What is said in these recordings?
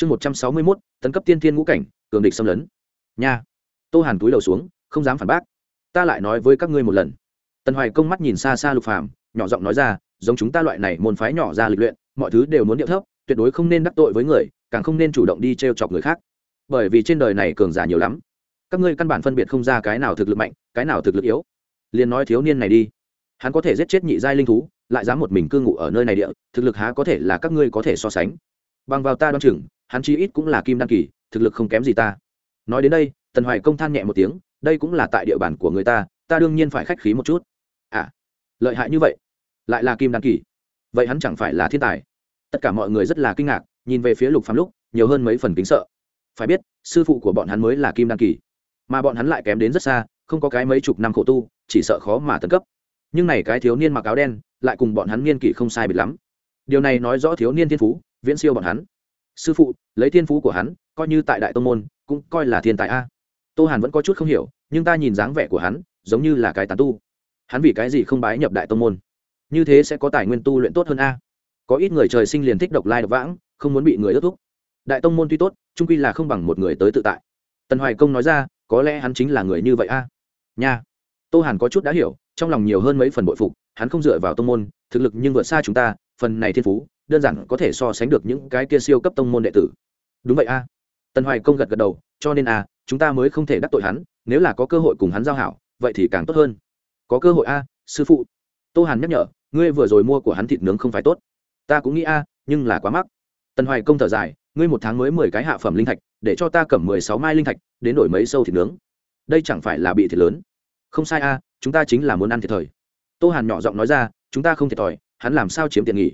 chương một trăm sáu mươi mốt, tấn cấp tiên thiên ngũ cảnh, cường địch xâm lấn. Nha. Tô hàn túi đầu xuống, không dám phản bác. Ta lại nói với các ngươi một lần. Tần hoài công mắt nhìn xa xa lục phàm, nhỏ giọng nói ra, giống chúng ta loại này môn phái nhỏ ra lịch luyện, mọi thứ đều muốn điệu thấp, tuyệt đối không nên đắc tội với người, càng không nên chủ động đi t r e o chọc người khác. Bởi vì trên đời này cường giả nhiều lắm. Các ngươi căn bản phân biệt không ra cái nào thực lực mạnh, cái nào thực lực yếu. Liền nói thiếu niên này đi. Hắn có thể giết chết nhị giai linh thú, lại dám một mình cư ngụ ở nơi này địa, thực lực há có thể là các ngươi có thể so sánh. Bằng vào ta đ o n chừng hắn chí ít cũng là kim đăng kỳ, thực lực không kém gì ta. Nói đến đây, tần hoài công than nhẹ một tiếng, đây cũng là tại địa bàn của người ta ta đương nhiên phải khách khí một chút. À lợi hại như vậy, lại là kim đăng kỳ. Vậy hắn chẳng phải là thiên tài. Tất cả mọi người rất là kinh ngạc, nhìn về phía lục phàm lúc, nhiều hơn mấy phần kính sợ. Phải biết, sư phụ của bọn hắn mới là kim đăng kỳ, mà bọn hắn lại kém đến rất xa, không có cái mấy chục năm khổ tu, chỉ sợ khó mà tấn cấp. Nhưng này cái thiếu niên mặc áo đen, lại cùng bọn hắn niên kỷ không sai biệt lắm. Điều này nói rõ thiếu niên thiên phú, viễn siêu bọn hắn sư phụ, lấy thiên phú của hắn, coi như tại đại tông môn, cũng coi là thiên tài a. Tô hàn vẫn có chút không hiểu, nhưng ta nhìn dáng vẻ của hắn, giống như là cái tán tu. Hắn vì cái gì không bái nhập đại tông môn? Như thế sẽ có tài nguyên tu luyện tốt hơn a. Có ít người trời sinh liền thích độc lai độc vãng, không muốn bị người ước thúc. Đại tông môn tuy tốt trung quy là không bằng một người tới tự tại. Tần hoài công nói ra, có lẽ hắn chính là người như vậy a. Nha. Tô hàn có chút đã hiểu, trong lòng nhiều hơn mấy phần bội phục, hắn không dựa vào tông môn, thực lực nhưng vượt xa chúng ta, phần này thiên phú đơn giản có thể so sánh được những cái kia siêu cấp tông môn đệ tử. Đúng vậy a. Tần hoài công gật gật đầu, cho nên a, chúng ta mới không thể đắc tội hắn, nếu là có cơ hội cùng hắn giao hảo, vậy thì càng tốt hơn. Có cơ hội a, sư phụ. Tô hàn nhắc nhở, ngươi vừa rồi mua của hắn thịt nướng không phải tốt. Ta cũng nghĩ a, nhưng là quá mắc. Tần hoài công thở dài, ngươi một tháng mới mười cái hạ phẩm linh thạch, để cho ta cầm mười sáu mai linh thạch, đến đổi mấy sâu thịt nướng. Đây chẳng phải là bị thiệt lớn. Không sai a, chúng ta chính là muốn ăn thiệt thời tô hàn nhỏ giọng nói ra, chúng ta không thiệt thòi, hắn làm sao chiếm tiền nghỉ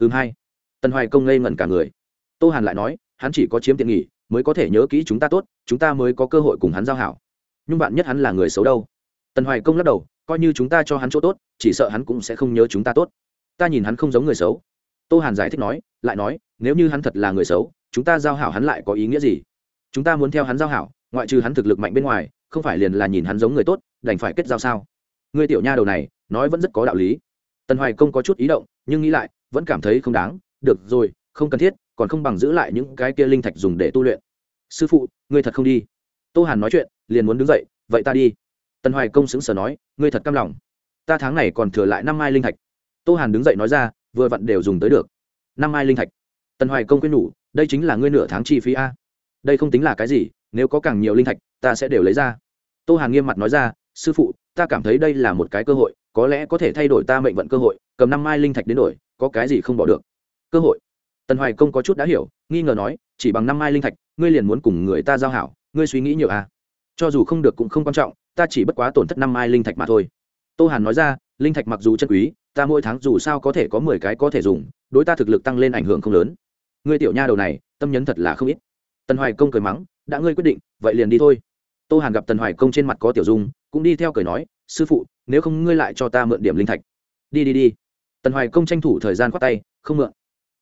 ừm hai tần hoài công ngây ngẩn cả người. Tô hàn lại nói, hắn chỉ có chiếm tiện nghỉ, mới có thể nhớ kỹ chúng ta tốt, chúng ta mới có cơ hội cùng hắn giao hảo. Nhưng bạn nhất hắn là người xấu đâu. Tần hoài công lắc đầu, coi như chúng ta cho hắn chỗ tốt, chỉ sợ hắn cũng sẽ không nhớ chúng ta tốt. Ta nhìn hắn không giống người xấu. Tô hàn giải thích nói, lại nói, nếu như hắn thật là người xấu, chúng ta giao hảo hắn lại có ý nghĩa gì? Chúng ta muốn theo hắn giao hảo, ngoại trừ hắn thực lực mạnh bên ngoài, không phải liền là nhìn hắn giống người tốt, đành phải kết giao sao? Người tiểu nha đầu này, nói vẫn rất có đạo lý. Tần hoài công có chút ý động, nhưng nghĩ lại vẫn cảm thấy không đáng, được rồi, không cần thiết, còn không bằng giữ lại những cái kia linh thạch dùng để tu luyện. Sư phụ, ngươi thật không đi. Tô hàn nói chuyện, liền muốn đứng dậy, vậy ta đi. Tần hoài công xứng sở nói, ngươi thật căm lòng. Ta tháng này còn thừa lại năm mai linh thạch. Tô hàn đứng dậy nói ra, vừa vặn đều dùng tới được. Năm mai linh thạch. Tần hoài công quyết nhủ, đây chính là ngươi nửa tháng chi phí a. Đây không tính là cái gì, nếu có càng nhiều linh thạch, ta sẽ đều lấy ra. Tô hàn nghiêm mặt nói ra, sư phụ, ta cảm thấy đây là một cái cơ hội, có lẽ có thể thay đổi ta mệnh vận cơ hội, cầm năm mai linh thạch đến đổi có cái gì không bỏ được. Cơ hội. Tần hoài công có chút đã hiểu, nghi ngờ nói, chỉ bằng năm mai linh thạch, ngươi liền muốn cùng người ta giao hảo, ngươi suy nghĩ nhiều à. Cho dù không được cũng không quan trọng, ta chỉ bất quá tổn thất năm mai linh thạch mà thôi. Tô hàn nói ra, linh thạch mặc dù chân quý, ta mỗi tháng dù sao có thể có mười cái có thể dùng, đối ta thực lực tăng lên ảnh hưởng không lớn. Ngươi tiểu nha đầu này, tâm nhấn thật là không ít. Tần hoài công cười mắng, đã ngươi quyết định, vậy liền đi thôi. Tô hàn gặp tần hoài công trên mặt có tiểu dung, cũng đi theo cười nói, sư phụ, nếu không ngươi lại cho ta mượn điểm linh thạch. Đi đi đi tần hoài công tranh thủ thời gian khoát tay, không mượn.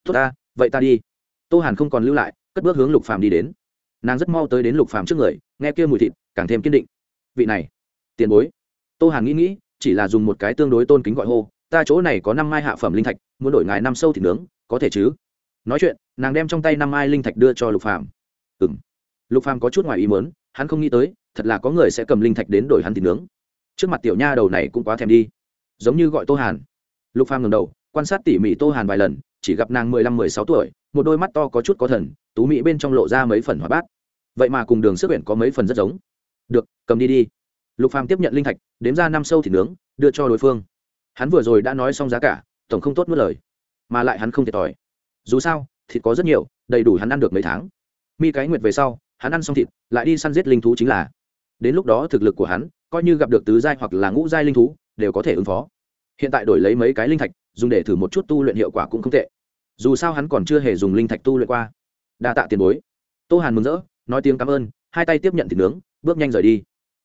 Tốt ta, vậy ta đi. Tô hàn không còn lưu lại, cất bước hướng lục phàm đi đến. Nàng rất mau tới đến lục phàm trước người, nghe kia mùi thịt, càng thêm kiên định. Vị này, tiền bối. Tô hàn nghĩ nghĩ, chỉ là dùng một cái tương đối tôn kính gọi hô, ta chỗ này có năm mai hạ phẩm linh thạch, muốn đổi ngài năm sâu thịt nướng, có thể chứ? Nói chuyện, nàng đem trong tay năm mai linh thạch đưa cho lục phàm. Ừng lục phàm có chút ngoài ý muốn, hắn không nghĩ tới, thật là có người sẽ cầm linh thạch đến đổi hắn thịt nướng. Trước mặt tiểu nha đầu này cũng quá thèm đi. Giống như gọi tô hàn lục phàm ngẩng đầu, quan sát tỉ mỉ tô hàn vài lần, chỉ gặp nàng mười lăm, mười sáu tuổi, một đôi mắt to có chút có thần, tú mỹ bên trong lộ ra mấy phần hóa bát. Vậy mà cùng đường sức biển có mấy phần rất giống. Được, cầm đi đi. Lục phàm tiếp nhận linh thạch, đếm ra năm sâu thịt nướng, đưa cho đối phương. Hắn vừa rồi đã nói xong giá cả, tổng không tốt mất lời. Mà lại hắn không thiệt thòi. Dù sao, thịt có rất nhiều, đầy đủ hắn ăn được mấy tháng. Mi cái nguyệt về sau, hắn ăn xong thịt, lại đi săn giết linh thú chính là. Đến lúc đó thực lực của hắn, coi như gặp được tứ giai hoặc là ngũ giai linh thú, đều có thể ứng phó hiện tại đổi lấy mấy cái linh thạch, dùng để thử một chút tu luyện hiệu quả cũng không tệ. Dù sao hắn còn chưa hề dùng linh thạch tu luyện qua. Đa tạ tiền bối. Tô hàn mừng rỡ, nói tiếng cảm ơn, hai tay tiếp nhận thịt nướng, bước nhanh rời đi.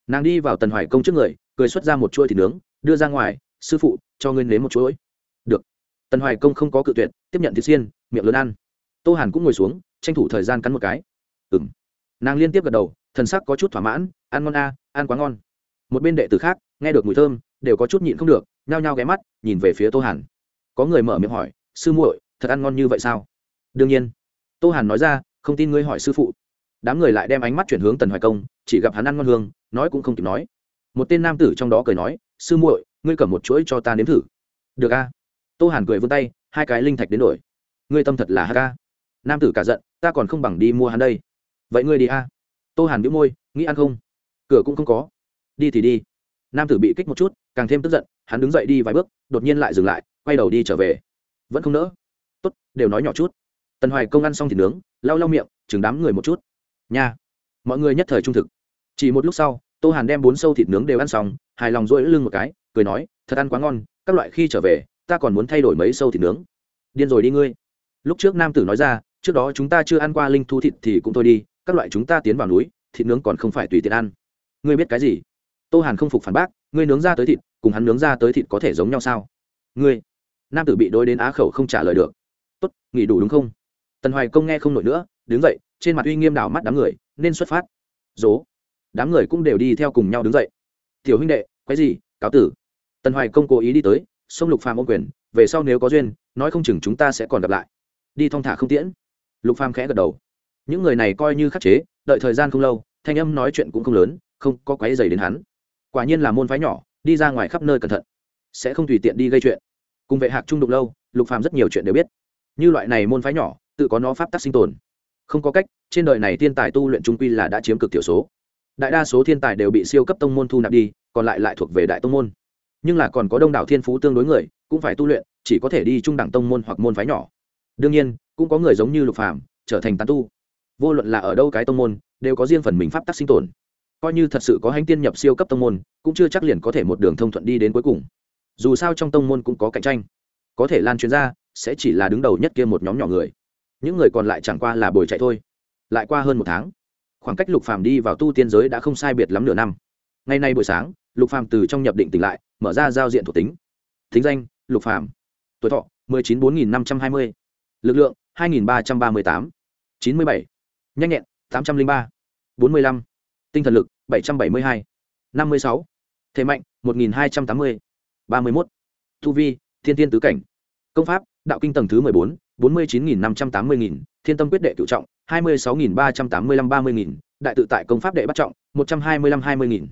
Nàng đi vào tần hoài công trước người, cười xuất ra một chuỗi thịt nướng, đưa ra ngoài, sư phụ, cho ngươi nếm một chuỗi. Được. Tần hoài công không có cự tuyệt, tiếp nhận thịt xiên, miệng lớn ăn. Tô hàn cũng ngồi xuống, tranh thủ thời gian cắn một cái. Ừng nàng liên tiếp gật đầu, thần sắc có chút thỏa mãn, ăn ngon a, ăn quá ngon. Một bên đệ tử khác, nghe được mùi thơm, đều có chút nhịn không được nhao nhao ghé mắt, nhìn về phía tô hàn. Có người mở miệng hỏi, sư muội, thật ăn ngon như vậy sao? Đương nhiên. Tô hàn nói ra, không tin ngươi hỏi sư phụ. Đám người lại đem ánh mắt chuyển hướng tần hoài công, chỉ gặp hắn ăn ngon hương, nói cũng không kịp nói. Một tên nam tử trong đó cười nói, sư muội, ngươi cầm một chuỗi cho ta nếm thử. Được a. Tô hàn cười vươn tay, hai cái linh thạch đến đổi. Ngươi tâm thật là ha ca nam tử cả giận, ta còn không bằng đi mua hắn đây. Vậy ngươi đi a. Tô hàn đĩu môi, nghĩ ăn không? Cửa cũng không có. Đi thì đi. Nam tử bị kích một chút càng thêm tức giận, hắn đứng dậy đi vài bước, đột nhiên lại dừng lại, quay đầu đi trở về. Vẫn không nỡ. Tốt, đều nói nhỏ chút. Tần hoài công ăn xong thì nướng, lau lau miệng, chừng đám người một chút. Nha. Mọi người nhất thời trung thực. Chỉ một lúc sau, tô hàn đem bốn sâu thịt nướng đều ăn xong, hài lòng rỗi lưng một cái, cười nói, thật ăn quá ngon, các loại khi trở về, ta còn muốn thay đổi mấy sâu thịt nướng. Điên rồi đi ngươi. Lúc trước nam tử nói ra, trước đó chúng ta chưa ăn qua linh thu thịt thì cũng thôi đi, các loại chúng ta tiến vào núi, thịt nướng còn không phải tùy tiện ăn. Ngươi biết cái gì? Tô hàn không phục phản bác ngươi nướng ra tới thịt, cùng hắn nướng ra tới thịt có thể giống nhau sao? Ngươi, nam tử bị đối đến á khẩu không trả lời được. Tốt, nghỉ đủ đúng không? Tần hoài công nghe không nổi nữa, đứng dậy, trên mặt uy nghiêm đảo mắt đám người, nên xuất phát. Dố đám người cũng đều đi theo cùng nhau đứng dậy. Tiểu huynh đệ, quái gì, cáo tử. Tần hoài công cố ý đi tới sông lục phàm ôm quyền, về sau nếu có duyên, nói không chừng chúng ta sẽ còn gặp lại. Đi thong thả không tiễn. Lục phàm khẽ gật đầu. Những người này coi như khắc chế, đợi thời gian không lâu, thanh âm nói chuyện cũng không lớn, không có quái dày đến hắn quả nhiên là môn phái nhỏ, đi ra ngoài khắp nơi cẩn thận, sẽ không tùy tiện đi gây chuyện. Cùng vệ hạc trung đục lâu, lục phàm rất nhiều chuyện đều biết. Như loại này môn phái nhỏ, tự có nó pháp tắc sinh tồn. Không có cách, trên đời này thiên tài tu luyện trung quy là đã chiếm cực thiểu số. Đại đa số thiên tài đều bị siêu cấp tông môn thu nạp đi, còn lại lại thuộc về đại tông môn. Nhưng là còn có đông đảo thiên phú tương đối người, cũng phải tu luyện, chỉ có thể đi trung đẳng tông môn hoặc môn phái nhỏ. Đương nhiên, cũng có người giống như lục phàm, trở thành tán tu. Vô luận là ở đâu cái tông môn, đều có riêng phần mình pháp tắc sinh tồn coi như thật sự có hành tiên nhập siêu cấp tông môn, cũng chưa chắc liền có thể một đường thông thuận đi đến cuối cùng. Dù sao trong tông môn cũng có cạnh tranh. Có thể lan truyền ra, sẽ chỉ là đứng đầu nhất kia một nhóm nhỏ người. Những người còn lại chẳng qua là bồi chạy thôi. Lại qua hơn một tháng, khoảng cách lục phàm đi vào tu tiên giới đã không sai biệt lắm nửa năm. Ngày nay buổi sáng, lục phàm từ trong nhập định tỉnh lại, mở ra giao diện thuộc tính. Thính danh, lục phàm. Tuổi thọ, mười chín bốn nghìn năm trăm hai mươi. Lực lượng, hai nghìn ba trăm ba mươi tám. Chín mươi bảy. Nhanh nhẹn, tám trăm linh ba. Bốn mươi lăm. Tinh thần lực bảy trăm bảy mươi hai, năm mươi sáu mạnh, một nghìn hai trăm tám mươi, ba mươi mốt. Thu vi, thiên tiên tứ cảnh. Công pháp, đạo kinh tầng thứ mười bốn bốn mươi chín nghìn năm trăm tám mươi nghìn, thiên tâm quyết đệ cựu trọng, hai mươi sáu nghìn ba trăm tám mươi lăm, ba mươi nghìn, đại tự tại công pháp đệ bắt trọng, một trăm hai mươi lăm, hai mươi nghìn.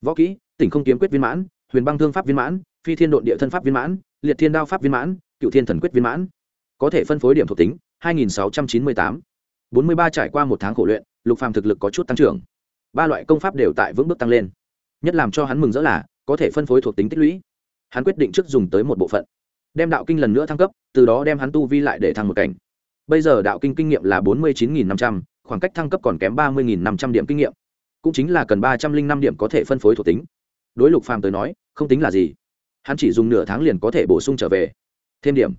Võ kỹ, tỉnh không kiếm quyết viên mãn, huyền băng thương pháp viên mãn, phi thiên độn địa thân pháp viên mãn, liệt thiên đao pháp viên mãn, cựu thiên thần quyết viên mãn. Có thể phân phối điểm thuộc tính, hai nghìn sáu trăm chín mươi tám. Bốn mươi ba trải qua một tháng khổ luyện, lục phàm thực lực có chút tăng trưởng ba loại công pháp đều tại vững bước tăng lên. Nhất làm cho hắn mừng rỡ là, có thể phân phối thuộc tính tích lũy. Hắn quyết định trước dùng tới một bộ phận. Đem đạo kinh lần nữa thăng cấp, từ đó đem hắn tu vi lại để thăng một cảnh. Bây giờ đạo kinh kinh nghiệm là bốn mươi chín năm trăm, khoảng cách thăng cấp còn kém ba mươi năm trăm điểm kinh nghiệm. Cũng chính là cần ba trăm linh năm điểm có thể phân phối thuộc tính. Đối lục phàm tới nói, không tính là gì. Hắn chỉ dùng nửa tháng liền có thể bổ sung trở về. Thêm điểm.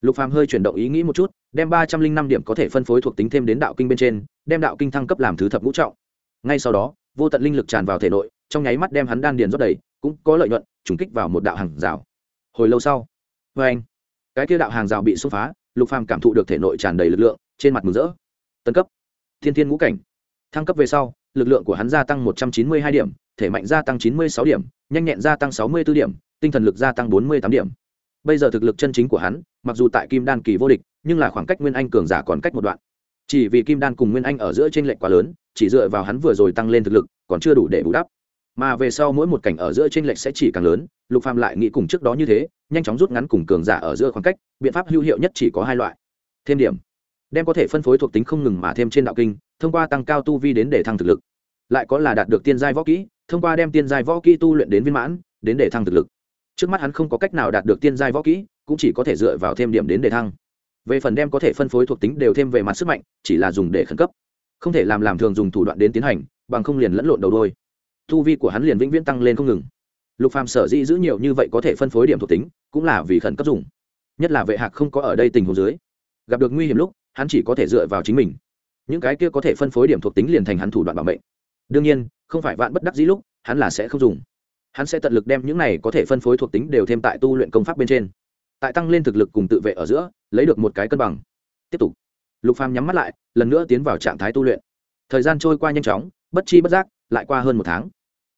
Lục phàm hơi chuyển động ý nghĩ một chút, đem ba trăm linh năm điểm có thể phân phối thuộc tính thêm đến đạo kinh bên trên, đem đạo kinh thăng cấp làm thứ thập ngũ trọng ngay sau đó, vô tận linh lực tràn vào thể nội, trong nháy mắt đem hắn đan điền rót đầy, cũng có lợi nhuận, trùng kích vào một đạo hàng rào. Hồi lâu sau vê anh, cái kia đạo hàng rào bị xông phá, lục phàm cảm thụ được thể nội tràn đầy lực lượng, trên mặt mừng rỡ. Tân cấp, thiên thiên ngũ cảnh. Thăng cấp về sau, lực lượng của hắn gia tăng một trăm chín mươi hai điểm, thể mạnh gia tăng chín mươi sáu điểm, nhanh nhẹn gia tăng sáu mươi 64 điểm, tinh thần lực gia tăng bốn mươi tám điểm. Bây giờ thực lực chân chính của hắn, mặc dù tại kim đan kỳ vô địch, nhưng là khoảng cách nguyên anh cường giả còn cách một đoạn chỉ vì kim đan cùng nguyên anh ở giữa trên lệch quá lớn, chỉ dựa vào hắn vừa rồi tăng lên thực lực, còn chưa đủ để bù đắp. Mà về sau mỗi một cảnh ở giữa trên lệch sẽ chỉ càng lớn, lục phàm lại nghĩ cùng trước đó như thế, nhanh chóng rút ngắn cùng cường giả ở giữa khoảng cách, biện pháp hữu hiệu nhất chỉ có hai loại. Thêm điểm. Đem có thể phân phối thuộc tính không ngừng mà thêm trên đạo kinh, thông qua tăng cao tu vi đến để thăng thực lực. Lại có là đạt được tiên giai võ kỹ, thông qua đem tiên giai võ kỹ tu luyện đến viên mãn, đến để thăng thực lực. Trước mắt hắn không có cách nào đạt được tiên giai võ kỹ, cũng chỉ có thể dựa vào thêm điểm đến để thăng về phần đem có thể phân phối thuộc tính đều thêm về mặt sức mạnh, chỉ là dùng để khẩn cấp. Không thể làm làm thường dùng thủ đoạn đến tiến hành, bằng không liền lẫn lộn đầu đôi. Thu vi của hắn liền vĩnh viễn tăng lên không ngừng. Lục phàm sở dĩ giữ nhiều như vậy có thể phân phối điểm thuộc tính, cũng là vì khẩn cấp dùng. Nhất là vệ hạc không có ở đây tình huống dưới. Gặp được nguy hiểm lúc, hắn chỉ có thể dựa vào chính mình. Những cái kia có thể phân phối điểm thuộc tính liền thành hắn thủ đoạn bảo mệnh. Đương nhiên, không phải vạn bất đắc dĩ lúc, hắn là sẽ không dùng. Hắn sẽ tận lực đem những này có thể phân phối thuộc tính đều thêm tại tu luyện công pháp bên trên tại tăng lên thực lực cùng tự vệ ở giữa, lấy được một cái cân bằng. Tiếp tục. Lục phàm nhắm mắt lại, lần nữa tiến vào trạng thái tu luyện. Thời gian trôi qua nhanh chóng, bất chi bất giác, lại qua hơn một tháng.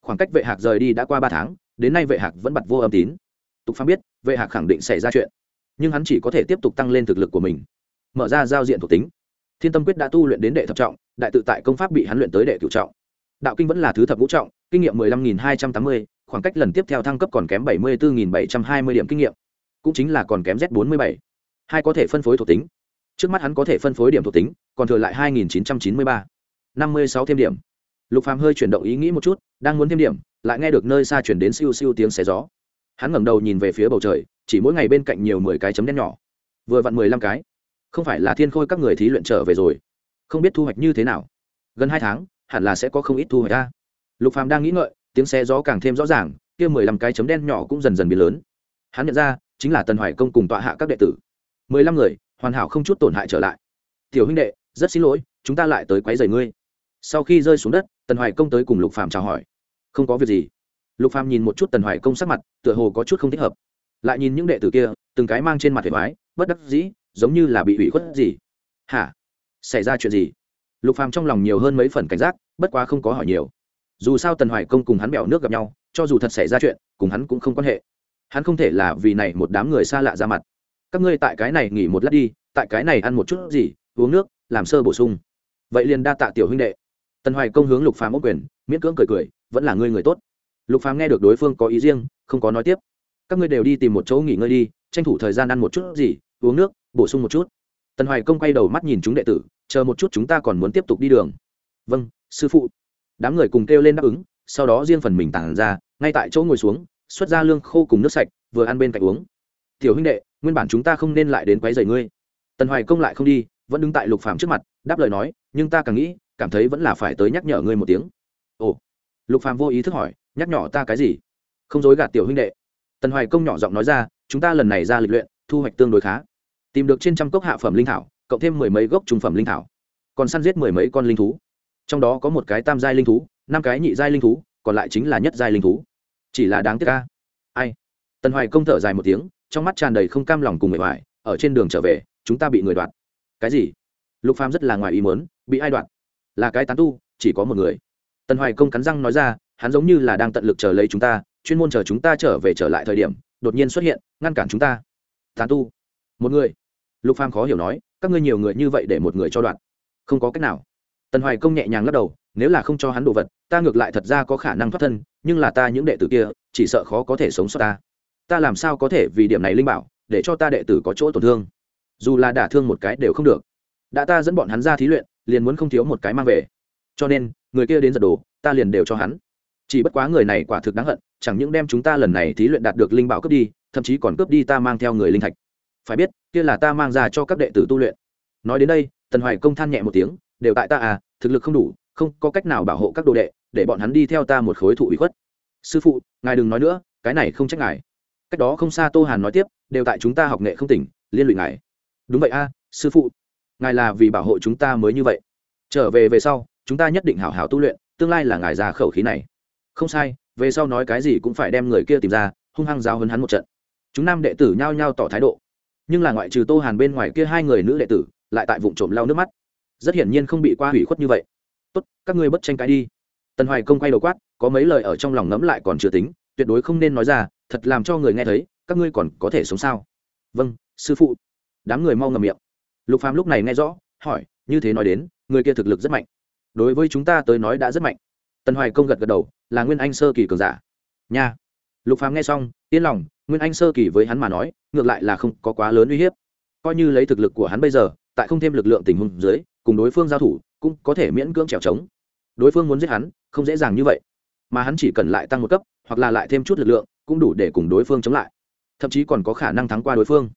Khoảng cách vệ hạc rời đi đã qua ba tháng, đến nay vệ hạc vẫn bật vô âm tín. Tục phàm biết, vệ hạc khẳng định xảy ra chuyện, nhưng hắn chỉ có thể tiếp tục tăng lên thực lực của mình. Mở ra giao diện thuộc tính. Thiên tâm quyết đã tu luyện đến đệ thập trọng, đại tự tại công pháp bị hắn luyện tới đệ cửu trọng. Đạo kinh vẫn là thứ thập ngũ trọng, kinh nghiệm mười lăm nghìn hai trăm tám mươi, khoảng cách lần tiếp theo thăng cấp còn kém bảy mươi bốn nghìn bảy trăm hai mươi điểm kinh nghiệm cũng chính là còn kém z bốn mươi bảy. Hai có thể phân phối thuộc tính. Trước mắt hắn có thể phân phối điểm thuộc tính, còn thừa lại hai nghìn chín trăm chín mươi ba. năm mươi sáu thêm điểm. Lục phàm hơi chuyển động ý nghĩ một chút, đang muốn thêm điểm, lại nghe được nơi xa chuyển đến siêu siêu tiếng xé gió. Hắn ngẩng đầu nhìn về phía bầu trời, chỉ mỗi ngày bên cạnh nhiều mười cái chấm đen nhỏ. Vừa vặn mười lăm cái. Không phải là thiên khôi các người thí luyện trở về rồi. Không biết thu hoạch như thế nào. Gần hai tháng, hẳn là sẽ có không ít thu hoạch ra. Lục phàm đang nghĩ ngợi, tiếng xe gió càng thêm rõ ràng, kia mười lăm cái chấm đen nhỏ cũng dần dần biến lớn. Hắn nhận ra chính là tần hoài công cùng tọa hạ các đệ tử. Mười lăm người, hoàn hảo không chút tổn hại trở lại. Tiểu huynh đệ, rất xin lỗi, chúng ta lại tới quấy rầy ngươi. Sau khi rơi xuống đất, tần hoài công tới cùng lục phàm chào hỏi. Không có việc gì. Lục phàm nhìn một chút tần hoài công sắc mặt, tựa hồ có chút không thích hợp. Lại nhìn những đệ tử kia, từng cái mang trên mặt vẻ vái, bất đắc dĩ, giống như là bị ủy khuất gì. Hả? Xảy ra chuyện gì? Lục phàm trong lòng nhiều hơn mấy phần cảnh giác, bất quá không có hỏi nhiều. Dù sao tần hoài công cùng hắn bèo nước gặp nhau, cho dù thật xảy ra chuyện, cùng hắn cũng không quan hệ hắn không thể là vì này một đám người xa lạ ra mặt. Các ngươi tại cái này nghỉ một lát đi, tại cái này ăn một chút gì, uống nước, làm sơ bổ sung. Vậy liền đa tạ tiểu huynh đệ. Tần hoài công hướng lục phàm ốc quyền, miễn cưỡng cười cười, vẫn là ngươi người tốt. Lục phàm nghe được đối phương có ý riêng, không có nói tiếp. Các ngươi đều đi tìm một chỗ nghỉ ngơi đi, tranh thủ thời gian ăn một chút gì, uống nước, bổ sung một chút. Tần hoài công quay đầu mắt nhìn chúng đệ tử, chờ một chút chúng ta còn muốn tiếp tục đi đường. Vâng sư phụ. Đám người cùng kêu lên đáp ứng, sau đó riêng phần mình tản ra, ngay tại chỗ ngồi xuống xuất ra lương khô cùng nước sạch, vừa ăn bên cạnh uống. Tiểu huynh đệ, nguyên bản chúng ta không nên lại đến quấy rầy ngươi. Tần hoài công lại không đi, vẫn đứng tại lục phàm trước mặt, đáp lời nói, nhưng ta càng nghĩ, cảm thấy vẫn là phải tới nhắc nhở ngươi một tiếng. Ồ. Lục phàm vô ý thức hỏi, nhắc nhở ta cái gì? Không dối gạt tiểu huynh đệ. Tần hoài công nhỏ giọng nói ra, chúng ta lần này ra lịch luyện, thu hoạch tương đối khá. Tìm được trên trăm cốc hạ phẩm linh thảo, cộng thêm mười mấy gốc trung phẩm linh thảo, còn săn giết mười mấy con linh thú. Trong đó có một cái tam giai linh thú, năm cái nhị giai linh thú, còn lại chính là nhất giai linh thú chỉ là đáng tiếc ca ai? Tần hoài công thở dài một tiếng, trong mắt tràn đầy không cam lòng cùng người hoài ở trên đường trở về, chúng ta bị người đoạt. Cái gì? Lục phàm rất là ngoài ý muốn, bị ai đoạt? Là cái tán tu, chỉ có một người. Tần hoài công cắn răng nói ra, hắn giống như là đang tận lực chờ lấy chúng ta, chuyên môn chờ chúng ta trở về trở lại thời điểm, đột nhiên xuất hiện, ngăn cản chúng ta. Tán tu? Một người. Lục phàm khó hiểu nói, các ngươi nhiều người như vậy để một người cho đoạn không có cách nào. Tần hoài công nhẹ nhàng lắc đầu nếu là không cho hắn đồ vật, ta ngược lại thật ra có khả năng thoát thân, nhưng là ta những đệ tử kia, chỉ sợ khó có thể sống sót ta. Ta làm sao có thể vì điểm này linh bảo, để cho ta đệ tử có chỗ tổn thương? Dù là đả thương một cái đều không được. Đã ta dẫn bọn hắn ra thí luyện, liền muốn không thiếu một cái mang về. Cho nên, người kia đến giật đồ, ta liền đều cho hắn. Chỉ bất quá người này quả thực đáng hận, chẳng những đem chúng ta lần này thí luyện đạt được linh bảo cướp đi, thậm chí còn cướp đi ta mang theo người linh thạch. Phải biết, kia là ta mang ra cho các đệ tử tu luyện. Nói đến đây, tần hoài công than nhẹ một tiếng, đều tại ta à thực lực không đủ không có cách nào bảo hộ các đồ đệ, để bọn hắn đi theo ta một khối thụ ủy khuất. Sư phụ, ngài đừng nói nữa, cái này không trách ngài. Cách đó không xa tô hàn nói tiếp, đều tại chúng ta học nghệ không tỉnh, liên lụy ngài. Đúng vậy a, sư phụ. Ngài là vì bảo hộ chúng ta mới như vậy. Trở về về sau, chúng ta nhất định hảo hảo tu luyện, tương lai là ngài ra khẩu khí này. Không sai, về sau nói cái gì cũng phải đem người kia tìm ra, hung hăng giáo hấn hắn một trận. Chúng nam đệ tử nhao nhao tỏ thái độ. Nhưng là ngoại trừ tô hàn bên ngoài kia hai người nữ đệ tử, lại tại vụ trộm lau nước mắt. Rất hiển nhiên không bị qua hủy khuất như vậy tốt, các ngươi bất tranh cãi đi. Tần hoài công quay đầu quát, có mấy lời ở trong lòng ngẫm lại còn chưa tính, tuyệt đối không nên nói ra, thật làm cho người nghe thấy, các ngươi còn có thể sống sao? Vâng sư phụ. Đám người mau ngầm miệng. Lục phàm lúc này nghe rõ, hỏi, như thế nói đến, người kia thực lực rất mạnh. Đối với chúng ta tới nói đã rất mạnh. Tần hoài công gật gật đầu, là nguyên anh sơ kỳ cường giả. Nha. Lục phàm nghe xong, yên lòng, nguyên anh sơ kỳ với hắn mà nói, ngược lại là không có quá lớn uy hiếp. Coi như lấy thực lực của hắn bây giờ, tại không thêm lực lượng tình huống dưới, cùng đối phương giao thủ cũng có thể miễn cưỡng trèo trống. Đối phương muốn giết hắn, không dễ dàng như vậy. Mà hắn chỉ cần lại tăng một cấp, hoặc là lại thêm chút lực lượng, cũng đủ để cùng đối phương chống lại. Thậm chí còn có khả năng thắng qua đối phương.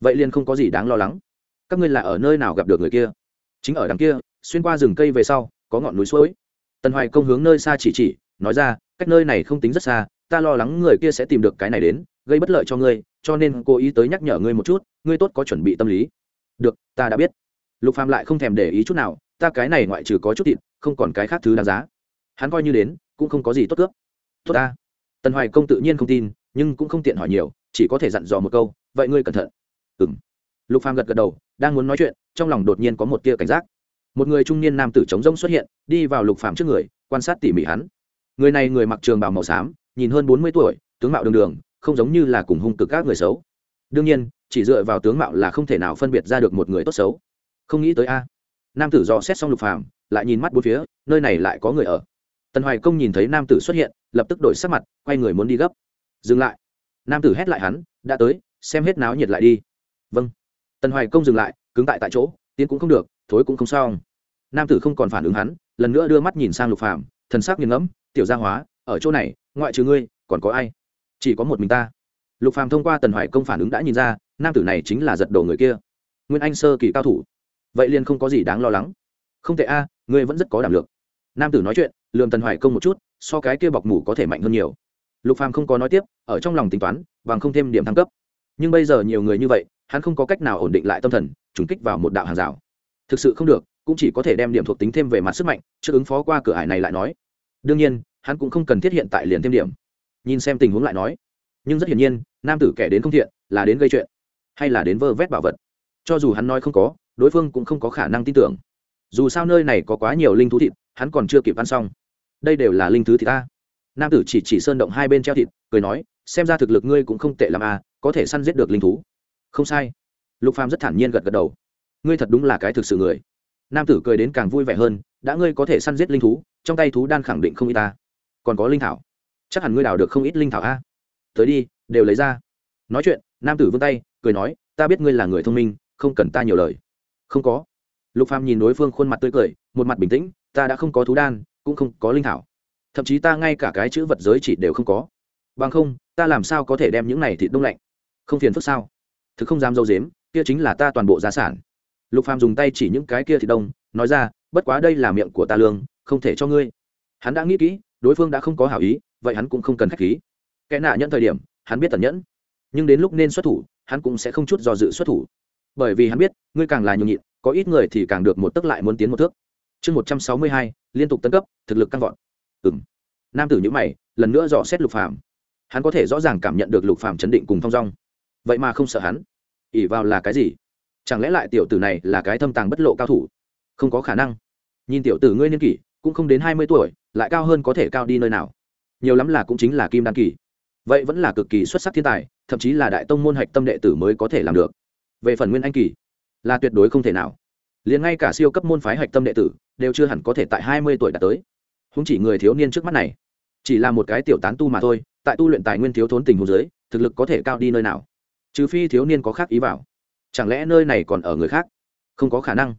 Vậy liền không có gì đáng lo lắng. Các ngươi là ở nơi nào gặp được người kia? Chính ở đằng kia, xuyên qua rừng cây về sau, có ngọn núi suối. Tần hoài công hướng nơi xa chỉ chỉ, nói ra, cách nơi này không tính rất xa, ta lo lắng người kia sẽ tìm được cái này đến, gây bất lợi cho ngươi, cho nên cố ý tới nhắc nhở ngươi một chút, ngươi tốt có chuẩn bị tâm lý. Được, ta đã biết. Lục phàm lại không thèm để ý chút nào ta cái này ngoại trừ có chút thịt, không còn cái khác thứ đáng giá. Hắn coi như đến, cũng không có gì tốt cướp. Tốt ta. Tần hoài công tự nhiên không tin, nhưng cũng không tiện hỏi nhiều, chỉ có thể dặn dò một câu, vậy ngươi cẩn thận. Ừm. Lục phàm gật gật đầu, đang muốn nói chuyện, trong lòng đột nhiên có một tia cảnh giác. Một người trung niên nam tử chống rông xuất hiện, đi vào lục phàm trước người, quan sát tỉ mỉ hắn. Người này người mặc trường bào màu xám, nhìn hơn bốn mươi tuổi, tướng mạo đường đường, không giống như là cùng hung cực các người xấu. Đương nhiên, chỉ dựa vào tướng mạo là không thể nào phân biệt ra được một người tốt xấu. Không nghĩ tới a nam tử dò xét xong lục phàm, lại nhìn mắt bốn phía, nơi này lại có người ở. Tần hoài công nhìn thấy nam tử xuất hiện, lập tức đổi sắc mặt, quay người muốn đi gấp. Dừng lại. Nam tử hét lại hắn, đã tới, xem hết náo nhiệt lại đi. Vâng. Tần hoài công dừng lại, cứng tại tại chỗ, tiến cũng không được, thối cũng không xong. Nam tử không còn phản ứng hắn, lần nữa đưa mắt nhìn sang lục phàm, thần sắc nghiền ngẫm, tiểu gia hóa, ở chỗ này, ngoại trừ ngươi, còn có ai? Chỉ có một mình ta. Lục phàm thông qua tần hoài công phản ứng đã nhìn ra, nam tử này chính là giật đồ người kia. Nguyên anh sơ kỳ cao thủ vậy liền không có gì đáng lo lắng. Không tệ a, ngươi vẫn rất có đảm lược. nam tử nói chuyện, lườm tần hoài công một chút, so cái kia bọc mủ có thể mạnh hơn nhiều. Lục phàm không có nói tiếp, ở trong lòng tính toán, bằng không thêm điểm thăng cấp. Nhưng bây giờ nhiều người như vậy, hắn không có cách nào ổn định lại tâm thần, trùng kích vào một đạo hàng rào. Thực sự không được, cũng chỉ có thể đem điểm thuộc tính thêm về mặt sức mạnh, trước ứng phó qua cửa ải này lại nói. Đương nhiên, hắn cũng không cần thiết hiện tại liền thêm điểm. Nhìn xem tình huống lại nói. Nhưng rất hiển nhiên, nam tử kẻ đến không thiện, là đến gây chuyện, hay là đến vơ vét bảo vật. Cho dù hắn nói không có đối phương cũng không có khả năng tin tưởng. Dù sao nơi này có quá nhiều linh thú thịt, hắn còn chưa kịp ăn xong. Đây đều là linh thứ thịt ta. Nam tử chỉ chỉ sơn động hai bên treo thịt, cười nói, xem ra thực lực ngươi cũng không tệ l à có thể săn giết được linh thú. Không sai. Lục phàm rất thản nhiên gật gật đầu. Ngươi thật đúng là cái thực sự người. Nam tử cười đến càng vui vẻ hơn, đã ngươi có thể săn giết linh thú, trong tay thú đan khẳng định không ít ta. Còn có linh thảo. Chắc hẳn ngươi đào được không ít linh thảo a. Tới đi, đều lấy ra. Nói chuyện, nam tử vươn tay, cười nói, ta biết ngươi là người thông minh, không cần ta nhiều lời không có. Lục phàm nhìn đối phương khuôn mặt tươi cười, một mặt bình tĩnh, ta đã không có thú đan, cũng không có linh thảo. Thậm chí ta ngay cả cái chữ vật giới chỉ đều không có. Bằng không, ta làm sao có thể đem những này thịt đông lạnh? Không phiền phức sao? Thực không dám dâu dếm, kia chính là ta toàn bộ gia sản. Lục phàm dùng tay chỉ những cái kia thịt đông, nói ra, bất quá đây là miệng của ta lương, không thể cho ngươi. Hắn đã nghĩ kỹ, đối phương đã không có hảo ý, vậy hắn cũng không cần khách khí. Kẻ nạ nhận thời điểm, hắn biết tẩn nhẫn. Nhưng đến lúc nên xuất thủ, hắn cũng sẽ không chút do dự xuất thủ bởi vì hắn biết, ngươi càng là nhường nhịn, có ít người thì càng được một tức lại muốn tiến một thước. Chương một trăm sáu mươi hai, liên tục tân cấp, thực lực căn vọt. Ừng nam tử nhữ mày, lần nữa dò xét lục phàm. Hắn có thể rõ ràng cảm nhận được lục phàm chấn định cùng thong dong. Vậy mà không sợ hắn. Ỉ vào là cái gì? Chẳng lẽ lại tiểu tử này là cái thâm tàng bất lộ cao thủ? Không có khả năng. Nhìn tiểu tử ngươi niên kỷ, cũng không đến hai mươi tuổi, lại cao hơn có thể cao đi nơi nào? Nhiều lắm là cũng chính là kim đan kỳ. Vậy vẫn là cực kỳ xuất sắc thiên tài, thậm chí là đại tông môn hạch tâm đệ tử mới có thể làm được về phần nguyên anh kỳ, là tuyệt đối không thể nào. Liền ngay cả siêu cấp môn phái hạch tâm đệ tử, đều chưa hẳn có thể tại hai mươi tuổi đạt tới. Không chỉ người thiếu niên trước mắt này, chỉ là một cái tiểu tán tu mà thôi, tại tu luyện tài nguyên thiếu thốn tình hồ dưới, thực lực có thể cao đi nơi nào? Trừ phi thiếu niên có khác ý vào. Chẳng lẽ nơi này còn ở người khác? Không có khả năng.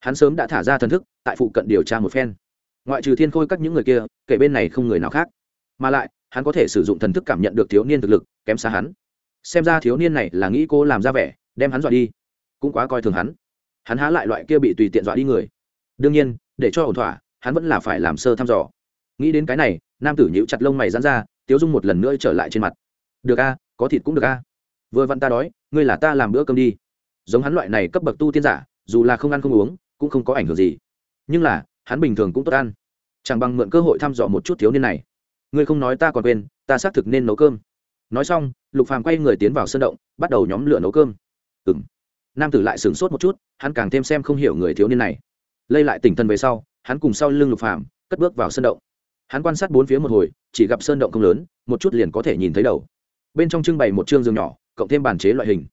Hắn sớm đã thả ra thần thức, tại phụ cận điều tra một phen. Ngoại trừ thiên khôi các những người kia, kể bên này không người nào khác. Mà lại, hắn có thể sử dụng thần thức cảm nhận được thiếu niên thực lực, kém xa hắn. Xem ra thiếu niên này là nghĩ cô làm ra vẻ đem hắn dọa đi. Cũng quá coi thường hắn. Hắn há lại loại kia bị tùy tiện dọa đi người. Đương nhiên, để cho ổn thỏa, hắn vẫn là phải làm sơ thăm dò. Nghĩ đến cái này, nam tử nhíu chặt lông mày dán ra, tiếu dung một lần nữa trở lại trên mặt. Được a, có thịt cũng được a. Vừa vặn ta đói, ngươi là ta làm bữa cơm đi. Giống hắn loại này cấp bậc tu tiên giả, dù là không ăn không uống, cũng không có ảnh hưởng gì. Nhưng là, hắn bình thường cũng tốt ăn. Chẳng bằng mượn cơ hội thăm dò một chút thiếu niên này. Ngươi không nói ta còn quên, ta xác thực nên nấu cơm. Nói xong, lục phàm quay người tiến vào sân động, bắt đầu nhóm lửa nấu cơm ừ m nam tử lại sửng sốt một chút, hắn càng thêm xem không hiểu người thiếu niên này. Lây lại tỉnh thần về sau, hắn cùng sau lưng lục phàm cất bước vào sân động. Hắn quan sát bốn phía một hồi, chỉ gặp sơn động không lớn, một chút liền có thể nhìn thấy đầu. Bên trong trưng bày một chương giường nhỏ, cộng thêm bàn chế loại hình.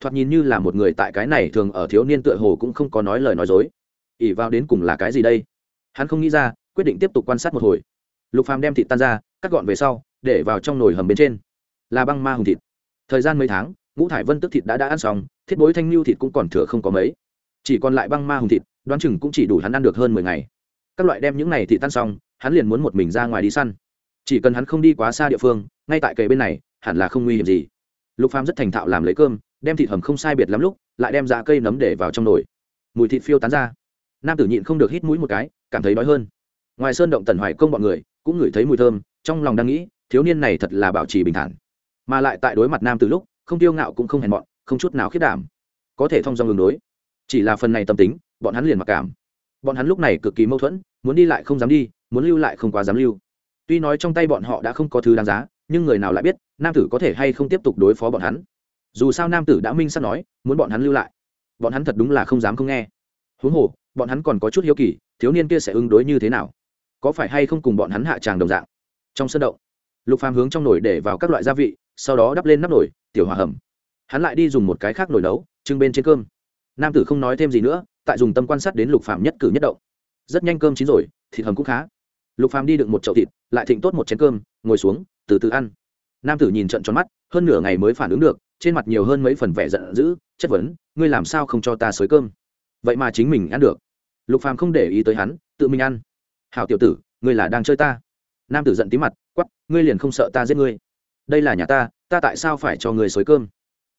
Thoạt nhìn như là một người tại cái này thường ở thiếu niên tựa hồ cũng không có nói lời nói dối. Ỉ vào đến cùng là cái gì đây? Hắn không nghĩ ra, quyết định tiếp tục quan sát một hồi. Lục phàm đem thịt tan ra, cắt gọn về sau, để vào trong nồi hầm bên trên. Là băng ma hùng thịt. Thời gian mấy tháng, ngũ thải vân tức thịt đã đã ăn xong thiết bối thanh lưu thịt cũng còn thừa không có mấy. Chỉ còn lại băng ma hùng thịt, đoán chừng cũng chỉ đủ hắn ăn được hơn mười ngày. Các loại đem những này thịt tan xong, hắn liền muốn một mình ra ngoài đi săn. Chỉ cần hắn không đi quá xa địa phương, ngay tại kề bên này, hẳn là không nguy hiểm gì. Lục phàm rất thành thạo làm lấy cơm, đem thịt hầm không sai biệt lắm lúc, lại đem ra cây nấm để vào trong nồi. Mùi thịt phiêu tán ra. Nam tử nhịn không được hít mũi một cái, cảm thấy đói hơn. Ngoài sơn động tần hoài công bọn người, cũng ngửi thấy mùi thơm, trong lòng đang nghĩ, thiếu niên này thật là bảo trì bình thản. Mà lại tại đối mặt nam từ lúc, không tiêu ngạo cũng không hèn mọn không chút nào khiết đảm. Có thể thông dong ngừng đối. Chỉ là phần này tâm tính, bọn hắn liền mặc cảm. Bọn hắn lúc này cực kỳ mâu thuẫn, muốn đi lại không dám đi, muốn lưu lại không quá dám lưu. Tuy nói trong tay bọn họ đã không có thứ đáng giá, nhưng người nào lại biết, nam tử có thể hay không tiếp tục đối phó bọn hắn. Dù sao nam tử đã minh sắp nói, muốn bọn hắn lưu lại. Bọn hắn thật đúng là không dám không nghe. Huống hồ, bọn hắn còn có chút hiếu kỳ, thiếu niên kia sẽ ứng đối như thế nào? Có phải hay không cùng bọn hắn hạ tràng đồng dạng? Trong sân động, lục phàm hướng trong nồi để vào các loại gia vị, sau đó đắp lên nắp nồi, tiểu hòa hầm hắn lại đi dùng một cái khác nồi nấu, trưng bên trên cơm. Nam tử không nói thêm gì nữa, tại dùng tâm quan sát đến lục phàm nhất cử nhất động. Rất nhanh cơm chín rồi, thịt hầm cũng khá. Lục phàm đi đựng một chậu thịt, lại thịnh tốt một chén cơm, ngồi xuống, từ từ ăn. Nam tử nhìn trận tròn mắt, hơn nửa ngày mới phản ứng được, trên mặt nhiều hơn mấy phần vẻ giận dữ, chất vấn, ngươi làm sao không cho ta xới cơm? Vậy mà chính mình ăn được. Lục phàm không để ý tới hắn, tự mình ăn. Hảo tiểu tử, ngươi là đang chơi ta. Nam tử giận tí mặt quắp ngươi liền không sợ ta giết ngươi? Đây là nhà ta ta tại sao phải cho ngươi xới cơm?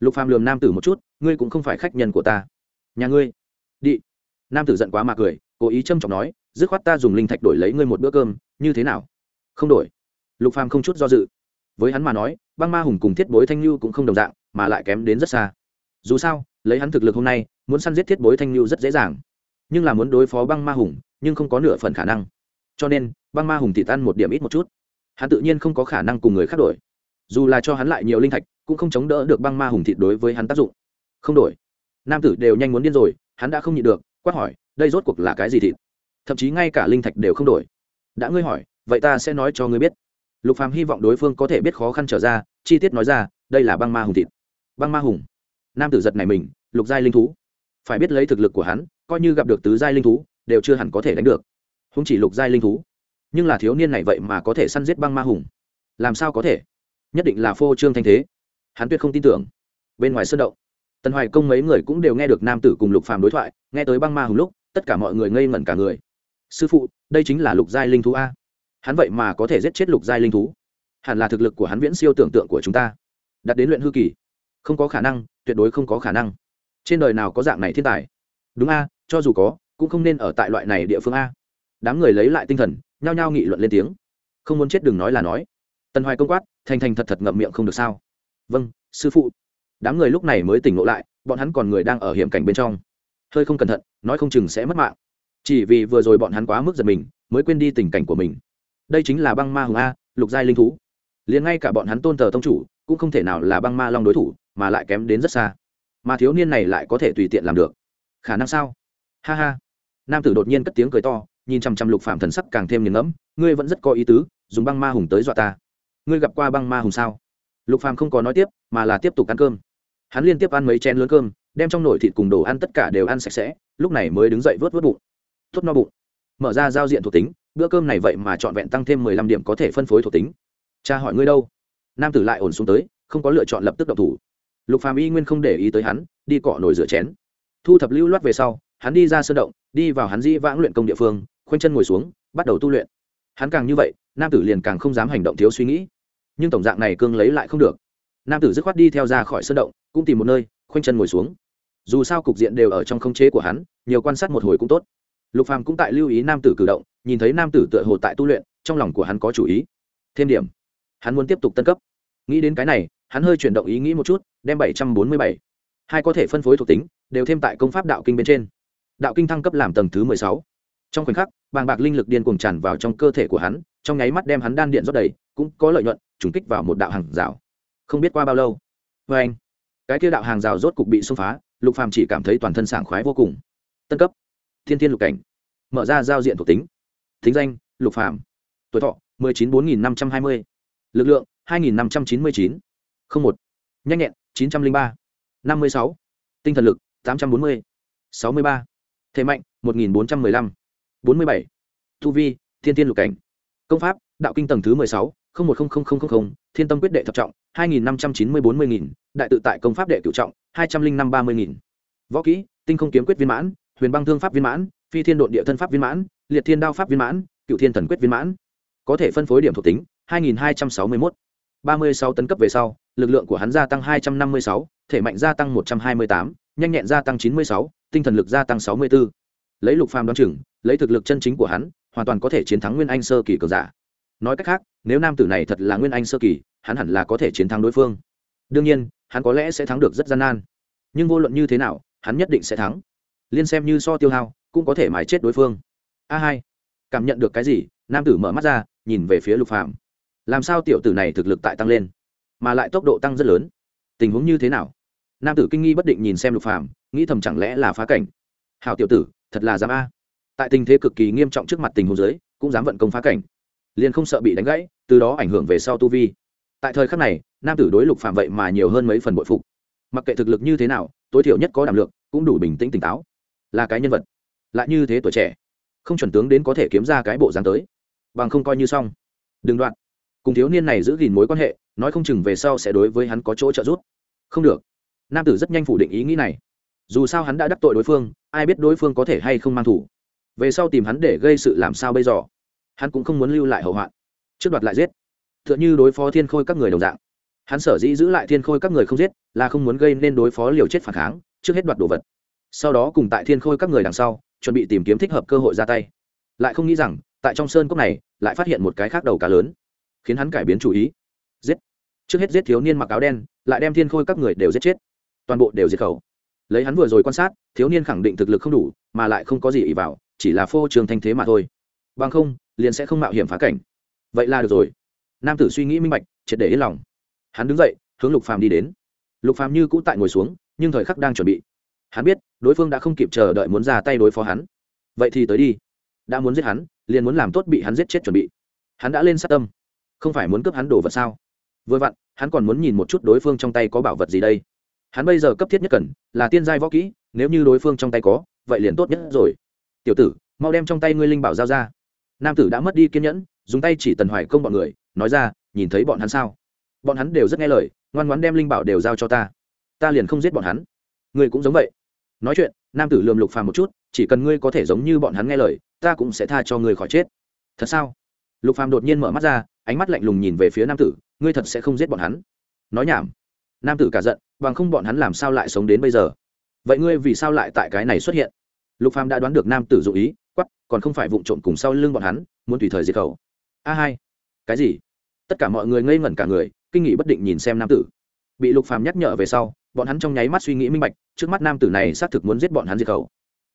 Lục phàm lườm nam tử một chút, ngươi cũng không phải khách nhân của ta. Nhà ngươi. Đi. Nam tử giận quá mà cười, cố ý trâm trọng nói, dứt khoát ta dùng linh thạch đổi lấy ngươi một bữa cơm, như thế nào? Không đổi. Lục phàm không chút do dự. Với hắn mà nói, băng ma hùng cùng thiết bối thanh lưu cũng không đồng dạng, mà lại kém đến rất xa. Dù sao, lấy hắn thực lực hôm nay, muốn săn giết thiết bối thanh lưu rất dễ dàng. Nhưng là muốn đối phó băng ma hùng, nhưng không có nửa phần khả năng. Cho nên, băng ma hùng thì tan một điểm ít một chút. Hắn tự nhiên không có khả năng cùng người khác đổi. Dù là cho hắn lại nhiều linh thạch cũng không chống đỡ được băng ma hùng thịt đối với hắn tác dụng. Không đổi. Nam tử đều nhanh muốn điên rồi, hắn đã không nhịn được, quát hỏi, đây rốt cuộc là cái gì thịt? Thậm chí ngay cả linh thạch đều không đổi. Đã ngươi hỏi, vậy ta sẽ nói cho ngươi biết. Lục phàm hy vọng đối phương có thể biết khó khăn trở ra, chi tiết nói ra, đây là băng ma hùng thịt. Băng ma hùng. Nam tử giật này mình, lục giai linh thú. Phải biết lấy thực lực của hắn, coi như gặp được tứ giai linh thú, đều chưa hẳn có thể đánh được. Không chỉ lục giai linh thú. Nhưng là thiếu niên này vậy mà có thể săn giết băng ma hùng. Làm sao có thể? Nhất định là phô trương thanh thế hắn tuyệt không tin tưởng. Bên ngoài sân động, tần hoài công mấy người cũng đều nghe được nam tử cùng lục phàm đối thoại, nghe tới băng ma hùng lúc, tất cả mọi người ngây ngẩn cả người. Sư phụ, đây chính là lục giai linh thú a. Hắn vậy mà có thể giết chết lục giai linh thú? Hẳn là thực lực của hắn viễn siêu tưởng tượng của chúng ta. Đặt đến luyện hư kỳ. Không có khả năng, tuyệt đối không có khả năng. Trên đời nào có dạng này thiên tài? Đúng a, cho dù có, cũng không nên ở tại loại này địa phương a. Đám người lấy lại tinh thần, nhao nhao nghị luận lên tiếng. Không muốn chết đừng nói là nói. Tần hoài công quát, thành thành thật thật ngậm miệng không được sao? Vâng sư phụ. Đám người lúc này mới tỉnh ngộ lại, bọn hắn còn người đang ở hiểm cảnh bên trong. Hơi không cẩn thận, nói không chừng sẽ mất mạng. Chỉ vì vừa rồi bọn hắn quá mức giật mình, mới quên đi tình cảnh của mình. Đây chính là băng ma hùng a, lục giai linh thú. Liền ngay cả bọn hắn tôn thờ tông chủ, cũng không thể nào là băng ma long đối thủ, mà lại kém đến rất xa. Mà thiếu niên này lại có thể tùy tiện làm được. Khả năng sao? Ha ha. Nam tử đột nhiên cất tiếng cười to, nhìn chằm chằm lục phạm thần sắc càng thêm nghiền ngẫm, ngươi vẫn rất có ý tứ, dùng băng ma hùng tới dọa ta. Ngươi gặp qua băng ma hùng sao? Lục phàm không có nói tiếp, mà là tiếp tục ăn cơm. Hắn liên tiếp ăn mấy chén lớn cơm, đem trong nồi thịt cùng đồ ăn tất cả đều ăn sạch sẽ, lúc này mới đứng dậy vớt vớt bụng. Tốt no bụng. Mở ra giao diện thuộc tính, bữa cơm này vậy mà trọn vẹn tăng thêm mười lăm điểm có thể phân phối thuộc tính. Cha hỏi ngươi đâu? Nam tử lại ổn xuống tới, không có lựa chọn lập tức độc thủ. Lục phàm y nguyên không để ý tới hắn, đi cọ nồi rửa chén. Thu thập lưu loát về sau, hắn đi ra sơn động, đi vào hắn di vãng luyện công địa phương, khoanh chân ngồi xuống, bắt đầu tu luyện. Hắn càng như vậy, nam tử liền càng không dám hành động thiếu suy nghĩ nhưng tổng dạng này cương lấy lại không được. Nam tử dứt khoát đi theo ra khỏi sơn động, cũng tìm một nơi, khoanh chân ngồi xuống. Dù sao cục diện đều ở trong khống chế của hắn, nhiều quan sát một hồi cũng tốt. Lục phàm cũng tại lưu ý nam tử cử động, nhìn thấy nam tử tựa hồ tại tu luyện, trong lòng của hắn có chủ ý. Thêm điểm, hắn muốn tiếp tục tân cấp. Nghĩ đến cái này, hắn hơi chuyển động ý nghĩ một chút, đem bảy trăm bốn mươi bảy. Hai có thể phân phối thuộc tính, đều thêm tại công pháp đạo kinh bên trên. Đạo kinh thăng cấp làm tầng thứ mười sáu. Trong khoảnh khắc, bàng bạc linh lực điên cuồng tràn vào trong cơ thể của hắn, trong nháy mắt đem hắn đan điện rót đầy, cũng có lợi nhuận trùng kích vào một đạo hàng rào. Không biết qua bao lâu. Vê anh, cái kia đạo hàng rào rốt cục bị xông phá, lục phàm chỉ cảm thấy toàn thân sảng khoái vô cùng. Tân cấp. Thiên thiên lục cảnh. Mở ra giao diện thuộc tính. Thính danh, lục phàm. Tuổi thọ, mười chín bốn nghìn năm trăm hai mươi. Lực lượng, hai nghìn năm trăm chín mươi chín. Không một. Nhanh nhẹn, chín trăm linh ba. năm mươi sáu. Tinh thần lực, tám trăm bốn mươi. sáu mươi ba. Thế mạnh, một nghìn bốn trăm mười lăm. bốn mươi bảy. Thu vi, thiên thiên lục cảnh. Công pháp, đạo kinh tầng thứ mười sáu không không thiên tâm quyết đệ thập trọng, hai nghìn năm trăm chín mươi bốn mươi nghìn, đại tự tại công pháp đệ cửu trọng, hai trăm linh năm ba mươi nghìn. Võ kỹ, tinh không kiếm quyết viên mãn, huyền băng thương pháp viên mãn, phi thiên độn địa thân pháp viên mãn, liệt thiên đao pháp viên mãn cựu thiên thần quyết viên mãn. Có thể phân phối điểm thuộc tính, hai nghìn hai trăm sáu mươi mốt. Ba mươi sáu tấn cấp về sau, lực lượng của hắn gia tăng hai trăm năm mươi sáu, thể mạnh gia tăng một trăm hai mươi tám, nhanh nhẹn gia tăng chín mươi sáu, tinh thần lực gia tăng sáu mươi b ố lấy lục phàm đoán chừng, lấy thực lực chân chính của hắn, hoàn toàn có thể chiến thắng nguyên anh sơ kỳ cường giả. Nói cách khác nếu nam tử này thật là nguyên anh sơ kỳ, hắn hẳn là có thể chiến thắng đối phương. đương nhiên, hắn có lẽ sẽ thắng được rất gian nan. nhưng vô luận như thế nào, hắn nhất định sẽ thắng. liên xem như so tiêu hao, cũng có thể mài chết đối phương. a hai, cảm nhận được cái gì, nam tử mở mắt ra, nhìn về phía lục phàm. làm sao tiểu tử này thực lực tại tăng lên, mà lại tốc độ tăng rất lớn? tình huống như thế nào? nam tử kinh nghi bất định nhìn xem lục phàm, nghĩ thầm chẳng lẽ là phá cảnh? hào tiểu tử, thật là dám a. tại tình thế cực kỳ nghiêm trọng trước mặt tình huống giới cũng dám vận công phá cảnh liền không sợ bị đánh gãy, từ đó ảnh hưởng về sau tu vi. Tại thời khắc này, nam tử đối lục phạm vậy mà nhiều hơn mấy phần bội phục. Mặc kệ thực lực như thế nào, tối thiểu nhất có đảm lượng, cũng đủ bình tĩnh tỉnh táo. Là cái nhân vật, lại như thế tuổi trẻ, không chuẩn tướng đến có thể kiếm ra cái bộ dáng tới. Bằng không coi như xong. Đừng đoạn. Cùng thiếu niên này giữ gìn mối quan hệ, nói không chừng về sau sẽ đối với hắn có chỗ trợ giúp. Không được. Nam tử rất nhanh phủ định ý nghĩ này. Dù sao hắn đã đắc tội đối phương, ai biết đối phương có thể hay không mang thủ. Về sau tìm hắn để gây sự làm sao bây giờ? Hắn cũng không muốn lưu lại hậu hoạn. Trước đoạt lại giết. T h ư ợ n h ư đối phó thiên khôi các người đồng dạng. Hắn sở dĩ giữ lại thiên khôi các người không giết, là không muốn gây nên đối phó liều chết phản kháng, trước hết đoạt đồ vật. Sau đó cùng tại thiên khôi các người đằng sau, chuẩn bị tìm kiếm thích hợp cơ hội ra tay. Lại không nghĩ rằng, tại trong sơn cốc này, lại phát hiện một cái khác đầu cá lớn, khiến hắn cải biến chủ ý. Giết. Trước hết giết thiếu niên mặc áo đen, lại đem thiên khôi các người đều giết chết. Toàn bộ đều diệt khẩu. Lấy hắn vừa rồi quan sát, thiếu niên khẳng định thực lực không đủ, mà lại không có gì ỉ vào, chỉ là phô trường thanh thế mà thôi bằng không, liền sẽ không mạo hiểm phá cảnh. Vậy là được rồi. Nam tử suy nghĩ minh bạch, triệt để yên lòng. Hắn đứng dậy, hướng lục phàm đi đến. Lục phàm như cũ tại ngồi xuống, nhưng thời khắc đang chuẩn bị. Hắn biết, đối phương đã không kịp chờ đợi muốn ra tay đối phó hắn. Vậy thì tới đi. Đã muốn giết hắn, liền muốn làm tốt bị hắn giết chết chuẩn bị. Hắn đã lên sát tâm. Không phải muốn cướp hắn đồ vật sao? Vừa vặn, hắn còn muốn nhìn một chút đối phương trong tay có bảo vật gì đây. Hắn bây giờ cấp thiết nhất cần là tiên giai võ kỹ, nếu như đối phương trong tay có, vậy liền tốt nhất rồi. Tiểu tử, mau đem trong tay ngươi linh bảo giao ra nam tử đã mất đi kiên nhẫn, dùng tay chỉ tần hoài công bọn người, nói ra, nhìn thấy bọn hắn sao? Bọn hắn đều rất nghe lời, ngoan ngoãn đem linh bảo đều giao cho ta. Ta liền không giết bọn hắn. Ngươi cũng giống vậy. Nói chuyện, nam tử lườm lục phàm một chút, chỉ cần ngươi có thể giống như bọn hắn nghe lời, ta cũng sẽ tha cho ngươi khỏi chết. Thật sao? Lục phàm đột nhiên mở mắt ra, ánh mắt lạnh lùng nhìn về phía nam tử, ngươi thật sẽ không giết bọn hắn? Nói nhảm. Nam tử cả giận, bằng không bọn hắn làm sao lại sống đến bây giờ? Vậy ngươi vì sao lại tại cái này xuất hiện? Lục phàm đã đoán được nam tử dụ ý còn không phải vụng trộm cùng sau lưng bọn hắn, muốn tùy thời diệt khẩu. A hai. Cái gì? Tất cả mọi người ngây ngẩn cả người, kinh nghị bất định nhìn xem nam tử. Bị lục phàm nhắc nhở về sau, bọn hắn trong nháy mắt suy nghĩ minh bạch, trước mắt nam tử này xác thực muốn giết bọn hắn diệt khẩu.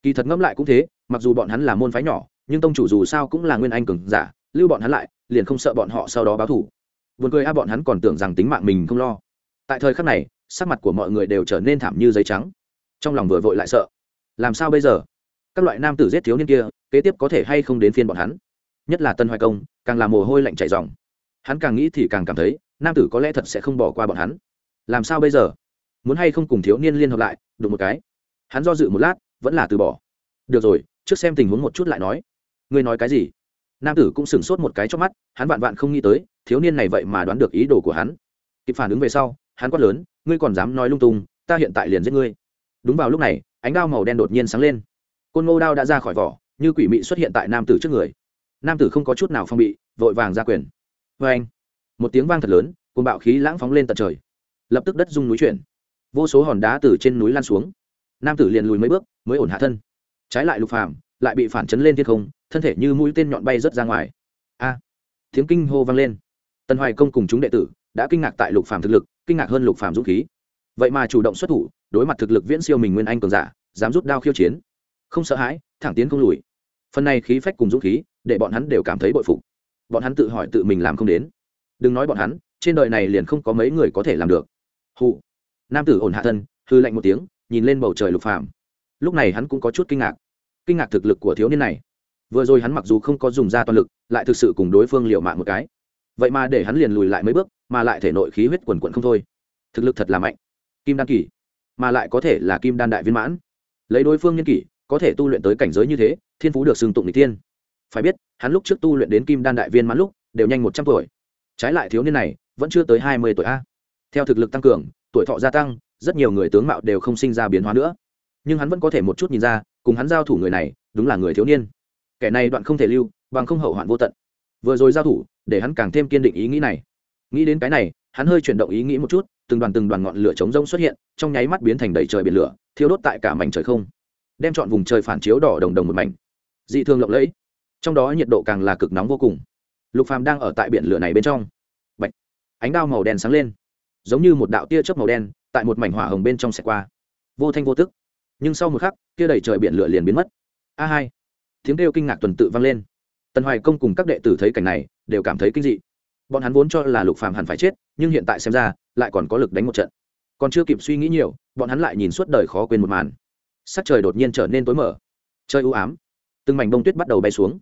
Kỳ thật ngẫm lại cũng thế, mặc dù bọn hắn là môn phái nhỏ, nhưng tông chủ dù sao cũng là nguyên anh cường giả, lưu bọn hắn lại, liền không sợ bọn họ sau đó báo thủ buồn cười a, bọn hắn còn tưởng rằng tính mạng mình không lo. Tại thời khắc này, sắc mặt của mọi người đều trở nên thảm như giấy trắng. Trong lòng vừa vội lại sợ. Làm sao bây giờ? Các loại nam tử giết thiếu niên kia kế tiếp có thể hay không đến phiên bọn hắn. Nhất là tân hoài công, càng làm mồ hôi lạnh chảy dòng. Hắn càng nghĩ thì càng cảm thấy, nam tử có lẽ thật sẽ không bỏ qua bọn hắn. Làm sao bây giờ? Muốn hay không cùng thiếu niên liên hợp lại, đụng một cái? Hắn do dự một lát, vẫn là từ bỏ. Được rồi, trước xem tình huống một chút lại nói. Ngươi nói cái gì? Nam tử cũng sửng sốt một cái trong mắt, hắn vạn vạn không nghĩ tới, thiếu niên này vậy mà đoán được ý đồ của hắn. Kịp phản ứng về sau, hắn quát lớn, ngươi còn dám nói lung tung, ta hiện tại liền giết ngươi. Đúng vào lúc này, ánh đao màu đen đột nhiên sáng lên. Côn ngô đao đã ra khỏi vỏ như quỷ mị xuất hiện tại nam tử trước người. Nam tử không có chút nào phong bị, vội vàng ra quyền. Vê anh, một tiếng vang thật lớn cùng bạo khí lãng phóng lên tận trời. Lập tức đất rung núi chuyển. Vô số hòn đá từ trên núi lan xuống. Nam tử liền lùi mấy bước, mới ổn hạ thân. Trái lại lục phàm, lại bị phản chấn lên thiên không, thân thể như mũi tên nhọn bay rớt ra ngoài. A à, tiếng kinh hô vang lên. Tần hoài công cùng chúng đệ tử đã kinh ngạc tại lục phàm thực lực, kinh ngạc hơn lục phàm dũng khí. Vậy mà chủ động xuất thủ, đối mặt thực lực viễn siêu mình nguyên anh cường giả, dám rút đao khiêu chiến. Không sợ hãi, thẳng tiến không lùi phần này khí phách cùng dũng khí, để bọn hắn đều cảm thấy bội phục. Bọn hắn tự hỏi tự mình làm không đến. Đừng nói bọn hắn, trên đời này liền không có mấy người có thể làm được. Hụ. Nam tử ổn hạ thân, hư lạnh một tiếng, nhìn lên bầu trời lục phàm. Lúc này hắn cũng có chút kinh ngạc. Kinh ngạc thực lực của thiếu niên này. Vừa rồi hắn mặc dù không có dùng ra toàn lực, lại thực sự cùng đối phương liệu mạng một cái. Vậy mà để hắn liền lùi lại mấy bước, mà lại thể nội khí huyết quần quận không thôi. Thực lực thật là mạnh. Kim đan kỳ mà lại có thể là kim đan đại viên mãn. Lấy đối phương nhân kỷ có thể tu luyện tới cảnh giới như thế, thiên phú được xưng tụng n thiên. Phải biết, hắn lúc trước tu luyện đến kim đan đại viên mãn lúc, đều nhanh một trăm tuổi. Trái lại thiếu niên này, vẫn chưa tới hai mươi tuổi a. Theo thực lực tăng cường, tuổi thọ gia tăng, rất nhiều người tướng mạo đều không sinh ra biến hóa nữa. Nhưng hắn vẫn có thể một chút nhìn ra, cùng hắn giao thủ người này, đúng là người thiếu niên. Kẻ này đoạn không thể lưu, bằng không hậu hoạn vô tận. Vừa rồi giao thủ, để hắn càng thêm kiên định ý nghĩ này. Nghĩ đến cái này, hắn hơi chuyển động ý nghĩ một chút, từng đoàn từng đoàn ngọn lửa chống rông xuất hiện, trong nháy mắt biến thành đầy trời biển lửa, thiêu đốt tại cả mảnh trời không đem chọn vùng trời phản chiếu đỏ đồng đồng một mảnh. Dị thường lộng lẫy. Trong đó nhiệt độ càng là cực nóng vô cùng. Lục phàm đang ở tại biển lửa này bên trong. Bạch. ánh đao màu đen sáng lên. Giống như một đạo tia chớp màu đen, tại một mảnh hỏa hồng bên trong xẹt qua. Vô thanh vô tức. Nhưng sau một khắc, kia đầy trời biển lửa liền biến mất. A hai. Tiếng kêu kinh ngạc tuần tự vang lên. Tần hoài công cùng các đệ tử thấy cảnh này, đều cảm thấy kinh dị. Bọn hắn vốn cho là lục phàm hẳn phải chết, nhưng hiện tại xem ra, lại còn có lực đánh một trận. Còn chưa kịp suy nghĩ nhiều, bọn hắn lại nhìn suốt đời khó quên một màn sắc trời đột nhiên trở nên tối mở trời u ám. Từng mảnh bông tuyết bắt đầu bay xuống.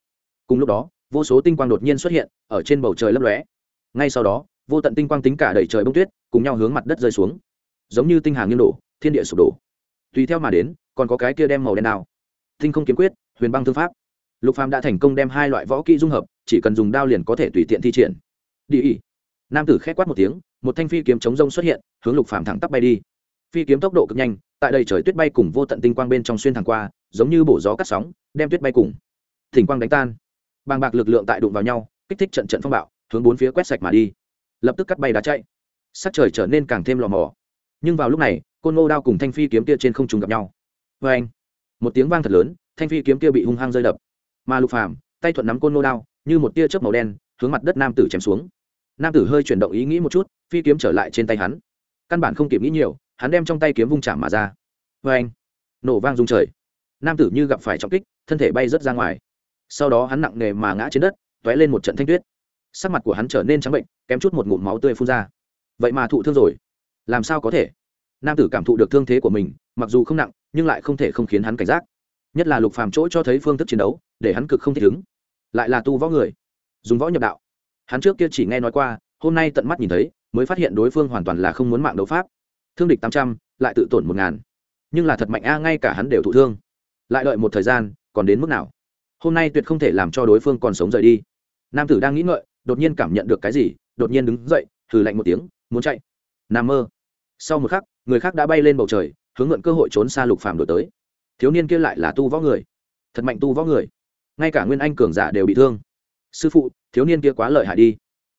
Cùng lúc đó, vô số tinh quang đột nhiên xuất hiện ở trên bầu trời lấp lóe. Ngay sau đó, vô tận tinh quang tính cả đầy trời bông tuyết cùng nhau hướng mặt đất rơi xuống. Giống như tinh hàng nghiêng đổ, thiên địa sụp đổ. Tùy theo mà đến, còn có cái kia đem màu đen nào thinh không kiếm quyết, huyền băng thương pháp. Lục phàm đã thành công đem hai loại võ kỹ dung hợp, chỉ cần dùng đao liền có thể tùy tiện thi triển. Đi ỉ nam tử khẽ quát một tiếng, một thanh phi kiếm chống rông xuất hiện, hướng lục phàm thẳng tắp bay đi phi kiếm tốc độ cực nhanh, tại đây trời tuyết bay cùng vô tận tinh quang bên trong xuyên thẳng qua, giống như bổ gió cắt sóng, đem tuyết bay cùng thỉnh quang đánh tan. Bàng bạc lực lượng tại đụng vào nhau, kích thích trận trận phong bạo, hướng bốn phía quét sạch mà đi. Lập tức cắt bay đá chạy. Sắc trời trở nên càng thêm lò mò. Nhưng vào lúc này, côn ngô đao cùng thanh phi kiếm kia trên không trùng gặp nhau. Vê anh, một tiếng vang thật lớn, thanh phi kiếm kia bị hung hăng rơi đập. Mà lục phàm, tay thuận nắm côn ngô đao, như một tia chớp màu đen, hướng mặt đất nam tử chém xuống. Nam tử hơi chuyển động ý nghĩ một chút, phi kiếm trở lại trên tay hắn. Căn bản không kịp nghĩ nhiều hắn đem trong tay kiếm vung chạm mà ra. Vê anh, nổ vang rung trời. Nam tử như gặp phải trọng kích, thân thể bay rớt ra ngoài. Sau đó hắn nặng nề mà ngã trên đất t ó é lên một trận thanh tuyết. Sắc mặt của hắn trở nên trắng bệnh, kém chút một ngụm máu tươi phun ra. Vậy mà thụ thương rồi. Làm sao có thể? Nam tử cảm thụ được thương thế của mình, mặc dù không nặng, nhưng lại không thể không khiến hắn cảnh giác. Nhất là lục phàm chỗ cho thấy phương thức chiến đấu, để hắn cực không thích ứng. Lại là tu võ người, dùng võ nhập đạo. Hắn trước kia chỉ nghe nói qua, hôm nay tận mắt nhìn thấy, mới phát hiện đối phương hoàn toàn là không muốn mạng đấu pháp thương địch tám trăm, lại tự tổn một ngàn. Nhưng là thật mạnh a, ngay cả hắn đều thụ thương. Lại đợi một thời gian, còn đến mức nào? Hôm nay tuyệt không thể làm cho đối phương còn sống rời đi. Nam tử đang nghĩ ngợi, đột nhiên cảm nhận được cái gì, đột nhiên đứng dậy thử lạnh một tiếng, muốn chạy. Nằm mơ. Sau một khắc, người khác đã bay lên bầu trời, hướng mượn cơ hội trốn xa lục phàm đổi tới. Thiếu niên kia lại là tu võ người. Thật mạnh tu võ người. Ngay cả nguyên anh cường giả đều bị thương. Sư phụ, thiếu niên kia quá lợi hại đi.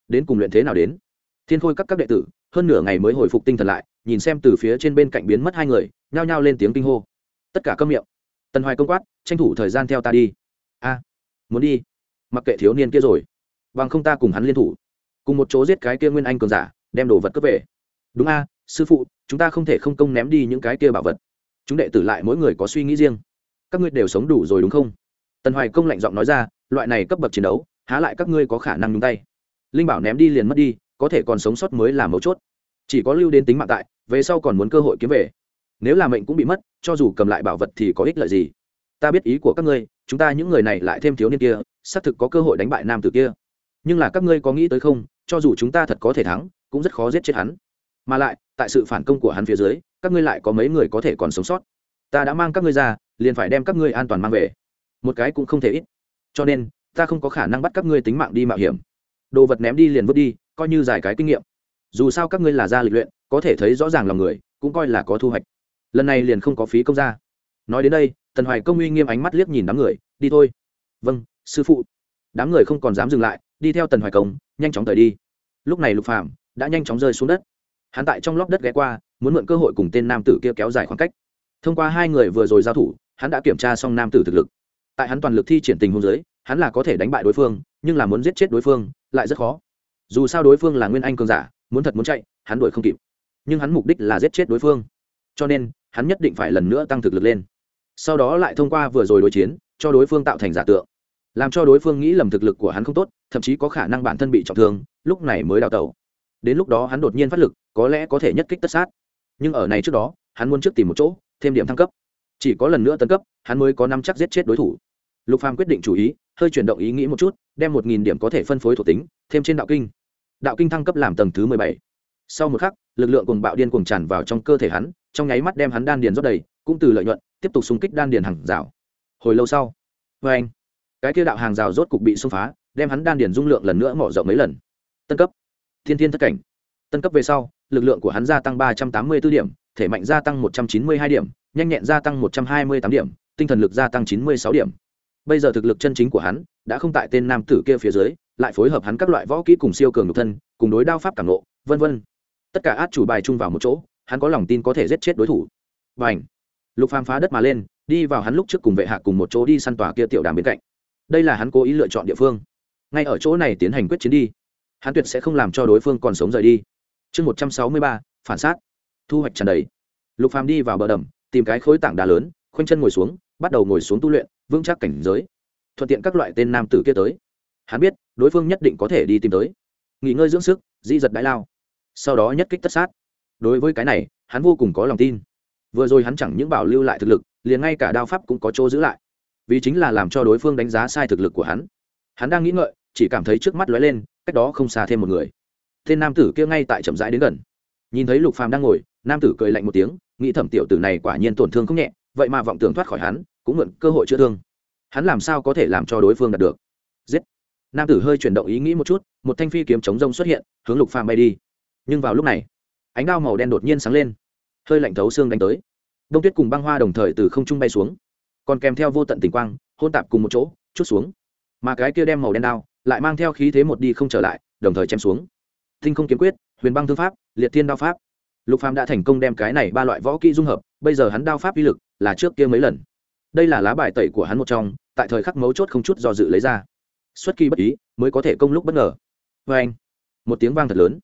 Đến cùng luyện thế nào đến? Thiên khôi các các đệ tử, hơn nửa ngày mới hồi phục tinh thần lại nhìn xem từ phía trên bên cạnh biến mất hai người, nhao nhao lên tiếng kinh hô. Tất cả câm miệng. Tần hoài công quát, tranh thủ thời gian theo ta đi. A, muốn đi? Mặc kệ thiếu niên kia rồi. Bằng không ta cùng hắn liên thủ. Cùng một chỗ giết cái kia nguyên anh cường giả, đem đồ vật cướp về. Đúng a, sư phụ, chúng ta không thể không công ném đi những cái kia bảo vật. Chúng đệ tử lại mỗi người có suy nghĩ riêng. Các ngươi đều sống đủ rồi đúng không? Tần hoài công lạnh giọng nói ra, loại này cấp bậc chiến đấu, há lại các ngươi có khả năng nhúng tay. Linh bảo ném đi liền mất đi, có thể còn sống sót mới là mấu chốt. Chỉ có lưu đến tính mạng tại về sau còn muốn cơ hội kiếm về. Nếu là mệnh cũng bị mất, cho dù cầm lại bảo vật thì có ích lợi gì? Ta biết ý của các ngươi, chúng ta những người này lại thêm thiếu niên kia, xác thực có cơ hội đánh bại nam tử kia. Nhưng là các ngươi có nghĩ tới không, cho dù chúng ta thật có thể thắng, cũng rất khó giết chết hắn. Mà lại, tại sự phản công của hắn phía dưới, các ngươi lại có mấy người có thể còn sống sót? Ta đã mang các ngươi ra, liền phải đem các ngươi an toàn mang về. Một cái cũng không thể ít. Cho nên, ta không có khả năng bắt các ngươi tính mạng đi mạo hiểm. Đồ vật ném đi liền vứt đi, coi như giải cái kinh nghiệm. Dù sao các ngươi là gia lịch luyện có thể thấy rõ ràng lòng người, cũng coi là có thu hoạch. Lần này liền không có phí công ra nói đến đây, tần hoài công uy nghiêm ánh mắt liếc nhìn đám người, đi thôi. Vâng sư phụ. Đám người không còn dám dừng lại, đi theo tần hoài công, nhanh chóng rời đi. Lúc này lục phạm đã nhanh chóng rơi xuống đất. Hắn tại trong lóc đất ghé qua, muốn mượn cơ hội cùng tên nam tử kia kéo dài khoảng cách. Thông qua hai người vừa rồi giao thủ, hắn đã kiểm tra xong nam tử thực lực. Tại hắn toàn lực thi triển tình hôn giới hắn là có thể đánh bại đối phương, nhưng là muốn giết chết đối phương, lại rất khó. Dù sao đối phương là nguyên anh cường giả, muốn thật muốn chạy, hắn đuổi không kịp nhưng hắn mục đích là giết chết đối phương. Cho nên, hắn nhất định phải lần nữa tăng thực lực lên. Sau đó lại thông qua vừa rồi đối chiến, cho đối phương tạo thành giả tượng. Làm cho đối phương nghĩ lầm thực lực của hắn không tốt, thậm chí có khả năng bản thân bị trọng thương, lúc này mới đào tẩu. Đến lúc đó hắn đột nhiên phát lực, có lẽ có thể nhất kích tất sát. Nhưng ở này trước đó, hắn muốn trước tìm một chỗ, thêm điểm thăng cấp. Chỉ có lần nữa tấn cấp, hắn mới có năm chắc giết chết đối thủ. Lục phàm quyết định chủ ý, hơi chuyển động ý nghĩ một chút, đem một nghìn điểm có thể phân phối thuộc tính, thêm trên đạo kinh. Đạo kinh thăng cấp làm tầng thứ mười bảy sau một khắc, lực lượng cùng bạo điên cuồng tràn vào trong cơ thể hắn, trong nháy mắt đem hắn đan điền rót đầy, cũng từ lợi nhuận, tiếp tục xung kích đan điền hàng rào. Hồi lâu sau vê anh, cái kia đạo hàng rào rốt cục bị xung phá, đem hắn đan điền dung lượng lần nữa mở rộng mấy lần. Tân cấp, thiên thiên thất cảnh. Tân cấp về sau, lực lượng của hắn gia tăng ba trăm tám mươi 384 điểm, thể mạnh gia tăng một trăm chín mươi hai điểm, nhanh nhẹn gia tăng một trăm hai mươi tám điểm, tinh thần lực gia tăng chín mươi sáu điểm. Bây giờ thực lực chân chính của hắn đã không tại tên nam tử kia phía dưới, lại phối hợp hắn các loại võ kỹ cùng siêu cường nhục thân, cùng đối đao pháp cảm nộ vân vân tất cả át chủ bài chung vào một chỗ, hắn có lòng tin có thể giết chết đối thủ. Và ảnh lục phàm phá đất mà lên, đi vào hắn lúc trước cùng vệ hạ cùng một chỗ đi săn tòa kia tiểu đàm bên cạnh. Đây là hắn cố ý lựa chọn địa phương. Ngay ở chỗ này tiến hành quyết chiến đi. Hắn tuyệt sẽ không làm cho đối phương còn sống rời đi. Chương một trăm sáu mươi ba, phản sát. Thu hoạch tràn đầy. Lục phàm đi vào bờ đầm, tìm cái khối tảng đá lớn, khoanh chân ngồi xuống, bắt đầu ngồi xuống tu luyện, vững chắc cảnh giới. Thuận tiện các loại tên nam tử kia tới. Hắn biết, đối phương nhất định có thể đi tìm tới. Nghỉ ngơi dưỡng sức di giật đái lao sau đó nhất kích tất sát. Đối với cái này, hắn vô cùng có lòng tin. Vừa rồi hắn chẳng những bảo lưu lại thực lực, liền ngay cả đao pháp cũng có chỗ giữ lại. Vì chính là làm cho đối phương đánh giá sai thực lực của hắn. Hắn đang nghĩ ngợi, chỉ cảm thấy trước mắt lóe lên, cách đó không xa thêm một người. Tên nam tử kia ngay tại chậm rãi đến gần. Nhìn thấy lục phàm đang ngồi, nam tử cười lạnh một tiếng, nghĩ thẩm tiểu tử này quả nhiên tổn thương không nhẹ, vậy mà vọng tưởng thoát khỏi hắn, cũng mượn cơ hội chữa thương. Hắn làm sao có thể làm cho đối phương đạt được? Giết! Nam tử hơi chuyển động ý nghĩ một chút, một thanh phi kiếm chống rông xuất hiện, hướng lục phàm bay đi nhưng vào lúc này, ánh đao màu đen đột nhiên sáng lên, hơi lạnh thấu xương đánh tới. Đông tuyết cùng băng hoa đồng thời từ không trung bay xuống, còn kèm theo vô tận tình quang, hôn tạp cùng một chỗ, chút xuống. Mà cái kia đem màu đen đao lại mang theo khí thế một đi không trở lại, đồng thời chém xuống. Thinh không kiếm quyết, huyền băng thương pháp, liệt thiên đao pháp. Lục phàm đã thành công đem cái này ba loại võ kỹ dung hợp, bây giờ hắn đao pháp uy lực là trước kia mấy lần. Đây là lá bài tẩy của hắn một trong, tại thời khắc mấu chốt không chút do dự lấy ra. Xuất kỳ bất ý, mới có thể công lúc bất ngờ. Vê anh một tiếng vang thật lớn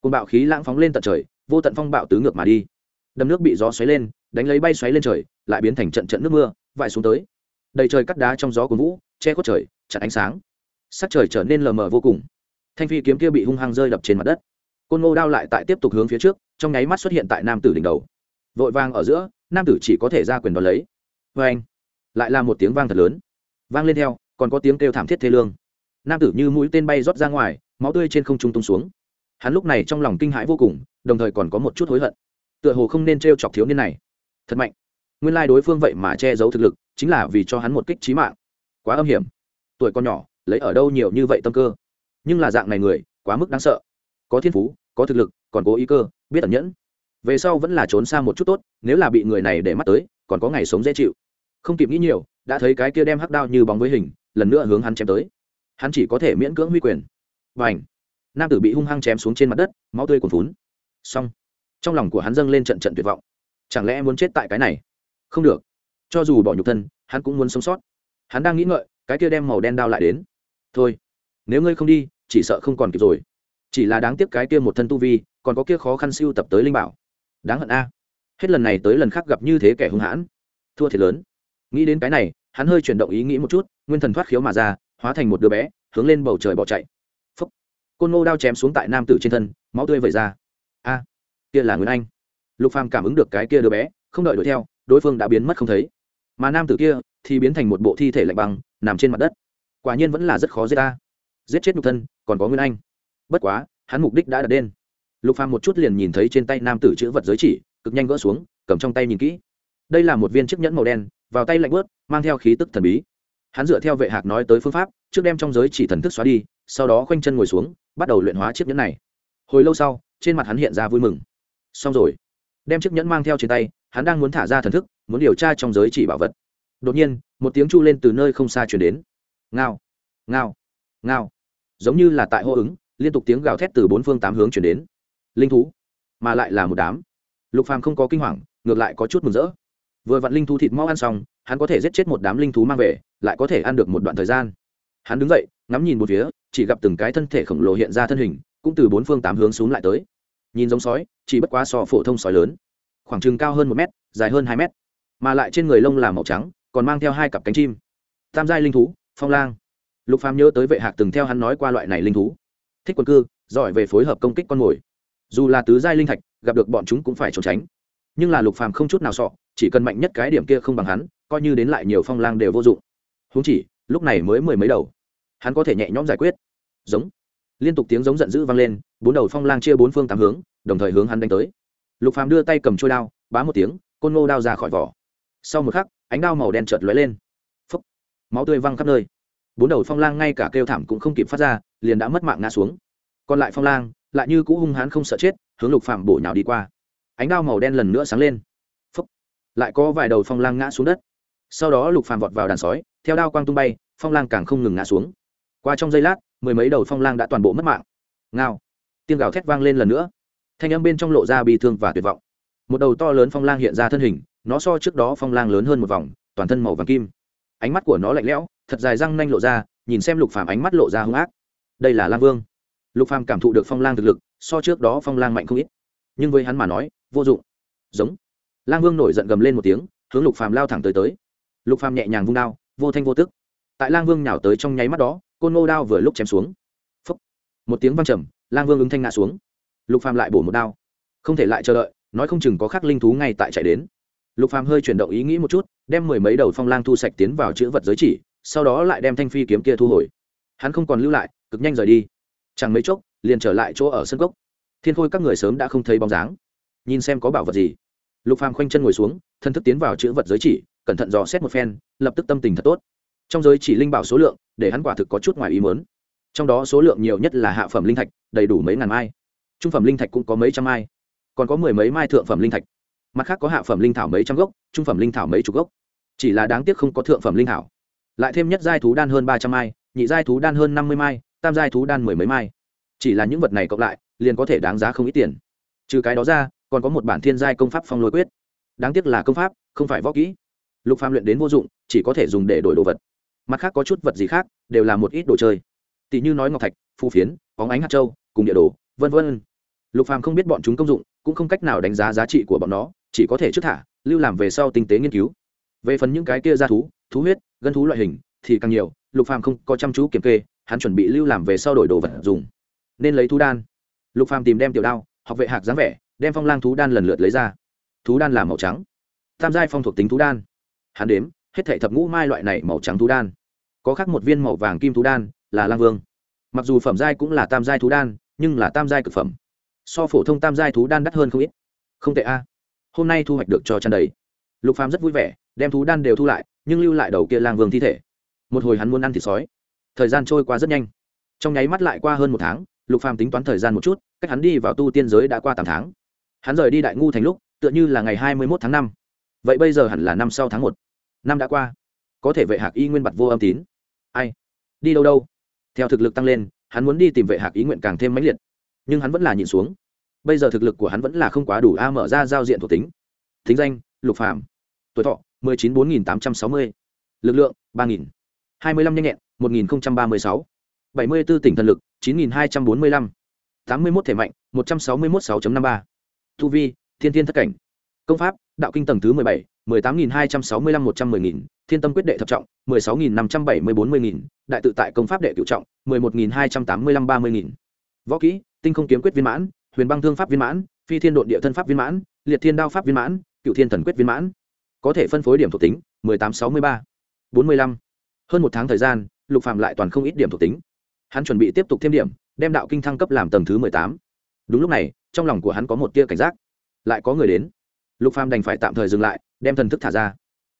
côn bạo khí lãng phóng lên tận trời, vô tận phong bạo tứ ngược mà đi. Đầm nước bị gió xoáy lên, đánh lấy bay xoáy lên trời, lại biến thành trận trận nước mưa, vãi xuống tới. Đầy trời cắt đá trong gió của vũ, che khuất trời, chặn ánh sáng. Sắc trời trở nên lờ mờ vô cùng. Thanh phi kiếm kia bị hung hăng rơi đập trên mặt đất. Côn ngô đao lại tại tiếp tục hướng phía trước, trong nháy mắt xuất hiện tại nam tử đỉnh đầu. Vội vang ở giữa, nam tử chỉ có thể ra quyền đón lấy. Vê anh, lại là một tiếng vang thật lớn. Vang lên theo, còn có tiếng kêu thảm thiết thê lương. Nam tử như mũi tên bay rót ra ngoài, máu tươi trên không trung tung xuống hắn lúc này trong lòng kinh hãi vô cùng, đồng thời còn có một chút hối hận. Tựa hồ không nên t r e o chọc thiếu niên này. Thật mạnh. Nguyên lai đối phương vậy mà che giấu thực lực, chính là vì cho hắn một kích trí mạng. Quá âm hiểm. Tuổi con nhỏ, lấy ở đâu nhiều như vậy tâm cơ? Nhưng là dạng này người, quá mức đáng sợ. Có thiên phú, có thực lực, còn cố ý cơ, biết ẩn nhẫn. Về sau vẫn là trốn xa một chút tốt, nếu là bị người này để mắt tới, còn có ngày sống dễ chịu. Không kịp nghĩ nhiều, đã thấy cái kia đem hắc đao như bóng với hình, lần nữa hướng hắn chém tới. Hắn chỉ có thể miễn cưỡng huy quyền. Và ảnh nam tử bị hung hăng chém xuống trên mặt đất, máu tươi cuồn phún xong, trong lòng của hắn dâng lên trận trận tuyệt vọng. Chẳng lẽ muốn chết tại cái này? Không được. Cho dù bỏ nhục thân, hắn cũng muốn sống sót. Hắn đang nghĩ ngợi, cái kia đem màu đen đao lại đến. Thôi, nếu ngươi không đi, chỉ sợ không còn kịp rồi. Chỉ là đáng tiếc cái kia một thân tu vi, còn có kia khó khăn siêu tập tới linh bảo. Đáng hận a. Hết lần này tới lần khác gặp như thế kẻ hung hãn. Thua thiệt lớn. Nghĩ đến cái này, hắn hơi chuyển động ý nghĩ một chút, nguyên thần thoát khiếu mà ra, hóa thành một đứa bé, hướng lên bầu trời bỏ chạy côn ngô đao chém xuống tại nam tử trên thân, máu tươi vẩy ra. A, kia là nguyễn anh. Lục phàm cảm ứng được cái kia đứa bé, không đợi đuổi theo, đối phương đã biến mất không thấy. Mà nam tử kia thì biến thành một bộ thi thể lạnh băng, nằm trên mặt đất. Quả nhiên vẫn là rất khó giết ta. Giết chết nhục thân, còn có nguyên anh. Bất quá, hắn mục đích đã đặt đen lục phàm một chút liền nhìn thấy trên tay nam tử chữ vật giới chỉ, cực nhanh gỡ xuống, cầm trong tay nhìn kỹ. Đây là một viên chiếc nhẫn màu đen, vào tay lạnh bớt mang theo khí tức thần bí. Hắn dựa theo vệ hạc nói tới phương pháp, trước đem trong giới chỉ thần thức xóa đi sau đó khoanh chân ngồi xuống, bắt đầu luyện hóa chiếc nhẫn này. Hồi lâu sau, trên mặt hắn hiện ra vui mừng. Xong rồi. Đem chiếc nhẫn mang theo trên tay, hắn đang muốn thả ra thần thức, muốn điều tra trong giới chỉ bảo vật. Đột nhiên, một tiếng chu lên từ nơi không xa chuyển đến. Ngao ngao ngao. Giống như là tại hô ứng, liên tục tiếng gào thét từ bốn phương tám hướng chuyển đến. Linh thú, mà lại là một đám. Lục phàm không có kinh hoàng, ngược lại có chút mừng rỡ. Vừa vặn linh thú thịt mau ăn xong, hắn có thể giết chết một đám linh thú mang về, lại có thể ăn được một đoạn thời gian. Hắn đứng dậy, ngắm nhìn một phía chỉ gặp từng cái thân thể khổng lồ hiện ra thân hình, cũng từ bốn phương tám hướng xuống lại tới. Nhìn giống sói, chỉ bất quá so phổ thông sói lớn. Khoảng chừng cao hơn một mét, dài hơn hai mét. Mà lại trên người lông là màu trắng, còn mang theo hai cặp cánh chim. Tam giai linh thú, phong lang. Lục phàm nhớ tới vệ hạc từng theo hắn nói qua loại này linh thú. Thích quân cư, giỏi về phối hợp công kích con mồi. Dù là tứ giai linh thạch, gặp được bọn chúng cũng phải trốn tránh. Nhưng là lục phàm không chút nào sọ chỉ cần mạnh nhất cái điểm kia không bằng hắn, coi như đến lại nhiều phong lang đều vô dụng. Huống chỉ, lúc này mới mười mấy đầu hắn có thể nhẹ nhõm giải quyết. Giống. Liên tục tiếng giống giận dữ vang lên, bốn đầu phong lang chia bốn phương tám hướng, đồng thời hướng hắn đánh tới. Lục phàm đưa tay cầm trôi đao, bá một tiếng, côn ngô đao ra khỏi vỏ. Sau một khắc, ánh đao màu đen chợt lóe lên. Phấp máu tươi văng khắp nơi. Bốn đầu phong lang ngay cả kêu thảm cũng không kịp phát ra, liền đã mất mạng ngã xuống. Còn lại phong lang, lại như cũ hung hãn không sợ chết, hướng lục phàm bổ nhào đi qua. Ánh đao màu đen lần nữa sáng lên. Phấp lại có vài đầu phong lang ngã xuống đất. Sau đó lục phàm vọt vào đàn sói, theo đao quang tung bay, phong lang càng không ngừng ngã xuống qua trong giây lát mười mấy đầu phong lang đã toàn bộ mất mạng ngao tiếng gào thét vang lên lần nữa thanh âm bên trong lộ ra bi thương và tuyệt vọng một đầu to lớn phong lang hiện ra thân hình nó so trước đó phong lang lớn hơn một vòng toàn thân màu vàng kim ánh mắt của nó lạnh lẽo thật dài răng nanh lộ ra nhìn xem lục phàm ánh mắt lộ ra hung ác đây là lang vương lục phàm cảm thụ được phong lang thực lực so trước đó phong lang mạnh không ít nhưng với hắn mà nói vô dụng giống lang vương nổi giận gầm lên một tiếng hướng lục phàm lao thẳng tới tới lục phàm nhẹ nhàng vung đao vô thanh vô tức tại lang vương nhào tới trong nháy mắt đó côn ngô đao vừa lúc chém xuống. Phúc. một tiếng vang trầm, lang vương ứng thanh ngã xuống. Lục phàm lại bổ một đao. Không thể lại chờ đợi, nói không chừng có khắc linh thú ngay tại chạy đến. Lục phàm hơi chuyển động ý nghĩ một chút, đem mười mấy đầu phong lang thu sạch tiến vào chữ vật giới chỉ, sau đó lại đem thanh phi kiếm kia thu hồi. Hắn không còn lưu lại, cực nhanh rời đi. Chẳng mấy chốc, liền trở lại chỗ ở sân cốc. Thiên khôi các người sớm đã không thấy bóng dáng. Nhìn xem có bảo vật gì. Lục phàm khoanh chân ngồi xuống, thân thức tiến vào chữ vật giới chỉ, cẩn thận dò xét một phen, lập tức tâm tình thật tốt trong giới chỉ linh bảo số lượng, để hắn quả thực có chút ngoài ý muốn. Trong đó số lượng nhiều nhất là hạ phẩm linh thạch, đầy đủ mấy ngàn mai. Trung phẩm linh thạch cũng có mấy trăm mai, còn có mười mấy mai thượng phẩm linh thạch. Mặt khác có hạ phẩm linh thảo mấy trăm gốc, trung phẩm linh thảo mấy chục gốc. Chỉ là đáng tiếc không có thượng phẩm linh thảo. Lại thêm nhất giai thú đan hơn ba trăm mai, nhị giai thú đan hơn năm mươi mai, tam giai thú đan mười mấy mai. Chỉ là những vật này cộng lại, liền có thể đáng giá không ít tiền. Trừ cái đó ra, còn có một bản thiên giai công pháp phong lôi quyết. Đáng tiếc là công pháp, không phải võ kỹ. Lục phàm luyện đến vô dụng, chỉ có thể dùng để đổi đồ vật mặt khác có chút vật gì khác, đều là một ít đồ chơi. Tỷ như nói ngọc thạch, phù phiến, bóng ánh hạt châu, cùng địa đồ, vân vân. Lục phàm không biết bọn chúng công dụng, cũng không cách nào đánh giá giá trị của bọn nó, chỉ có thể trước thả, lưu làm về sau tinh tế nghiên cứu. Về phần những cái kia ra thú thú huyết, gân thú loại hình, thì càng nhiều, lục phàm không có chăm chú kiểm kê, hắn chuẩn bị lưu làm về sau đổi đồ vật dùng. Nên lấy thú đan. Lục phàm tìm đem tiểu đao, học vệ hạc dáng vẻ, đem phong lang thú đan lần lượt lấy ra. Thú đan là màu trắng. Tam giai phong thuộc tính thú đan. Hắn đếm, hết thảy thập ngũ mai loại này màu trắng thú đan có khác một viên màu vàng kim thú đan, là lang vương. Mặc dù phẩm giai cũng là tam giai thú đan, nhưng là tam giai cực phẩm. So phổ thông tam giai thú đan đắt hơn không ít. Không tệ a. Hôm nay thu hoạch được cho chăn đầy. Lục phàm rất vui vẻ, đem thú đan đều thu lại, nhưng lưu lại đầu kia lang vương thi thể. Một hồi hắn muốn ăn thịt sói. Thời gian trôi qua rất nhanh. Trong nháy mắt lại qua hơn một tháng, lục phàm tính toán thời gian một chút, cách hắn đi vào tu tiên giới đã qua tám tháng. Hắn rời đi đại ngu thành lúc, tựa như là ngày hai mươi một tháng năm. Vậy bây giờ hẳn là năm sau tháng một. Năm đã qua. Có thể vệ hạc y nguyên bặt vô âm tín ai? Đi đâu đâu? Theo thực lực tăng lên, hắn muốn đi tìm vệ hạc ý nguyện càng thêm mãnh liệt. Nhưng hắn vẫn là nhìn xuống. Bây giờ thực lực của hắn vẫn là không quá đủ a, mở ra giao diện thuộc tính. Thính danh, lục phạm tuổi thọ, mười chín bốn nghìn tám trăm sáu mươi. Lực lượng, ba nghìn. hai mươi lăm nhanh nhẹn, một nghìn ba mươi sáu. bảy mươi b ố tỉnh thần lực, chín nghìn hai trăm bốn mươi lăm. tám mươi một thể mạnh, một trăm sáu mươi một sáu năm ba. Thu vi, thiên thiên thất cảnh. Công pháp, đạo kinh tầng thứ mười bảy mười tám nghìn hai trăm sáu mươi lăm một trăm mười nghìn, thiên tâm quyết đệ thập trọng, mười sáu nghìn năm trăm bảy mươi bốn mươi nghìn, đại tự tại công pháp đệ cửu trọng, mười một nghìn hai trăm tám mươi lăm ba mươi nghìn. Võ kỹ, tinh không kiếm quyết viên mãn, huyền băng thương pháp viên mãn, phi thiên độn địa thân pháp viên mãn, liệt thiên đao pháp viên mãn, cựu thiên thần quyết viên mãn. Có thể phân phối điểm thuộc tính, mười tám sáu mươi ba, bốn mươi lăm. Hơn một tháng thời gian, lục phạm lại toàn không ít điểm thuộc tính. Hắn chuẩn bị tiếp tục thêm điểm, đem đạo kinh thăng cấp làm tầng thứ mười tám. Đúng lúc này, trong lòng của hắn có một tia cảnh giác. Lại có người đến. Lục phàm đành phải tạm thời dừng lại đem thần thức thả ra.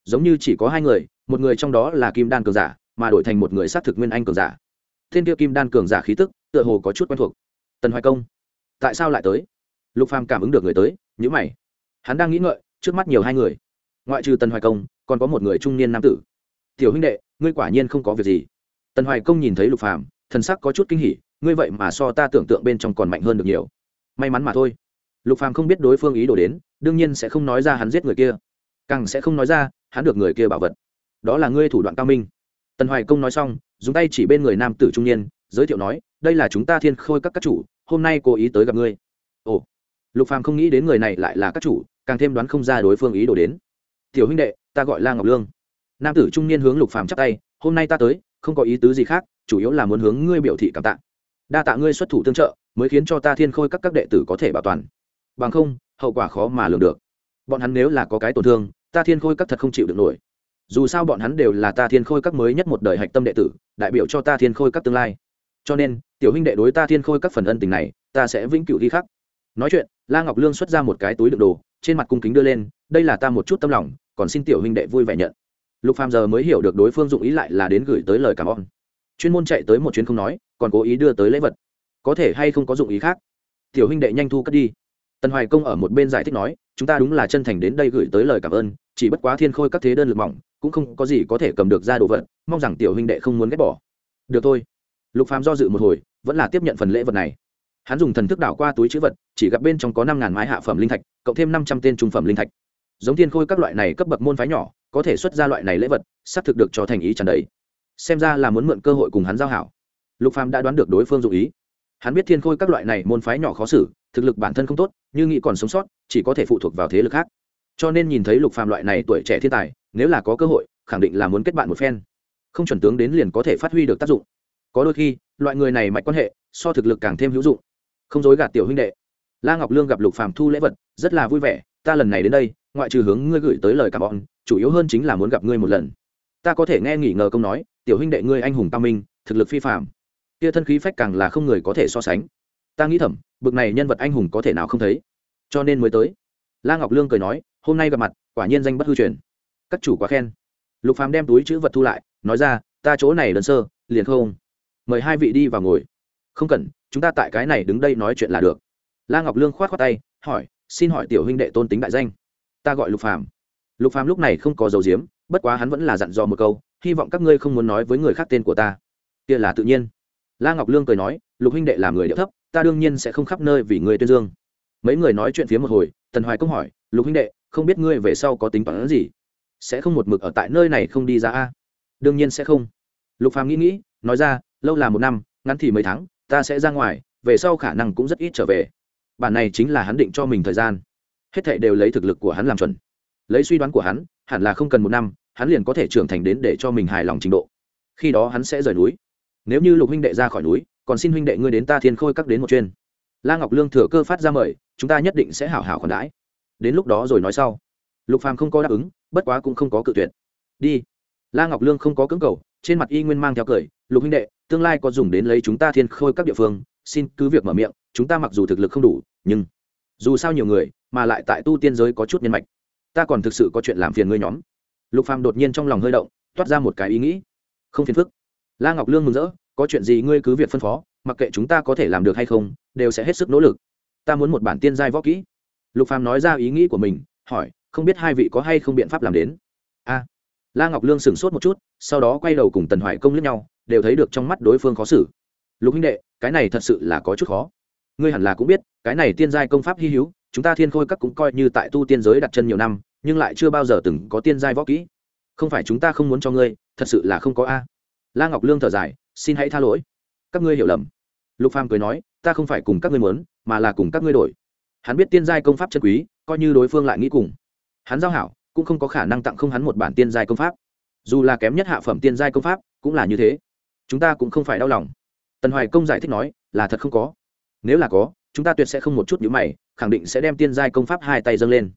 Giống như chỉ có hai người, một người trong đó là kim đan cường giả, mà đổi thành một người sát thực nguyên anh cường giả. Thiên tiêu kim đan cường giả khí tức, tựa hồ có chút quen thuộc. Tần hoài công, tại sao lại tới? Lục phàm cảm ứng được người tới nhữ mày. Hắn đang nghĩ ngợi, trước mắt nhiều hai người. Ngoại trừ tần hoài công, còn có một người trung niên nam tử. Tiểu huynh đệ, ngươi quả nhiên không có việc gì. Tần hoài công nhìn thấy lục phàm, thần sắc có chút kinh hỉ, ngươi vậy mà so ta tưởng tượng bên trong còn mạnh hơn được nhiều. May mắn mà thôi. Lục phàm không biết đối phương ý đồ đến, đương nhiên sẽ không nói ra hắn giết người kia càng sẽ không nói ra, hắn được người kia bảo vật. Đó là ngươi thủ đoạn cao minh. Tần hoài công nói xong, dùng tay chỉ bên người nam tử trung niên, giới thiệu nói, đây là chúng ta thiên khôi các các chủ, hôm nay cố ý tới gặp ngươi. Ồ. Lục phàm không nghĩ đến người này lại là các chủ, càng thêm đoán không ra đối phương ý đồ đến. Tiểu huynh đệ, ta gọi là ngọc lương. Nam tử trung niên hướng lục phàm chắp tay, hôm nay ta tới, không có ý tứ gì khác, chủ yếu là muốn hướng ngươi biểu thị cảm tạ. Đa tạ ngươi xuất thủ tương trợ, mới khiến cho ta thiên khôi các các đệ tử có thể bảo toàn. Bằng không, hậu quả khó mà lường được. Bọn hắn nếu là có cái tổn thương ta thiên khôi các thật không chịu được nổi. Dù sao bọn hắn đều là ta thiên khôi các mới nhất một đời hạch tâm đệ tử, đại biểu cho ta thiên khôi các tương lai. Cho nên, tiểu huynh đệ đối ta thiên khôi các phần ân tình này, ta sẽ vĩnh cửu ghi khắc. Nói chuyện, la ngọc lương xuất ra một cái túi đựng đồ, trên mặt cung kính đưa lên, đây là ta một chút tâm lòng, còn xin tiểu huynh đệ vui vẻ nhận. Lục phàm giờ mới hiểu được đối phương dụng ý lại là đến gửi tới lời cảm ơn. Chuyên môn chạy tới một chuyến không nói, còn cố ý đưa tới lễ vật. Có thể hay không có dụng ý khác? Tiểu huynh đệ nhanh thu cất đi. Tần hoài công ở một bên giải thích nói, chúng ta đúng là chân thành đến đây gửi tới lời cảm ơn chỉ bất quá thiên khôi các thế đơn lực mỏng, cũng không có gì có thể cầm được ra đồ vật, mong rằng tiểu huynh đệ không muốn ghét bỏ. Được thôi. Lục phàm do dự một hồi, vẫn là tiếp nhận phần lễ vật này. Hắn dùng thần thức đảo qua túi chữ vật, chỉ gặp bên trong có năm ngàn mái hạ phẩm linh thạch, cộng thêm năm trăm tên trung phẩm linh thạch. Giống thiên khôi các loại này cấp bậc môn phái nhỏ, có thể xuất ra loại này lễ vật, xác thực được cho thành ý tràn đầy. Xem ra là muốn mượn cơ hội cùng hắn giao hảo. Lục phàm đã đoán được đối phương dụ ý. Hắn biết thiên khôi các loại này môn phái nhỏ khó xử, thực lực bản thân không tốt nhưng nghĩ còn sống sót, chỉ có thể phụ thuộc vào thế lực khác cho nên nhìn thấy lục phàm loại này tuổi trẻ thiên tài, nếu là có cơ hội, khẳng định là muốn kết bạn một phen. Không chuẩn tướng đến liền có thể phát huy được tác dụng. Có đôi khi, loại người này mạch quan hệ, so thực lực càng thêm hữu dụng. Không dối gạt tiểu huynh đệ. La ngọc lương gặp lục phàm thu lễ vật, rất là vui vẻ, ta lần này đến đây, ngoại trừ hướng ngươi gửi tới lời cảm ơn, chủ yếu hơn chính là muốn gặp ngươi một lần. Ta có thể nghe nghỉ ngờ công nói, tiểu huynh đệ ngươi anh hùng tam minh, thực lực phi phàm. Kia thân khí phách càng là không người có thể so sánh. Ta nghĩ thầm, bực này nhân vật anh hùng có thể nào không thấy? Cho nên mới tới. La ngọc lương cười nói hôm nay gặp mặt, quả nhiên danh bất hư truyền. Các chủ quá khen. Lục phàm đem túi chữ vật thu lại, nói ra, ta chỗ này đơn sơ, liền không. Mời hai vị đi vào ngồi. Không cần, chúng ta tại cái này đứng đây nói chuyện là được. La ngọc lương khoát khoát tay, hỏi, xin hỏi tiểu huynh đệ tôn tính đại danh? Ta gọi lục phàm. Lục phàm lúc này không có dầu diếm bất quá hắn vẫn là dặn dò một câu, hy vọng các ngươi không muốn nói với người khác tên của ta. Kia là tự nhiên. La ngọc lương cười nói, lục huynh đệ là người điệu thấp, ta đương nhiên sẽ không khắp nơi vì người tuyên dương. Mấy người nói chuyện phía một hồi tần hoài công hỏi, lục huynh đệ, không biết ngươi về sau có tính toán gì? Sẽ không một mực ở tại nơi này không đi ra a? Đương nhiên sẽ không. Lục phàm nghĩ nghĩ, nói ra, lâu là một năm, ngắn thì mấy tháng, ta sẽ ra ngoài, về sau khả năng cũng rất ít trở về. Bản này chính là hắn định cho mình thời gian. Hết thảy đều lấy thực lực của hắn làm chuẩn. Lấy suy đoán của hắn, hẳn là không cần một năm, hắn liền có thể trưởng thành đến để cho mình hài lòng trình độ. Khi đó hắn sẽ rời núi. Nếu như lục huynh đệ ra khỏi núi, còn xin huynh đệ ngươi đến ta thiên khôi các đến một chuyên la ngọc lương thừa cơ phát ra mời, chúng ta nhất định sẽ hảo hảo khoản đãi. Đến lúc đó rồi nói sau. Lục phàm không có đáp ứng, bất quá cũng không có cự tuyệt. Đi. La ngọc lương không có cưỡng cầu, trên mặt y nguyên mang theo cười, lục huynh đệ, tương lai có dùng đến lấy chúng ta thiên khôi các địa phương, xin cứ việc mở miệng, chúng ta mặc dù thực lực không đủ, nhưng dù sao nhiều người, mà lại tại tu tiên giới có chút nhân mạch. Ta còn thực sự có chuyện làm phiền ngươi nhóm. Lục phàm đột nhiên trong lòng hơi động, toát ra một cái ý nghĩ. Không phiền phức. La ngọc lương mừng rỡ, có chuyện gì ngươi cứ việc phân phó mặc kệ chúng ta có thể làm được hay không, đều sẽ hết sức nỗ lực. Ta muốn một bản tiên giai võ kỹ. Lục phàm nói ra ý nghĩ của mình, hỏi, không biết hai vị có hay không biện pháp làm đến? A. La ngọc lương sửng sốt một chút, sau đó quay đầu cùng tần hoài công lướt nhau, đều thấy được trong mắt đối phương khó xử. Lục huynh đệ, cái này thật sự là có chút khó. Ngươi hẳn là cũng biết, cái này tiên giai công pháp hy hữu, chúng ta thiên khôi các cũng coi như tại tu tiên giới đặt chân nhiều năm, nhưng lại chưa bao giờ từng có tiên giai võ kỹ. Không phải chúng ta không muốn cho ngươi, thật sự là không có a. La ngọc lương thở dài, xin hãy tha lỗi các ngươi hiểu lầm. Lục phàm cười nói, ta không phải cùng các ngươi muốn, mà là cùng các ngươi đổi. Hắn biết tiên giai công pháp chân quý, coi như đối phương lại nghĩ cùng. Hắn giao hảo, cũng không có khả năng tặng không hắn một bản tiên giai công pháp. Dù là kém nhất hạ phẩm tiên giai công pháp, cũng là như thế. Chúng ta cũng không phải đau lòng. Tần hoài công giải thích nói, là thật không có. Nếu là có, chúng ta tuyệt sẽ không một chút nhữ mày, khẳng định sẽ đem tiên giai công pháp hai tay dâng lên.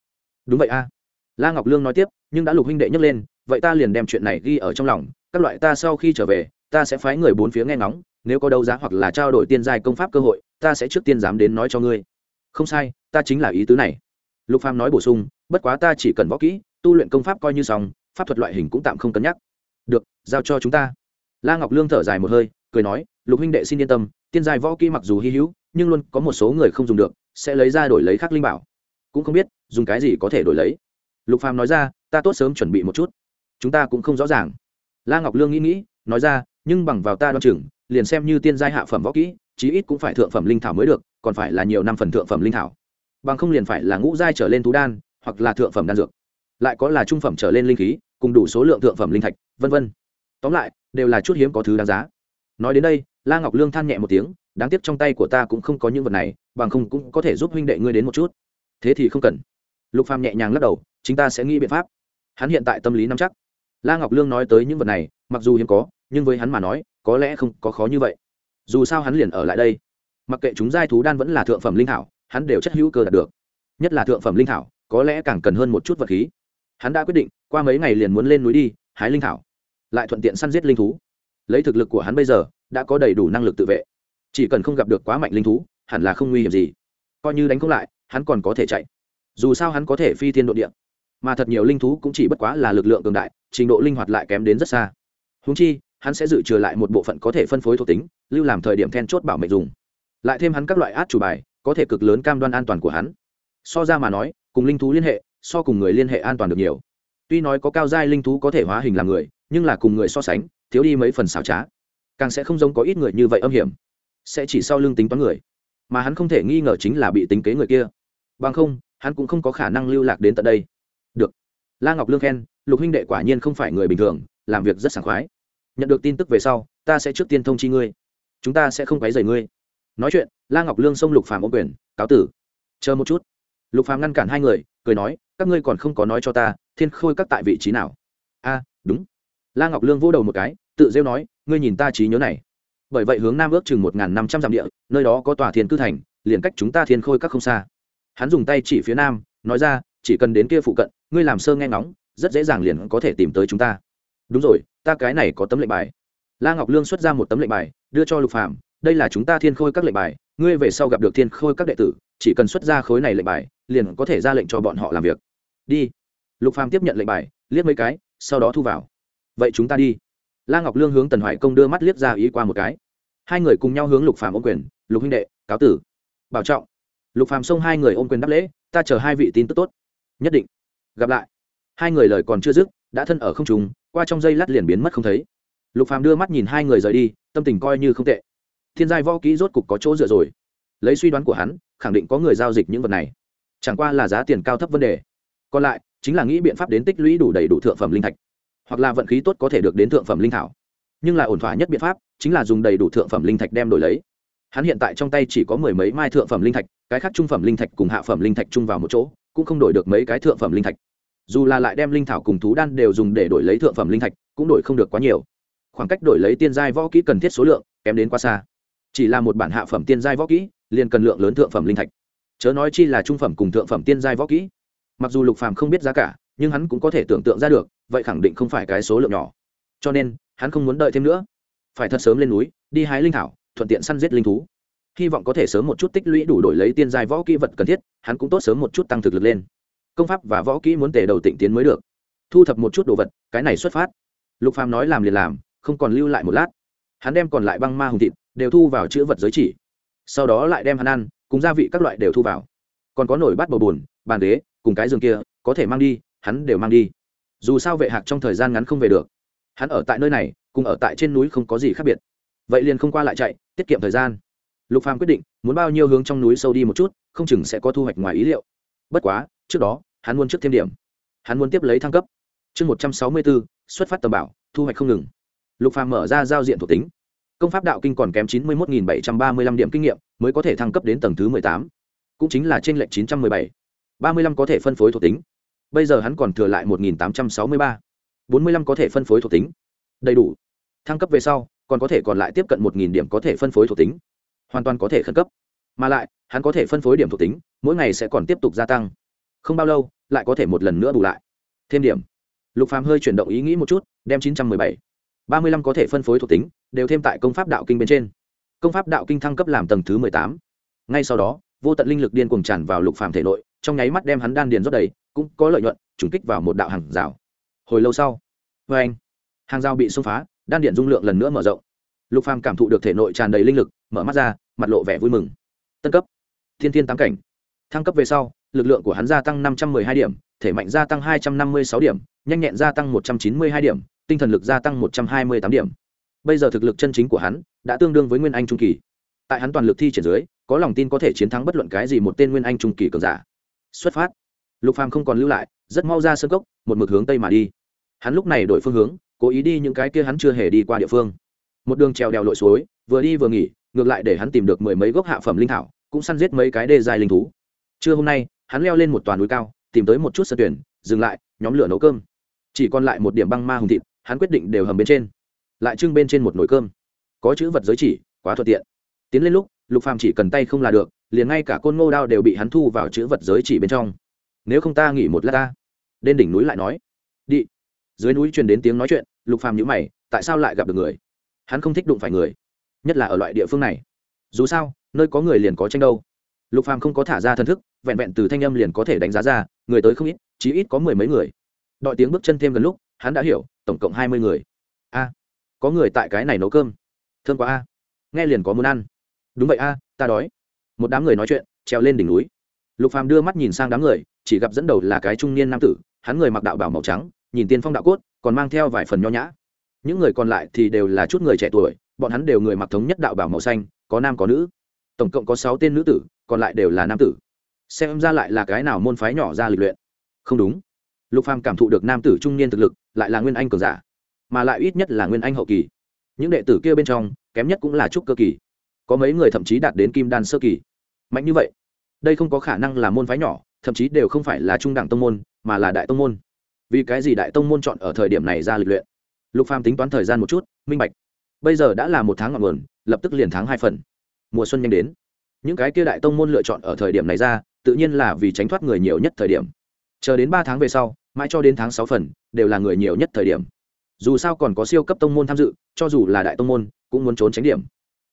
Đúng vậy a. La ngọc lương nói tiếp, nhưng đã lục huynh đệ nhấc lên, vậy ta liền đem chuyện này ghi ở trong lòng, các loại ta sau khi trở về, ta sẽ phái người bốn phía nghe ngóng nếu có đấu giá hoặc là trao đổi tiên giai công pháp cơ hội, ta sẽ trước tiên dám đến nói cho ngươi. Không sai, ta chính là ý tứ này. Lục phàm nói bổ sung, bất quá ta chỉ cần võ kỹ, tu luyện công pháp coi như xong, pháp thuật loại hình cũng tạm không cân nhắc. Được, giao cho chúng ta. La ngọc lương thở dài một hơi, cười nói, lục huynh đệ xin yên tâm, tiên giai võ kỹ mặc dù hy hữu, nhưng luôn có một số người không dùng được, sẽ lấy ra đổi lấy khác linh bảo. Cũng không biết, dùng cái gì có thể đổi lấy. Lục phàm nói ra, ta tốt sớm chuẩn bị một chút. Chúng ta cũng không rõ ràng. La ngọc lương nghĩ nghĩ, nói ra, nhưng bằng vào ta đoan chừng liền xem như tiên giai hạ phẩm võ kỹ, chí ít cũng phải thượng phẩm linh thảo mới được, còn phải là nhiều năm phần thượng phẩm linh thảo. Bằng không liền phải là ngũ giai trở lên thú đan, hoặc là thượng phẩm đan dược. Lại có là trung phẩm trở lên linh khí, cùng đủ số lượng thượng phẩm linh thạch, vân vân. Tóm lại, đều là chút hiếm có thứ đáng giá. Nói đến đây, la ngọc lương than nhẹ một tiếng, đáng tiếc trong tay của ta cũng không có những vật này, bằng không cũng có thể giúp huynh đệ ngươi đến một chút. Thế thì không cần. Lục phàm nhẹ nhàng lắc đầu chúng ta sẽ nghĩ biện pháp. Hắn hiện tại tâm lý nắm chắc. La ngọc lương nói tới những vật này, mặc dù hiếm có, nhưng với hắn mà nói có lẽ không có khó như vậy. Dù sao hắn liền ở lại đây. Mặc kệ chúng giai thú đan vẫn là thượng phẩm linh thảo, hắn đều chất hữu cơ đạt được. Nhất là thượng phẩm linh thảo, có lẽ càng cần hơn một chút vật khí. Hắn đã quyết định, qua mấy ngày liền muốn lên núi đi, hái linh thảo. Lại thuận tiện săn giết linh thú. Lấy thực lực của hắn bây giờ, đã có đầy đủ năng lực tự vệ. Chỉ cần không gặp được quá mạnh linh thú, hẳn là không nguy hiểm gì. Coi như đánh không lại, hắn còn có thể chạy. Dù sao hắn có thể phi thiên độ địa. Mà thật nhiều linh thú cũng chỉ bất quá là lực lượng cường đại, trình độ linh hoạt lại kém đến rất xa. Húng chi hắn sẽ dự trừ lại một bộ phận có thể phân phối thuộc tính, lưu làm thời điểm then chốt bảo mệnh dùng. Lại thêm hắn các loại át chủ bài, có thể cực lớn cam đoan an toàn của hắn. So ra mà nói, cùng linh thú liên hệ, so cùng người liên hệ an toàn được nhiều. Tuy nói có cao giai linh thú có thể hóa hình làm người, nhưng là cùng người so sánh, thiếu đi mấy phần xảo trá. Càng sẽ không giống có ít người như vậy âm hiểm. Sẽ chỉ sau lưng tính toán người. Mà hắn không thể nghi ngờ chính là bị tính kế người kia. Bằng không, hắn cũng không có khả năng lưu lạc đến tận đây. Được. La ngọc lương khen, lục huynh đệ quả nhiên không phải người bình thường, làm việc rất sảng khoái nhận được tin tức về sau, ta sẽ trước tiên thông chi ngươi. Chúng ta sẽ không quấy rầy ngươi. Nói chuyện, la ngọc lương xông lục phàm ô quyền, cáo tử. Chờ một chút. Lục phàm ngăn cản hai người, cười nói, các ngươi còn không có nói cho ta, thiên khôi các tại vị trí nào? A, đúng. La ngọc lương vỗ đầu một cái, tự rêu nói, ngươi nhìn ta trí nhớ này. Bởi vậy hướng nam ước chừng một năm trăm dặm địa, nơi đó có tòa thiên cư thành, liền cách chúng ta thiên khôi các không xa. Hắn dùng tay chỉ phía nam, nói ra, chỉ cần đến kia phụ cận, ngươi làm sơ nghe ngóng, rất dễ dàng liền có thể tìm tới chúng ta đúng rồi, ta cái này có tấm lệnh bài. La ngọc lương xuất ra một tấm lệnh bài, đưa cho lục phạm đây là chúng ta thiên khôi các lệnh bài, ngươi về sau gặp được thiên khôi các đệ tử, chỉ cần xuất ra khối này lệnh bài, liền có thể ra lệnh cho bọn họ làm việc. Đi. Lục phàm tiếp nhận lệnh bài, liếc mấy cái, sau đó thu vào. Vậy chúng ta đi. La ngọc lương hướng tần hoài công đưa mắt liếc ra ý qua một cái. Hai người cùng nhau hướng lục phàm ôm quyền, lục huynh đệ, cáo tử. Bảo trọng. Lục phàm xông hai người ôm quyền đáp lễ, ta chờ hai vị tin tức tốt. Nhất định. Gặp lại. Hai người lời còn chưa dứt đã thân ở không trùng qua trong dây lát liền biến mất không thấy. Lục phàm đưa mắt nhìn hai người rời đi, tâm tình coi như không tệ. Thiên giai võ kỹ rốt cục có chỗ dựa rồi. Lấy suy đoán của hắn, khẳng định có người giao dịch những vật này. Chẳng qua là giá tiền cao thấp vấn đề. Còn lại, chính là nghĩ biện pháp đến tích lũy đủ đầy đủ thượng phẩm linh thạch. Hoặc là vận khí tốt có thể được đến thượng phẩm linh thảo. Nhưng là ổn thỏa nhất biện pháp, chính là dùng đầy đủ thượng phẩm linh thạch đem đổi lấy. Hắn hiện tại trong tay chỉ có mười mấy mai thượng phẩm linh thạch, cái khác trung phẩm linh thạch cùng hạ phẩm linh thạch chung vào một chỗ, cũng không đổi được mấy cái thượng phẩm linh thạch dù là lại đem linh thảo cùng thú đan đều dùng để đổi lấy thượng phẩm linh thạch, cũng đổi không được quá nhiều. Khoảng cách đổi lấy tiên giai võ kỹ cần thiết số lượng kém đến quá xa. Chỉ là một bản hạ phẩm tiên giai võ kỹ, liền cần lượng lớn thượng phẩm linh thạch. Chớ nói chi là trung phẩm cùng thượng phẩm tiên giai võ kỹ. Mặc dù lục phàm không biết giá cả, nhưng hắn cũng có thể tưởng tượng ra được, vậy khẳng định không phải cái số lượng nhỏ. Cho nên, hắn không muốn đợi thêm nữa. Phải thật sớm lên núi, đi hái linh thảo, thuận tiện săn giết linh thú. Hy vọng có thể sớm một chút tích lũy đủ đổi lấy tiên giai võ kỹ vật cần thiết, hắn cũng tốt sớm một chút tăng thực lực lên công pháp và võ kỹ muốn tề đầu tịnh tiến mới được. Thu thập một chút đồ vật, cái này xuất phát. Lục phàm nói làm liền làm, không còn lưu lại một lát. Hắn đem còn lại băng ma hùng thịt đều thu vào chữ vật giới chỉ. Sau đó lại đem hắn ăn, cùng gia vị các loại đều thu vào. Còn có nổi bát bầu bùn bàn ghế, cùng cái giường kia, có thể mang đi, hắn đều mang đi. Dù sao vệ hạc trong thời gian ngắn không về được. Hắn ở tại nơi này, cùng ở tại trên núi không có gì khác biệt. Vậy liền không qua lại chạy, tiết kiệm thời gian. Lục phàm quyết định, muốn bao nhiêu hướng trong núi sâu đi một chút, không chừng sẽ có thu hoạch ngoài ý liệu. Bất quá trước đó, hắn muốn trước thêm điểm. Hắn muốn tiếp lấy thăng cấp. Chương một trăm sáu mươi bốn xuất phát tầm bảo, thu hoạch không ngừng. Lục phàm mở ra giao diện thuộc tính. Công pháp đạo kinh còn kém chín mươi một bảy trăm ba mươi lăm điểm kinh nghiệm, mới có thể thăng cấp đến tầng thứ mười tám. Cũng chính là trên lệnh chín trăm mười bảy. ba mươi lăm có thể phân phối thuộc tính. Bây giờ hắn còn thừa lại một nghìn tám trăm sáu mươi ba. bốn mươi lăm có thể phân phối thuộc tính. Đầy đủ. Thăng cấp về sau, còn có thể còn lại tiếp cận một nghìn điểm có thể phân phối thuộc tính. Hoàn toàn có thể khẩn cấp. Mà lại, hắn có thể phân phối điểm thuộc tính, mỗi ngày sẽ còn tiếp tục gia tăng không bao lâu, lại có thể một lần nữa bù lại. Thêm điểm. Lục phàm hơi chuyển động ý nghĩ một chút, đem chín trăm mười bảy, ba mươi lăm có thể phân phối thuộc tính, đều thêm tại công pháp đạo kinh bên trên. Công pháp đạo kinh thăng cấp làm tầng thứ mười tám. Ngay sau đó, vô tận linh lực điên cuồng tràn vào lục phàm thể nội, trong nháy mắt đem hắn đan điền rót đầy, cũng có lợi nhuận, trùng kích vào một đạo hàng rào. Hồi lâu sau vê anh, hàng rào bị xông phá, đan điện dung lượng lần nữa mở rộng. Lục phàm cảm thụ được thể nội tràn đầy linh lực, mở mắt ra, mặt lộ vẻ vui mừng. Tân cấp. Thiên thiên tám cảnh. Thăng cấp về sau lực lượng của hắn gia tăng năm trăm mười hai điểm, thể mạnh gia tăng hai trăm năm mươi sáu điểm, nhanh nhẹn gia tăng một trăm chín mươi hai điểm, tinh thần lực gia tăng một trăm hai mươi tám điểm. Bây giờ thực lực chân chính của hắn đã tương đương với nguyên anh trung kỳ. Tại hắn toàn lực thi triển dưới, có lòng tin có thể chiến thắng bất luận cái gì một tên nguyên anh trung kỳ cường giả. Xuất phát. Lục phàm không còn lưu lại, rất mau ra sân cốc một mực hướng tây mà đi. Hắn lúc này đổi phương hướng, cố ý đi những cái kia hắn chưa hề đi qua địa phương. Một đường trèo đèo lội suối, vừa đi vừa nghỉ, ngược lại để hắn tìm được mười mấy gốc hạ phẩm linh thảo, cũng săn giết mấy cái đê dài linh thú. Trưa hôm nay hắn leo lên một toàn núi cao, tìm tới một chút sân tuyển dừng lại, nhóm lửa nấu cơm. Chỉ còn lại một điểm băng ma hùng thịt, hắn quyết định đều hầm bên trên. Lại trưng bên trên một nồi cơm. Có chữ vật giới chỉ, quá thuận tiện. Tiến lên lúc, lục phàm chỉ cần tay không là được, liền ngay cả côn ngô đao đều bị hắn thu vào chữ vật giới chỉ bên trong. Nếu không ta nghỉ một lát ta. Lên đỉnh núi lại nói. Đi. Dưới núi truyền đến tiếng nói chuyện, lục phàm nhíu mày, tại sao lại gặp được người? Hắn không thích đụng phải người, nhất là ở loại địa phương này. Dù sao, nơi có người liền có tranh đâu lục phàm không có thả ra thân thức, vẹn vẹn từ thanh âm liền có thể đánh giá ra, người tới không ít, chí ít có mười mấy người. Đợi tiếng bước chân thêm gần lúc, hắn đã hiểu, tổng cộng hai mươi người. A, có người tại cái này nấu cơm. Thương quá a. Nghe liền có muốn ăn. Đúng vậy a, ta đói. Một đám người nói chuyện, trèo lên đỉnh núi. Lục phàm đưa mắt nhìn sang đám người, chỉ gặp dẫn đầu là cái trung niên nam tử, hắn người mặc đạo bảo màu trắng, nhìn tiên phong đạo cốt, còn mang theo vài phần nho nhã. Những người còn lại thì đều là chút người trẻ tuổi, bọn hắn đều người mặc thống nhất đạo bảo màu xanh, có nam có nữ tổng cộng có sáu tên nữ tử, còn lại đều là nam tử. Xem ra lại là cái nào môn phái nhỏ ra lịch luyện? Không đúng. Lục phàm cảm thụ được nam tử trung niên thực lực, lại là nguyên anh cường giả, mà lại ít nhất là nguyên anh hậu kỳ. Những đệ tử kia bên trong, kém nhất cũng là trúc cơ kỳ. Có mấy người thậm chí đạt đến kim đan sơ kỳ. Mạnh như vậy, đây không có khả năng là môn phái nhỏ, thậm chí đều không phải là trung đẳng tông môn, mà là đại tông môn. Vì cái gì đại tông môn chọn ở thời điểm này ra lịch luyện? Lục phàm tính toán thời gian một chút, minh bạch. Bây giờ đã là một tháng ngọn nguồn, lập tức liền tháng hai phần mùa xuân nhanh đến. Những cái kia đại tông môn lựa chọn ở thời điểm này ra, tự nhiên là vì tránh thoát người nhiều nhất thời điểm. Chờ đến ba tháng về sau, mãi cho đến tháng sáu phần, đều là người nhiều nhất thời điểm. Dù sao còn có siêu cấp tông môn tham dự, cho dù là đại tông môn, cũng muốn trốn tránh điểm.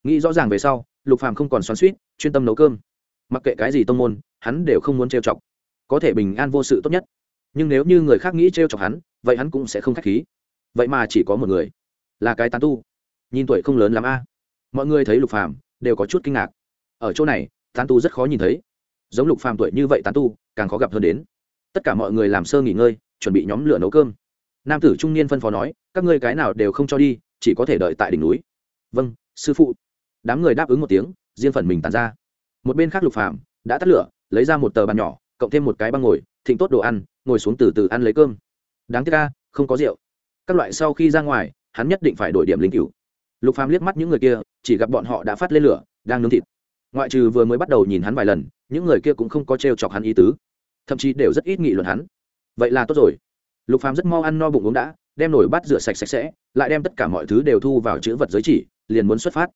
Nghĩ rõ ràng về sau, lục phàm không còn xoắn suýt chuyên tâm nấu cơm. Mặc kệ cái gì tông môn, hắn đều không muốn trêu chọc. Có thể bình an vô sự tốt nhất. Nhưng nếu như người khác nghĩ trêu chọc hắn, vậy hắn cũng sẽ không k h á c h khí. Vậy mà chỉ có một người. Là cái tán tu. Nhìn tuổi không lớn l ắ m a. Mọi người thấy lục phàm đều có chút kinh ngạc. Ở chỗ này, tán tu rất khó nhìn thấy. Giống lục phàm tuổi như vậy tán tu, càng khó gặp hơn đến. Tất cả mọi người làm sơ nghỉ ngơi, chuẩn bị nhóm lửa nấu cơm. Nam tử trung niên phân phó nói, các ngươi cái nào đều không cho đi, chỉ có thể đợi tại đỉnh núi. Vâng sư phụ. Đám người đáp ứng một tiếng, riêng phần mình tàn ra. Một bên khác lục phàm đã tắt lửa, lấy ra một tờ bàn nhỏ, cộng thêm một cái băng ngồi, thịnh tốt đồ ăn, ngồi xuống từ từ ăn lấy cơm. Đáng tiếc ca không có rượu. Các loại sau khi ra ngoài, hắn nhất định phải đổi điểm lính cửu lục phàm liếc mắt những người kia chỉ gặp bọn họ đã phát lên lửa, đang nướng thịt. Ngoại trừ vừa mới bắt đầu nhìn hắn vài lần, những người kia cũng không có trêu chọc hắn ý tứ. Thậm chí đều rất ít nghị luận hắn. Vậy là tốt rồi. Lục phàm rất mau ăn no bụng uống đã, đem nổi bát rửa sạch sạch sẽ, lại đem tất cả mọi thứ đều thu vào chữ vật giới chỉ, liền muốn xuất phát.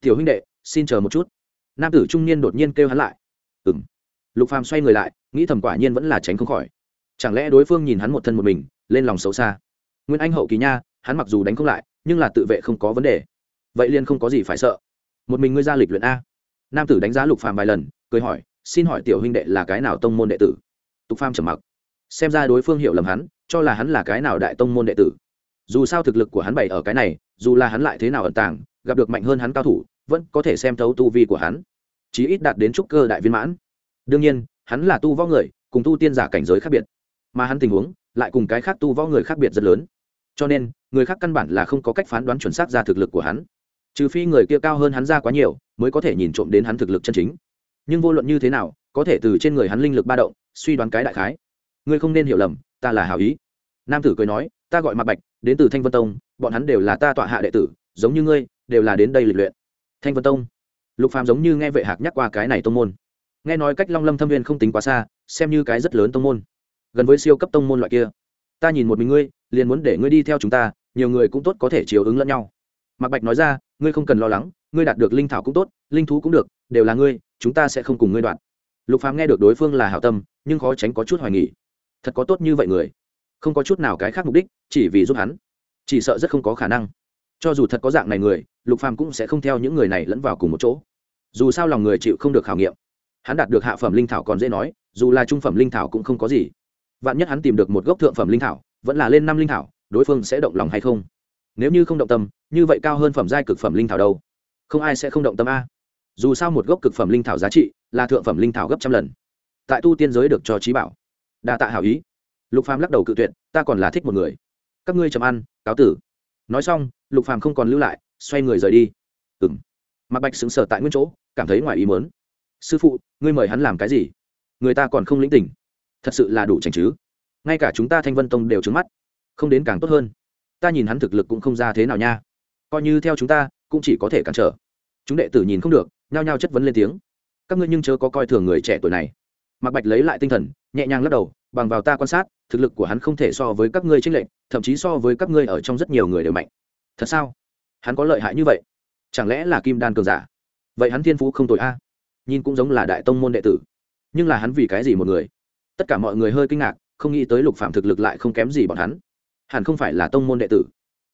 Tiểu huynh đệ, xin chờ một chút. Nam tử trung niên đột nhiên kêu hắn lại. Ừng lục phàm xoay người lại, nghĩ thầm quả nhiên vẫn là tránh không khỏi. Chẳng lẽ đối phương nhìn hắn một thân một mình, lên lòng xấu xa? Nguyên anh hậu kỳ nha, hắn mặc dù đánh không lại, nhưng là tự vệ không có vấn đề vậy liền không có gì phải sợ. Một mình ngươi ra lịch luyện a. Nam tử đánh giá lục phàm vài lần, cười hỏi, xin hỏi tiểu huynh đệ là cái nào tông môn đệ tử? Tục phàm trầm mặc. Xem ra đối phương hiểu lầm hắn, cho là hắn là cái nào đại tông môn đệ tử. Dù sao thực lực của hắn bày ở cái này, dù là hắn lại thế nào ẩn tàng, gặp được mạnh hơn hắn cao thủ, vẫn có thể xem thấu tu vi của hắn. Chí ít đạt đến trúc cơ đại viên mãn. Đương nhiên, hắn là tu võ người, cùng tu tiên giả cảnh giới khác biệt. Mà hắn tình huống, lại cùng cái khác tu võ người khác biệt rất lớn. Cho nên, người khác căn bản là không có cách phán đoán chuẩn xác ra thực lực của hắn trừ phi người kia cao hơn hắn ra quá nhiều, mới có thể nhìn trộm đến hắn thực lực chân chính. Nhưng vô luận như thế nào, có thể từ trên người hắn linh lực ba động, suy đoán cái đại khái. Ngươi không nên hiểu lầm, ta là hảo ý. Nam tử cười nói, ta gọi mặt bạch, đến từ thanh vân tông, bọn hắn đều là ta tọa hạ đệ tử, giống như ngươi, đều là đến đây lịch luyện. Thanh vân tông. Lục phàm giống như nghe vệ hạc nhắc qua cái này tông môn. Nghe nói cách long lâm thâm viên không tính quá xa, xem như cái rất lớn tông môn. Gần với siêu cấp tông môn loại kia. Ta nhìn một mình ngươi, liền muốn để ngươi đi theo chúng ta, nhiều người cũng tốt có thể chiều ứng lẫn nhau. Mạc bạch nói ra ngươi không cần lo lắng, ngươi đạt được linh thảo cũng tốt, linh thú cũng được, đều là ngươi, chúng ta sẽ không cùng ngươi đoạn. Lục phàm nghe được đối phương là hảo tâm, nhưng khó tránh có chút hoài nghỉ thật có tốt như vậy người? Không có chút nào cái khác mục đích, chỉ vì giúp hắn? Chỉ sợ rất không có khả năng. Cho dù thật có dạng này người, lục phàm cũng sẽ không theo những người này lẫn vào cùng một chỗ. Dù sao lòng người chịu không được khảo nghiệm. Hắn đạt được hạ phẩm linh thảo còn dễ nói, dù là trung phẩm linh thảo cũng không có gì. Vạn nhất hắn tìm được một gốc thượng phẩm linh thảo, vẫn là lên năm linh thảo, đối phương sẽ động lòng hay không? Nếu như không động tâm, như vậy cao hơn phẩm giai cực phẩm linh thảo đâu? Không ai sẽ không động tâm a. Dù sao một gốc cực phẩm linh thảo giá trị là thượng phẩm linh thảo gấp trăm lần. Tại tu tiên giới được cho trí bảo. Đa tạ hảo ý. Lục phàm lắc đầu cự tuyệt, ta còn là thích một người. Các ngươi chầm ăn, cáo tử. Nói xong, lục phàm không còn lưu lại, xoay người rời đi. Ừm. Mặc bạch sững sờ tại nguyên chỗ, cảm thấy ngoài ý mớn sư phụ, ngươi mời hắn làm cái gì? Người ta còn không lĩnh tình thật sự là đủ chảnh chứ. Ngay cả chúng ta thanh vân tông đều trứng mắt. Không đến càng tốt hơn ta nhìn hắn thực lực cũng không ra thế nào nha. Coi như theo chúng ta, cũng chỉ có thể cản trở. Chúng đệ tử nhìn không được, nhao nhao chất vấn lên tiếng. Các ngươi nhưng chớ có coi thường người trẻ tuổi này. Mạc bạch lấy lại tinh thần, nhẹ nhàng lắc đầu, bằng vào ta quan sát, thực lực của hắn không thể so với các ngươi trích lệnh thậm chí so với các ngươi ở trong rất nhiều người đều mạnh. Thật sao? Hắn có lợi hại như vậy? Chẳng lẽ là kim đan cường giả? Vậy hắn thiên phú không tội a. Nhìn cũng giống là đại tông môn đệ tử. Nhưng là hắn vì cái gì một người? Tất cả mọi người hơi kinh ngạc, không nghĩ tới lục phạm thực lực lại không kém gì bọn hắn hẳn không phải là tông môn đệ tử.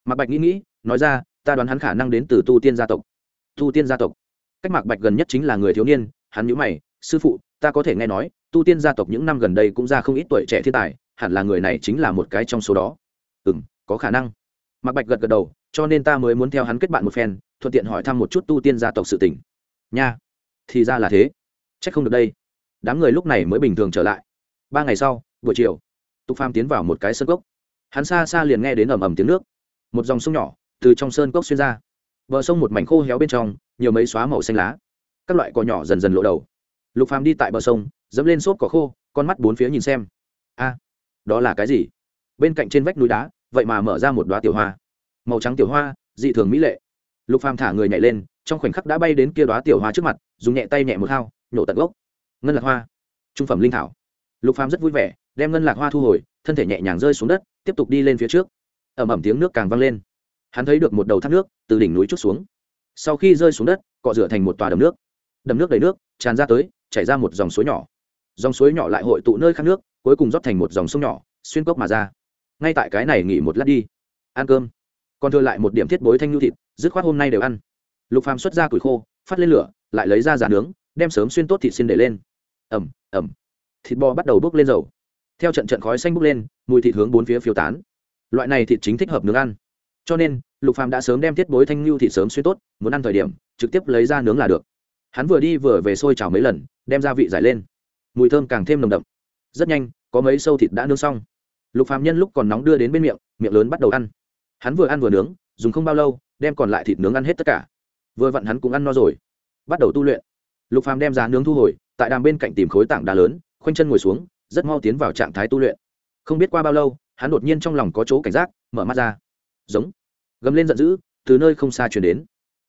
Mạc bạch nghĩ nghĩ, nói ra, ta đoán hắn khả năng đến từ tu tiên gia tộc. Tu tiên gia tộc. Cách mạc bạch gần nhất chính là người thiếu niên, hắn nhữ mày, sư phụ, ta có thể nghe nói, tu tiên gia tộc những năm gần đây cũng ra không ít tuổi trẻ thiên tài, hẳn là người này chính là một cái trong số đó. Ừ m có khả năng. Mạc bạch gật gật đầu, cho nên ta mới muốn theo hắn kết bạn một phen, thuận tiện hỏi thăm một chút tu tiên gia tộc sự tỉnh nha, thì ra là thế. C h ắ c không được đây. Đám người lúc này mới bình thường trở lại. Ba ngày sau, buổi chiều, tục pham tiến vào một cái sân cốc hắn xa xa liền nghe đến ầm ầm tiếng nước. Một dòng sông nhỏ từ trong sơn cốc xuyên ra. Bờ sông một mảnh khô héo bên trong, nhiều mấy xóa màu xanh lá. Các loại cỏ nhỏ dần dần lộ đầu. Lục phàm đi tại bờ sông, dẫm lên xốp cỏ khô, con mắt bốn phía nhìn xem. A, đó là cái gì? Bên cạnh trên vách núi đá, vậy mà mở ra một đoá tiểu hoa. Màu trắng tiểu hoa, dị thường mỹ lệ. Lục phàm thả người nhảy lên, trong khoảnh khắc đã bay đến kia đoá tiểu hoa trước mặt, dùng nhẹ tay nhẹ một thao nhổ tận gốc. Ngân lạc hoa, trung phẩm linh thảo. Lục phàm rất vui vẻ, đem ngân lạc hoa thu hồi, thân thể nhẹ nhàng rơi xuống đất tiếp tục đi lên phía trước. Ẩm ẩm tiếng nước càng vang lên. Hắn thấy được một đầu thác nước từ đỉnh núi chút xuống. Sau khi rơi xuống đất, cọ rửa thành một tòa đầm nước. Đầm nước đầy nước, tràn ra tới, chảy ra một dòng suối nhỏ. Dòng suối nhỏ lại hội tụ nơi khác nước, cuối cùng rót thành một dòng sông nhỏ, xuyên cốc mà ra. Ngay tại cái này nghỉ một lát đi. Ăn cơm. Còn thừa lại một điểm thiết bối thanh nhu thịt, dứt khoát hôm nay đều ăn. Lục phàm xuất ra củi khô, phát lên lửa, lại lấy ra giả nướng, đem sớm xuyên tốt thịt xin để lên. Ẩm ẩm. Thịt bò bắt đầu bốc lên dầu theo trận trận khói xanh bốc lên, mùi thịt hướng bốn phía phiêu tán. Loại này thịt chính thích hợp nướng ăn. Cho nên, lục phàm đã sớm đem thiết bối thanh lưu thịt sớm xuyên tốt, muốn ăn thời điểm, trực tiếp lấy ra nướng là được. Hắn vừa đi vừa về sôi chảo mấy lần, đem gia vị giải lên. Mùi thơm càng thêm nồng đậm. Rất nhanh, có mấy sâu thịt đã nướng xong. Lục phàm nhân lúc còn nóng đưa đến bên miệng miệng lớn bắt đầu ăn. Hắn vừa ăn vừa nướng, dùng không bao lâu, đem còn lại thịt nướng ăn hết tất cả. Vừa vặn hắn cũng ăn no rồi. Bắt đầu tu luyện. Lục phàm đem giá nướng thu hồi, tại đàm bên cạnh tìm khối tảng đá lớn, khoanh chân ngồi xuống rất mau tiến vào trạng thái tu luyện. Không biết qua bao lâu, hắn đột nhiên trong lòng có chỗ cảnh giác, mở mắt ra. Giống. Gầm lên giận dữ, từ nơi không xa chuyển đến.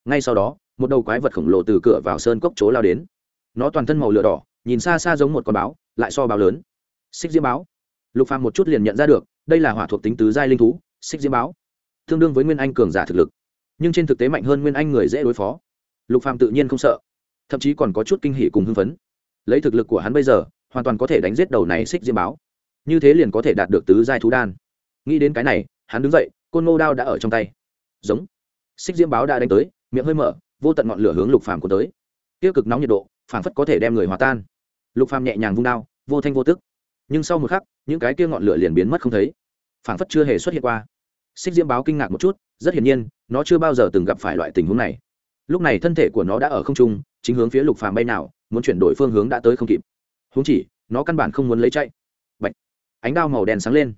Ngay sau đó, một đầu quái vật khổng lồ từ cửa vào sơn cốc chỗ lao đến. Nó toàn thân màu lửa đỏ, nhìn xa xa giống một con báo, lại so báo lớn. Xích diễm báo. Lục phàm một chút liền nhận ra được, đây là hỏa thuộc tính tứ giai linh thú, xích diễm báo. Tương đương với nguyên anh cường giả thực lực. Nhưng trên thực tế mạnh hơn nguyên anh người dễ đối phó. Lục phàm tự nhiên không sợ. Thậm chí còn có chút kinh hỉ cùng hưng phấn. Lấy thực lực của hắn bây giờ hoàn toàn có thể đánh giết đầu này xích Diêm báo. Như thế liền có thể đạt được tứ giai thú đan. Nghĩ đến cái này, hắn đứng dậy, côn ngô đao đã ở trong tay. Giống. Xích Diêm báo đã đánh tới, miệng hơi mở, vô tận ngọn lửa hướng lục phàm của tới. Tiêu cực nóng nhiệt độ, phảng phất có thể đem người hòa tan. Lục phàm nhẹ nhàng vung đao, vô thanh vô tức. Nhưng sau một khắc, những cái kia ngọn lửa liền biến mất không thấy. Phảng phất chưa hề xuất hiện qua. Xích diễm báo kinh ngạc một chút, rất hiển nhiên, nó chưa bao giờ từng gặp phải loại tình huống này. Lúc này thân thể của nó đã ở không trung, chính hướng phía lục phàm bay nào, muốn chuyển đổi phương hướng đã tới không kịp huống chỉ, nó căn bản không muốn lấy chạy. Bạch. ánh đao màu đen sáng lên.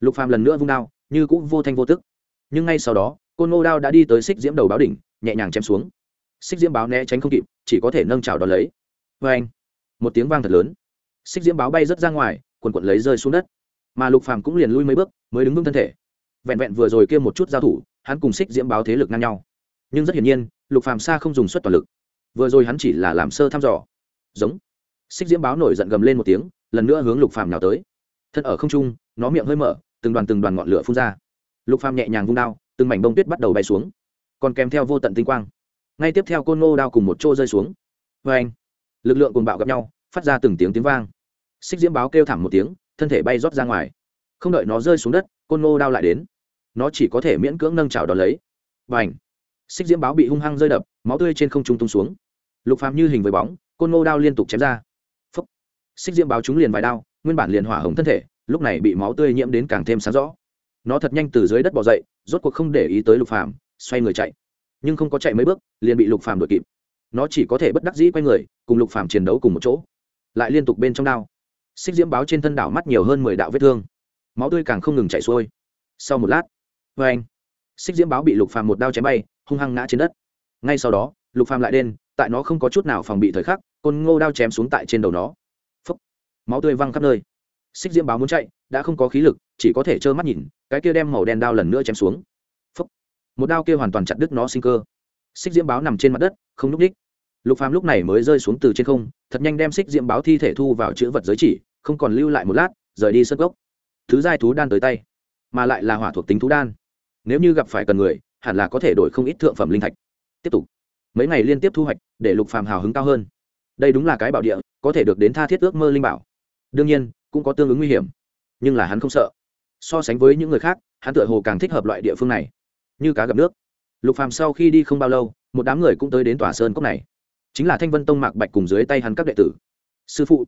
Lục phàm lần nữa vung đao, như cũng vô thanh vô tức. Nhưng ngay sau đó, côn ngô đao đã đi tới xích diễm đầu báo đỉnh, nhẹ nhàng chém xuống. Xích diễm báo né tránh không kịp, chỉ có thể nâng chảo đón lấy. Vê anh, một tiếng vang thật lớn. Xích diễm báo bay rớt ra ngoài, quần quần lấy rơi xuống đất. Mà lục phàm cũng liền lui mấy bước, mới đứng vững thân thể. Vẹn vẹn vừa rồi kia một chút giao thủ, hắn cùng xích diễm báo thế lực ngang nhau. Nhưng rất hiển nhiên, lục phàm xa không dùng suất toàn lực. Vừa rồi hắn chỉ là làm sơ thăm dò. Giống xích diễm báo nổi giận gầm lên một tiếng, lần nữa hướng lục phàm nào tới. Thân ở không trung, nó miệng hơi mở, từng đoàn từng đoàn ngọn lửa phun ra. Lục phàm nhẹ nhàng vung đao, từng mảnh bông tuyết bắt đầu bay xuống. Còn kèm theo vô tận tinh quang. Ngay tiếp theo côn ngô đao cùng một chỗ rơi xuống. Vê anh, lực lượng cùng bạo gặp nhau, phát ra từng tiếng tiếng vang. Xích diễm báo kêu thảm một tiếng, thân thể bay rót ra ngoài. Không đợi nó rơi xuống đất, côn ngô đao lại đến. Nó chỉ có thể miễn cưỡng nâng chảo đ ó lấy. B à n h xích diễm báo bị hung hăng rơi đập, máu tươi trên không trung tung xuống. Lục phàm như hình với bóng, côn ngô đao liên tục chém ra xích diễm báo chúng liền vài đao, nguyên bản liền hỏa hồng thân thể, lúc này bị máu tươi nhiễm đến càng thêm sáng rõ. Nó thật nhanh từ dưới đất bỏ dậy, rốt cuộc không để ý tới lục phàm, xoay người chạy. Nhưng không có chạy mấy bước, liền bị lục phàm đuổi kịp. Nó chỉ có thể bất đắc dĩ quay người, cùng lục phàm chiến đấu cùng một chỗ. Lại liên tục bên trong đao. Xích diễm báo trên thân đảo mắt nhiều hơn mười đạo vết thương. Máu tươi càng không ngừng chảy xuôi. Sau một lát, vê anh, xích diễm báo bị lục phàm một đao chém bay, hung hăng ngã trên đất. Ngay sau đó, lục phàm lại đen, tại nó không có chút nào phòng bị thời khắc, côn ngô đao chém xuống tại trên đầu nó máu tươi văng khắp nơi. Xích diễm báo muốn chạy, đã không có khí lực, chỉ có thể trơ mắt nhìn, cái kia đem màu đen đao lần nữa chém xuống. Một đao kia hoàn toàn chặt đứt nó sinh cơ. Xích diễm báo nằm trên mặt đất, không núp đích. Lục phàm lúc này mới rơi xuống từ trên không, thật nhanh đem xích diễm báo thi thể thu vào chữ vật giới chỉ, không còn lưu lại một lát, rời đi sân gốc. Thứ giai thú đan tới tay, mà lại là hỏa thuộc tính thú đan. Nếu như gặp phải cần người, hẳn là có thể đổi không ít thượng phẩm linh thạch. Tiếp tục. Mấy ngày liên tiếp thu hoạch, để lục phàm hào hứng cao hơn. Đây đúng là cái bảo địa, có thể được đến tha thiết ước mơ linh bảo đương nhiên, cũng có tương ứng nguy hiểm, nhưng là hắn không sợ. So sánh với những người khác, hắn tựa hồ càng thích hợp loại địa phương này, như cá gặp nước. Lục phàm sau khi đi không bao lâu, một đám người cũng tới đến tòa sơn cốc này. Chính là thanh vân tông mạc bạch cùng dưới tay hắn các đệ tử. Sư phụ,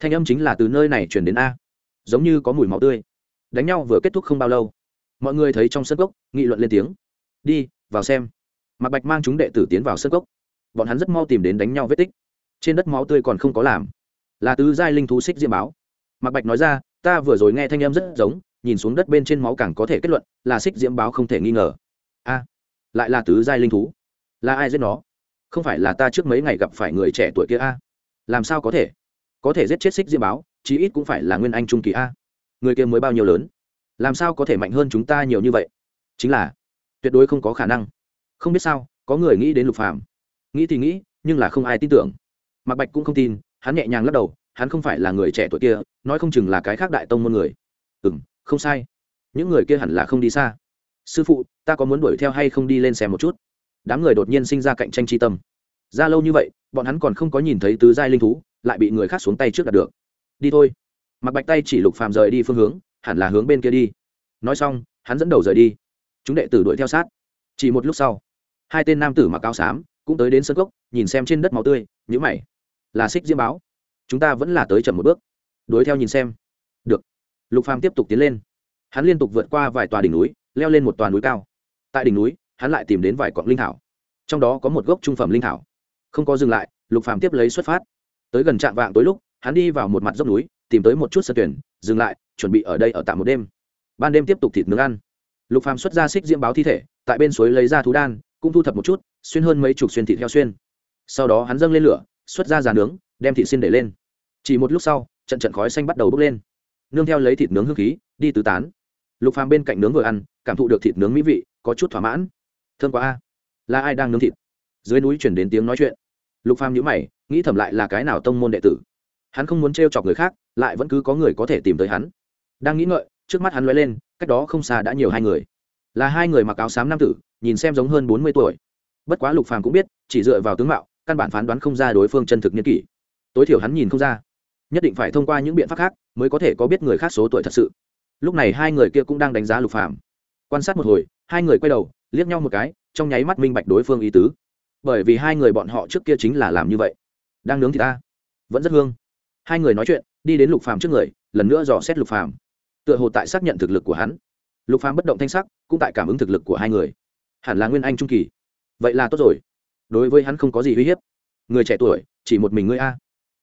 thanh âm chính là từ nơi này truyền đến a, giống như có mùi máu tươi. Đánh nhau vừa kết thúc không bao lâu, mọi người thấy trong sân cốc, nghị luận lên tiếng. Đi, vào xem. Mạc bạch mang chúng đệ tử tiến vào sân cốc. Bọn hắn rất mau tìm đến đánh nhau vết tích. Trên đất máu tươi còn không có làm là tứ giai linh thú xích diễm báo. Mạc bạch nói ra, ta vừa rồi nghe thanh âm rất giống, nhìn xuống đất bên trên máu càng có thể kết luận, là xích diễm báo không thể nghi ngờ. A, lại là tứ giai linh thú. Là ai giết nó? Không phải là ta trước mấy ngày gặp phải người trẻ tuổi kia a? Làm sao có thể? Có thể giết chết xích diễm báo, chí ít cũng phải là nguyên anh trung kỳ a. Người kia mới bao nhiêu lớn? Làm sao có thể mạnh hơn chúng ta nhiều như vậy? Chính là, tuyệt đối không có khả năng. Không biết sao, có người nghĩ đến lục phàm. Nghĩ thì nghĩ, nhưng là không ai tin tưởng. Mạc bạch cũng không tin hắn nhẹ nhàng lắc đầu, hắn không phải là người trẻ tuổi kia, nói không chừng là cái khác đại tông môn người. Ừ m không sai. Những người kia hẳn là không đi xa. Sư phụ, ta có muốn đuổi theo hay không đi lên xem một chút? Đám người đột nhiên sinh ra cạnh tranh tri tâm. Ra lâu như vậy, bọn hắn còn không có nhìn thấy tứ giai linh thú, lại bị người khác xuống tay trước đạt được. Đi thôi. Mặc bạch tay chỉ lục phàm rời đi phương hướng, hẳn là hướng bên kia đi. Nói xong, hắn dẫn đầu rời đi. Chúng đệ tử đuổi theo sát. Chỉ một lúc sau, hai tên nam tử mặc áo xám cũng tới đến sân cốc, nhìn xem trên đất máu tươi nhữ mày là xích diễm báo. Chúng ta vẫn là tới chậm một bước. Đuổi theo nhìn xem. Được. Lục phàm tiếp tục tiến lên. Hắn liên tục vượt qua vài tòa đỉnh núi, leo lên một tòa núi cao. Tại đỉnh núi, hắn lại tìm đến vài cọng linh thảo. Trong đó có một gốc trung phẩm linh thảo. Không có dừng lại, lục phàm tiếp lấy xuất phát. Tới gần trạm vạng tối lúc, hắn đi vào một mặt dốc núi, tìm tới một chút sân tuyển, dừng lại, chuẩn bị ở đây ở tạm một đêm. Ban đêm tiếp tục thịt nướng ăn. Lục phàm xuất ra xích diễm báo thi thể, tại bên suối lấy ra thú đan, cũng thu thập một chút, xuyên hơn mấy chục xuyên thịt heo xuyên. Sau đó hắn dâng lên lửa xuất ra giàn nướng, đem thịt xin để lên. Chỉ một lúc sau, trận trận khói xanh bắt đầu bốc lên. Nương theo lấy thịt nướng hương khí, đi tứ tán. Lục phàm bên cạnh nướng vừa ăn, cảm thụ được thịt nướng mỹ vị, có chút thỏa mãn. Thơm quá a. Là ai đang nướng thịt? Dưới núi chuyển đến tiếng nói chuyện. Lục phàm nhíu mày, nghĩ thầm lại là cái nào tông môn đệ tử. Hắn không muốn trêu chọc người khác, lại vẫn cứ có người có thể tìm tới hắn. Đang nghĩ ngợi, trước mắt hắn lóe lên, cách đó không xa đã nhiều hai người. Là hai người mặc áo xám nam tử, nhìn xem giống hơn bốn mươi tuổi. Bất quá lục phàm cũng biết, chỉ dựa vào tướng mạo căn bản phán đoán không ra đối phương chân thực niên kỷ. Tối thiểu hắn nhìn không ra. Nhất định phải thông qua những biện pháp khác mới có thể có biết người khác số tuổi thật sự. Lúc này hai người kia cũng đang đánh giá lục phàm. Quan sát một hồi, hai người quay đầu, liếc nhau một cái, trong nháy mắt minh bạch đối phương ý tứ. Bởi vì hai người bọn họ trước kia chính là làm như vậy. Đang nướng thì ta. Vẫn rất hương. Hai người nói chuyện, đi đến lục phàm trước người, lần nữa dò xét lục phàm. Tựa hồ tại xác nhận thực lực của hắn. Lục phàm bất động thanh sắc, cũng tại cảm ứng thực lực của hai người. Hẳn là nguyên anh trung kỳ. Vậy là tốt rồi đối với hắn không có gì uy hiếp. Người trẻ tuổi, chỉ một mình ngươi a.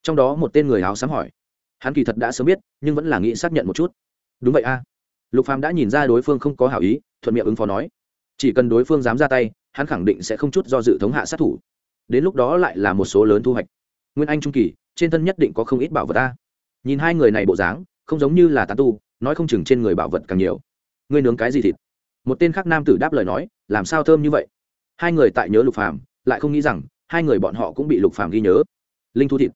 Trong đó một tên người áo xám hỏi. Hắn kỳ thật đã sớm biết, nhưng vẫn là nghĩ xác nhận một chút. Đúng vậy a. Lục phàm đã nhìn ra đối phương không có hảo ý, thuận miệng ứng phó nói. Chỉ cần đối phương dám ra tay, hắn khẳng định sẽ không chút do dự thống hạ sát thủ. Đến lúc đó lại là một số lớn thu hoạch. Nguyên anh trung kỳ, trên thân nhất định có không ít bảo vật ta nhìn hai người này bộ dáng, không giống như là tán tu, nói không chừng trên người bảo vật càng nhiều. Ngươi nướng cái gì thịt? Một tên khác nam tử đáp lời nói, làm sao thơm như vậy? Hai người tại nhớ lục phàm lại không nghĩ rằng hai người bọn họ cũng bị lục phàm ghi nhớ. Linh thu thịt.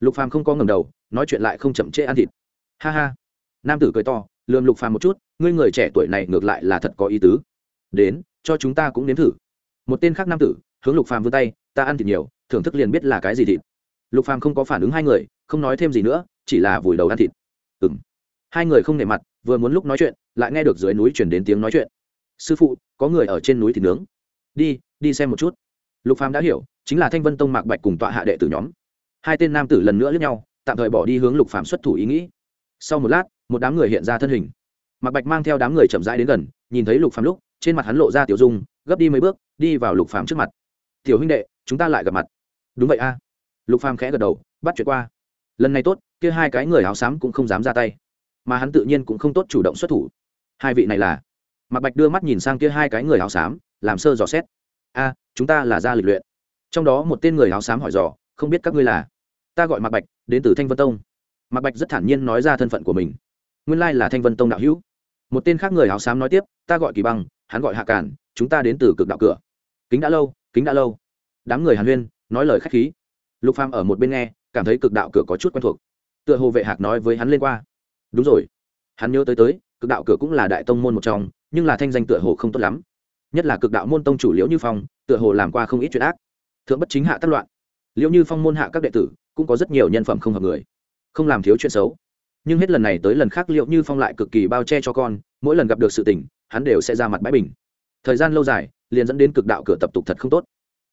Lục phàm không có ngầm đầu, nói chuyện lại không chậm trễ ăn thịt. Ha ha. Nam tử cười to, lườm lục phàm một chút, ngươi người trẻ tuổi này ngược lại là thật có ý tứ. Đến, cho chúng ta cũng nếm thử. Một tên khác nam tử, hướng lục phàm vươn tay, ta ăn thịt nhiều, thưởng thức liền biết là cái gì thịt. Lục phàm không có phản ứng hai người, không nói thêm gì nữa, chỉ là vùi đầu ăn thịt. Ừm. Hai người không nể mặt, vừa muốn lúc nói chuyện, lại nghe được dưới núi chuyển đến tiếng nói chuyện. Sư phụ, có người ở trên núi thịt nướng. Đi đi xem một chút lục phàm đã hiểu, chính là thanh vân tông mạc bạch cùng tọa hạ đệ tử nhóm. Hai tên nam tử lần nữa lướt nhau, tạm thời bỏ đi hướng lục phàm xuất thủ ý nghĩ. Sau một lát, một đám người hiện ra thân hình. Mạc bạch mang theo đám người chậm rãi đến gần, nhìn thấy lục phàm lúc, trên mặt hắn lộ ra tiểu dung, gấp đi mấy bước, đi vào lục phàm trước mặt. Tiểu huynh đệ, chúng ta lại gặp mặt. Đúng vậy a. Lục phàm khẽ gật đầu, bắt chuyện qua. Lần này tốt, kia hai cái người áo xám cũng không dám ra tay. Mà hắn tự nhiên cũng không tốt chủ động xuất thủ. Hai vị này là? Mạc bạch đưa mắt nhìn sang kia hai cái người áo xám, làm sơ dò xét. A chúng ta là gia lịch luyện. Trong đó một tên người áo xám hỏi dò, không biết các ngươi là? Ta gọi mạc bạch, đến từ thanh vân tông. Mạc bạch rất thản nhiên nói ra thân phận của mình. Nguyên lai là thanh vân tông đạo hữu. Một tên khác người áo xám nói tiếp, ta gọi kỳ băng, hắn gọi hạ cản, chúng ta đến từ cực đạo cửa. Kính đã lâu, kính đã lâu. Đám người hàn huyên, nói lời khách khí. Lục phàm ở một bên nghe, cảm thấy cực đạo cửa có chút quen thuộc. Tựa hồ vệ hạc nói với hắn lên qua. Đúng rồi, hắn nhớ tới tới, cực đạo cửa cũng là đại tông môn một trong, nhưng là thanh danh tựa hồ không tốt lắm nhất là cực đạo môn tông chủ liễu như phong, tựa hồ làm qua không ít chuyện ác. Thượng bất chính hạ tất loạn. Liễu như phong môn hạ các đệ tử, cũng có rất nhiều nhân phẩm không hợp người. Không làm thiếu chuyện xấu. Nhưng hết lần này tới lần khác liệu như phong lại cực kỳ bao che cho con, mỗi lần gặp được sự tình, hắn đều sẽ ra mặt bãi bình. Thời gian lâu dài, liền dẫn đến cực đạo cửa tập tục thật không tốt.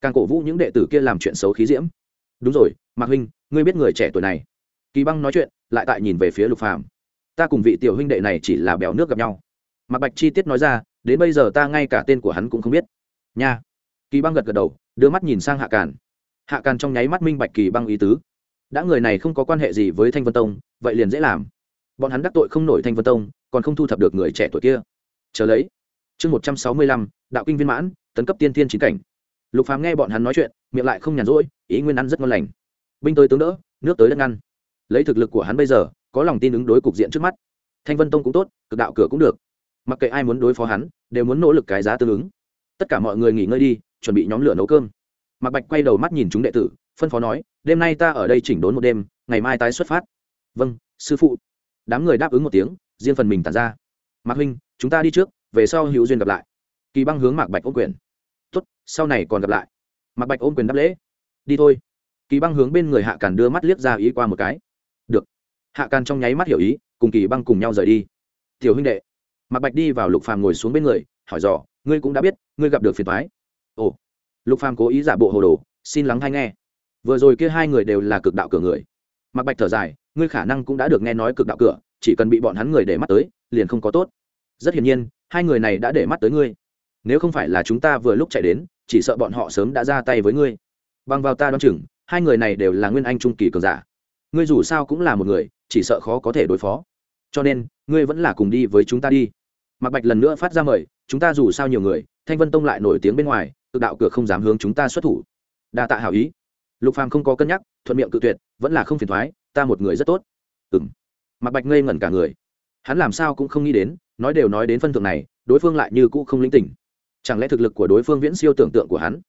Càng cổ vũ những đệ tử kia làm chuyện xấu khí diễm. Đúng rồi, mạc huynh, ngươi biết người trẻ tuổi này. Kỳ băng nói chuyện, lại tại nhìn về phía lục phàm. Ta cùng vị tiểu huynh đệ này chỉ là bèo nước gặp nhau. Mạc bạch chi tiết nói ra đến bây giờ ta ngay cả tên của hắn cũng không biết. Nha. Kỳ băng gật gật đầu, đưa mắt nhìn sang hạ càn. Hạ càn trong nháy mắt minh bạch kỳ băng ý tứ. Đã người này không có quan hệ gì với thanh vân tông, vậy liền dễ làm. Bọn hắn đắc tội không nổi thanh vân tông, còn không thu thập được người trẻ tuổi kia. Chờ lấy. Chương một trăm sáu mươi lăm, đạo kinh viên mãn, tấn cấp tiên thiên chính cảnh. Lục phàm nghe bọn hắn nói chuyện, miệng lại không nhàn rỗi, ý nguyên ăn rất ngon lành. Binh tới tướng đỡ, nước tới đất ngăn. Lấy thực lực của hắn bây giờ, có lòng tin ứng đối cục diện trước mắt. Thanh vân tông cũng tốt, cực đạo cửa cũng được mặc kệ ai muốn đối phó hắn, đều muốn nỗ lực cái giá tương ứng. Tất cả mọi người nghỉ ngơi đi, chuẩn bị nhóm lửa nấu cơm. Mạc bạch quay đầu mắt nhìn chúng đệ tử, phân phó nói, đêm nay ta ở đây chỉnh đốn một đêm, ngày mai tái xuất phát. Vâng sư phụ. Đám người đáp ứng một tiếng, riêng phần mình tàn ra. Mạc huynh, chúng ta đi trước, về sau hữu duyên gặp lại. Kỳ băng hướng mạc bạch ôm quyền. Tốt, sau này còn gặp lại. Mạc bạch ôm quyền đáp lễ. Đi thôi. Kỳ băng hướng bên người hạ càn đưa mắt liếc ra ý qua một cái. Được. Hạ càn trong nháy mắt hiểu ý, cùng kỳ băng cùng nhau rời đi. Tiểu huynh đệ mạc bạch đi vào lục phàm ngồi xuống bên người, hỏi dò, ngươi cũng đã biết, ngươi gặp được phiền thoái ồ. Lục phàm cố ý giả bộ hồ đồ, xin lắng hay nghe. Vừa rồi kia hai người đều là cực đạo cửa người. Mạc bạch thở dài, ngươi khả năng cũng đã được nghe nói cực đạo cửa, chỉ cần bị bọn hắn người để mắt tới, liền không có tốt. Rất hiển nhiên, hai người này đã để mắt tới ngươi. Nếu không phải là chúng ta vừa lúc chạy đến, chỉ sợ bọn họ sớm đã ra tay với ngươi. Bằng vào ta đoán chừng, hai người này đều là nguyên anh trung kỳ cường giả. Ngươi dù sao cũng là một người, chỉ sợ khó có thể đối phó cho nên, ngươi vẫn là cùng đi với chúng ta đi. Mạc bạch lần nữa phát ra mời, chúng ta dù sao nhiều người, thanh vân tông lại nổi tiếng bên ngoài, tự đạo cửa không dám hướng chúng ta xuất thủ. Đa tạ hảo ý. Lục phàm không có cân nhắc, thuận miệng cự tuyệt, vẫn là không phiền thoái, ta một người rất tốt. Ừ m mạc bạch ngây ngẩn cả người. Hắn làm sao cũng không nghĩ đến, nói đều nói đến phân thượng này, đối phương lại như cũ không linh tỉnh. Chẳng lẽ thực lực của đối phương viễn siêu tưởng tượng của hắn?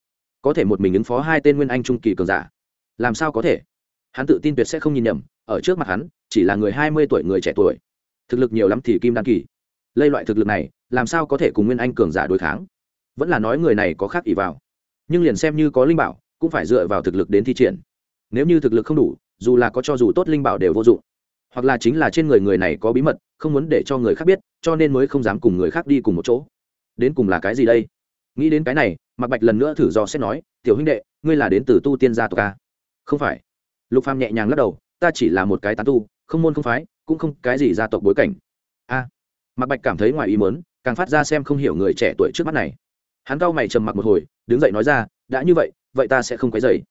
Có thể một mình ứng phó hai tên nguyên anh trung kỳ cường giả. Làm sao có thể? Hắn tự tin tuyệt sẽ không nhìn nhầm, ở trước mặt hắn, chỉ là người hai mươi tuổi người trẻ tuổi thực lực nhiều lắm thì kim đan kỳ. Lây loại thực lực này, làm sao có thể cùng nguyên anh cường giả đối kháng? Vẫn là nói người này có khác ỷ vào. Nhưng liền xem như có linh bảo, cũng phải dựa vào thực lực đến thi triển. Nếu như thực lực không đủ, dù là có cho dù tốt linh bảo đều vô dụng. Hoặc là chính là trên người người này có bí mật, không muốn để cho người khác biết, cho nên mới không dám cùng người khác đi cùng một chỗ. Đến cùng là cái gì đây? Nghĩ đến cái này, mạc bạch lần nữa thử do xét nói, tiểu huynh đệ, ngươi là đến từ tu tiên gia tộc a không phải. Lục phàm nhẹ nhàng lắc đầu, ta chỉ là một cái tán tu, không môn không phái cũng không cái gì gia tộc bối cảnh. A à, mạc bạch cảm thấy ngoài ý muốn càng phát ra xem không hiểu người trẻ tuổi trước mắt này. Hắn cau mày trầm mặc một hồi đứng dậy nói ra đã như vậy vậy ta sẽ không quấy dày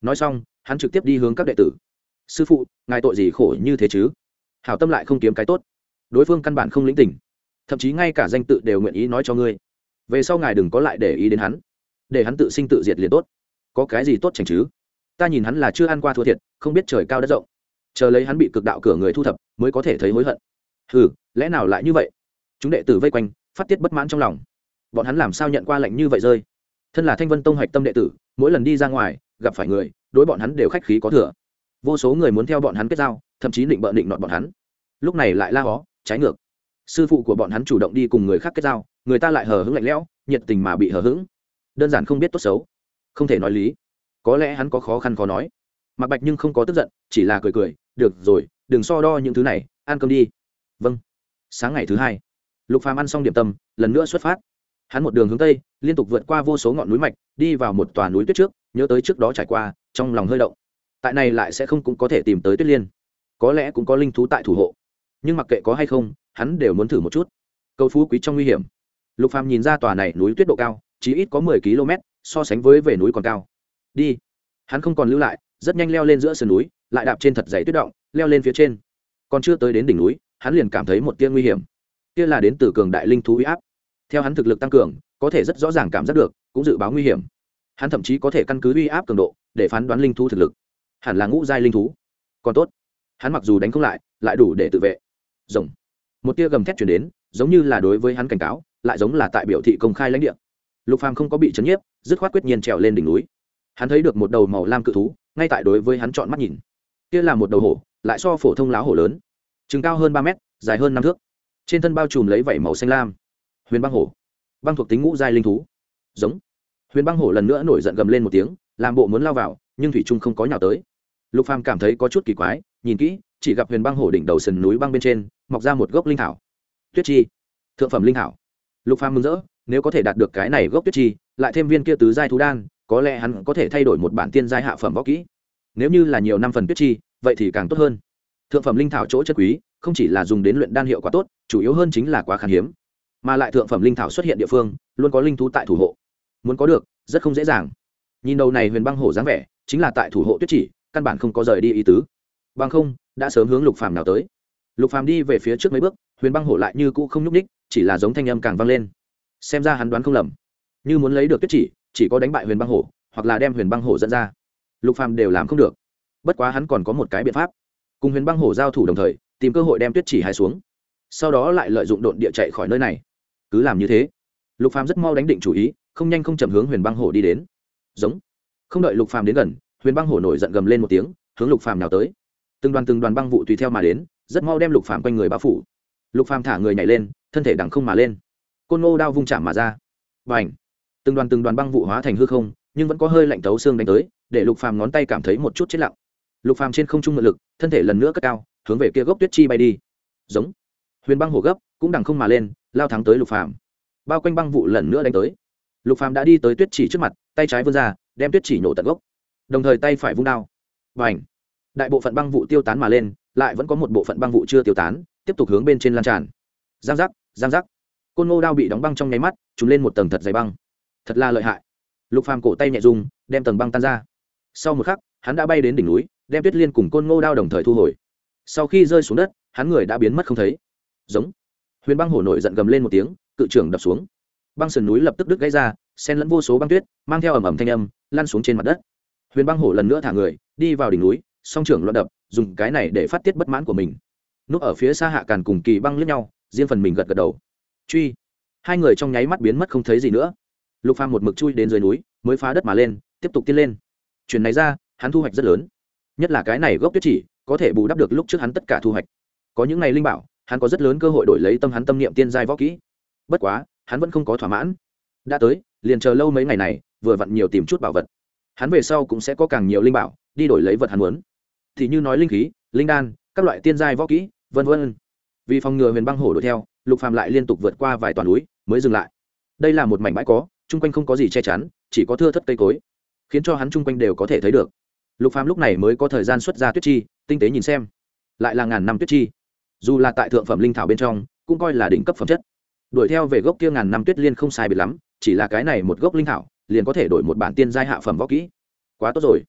nói xong hắn trực tiếp đi hướng các đệ tử. Sư phụ ngài tội gì khổ như thế chứ? Hảo tâm lại không kiếm cái tốt. Đối phương căn bản không lĩnh tình. Thậm chí ngay cả danh tự đều nguyện ý nói cho ngươi. Về sau ngài đừng có lại để ý đến hắn. Để hắn tự sinh tự diệt liền tốt. Có cái gì tốt chẳng chứ? Ta nhìn hắn là chưa ăn qua thua thiệt không biết trời cao đất rộng chờ lấy hắn bị cực đạo cửa người thu thập, mới có thể thấy hối hận. Ừ lẽ nào lại như vậy? Chúng đệ tử vây quanh, phát tiết bất mãn trong lòng. Bọn hắn làm sao nhận qua lệnh như vậy rơi? Thân là thanh vân tông hạch tâm đệ tử, mỗi lần đi ra ngoài, gặp phải người, đối bọn hắn đều khách khí có thừa. Vô số người muốn theo bọn hắn kết giao, thậm chí định bợ định nọt bọn hắn. Lúc này lại la hó, trái ngược. Sư phụ của bọn hắn chủ động đi cùng người khác kết giao, người ta lại hờ hững lạnh lẽo, nhiệt tình mà bị hờ hững. Đơn giản không biết tốt xấu. Không thể nói lý. Có lẽ hắn có khó khăn khó nói mặc bạch nhưng không có tức giận, chỉ là cười cười, được rồi, đừng so đo những thứ này, ăn cơm đi. Vâng. Sáng ngày thứ hai, lục phàm ăn xong điểm tâm, lần nữa xuất phát. Hắn một đường hướng tây, liên tục vượt qua vô số ngọn núi mạch, đi vào một tòa núi tuyết trước, nhớ tới trước đó trải qua, trong lòng hơi động. Tại này lại sẽ không cũng có thể tìm tới tuyết liên. Có lẽ cũng có linh thú tại thủ hộ. Nhưng mặc kệ có hay không, hắn đều muốn thử một chút. Cầu phú quý trong nguy hiểm. Lục phàm nhìn ra tòa này núi tuyết độ cao chỉ ít có mười km so sánh với về núi còn cao. Đi. Hắn không còn lưu lại rất nhanh leo lên giữa sườn núi, lại đạp trên thật dày tuyết động, leo lên phía trên. Còn chưa tới đến đỉnh núi, hắn liền cảm thấy một tia nguy hiểm. Kia là đến từ cường đại linh thú uy áp. Theo hắn thực lực tăng cường, có thể rất rõ ràng cảm giác được, cũng dự báo nguy hiểm. Hắn thậm chí có thể căn cứ uy áp cường độ, để phán đoán linh thú thực lực. Hẳn là ngũ giai linh thú. Còn tốt, hắn mặc dù đánh không lại lại đủ để tự vệ. Rồng. Một tia gầm thét chuyển đến, giống như là đối với hắn cảnh cáo, lại giống là tại biểu thị công khai lãnh địa. Lục phàm không có bị chấn nhiếp, dứt khoát quyết nhiên trèo lên đỉnh núi. Hắn thấy được một đầu màu lam cự thú ngay tại đối với hắn chọn mắt nhìn. Kia là một đầu hổ, lại so phổ thông láo hổ lớn. Chừng cao hơn ba mét, dài hơn năm thước. Trên thân bao trùm lấy vảy màu xanh lam. Huyền băng hổ. Băng thuộc tính ngũ giai linh thú. Giống. Huyền băng hổ lần nữa nổi giận gầm lên một tiếng, làm bộ muốn lao vào, nhưng thủy trung không có nhào tới. Lục phàm cảm thấy có chút kỳ quái, nhìn kỹ, chỉ gặp huyền băng hổ đỉnh đầu sườn núi băng bên trên, mọc ra một gốc linh thảo. Tuyết chi. Thượng phẩm linh thảo. Lục phàm mừng rỡ, nếu có thể đạt được cái này gốc tuyết chi, lại thêm viên kia tứ giai thú đan có lẽ hắn có thể thay đổi một bản tiên giai hạ phẩm võ kỹ. Nếu như là nhiều năm phần tuyết chi, vậy thì càng tốt hơn. Thượng phẩm linh thảo chỗ chất quý, không chỉ là dùng đến luyện đan hiệu quả tốt, chủ yếu hơn chính là quá khan hiếm. Mà lại thượng phẩm linh thảo xuất hiện địa phương, luôn có linh thú tại thủ hộ. Muốn có được, rất không dễ dàng. Nhìn đầu này huyền băng hổ dáng vẻ, chính là tại thủ hộ tuyết chỉ, căn bản không có rời đi ý tứ. Bằng không, đã sớm hướng lục phàm nào tới. Lục phàm đi về phía trước mấy bước, huyền băng hổ lại như cũ không nhúc ních chỉ là giống thanh âm càng vang lên. Xem ra hắn đoán không lầm. Như muốn lấy được tuyết chỉ chỉ có đánh bại huyền băng hổ, hoặc là đem huyền băng hổ dẫn ra. Lục phàm đều làm không được. Bất quá hắn còn có một cái biện pháp. Cùng huyền băng hổ giao thủ đồng thời, tìm cơ hội đem tuyết chỉ hai xuống. Sau đó lại lợi dụng độn địa chạy khỏi nơi này. Cứ làm như thế. Lục phàm rất mau đánh định chủ ý, không nhanh không chậm hướng huyền băng hổ đi đến. Giống. Không đợi lục phàm đến gần, huyền băng hổ nổi giận gầm lên một tiếng, hướng lục phàm nào tới. Từng đoàn từng đoàn băng vụ tùy theo mà đến, rất mau đem lục phàm quanh người bao phủ. Lục phàm thả người nhảy lên, thân thể đằng không mà lên. Côn ngô đao vung chạm mà ra. Và ảnh từng đoàn từng đoàn băng vụ hóa thành hư không, nhưng vẫn có hơi lạnh tấu xương đánh tới, để lục phàm ngón tay cảm thấy một chút chết lặng. Lục phàm trên không trung mượn lực, thân thể lần nữa cất cao, hướng về kia gốc tuyết chi bay đi. Giống. Huyền băng hổ gấp, cũng đằng không mà lên, lao thắng tới lục phàm. Bao quanh băng vụ lần nữa đánh tới. Lục phàm đã đi tới tuyết chỉ trước mặt, tay trái vươn ra, đem tuyết chỉ nổ tận gốc. Đồng thời tay phải vung đao. Và ảnh đại bộ phận băng vụ tiêu tán mà lên, lại vẫn có một bộ phận băng vụ chưa tiêu tán, tiếp tục hướng bên trên lan tràn. Giang giác giang giác. Côn ngô đao bị đóng băng trong nháy mắt trúng lên một tầng thật dày băng thật là lợi hại. Lục phàm cổ tay nhẹ dùng đem tầng băng tan ra. Sau một khắc, hắn đã bay đến đỉnh núi, đem tuyết liên cùng côn ngô đao đồng thời thu hồi. Sau khi rơi xuống đất, hắn người đã biến mất không thấy. Giống. Huyền băng hổ nổi giận gầm lên một tiếng, cự trưởng đập xuống. Băng sườn núi lập tức đứt gãy ra, xen lẫn vô số băng tuyết, mang theo ẩm ẩm thanh âm, lăn xuống trên mặt đất. Huyền băng hổ lần nữa thả người, đi vào đỉnh núi, song trưởng loạn đập, dùng cái này để phát tiết bất mãn của mình. Núp ở phía xa hạ càn cùng kỳ băng lướt nhau, riêng phần mình gật gật đầu. Truy. Hai người trong nháy mắt biến mất không thấy gì nữa lục phàm một mực chui đến dưới núi, mới phá đất mà lên, tiếp tục tiến lên. Chuyện này ra, hắn thu hoạch rất lớn. Nhất là cái này gốc tuyết chỉ, có thể bù đắp được lúc trước hắn tất cả thu hoạch. Có những ngày linh bảo, hắn có rất lớn cơ hội đổi lấy tâm hắn tâm niệm tiên giai võ kỹ. Bất quá, hắn vẫn không có thỏa mãn. Đã tới, liền chờ lâu mấy ngày này, vừa vặn nhiều tìm chút bảo vật. Hắn về sau cũng sẽ có càng nhiều linh bảo, đi đổi lấy vật hắn muốn. Thì như nói linh khí, linh đan, các loại tiên giai võ kỹ, vân vân. Vì phòng ngừa huyền băng hổ đuổi theo, lục phàm lại liên tục vượt qua vài toàn núi, mới dừng lại. Đây là một mảnh bãi có chung quanh không có gì che chắn, chỉ có thưa thất cây cối, khiến cho hắn chung quanh đều có thể thấy được. Lục phàm lúc này mới có thời gian xuất ra tuyết chi, tinh tế nhìn xem. Lại là ngàn năm tuyết chi. Dù là tại thượng phẩm linh thảo bên trong, cũng coi là đỉnh cấp phẩm chất. Đuổi theo về gốc kia ngàn năm tuyết liên không sai biệt lắm, chỉ là cái này một gốc linh thảo, liền có thể đổi một bản tiên giai hạ phẩm võ kỹ. Quá tốt rồi.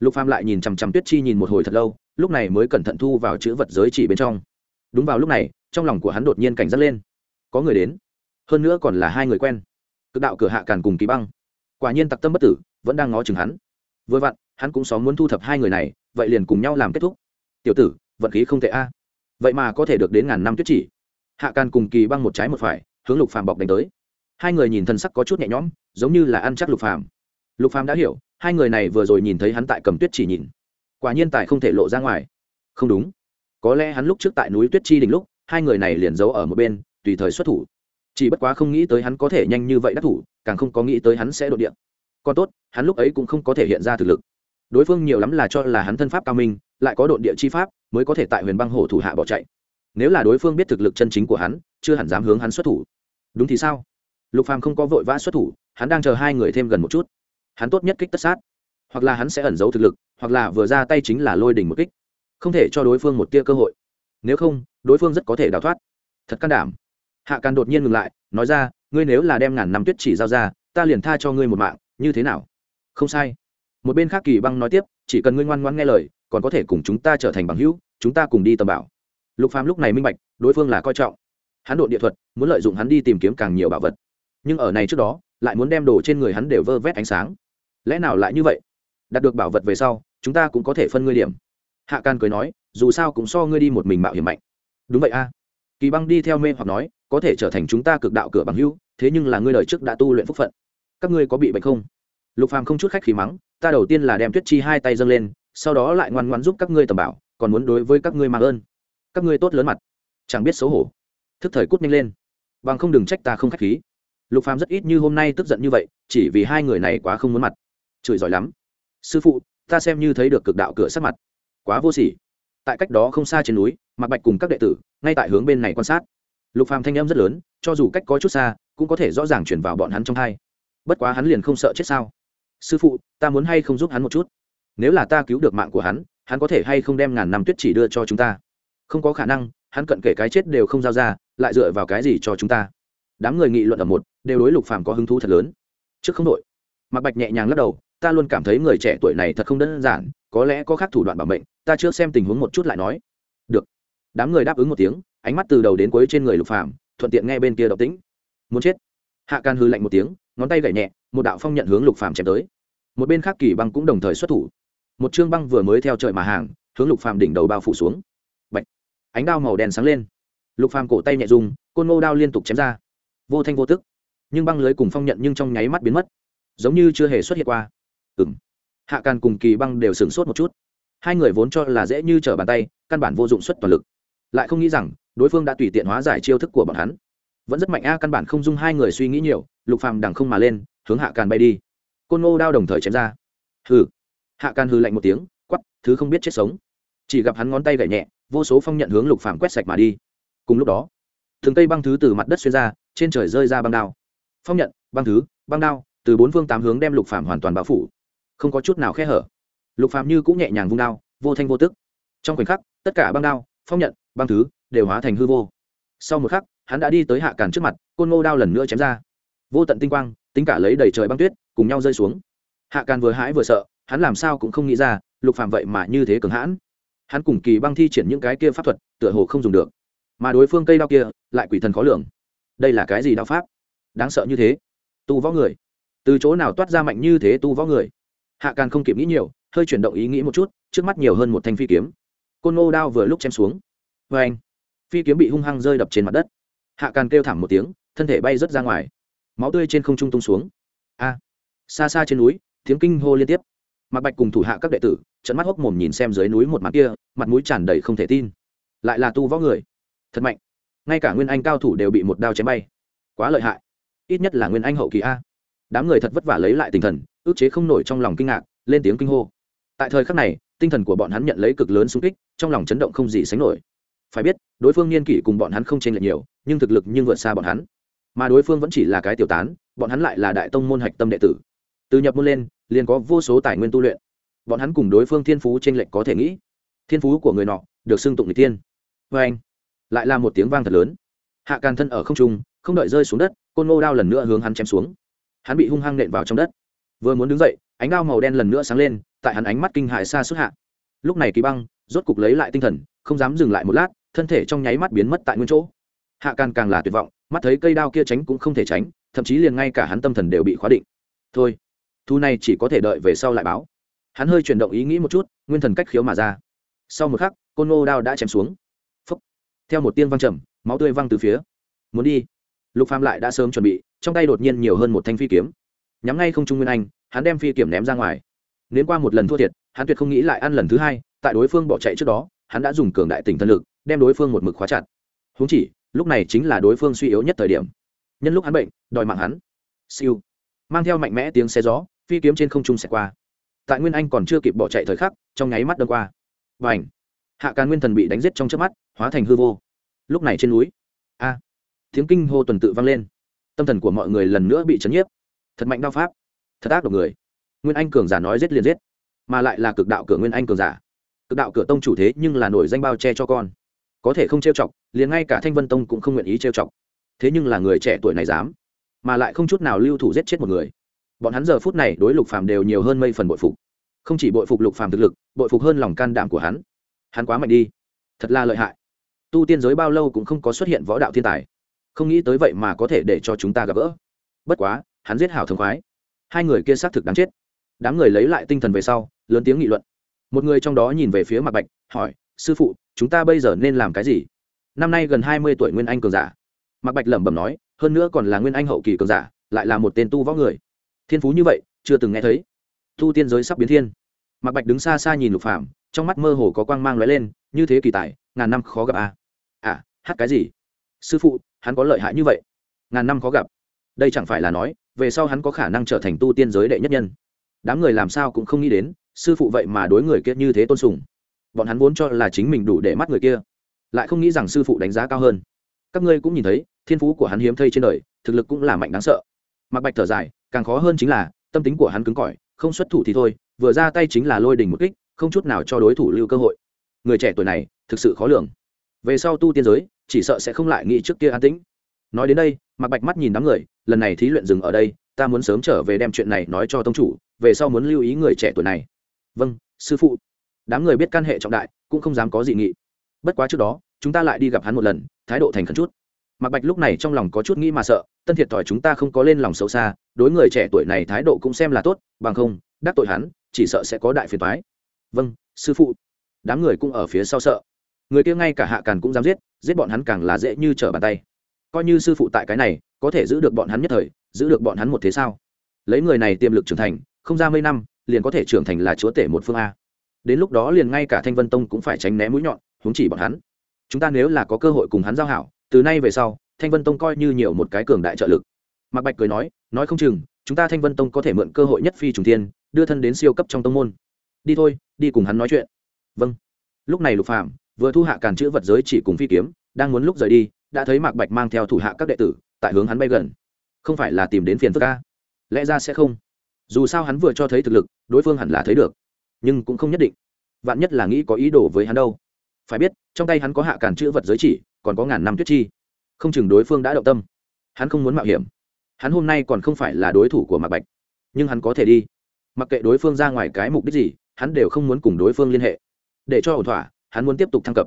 Lục phàm lại nhìn chằm chằm tuyết chi nhìn một hồi thật lâu, lúc này mới cẩn thận thu vào chữ vật giới chỉ bên trong. Đúng vào lúc này, trong lòng của hắn đột nhiên cảnh giác lên. Có người đến. Hơn nữa còn là hai người quen cực đạo cửa hạ càn cùng kỳ băng. Quả nhiên tặc tâm bất tử, vẫn đang ngó chừng hắn. Vừa vặn, hắn cũng xóm muốn thu thập hai người này, vậy liền cùng nhau làm kết thúc. Tiểu tử, vận khí không tệ a. Vậy mà có thể được đến ngàn năm tuyết chỉ. Hạ càn cùng kỳ băng một trái một phải, hướng lục phàm bọc đánh tới. Hai người nhìn thân sắc có chút nhẹ nhõm, giống như là ăn chắc lục phàm. Lục phàm đã hiểu, hai người này vừa rồi nhìn thấy hắn tại cầm tuyết chỉ nhìn. Quả nhiên tài không thể lộ ra ngoài. Không đúng. Có lẽ hắn lúc trước tại núi tuyết chi đỉnh lúc, hai người này liền giấu ở một bên, tùy thời xuất thủ chỉ bất quá không nghĩ tới hắn có thể nhanh như vậy đắc thủ, càng không có nghĩ tới hắn sẽ đột điện còn tốt, hắn lúc ấy cũng không có thể hiện ra thực lực. Đối phương nhiều lắm là cho là hắn thân pháp cao minh, lại có đột địa chi pháp, mới có thể tại huyền băng hổ thủ hạ bỏ chạy. Nếu là đối phương biết thực lực chân chính của hắn, chưa hẳn dám hướng hắn xuất thủ. Đúng thì sao? Lục phàm không có vội vã xuất thủ, hắn đang chờ hai người thêm gần một chút. Hắn tốt nhất kích tất sát. Hoặc là hắn sẽ ẩn giấu thực lực, hoặc là vừa ra tay chính là lôi đỉnh một kích. Không thể cho đối phương một tia cơ hội. Nếu không, đối phương rất có thể đào thoát. Thật can đảm hạ càn đột nhiên ngừng lại, nói ra, ngươi nếu là đem ngàn năm tuyết chỉ giao ra, ta liền tha cho ngươi một mạng, như thế nào? Không sai. Một bên khác kỳ băng nói tiếp, chỉ cần ngươi ngoan ngoan nghe lời, còn có thể cùng chúng ta trở thành bằng hữu, chúng ta cùng đi tầm bảo. Lục phàm lúc này minh bạch, đối phương là coi trọng. Hắn độ địa thuật, muốn lợi dụng hắn đi tìm kiếm càng nhiều bảo vật. Nhưng ở này trước đó, lại muốn đem đồ trên người hắn đều vơ vét ánh sáng. Lẽ nào lại như vậy? Đạt được bảo vật về sau, chúng ta cũng có thể phân ngươi điểm. Hạ can cười nói, dù sao cũng so ngươi đi một mình mạo hiểm mạnh. Đúng vậy a kỳ băng đi theo mê hoặc nói, có thể trở thành chúng ta cực đạo cửa bằng hưu. thế nhưng là ngươi đời trước đã tu luyện phúc phận. Các ngươi có bị bệnh không? Lục phàm không chút khách khí mắng, ta đầu tiên là đem tuyết chi hai tay dâng lên, sau đó lại ngoan ngoãn giúp các ngươi tầm bảo, còn muốn đối với các ngươi mang ơn. Các ngươi tốt lớn mặt. Chẳng biết xấu hổ. Thức thời cút nhanh lên. Bằng không đừng trách ta không khách khí. Lục phàm rất ít như hôm nay tức giận như vậy, chỉ vì hai người này quá không muốn mặt. Chửi giỏi lắm. Sư phụ, ta xem như thấy được cực đạo cửa sắc mặt. Quá vô sỉ. Tại cách đó không xa trên núi mạc bạch cùng các đệ tử, ngay tại hướng bên này quan sát. Lục phàm thanh âm rất lớn, cho dù cách có chút xa, cũng có thể rõ ràng chuyển vào bọn hắn trong hai. Bất quá hắn liền không sợ chết sao? Sư phụ, ta muốn hay không giúp hắn một chút? Nếu là ta cứu được mạng của hắn hắn có thể hay không đem ngàn năm tuyết chỉ đưa cho chúng ta? Không có khả năng, hắn cận kể cái chết đều không giao ra, lại dựa vào cái gì cho chúng ta? Đám người nghị luận ở một, đều đối lục phàm có hứng thú thật lớn. Trước không đội, mạc bạch nhẹ nhàng lắc đầu, ta luôn cảm thấy người trẻ tuổi này thật không đơn giản, có lẽ có khác thủ đoạn bảo mệnh, ta chưa xem tình huống một chút lại nói. Được đám người đáp ứng một tiếng, ánh mắt từ đầu đến cuối trên người lục phàm, thuận tiện nghe bên kia động tĩnh. Muốn chết. Hạ can hư lạnh một tiếng, ngón tay gảy nhẹ, một đạo phong nhận hướng lục phàm chém tới. Một bên khác kỳ băng cũng đồng thời xuất thủ. Một chương băng vừa mới theo trời mà hàng, hướng lục phàm đỉnh đầu bao phủ xuống. Bạch. ánh đao màu đen sáng lên. Lục phàm cổ tay nhẹ dùng côn ngô đao liên tục chém ra. Vô thanh vô tức. Nhưng băng lưới cùng phong nhận nhưng trong nháy mắt biến mất. Giống như chưa hề xuất hiện qua. Ừng hạ càn cùng kỳ băng đều sửng sốt một chút. Hai người vốn cho là dễ như trở bàn tay, căn bản vô dụng xuất toàn lực lại không nghĩ rằng đối phương đã tùy tiện hóa giải chiêu thức của bọn hắn. Vẫn rất mạnh a, căn bản không dung hai người suy nghĩ nhiều, lục phàm đằng không mà lên, hướng hạ càn bay đi. Côn ngô đao đồng thời chém ra. Hừ. Hạ càn hừ lạnh một tiếng quắp thứ không biết chết sống. Chỉ gặp hắn ngón tay gảy nhẹ, vô số phong nhận hướng lục phàm quét sạch mà đi. Cùng lúc đó, thường cây băng thứ từ mặt đất xuyên ra, trên trời rơi ra băng đao. Phong nhận, băng thứ, băng đao, từ bốn phương tám hướng đem lục phàm hoàn toàn bao phủ. Không có chút nào khe hở. Lục phàm như cũng nhẹ nhàng vung đao, vô thanh vô tức. Trong khoảnh khắc, tất cả băng đao, phong nhận băng thứ, đều hóa thành hư vô. Sau một khắc, hắn đã đi tới hạ càn trước mặt, côn ngô đao lần nữa chém ra. Vô tận tinh quang, tính cả lấy đầy trời băng tuyết, cùng nhau rơi xuống. Hạ càn vừa hãi vừa sợ, hắn làm sao cũng không nghĩ ra, lục phạm vậy mà như thế cường hãn. Hắn cùng kỳ băng thi triển những cái kia pháp thuật, tựa hồ không dùng được. Mà đối phương cây đao kia, lại quỷ thần khó lường. Đây là cái gì đao pháp? Đáng sợ như thế. Tu võ người. Từ chỗ nào toát ra mạnh như thế tu võ người? Hạ càn không kịp nghĩ nhiều, hơi chuyển động ý nghĩ một chút, trước mắt nhiều hơn một thanh phi kiếm. Côn ngô đao vừa lúc chém xuống vê anh. Phi kiếm bị hung hăng rơi đập trên mặt đất. Hạ càn kêu thảm một tiếng, thân thể bay rớt ra ngoài. Máu tươi trên không trung tung xuống. A. Xa xa trên núi, tiếng kinh hô liên tiếp. Mặt bạch cùng thủ hạ các đệ tử trận mắt hốc mồm nhìn xem dưới núi một mặt kia, mặt mũi tràn đầy không thể tin. Lại là tu võ người. Thật mạnh. Ngay cả nguyên anh cao thủ đều bị một đao chém bay. Quá lợi hại. Ít nhất là nguyên anh hậu kỳ a. Đám người thật vất vả lấy lại tinh thần, ước chế không nổi trong lòng kinh ngạc, lên tiếng kinh hô. Tại thời khắc này, tinh thần của bọn hắn nhận lấy cực lớn xung kích, trong lòng chấn động không gì sánh nổi phải biết, đối phương niên kỷ cùng bọn hắn không chênh lệch nhiều, nhưng thực lực nhưng vượt xa bọn hắn. Mà đối phương vẫn chỉ là cái tiểu tán, bọn hắn lại là đại tông môn hạch tâm đệ tử. Từ nhập môn lên, liền có vô số tài nguyên tu luyện. Bọn hắn cùng đối phương thiên phú chênh lệch có thể nghĩ. Thiên phú của người nọ, được xưng tụng người tiên vê anh, lại là một tiếng vang thật lớn. Hạ càn thân ở không trung, không đợi rơi xuống đất, côn ngô đao lần nữa hướng hắn chém xuống. Hắn bị hung hăng nện vào trong đất. Vừa muốn đứng dậy, ánh đao màu đen lần nữa sáng lên, tại hắn ánh mắt kinh hại xa xuất hạ. Lúc này kỳ băng, rốt cục lấy lại tinh thần, không dám dừng lại một lát thân thể trong nháy mắt biến mất tại nguyên chỗ. Hạ càn càng là tuyệt vọng, mắt thấy cây đao kia tránh cũng không thể tránh, thậm chí liền ngay cả hắn tâm thần đều bị khóa định. Thôi thu này chỉ có thể đợi về sau lại báo. Hắn hơi chuyển động ý nghĩ một chút, nguyên thần cách khiếu mà ra. Sau một khắc, côn ngô đao đã chém xuống. Phúc. theo một tiếng văng trầm, máu tươi văng từ phía. Muốn đi. Lục phàm lại đã sớm chuẩn bị, trong tay đột nhiên nhiều hơn một thanh phi kiếm. Nhắm ngay không trung nguyên anh, hắn đem phi kiếm ném ra ngoài. Nếu qua một lần thua thiệt, hắn tuyệt không nghĩ lại ăn lần thứ hai, tại đối phương bỏ chạy trước đó, hắn đã dùng cường đại tình thân lực đem đối phương một mực khóa chặt. Húng chỉ, lúc này chính là đối phương suy yếu nhất thời điểm. Nhân lúc hắn bệnh, đòi mạng hắn. Siêu. Mang theo mạnh mẽ tiếng xe gió, phi kiếm trên không trung xẹt qua. Tại nguyên anh còn chưa kịp bỏ chạy thời khắc, trong nháy mắt đâm qua. Và ảnh hạ càn nguyên thần bị đánh giết trong trước mắt, hóa thành hư vô. Lúc này trên núi. A. Tiếng kinh hô tuần tự vang lên. Tâm thần của mọi người lần nữa bị chấn nhiếp. Thật mạnh đao pháp. Thật ác độc người. Nguyên anh cường giả nói giết liền giết. Mà lại là cực đạo cửa nguyên anh cường giả. Cực đạo cửa tông chủ thế nhưng là nổi danh bao che cho con có thể không trêu chọc, liền ngay cả thanh vân tông cũng không nguyện ý trêu chọc. Thế nhưng là người trẻ tuổi này dám, mà lại không chút nào lưu thủ giết chết một người. Bọn hắn giờ phút này đối lục phàm đều nhiều hơn mây phần bội phục. Không chỉ bội phục lục phàm thực lực, bội phục hơn lòng can đảm của hắn. Hắn quá mạnh đi. Thật là lợi hại. Tu tiên giới bao lâu cũng không có xuất hiện võ đạo thiên tài. Không nghĩ tới vậy mà có thể để cho chúng ta gặp gỡ. Bất quá, hắn giết hảo thương khoái. Hai người kia xác thực đáng chết. Đám người lấy lại tinh thần về sau, lớn tiếng nghị luận. Một người trong đó nhìn về phía mặt bạch, hỏi, sư phụ chúng ta bây giờ nên làm cái gì? Năm nay gần hai mươi tuổi nguyên anh cường giả. Mạc bạch lẩm bẩm nói, hơn nữa còn là nguyên anh hậu kỳ cường giả, lại là một tên tu võ người. Thiên phú như vậy, chưa từng nghe thấy. Tu tiên giới sắp biến thiên. Mạc bạch đứng xa xa nhìn lục phạm trong mắt mơ hồ có quang mang lóe lên, như thế kỳ tài, ngàn năm khó gặp à? À hát cái gì? Sư phụ, hắn có lợi hại như vậy. Ngàn năm khó gặp. Đây chẳng phải là nói, về sau hắn có khả năng trở thành tu tiên giới đệ nhất nhân. Đám người làm sao cũng không nghĩ đến, sư phụ vậy mà đối người kia như thế tôn sùng bọn hắn vốn cho là chính mình đủ để mắt người kia, lại không nghĩ rằng sư phụ đánh giá cao hơn. Các ngươi cũng nhìn thấy, thiên phú của hắn hiếm thây trên đời, thực lực cũng là mạnh đáng sợ. Mặc bạch thở dài, càng khó hơn chính là, tâm tính của hắn cứng cỏi, không xuất thủ thì thôi, vừa ra tay chính là lôi đình một kích, không chút nào cho đối thủ lưu cơ hội. Người trẻ tuổi này, thực sự khó lường. Về sau tu tiên giới, chỉ sợ sẽ không lại nghĩ trước kia an tĩnh. Nói đến đây mặc bạch mắt nhìn đám người, lần này thí luyện dừng ở đây, ta muốn sớm trở về đem chuyện này nói cho tông chủ, về sau muốn lưu ý người trẻ tuổi này. Vâng sư phụ đám người biết căn hệ trọng đại, cũng không dám có dị nghị. Bất quá trước đó, chúng ta lại đi gặp hắn một lần, thái độ thành khẩn chút. Mặc bạch lúc này trong lòng có chút nghĩ mà sợ, tân thiệt thòi chúng ta không có lên lòng xấu xa, đối người trẻ tuổi này thái độ cũng xem là tốt, bằng không, đắc tội hắn, chỉ sợ sẽ có đại phiền thoái vâng sư phụ. Đám người cũng ở phía sau sợ. Người kia ngay cả hạ càn cũng dám giết giết bọn hắn càng là dễ như trở bàn tay. Coi như sư phụ tại cái này, có thể giữ được bọn hắn nhất thời, giữ được bọn hắn một thế sao? Lấy người này tiềm lực trưởng thành, không ra mấy năm, liền có thể trưởng thành là chúa tể một phương a đến lúc đó liền ngay cả thanh vân tông cũng phải tránh né mũi nhọn húng chỉ bọn hắn. Chúng ta nếu là có cơ hội cùng hắn giao hảo, từ nay về sau, thanh vân tông coi như nhiều một cái cường đại trợ lực. Mạc bạch cười nói nói không chừng, chúng ta thanh vân tông có thể mượn cơ hội nhất phi trùng thiên, đưa thân đến siêu cấp trong tông môn. Đi thôi, đi cùng hắn nói chuyện. Vâng. Lúc này lục phạm vừa thu hạ càn chữ vật giới chỉ cùng phi kiếm, đang muốn lúc rời đi, đã thấy mạc bạch mang theo thủ hạ các đệ tử, tại hướng hắn bay gần. Không phải là tìm đến phiền phức ca lẽ ra sẽ không? Dù sao hắn vừa cho thấy thực lực, đối phương hẳn là thấy được nhưng cũng không nhất định. Vạn nhất là nghĩ có ý đồ với hắn đâu. Phải biết, trong tay hắn có hạ càn chữ vật giới chỉ, còn có ngàn năm tuyết chi. Không chừng đối phương đã động tâm. Hắn không muốn mạo hiểm. Hắn hôm nay còn không phải là đối thủ của mạc bạch. Nhưng hắn có thể đi. Mặc kệ đối phương ra ngoài cái mục đích gì, hắn đều không muốn cùng đối phương liên hệ. Để cho ổn thỏa, hắn muốn tiếp tục thăng cấp.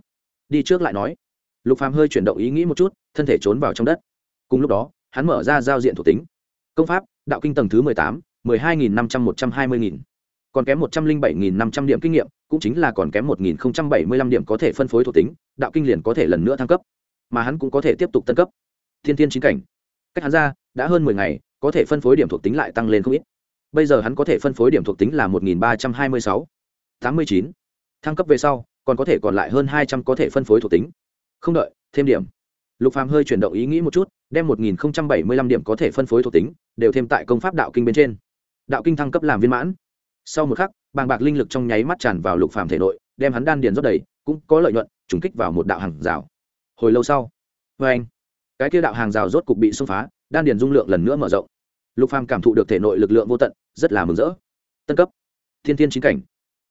Đi trước lại nói. Lục phàm hơi chuyển động ý nghĩ một chút, thân thể trốn vào trong đất. Cùng lúc đó, hắn mở ra giao diện thuộc tính. Công pháp, đạo kinh tầng thứ mười tám, mười hai nghìn năm trăm một trăm hai mươi nghìn còn kém một trăm linh bảy nghìn năm trăm điểm kinh nghiệm, cũng chính là còn kém một nghìn không trăm bảy mươi lăm điểm có thể phân phối thuộc tính, đạo kinh liền có thể lần nữa thăng cấp. Mà hắn cũng có thể tiếp tục tân cấp. Thiên thiên chính cảnh. Cách hắn ra, đã hơn mười ngày, có thể phân phối điểm thuộc tính lại tăng lên không ít. Bây giờ hắn có thể phân phối điểm thuộc tính là một nghìn ba trăm hai mươi sáu. tám mươi chín. Thăng cấp về sau, còn có thể còn lại hơn hai trăm có thể phân phối thuộc tính. Không đợi, thêm điểm. Lục phàm hơi chuyển động ý nghĩ một chút, đem một nghìn bảy mươi lăm điểm có thể phân phối thuộc tính, đều thêm tại công pháp đạo kinh bên trên. Đạo kinh thăng cấp làm viên mãn sau một khắc, bàng bạc linh lực trong nháy mắt tràn vào lục phàm thể nội, đem hắn đan điền rót đầy, cũng có lợi nhuận, trùng kích vào một đạo hàng rào. Hồi lâu sau vê anh, cái kia đạo hàng rào rốt cục bị xông phá, đan điền dung lượng lần nữa mở rộng. Lục phàm cảm thụ được thể nội lực lượng vô tận, rất là mừng rỡ. Tân cấp, thiên thiên chính cảnh.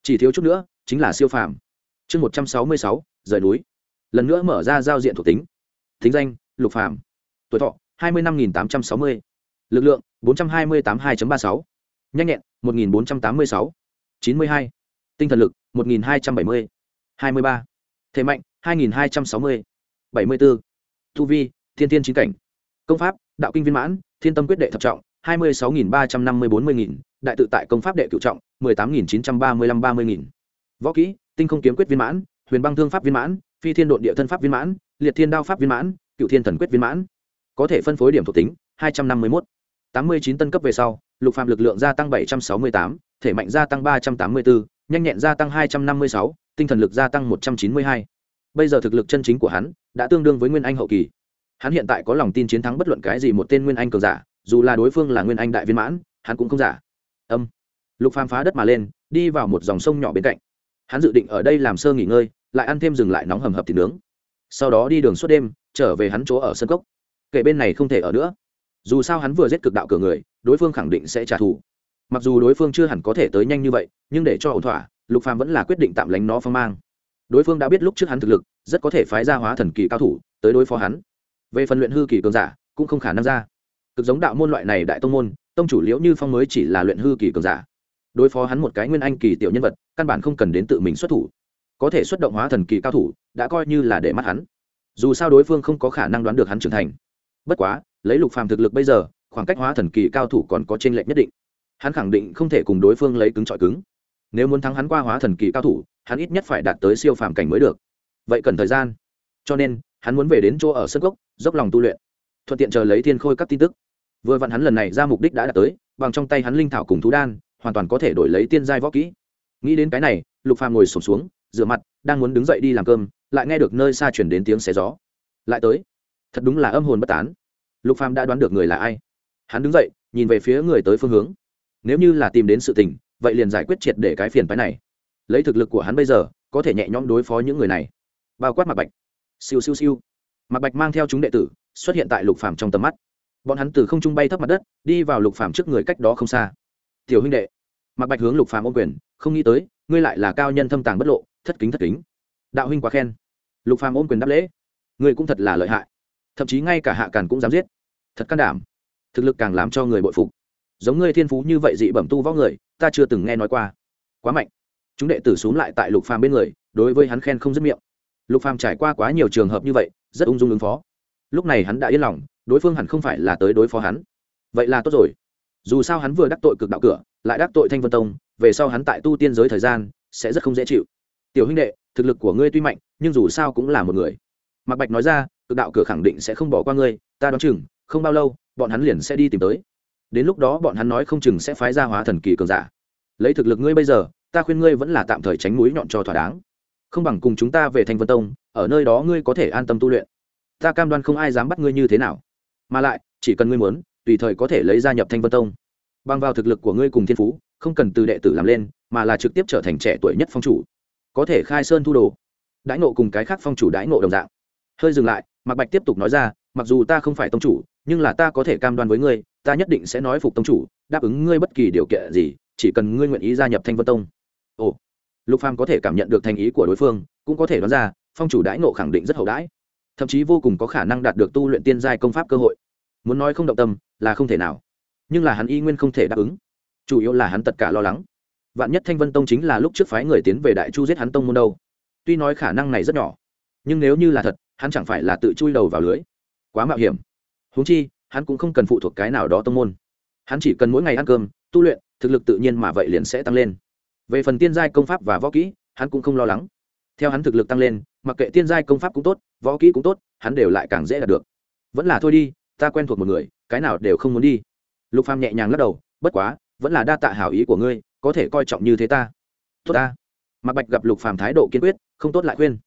Chỉ thiếu chút nữa, chính là siêu phàm. Chương một trăm sáu mươi sáu, rời núi. Lần nữa mở ra giao diện thuộc tính. Thính danh, lục phàm. Tuổi thọ, hai mươi năm nghìn tám trăm sáu mươi. Lực lượng, bốn trăm hai mươi tám hai ba sáu nhanh nhẹn 1486, 92, tinh thần lực 1270, 23, thể mạnh 2260, 74, tu vi thiên thiên chính cảnh. Công pháp đạo kinh viên mãn thiên tâm quyết đệ thập trọng 26.354-40.000, đại tự tại công pháp đệ cựu trọng 18.935-30.000. võ kỹ tinh không kiếm quyết viên mãn huyền băng thương pháp viên mãn phi thiên độn địa thân pháp viên mãn liệt thiên đao pháp viên mãn cựu thiên thần quyết viên mãn. Có thể phân phối điểm thuộc tính 251. 89 tân cấp về sau lục phạm lực lượng gia tăng bảy trăm sáu mươi tám, thể mạnh gia tăng ba trăm tám mươi bốn, nhanh nhẹn gia tăng hai trăm năm mươi sáu, tinh thần lực gia tăng một trăm chín mươi hai. Bây giờ thực lực chân chính của hắn đã tương đương với nguyên anh hậu kỳ. Hắn hiện tại có lòng tin chiến thắng bất luận cái gì một tên nguyên anh cường giả, dù là đối phương là nguyên anh đại viên mãn, hắn cũng không giả. Âm. Lục phàm phá đất mà lên, đi vào một dòng sông nhỏ bên cạnh. Hắn dự định ở đây làm sơ nghỉ ngơi, lại ăn thêm dừng lại nóng hầm hập thịt nướng. Sau đó đi đường suốt đêm, trở về hắn chỗ ở sân cốc. Kể bên này không thể ở nữa. Dù sao hắn vừa giết cực đạo cửa người đối phương khẳng định sẽ trả thù. Mặc dù đối phương chưa hẳn có thể tới nhanh như vậy, nhưng để cho ổn thỏa, lục phàm vẫn là quyết định tạm lánh nó phong mang. Đối phương đã biết lúc trước hắn thực lực, rất có thể phái ra hóa thần kỳ cao thủ tới đối phó hắn. Về phần luyện hư kỳ cường giả, cũng không khả năng ra. Cực giống đạo môn loại này đại tông môn, tông chủ liễu như phong mới chỉ là luyện hư kỳ cường giả. Đối phó hắn một cái nguyên anh kỳ tiểu nhân vật, căn bản không cần đến tự mình xuất thủ. Có thể xuất động hóa thần kỳ cao thủ, đã coi như là để mắt hắn. Dù sao đối phương không có khả năng đoán được hắn trưởng thành. Bất quá, lấy lục phàm thực lực bây giờ khoảng cách hóa thần kỳ cao thủ còn có trên lệch nhất định. Hắn khẳng định không thể cùng đối phương lấy cứng trọi cứng. Nếu muốn thắng hắn qua hóa thần kỳ cao thủ, hắn ít nhất phải đạt tới siêu phàm cảnh mới được. Vậy cần thời gian. Cho nên, hắn muốn về đến chỗ ở sân gốc, dốc lòng tu luyện. Thuận tiện chờ lấy thiên khôi các tin tức. Vừa vặn hắn lần này ra mục đích đã đạt tới, bằng trong tay hắn linh thảo cùng thú đan, hoàn toàn có thể đổi lấy tiên giai võ kỹ. Nghĩ đến cái này, lục phàm ngồi sụp xuống, rửa mặt, đang muốn đứng dậy đi làm cơm, lại nghe được nơi xa chuyển đến tiếng xé gió. Lại tới. Thật đúng là âm hồn bất tán. Lục phàm đã đoán được người là ai hắn đứng dậy, nhìn về phía người tới phương hướng. Nếu như là tìm đến sự tình, vậy liền giải quyết triệt để cái phiền phái này. Lấy thực lực của hắn bây giờ, có thể nhẹ nhõm đối phó những người này. Bao quát mặt bạch. Siêu siêu siêu. Mặt bạch mang theo chúng đệ tử, xuất hiện tại lục phàm trong tầm mắt. Bọn hắn từ không trung bay thấp mặt đất, đi vào lục phàm trước người cách đó không xa. Tiểu huynh đệ. Mặt bạch hướng lục phàm ôm quyền, không nghĩ tới, ngươi lại là cao nhân thâm tàng bất lộ, thất kính thất kính. Đạo huynh quá khen. Lục phàm ôm quyền đáp lễ. Ngươi cũng thật là lợi hại. Thậm chí ngay cả hạ càn cũng dám giết. Thật can đảm thực lực càng làm cho người bội phục. Giống ngươi thiên phú như vậy dị bẩm tu võ người, ta chưa từng nghe nói qua. Quá mạnh. Chúng đệ tử xuống lại tại lục phàm bên người, đối với hắn khen không dứt miệng. Lục phàm trải qua quá nhiều trường hợp như vậy, rất ung dung ứng phó. Lúc này hắn đã yên lòng, đối phương hẳn không phải là tới đối phó hắn. Vậy là tốt rồi. Dù sao hắn vừa đắc tội cực đạo cửa, lại đắc tội thanh vân tông, về sau hắn tại tu tiên giới thời gian, sẽ rất không dễ chịu. Tiểu huynh đệ, thực lực của ngươi tuy mạnh, nhưng dù sao cũng là một người. Mạc bạch nói ra, cực đạo cửa khẳng định sẽ không bỏ qua ngươi, ta đoán chừng không bao lâu, bọn hắn liền sẽ đi tìm tới. Đến lúc đó bọn hắn nói không chừng sẽ phái ra hóa thần kỳ cường giả. Lấy thực lực ngươi bây giờ, ta khuyên ngươi vẫn là tạm thời tránh mũi nhọn cho thỏa đáng. Không bằng cùng chúng ta về thanh vân tông, ở nơi đó ngươi có thể an tâm tu luyện. Ta cam đoan không ai dám bắt ngươi như thế nào. Mà lại, chỉ cần ngươi muốn, tùy thời có thể lấy gia nhập thanh vân tông. Bằng vào thực lực của ngươi cùng thiên phú, không cần từ đệ tử làm lên, mà là trực tiếp trở thành trẻ tuổi nhất phong chủ. Có thể khai sơn thu đồ. Đãi nộ cùng cái khác phong chủ đãi nộ đồng dạng. Hơi dừng lại, mạc bạch tiếp tục nói ra, mặc dù ta không phải tông chủ nhưng là ta có thể cam đoan với ngươi, ta nhất định sẽ nói phục tông chủ, đáp ứng ngươi bất kỳ điều kiện gì, chỉ cần ngươi nguyện ý gia nhập thanh vân tông. Ồ, lục phàm có thể cảm nhận được thành ý của đối phương, cũng có thể đoán ra, phong chủ đãi nộ khẳng định rất hậu đãi. Thậm chí vô cùng có khả năng đạt được tu luyện tiên giai công pháp cơ hội. Muốn nói không động tâm, là không thể nào. Nhưng là hắn y nguyên không thể đáp ứng. Chủ yếu là hắn tất cả lo lắng. Vạn nhất thanh vân tông chính là lúc trước phái người tiến về đại chu giết hắn tông môn đâu. Tuy nói khả năng này rất nhỏ, nhưng nếu như là thật, hắn chẳng phải là tự chui đầu vào lưới. Quá mạo hiểm huống chi, hắn cũng không cần phụ thuộc cái nào đó tông môn. Hắn chỉ cần mỗi ngày ăn cơm, tu luyện, thực lực tự nhiên mà vậy liền sẽ tăng lên. Về phần tiên giai công pháp và võ kỹ, hắn cũng không lo lắng. Theo hắn thực lực tăng lên, mặc kệ tiên giai công pháp cũng tốt, võ kỹ cũng tốt, hắn đều lại càng dễ đạt được. Vẫn là thôi đi, ta quen thuộc một người, cái nào đều không muốn đi. Lục phàm nhẹ nhàng lắc đầu, bất quá, vẫn là đa tạ hảo ý của ngươi, có thể coi trọng như thế ta. Tốt ta. Mặc bạch gặp lục phàm thái độ kiên quyết, không tốt lại khuyên.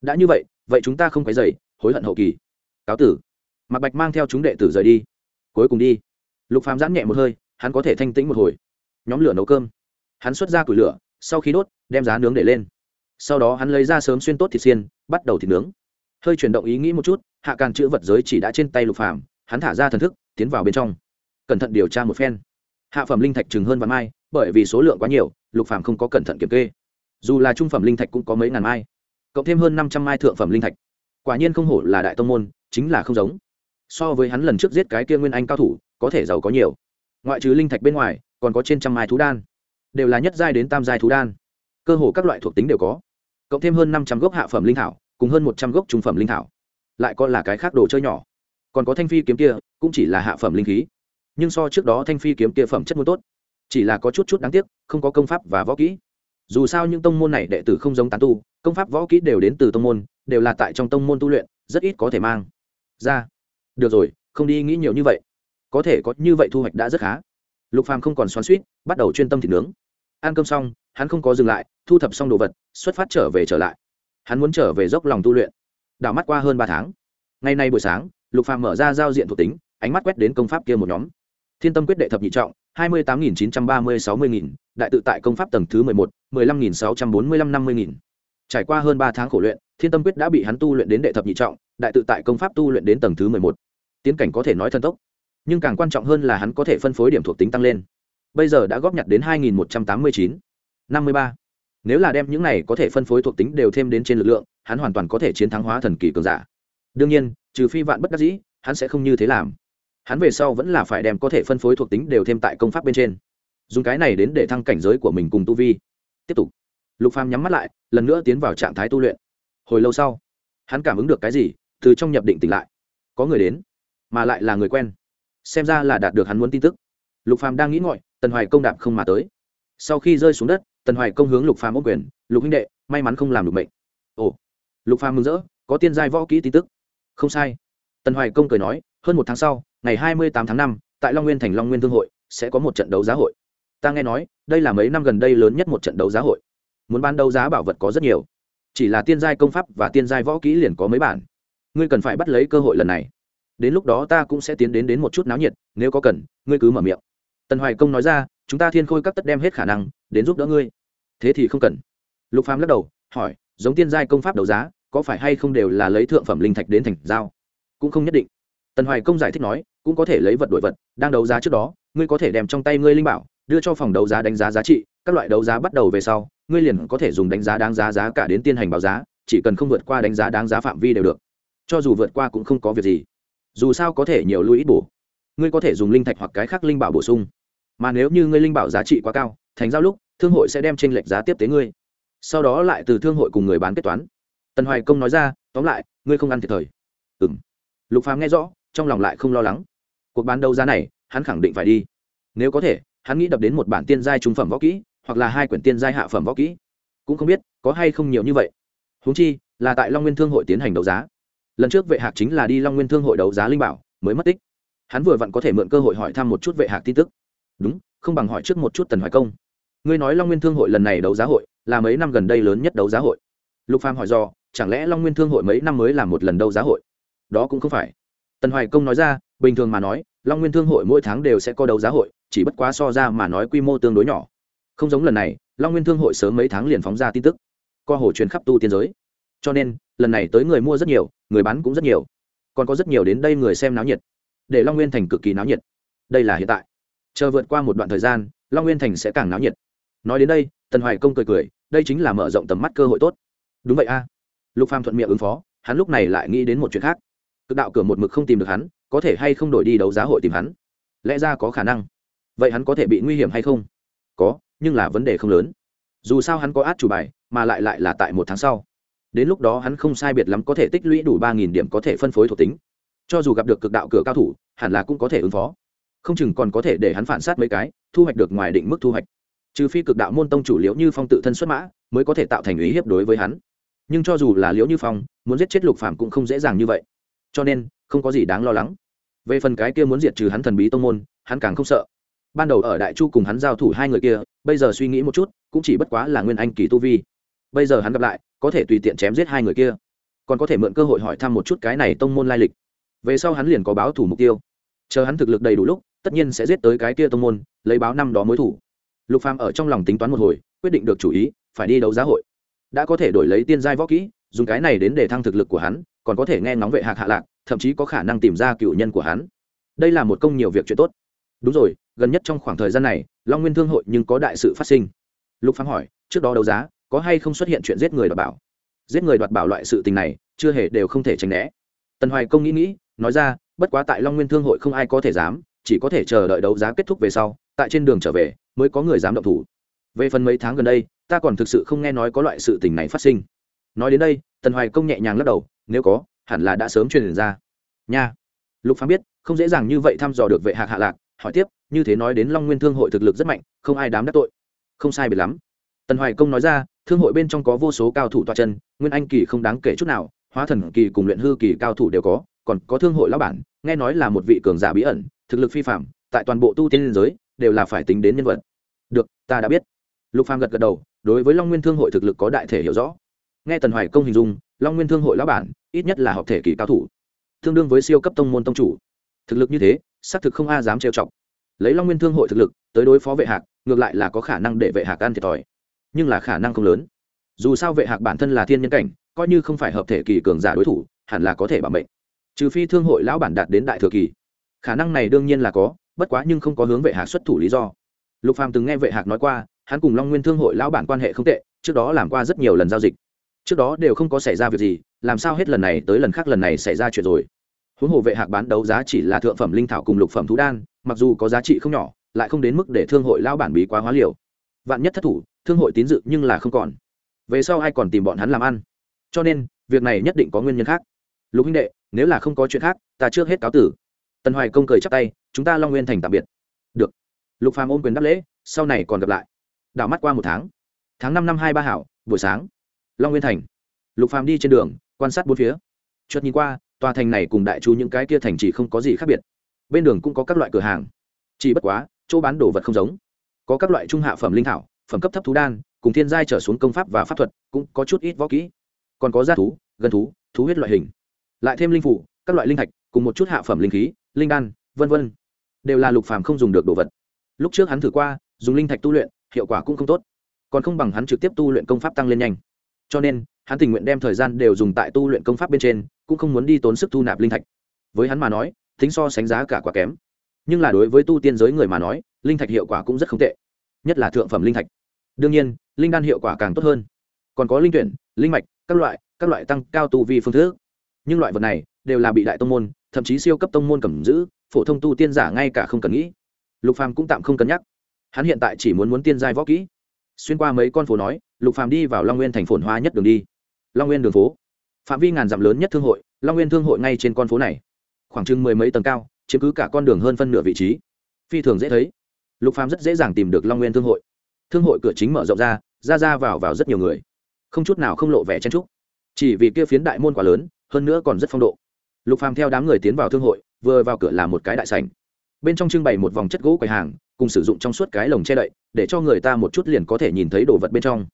Đã như vậy vậy chúng ta không phải dậy hối hận hậu kỳ. Cáo tử mạc bạch mang theo chúng đệ tử rời đi. Cuối cùng đi. Lục phàm giãn nhẹ một hơi, hắn có thể thanh tĩnh một hồi. Nhóm lửa nấu cơm. Hắn xuất ra củi lửa, sau khi đốt, đem giá nướng để lên. Sau đó hắn lấy ra sớm xuyên tốt thịt xiên, bắt đầu thịt nướng. Hơi chuyển động ý nghĩ một chút, hạ càn chữ vật giới chỉ đã trên tay lục phàm, hắn thả ra thần thức, tiến vào bên trong. Cẩn thận điều tra một phen. Hạ phẩm linh thạch chừng hơn vạn mai, bởi vì số lượng quá nhiều, lục phàm không có cẩn thận kiểm kê. Dù là trung phẩm linh thạch cũng có mấy ngàn mai, cộng thêm hơn năm trăm mai thượng phẩm linh thạch. Quả nhiên không hổ là đại tông môn, chính là không giống so với hắn lần trước giết cái kia nguyên anh cao thủ, có thể giàu có nhiều. Ngoại trừ linh thạch bên ngoài, còn có trên trăm mai thú đan. Đều là nhất giai đến tam giai thú đan. Cơ hồ các loại thuộc tính đều có. Cộng thêm hơn năm trăm gốc hạ phẩm linh thảo, cùng hơn một trăm gốc trung phẩm linh thảo. Lại còn là cái khác đồ chơi nhỏ. Còn có thanh phi kiếm kia, cũng chỉ là hạ phẩm linh khí. Nhưng so trước đó thanh phi kiếm kia phẩm chất muốn tốt. Chỉ là có chút chút đáng tiếc, không có công pháp và võ kỹ. Dù sao những tông môn này đệ tử không giống tán tu, công pháp võ kỹ đều đến từ tông môn, đều là tại trong tông môn tu luyện, rất ít có thể mang ra được rồi, không đi nghĩ nhiều như vậy. Có thể có như vậy thu hoạch đã rất khá. Lục phàm không còn xoắn suýt bắt đầu chuyên tâm thịt nướng. Ăn cơm xong, hắn không có dừng lại, thu thập xong đồ vật, xuất phát trở về trở lại. Hắn muốn trở về dốc lòng tu luyện. Đảo mắt qua hơn ba tháng. Ngày nay buổi sáng, lục phàm mở ra giao diện thuộc tính, ánh mắt quét đến công pháp kia một nhóm. Thiên tâm quyết đệ thập nhị trọng, hai mươi tám nghìn chín trăm ba mươi sáu mươi nghìn, đại tự tại công pháp tầng thứ mười một, mười lăm nghìn sáu trăm bốn mươi lăm năm mươi nghìn. Trải qua hơn ba tháng khổ luyện, thiên tâm quyết đã bị hắn tu luyện đến đệ thập nhị trọng đại tự tại công pháp tu luyện đến tầng thứ mười một. Tiến cảnh có thể nói thần tốc, nhưng càng quan trọng hơn là hắn có thể phân phối điểm thuộc tính tăng lên. Bây giờ đã góp nhặt đến hai nghìn một trăm tám mươi chín, năm mươi ba. Nếu là đem những này có thể phân phối thuộc tính đều thêm đến trên lực lượng, hắn hoàn toàn có thể chiến thắng hóa thần kỳ cường giả. Đương nhiên, trừ phi vạn bất đắc dĩ, hắn sẽ không như thế làm. Hắn về sau vẫn là phải đem có thể phân phối thuộc tính đều thêm tại công pháp bên trên. Dùng cái này đến để thăng cảnh giới của mình cùng tu vi. Tiếp tục. Lục phàm nhắm mắt lại, lần nữa tiến vào trạng thái tu luyện. Hồi lâu sau, hắn cảm ứng được cái gì? Từ trong nhập định tỉnh lại. Có người đến, mà lại là người quen. Xem ra là đạt được hắn muốn tin tức. Lục phàm đang nghĩ ngợi, tần hoài công đạp không mà tới. Sau khi rơi xuống đất, tần hoài công hướng lục phàm ốc quyền, lục huynh đệ, may mắn không làm được mệnh. Ồ. Lục phàm mừng rỡ, có tiên giai võ kỹ tin tức. Không sai. Tần hoài công cười nói, hơn một tháng sau, ngày hai mươi tám tháng năm, tại long nguyên thành long nguyên thương hội, sẽ có một trận đấu giá hội. Ta nghe nói, đây là mấy năm gần đây lớn nhất một trận đấu giá hội. Muốn bán đấu giá bảo vật có rất nhiều. Chỉ là tiên giai công pháp và tiên giai võ kỹ liền có mấy bản ngươi cần phải bắt lấy cơ hội lần này. Đến lúc đó ta cũng sẽ tiến đến đến một chút náo nhiệt, nếu có cần, ngươi cứ mở miệng. Tần hoài công nói ra, chúng ta thiên khôi các tất đem hết khả năng, đến giúp đỡ ngươi. Thế thì không cần. Lục phàm lắc đầu, hỏi, giống tiên giai công pháp đấu giá, có phải hay không đều là lấy thượng phẩm linh thạch đến thành giao? Cũng không nhất định. Tần hoài công giải thích nói, cũng có thể lấy vật đổi vật, đang đấu giá trước đó, ngươi có thể đem trong tay ngươi linh bảo, đưa cho phòng đấu giá đánh giá giá trị, các loại đấu giá bắt đầu về sau, ngươi liền có thể dùng đánh giá đáng giá giá cả đến tiên hành báo giá, chỉ cần không vượt qua đánh giá đáng giá phạm vi đều được cho dù vượt qua cũng không có việc gì. Dù sao có thể nhiều lưu ít bổ. Ngươi có thể dùng linh thạch hoặc cái khác linh bảo bổ sung. Mà nếu như ngươi linh bảo giá trị quá cao, thành giao lúc, thương hội sẽ đem t r ê n lệch giá tiếp tế ngươi. Sau đó lại từ thương hội cùng người bán kết toán. Tần hoài công nói ra, tóm lại, ngươi không ăn thiệt thời. Ừ m lục phàm nghe rõ, trong lòng lại không lo lắng. Cuộc bán đấu giá này, hắn khẳng định phải đi. Nếu có thể, hắn nghĩ đập đến một bản tiên giai trung phẩm võ kỹ, hoặc là hai quyển tiên giai hạ phẩm võ kỹ. Cũng không biết, có hay không nhiều như vậy. Húng chi, là tại long nguyên thương hội tiến hành đấu giá lần trước vệ hạc chính là đi long nguyên thương hội đấu giá linh bảo, mới mất tích. Hắn vừa vặn có thể mượn cơ hội hỏi thăm một chút vệ hạc tin tức. Đúng, không bằng hỏi trước một chút tần hoài công. Ngươi nói long nguyên thương hội lần này đấu giá hội, là mấy năm gần đây lớn nhất đấu giá hội. Lục phàm hỏi do, chẳng lẽ long nguyên thương hội mấy năm mới làm một lần đấu giá hội? Đó cũng không phải. Tần hoài công nói ra, bình thường mà nói, long nguyên thương hội mỗi tháng đều sẽ có đấu giá hội, chỉ bất quá so ra mà nói quy mô tương đối nhỏ. Không giống lần này, long nguyên thương hội sớm mấy tháng liền phóng ra tin tức. Co hồ truyền khắp tu tiên giới. Cho nên lần này tới người mua rất nhiều, người bán cũng rất nhiều. Còn có rất nhiều đến đây người xem náo nhiệt. Để long nguyên thành cực kỳ náo nhiệt. Đây là hiện tại. Chờ vượt qua một đoạn thời gian, long nguyên thành sẽ càng náo nhiệt. Nói đến đây, tần hoài công cười cười, đây chính là mở rộng tầm mắt cơ hội tốt. Đúng vậy a. Lục phàm thuận miệng ứng phó, hắn lúc này lại nghĩ đến một chuyện khác. Cực đạo cửa một mực không tìm được hắn, có thể hay không đổi đi đấu giá hội tìm hắn? Lẽ ra có khả năng. Vậy hắn có thể bị nguy hiểm hay không? Có, nhưng là vấn đề không lớn. Dù sao hắn có át chủ bài, mà lại lại là tại một tháng sau đến lúc đó hắn không sai biệt lắm có thể tích lũy đủ ba nghìn điểm có thể phân phối thuộc tính. Cho dù gặp được cực đạo cửa cao thủ, hẳn là cũng có thể ứng phó. Không chừng còn có thể để hắn phản sát mấy cái, thu hoạch được ngoài định mức thu hoạch. Trừ phi cực đạo môn tông chủ liễu như phong tự thân xuất mã, mới có thể tạo thành ý hiếp đối với hắn. Nhưng cho dù là liễu như phong, muốn giết chết lục phạm cũng không dễ dàng như vậy. Cho nên, không có gì đáng lo lắng. Về phần cái kia muốn diệt trừ hắn thần bí tông môn, hắn càng không sợ. Ban đầu ở đại chu cùng hắn giao thủ hai người kia, bây giờ suy nghĩ một chút, cũng chỉ bất quá là nguyên anh kỳ tu vi. Bây giờ hắn gặp lại có thể tùy tiện chém giết hai người kia. Còn có thể mượn cơ hội hỏi thăm một chút cái này tông môn lai lịch. Về sau hắn liền có báo thủ mục tiêu. Chờ hắn thực lực đầy đủ lúc, tất nhiên sẽ giết tới cái kia tông môn, lấy báo năm đó mối thủ. Lục phàm ở trong lòng tính toán một hồi, quyết định được chủ ý, phải đi đấu giá hội. Đã có thể đổi lấy tiên giai võ kỹ, dùng cái này đến để thăng thực lực của hắn, còn có thể nghe ngóng vệ hạc hạ lạc, thậm chí có khả năng tìm ra cựu nhân của hắn. Đây là một công nhiều việc chuyện tốt. Đúng rồi, gần nhất trong khoảng thời gian này, long nguyên thương hội nhưng có đại sự phát sinh. Lục phàm hỏi, trước đó đấu giá có hay không xuất hiện chuyện giết người đoạt bảo? Giết người đoạt bảo loại sự tình này, chưa hề đều không thể tránh né. Tần hoài công nghĩ nghĩ, nói ra, bất quá tại long nguyên thương hội không ai có thể dám, chỉ có thể chờ đợi đấu giá kết thúc về sau, tại trên đường trở về, mới có người dám động thủ. Về phần mấy tháng gần đây, ta còn thực sự không nghe nói có loại sự tình này phát sinh. Nói đến đây, tần hoài công nhẹ nhàng lắc đầu, nếu có, hẳn là đã sớm truyền ra. Nha. Lục phán biết, không dễ dàng như vậy thăm dò được vệ hạc hạ lạc, hỏi tiếp, như thế nói đến long nguyên thương hội thực lực rất mạnh, không ai dám đắc tội. Không sai biệt lắm tần hoài công nói ra, thương hội bên trong có vô số cao thủ toa chân, nguyên anh kỳ không đáng kể chút nào, hóa thần kỳ cùng luyện hư kỳ cao thủ đều có, còn có thương hội lão bản, nghe nói là một vị cường giả bí ẩn, thực lực phi phạm tại toàn bộ tu tiên liên giới, đều là phải tính đến nhân vật. Được, ta đã biết. Lục phàm gật gật đầu, đối với long nguyên thương hội thực lực có đại thể hiểu rõ. Nghe tần hoài công hình dung, long nguyên thương hội lão bản, ít nhất là học thể kỳ cao thủ. Tương đương với siêu cấp tông môn tông chủ. Thực lực như thế, xác thực không a dám trêu chọc. Lấy long nguyên thương hội thực lực, tới đối phó vệ hạc, ngược lại là có khả năng để vệ hạc ăn thiệt thòi nhưng là khả năng không lớn. Dù sao vệ hạc bản thân là thiên nhân cảnh, coi như không phải hợp thể kỳ cường giả đối thủ, hẳn là có thể bảo mệnh. Trừ phi thương hội lão bản đạt đến đại thừa kỳ. Khả năng này đương nhiên là có, bất quá nhưng không có hướng vệ hạc xuất thủ lý do. Lục phàm từng nghe vệ hạc nói qua, hắn cùng long nguyên thương hội lão bản quan hệ không tệ, trước đó làm qua rất nhiều lần giao dịch. Trước đó đều không có xảy ra việc gì, làm sao hết lần này tới lần khác lần này xảy ra chuyện rồi. Huống hồ vệ hạc bán đấu giá chỉ là thượng phẩm linh thảo cùng lục phẩm thú đan, mặc dù có giá trị không nhỏ, lại không đến mức để thương hội lão bản bí quá hóa liều vạn nhất thất thủ, thương hội tín dự nhưng là không còn. Về sau ai còn tìm bọn hắn làm ăn? Cho nên, việc này nhất định có nguyên nhân khác. Lục huynh đệ, nếu là không có chuyện khác, ta trước hết cáo tử. Tần hoài công cười chắp tay, chúng ta long nguyên thành tạm biệt. Được. Lục phàm ôm quyền đáp lễ, sau này còn gặp lại. Đảo mắt qua một tháng. Tháng năm năm hai ba hảo, buổi sáng. Long nguyên thành. Lục phàm đi trên đường, quan sát bốn phía. Chợt nhìn qua, tòa thành này cùng đại chu những cái kia thành chỉ không có gì khác biệt. Bên đường cũng có các loại cửa hàng. Chỉ bất quá, chỗ bán đồ vật không giống có các loại trung hạ phẩm linh thảo, phẩm cấp thấp thú đan, cùng thiên giai trở xuống công pháp và pháp thuật cũng có chút ít võ kỹ. Còn có gia thú gần thú thú huyết loại hình. Lại thêm linh phủ, các loại linh thạch, cùng một chút hạ phẩm linh khí, linh đan, vân vân, đều là lục phàm không dùng được đồ vật. Lúc trước hắn thử qua, dùng linh thạch tu luyện, hiệu quả cũng không tốt. Còn không bằng hắn trực tiếp tu luyện công pháp tăng lên nhanh. Cho nên, hắn tình nguyện đem thời gian đều dùng tại tu luyện công pháp bên trên, cũng không muốn đi tốn sức thu nạp linh thạch. Với hắn mà nói, tính so sánh giá cả quá kém. Nhưng là đối với tu tiên giới người mà nói linh thạch hiệu quả cũng rất không tệ, nhất là thượng phẩm linh thạch. Đương nhiên, linh đan hiệu quả càng tốt hơn. Còn có linh tuyển, linh mạch, các loại các loại tăng cao tu vi phương thức. Nhưng loại vật này đều là bị đại tông môn, thậm chí siêu cấp tông môn cầm giữ, phổ thông tu tiên giả ngay cả không cần nghĩ. Lục phàm cũng tạm không cân nhắc. Hắn hiện tại chỉ muốn muốn tiên giai võ kỹ. Xuyên qua mấy con phố nói, lục phàm đi vào long nguyên thành phồn hoa nhất đường đi. Long nguyên đường phố. Phạm vi ngàn dặm lớn nhất thương hội, long nguyên thương hội ngay trên con phố này. Khoảng chừng mười mấy tầng cao, chiếm cứ cả con đường hơn phân nửa vị trí. Phi thường dễ thấy lục phàm rất dễ dàng tìm được long nguyên thương hội thương hội cửa chính mở rộng ra ra ra vào vào rất nhiều người không chút nào không lộ vẻ chen trúc chỉ vì kia phiến đại môn quá lớn hơn nữa còn rất phong độ lục phàm theo đám người tiến vào thương hội vừa vào cửa là một cái đại sảnh bên trong trưng bày một vòng chất gỗ quầy hàng cùng sử dụng trong suốt cái lồng che đậy để cho người ta một chút liền có thể nhìn thấy đồ vật bên trong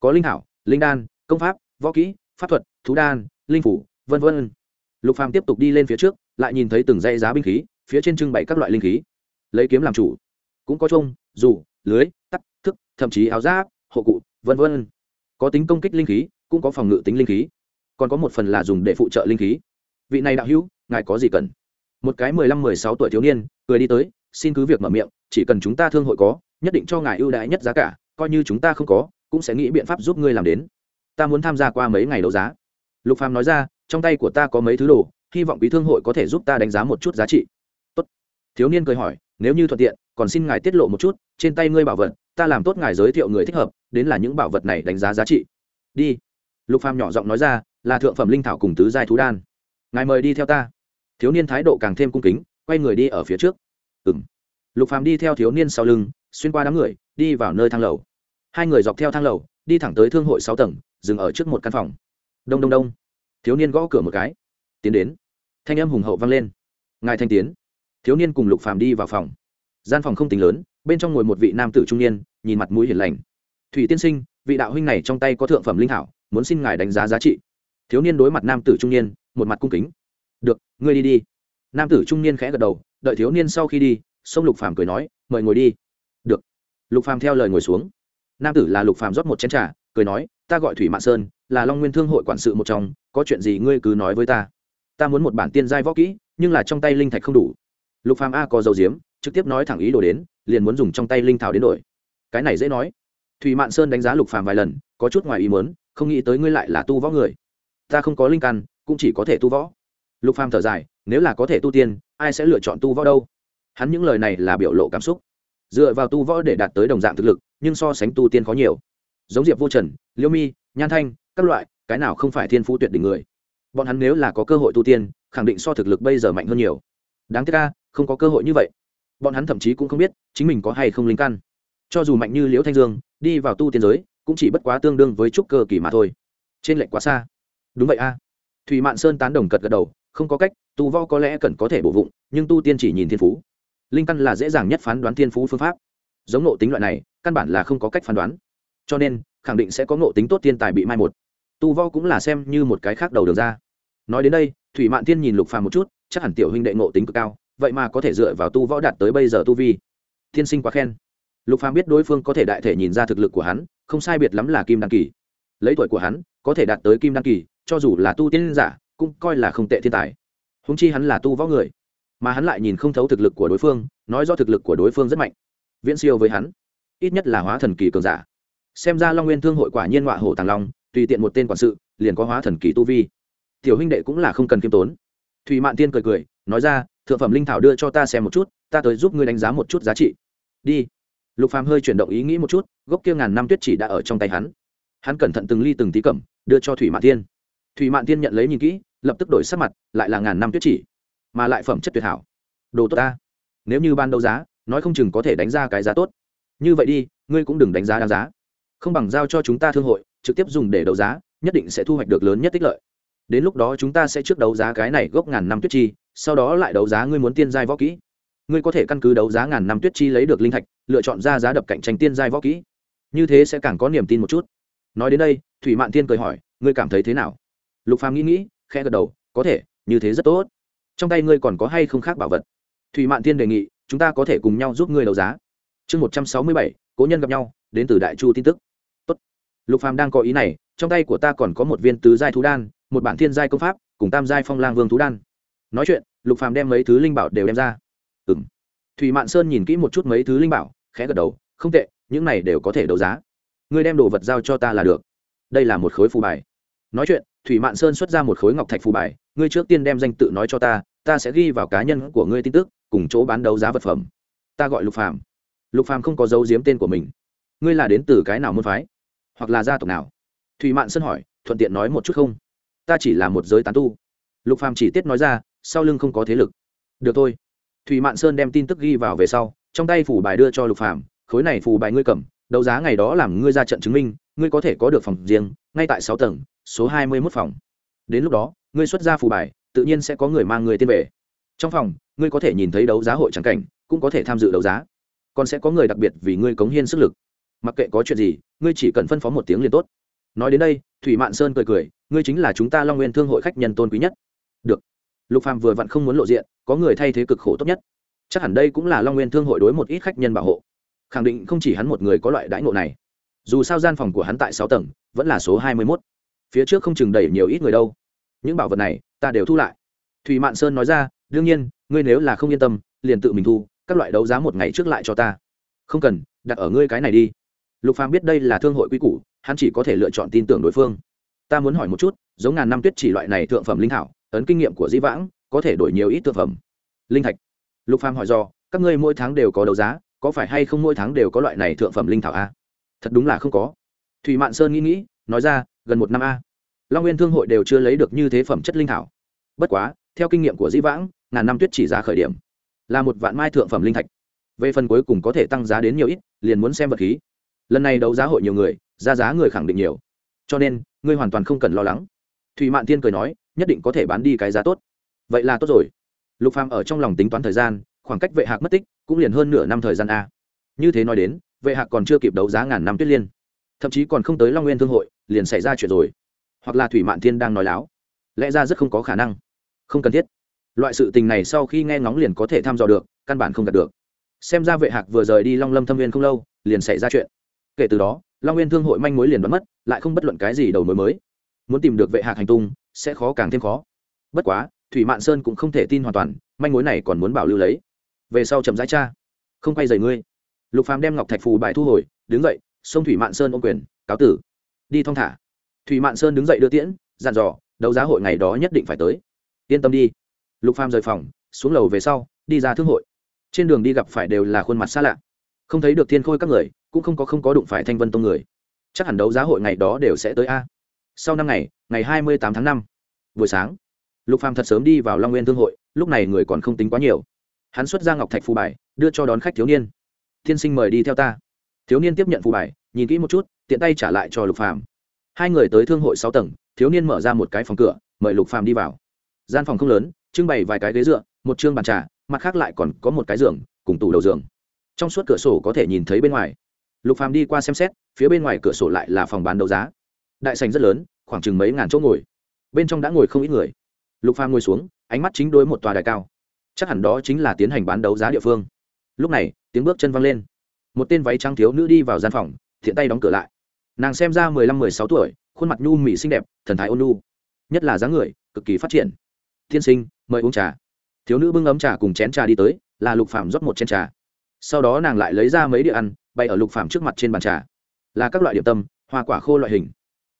có linh hảo linh đan công pháp võ kỹ pháp thuật thú đan linh phủ vân vân. lục phàm tiếp tục đi lên phía trước lại nhìn thấy từng dây giá binh khí phía trên trưng bày các loại linh khí lấy kiếm làm chủ cũng có chung, dù, lưới, tắc, thức, thậm chí áo giáp, hộ cụ, vân vân. Có tính công kích linh khí, cũng có phòng ngự tính linh khí. Còn có một phần là dùng để phụ trợ linh khí. Vị này đạo hữu, ngài có gì cần? Một cái mười lăm, mười sáu tuổi thiếu niên, cười đi tới, xin cứ việc mở miệng, chỉ cần chúng ta thương hội có, nhất định cho ngài ưu đãi nhất giá cả, coi như chúng ta không có, cũng sẽ nghĩ biện pháp giúp ngươi làm đến. Ta muốn tham gia qua mấy ngày đấu giá. Lục phàm nói ra, trong tay của ta có mấy thứ đồ, hy vọng quý thương hội có thể giúp ta đánh giá một chút giá trị. Tốt. thiếu niên cười hỏi nếu như thuận tiện, còn xin ngài tiết lộ một chút, trên tay ngươi bảo vật, ta làm tốt ngài giới thiệu người thích hợp, đến là những bảo vật này đánh giá giá trị. Đi. Lục phàm nhỏ giọng nói ra, là thượng phẩm linh thảo cùng tứ giai thú đan. Ngài mời đi theo ta. Thiếu niên thái độ càng thêm cung kính, quay người đi ở phía trước. Ừng lục phàm đi theo thiếu niên sau lưng, xuyên qua đám người, đi vào nơi thang lầu. Hai người dọc theo thang lầu, đi thẳng tới thương hội sáu tầng, dừng ở trước một căn phòng. Đông đông đông. Thiếu niên gõ cửa một cái. Tiến đến. Thanh âm hùng hậu vang lên. Ngài thanh tiến thiếu niên cùng lục phàm đi vào phòng. Gian phòng không tính lớn, bên trong ngồi một vị nam tử trung niên, nhìn mặt mũi hiền lành. Thủy tiên sinh, vị đạo huynh này trong tay có thượng phẩm linh thảo, muốn xin ngài đánh giá giá trị. Thiếu niên đối mặt nam tử trung niên, một mặt cung kính. Được, ngươi đi đi. Nam tử trung niên khẽ gật đầu, đợi thiếu niên sau khi đi sông lục phàm cười nói, mời ngồi đi. Được. Lục phàm theo lời ngồi xuống. Nam tử là lục phàm rót một chén trà, cười nói, ta gọi thủy mạn sơn, là long nguyên thương hội quản sự một trong, có chuyện gì ngươi cứ nói với ta. Ta muốn một bản tiên giai võ kỹ, nhưng là trong tay linh thạch không đủ lục phàm a có dầu diếm trực tiếp nói thẳng ý đồ đến, liền muốn dùng trong tay linh thảo đến đổi. Cái này dễ nói. Thủy mạn sơn đánh giá lục phàm vài lần, có chút ngoài ý muốn, không nghĩ tới ngươi lại là tu võ người. Ta không có linh căn, cũng chỉ có thể tu võ. Lục phàm thở dài, nếu là có thể tu tiên, ai sẽ lựa chọn tu võ đâu? Hắn những lời này là biểu lộ cảm xúc. Dựa vào tu võ để đạt tới đồng dạng thực lực, nhưng so sánh tu tiên có nhiều. Giống diệp vô trần, liêu mi, nhan thanh, các loại, cái nào không phải thiên phú tuyệt đỉnh người. Bọn hắn nếu là có cơ hội tu tiên, khẳng định so thực lực bây giờ mạnh hơn nhiều. Đáng tiếc ca không có cơ hội như vậy. Bọn hắn thậm chí cũng không biết chính mình có hay không linh căn. Cho dù mạnh như liễu thanh dương, đi vào tu tiên giới, cũng chỉ bất quá tương đương với trúc cơ kỳ mà thôi. Trên lệnh quá xa. Đúng vậy a. Thủy mạn sơn tán đồng cật gật đầu, không có cách, tu vo có lẽ cần có thể bổ vụng, nhưng tu tiên chỉ nhìn thiên phú. Linh căn là dễ dàng nhất phán đoán thiên phú phương pháp. Giống nộ tính loại này, căn bản là không có cách phán đoán. Cho nên, khẳng định sẽ có nộ tính tốt thiên tài bị mai một. Tu vo cũng là xem như một cái khác đầu đường ra. Nói đến đây, thủy mạn thiên nhìn lục phàm một chút, chắc hẳn tiểu huynh đệ nộ tính cực cao vậy mà có thể dựa vào tu võ đạt tới bây giờ tu vi. Thiên sinh quá khen. Lục phàm biết đối phương có thể đại thể nhìn ra thực lực của hắn, không sai biệt lắm là kim đăng kỳ. Lấy tuổi của hắn, có thể đạt tới kim đăng kỳ, cho dù là tu tiên giả, cũng coi là không tệ thiên tài. Húng chi hắn là tu võ người, mà hắn lại nhìn không thấu thực lực của đối phương, nói do thực lực của đối phương rất mạnh. Viễn siêu với hắn, ít nhất là hóa thần kỳ cường giả. Xem ra long nguyên thương hội quả nhiên ngọa hổ tàng long, tùy tiện một tên quản sự, liền có hóa thần kỳ tu vi. Tiểu huynh đệ cũng là không cần kiêm tốn. Thùy mạn tiên cười cười, nói ra thượng phẩm linh thảo đưa cho ta xem một chút, ta tới giúp ngươi đánh giá một chút giá trị. Đi. Lục phàm hơi chuyển động ý nghĩ một chút, gốc kia ngàn năm tuyết chỉ đã ở trong tay hắn. Hắn cẩn thận từng ly từng tí cẩm đưa cho thủy mạn Thiên. thủy mạn Thiên nhận lấy nhìn kỹ, lập tức đổi sắc mặt, lại là ngàn năm tuyết chỉ, mà lại phẩm chất tuyệt hảo. Đồ tốt ta. Nếu như ban đấu giá, nói không chừng có thể đánh ra cái giá tốt. Như vậy đi, ngươi cũng đừng đánh giá đáng giá. Không bằng giao cho chúng ta thương hội, trực tiếp dùng để đấu giá, nhất định sẽ thu hoạch được lớn nhất tích lợi. Đến lúc đó chúng ta sẽ trước đấu giá cái này gốc ngàn năm tuyết chi sau đó lại đấu giá ngươi muốn tiên giai võ kỹ. Ngươi có thể căn cứ đấu giá ngàn năm tuyết chi lấy được linh thạch, lựa chọn ra giá đập cạnh tranh tiên giai võ kỹ. Như thế sẽ càng có niềm tin một chút. Nói đến đây, thủy mạn tiên cười hỏi, ngươi cảm thấy thế nào? Lục phàm nghĩ nghĩ, khẽ gật đầu, có thể, như thế rất tốt. Trong tay ngươi còn có hay không khác bảo vật? Thủy mạn tiên đề nghị, chúng ta có thể cùng nhau giúp ngươi đấu giá. Chương một trăm sáu mươi bảy, cố nhân gặp nhau, đến từ đại chu tin tức. Tốt. lục phàm đang có ý này, trong tay của ta còn có một viên tứ giai thú đan, một bản thiên giai công pháp, cùng tam giai phong lang vương thú đan nói chuyện, lục phàm đem mấy thứ linh bảo đều đem ra. Ừm. Thủy mạn sơn nhìn kỹ một chút mấy thứ linh bảo, khẽ gật đầu, không tệ, những này đều có thể đấu giá. Ngươi đem đồ vật giao cho ta là được. Đây là một khối phù bài. Nói chuyện, thủy mạn sơn xuất ra một khối ngọc thạch phù bài, ngươi trước tiên đem danh tự nói cho ta ta sẽ ghi vào cá nhân của ngươi tin tức, cùng chỗ bán đấu giá vật phẩm. Ta gọi lục phàm. Lục phàm không có dấu giếm tên của mình. Ngươi là đến từ cái nào môn phái? Hoặc là gia tộc nào? Thủy mạn sơn hỏi, thuận tiện nói một chút không? Ta chỉ là một giới tán tu. Lục phàm chỉ tiết nói ra sau lưng không có thế lực. Được thôi. Thủy mạn sơn đem tin tức ghi vào về sau, trong tay phủ bài đưa cho lục phàm, khối này phủ bài ngươi cầm, đấu giá ngày đó làm ngươi ra trận chứng minh, ngươi có thể có được phòng riêng, ngay tại sáu tầng, số hai mươi 21 phòng. Đến lúc đó, ngươi xuất ra phủ bài, tự nhiên sẽ có người mang người tiên về. Trong phòng, ngươi có thể nhìn thấy đấu giá hội trắng cảnh, cũng có thể tham dự đấu giá. Còn sẽ có người đặc biệt vì ngươi cống hiến sức lực. Mặc kệ có chuyện gì, ngươi chỉ cần phân phó một tiếng liền tốt. Nói đến đây, thủy mạn sơn cười cười, ngươi chính là chúng ta long nguyên thương hội khách nhân tôn quý nhất. Được lục phàm vừa vặn không muốn lộ diện, có người thay thế cực khổ tốt nhất. Chắc hẳn đây cũng là long nguyên thương hội đối một ít khách nhân bảo hộ. Khẳng định không chỉ hắn một người có loại đãi ngộ này. Dù sao gian phòng của hắn tại sáu tầng, vẫn là số hai mươi 21. phía trước không chừng đầy nhiều ít người đâu. Những bảo vật này, ta đều thu lại. Thùy mạn sơn nói ra, đương nhiên, ngươi nếu là không yên tâm, liền tự mình thu, các loại đấu giá một ngày trước lại cho ta. Không cần, đặt ở ngươi cái này đi. Lục phàm biết đây là thương hội quy củ, hắn chỉ có thể lựa chọn tin tưởng đối phương. Ta muốn hỏi một chút, giống ngàn năm tuyết chỉ loại này thượng phẩm linh thảo ấn kinh nghiệm của dĩ vãng, có thể đổi nhiều ít thực phẩm. Linh thạch. Lục phàm hỏi do các ngươi mỗi tháng đều có đấu giá, có phải hay không mỗi tháng đều có loại này thượng phẩm linh thảo a? Thật đúng là không có. Thủy mạn sơn nghĩ nghĩ, nói ra, gần một năm a. Long nguyên thương hội đều chưa lấy được như thế phẩm chất linh thảo. Bất quá, theo kinh nghiệm của dĩ vãng, ngàn năm tuyết chỉ giá khởi điểm. Là một vạn mai thượng phẩm linh thạch. Về phần cuối cùng có thể tăng giá đến nhiều ít, liền muốn xem vật khí. Lần này đấu giá hội nhiều người, ra giá người khẳng định nhiều. Cho nên, ngươi hoàn toàn không cần lo lắng. Thủy mạn tiên cười nói nhất định có thể bán đi cái giá tốt. Vậy là tốt rồi. Lục phàm ở trong lòng tính toán thời gian, khoảng cách vệ hạc mất tích cũng liền hơn nửa năm thời gian a. Như thế nói đến, vệ hạc còn chưa kịp đấu giá ngàn năm tuyết liên. Thậm chí còn không tới long nguyên thương hội, liền xảy ra chuyện rồi. Hoặc là thủy mạn thiên đang nói láo. Lẽ ra rất không có khả năng. Không cần thiết. Loại sự tình này sau khi nghe ngóng liền có thể thăm dò được, căn bản không đạt được. Xem ra vệ hạc vừa rời đi long lâm thâm viên không lâu, liền xảy ra chuyện. Kể từ đó, long nguyên thương hội manh mối liền đoán mất, lại không bất luận cái gì đầu mối mới. Muốn tìm được vệ hạc hành tung sẽ khó càng thêm khó. Bất quá, thủy mạn sơn cũng không thể tin hoàn toàn, manh mối này còn muốn bảo lưu lấy. Về sau chậm rãi cha không quay dày ngươi. Lục phàm đem ngọc thạch phù bài thu hồi, đứng dậy, xông thủy mạn sơn ôm quyền, cáo tử. Đi thong thả. Thủy mạn sơn đứng dậy đưa tiễn, dặn dò, đấu giá hội ngày đó nhất định phải tới. Yên tâm đi. Lục phàm rời phòng, xuống lầu về sau, đi ra thương hội. Trên đường đi gặp phải đều là khuôn mặt xa lạ. Không thấy được thiên khôi các người, cũng không có không có đụng phải thanh vân tông người. Chắc hẳn đấu giá hội ngày đó đều sẽ tới a sau năm ngày ngày hai mươi tám tháng năm, buổi sáng, lục phàm thật sớm đi vào long nguyên thương hội, lúc này người còn không tính quá nhiều. Hắn xuất ra ngọc thạch phù bài, đưa cho đón khách thiếu niên. Thiên sinh mời đi theo ta. Thiếu niên tiếp nhận phù bài, nhìn kỹ một chút, tiện tay trả lại cho lục phàm. Hai người tới thương hội sáu tầng, thiếu niên mở ra một cái phòng cửa, mời lục phàm đi vào. Gian phòng không lớn, trưng bày vài cái ghế dựa, một chương bàn trà, mặt khác lại còn có một cái giường, cùng tủ đầu giường. Trong suốt cửa sổ có thể nhìn thấy bên ngoài. Lục phàm đi qua xem xét, phía bên ngoài cửa sổ lại là phòng bán đấu giá đại sành rất lớn, khoảng chừng mấy ngàn chỗ ngồi. Bên trong đã ngồi không ít người. Lục phàm ngồi xuống, ánh mắt chính đối một tòa đài cao. Chắc hẳn đó chính là tiến hành bán đấu giá địa phương. Lúc này, tiếng bước chân văng lên. Một tên váy trắng thiếu nữ đi vào gian phòng, thiện tay đóng cửa lại. Nàng xem ra mười lăm, mười sáu tuổi, khuôn mặt nhu mỹ xinh đẹp, thần thái ôn nhu. Nhất là dáng người, cực kỳ phát triển. Tiên sinh, mời uống trà. Thiếu nữ bưng ấm trà cùng chén trà đi tới, là lục phạm rót một chén trà. Sau đó nàng lại lấy ra mấy đĩa ăn bay ở lục phạm trước mặt trên bàn trà. Là các loại điểm tâm, hoa quả khô loại hình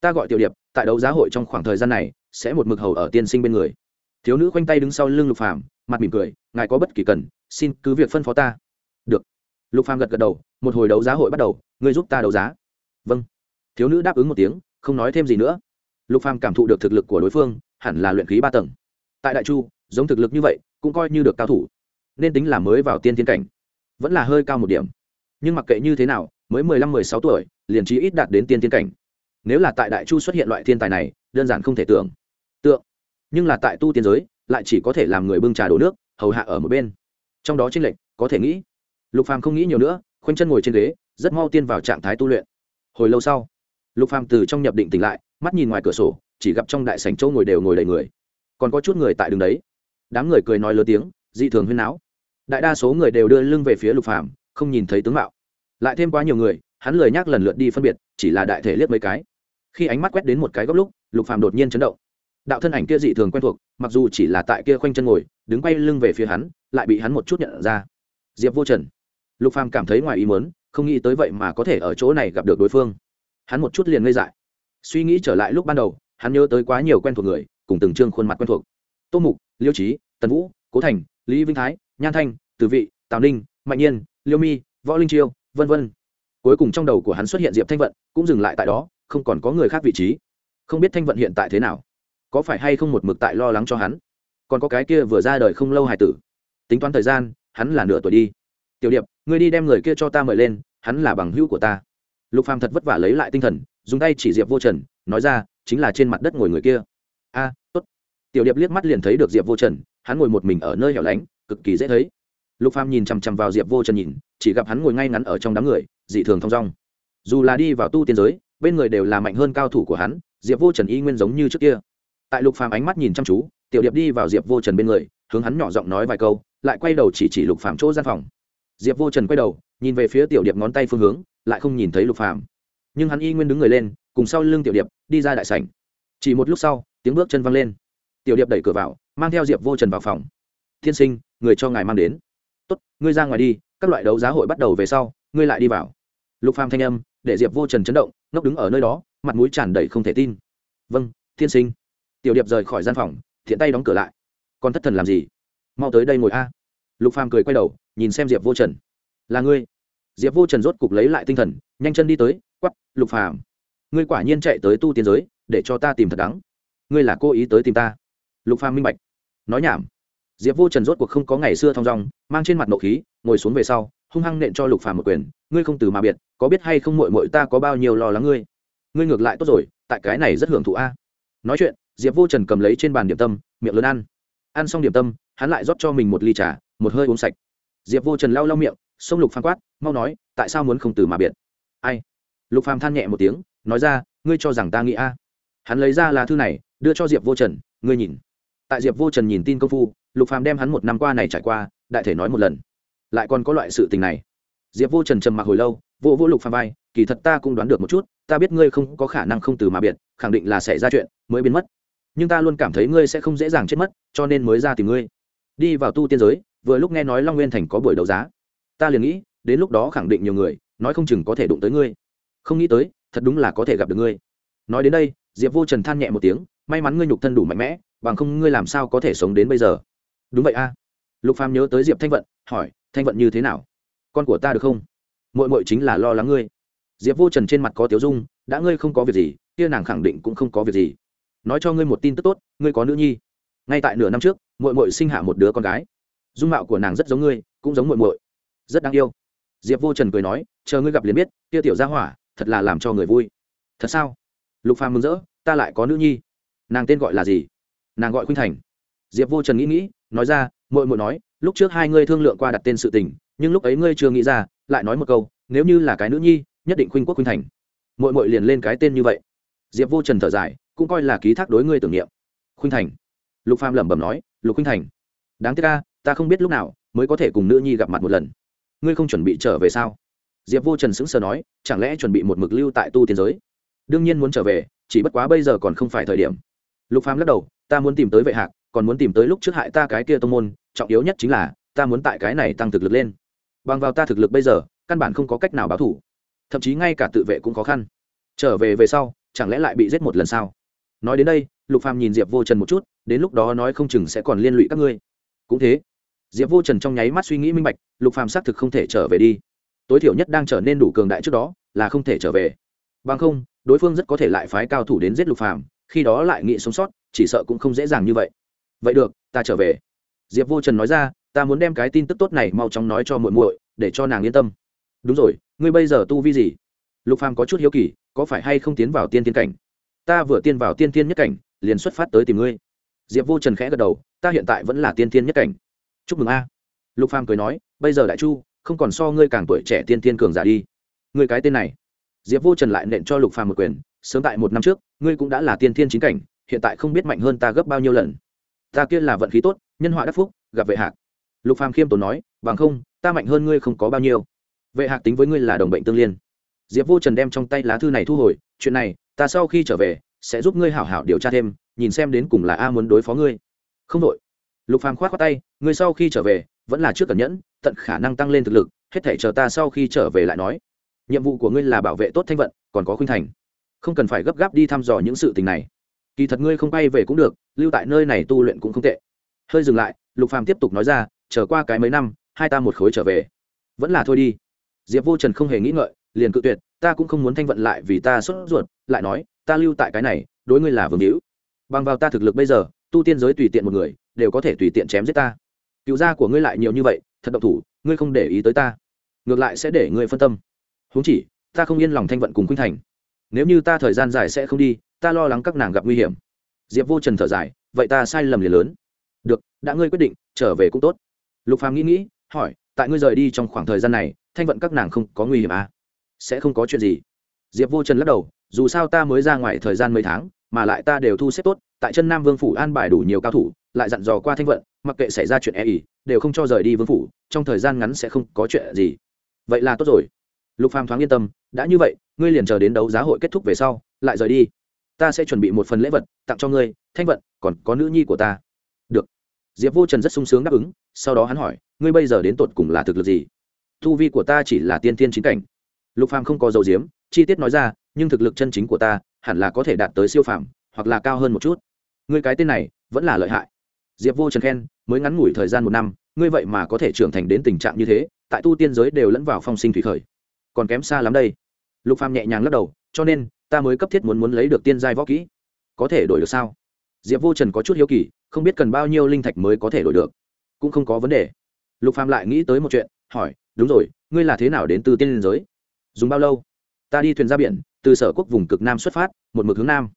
ta gọi tiểu điệp tại đấu giá hội trong khoảng thời gian này sẽ một mực hầu ở tiên sinh bên người. Thiếu nữ khoanh tay đứng sau lưng lục phàm, mặt mỉm cười ngài có bất kỳ cần xin cứ việc phân phó ta. Được. Lục phàm gật gật đầu một hồi đấu giá hội bắt đầu ngươi giúp ta đấu giá. Vâng. Thiếu nữ đáp ứng một tiếng không nói thêm gì nữa. Lục phàm cảm thụ được thực lực của đối phương hẳn là luyện khí ba tầng. Tại đại chu giống thực lực như vậy cũng coi như được cao thủ. Nên tính là mới vào tiên thiên cảnh. Vẫn là hơi cao một điểm. Nhưng mặc kệ như thế nào mới mười lăm mười sáu tuổi liền trí ít đạt đến tiên thiên cảnh nếu là tại đại chu xuất hiện loại thiên tài này, đơn giản không thể tưởng. Tượng. Nhưng là tại tu tiên giới, lại chỉ có thể làm người bưng trà đổ nước, hầu hạ ở một bên. Trong đó tranh lệch, có thể nghĩ. Lục phàm không nghĩ nhiều nữa, khoanh chân ngồi trên ghế, rất mau tiên vào trạng thái tu luyện. Hồi lâu sau, lục phàm từ trong nhập định tỉnh lại, mắt nhìn ngoài cửa sổ, chỉ gặp trong đại sảnh châu ngồi đều ngồi đầy người. Còn có chút người tại đường đấy. Đám người cười nói lớn tiếng, dị thường huyên náo. Đại đa số người đều đưa lưng về phía lục phàm, không nhìn thấy tướng mạo. Lại thêm quá nhiều người, hắn lười nhắc lần lượt đi phân biệt, chỉ là đại thể liếc mấy cái khi ánh mắt quét đến một cái góc lúc, lục phàm đột nhiên chấn động. Đạo thân ảnh kia dị thường quen thuộc, mặc dù chỉ là tại kia khoanh chân ngồi, đứng quay lưng về phía hắn, lại bị hắn một chút nhận ra. Diệp vô trần. Lục phàm cảm thấy ngoài ý muốn, không nghĩ tới vậy mà có thể ở chỗ này gặp được đối phương. Hắn một chút liền ngây dại. Suy nghĩ trở lại lúc ban đầu, hắn nhớ tới quá nhiều quen thuộc người, cùng từng trương khuôn mặt quen thuộc. Tô mục, liêu trí tần vũ, cố thành, lý vinh thái, nhan thanh, từ vị, tào ninh, mạnh nhiên, liêu mi, võ linh chiêu, vân vân. Cuối cùng trong đầu của hắn xuất hiện diệp thanh vận, cũng dừng lại tại đó không còn có người khác vị trí. Không biết thanh vận hiện tại thế nào. Có phải hay không một mực tại lo lắng cho hắn? Còn có cái kia vừa ra đời không lâu hài tử. Tính toán thời gian, hắn là nửa tuổi đi. Tiểu điệp, ngươi đi đem người kia cho ta mời lên, hắn là bằng hữu của ta. Lục phàm thật vất vả lấy lại tinh thần, dùng tay chỉ diệp vô trần, nói ra, chính là trên mặt đất ngồi người kia. A, tốt. Tiểu điệp liếc mắt liền thấy được diệp vô trần, hắn ngồi một mình ở nơi hẻo lánh, cực kỳ dễ thấy. Lục phàm nhìn chằm chằm vào diệp vô trần nhìn, chỉ gặp hắn ngồi ngay ngắn ở trong đám người, dị thường thong dong. Dù là đi vào tu tiên giới bên người đều là mạnh hơn cao thủ của hắn, diệp vô trần y nguyên giống như trước kia. Tại lục phàm ánh mắt nhìn chăm chú, tiểu điệp đi vào diệp vô trần bên người, hướng hắn nhỏ giọng nói vài câu, lại quay đầu chỉ chỉ lục phàm chỗ gian phòng. Diệp vô trần quay đầu, nhìn về phía tiểu điệp ngón tay phương hướng, lại không nhìn thấy lục phàm. Nhưng hắn y nguyên đứng người lên, cùng sau lưng tiểu điệp, đi ra đại sảnh. Chỉ một lúc sau, tiếng bước chân văng lên. Tiểu điệp đẩy cửa vào, mang theo diệp vô trần vào phòng. Thiên sinh, người cho ngài mang đến. Tốt, ngươi ra ngoài đi, các loại đấu giá hội bắt đầu về sau, ngươi lại đi vào. Lục phàm thanh âm để diệp vô trần chấn động, ngốc đứng ở nơi đó, mặt mũi tràn đầy không thể tin. Vâng tiên sinh. Tiểu điệp rời khỏi gian phòng, thiện tay đóng cửa lại. Còn thất thần làm gì? Mau tới đây ngồi a. Lục phàm cười quay đầu, nhìn xem diệp vô trần. Là ngươi. Diệp vô trần rốt cục lấy lại tinh thần, nhanh chân đi tới, quắp, lục phàm, ngươi quả nhiên chạy tới tu tiên giới, để cho ta tìm thật đắng. Ngươi là cô ý tới tìm ta. Lục phàm minh bạch. Nói nhảm. Diệp vô trần rốt cuộc không có ngày xưa thong dong, mang trên mặt nộ khí, ngồi xuống về sau, hung hăng nện cho lục phàm một quyền ngươi không từ mà biệt, có biết hay không Mội mội ta có bao nhiêu lo lắng ngươi? Ngươi ngược lại tốt rồi, tại cái này rất hưởng thụ a. Nói chuyện, diệp vô trần cầm lấy trên bàn điểm tâm, miệng lớn ăn. Ăn xong điểm tâm, hắn lại rót cho mình một ly trà, một hơi uống sạch. Diệp vô trần lau lau miệng, sông lục phan quát, mau nói, tại sao muốn không từ mà biệt? Ai? Lục phàm than nhẹ một tiếng, nói ra, ngươi cho rằng ta nghĩ a? Hắn lấy ra lá thư này, đưa cho diệp vô trần, ngươi nhìn. Tại diệp vô trần nhìn tin công phu, lục phàm đem hắn một năm qua này trải qua, đại thể nói một lần. Lại còn có loại sự tình này diệp vô trần trầm mặc hồi lâu vô vô lục phàm vai, kỳ thật ta cũng đoán được một chút, ta biết ngươi không có khả năng không từ mà biệt, khẳng định là sẽ ra chuyện, mới biến mất. Nhưng ta luôn cảm thấy ngươi sẽ không dễ dàng chết mất, cho nên mới ra tìm ngươi. Đi vào tu tiên giới, vừa lúc nghe nói long nguyên thành có buổi đấu giá, ta liền nghĩ, đến lúc đó khẳng định nhiều người, nói không chừng có thể đụng tới ngươi. Không nghĩ tới, thật đúng là có thể gặp được ngươi. Nói đến đây, diệp vô trần than nhẹ một tiếng, may mắn ngươi nhục thân đủ mạnh mẽ, bằng không ngươi làm sao có thể sống đến bây giờ? Đúng vậy a. Lục phàm nhớ tới diệp thanh vận, hỏi, thanh vận như thế nào? Con của ta được không? Mội mội chính là lo lắng ngươi. Diệp vô trần trên mặt có tiếu dung, đã ngươi không có việc gì, kia nàng khẳng định cũng không có việc gì. Nói cho ngươi một tin tức tốt, ngươi có nữ nhi. Ngay tại nửa năm trước mội mội sinh hạ một đứa con gái. Dung mạo của nàng rất giống ngươi, cũng giống mội mội rất đáng yêu. Diệp vô trần cười nói, chờ ngươi gặp liền biết, kia tiểu gia hỏa, thật là làm cho người vui. Thật sao? Lục phàm mừng rỡ, ta lại có nữ nhi. Nàng tên gọi là gì? Nàng gọi khuynh thành. Diệp vô trần nghĩ nghĩ, nói ra mội mội nói, lúc trước hai ngươi thương lượng qua đặt tên sự tình nhưng lúc ấy ngươi chưa nghĩ ra, lại nói một câu, nếu như là cái nữ nhi, nhất định khuynh quốc khuynh thành. Mội mội liền lên cái tên như vậy. Diệp vô trần thở dài, cũng coi là ký thác đối ngươi tưởng niệm. Khuynh thành. Lục phàm lẩm bẩm nói, lục khuynh thành. Đáng tiếc ca ta không biết lúc nào mới có thể cùng nữ nhi gặp mặt một lần. Ngươi không chuẩn bị trở về sao? Diệp vô trần sững sờ nói, chẳng lẽ chuẩn bị một mực lưu tại tu tiên giới? Đương nhiên muốn trở về, chỉ bất quá bây giờ còn không phải thời điểm. Lục phàm lắc đầu, ta muốn tìm tới vệ hạc, còn muốn tìm tới lúc trước hại ta cái kia tông môn, trọng yếu nhất chính là, ta muốn tại cái này tăng thực lực lên bằng vào ta thực lực bây giờ, căn bản không có cách nào báo thủ. Thậm chí ngay cả tự vệ cũng khó khăn. Trở về về sau, chẳng lẽ lại bị giết một lần sao? Nói đến đây, lục phàm nhìn diệp vô trần một chút, đến lúc đó nói không chừng sẽ còn liên lụy các ngươi. Cũng thế, diệp vô trần trong nháy mắt suy nghĩ minh bạch, lục phàm xác thực không thể trở về đi. Tối thiểu nhất đang trở nên đủ cường đại trước đó, là không thể trở về. Bằng không, đối phương rất có thể lại phái cao thủ đến giết lục phàm, khi đó lại nghị sống sót, chỉ sợ cũng không dễ dàng như vậy. Vậy được, ta trở về. Diệp vô trần nói ra ta muốn đem cái tin tức tốt này mau chóng nói cho muội muội, để cho nàng yên tâm. Đúng rồi, ngươi bây giờ tu vi gì? Lục phàm có chút hiếu kỳ, có phải hay không tiến vào tiên tiên cảnh? Ta vừa tiên vào tiên tiên nhất cảnh, liền xuất phát tới tìm ngươi. Diệp vô trần khẽ gật đầu, ta hiện tại vẫn là tiên tiên nhất cảnh. Chúc mừng a. Lục phàm cười nói, bây giờ đại chu, không còn so ngươi càng tuổi trẻ tiên tiên cường giả đi. Ngươi cái tên này. Diệp vô trần lại nện cho lục phàm một quyền, sớm tại một năm trước, ngươi cũng đã là tiên tiên chính cảnh, hiện tại không biết mạnh hơn ta gấp bao nhiêu lần. Ta kia là vận khí tốt, nhân họa đắc phúc, gặp vệ hạc lục phàm khiêm tốn nói, bằng không, ta mạnh hơn ngươi không có bao nhiêu. Vệ hạc tính với ngươi là đồng bệnh tương liên. Diệp vô trần đem trong tay lá thư này thu hồi, chuyện này, ta sau khi trở về, sẽ giúp ngươi hảo hảo điều tra thêm, nhìn xem đến cùng là a muốn đối phó ngươi. Không đội. Lục phàm khoát khoát tay, ngươi sau khi trở về, vẫn là trước cẩn nhẫn, tận khả năng tăng lên thực lực, hết thể chờ ta sau khi trở về lại nói. Nhiệm vụ của ngươi là bảo vệ tốt thanh vận, còn có khuynh thành. Không cần phải gấp gáp đi thăm dò những sự tình này. Kỳ thật ngươi không bay về cũng được, lưu tại nơi này tu luyện cũng không tệ. Hơi dừng lại, lục phàm tiếp tục nói ra chờ qua cái mấy năm, hai ta một khối trở về. Vẫn là thôi đi. Diệp vô trần không hề nghĩ ngợi, liền cự tuyệt, ta cũng không muốn thanh vận lại vì ta sốt ruột, lại nói, ta lưu tại cái này, đối ngươi là vương hữu. Bằng vào ta thực lực bây giờ, tu tiên giới tùy tiện một người, đều có thể tùy tiện chém giết ta. Cựu gia của ngươi lại nhiều như vậy, thật độc thủ, ngươi không để ý tới ta. Ngược lại sẽ để ngươi phân tâm. Huống chỉ, ta không yên lòng thanh vận cùng khuynh thành. Nếu như ta thời gian dài sẽ không đi, ta lo lắng các nàng gặp nguy hiểm. Diệp vô trần thở dài, vậy ta sai lầm liền lớn. Được, đã ngươi quyết định, trở về cũng tốt lục phàm nghĩ nghĩ, hỏi, tại ngươi rời đi trong khoảng thời gian này, thanh vận các nàng không có nguy hiểm à? sẽ không có chuyện gì. Diệp vô trần lắc đầu, dù sao ta mới ra ngoài thời gian mấy tháng, mà lại ta đều thu xếp tốt, tại chân nam vương phủ an bài đủ nhiều cao thủ, lại dặn dò qua thanh vận, mặc kệ xảy ra chuyện e ỉ đều không cho rời đi vương phủ, trong thời gian ngắn sẽ không có chuyện gì. Vậy là tốt rồi. Lục phàm thoáng yên tâm, đã như vậy, ngươi liền chờ đến đấu giá hội kết thúc về sau, lại rời đi. Ta sẽ chuẩn bị một phần lễ vật tặng cho ngươi, thanh vận, còn có nữ nhi của ta diệp vô trần rất sung sướng đáp ứng, sau đó hắn hỏi, ngươi bây giờ đến tột cùng là thực lực gì? Thu vi của ta chỉ là tiên tiên chính cảnh. Lục phàm không có dầu diếm chi tiết nói ra, nhưng thực lực chân chính của ta hẳn là có thể đạt tới siêu phàm, hoặc là cao hơn một chút. Ngươi cái tên này vẫn là lợi hại. Diệp vô trần khen, mới ngắn ngủi thời gian một năm, ngươi vậy mà có thể trưởng thành đến tình trạng như thế, tại tu tiên giới đều lẫn vào phong sinh thủy khởi. Còn kém xa lắm đây. Lục phàm nhẹ nhàng lắc đầu, cho nên, ta mới cấp thiết muốn muốn lấy được tiên giai võ kỹ. Có thể đổi được sao? Diệp vô trần có chút hiếu kỳ không biết cần bao nhiêu linh thạch mới có thể đổi được. Cũng không có vấn đề. Lục phàm lại nghĩ tới một chuyện, hỏi, đúng rồi, ngươi là thế nào đến từ tiên liên giới? Dùng bao lâu? Ta đi thuyền ra biển, từ sở quốc vùng cực nam xuất phát, một mực hướng nam.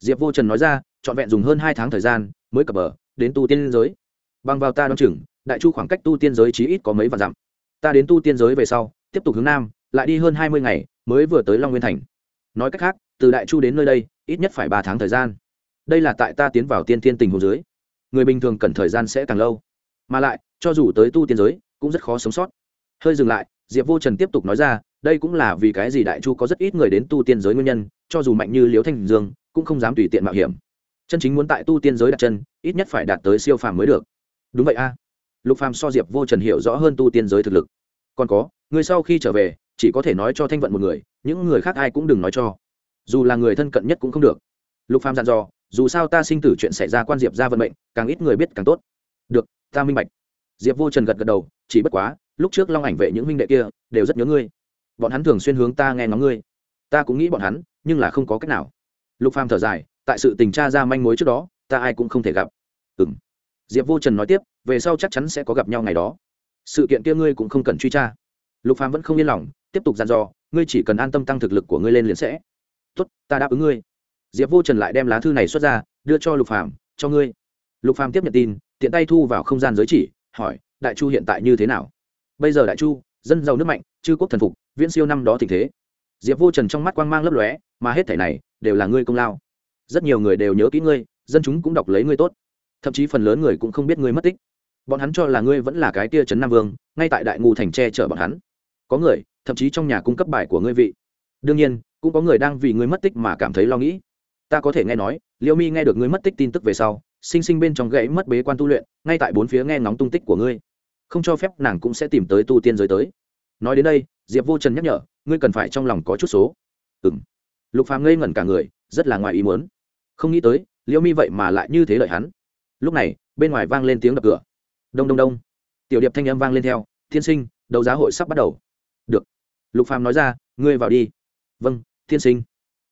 Diệp vô trần nói ra, trọn vẹn dùng hơn hai tháng thời gian, mới cập bờ, đến tu tiên liên giới. Bằng vào ta đ o á n chừng, đại chu khoảng cách tu tiên giới chí ít có mấy vạn dặm. Ta đến tu tiên giới về sau, tiếp tục hướng nam, lại đi hơn hai mươi ngày, mới vừa tới long nguyên thành. Nói cách khác, từ đại chu đến nơi đây, ít nhất phải ba tháng thời gian. Đây là tại ta tiến vào tiên tiên tình hồ dưới người bình thường cần thời gian sẽ càng lâu. Mà lại, cho dù tới tu tiên giới, cũng rất khó sống sót. Hơi dừng lại, diệp vô trần tiếp tục nói ra, đây cũng là vì cái gì đại chu có rất ít người đến tu tiên giới nguyên nhân, cho dù mạnh như liễu thanh dương, cũng không dám tùy tiện mạo hiểm. Chân chính muốn tại tu tiên giới đặt chân, ít nhất phải đạt tới siêu phàm mới được. Đúng vậy a. Lục phàm so diệp vô trần hiểu rõ hơn tu tiên giới thực lực. Còn có, người sau khi trở về, chỉ có thể nói cho thanh vận một người, những người khác ai cũng đừng nói cho. Dù là người thân cận nhất cũng không được. Lục phàm dặn dò dù sao ta sinh tử chuyện xảy ra quan diệp ra vận mệnh, càng ít người biết càng tốt. Được, ta minh bạch. Diệp vô trần gật gật đầu, chỉ bất quá, lúc trước long ảnh vệ những huynh đệ kia đều rất nhớ ngươi. Bọn hắn thường xuyên hướng ta nghe ngóng ngươi. Ta cũng nghĩ bọn hắn, nhưng là không có cách nào. Lục phàm thở dài, tại sự tình tra ra manh mối trước đó, ta ai cũng không thể gặp. Ừ m diệp vô trần nói tiếp, về sau chắc chắn sẽ có gặp nhau ngày đó. Sự kiện kia ngươi cũng không cần truy tra. Lục phàm vẫn không yên lòng, tiếp tục dặn dò, ngươi chỉ cần an tâm tăng thực lực của ngươi lên liền sẽ. Tốt, ta đáp ứng ngươi diệp vô trần lại đem lá thư này xuất ra, đưa cho lục phàm, cho ngươi. Lục phàm tiếp nhận tin, tiện tay thu vào không gian giới chỉ, hỏi, đại chu hiện tại như thế nào? Bây giờ đại chu, dân giàu nước mạnh, chư quốc thần phục, viễn siêu năm đó tình thế. Diệp vô trần trong mắt quang mang lấp lóe, mà hết thảy này đều là ngươi công lao. Rất nhiều người đều nhớ kỹ ngươi, dân chúng cũng đọc lấy ngươi tốt. Thậm chí phần lớn người cũng không biết ngươi mất tích. Bọn hắn cho là ngươi vẫn là cái tia trấn nam vương, ngay tại đại ngụ thành tre chở bọn hắn. Có người, thậm chí trong nhà cung cấp bài của ngươi vị. Đương nhiên, cũng có người đang vì ngươi mất tích mà cảm thấy lo nghĩ ta có thể nghe nói liêu mi nghe được ngươi mất tích tin tức về sau, sinh sinh bên trong gãy mất bế quan tu luyện, ngay tại bốn phía nghe ngóng tung tích của ngươi. Không cho phép nàng cũng sẽ tìm tới tu tiên giới tới. Nói đến đây, diệp vô trần nhắc nhở, ngươi cần phải trong lòng có chút số. Ừ m lục phàm ngây ngẩn cả người, rất là ngoài ý muốn. Không nghĩ tới, liễu mi vậy mà lại như thế lợi hắn. Lúc này, bên ngoài vang lên tiếng đập cửa. Đông đông đông. Tiểu điệp thanh âm vang lên theo tiên sinh, đấu giá hội sắp bắt đầu. Được. Lục phàm nói ra, ngươi vào đi. Vâng tiên sinh.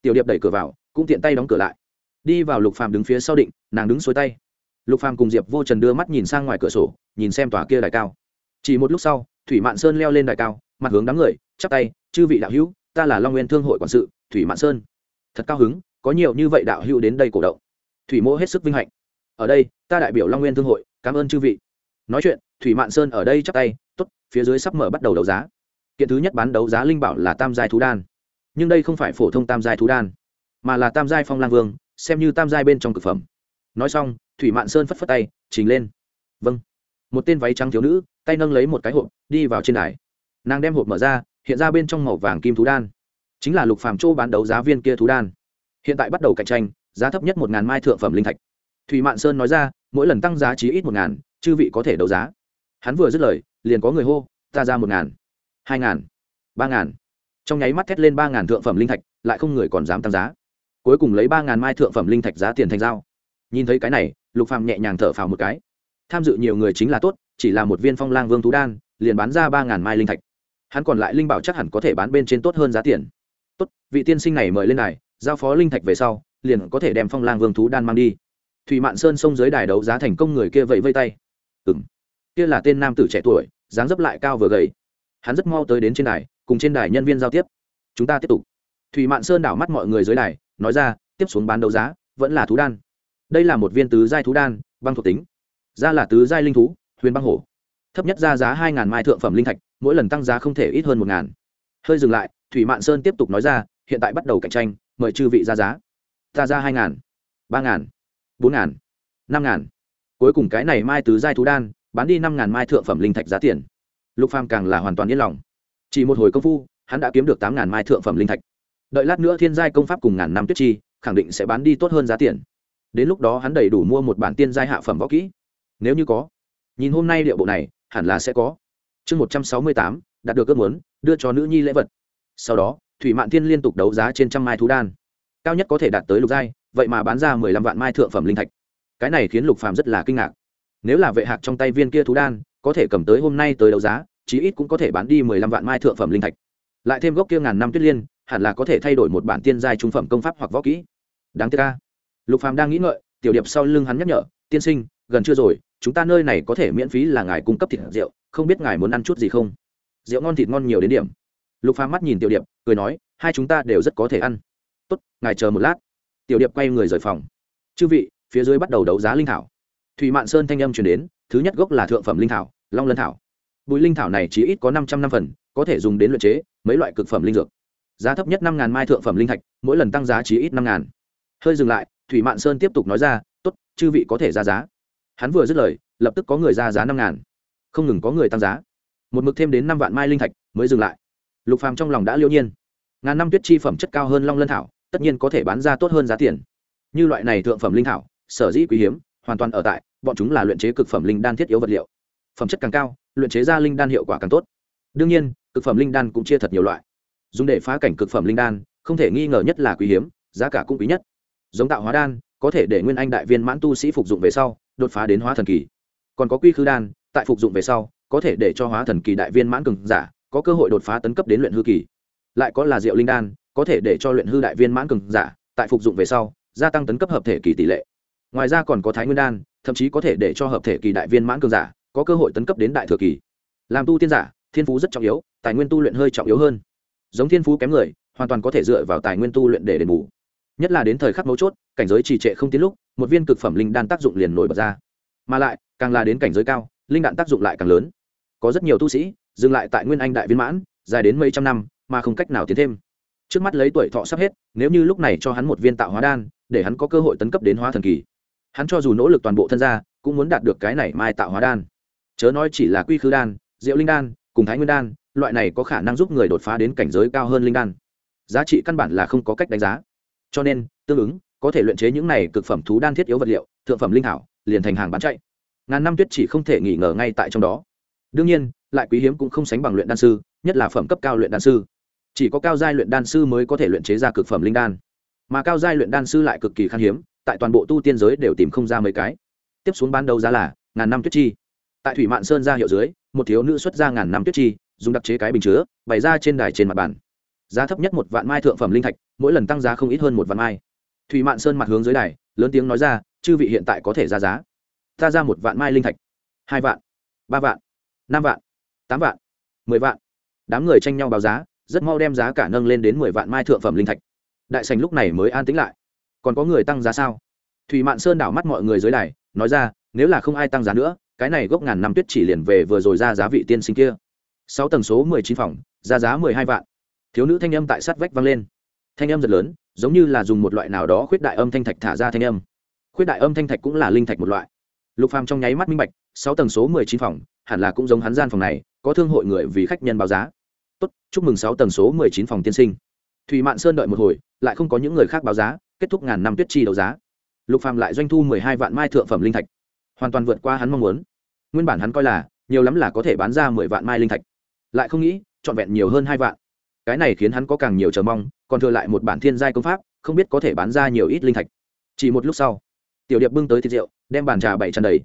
Tiểu điệp đẩy cửa vào cũng tiện tay đóng cửa lại. Đi vào lục phàm đứng phía sau định, nàng đứng xuôi tay. Lục phàm cùng diệp vô trần đưa mắt nhìn sang ngoài cửa sổ, nhìn xem tòa kia đài cao. Chỉ một lúc sau, thủy mạn sơn leo lên đài cao, mặt hướng đám người, chắp tay, chư vị đạo hữu, ta là long nguyên thương hội quản sự, thủy mạn sơn. Thật cao hứng, có nhiều như vậy đạo hữu đến đây cổ động. Thủy mỗ hết sức vinh hạnh. Ở đây, ta đại biểu long nguyên thương hội, cảm ơn chư vị. Nói chuyện, thủy mạn sơn ở đây chắp tay t ố t phía dưới sắp mở bắt đầu đấu giá. Kiện thứ nhất bán đấu giá linh bảo là tam giai thú đan. Nhưng đây không phải phổ thông tam giai thú đan mà là tam giai phong lang vương, xem như tam giai bên trong thực phẩm. Nói xong, thủy mạn sơn phất phất tay, trình lên. Vâng. Một tên váy trắng thiếu nữ, tay nâng lấy một cái hộp, đi vào trên đài. Nàng đem hộp mở ra, hiện ra bên trong màu vàng kim thú đan. Chính là lục phàm châu bán đấu giá viên kia thú đan. Hiện tại bắt đầu cạnh tranh, giá thấp nhất một ngàn mai thượng phẩm linh thạch. Thủy mạn sơn nói ra, mỗi lần tăng giá chí ít một ngàn, chư vị có thể đấu giá. Hắn vừa dứt lời, liền có người hô, ta ra một ngàn, hai ngàn, ba ngàn. Trong nháy mắt thét lên ba ngàn thượng phẩm linh thạch, lại không người còn dám tăng giá cuối cùng lấy ba ngàn mai thượng phẩm linh thạch giá tiền thành giao. Nhìn thấy cái này, lục phàm nhẹ nhàng thở phào một cái. Tham dự nhiều người chính là tốt, chỉ là một viên phong lang vương thú đan, liền bán ra ba ngàn mai linh thạch. Hắn còn lại linh bảo chắc hẳn có thể bán bên trên tốt hơn giá tiền. Tốt, vị tiên sinh này mời lên này giao phó linh thạch về sau, liền có thể đem phong lang vương thú đan mang đi. Thủy mạn sơn xông dưới đài đấu giá thành công người kia vẫy vây tay. Ừng kia là tên nam tử trẻ tuổi, dáng dấp lại cao vừa gầy. Hắn rất mau tới đến trên đài, cùng trên đài nhân viên giao tiếp. Chúng ta tiếp tục. Thủy mạn sơn đảo mắt mọi người dưới đài nói ra, tiếp xuống bán đấu giá, vẫn là thú đan. Đây là một viên tứ giai thú đan, băng thuộc tính. Ra là tứ giai linh thú, huyền băng hổ. Thấp nhất ra giá hai ngàn mai thượng phẩm linh thạch, mỗi lần tăng giá không thể ít hơn một ngàn. Hơi dừng lại, thủy mạn sơn tiếp tục nói ra, hiện tại bắt đầu cạnh tranh, mời chư vị ra giá. Ta ra hai ngàn, ba ngàn, bốn ngàn, năm ngàn. Cuối cùng cái này mai tứ giai thú đan, bán đi năm ngàn mai thượng phẩm linh thạch giá tiền. Lục phàm càng là hoàn toàn yên lòng. Chỉ một hồi công phu, hắn đã kiếm được tám ngàn mai thượng phẩm linh thạch đợi lát nữa thiên giai công pháp cùng ngàn năm tuyết chi, khẳng định sẽ bán đi tốt hơn giá tiền. Đến lúc đó hắn đầy đủ mua một bản tiên giai hạ phẩm võ kỹ. Nếu như có, nhìn hôm nay liệu bộ này, hẳn là sẽ có. Chương một trăm sáu mươi tám, đạt được ước muốn, đưa cho nữ nhi lễ vật. Sau đó, thủy mạn thiên liên tục đấu giá trên trăm mai thú đan. Cao nhất có thể đạt tới lục giai, vậy mà bán ra mười lăm vạn mai thượng phẩm linh thạch. Cái này khiến lục phàm rất là kinh ngạc. Nếu là vệ hạc trong tay viên kia thú đan, có thể cầm tới hôm nay tới đấu giá, chí ít cũng có thể bán đi mười lăm vạn mai thượng phẩm linh thạch. Lại thêm gốc kia ngàn năm tuyết liên hẳn là có thể thay đổi một bản tiên giai trung phẩm công pháp hoặc võ kỹ. Đáng tiếc ca lục phàm đang nghĩ ngợi, tiểu điệp sau lưng hắn nhắc nhở, tiên sinh, gần chưa rồi, chúng ta nơi này có thể miễn phí là ngài cung cấp thịt rượu, không biết ngài muốn ăn chút gì không? Rượu ngon thịt ngon nhiều đến điểm. Lục phàm mắt nhìn tiểu điệp, cười nói, hai chúng ta đều rất có thể ăn. Tốt, ngài chờ một lát. Tiểu điệp quay người rời phòng. Chư vị, phía dưới bắt đầu đấu giá linh thảo. Thủy mạn sơn thanh âm truyền đến, thứ nhất gốc là thượng phẩm linh thảo, long lân thảo. Bụi linh thảo này chỉ ít có năm trăm năm phần, có thể dùng đến luyện chế mấy loại cực phẩm linh dược giá thấp nhất năm ngàn mai thượng phẩm linh thạch, mỗi lần tăng giá chỉ ít năm ngàn. Hơi dừng lại, thủy mạn sơn tiếp tục nói ra, tốt, chư vị có thể ra giá. Hắn vừa dứt lời, lập tức có người ra giá năm ngàn. Không ngừng có người tăng giá. Một mực thêm đến năm vạn mai linh thạch mới dừng lại. Lục phàm trong lòng đã liêu nhiên. Ngàn năm tuyết chi phẩm chất cao hơn long lân thảo, tất nhiên có thể bán ra tốt hơn giá tiền. Như loại này thượng phẩm linh thảo, sở dĩ quý hiếm, hoàn toàn ở tại, bọn chúng là luyện chế cực phẩm linh đan thiết yếu vật liệu. Phẩm chất càng cao, luyện chế ra linh đan hiệu quả càng tốt. Đương nhiên, cực phẩm linh đan cũng chia thật nhiều loại dùng để phá cảnh cực phẩm linh đan, không thể nghi ngờ nhất là quý hiếm, giá cả cũng quý nhất. Giống tạo hóa đan, có thể để nguyên anh đại viên mãn tu sĩ phục dụng về sau, đột phá đến hóa thần kỳ. Còn có quy khư đan, tại phục dụng về sau, có thể để cho hóa thần kỳ đại viên mãn cường giả, có cơ hội đột phá tấn cấp đến luyện hư kỳ. Lại có là diệu linh đan, có thể để cho luyện hư đại viên mãn cường giả, tại phục dụng về sau, gia tăng tấn cấp hợp thể kỳ tỷ lệ. Ngoài ra còn có thái nguyên đan, thậm chí có thể để cho hợp thể kỳ đại viên mãn cường giả, có cơ hội tấn cấp đến đại thừa kỳ. Làm tu tiên giả, thiên phú rất trọng yếu, tài nguyên tu luyện hơi trọng yếu hơn giống thiên phú kém người, hoàn toàn có thể dựa vào tài nguyên tu luyện để đền bù. Nhất là đến thời khắc mấu chốt, cảnh giới trì trệ không tiến lúc, một viên cực phẩm linh đan tác dụng liền nổi bật ra. Mà lại, càng là đến cảnh giới cao, linh đạn tác dụng lại càng lớn. Có rất nhiều tu sĩ, dừng lại tại nguyên anh đại viên mãn, dài đến mấy trăm năm, mà không cách nào tiến thêm. Trước mắt lấy tuổi thọ sắp hết, nếu như lúc này cho hắn một viên tạo hóa đan, để hắn có cơ hội tấn cấp đến hóa thần kỳ. Hắn cho dù nỗ lực toàn bộ thân gia, cũng muốn đạt được cái này mai tạo hóa đan. Chớ nói chỉ là quy khư đan, diệu linh đan, cùng thái nguyên đan loại này có khả năng giúp người đột phá đến cảnh giới cao hơn linh đan. Giá trị căn bản là không có cách đánh giá. Cho nên, tương ứng, có thể luyện chế những này cực phẩm thú đan thiết yếu vật liệu, thượng phẩm linh hảo, liền thành hàng bán chạy. Ngàn năm tuyết chỉ không thể nghỉ ngờ ngay tại trong đó. Đương nhiên, lại quý hiếm cũng không sánh bằng luyện đan sư, nhất là phẩm cấp cao luyện đan sư. Chỉ có cao giai luyện đan sư mới có thể luyện chế ra cực phẩm linh đan. Mà cao giai luyện đan sư lại cực kỳ khan hiếm, tại toàn bộ tu tiên giới đều tìm không ra mấy cái. Tiếp xuống ban đầu giá là ngàn năm tuyết chi. Tại thủy mạn sơn ra hiệu dưới, một thiếu nữ xuất ra ngàn năm tuyết chi dùng đặc chế cái bình chứa, bày ra trên đài trên mặt bàn. Giá thấp nhất một vạn mai thượng phẩm linh thạch, mỗi lần tăng giá không ít hơn một vạn mai. Thủy mạn sơn mặt hướng dưới đài, lớn tiếng nói ra, chư vị hiện tại có thể ra giá. Ta ra một vạn mai linh thạch. Hai vạn, ba vạn, năm vạn, tám vạn, mười vạn. Đám người tranh nhau báo giá, rất mau đem giá cả nâng lên đến mười vạn mai thượng phẩm linh thạch. Đại sành lúc này mới an tĩnh lại. Còn có người tăng giá sao? Thủy mạn sơn đảo mắt mọi người dưới đài, nói ra, nếu là không ai tăng giá nữa, cái này gốc ngàn năm tuyết chỉ liền về vừa rồi ra giá vị tiên sinh kia sáu tầng số mười chín phòng ra giá mười hai vạn. Thiếu nữ thanh âm tại sát vách vang lên. Thanh âm rất lớn, giống như là dùng một loại nào đó khuyết đại âm thanh thạch thả ra thanh âm. Khuyết đại âm thanh thạch cũng là linh thạch một loại. Lục phàm trong nháy mắt minh bạch, sáu tầng số mười chín phòng, hẳn là cũng giống hắn gian phòng này, có thương hội người vì khách nhân báo giá. Tốt, chúc mừng sáu tầng số mười chín phòng tiên sinh. Thủy mạn sơn đợi một hồi, lại không có những người khác báo giá, kết thúc ngàn năm tuyết chi đấu giá. Lục phàm lại doanh thu mười hai vạn mai thượng phẩm linh thạch. Hoàn toàn vượt qua hắn mong muốn. Nguyên bản hắn coi là, nhiều lắm là có thể bán ra mười vạn mai linh thạch lại không nghĩ, trọn vẹn nhiều hơn hai vạn. Cái này khiến hắn có càng nhiều chờ mong, còn thừa lại một bản thiên giai công pháp, không biết có thể bán ra nhiều ít linh thạch. Chỉ một lúc sau, tiểu điệp bưng tới thịt rượu, đem bàn trà bảy tràn đầy.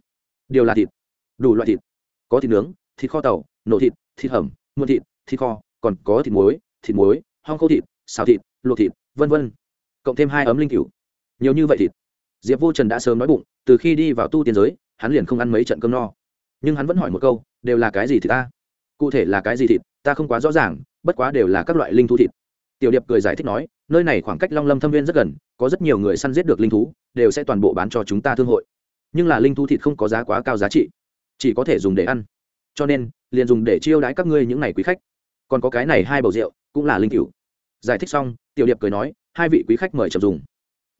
Điều là thịt. Đủ loại thịt. Có thịt nướng, thịt kho tàu, nổ thịt thịt hầm, muôn thịt thịt kho, còn có thịt muối thịt muối, hong khô thịt, xào thịt, luộc thịt, vân vân. Cộng thêm hai ấm linh cửu. Nhiều như vậy thịt. Diệp vô trần đã sớm nói bụng, từ khi đi vào tu tiên giới, hắn liền không ăn mấy trận cơm no. Nhưng hắn vẫn hỏi một câu, đều là cái gì thì ta? Cụ thể là cái gì thịt, ta không quá rõ ràng, bất quá đều là các loại linh thú thịt. Tiểu điệp cười giải thích nói, nơi này khoảng cách long lâm thâm viên rất gần, có rất nhiều người săn giết được linh thú, đều sẽ toàn bộ bán cho chúng ta thương hội. Nhưng là linh thú thịt không có giá quá cao giá trị, chỉ có thể dùng để ăn. Cho nên, liền dùng để chiêu đãi các ngươi những này quý khách. Còn có cái này hai bầu rượu, cũng là linh cửu. Giải thích xong, tiểu điệp cười nói, hai vị quý khách mời chậm dùng.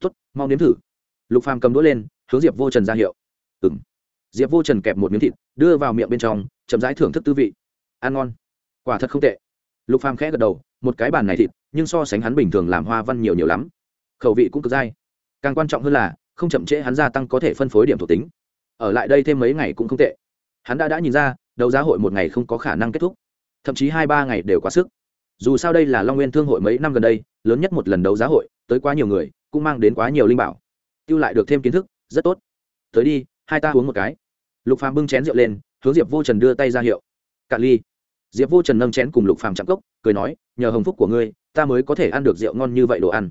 Tuất mau nếm thử. Lục phàm cầm đũa lên, hướng diệp vô trần ra hiệu. Ừng diệp vô trần kẹp một miếng thịt, đưa vào miệng bên trong, chậm rãi thưởng thức tư vị ăn ngon. Quả thật không tệ. Lục phàm khẽ gật đầu, một cái bàn này thịt, nhưng so sánh hắn bình thường làm hoa văn nhiều nhiều lắm. Khẩu vị cũng cực dai. Càng quan trọng hơn là, không chậm trễ hắn gia tăng có thể phân phối điểm thuộc tính. Ở lại đây thêm mấy ngày cũng không tệ. Hắn đã đã nhìn ra, đấu giá hội một ngày không có khả năng kết thúc. Thậm chí hai ba ngày đều quá sức. Dù sao đây là long nguyên thương hội mấy năm gần đây, lớn nhất một lần đấu giá hội, tới quá nhiều người, cũng mang đến quá nhiều linh bảo. Tiêu lại được thêm kiến thức, rất tốt. Tới đi, hai ta uống một cái. Lục phàm bưng chén rượu lên, hướng diệp vô trần đưa tay ra hiệu. Cạn ly diệp vô trần nâng chén cùng lục phàm chạm cốc, cười nói, nhờ hồng phúc của ngươi, ta mới có thể ăn được rượu ngon như vậy đồ ăn.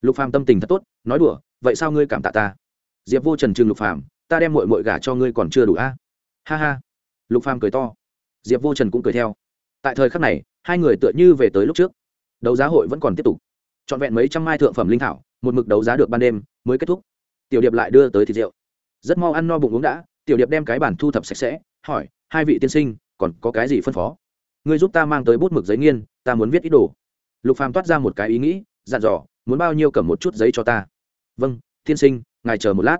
Lục phàm tâm tình thật tốt, nói đùa, vậy sao ngươi cảm tạ ta? Diệp vô trần trừng lục phàm, ta đem mội mội gả cho ngươi còn chưa đủ a. Ha ha. Lục phàm cười to. Diệp vô trần cũng cười theo. Tại thời khắc này, hai người tựa như về tới lúc trước. Đấu giá hội vẫn còn tiếp tục. Trọn vẹn mấy trăm mai thượng phẩm linh thảo, một mực đấu giá được ban đêm, mới kết thúc. Tiểu điệp lại đưa tới thịt rượu. Rất mau ăn no bụng uống đã. Tiểu điệp đem cái bản thu thập sạch sẽ, hỏi, hai vị tiên sinh, còn có cái gì phân phó? Ngươi giúp ta mang tới bút mực giấy nghiên, ta muốn viết ít đồ. Lục phàm toát ra một cái ý nghĩ, dặn dò, muốn bao nhiêu cầm một chút giấy cho ta. Vâng Thiên sinh, ngài chờ một lát.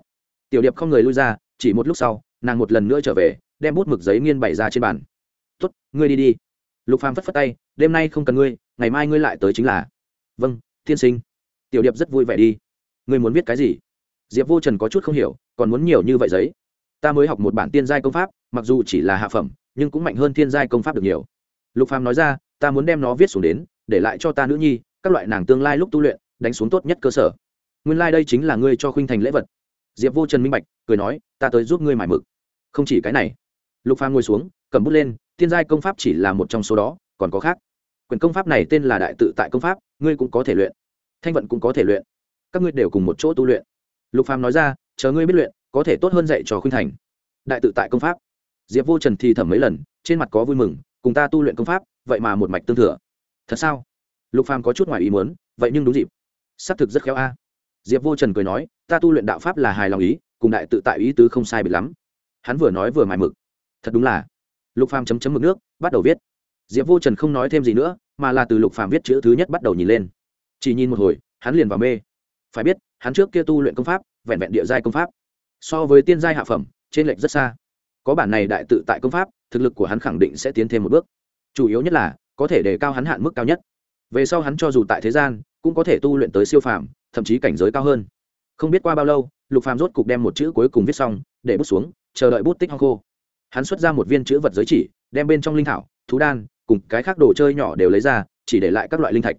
Tiểu điệp không người lui ra, chỉ một lúc sau, nàng một lần nữa trở về, đem bút mực giấy nghiên bày ra trên bàn. Tốt, ngươi đi đi. Lục phàm phất phất tay, đêm nay không cần ngươi, ngày mai ngươi lại tới chính là. Vâng Thiên sinh. Tiểu điệp rất vui vẻ đi. Ngươi muốn viết cái gì? Diệp vô trần có chút không hiểu, còn muốn nhiều như vậy giấy. Ta mới học một bản tiên giai công pháp, mặc dù chỉ là hạ phẩm, nhưng cũng mạnh hơn thiên giai công pháp được nhiều lục phàm nói ra, ta muốn đem nó viết xuống đến, để lại cho ta nữ nhi, các loại nàng tương lai lúc tu luyện, đánh xuống tốt nhất cơ sở. Nguyên lai đây chính là ngươi cho khuynh thành lễ vật. Diệp vô trần minh bạch, cười nói, ta tới giúp ngươi mải mực. Không chỉ cái này. Lục phàm ngồi xuống, cầm bút lên thiên giai công pháp chỉ là một trong số đó, còn có khác. Quyền công pháp này tên là đại tự tại công pháp, ngươi cũng có thể luyện. Thanh vận cũng có thể luyện. Các ngươi đều cùng một chỗ tu luyện. Lục phàm nói ra, chờ ngươi biết luyện, có thể tốt hơn dạy cho khuynh thành. Đại tự tại công pháp. Diệp vô trần thì thẩm mấy lần, trên mặt có vui mừng cùng ta tu luyện công pháp, vậy mà một mạch tương thừa. Thật sao? Lục phàm có chút ngoài ý muốn, vậy nhưng đúng dịp. Xác thực rất khéo a. Diệp vô trần cười nói, ta tu luyện đạo pháp là hài lòng ý, cùng đại tự tại ý tứ không sai biệt lắm. Hắn vừa nói vừa mài mực. Thật đúng là. Lục phàm chấm chấm mực nước, bắt đầu viết. Diệp vô trần không nói thêm gì nữa, mà là từ lục phàm viết chữ thứ nhất bắt đầu nhìn lên. Chỉ nhìn một hồi, hắn liền vào mê. Phải biết, hắn trước kia tu luyện công pháp, vẹn vẹn địa giai công pháp. So với tiên giai hạ phẩm, trên lệch rất xa có bản này đại tự tại công pháp, thực lực của hắn khẳng định sẽ tiến thêm một bước. Chủ yếu nhất là, có thể đề cao hắn hạn mức cao nhất. Về sau hắn cho dù tại thế gian, cũng có thể tu luyện tới siêu phàm, thậm chí cảnh giới cao hơn. Không biết qua bao lâu, lục phàm rốt cục đem một chữ cuối cùng viết xong, để bút xuống, chờ đợi bút tích hong khô. Hắn xuất ra một viên chữ vật giới chỉ, đem bên trong linh thảo, thú đan, cùng cái khác đồ chơi nhỏ đều lấy ra, chỉ để lại các loại linh thạch.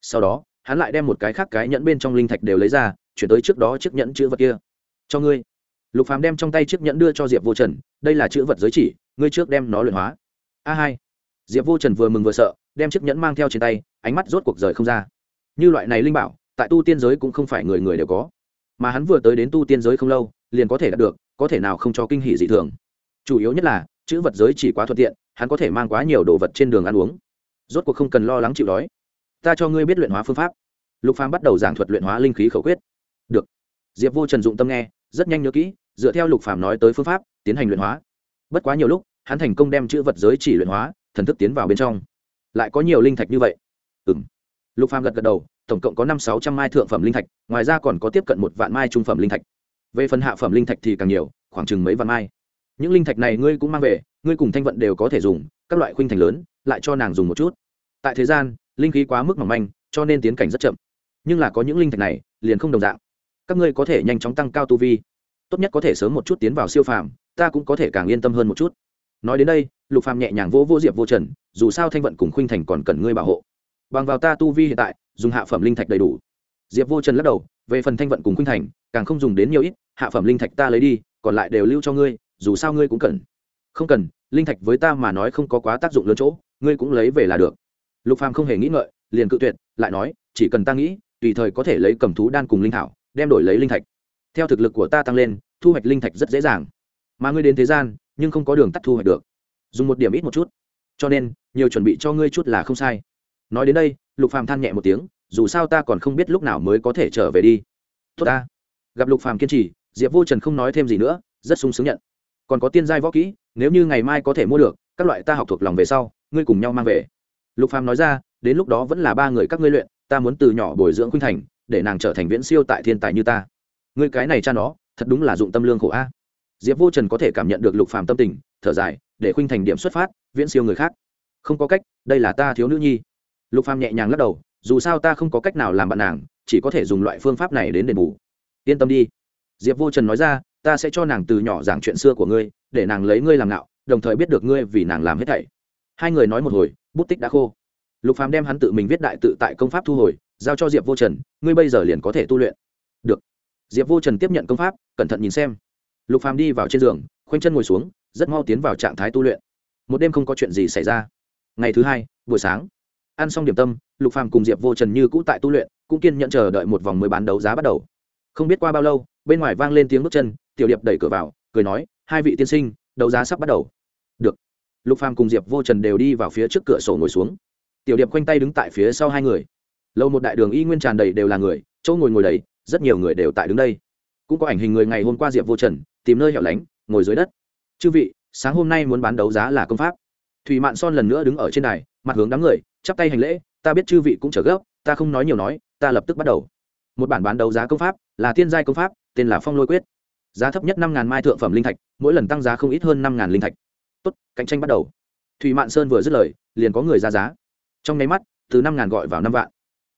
Sau đó, hắn lại đem một cái khác cái nhẫn bên trong linh thạch đều lấy ra, chuyển tới trước đó chiếc nhẫn chữ vật kia. Cho ngươi lục phàm đem trong tay chiếc nhẫn đưa cho diệp vô trần, đây là chữ vật giới chỉ, ngươi trước đem nó luyện hóa. A hai. Diệp vô trần vừa mừng vừa sợ, đem chiếc nhẫn mang theo trên tay, ánh mắt rốt cuộc rời không ra. Như loại này linh bảo, tại tu tiên giới cũng không phải người người đều có. Mà hắn vừa tới đến tu tiên giới không lâu, liền có thể đạt được, có thể nào không cho kinh hỉ dị thường. Chủ yếu nhất là, chữ vật giới chỉ quá thuận tiện, hắn có thể mang quá nhiều đồ vật trên đường ăn uống. Rốt cuộc không cần lo lắng chịu đói. Ta cho ngươi biết luyện hóa phương pháp. Lục phàm bắt đầu giảng thuật luyện hóa linh khí khẩu quyết. Được. Diệp vô trần dụng tâm nghe rất nhanh nhớ kỹ, dựa theo lục phàm nói tới phương pháp, tiến hành luyện hóa. Bất quá nhiều lúc, hắn thành công đem chữ vật giới chỉ luyện hóa, thần thức tiến vào bên trong. Lại có nhiều linh thạch như vậy. Ừ m lục phàm gật gật đầu, tổng cộng có năm sáu trăm mai thượng phẩm linh thạch, ngoài ra còn có tiếp cận một vạn mai trung phẩm linh thạch. Về phần hạ phẩm linh thạch thì càng nhiều, khoảng chừng mấy vạn mai. Những linh thạch này ngươi cũng mang về, ngươi cùng thanh vận đều có thể dùng, các loại khuynh thành lớn, lại cho nàng dùng một chút. Tại thế gian, linh khí quá mức mỏng manh, cho nên tiến cảnh rất chậm. Nhưng là có những linh thạch này, liền không đồng dạng các ngươi có thể nhanh chóng tăng cao tu vi, tốt nhất có thể sớm một chút tiến vào siêu phàm, ta cũng có thể càng yên tâm hơn một chút. Nói đến đây, lục phàm nhẹ nhàng vô vô diệp vô trần, dù sao thanh vận cùng khuynh thành còn cần ngươi bảo hộ. Bằng vào ta tu vi hiện tại, dùng hạ phẩm linh thạch đầy đủ. Diệp vô trần lắc đầu, về phần thanh vận cùng khuynh thành, càng không dùng đến nhiều ít, hạ phẩm linh thạch ta lấy đi, còn lại đều lưu cho ngươi, dù sao ngươi cũng cần. Không cần, linh thạch với ta mà nói không có quá tác dụng lớn chỗ, ngươi cũng lấy về là được. Lục phàm không hề nghĩ ngợi, liền cự tuyệt, lại nói, chỉ cần ta nghĩ, tùy thời có thể lấy cầm thú đan cùng linh thảo đem đổi lấy linh thạch. Theo thực lực của ta tăng lên, thu hoạch linh thạch rất dễ dàng. Mà ngươi đến thế gian, nhưng không có đường tắt thu hoạch được. Dùng một điểm ít một chút. Cho nên, nhiều chuẩn bị cho ngươi chút là không sai. Nói đến đây, lục phàm than nhẹ một tiếng, dù sao ta còn không biết lúc nào mới có thể trở về đi. Tốt ta. Gặp lục phàm kiên trì, diệp vô trần không nói thêm gì nữa, rất sung sướng nhận. Còn có tiên giai võ kỹ, nếu như ngày mai có thể mua được, các loại ta học thuộc lòng về sau, ngươi cùng nhau mang về. Lục phàm nói ra, đến lúc đó vẫn là ba người các ngươi luyện, ta muốn từ nhỏ bồi dưỡng khuynh thành để nàng trở thành viễn siêu tại thiên tài như ta. Ngươi cái này cha nó, thật đúng là dụng tâm lương khổ a. Diệp vô trần có thể cảm nhận được lục phàm tâm tình, thở dài, để khuynh thành điểm xuất phát, viễn siêu người khác. Không có cách, đây là ta thiếu nữ nhi. Lục phàm nhẹ nhàng lắc đầu, dù sao ta không có cách nào làm bạn nàng, chỉ có thể dùng loại phương pháp này đến đền bù. Yên tâm đi. Diệp vô trần nói ra, ta sẽ cho nàng từ nhỏ giảng chuyện xưa của ngươi, để nàng lấy ngươi làm nạo đồng thời biết được ngươi vì nàng làm hết thảy. Hai người nói một hồi, bút tích đã khô. Lục phàm đem hắn tự mình viết đại tự tại công pháp thu hồi giao cho diệp vô trần ngươi bây giờ liền có thể tu luyện được diệp vô trần tiếp nhận công pháp cẩn thận nhìn xem lục phàm đi vào trên giường khoanh chân ngồi xuống rất mau tiến vào trạng thái tu luyện một đêm không có chuyện gì xảy ra ngày thứ hai buổi sáng ăn xong điểm tâm lục phàm cùng diệp vô trần như cũ tại tu luyện cũng kiên nhận chờ đợi một vòng mới bán đấu giá bắt đầu không biết qua bao lâu bên ngoài vang lên tiếng bước chân tiểu điệp đẩy cửa vào cười nói hai vị tiên sinh đấu giá sắp bắt đầu được lục phàm cùng diệp vô trần đều đi vào phía trước cửa sổ ngồi xuống tiểu điệp khoanh tay đứng tại phía sau hai người lâu một đại đường y nguyên tràn đầy đều là người, chỗ ngồi ngồi đầy, rất nhiều người đều tại đứng đây. Cũng có ảnh hình người ngày hôm qua diệp vô trần, tìm nơi hẻo lánh, ngồi dưới đất. Chư vị, sáng hôm nay muốn bán đấu giá là công pháp. Thủy mạn son lần nữa đứng ở trên đài, mặt hướng đám người, chắp tay hành lễ, ta biết chư vị cũng trở gấp, ta không nói nhiều nói, ta lập tức bắt đầu. Một bản bán đấu giá công pháp, là Thiên giai công pháp, tên là phong lôi quyết. Giá thấp nhất năm mai thượng phẩm linh thạch, mỗi lần tăng giá không ít hơn năm linh thạch. Tốt, cạnh tranh bắt đầu. Thủy mạn sơn vừa dứt lời, liền có người ra giá. Trong nháy mắt, từ năm gọi vào năm vạn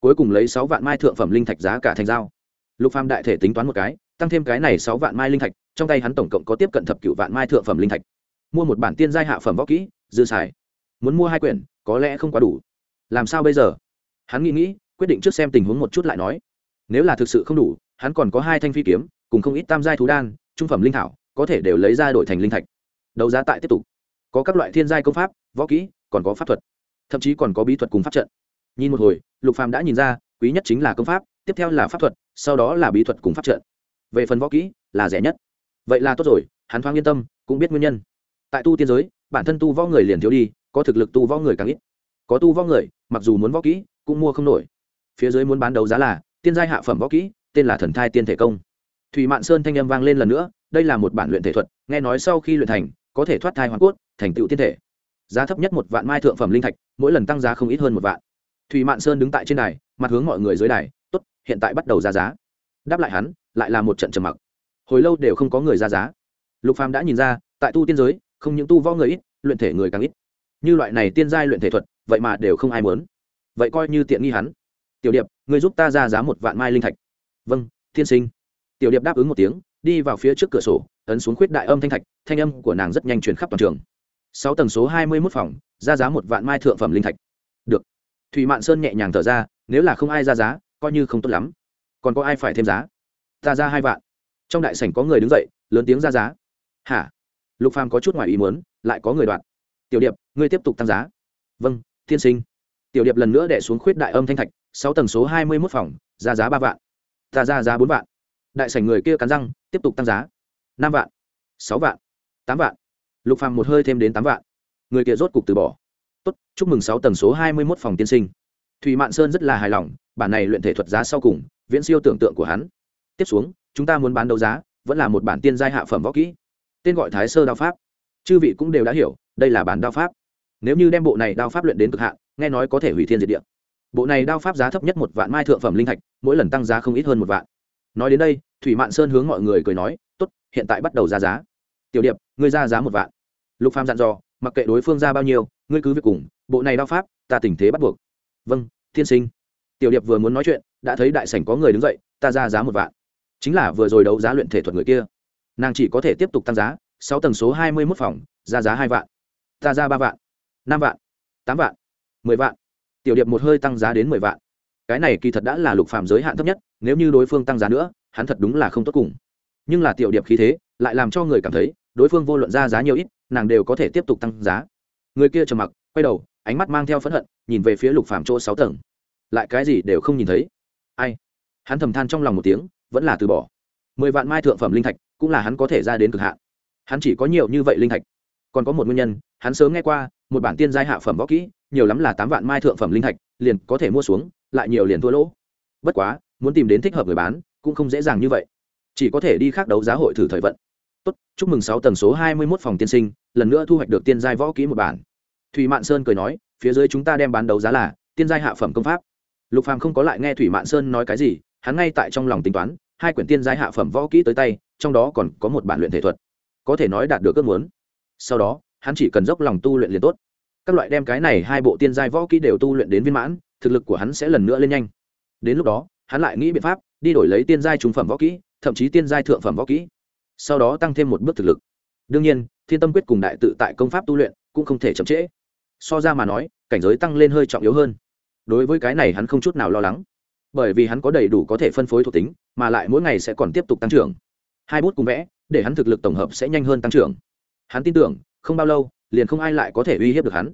cuối cùng lấy sáu vạn mai thượng phẩm linh thạch giá cả thành giao. Lục phàm đại thể tính toán một cái, tăng thêm cái này sáu vạn mai linh thạch, trong tay hắn tổng cộng có tiếp cận thập cựu vạn mai thượng phẩm linh thạch. Mua một bản tiên giai hạ phẩm võ kỹ, dư xài. Muốn mua hai quyển, có lẽ không quá đủ. Làm sao bây giờ? Hắn nghĩ nghĩ, quyết định trước xem tình huống một chút lại nói. Nếu là thực sự không đủ, hắn còn có hai thanh phi kiếm, cùng không ít tam giai thú đan, trung phẩm linh thảo, có thể đều lấy ra đổi thành linh thạch. Đấu giá tại tiếp tục. Có các loại thiên giai công pháp, võ kỹ, còn có pháp thuật. Thậm chí còn có bí thuật cùng pháp trận nhìn một hồi, lục phàm đã nhìn ra, quý nhất chính là công pháp, tiếp theo là pháp thuật, sau đó là bí thuật cùng pháp trận. Về phần võ kỹ, là rẻ nhất. Vậy là tốt rồi, hắn thoáng yên tâm, cũng biết nguyên nhân. Tại tu tiên giới, bản thân tu võ người liền thiếu đi, có thực lực tu võ người càng ít. Có tu võ người, mặc dù muốn võ kỹ, cũng mua không nổi. Phía dưới muốn bán đấu giá là, tiên giai hạ phẩm võ kỹ, tên là thần thai tiên thể công. Thủy mạn sơn thanh âm vang lên lần nữa, đây là một bản luyện thể thuật, nghe nói sau khi luyện thành, có thể thoát thai hoàn cốt, thành tựu tiên thể. Giá thấp nhất một vạn mai thượng phẩm linh thạch, mỗi lần tăng giá không ít hơn một vạn thủy mạn sơn đứng tại trên đài, mặt hướng mọi người dưới đài, tốt, hiện tại bắt đầu ra giá. Đáp lại hắn, lại là một trận trầm mặc. Hồi lâu đều không có người ra giá. Lục phàm đã nhìn ra, tại tu tiên giới, không những tu võ người ít, luyện thể người càng ít. Như loại này tiên giai luyện thể thuật, vậy mà đều không ai muốn. Vậy coi như tiện nghi hắn. Tiểu điệp người giúp ta ra giá một vạn mai linh thạch. Vâng thiên sinh. Tiểu điệp đáp ứng một tiếng, đi vào phía trước cửa sổ, ấn xuống khuyết đại âm thanh thạch, thanh âm của nàng rất nhanh truyền khắp toàn trường. Sáu tầng số hai mươi mốt phòng, ra giá một vạn mai thượng phẩm linh thạch. Được thủy mạn sơn nhẹ nhàng thở ra, nếu là không ai ra giá, coi như không tốt lắm. Còn có ai phải thêm giá? Ta ra hai vạn. Trong đại sảnh có người đứng dậy, lớn tiếng ra giá. Hả? Lục phàm có chút ngoài ý muốn, lại có người đoạn tiểu điệp, ngươi tiếp tục tăng giá. Vâng thiên sinh. Tiểu điệp lần nữa đẻ xuống khuyết đại âm thanh thạch, sáu tầng số hai mươi mốt phòng, ra giá ba vạn. Ta ra giá bốn vạn. Đại sảnh người kia cắn răng, tiếp tục tăng giá. Năm vạn, sáu vạn, tám vạn. Lục phàm một hơi thêm đến tám vạn. Người kia rốt cục từ bỏ tốt, chúc mừng sáu tầng số hai mươi mốt phòng tiên sinh. Thùy mạn sơn rất là hài lòng, bản này luyện thể thuật giá sau cùng, viễn siêu tưởng tượng của hắn. Tiếp xuống, chúng ta muốn bán đấu giá, vẫn là một bản tiên giai hạ phẩm võ kỹ. Tên gọi thái sơ đao pháp. Chư vị cũng đều đã hiểu, đây là bản đao pháp. Nếu như đem bộ này đao pháp luyện đến cực hạn, nghe nói có thể hủy thiên diệt địa. Bộ này đao pháp giá thấp nhất một vạn mai thượng phẩm linh thạch, mỗi lần tăng giá không ít hơn một vạn. Nói đến đây, thủy mạn sơn hướng mọi người cười nói, tốt, hiện tại bắt đầu ra giá. Tiểu điệp, ngươi ra giá một vạn. Lục phàm dặn dò mặc kệ đối phương ra bao nhiêu, ngươi cứ việc cùng, bộ này đao pháp, ta tình thế bắt buộc. Vâng thiên sinh. Tiểu điệp vừa muốn nói chuyện, đã thấy đại sảnh có người đứng dậy, ta ra giá một vạn. Chính là vừa rồi đấu giá luyện thể thuật người kia. Nàng chỉ có thể tiếp tục tăng giá, sáu tầng số hai mươi mốt phòng, ra giá hai vạn. Ta ra ba vạn, năm vạn, tám vạn, mười vạn. Tiểu điệp một hơi tăng giá đến mười vạn. Cái này kỳ thật đã là lục phàm giới hạn thấp nhất, nếu như đối phương tăng giá nữa, hắn thật đúng là không tốt cùng. Nhưng là tiểu điệp khí thế, lại làm cho người cảm thấy, đối phương vô luận ra giá nhiều ít nàng đều có thể tiếp tục tăng giá. Người kia trầm mặc, quay đầu, ánh mắt mang theo phẫn hận, nhìn về phía lục phàm chỗ sáu tầng. Lại cái gì đều không nhìn thấy. Ai? Hắn thầm than trong lòng một tiếng, vẫn là từ bỏ. Mười vạn mai thượng phẩm linh thạch, cũng là hắn có thể ra đến cực hạn. Hắn chỉ có nhiều như vậy linh thạch. Còn có một nguyên nhân, hắn sớm nghe qua, một bản tiên giai hạ phẩm võ kỹ, nhiều lắm là tám vạn mai thượng phẩm linh thạch, liền có thể mua xuống, lại nhiều liền thua lỗ. Bất quá, muốn tìm đến thích hợp người bán, cũng không dễ dàng như vậy. Chỉ có thể đi khác đấu giá hội thử thời vận tốt, chúc mừng sáu tầng số hai mươi 21 phòng tiên sinh, lần nữa thu hoạch được tiên giai võ kỹ một bản. Thủy mạn sơn cười nói, phía dưới chúng ta đem bán đấu giá là, tiên giai hạ phẩm công pháp. Lục phàm không có lại nghe thủy mạn sơn nói cái gì, hắn ngay tại trong lòng tính toán, hai quyển tiên giai hạ phẩm võ kỹ tới tay, trong đó còn có một bản luyện thể thuật, có thể nói đạt được ước muốn. Sau đó, hắn chỉ cần dốc lòng tu luyện liền tốt. Các loại đem cái này hai bộ tiên giai võ kỹ đều tu luyện đến viên mãn, thực lực của hắn sẽ lần nữa lên nhanh. Đến lúc đó, hắn lại nghĩ biện pháp, đi đổi lấy tiên giai trung phẩm võ kỹ, thậm chí tiên giai thượng phẩm võ kỹ sau đó tăng thêm một bước thực lực. Đương nhiên, thiên tâm quyết cùng đại tự tại công pháp tu luyện cũng không thể chậm trễ. So ra mà nói, cảnh giới tăng lên hơi trọng yếu hơn. Đối với cái này hắn không chút nào lo lắng. Bởi vì hắn có đầy đủ có thể phân phối thuộc tính, mà lại mỗi ngày sẽ còn tiếp tục tăng trưởng. Hai bút cùng vẽ, để hắn thực lực tổng hợp sẽ nhanh hơn tăng trưởng. Hắn tin tưởng, không bao lâu, liền không ai lại có thể uy hiếp được hắn.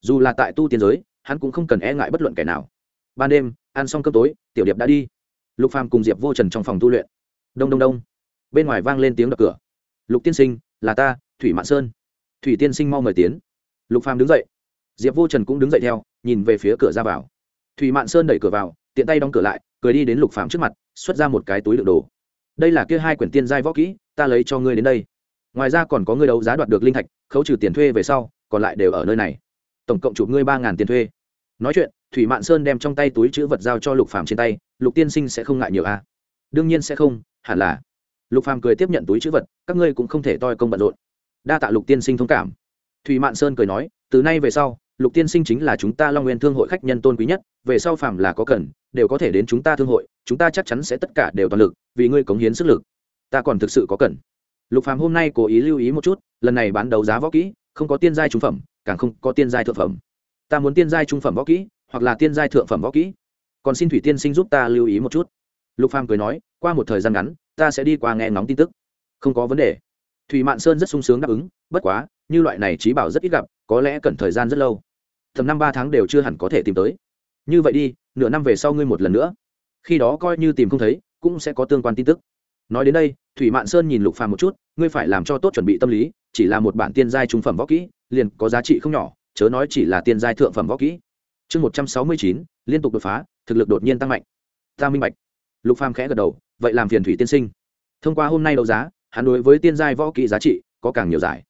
Dù là tại tu tiên giới, hắn cũng không cần e ngại bất luận kẻ nào. Ban đêm, ăn xong cơm tối, tiểu điệp đã đi. Lục phàm cùng diệp vô trần trong phòng tu luyện. Đông đông đông bên ngoài vang lên tiếng đập cửa. Lục tiên sinh, là ta, thủy mạn sơn. Thủy tiên sinh mau mời tiến. Lục phàm đứng dậy. Diệp vô trần cũng đứng dậy theo, nhìn về phía cửa ra vào. Thủy mạn sơn đẩy cửa vào, tiện tay đóng cửa lại, cười đi đến lục phàm trước mặt, xuất ra một cái túi đựng đồ. Đây là kia hai quyển tiên giai võ kỹ, ta lấy cho ngươi đến đây. Ngoài ra còn có ngươi đấu giá đoạt được linh thạch, khấu trừ tiền thuê về sau, còn lại đều ở nơi này. Tổng cộng chụp ngươi ba ngàn tiền thuê. Nói chuyện, thủy mạn sơn đem trong tay túi chữ vật giao cho lục phàm trên tay, lục tiên sinh sẽ không ngại nhiều a à? đương nhiên sẽ không, hẳn là lục phàm cười tiếp nhận túi chữ vật, các ngươi cũng không thể toi công bận rộn. Đa tạ lục tiên sinh thông cảm. Thủy mạn sơn cười nói, từ nay về sau, lục tiên sinh chính là chúng ta long nguyên thương hội khách nhân tôn quý nhất, về sau phàm là có cần, đều có thể đến chúng ta thương hội, chúng ta chắc chắn sẽ tất cả đều toàn lực, vì ngươi cống hiến sức lực. Ta còn thực sự có cần. Lục phàm hôm nay cố ý lưu ý một chút, lần này bán đấu giá võ kỹ, không có tiên giai trung phẩm, càng không có tiên giai thượng phẩm. Ta muốn tiên giai trung phẩm võ kỹ, hoặc là tiên giai thượng phẩm võ kỹ. Còn xin thủy tiên sinh giúp ta lưu ý một chút. Lục phàm cười nói qua một thời gian ngắn, ta sẽ đi qua nghe ngóng tin tức. Không có vấn đề. Thủy mạn sơn rất sung sướng đáp ứng, bất quá, như loại này trí bảo rất ít gặp, có lẽ cần thời gian rất lâu. Tầm năm ba tháng đều chưa hẳn có thể tìm tới. Như vậy đi, nửa năm về sau ngươi một lần nữa. Khi đó coi như tìm không thấy, cũng sẽ có tương quan tin tức. Nói đến đây, thủy mạn sơn nhìn lục phàm một chút, ngươi phải làm cho tốt chuẩn bị tâm lý, chỉ là một bản tiên giai trung phẩm võ kỹ, liền có giá trị không nhỏ, chớ nói chỉ là tiên giai thượng phẩm võ kỹ. Chương một trăm sáu mươi chín, liên tục đột phá, thực lực đột nhiên tăng mạnh. Ta minh bạch lục phàm khẽ gật đầu, vậy làm phiền thủy tiên sinh. Thông qua hôm nay đấu giá, hắn đối với tiên giai võ kỹ giá trị có càng nhiều giải.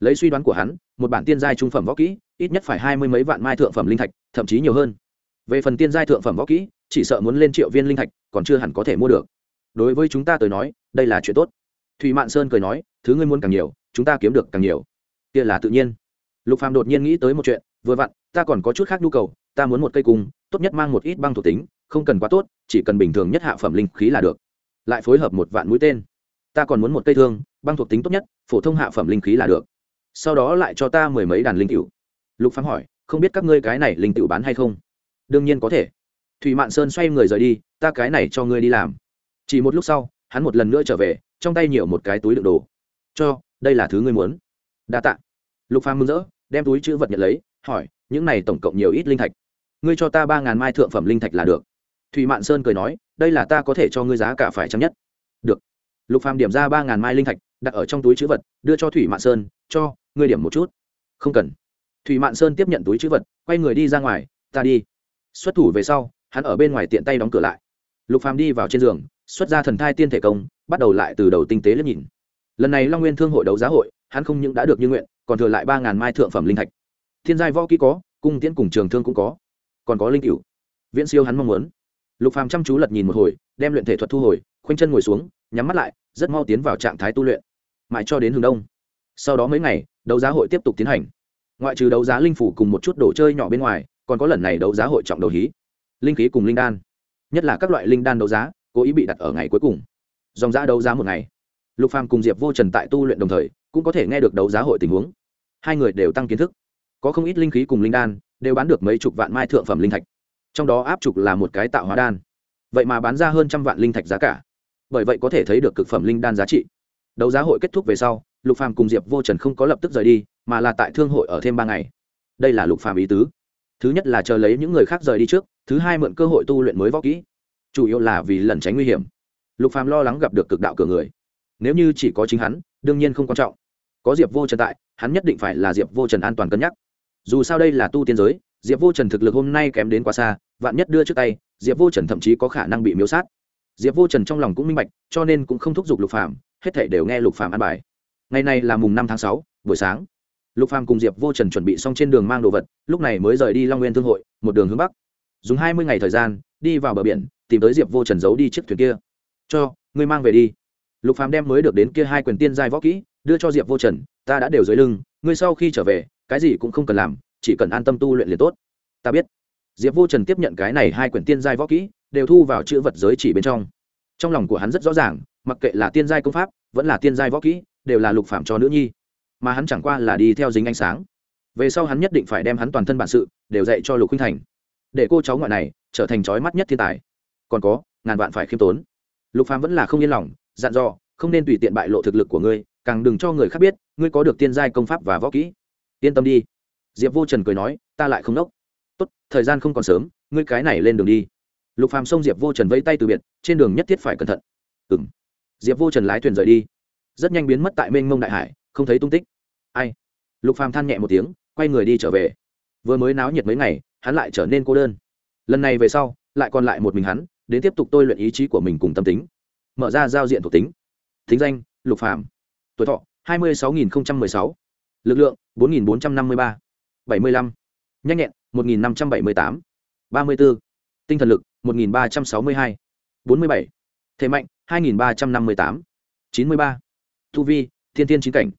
Lấy suy đoán của hắn, một bản tiên giai trung phẩm võ kỹ, ít nhất phải hai mươi mấy vạn mai thượng phẩm linh thạch, thậm chí nhiều hơn. Về phần tiên giai thượng phẩm võ kỹ, chỉ sợ muốn lên triệu viên linh thạch, còn chưa hẳn có thể mua được. Đối với chúng ta tới nói, đây là chuyện tốt. Thùy mạn sơn cười nói, thứ ngươi muốn càng nhiều, chúng ta kiếm được càng nhiều. Kia là tự nhiên. Lục phàm đột nhiên nghĩ tới một chuyện, vừa vặn, ta còn có chút khác nhu cầu, ta muốn một cây cung, tốt nhất mang một ít băng thuộc tính không cần quá tốt, chỉ cần bình thường nhất hạ phẩm linh khí là được. Lại phối hợp một vạn mũi tên. Ta còn muốn một cây thương, băng thuộc tính tốt nhất, phổ thông hạ phẩm linh khí là được. Sau đó lại cho ta mười mấy đàn linh cựu lục phán hỏi, không biết các ngươi cái này linh cựu bán hay không? Đương nhiên có thể. Thủy mạn sơn xoay người rời đi, ta cái này cho ngươi đi làm. Chỉ một lúc sau, hắn một lần nữa trở về, trong tay nhiều một cái túi đựng đồ. Cho, đây là thứ ngươi muốn. Đa tạ. Lục phàm mừng rỡ, đem túi chữ vật nhận lấy, hỏi, những này tổng cộng nhiều ít linh thạch? Ngươi cho ta ba ngàn mai thượng phẩm linh thạch là được thủy mạn sơn cười nói, đây là ta có thể cho ngươi giá cả phải chăng nhất? Được. Lục phàm điểm ra ba ngàn mai linh thạch, đặt ở trong túi chữ vật, đưa cho thủy mạn sơn, cho, ngươi điểm một chút. Không cần. Thủy mạn sơn tiếp nhận túi chữ vật, quay người đi ra ngoài, ta đi. Xuất thủ về sau, hắn ở bên ngoài tiện tay đóng cửa lại. Lục phàm đi vào trên giường, xuất ra thần thai tiên thể công, bắt đầu lại từ đầu tinh tế liếc nhìn. Lần này long nguyên thương hội đấu giá hội, hắn không những đã được như nguyện, còn thừa lại ba ngàn mai thượng phẩm linh thạch. Thiên giai võ kỹ có, cung tiễn cùng trường thương cũng có, còn có linh cửu. Viễn siêu hắn mong muốn lục phàm chăm chú lật nhìn một hồi, đem luyện thể thuật thu hồi, khoanh chân ngồi xuống, nhắm mắt lại, rất mau tiến vào trạng thái tu luyện. Mãi cho đến hướng đông. Sau đó mấy ngày, đấu giá hội tiếp tục tiến hành. Ngoại trừ đấu giá linh phủ cùng một chút đồ chơi nhỏ bên ngoài, còn có lần này đấu giá hội trọng đầu hí. Linh khí cùng linh đan. Nhất là các loại linh đan đấu giá, cố ý bị đặt ở ngày cuối cùng. Dòng giá đấu giá một ngày. Lục phàm cùng diệp vô trần tại tu luyện đồng thời, cũng có thể nghe được đấu giá hội tình huống. Hai người đều tăng kiến thức. Có không ít linh khí cùng linh đan, đều bán được mấy chục vạn mai thượng phẩm linh thạch trong đó áp trục là một cái tạo hóa đan. Vậy mà bán ra hơn trăm vạn linh thạch giá cả. Bởi vậy có thể thấy được cực phẩm linh đan giá trị. Đấu giá hội kết thúc về sau, lục phàm cùng diệp vô trần không có lập tức rời đi, mà là tại thương hội ở thêm ba ngày. Đây là lục phàm ý tứ. Thứ nhất là chờ lấy những người khác rời đi trước, thứ hai mượn cơ hội tu luyện mới võ kỹ. Chủ yếu là vì lẩn tránh nguy hiểm. Lục phàm lo lắng gặp được cực đạo cửa người. Nếu như chỉ có chính hắn, đương nhiên không quan trọng. Có diệp vô trần tại, hắn nhất định phải là diệp vô trần an toàn cân nhắc. Dù sao đây là tu tiên giới diệp vô trần thực lực hôm nay kém đến quá xa, vạn nhất đưa trước tay, diệp vô trần thậm chí có khả năng bị miếu sát. Diệp vô trần trong lòng cũng minh bạch, cho nên cũng không thúc giục lục phàm, hết thể đều nghe lục phàm ăn bài. Ngày nay là mùng năm tháng sáu, buổi sáng. Lục phàm cùng diệp vô trần chuẩn bị xong trên đường mang đồ vật, lúc này mới rời đi long nguyên thương hội, một đường hướng bắc. Dùng hai mươi ngày thời gian, đi vào bờ biển, tìm tới diệp vô trần giấu đi chiếc thuyền kia. Cho, ngươi mang về đi. Lục phàm đem mới được đến kia hai quyền tiên giai võ kỹ, đưa cho diệp vô trần, ta đã đều dưới lưng, ngươi sau khi trở về, cái gì cũng không cần làm chỉ cần an tâm tu luyện liền tốt. Ta biết. Diệp vô trần tiếp nhận cái này hai quyển tiên giai võ kỹ, đều thu vào chữ vật giới chỉ bên trong. Trong lòng của hắn rất rõ ràng, mặc kệ là tiên giai công pháp, vẫn là tiên giai võ kỹ, đều là lục phạm cho nữ nhi. Mà hắn chẳng qua là đi theo dính ánh sáng. Về sau hắn nhất định phải đem hắn toàn thân bản sự đều dạy cho lục khuynh thành, để cô cháu ngoại này trở thành trói mắt nhất thiên tài. Còn có, ngàn vạn phải khiêm tốn. Lục phàm vẫn là không yên lòng, dặn dò, không nên tùy tiện bại lộ thực lực của ngươi, càng đừng cho người khác biết ngươi có được tiên giai công pháp và võ kỹ. Yên tâm đi diệp vô trần cười nói, ta lại không đốc. Tốt, thời gian không còn sớm, ngươi cái này lên đường đi. Lục phàm xông diệp vô trần vẫy tay từ biệt, trên đường nhất thiết phải cẩn thận. Ừng diệp vô trần lái thuyền rời đi. Rất nhanh biến mất tại mênh mông đại hải, không thấy tung tích. Ai? Lục phàm than nhẹ một tiếng, quay người đi trở về. Vừa mới náo nhiệt mấy ngày, hắn lại trở nên cô đơn. Lần này về sau, lại còn lại một mình hắn, đến tiếp tục tôi luyện ý chí của mình cùng tâm tính. Mở ra giao diện thuộc tính. Thính danh, lục phàm. Tuổi thọ, hai mươi sáu nghìn sáu. Lực lượng, bốn nghìn bốn trăm năm mươi ba bảy mươi lăm. Nhanh nhẹn, một nghìn năm trăm bảy mươi tám. ba mươi bốn tinh thần lực, một nghìn ba trăm sáu mươi hai. bốn mươi bảy. Thể mạnh, hai nghìn ba trăm năm mươi tám. chín mươi ba. Thu vi, thiên thiên chính cảnh.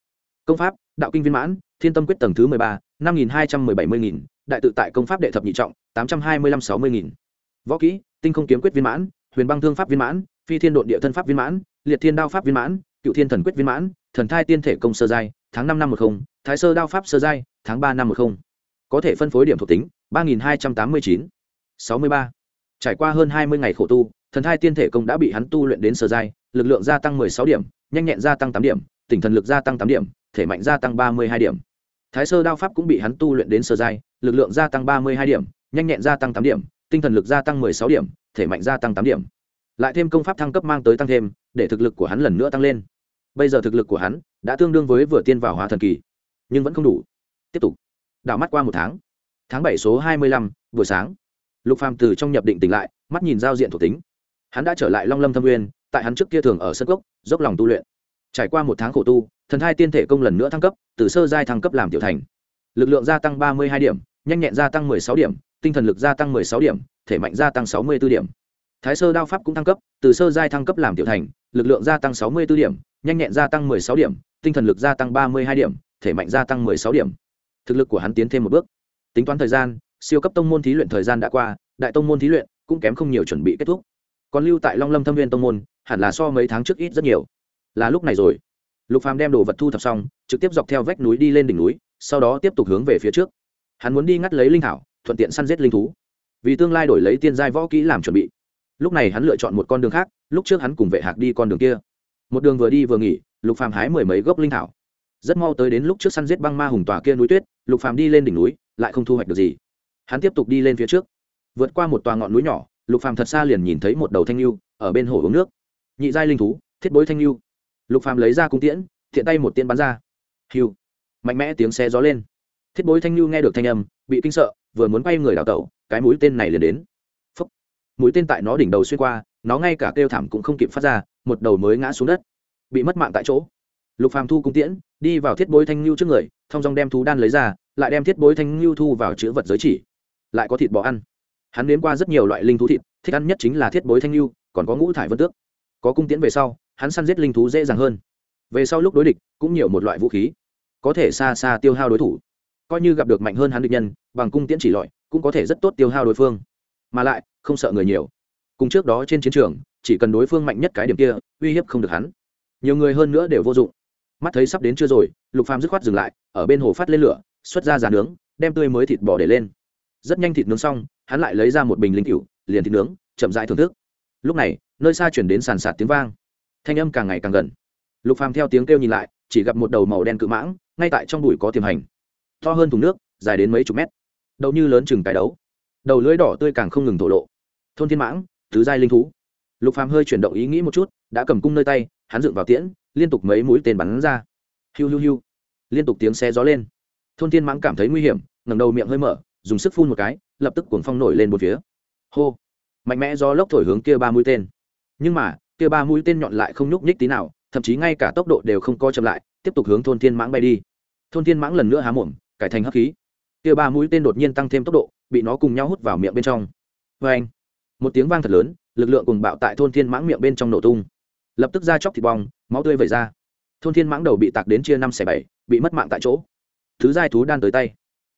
Công pháp, đạo kinh viên mãn, thiên tâm quyết tầng thứ mười ba, năm nghìn hai trăm mười bảy mươi nghìn. Đại tự tại công pháp đệ thập nhị trọng, tám trăm hai mươi lăm sáu mươi nghìn. Võ kỹ, tinh không kiếm quyết viên mãn, huyền băng thương pháp viên mãn, phi thiên độn địa thân pháp viên mãn, liệt thiên đao pháp viên mãn, cựu thiên thần quyết viên mãn, thần thai tiên thể công sơ giai, tháng năm năm một không, thái sơ đao pháp sơ giai tháng ba năm một không. Có thể phân phối điểm thuộc tính, ba nghìn hai trăm tám mươi chín, sáu mươi ba. Trải qua hơn hai mươi ngày khổ tu, thần thai tiên thể công đã bị hắn tu luyện đến sơ giai, lực lượng gia tăng mười sáu điểm, nhanh nhẹn gia tăng tám điểm tỉnh thần lực gia tăng tám điểm, thể mạnh gia tăng ba mươi hai điểm. Thái sơ đao pháp cũng bị hắn tu luyện đến sơ giai, lực lượng gia tăng ba mươi hai điểm, nhanh nhẹn gia tăng tám điểm, tinh thần lực gia tăng mười sáu điểm, thể mạnh gia tăng tám điểm. Lại thêm công pháp thăng cấp mang tới tăng thêm, để thực lực của hắn lần nữa tăng lên. Bây giờ thực lực của hắn đã tương đương với vừa tiên vào hóa thần kỳ, nhưng vẫn không đủ tiếp tục. Đảo mắt qua một tháng. Tháng bảy số hai mươi lăm, buổi sáng. Lục phàm từ trong nhập định tỉnh lại, mắt nhìn giao diện thuộc tính. Hắn đã trở lại long lâm thâm nguyên, tại hắn trước kia thường ở sân gốc dốc lòng tu luyện. Trải qua một tháng khổ tu, thần thai tiên thể công lần nữa thăng cấp, từ sơ giai thăng cấp làm tiểu thành. Lực lượng gia tăng ba mươi hai điểm, nhanh nhẹn gia tăng sáu điểm, tinh thần lực gia tăng sáu điểm, thể mạnh gia tăng sáu mươi 64 điểm. Thái sơ đao pháp cũng thăng cấp, từ sơ giai thăng cấp làm tiểu thành, lực lượng gia tăng sáu mươi 64 điểm, nhanh nhẹn gia tăng sáu điểm, tinh thần lực gia tăng ba mươi hai điểm, thể mạnh gia tăng sáu điểm thực lực của hắn tiến thêm một bước. Tính toán thời gian, siêu cấp tông môn thí luyện thời gian đã qua, đại tông môn thí luyện cũng kém không nhiều chuẩn bị kết thúc. Còn lưu tại long lâm thâm viên tông môn, hẳn là so mấy tháng trước ít rất nhiều. Là lúc này rồi. Lục phàm đem đồ vật thu thập xong, trực tiếp dọc theo vách núi đi lên đỉnh núi, sau đó tiếp tục hướng về phía trước. Hắn muốn đi ngắt lấy linh thảo, thuận tiện săn giết linh thú. Vì tương lai đổi lấy tiên giai võ kỹ làm chuẩn bị. Lúc này hắn lựa chọn một con đường khác, lúc trước hắn cùng vệ hạc đi con đường kia. Một đường vừa đi vừa nghỉ, lục phàm hái mười mấy gốc linh thảo rất mau tới đến lúc trước săn giết băng ma hùng tòa kia núi tuyết, lục phàm đi lên đỉnh núi, lại không thu hoạch được gì. Hắn tiếp tục đi lên phía trước. Vượt qua một tòa ngọn núi nhỏ, lục phàm thật xa liền nhìn thấy một đầu thanh lưu ở bên hồ uống nước. Nhị giai linh thú, thiết bối thanh lưu lục phàm lấy ra cung tiễn, thiện tay một tiễn bắn ra. Hiu. Mạnh mẽ tiếng xe gió lên. Thiết bối thanh lưu nghe được thanh âm, bị kinh sợ, vừa muốn quay người đào tẩu, cái mũi tên này liền đến. Phúc. mũi tên tại nó đỉnh đầu xuyên qua, nó ngay cả kêu thảm cũng không kịp phát ra, một đầu mới ngã xuống đất. Bị mất mạng tại chỗ lục phàm thu cung tiễn, đi vào thiết bối thanh lưu trước người thông dong đem thú đan lấy ra, lại đem thiết bối thanh lưu thu vào chữ vật giới chỉ. Lại có thịt bò ăn. Hắn nếm qua rất nhiều loại linh thú thịt, thích ăn nhất chính là thiết bối thanh lưu còn có ngũ thải vân tước. Có cung tiễn về sau, hắn săn giết linh thú dễ dàng hơn. Về sau lúc đối địch, cũng nhiều một loại vũ khí. Có thể xa xa tiêu hao đối thủ. Coi như gặp được mạnh hơn hắn địch nhân, bằng cung tiễn chỉ lọi, cũng có thể rất tốt tiêu hao đối phương. Mà lại, không sợ người nhiều. Cùng trước đó trên chiến trường, chỉ cần đối phương mạnh nhất cái điểm kia, uy hiếp không được hắn. Nhiều người hơn nữa đều vô dụng mắt thấy sắp đến chưa rồi, lục phàm dứt khoát dừng lại, ở bên hồ phát lên lửa, xuất ra giá nướng, đem tươi mới thịt bò để lên. Rất nhanh thịt nướng xong, hắn lại lấy ra một bình linh cựu liền thịt nướng, chậm rãi thưởng thức. Lúc này, nơi xa chuyển đến sàn sạt tiếng vang. Thanh âm càng ngày càng gần. Lục phàm theo tiếng kêu nhìn lại, chỉ gặp một đầu màu đen cự mãng, ngay tại trong bụi có tiềm hành. To hơn thùng nước, dài đến mấy chục mét. Đầu như lớn chừng cái đấu. Đầu lưỡi đỏ tươi càng không ngừng thổ lộ. Thôn thiên mãng, tứ giai linh thú. Lục phàm hơi chuyển động ý nghĩ một chút, đã cầm cung nơi tay hắn dựng vào tiễn, liên tục mấy mũi tên bắn ra. Hiu hiu hiu. Liên tục tiếng xe gió lên. Thôn thiên mãng cảm thấy nguy hiểm, ngẩng đầu miệng hơi mở, dùng sức phun một cái, lập tức cuồng phong nổi lên một phía. Hô. Mạnh mẽ do lốc thổi hướng kia ba mũi tên. Nhưng mà, kia ba mũi tên nhọn lại không nhúc nhích tí nào, thậm chí ngay cả tốc độ đều không co chậm lại, tiếp tục hướng thôn thiên mãng bay đi. Thôn thiên mãng lần nữa há mồm, cải thành hấp khí. Kia ba mũi tên đột nhiên tăng thêm tốc độ, bị nó cùng nhau hút vào miệng bên trong. Vê anh một tiếng vang thật lớn, lực lượng cùng bạo tại thôn thiên mãng miệng bên trong nổ tung lập tức ra chóc thịt bong, máu tươi vẩy ra. Thôn thiên mãng đầu bị tạc đến chia năm xẻ bảy, bị mất mạng tại chỗ. Thứ giai thú đan tới tay.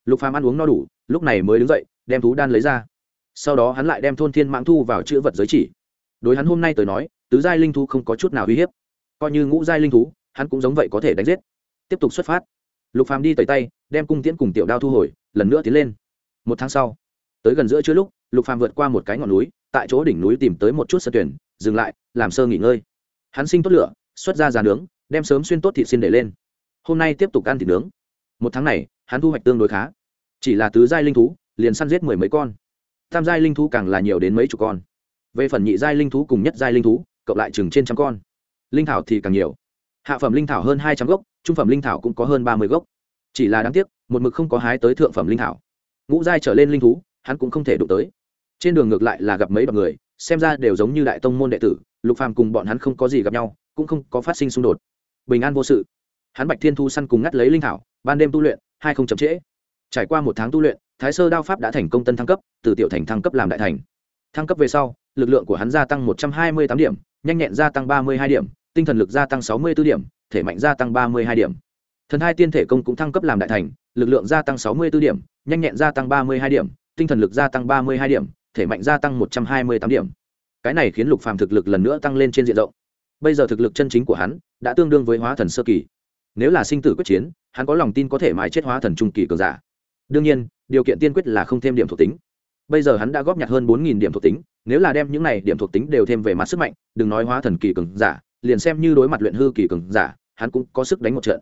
Lục phàm ăn uống no đủ, lúc này mới đứng dậy, đem thú đan lấy ra. Sau đó hắn lại đem thôn thiên mãng thu vào chữ vật giới chỉ. Đối hắn hôm nay tới nói, tứ giai linh thú không có chút nào uy hiếp. Coi như ngũ giai linh thú, hắn cũng giống vậy có thể đánh giết. Tiếp tục xuất phát. Lục phàm đi tẩy tay, đem cung tiễn cùng tiểu đao thu hồi, lần nữa tiến lên. Một tháng sau, tới gần giữa trưa lúc, lục phàm vượt qua một cái ngọn núi, tại chỗ đỉnh núi tìm tới một chút sân tuyển, dừng lại, làm sơ nghỉ ngơi hắn sinh tốt lửa, xuất ra già nướng, đem sớm xuyên tốt thịt xin để lên. Hôm nay tiếp tục ăn thịt nướng. Một tháng này, hắn thu hoạch tương đối khá. Chỉ là tứ giai linh thú, liền săn giết mười mấy con. Tam giai linh thú càng là nhiều đến mấy chục con. Về phần nhị giai linh thú cùng nhất giai linh thú, cộng lại chừng trên trăm con. Linh thảo thì càng nhiều. Hạ phẩm linh thảo hơn hai trăm gốc, trung phẩm linh thảo cũng có hơn ba mươi gốc. Chỉ là đáng tiếc, một mực không có hái tới thượng phẩm linh thảo. Ngũ giai trở lên linh thú, hắn cũng không thể đụng tới. Trên đường ngược lại là gặp mấy bậc người xem ra đều giống như đại tông môn đệ tử, lục phàm cùng bọn hắn không có gì gặp nhau, cũng không có phát sinh xung đột. Bình an vô sự. Hắn bạch thiên thu săn cùng ngắt lấy linh thảo, ban đêm tu luyện, hai không chậm trễ. Trải qua một tháng tu luyện, thái sơ đao pháp đã thành công tân thăng cấp, từ tiểu thành thăng cấp làm đại thành. Thăng cấp về sau, lực lượng của hắn gia tăng một trăm hai mươi tám điểm, nhanh nhẹn gia tăng ba mươi hai điểm, tinh thần lực gia tăng sáu mươi b ố điểm, thể mạnh gia tăng ba mươi hai điểm. Thần hai tiên thể công cũng thăng cấp làm đại thành, lực lượng gia tăng sáu mươi b ố điểm, nhanh nhẹn gia tăng ba mươi hai điểm, tinh thần lực gia tăng ba mươi hai điểm thể mạnh gia tăng một trăm hai mươi tám điểm. Cái này khiến lục phàm thực lực lần nữa tăng lên trên diện rộng. Bây giờ thực lực chân chính của hắn đã tương đương với hóa thần sơ kỳ. Nếu là sinh tử quyết chiến, hắn có lòng tin có thể mãi chết hóa thần trung kỳ cường giả. Đương nhiên, điều kiện tiên quyết là không thêm điểm thuộc tính. Bây giờ hắn đã góp nhặt hơn bốn điểm thuộc tính, nếu là đem những này điểm thuộc tính đều thêm về mặt sức mạnh, đừng nói hóa thần kỳ cường giả, liền xem như đối mặt luyện hư kỳ cường giả, hắn cũng có sức đánh một trận.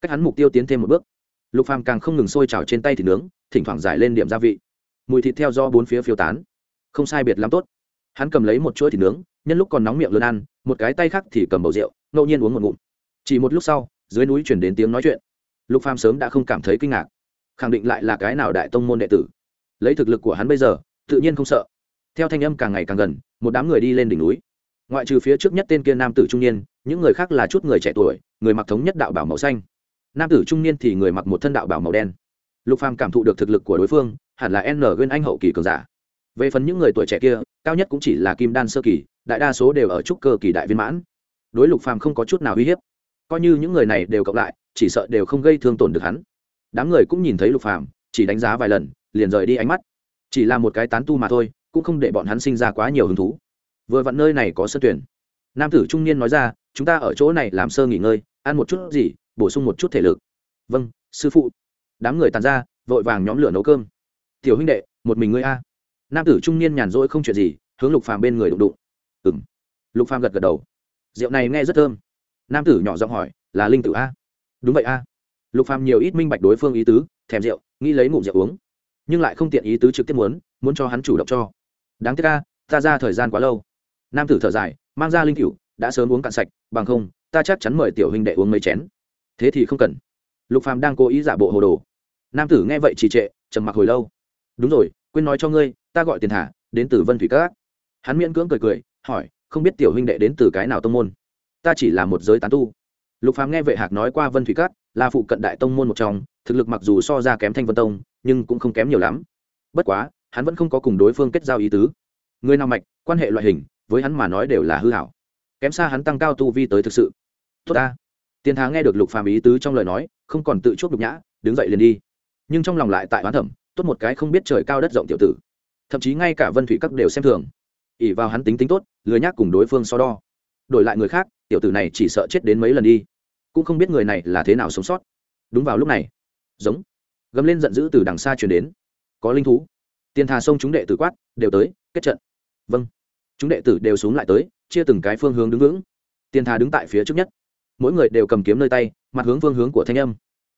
Cách hắn mục tiêu tiến thêm một bước. Lục phàm càng không ngừng sôi trào trên tay thịt nướng, thỉnh thoảng giải lên điểm gia vị. Mùi thịt theo do bốn phía phiêu tán không sai biệt lắm tốt. Hắn cầm lấy một chuỗi thịt nướng, nhân lúc còn nóng miệng lớn ăn, một cái tay khác thì cầm bầu rượu, ngẫu nhiên uống một ngụm. Chỉ một lúc sau, dưới núi chuyển đến tiếng nói chuyện. Lục phàm sớm đã không cảm thấy kinh ngạc. Khẳng định lại là cái nào đại tông môn đệ tử. Lấy thực lực của hắn bây giờ, tự nhiên không sợ. Theo thanh âm càng ngày càng gần, một đám người đi lên đỉnh núi. Ngoại trừ phía trước nhất tên kia nam tử trung niên, những người khác là chút người trẻ tuổi, người mặc thống nhất đạo bảo màu xanh. Nam tử trung niên thì người mặc một thân đạo bảo màu đen. Lục phàm cảm thụ được thực lực của đối phương, hẳn là n gân anh hậu kỳ cường giả về phần những người tuổi trẻ kia, cao nhất cũng chỉ là kim đan sơ kỳ, đại đa số đều ở trúc cơ kỳ đại viên mãn. Đối lục phàm không có chút nào uy hiếp. Coi như những người này đều cộng lại, chỉ sợ đều không gây thương tổn được hắn. Đám người cũng nhìn thấy lục phàm, chỉ đánh giá vài lần, liền rời đi ánh mắt. Chỉ là một cái tán tu mà thôi, cũng không để bọn hắn sinh ra quá nhiều hứng thú. Vừa vặn nơi này có sân tuyển. Nam tử trung niên nói ra, chúng ta ở chỗ này làm sơ nghỉ ngơi, ăn một chút gì, bổ sung một chút thể lực. Vâng sư phụ. Đám người tàn ra, vội vàng nhóm lửa nấu cơm. Tiểu huynh đệ, một mình ngươi a nam tử trung niên nhàn rỗi không chuyện gì hướng lục phàm bên người đụng đụng. Ừng lục phàm gật gật đầu. Rượu này nghe rất thơm. Nam tử nhỏ giọng hỏi là linh tử a? Đúng vậy a. Lục phàm nhiều ít minh bạch đối phương ý tứ thèm rượu nghĩ lấy ngụm rượu uống. Nhưng lại không tiện ý tứ trực tiếp muốn muốn cho hắn chủ động cho. Đáng tiếc a, ta ra thời gian quá lâu. Nam tử thở dài mang ra linh cựu đã sớm uống cạn sạch bằng không ta chắc chắn mời tiểu huynh đệ uống mấy chén. Thế thì không cần. Lục phàm đang cố ý giả bộ hồ đồ. Nam tử nghe vậy trì trệ trầm mặc hồi lâu. Đúng rồi quên nói cho ngươi ta gọi tiền thả, đến từ vân thủy các. Hắn miễn cưỡng cười cười, hỏi, không biết tiểu huynh đệ đến từ cái nào tông môn? Ta chỉ là một giới tán tu. Lục phàm nghe vệ hạc nói qua vân thủy các, là phụ cận đại tông môn một trong, thực lực mặc dù so ra kém thanh vân tông, nhưng cũng không kém nhiều lắm. Bất quá, hắn vẫn không có cùng đối phương kết giao ý tứ. Người nào mạch, quan hệ loại hình, với hắn mà nói đều là hư hảo. Kém xa hắn tăng cao tu vi tới thực sự. Tốt ta. Tiền thá nghe được lục phàm ý tứ trong lời nói, không còn tự chuốc nhục nhã, đứng dậy liền đi. Nhưng trong lòng lại tại oán thẩm tốt một cái không biết trời cao đất rộng tiểu tử thậm chí ngay cả vân thủy các đều xem thường. ỉ vào hắn tính tính tốt, lười nhác cùng đối phương so đo. đổi lại người khác, tiểu tử này chỉ sợ chết đến mấy lần đi. cũng không biết người này là thế nào sống sót. đúng vào lúc này, giống, gầm lên giận dữ từ đằng xa truyền đến. có linh thú. tiền thà sông chúng đệ tử quát, đều tới, kết trận. vâng. chúng đệ tử đều xuống lại tới, chia từng cái phương hướng đứng vững. tiền thà đứng tại phía trước nhất. mỗi người đều cầm kiếm nơi tay, mặt hướng phương hướng của thanh âm.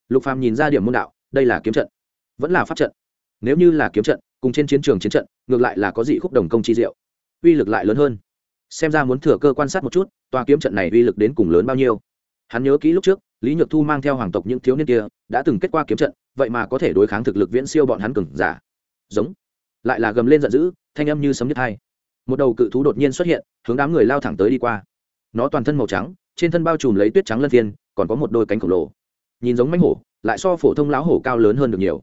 lục phàm nhìn ra điểm môn đạo, đây là kiếm trận. vẫn là pháp trận. nếu như là kiếm trận cùng trên chiến trường chiến trận, ngược lại là có dị khúc đồng công chi diệu. Uy lực lại lớn hơn. Xem ra muốn thừa cơ quan sát một chút, tòa kiếm trận này uy lực đến cùng lớn bao nhiêu. Hắn nhớ kỹ lúc trước, lý nhược thu mang theo hoàng tộc những thiếu niên kia, đã từng kết qua kiếm trận, vậy mà có thể đối kháng thực lực viễn siêu bọn hắn cừng giả. Giống. Lại là gầm lên giận dữ, thanh âm như sấm nhất hai. Một đầu cự thú đột nhiên xuất hiện, hướng đám người lao thẳng tới đi qua. Nó toàn thân màu trắng, trên thân bao trùm lấy tuyết trắng lân thiên còn có một đôi cánh khổng lồ. Nhìn giống mánh hổ, lại so phổ thông lão hổ cao lớn hơn được nhiều.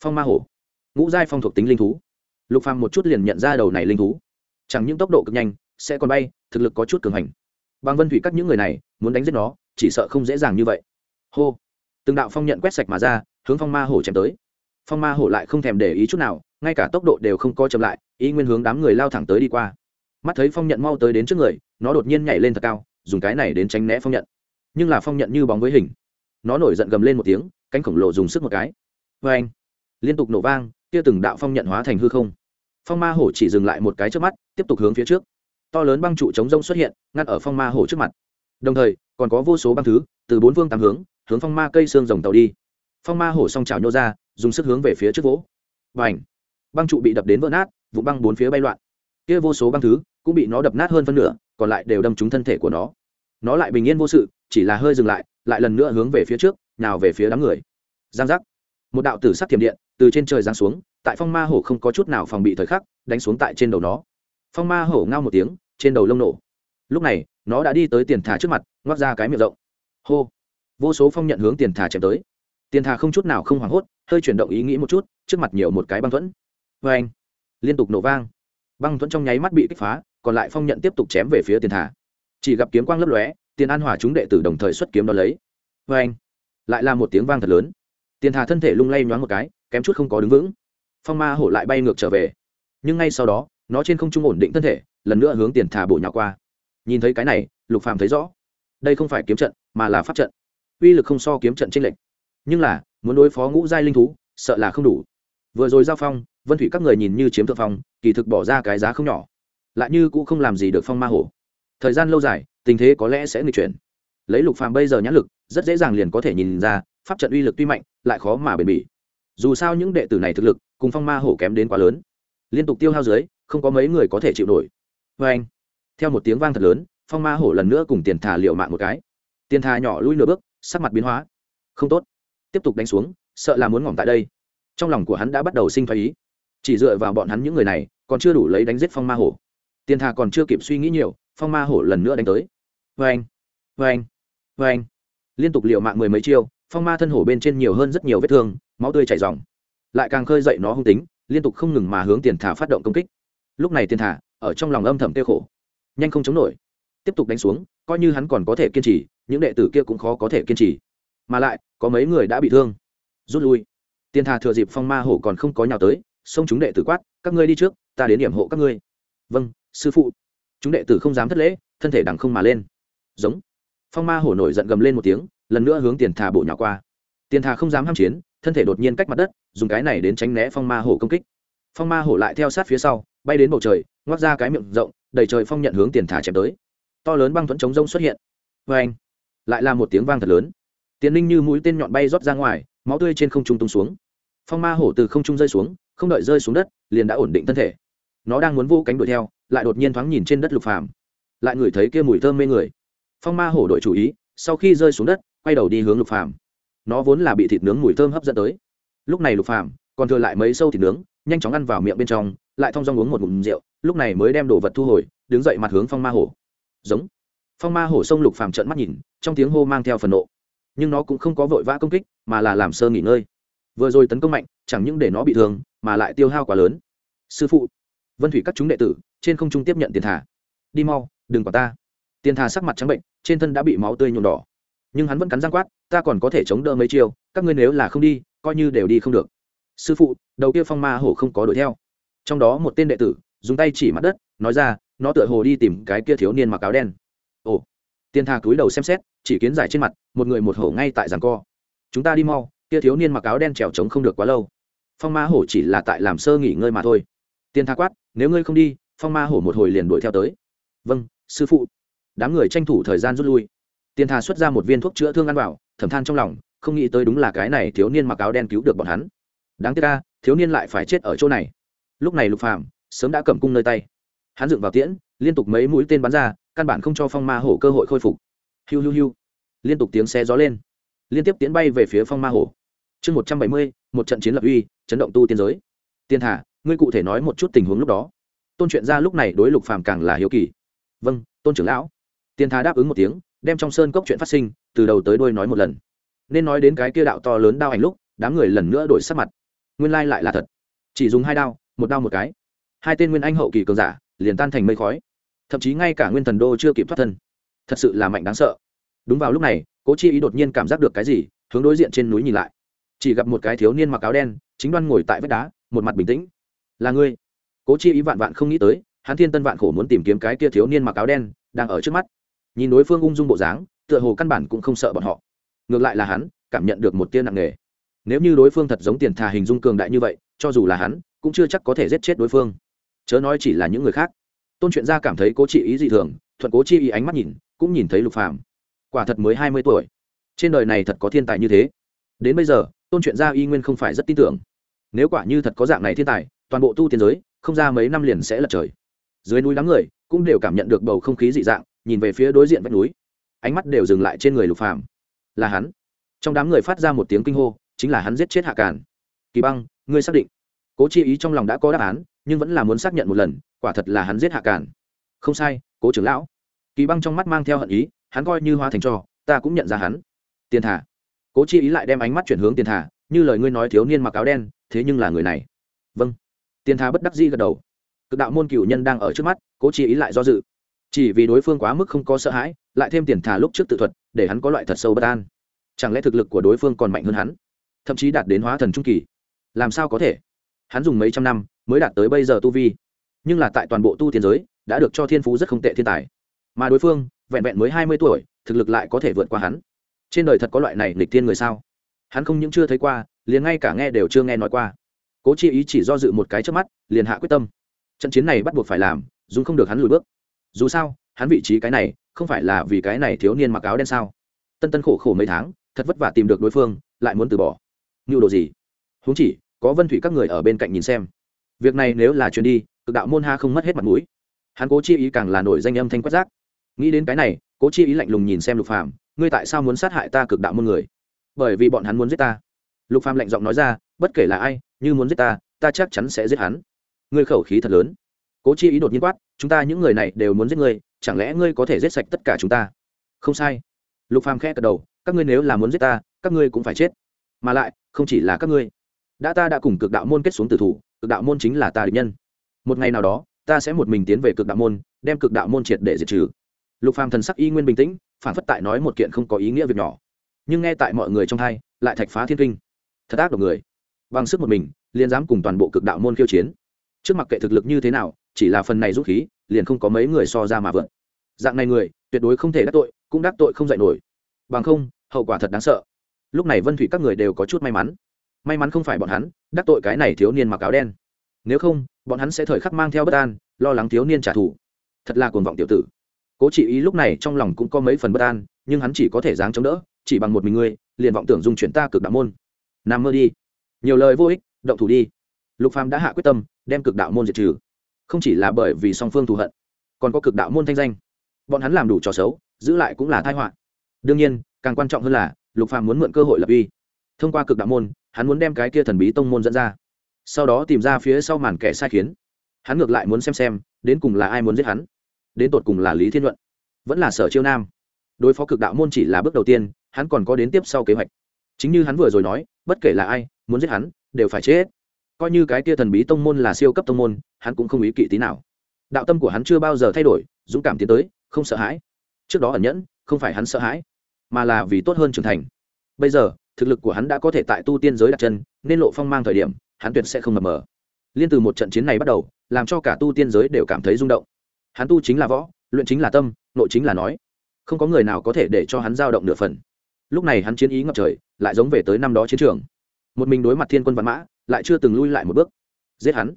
Phong ma hổ ngũ giai phong thuộc tính linh thú. Lục phàm một chút liền nhận ra đầu này linh thú. Chẳng những tốc độ cực nhanh, sẽ còn bay, thực lực có chút cường hành. Bằng vân thủy các những người này, muốn đánh giết nó, chỉ sợ không dễ dàng như vậy. Hô. Từng đạo phong nhận quét sạch mà ra, hướng phong ma hổ chém tới. Phong ma hổ lại không thèm để ý chút nào, ngay cả tốc độ đều không co chậm lại, ý nguyên hướng đám người lao thẳng tới đi qua. Mắt thấy phong nhận mau tới đến trước người, nó đột nhiên nhảy lên thật cao, dùng cái này đến tránh né phong nhận. Nhưng là phong nhận như bóng với hình. Nó nổi giận gầm lên một tiếng, cánh khổng lồ dùng sức một cái. Vê anh liên tục nổ vang kia từng đạo phong nhận hóa thành hư không. Phong ma hổ chỉ dừng lại một cái trước mắt tiếp tục hướng phía trước. To lớn băng trụ chống rông xuất hiện ngăn ở phong ma hổ trước mặt. Đồng thời còn có vô số băng thứ từ bốn phương tám hướng hướng phong ma cây xương rồng tàu đi. Phong ma hổ song trào nhô ra dùng sức hướng về phía trước vỗ. Bành, băng trụ bị đập đến vỡ nát vụ băng bốn phía bay loạn. Kia vô số băng thứ cũng bị nó đập nát hơn phân nửa còn lại đều đâm trúng thân thể của nó. Nó lại bình yên vô sự chỉ là hơi dừng lại lại lần nữa hướng về phía trước nào về phía đám người. Giang giác! Một đạo tử sắc thiểm điện từ trên trời giáng xuống, tại phong ma hổ không có chút nào phòng bị thời khắc, đánh xuống tại trên đầu nó. Phong ma hổ ngao một tiếng, trên đầu lông nổ. Lúc này, nó đã đi tới tiền thả trước mặt ngoác ra cái miệng rộng. Hô. Vô số phong nhận hướng tiền thả chém tới. Tiền thả không chút nào không hoảng hốt, hơi chuyển động ý nghĩ một chút, trước mặt nhiều một cái băng thuẫn. Vê anh liên tục nổ vang. Băng thuẫn trong nháy mắt bị kích phá, còn lại phong nhận tiếp tục chém về phía tiền thả chỉ gặp kiếm quang lấp lóe, tiền an hòa chúng đệ tử đồng thời xuất kiếm đ ó lấy. Vê anh lại là một tiếng vang thật lớn. Tiền thả thân thể lung lay nhoáng một cái kém chút không có đứng vững. Phong ma hổ lại bay ngược trở về. Nhưng ngay sau đó, nó trên không trung ổn định thân thể, lần nữa hướng tiền thả bổ nhỏ qua. Nhìn thấy cái này, lục phàm thấy rõ. Đây không phải kiếm trận, mà là pháp trận. Uy lực không so kiếm trận tranh lệch. Nhưng là, muốn đối phó ngũ giai linh thú, sợ là không đủ. Vừa rồi giao phong, vân thủy các người nhìn như chiếm thượng phong, kỳ thực bỏ ra cái giá không nhỏ. Lại như cũng không làm gì được phong ma hổ. Thời gian lâu dài, tình thế có lẽ sẽ nghịch chuyển. Lấy lục phàm bây giờ nhãn lực, rất dễ dàng liền có thể nhìn ra, pháp trận uy lực tuy mạnh, lại khó mà bền bỉ dù sao những đệ tử này thực lực cùng phong ma hổ kém đến quá lớn. Liên tục tiêu hao dưới, không có mấy người có thể chịu nổi. Vê anh, theo một tiếng vang thật lớn, phong ma hổ lần nữa cùng tiền thà liệu mạng một cái. Tiền thà nhỏ lui nửa bước, sắc mặt biến hóa. Không tốt. Tiếp tục đánh xuống, sợ là muốn ngỏm tại đây. Trong lòng của hắn đã bắt đầu sinh thái ý. Chỉ dựa vào bọn hắn những người này, còn chưa đủ lấy đánh giết phong ma hổ. Tiền thà còn chưa kịp suy nghĩ nhiều, phong ma hổ lần nữa đánh tới. Vê anh vê anh vê anh. Liên tục liệu mạng mười mấy chiêu phong ma thân hổ bên trên nhiều hơn rất nhiều vết thương, máu tươi chảy dòng lại càng khơi dậy nó hung tính, liên tục không ngừng mà hướng tiền thả phát động công kích. Lúc này tiền thả, ở trong lòng âm thầm tiêu khổ. Nhanh không chống nổi. Tiếp tục đánh xuống, coi như hắn còn có thể kiên trì, những đệ tử kia cũng khó có thể kiên trì. Mà lại, có mấy người đã bị thương. Rút lui. Tiền thà thừa dịp phong ma hổ còn không có nhào tới, xông chúng đệ tử quát, các ngươi đi trước, ta đến điểm hộ các ngươi. Vâng sư phụ. Chúng đệ tử không dám thất lễ, thân thể đằng không mà lên. Giống. Phong ma hổ nổi giận gầm lên một tiếng lần nữa hướng tiền thà bộ nhỏ qua. Tiền thà không dám ham chiến, thân thể đột nhiên cách mặt đất, dùng cái này đến tránh né phong ma hổ công kích. Phong ma hổ lại theo sát phía sau, bay đến bầu trời, ngoác ra cái miệng rộng, đầy trời phong nhận hướng tiền thà chém tới. To lớn băng thuẫn chống rông xuất hiện. Vê anh, lại là một tiếng vang thật lớn. Tiền linh như mũi tên nhọn bay rót ra ngoài, máu tươi trên không trung tung xuống. Phong ma hổ từ không trung rơi xuống, không đợi rơi xuống đất, liền đã ổn định thân thể. Nó đang muốn vô cánh đuổi theo, lại đột nhiên thoáng nhìn trên đất lục phàm. Lại ngửi thấy kia mùi thơm mê người. Phong ma hổ đội chủ ý, sau khi rơi xuống đất quay đầu đi hướng lục phàm. Nó vốn là bị thịt nướng mùi thơm hấp dẫn tới. Lúc này lục phàm còn thừa lại mấy sâu thịt nướng, nhanh chóng ăn vào miệng bên trong, lại thong dong uống một ngụm rượu, lúc này mới đem đồ vật thu hồi, đứng dậy mặt hướng phong ma hổ. Giống. Phong ma hổ sông lục phàm trợn mắt nhìn, trong tiếng hô mang theo phần nộ. Nhưng nó cũng không có vội vã công kích, mà là làm sơ nghỉ ngơi. Vừa rồi tấn công mạnh, chẳng những để nó bị thương, mà lại tiêu hao quá lớn. Sư phụ. Vân thủy các chúng đệ tử, trên không trung tiếp nhận tiền thả. Đi mau, đừng quả ta. Tiền thả sắc mặt trắng bệnh, trên thân đã bị máu tươi nhuộm đỏ nhưng hắn vẫn cắn răng quát, ta còn có thể chống đỡ mấy chiêu, các ngươi nếu là không đi, coi như đều đi không được. Sư phụ, đầu kia phong ma hổ không có đuổi theo. Trong đó một tên đệ tử, dùng tay chỉ mặt đất, nói ra, nó tựa hồ đi tìm cái kia thiếu niên mặc áo đen. Ồ. Tiên thà cúi đầu xem xét, chỉ kiến giải trên mặt, một người một hổ ngay tại giảng co. Chúng ta đi mau, kia thiếu niên mặc áo đen trèo trống không được quá lâu. Phong ma hổ chỉ là tại làm sơ nghỉ ngơi mà thôi. Tiên thà quát, nếu ngươi không đi, phong ma hổ một hồi liền đuổi theo tới. Vâng sư phụ. Đám người tranh thủ thời gian rút lui tiền thà xuất ra một viên thuốc chữa thương ăn vào, thầm than trong lòng, không nghĩ tới đúng là cái này thiếu niên mặc áo đen cứu được bọn hắn. Đáng tiếc ca thiếu niên lại phải chết ở chỗ này. Lúc này lục phàm sớm đã cầm cung nơi tay. Hắn dựng vào tiễn, liên tục mấy mũi tên bắn ra, căn bản không cho phong ma hổ cơ hội khôi phục. Hiu hiu hiu. Liên tục tiếng xe gió lên. Liên tiếp tiến bay về phía phong ma hổ. Chương một trăm bảy mươi, một trận chiến lập uy, chấn động tu tiên giới. Tiên thả ngươi cụ thể nói một chút tình huống lúc đó. Tôn chuyện ra lúc này đối lục phàm càng là hiếu kỳ. Vâng tôn trưởng lão. Tiên thả đáp ứng một tiếng đem trong sơn cốc chuyện phát sinh, từ đầu tới đuôi nói một lần. Nên nói đến cái kia đạo to lớn đao ảnh lúc, đám người lần nữa đổi sắc mặt. Nguyên lai lại là thật. Chỉ dùng hai đao, một đao một cái. Hai tên nguyên anh hậu kỳ cường giả, liền tan thành mây khói. Thậm chí ngay cả nguyên thần đô chưa kịp thoát thân. Thật sự là mạnh đáng sợ. Đúng vào lúc này, cố chi ý đột nhiên cảm giác được cái gì, hướng đối diện trên núi nhìn lại. Chỉ gặp một cái thiếu niên mặc áo đen, chính đoan ngồi tại vách đá, một mặt bình tĩnh. Là ngươi? Cố chi ý vạn vạn không nghĩ tới, hắn thiên tân vạn khổ muốn tìm kiếm cái kia thiếu niên mặc áo đen, đang ở trước mắt nhìn đối phương ung dung bộ dáng, tựa hồ căn bản cũng không sợ bọn họ. Ngược lại là hắn, cảm nhận được một tia nặng nề. Nếu như đối phương thật giống tiền thà hình dung cường đại như vậy, cho dù là hắn, cũng chưa chắc có thể giết chết đối phương. Chớ nói chỉ là những người khác. Tôn chuyện gia cảm thấy cố trị ý dị thường, thuận cố chi ý ánh mắt nhìn, cũng nhìn thấy lục phàm. Quả thật mới hai mươi tuổi. Trên đời này thật có thiên tài như thế. Đến bây giờ, tôn chuyện gia y nguyên không phải rất tin tưởng. Nếu quả như thật có dạng này thiên tài, toàn bộ tu tiên giới, không ra mấy năm liền sẽ lật trời. Dưới núi đám người, cũng đều cảm nhận được bầu không khí dị dạng nhìn về phía đối diện vách núi. Ánh mắt đều dừng lại trên người lục phàm. Là hắn. Trong đám người phát ra một tiếng kinh hô, chính là hắn giết chết hạ càn. Kỳ băng, ngươi xác định. Cố chi ý trong lòng đã có đáp án, nhưng vẫn là muốn xác nhận một lần, quả thật là hắn giết hạ càn. Không sai, cố trưởng lão. Kỳ băng trong mắt mang theo hận ý, hắn coi như hoa thành trò. ta cũng nhận ra hắn. Tiền thả. Cố chi ý lại đem ánh mắt chuyển hướng tiền thả, như lời ngươi nói thiếu niên mặc áo đen, thế nhưng là người này. Vâng. Tiền thả bất đắc dĩ gật đầu. Cực đạo môn cựu nhân đang ở trước mắt, cố chi ý lại do dự chỉ vì đối phương quá mức không có sợ hãi, lại thêm tiền thả lúc trước tự thuật, để hắn có loại thật sâu bất an. Chẳng lẽ thực lực của đối phương còn mạnh hơn hắn? Thậm chí đạt đến hóa thần trung kỳ. Làm sao có thể? Hắn dùng mấy trăm năm mới đạt tới bây giờ tu vi. Nhưng là tại toàn bộ tu tiên giới, đã được cho thiên phú rất không tệ thiên tài. Mà đối phương, vẹn vẹn mới hai mươi tuổi, thực lực lại có thể vượt qua hắn. Trên đời thật có loại này lịch tiên người sao? Hắn không những chưa thấy qua, liền ngay cả nghe đều chưa nghe nói qua. Cố chi ý chỉ do dự một cái trước mắt, liền hạ quyết tâm. Trận chiến này bắt buộc phải làm dù không được hắn lùi bước dù sao, hắn vị trí cái này, không phải là vì cái này thiếu niên mặc áo đen sao? Tân tân khổ khổ mấy tháng, thật vất vả tìm được đối phương, lại muốn từ bỏ. Nhu đồ gì? Huống chỉ, có vân thủy các người ở bên cạnh nhìn xem. Việc này nếu là chuyến đi, cực đạo môn ha không mất hết mặt mũi. Hắn cố chi ý càng là nổi danh âm thanh quát rác nghĩ đến cái này, cố chi ý lạnh lùng nhìn xem lục phàm, ngươi tại sao muốn sát hại ta cực đạo môn người? Bởi vì bọn hắn muốn giết ta. Lục phàm lạnh giọng nói ra, bất kể là ai, như muốn giết ta ta chắc chắn sẽ giết hắn. Ngươi khẩu khí thật lớn cố chi ý đột nhiên quát, chúng ta những người này đều muốn giết ngươi, chẳng lẽ ngươi có thể giết sạch tất cả chúng ta? Không sai. Lục phàm khẽ gật đầu, các ngươi nếu là muốn giết ta, các ngươi cũng phải chết. Mà lại, không chỉ là các ngươi. Đã ta đã cùng cực đạo môn kết xuống tử thủ, cực đạo môn chính là ta địch nhân. Một ngày nào đó, ta sẽ một mình tiến về cực đạo môn, đem cực đạo môn triệt để diệt trừ. Lục phàm thần sắc y nguyên bình tĩnh, phản phất tại nói một kiện không có ý nghĩa việc nhỏ. Nhưng nghe tại mọi người trong hai, lại thạch phá thiên kinh. Thật ác độc người. Bằng sức một mình, liền dám cùng toàn bộ cực đạo môn khiêu chiến trước mặt kệ thực lực như thế nào, chỉ là phần này rút khí, liền không có mấy người so ra mà vượn dạng này người, tuyệt đối không thể đắc tội, cũng đắc tội không dạy nổi. Bằng không, hậu quả thật đáng sợ. Lúc này vân thủy các người đều có chút may mắn. May mắn không phải bọn hắn, đắc tội cái này thiếu niên mặc áo đen. Nếu không, bọn hắn sẽ thời khắc mang theo bất an, lo lắng thiếu niên trả thù. Thật là cuồng vọng tiểu tử. Cố chỉ ý lúc này trong lòng cũng có mấy phần bất an, nhưng hắn chỉ có thể dáng chống đỡ, chỉ bằng một mình ngươi, liền vọng tưởng dung chuyển ta cực đạo môn. Nằm mơ đi. Nhiều lời vô ích, động thủ đi. Lục phàm đã hạ quyết tâm đem cực đạo môn diệt trừ. Không chỉ là bởi vì song phương thù hận, còn có cực đạo môn thanh danh. Bọn hắn làm đủ trò xấu, giữ lại cũng là tai họa. Đương nhiên, càng quan trọng hơn là, lục phàm muốn mượn cơ hội lập uy. Thông qua cực đạo môn, hắn muốn đem cái kia thần bí tông môn dẫn ra. Sau đó tìm ra phía sau màn kẻ sai khiến. Hắn ngược lại muốn xem xem, đến cùng là ai muốn giết hắn. Đến tột cùng là lý thiên luận, vẫn là sở chiêu nam. Đối phó cực đạo môn chỉ là bước đầu tiên, hắn còn có đến tiếp sau kế hoạch. Chính như hắn vừa rồi nói, bất kể là ai, muốn giết hắn, đều phải chết coi như cái kia thần bí tông môn là siêu cấp tông môn, hắn cũng không ý kỵ tí nào. Đạo tâm của hắn chưa bao giờ thay đổi, dũng cảm tiến tới, không sợ hãi. Trước đó ẩn nhẫn, không phải hắn sợ hãi, mà là vì tốt hơn trưởng thành. Bây giờ, thực lực của hắn đã có thể tại tu tiên giới đặt chân, nên lộ phong mang thời điểm, hắn tuyệt sẽ không mập mờ. Liên từ một trận chiến này bắt đầu, làm cho cả tu tiên giới đều cảm thấy rung động. Hắn tu chính là võ, luyện chính là tâm, nội chính là nói. Không có người nào có thể để cho hắn dao động nửa phần. Lúc này hắn chiến ý ngập trời, lại giống về tới năm đó chiến trường. Một mình đối mặt thiên quân văn mã lại chưa từng lui lại một bước. Giết hắn.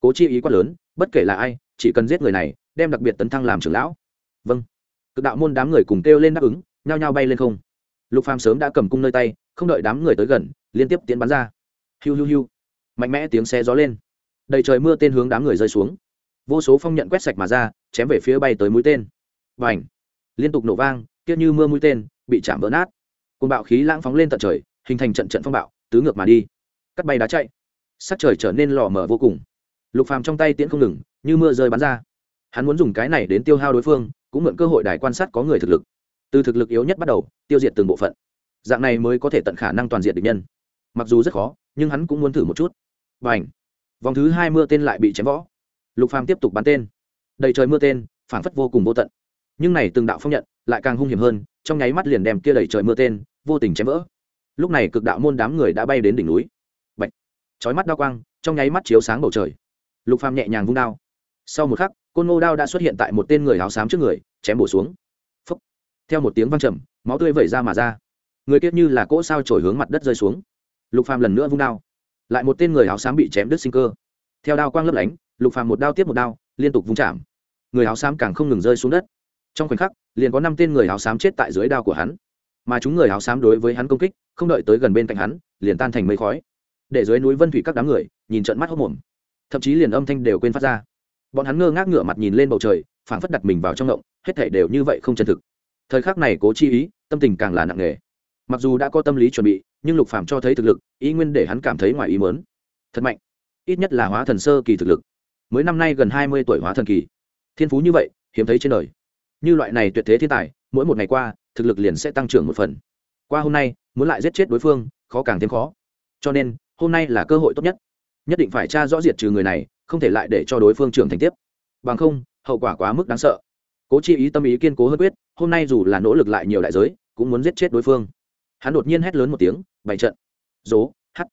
Cố chi ý quát lớn, bất kể là ai, chỉ cần giết người này, đem đặc biệt tấn thăng làm trưởng lão. Vâng. Cực đạo môn đám người cùng kêu lên đáp ứng, nhao nhao bay lên không. Lục phàm sớm đã cầm cung nơi tay, không đợi đám người tới gần, liên tiếp tiến bắn ra. Hiu hiu hiu. Mạnh mẽ tiếng xe gió lên. Đầy trời mưa tên hướng đám người rơi xuống. Vô số phong nhận quét sạch mà ra, chém về phía bay tới mũi tên. Và ảnh liên tục nổ vang, kia như mưa mũi tên, bị chạm vỡ nát. Côn bạo khí lãng phóng lên tận trời, hình thành trận trận phong bạo, tứ ngược mà đi cắt bay đá chạy. Sắc trời trở nên lò mở vô cùng. Lục phàm trong tay tiễn không ngừng, như mưa rơi bắn ra. Hắn muốn dùng cái này đến tiêu hao đối phương, cũng mượn cơ hội đài quan sát có người thực lực. Từ thực lực yếu nhất bắt đầu, tiêu diệt từng bộ phận. Dạng này mới có thể tận khả năng toàn diện địch nhân. Mặc dù rất khó, nhưng hắn cũng muốn thử một chút. B à n h vòng thứ hai mưa tên lại bị chém võ lục phàm tiếp tục bắn tên. Đầy trời mưa tên, phảng phất vô cùng vô tận. Nhưng này từng đạo phong nhận lại càng hung hiểm hơn, trong nháy mắt liền đem kia đầy trời mưa tên vô tình chém vỡ. Lúc này cực đạo môn đám người đã bay đến đỉnh núi chói mắt đao quang, trong nháy mắt chiếu sáng bầu trời. Lục phàm nhẹ nhàng vung đao. Sau một khắc, côn ngô đao đã xuất hiện tại một tên người áo xám trước người, chém bổ xuống. Phúc. theo một tiếng vang trầm, máu tươi vẩy ra mà ra. Người kiết như là cỗ sao trổi hướng mặt đất rơi xuống. Lục phàm lần nữa vung đao. Lại một tên người áo xám bị chém đứt sinh cơ. Theo đao quang lấp lánh, lục phàm một đao tiếp một đao, liên tục vung chạm. Người áo xám càng không ngừng rơi xuống đất. Trong khoảnh khắc, liền có năm tên người áo xám chết tại dưới đao của hắn. Mà chúng người áo xám đối với hắn công kích, không đợi tới gần bên cạnh hắn, liền tan thành mây khói để dưới núi vân thủy các đám người nhìn trận mắt hốc mồm. Thậm chí liền âm thanh đều quên phát ra. Bọn hắn ngơ ngác ngửa mặt nhìn lên bầu trời, phảng phất đặt mình vào trong ngộng hết thể đều như vậy không chân thực. Thời khắc này cố chi ý, tâm tình càng là nặng nề. Mặc dù đã có tâm lý chuẩn bị, nhưng lục phàm cho thấy thực lực, ý nguyên để hắn cảm thấy ngoài ý mớn thật mạnh, ít nhất là hóa thần sơ kỳ thực lực. Mới năm nay gần hai mươi tuổi hóa thần kỳ. Thiên phú như vậy, hiếm thấy trên đời. Như loại này tuyệt thế thiên tài, mỗi một ngày qua, thực lực liền sẽ tăng trưởng một phần. Qua hôm nay, muốn lại giết chết đối phương, khó càng thêm khó. Cho nên hôm nay là cơ hội tốt nhất. Nhất định phải tra rõ diệt trừ người này, không thể lại để cho đối phương trưởng thành tiếp. Bằng không, hậu quả quá mức đáng sợ. Cố chi ý tâm ý kiên cố hơn quyết, hôm nay dù là nỗ lực lại nhiều đại giới, cũng muốn giết chết đối phương. Hắn đột nhiên hét lớn một tiếng, bày trận. Dố, hắt.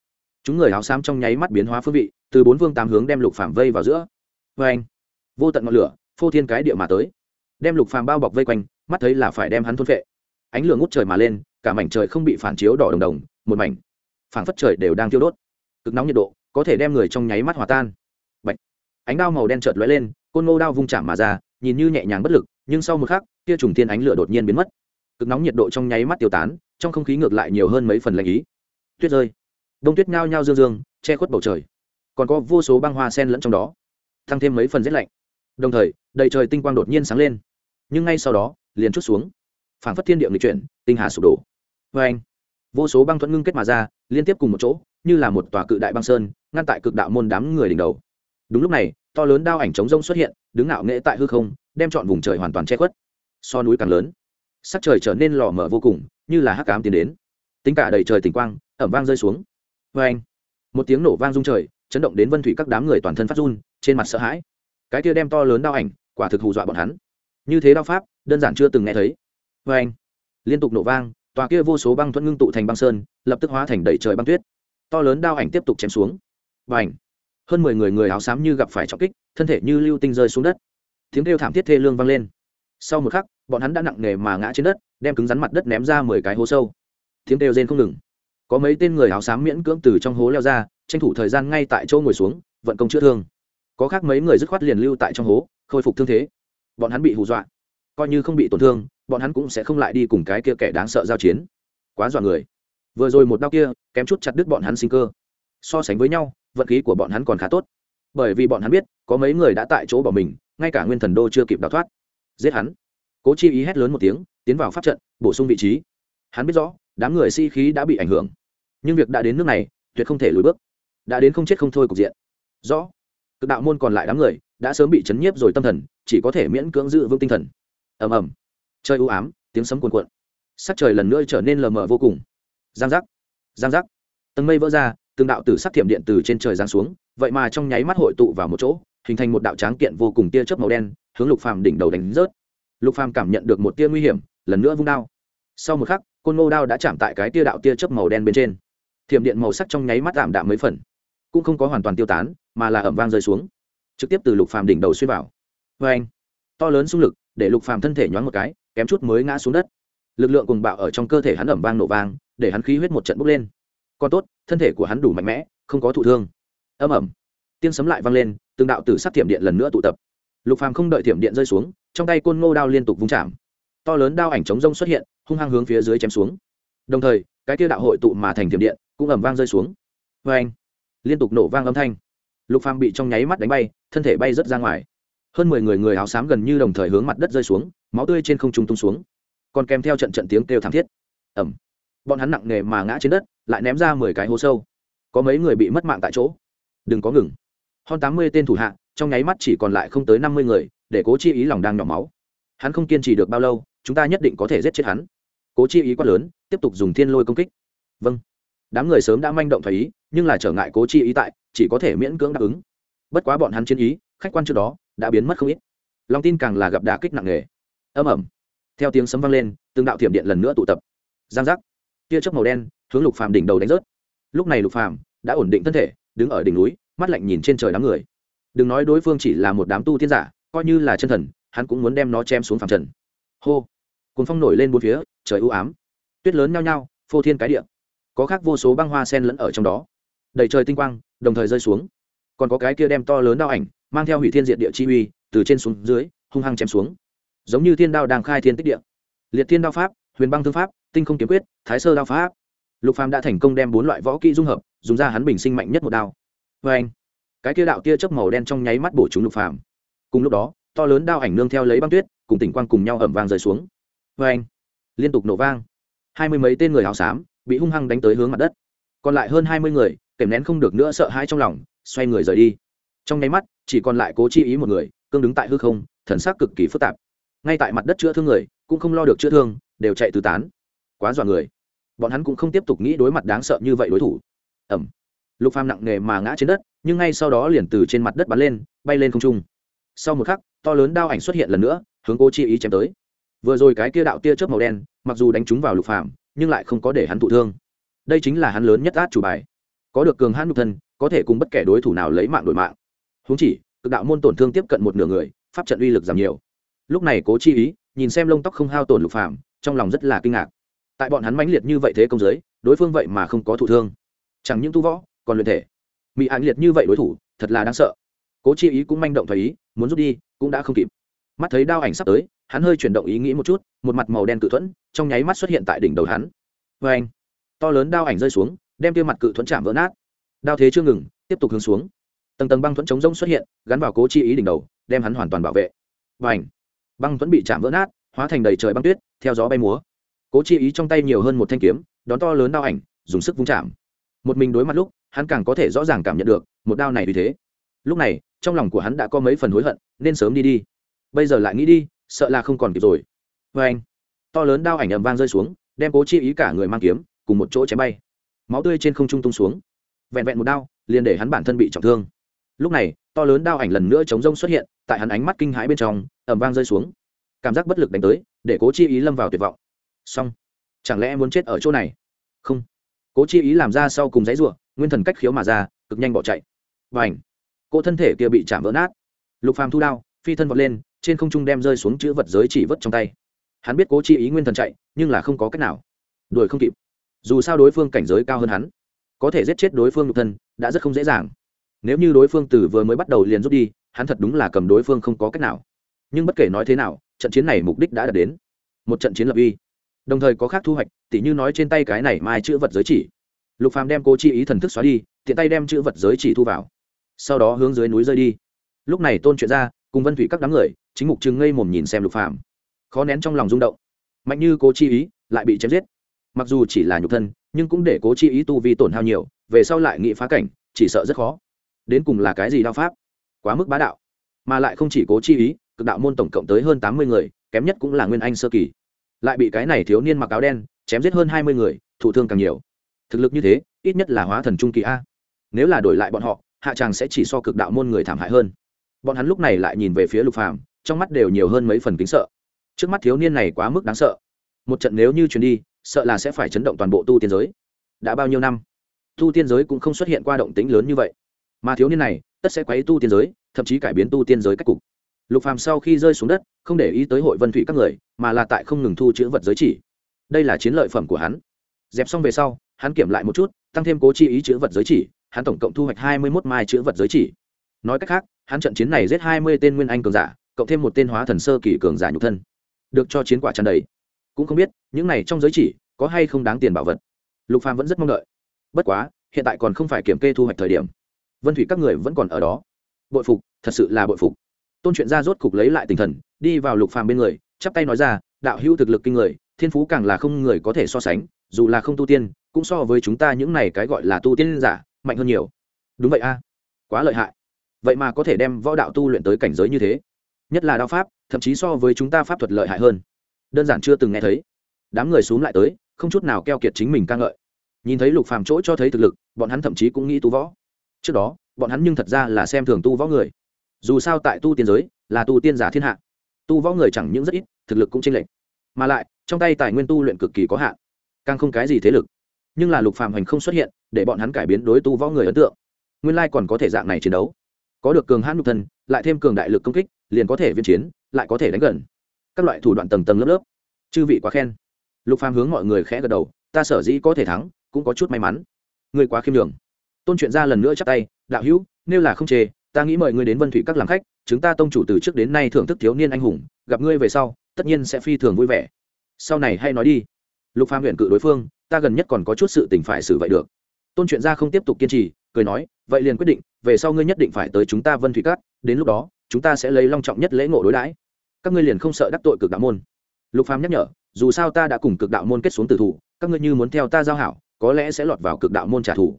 Chúng người áo xám trong nháy mắt biến hóa phương vị, từ bốn phương tám hướng đem lục phàm vây vào giữa. Vê anh vô tận ngọn lửa, phô thiên cái địa mà tới. Đem lục phàm bao bọc vây quanh, mắt thấy là phải đem hắn thôn phệ. Ánh lửa ngút trời mà lên, cả mảnh trời không bị phản chiếu đỏ đồng đồng, một mảnh phảng phất trời đều đang thiêu đốt. Cực nóng nhiệt độ có thể đem người trong nháy mắt hòa tan. Bạch. ánh đao màu đen chợt lóe lên, côn ngô đao vung chạm mà ra, nhìn như nhẹ nhàng bất lực, nhưng sau một khắc, kia trùng tiên ánh lửa đột nhiên biến mất. Cực nóng nhiệt độ trong nháy mắt tiêu tán, trong không khí ngược lại nhiều hơn mấy phần lạnh ý. Tuyết rơi. Đông tuyết nhao nhao dương dương, che khuất bầu trời. Còn có vô số băng hoa sen lẫn trong đó, tăng thêm mấy phần rét lạnh. Đồng thời, đầy trời tinh quang đột nhiên sáng lên. Nhưng ngay sau đó, liền chút xuống. Phảng phất thiên địa người chuyển, tinh hà sụp đổ. Vê anh vô số băng thuẫn ngưng kết mà ra, liên tiếp cùng một chỗ, như là một tòa cự đại băng sơn, ngăn tại cực đạo môn đám người đỉnh đầu. Đúng lúc này, to lớn đao ảnh chống rông xuất hiện, đứng ngạo nghễ tại hư không, đem chọn vùng trời hoàn toàn che khuất. So núi càng lớn, sắc trời trở nên lò mở vô cùng, như là hắc cám tiến đến. Tính cả đầy trời tỉnh quang, ẩm vang rơi xuống. Vê anh, một tiếng nổ vang rung trời, chấn động đến vân thủy các đám người toàn thân phát run, trên mặt sợ hãi. Cái kia đem to lớn đao ảnh, quả thực hù dọa bọn hắn. Như thế đao pháp, đơn giản chưa từng nghe thấy. Vê anh, liên tục nổ vang tòa kia vô số băng thuẫn ngưng tụ thành băng sơn, lập tức hóa thành đầy trời băng tuyết. To lớn đao ảnh tiếp tục chém xuống. Và ảnh hơn mười người người áo xám như gặp phải trọng kích, thân thể như lưu tinh rơi xuống đất. Tiếng kêu thảm thiết thê lương vang lên. Sau một khắc, bọn hắn đã nặng nề mà ngã trên đất, đem cứng rắn mặt đất ném ra mười cái hố sâu. Tiếng kêu rên không ngừng. Có mấy tên người áo xám miễn cưỡng từ trong hố leo ra, tranh thủ thời gian ngay tại chỗ ngồi xuống, vận công chữa thương. Có khác mấy người dứt khoát liền lưu tại trong hố, khôi phục thương thế. Bọn hắn bị hù dọa. Coi như không bị tổn thương bọn hắn cũng sẽ không lại đi cùng cái kia kẻ đáng sợ giao chiến. Quá dọa người. Vừa rồi một đau kia, kém chút chặt đứt bọn hắn sinh cơ. So sánh với nhau, vận khí của bọn hắn còn khá tốt. Bởi vì bọn hắn biết, có mấy người đã tại chỗ bỏ mình, ngay cả nguyên thần đô chưa kịp đào thoát. Giết hắn. Cố chi ý hét lớn một tiếng, tiến vào pháp trận, bổ sung vị trí. Hắn biết rõ, đám người si-khí đã bị ảnh hưởng. Nhưng việc đã đến nước này, tuyệt không thể lùi bước. Đã đến không chết không thôi cục diện. Rõ. Cực đạo môn còn lại đám người, đã sớm bị chấn nhiếp rồi tâm thần, chỉ có thể miễn cưỡng giữ vững tinh thần. Ầm ầm chơi u ám, tiếng sấm cuồn cuộn. Sắc trời lần nữa trở nên lờ mờ vô cùng. Giang giác giang giác. Tầng mây vỡ ra, từng đạo tử sắc thiểm điện từ trên trời giáng xuống, vậy mà trong nháy mắt hội tụ vào một chỗ, hình thành một đạo tráng kiện vô cùng tia chớp màu đen, hướng lục phàm đỉnh đầu đánh rớt. Lục phàm cảm nhận được một tia nguy hiểm, lần nữa vung đao. Sau một khắc, côn ngô đao đã chạm tại cái tia đạo tia chớp màu đen bên trên. Thiểm điện màu sắc trong nháy mắt giảm đạm mấy phần. Cũng không có hoàn toàn tiêu tán, mà là ẩm vang rơi xuống. Trực tiếp từ lục phàm đỉnh đầu xuyên vào. Vê anh to lớn xung lực, để lục phàm thân thể nhoáng một cái kém chút mới ngã xuống đất. Lực lượng cùng bạo ở trong cơ thể hắn ẩm vang nổ vang, để hắn khí huyết một trận bốc lên. Còn tốt, thân thể của hắn đủ mạnh mẽ, không có thụ thương. Âm ẩm tiếng sấm lại vang lên, từng đạo tử sát thiểm điện lần nữa tụ tập. Lục phàm không đợi thiểm điện rơi xuống, trong tay côn ngô đao liên tục vung chạm. To lớn đao ảnh chống rông xuất hiện, hung hăng hướng phía dưới chém xuống. Đồng thời, cái kia đạo hội tụ mà thành thiểm điện cũng ẩm vang rơi xuống. Vê anh liên tục nổ vang âm thanh. Lục phàm bị trong nháy mắt đánh bay, thân thể bay rất ra ngoài hơn mười người người áo xám gần như đồng thời hướng mặt đất rơi xuống, máu tươi trên không trung tung xuống. Còn kèm theo trận trận tiếng kêu thảm thiết. Ẩm bọn hắn nặng nề mà ngã trên đất, lại ném ra mười cái hố sâu. Có mấy người bị mất mạng tại chỗ. Đừng có ngừng. Hơn tám mươi tên thủ hạ, trong nháy mắt chỉ còn lại không tới năm mươi người, để cố chi ý lòng đang nhỏ máu. Hắn không kiên trì được bao lâu, chúng ta nhất định có thể giết chết hắn. Cố chi ý quá lớn, tiếp tục dùng thiên lôi công kích. Vâng. Đám người sớm đã manh động thấy ý, nhưng là trở ngại cố chi ý tại, chỉ có thể miễn cưỡng đáp ứng. Bất quá bọn hắn chiến ý, khách quan trước đó đã biến mất không ít. Lòng tin càng là gặp đà kích nặng nề. Âm ẩm theo tiếng sấm vang lên, từng đạo thiểm điện lần nữa tụ tập. Giang giác. Tia chớp màu đen, hướng lục phàm đỉnh đầu đánh rớt. Lúc này lục phàm đã ổn định thân thể, đứng ở đỉnh núi, mắt lạnh nhìn trên trời đám người. Đừng nói đối phương chỉ là một đám tu tiên giả, coi như là chân thần, hắn cũng muốn đem nó chém xuống phàm trần. Hô. Cuốn phong nổi lên bốn phía, trời u ám. Tuyết lớn nhao nhao, phô thiên cái địa. Có khác vô số băng hoa sen lẫn ở trong đó. Đầy trời tinh quang, đồng thời rơi xuống. Còn có cái kia đem to lớn đao ảnh mang theo hủy thiên diện địa chi uy, từ trên xuống dưới, hung hăng chém xuống. Giống như thiên đao đang khai thiên tích địa. Liệt thiên đao pháp, huyền băng thương pháp, tinh không kiếm quyết, thái sơ đao pháp. Lục phàm đã thành công đem bốn loại võ kỹ dung hợp, dùng ra hắn bình sinh mạnh nhất một đao. Vê anh, cái kia đạo tia chớp màu đen trong nháy mắt bổ trúng lục phàm. Cùng lúc đó, to lớn đao ảnh nương theo lấy băng tuyết, cùng tỉnh quang cùng nhau ẩm vang rơi xuống. Vê anh, liên tục nổ vang. Hai mươi mấy tên người hào xám bị hung hăng đánh tới hướng mặt đất. Còn lại hơn hai mươi người, kèm nén không được nữa sợ hãi trong lòng, xoay người rời đi. Trong nháy mắt chỉ còn lại cố chi ý một người, cương đứng tại hư không, thần sắc cực kỳ phức tạp. Ngay tại mặt đất chữa thương người, cũng không lo được chữa thương, đều chạy tứ tán. Quá dọa người. Bọn hắn cũng không tiếp tục nghĩ đối mặt đáng sợ như vậy đối thủ. Ẩm lục phàm nặng nề mà ngã trên đất, nhưng ngay sau đó liền từ trên mặt đất bắn lên, bay lên không trung. Sau một khắc, to lớn đao ảnh xuất hiện lần nữa, hướng cô chi ý chém tới. Vừa rồi cái kia đạo tia chớp màu đen, mặc dù đánh trúng vào lục phàm, nhưng lại không có để hắn thụ thương. Đây chính là hắn lớn nhất át chủ bài. Có được cường hãn nhục thân, có thể cùng bất kể đối thủ nào lấy mạng đổi mạng huống chỉ, cực đạo môn tổn thương tiếp cận một nửa người, pháp trận uy lực giảm nhiều. Lúc này cố chi ý, nhìn xem lông tóc không hao tổn lục phàm, trong lòng rất là kinh ngạc. Tại bọn hắn mãnh liệt như vậy thế công giới, đối phương vậy mà không có thụ thương. Chẳng những tu võ, còn luyện thể. Mỹ ảnh liệt như vậy đối thủ, thật là đáng sợ. Cố chi ý cũng manh động thấy ý, muốn rút đi, cũng đã không kịp. Mắt thấy đao ảnh sắp tới, hắn hơi chuyển động ý nghĩ một chút, một mặt màu đen cự thuẫn, trong nháy mắt xuất hiện tại đỉnh đầu hắn. Vê anh to lớn đao ảnh rơi xuống, đem tiêu mặt cự thuẫn chạm vỡ nát. Đao thế chưa ngừng, tiếp tục hướng xuống tầng tầng băng thuẫn chống rông xuất hiện, gắn vào cố chi ý đỉnh đầu, đem hắn hoàn toàn bảo vệ. Và ảnh băng thuẫn bị chạm vỡ nát, hóa thành đầy trời băng tuyết, theo gió bay múa. Cố chi ý trong tay nhiều hơn một thanh kiếm, đón to lớn đao ảnh, dùng sức vung chạm. Một mình đối mặt lúc, hắn càng có thể rõ ràng cảm nhận được, một đao này vì thế. Lúc này, trong lòng của hắn đã có mấy phần hối hận, nên sớm đi đi. Bây giờ lại nghĩ đi, sợ là không còn kịp rồi. Vê anh to lớn đao ảnh ầm vang rơi xuống, đem cố chi ý cả người mang kiếm, cùng một chỗ chém bay. Máu tươi trên không trung tung xuống. Vẹn vẹn một đao, liền để hắn bản thân bị trọng thương lúc này, to lớn đao ảnh lần nữa chống rông xuất hiện, tại hắn ánh mắt kinh hãi bên trong ẩm vang rơi xuống. Cảm giác bất lực đánh tới, để cố chi ý lâm vào tuyệt vọng. Xong. Chẳng lẽ muốn chết ở chỗ này? Không. Cố chi ý làm ra sau cùng giấy ruộng nguyên thần cách khiếu mà ra, cực nhanh bỏ chạy. Và ảnh cô thân thể kia bị chạm vỡ nát. Lục phàm thu đao, phi thân vọt lên, trên không trung đem rơi xuống chữ vật giới chỉ vứt trong tay. Hắn biết cố chi ý nguyên thần chạy, nhưng là không có cách nào. Đuổi không kịp. Dù sao đối phương cảnh giới cao hơn hắn, có thể giết chết đối phương lục thân, đã rất không dễ dàng nếu như đối phương từ vừa mới bắt đầu liền rút đi, hắn thật đúng là cầm đối phương không có cách nào. Nhưng bất kể nói thế nào, trận chiến này mục đích đã đạt đến. Một trận chiến lập uy. Đồng thời có khác thu hoạch, tỉ như nói trên tay cái này mai chữ vật giới chỉ. Lục phàm đem cố chi ý thần thức xóa đi, tiện tay đem chữ vật giới chỉ thu vào. Sau đó hướng dưới núi rơi đi. Lúc này tôn chuyện ra cùng vân thủy các đám người, chính mục chừng ngây mồm nhìn xem lục phàm. Khó nén trong lòng rung động. Mạnh như cố chi ý, lại bị chém giết. Mặc dù chỉ là nhục thân, nhưng cũng để cố chi ý tu vi tổn hao nhiều, về sau lại nghị phá cảnh, chỉ sợ rất khó đến cùng là cái gì đao pháp? Quá mức bá đạo. Mà lại không chỉ cố chi ý, cực đạo môn tổng cộng tới hơn tám mươi người, kém nhất cũng là nguyên anh sơ kỳ. Lại bị cái này thiếu niên mặc áo đen, chém giết hơn hai mươi người, thụ thương càng nhiều. Thực lực như thế, ít nhất là hóa thần trung kỳ a. Nếu là đổi lại bọn họ, hạ tràng sẽ chỉ so cực đạo môn người thảm hại hơn. Bọn hắn lúc này lại nhìn về phía lục phàm, trong mắt đều nhiều hơn mấy phần kính sợ. Trước mắt thiếu niên này quá mức đáng sợ. Một trận nếu như truyền đi, sợ là sẽ phải chấn động toàn bộ tu tiên giới. Đã bao nhiêu năm, tu tiên giới cũng không xuất hiện qua động tính lớn như vậy mà thiếu niên này, tất sẽ quấy tu tiên giới, thậm chí cải biến tu tiên giới cách cục. Lục phàm sau khi rơi xuống đất, không để ý tới hội vân thủy các người, mà là tại không ngừng thu chữ vật giới chỉ. Đây là chiến lợi phẩm của hắn. Dẹp xong về sau, hắn kiểm lại một chút, tăng thêm cố chi ý chữ vật giới chỉ, hắn tổng cộng thu hoạch hai mươi 21 mai chữ vật giới chỉ. Nói cách khác, hắn trận chiến này giết hai mươi tên nguyên anh cường giả, cộng thêm một tên hóa thần sơ kỳ cường giả nhục thân. Được cho chiến quả tràn đầy. Cũng không biết, những này trong giới chỉ, có hay không đáng tiền bảo vật. Lục phàm vẫn rất mong đợi. Bất quá, hiện tại còn không phải kiểm kê thu hoạch thời điểm vân thủy các người vẫn còn ở đó. Bội phục, thật sự là bội phục. Tôn chuyện ra rốt cục lấy lại tinh thần, đi vào lục phàm bên người, chắp tay nói ra, đạo hữu thực lực kinh người, thiên phú càng là không người có thể so sánh, dù là không tu tiên, cũng so với chúng ta những này cái gọi là tu tiên giả, mạnh hơn nhiều. Đúng vậy a, quá lợi hại. Vậy mà có thể đem võ đạo tu luyện tới cảnh giới như thế. Nhất là đao pháp, thậm chí so với chúng ta pháp thuật lợi hại hơn. Đơn giản chưa từng nghe thấy. Đám người xuống lại tới, không chút nào keo kiệt chính mình ca ngợi. Nhìn thấy lục phàm chỗ cho thấy thực lực, bọn hắn thậm chí cũng nghĩ tu võ trước đó, bọn hắn nhưng thật ra là xem thường tu võ người. Dù sao tại tu tiên giới, là tu tiên giả thiên hạ. Tu võ người chẳng những rất ít, thực lực cũng chênh lệch. Mà lại, trong tay tài nguyên tu luyện cực kỳ có hạn, càng không cái gì thế lực. Nhưng là lục phàm hành không xuất hiện, để bọn hắn cải biến đối tu võ người ấn tượng. Nguyên lai còn có thể dạng này chiến đấu. Có được cường hãn nhục thân, lại thêm cường đại lực công kích, liền có thể viên chiến, lại có thể đánh gần. Các loại thủ đoạn tầng tầng lớp lớp. Chư vị quá khen. Lục phàm hướng mọi người khẽ gật đầu, ta sở dĩ có thể thắng, cũng có chút may mắn. Người quá khiêm đường tôn chuyện ra lần nữa chắp tay, đạo hữu, nếu là không chê, ta nghĩ mời ngươi đến vân thủy các làm khách, chúng ta tông chủ từ trước đến nay thưởng thức thiếu niên anh hùng, gặp ngươi về sau, tất nhiên sẽ phi thường vui vẻ. Sau này hay nói đi. Lục phàm huyện cự đối phương, ta gần nhất còn có chút sự tình phải xử vậy được. Tôn chuyện gia không tiếp tục kiên trì, cười nói, vậy liền quyết định, về sau ngươi nhất định phải tới chúng ta vân thủy cát đến lúc đó, chúng ta sẽ lấy long trọng nhất lễ ngộ đối đãi. Các ngươi liền không sợ đắc tội cực đạo môn. Lục phàm nhắc nhở, dù sao ta đã cùng cực đạo môn kết xuống từ thủ, các ngươi như muốn theo ta giao hảo, có lẽ sẽ lọt vào cực đạo môn trả thù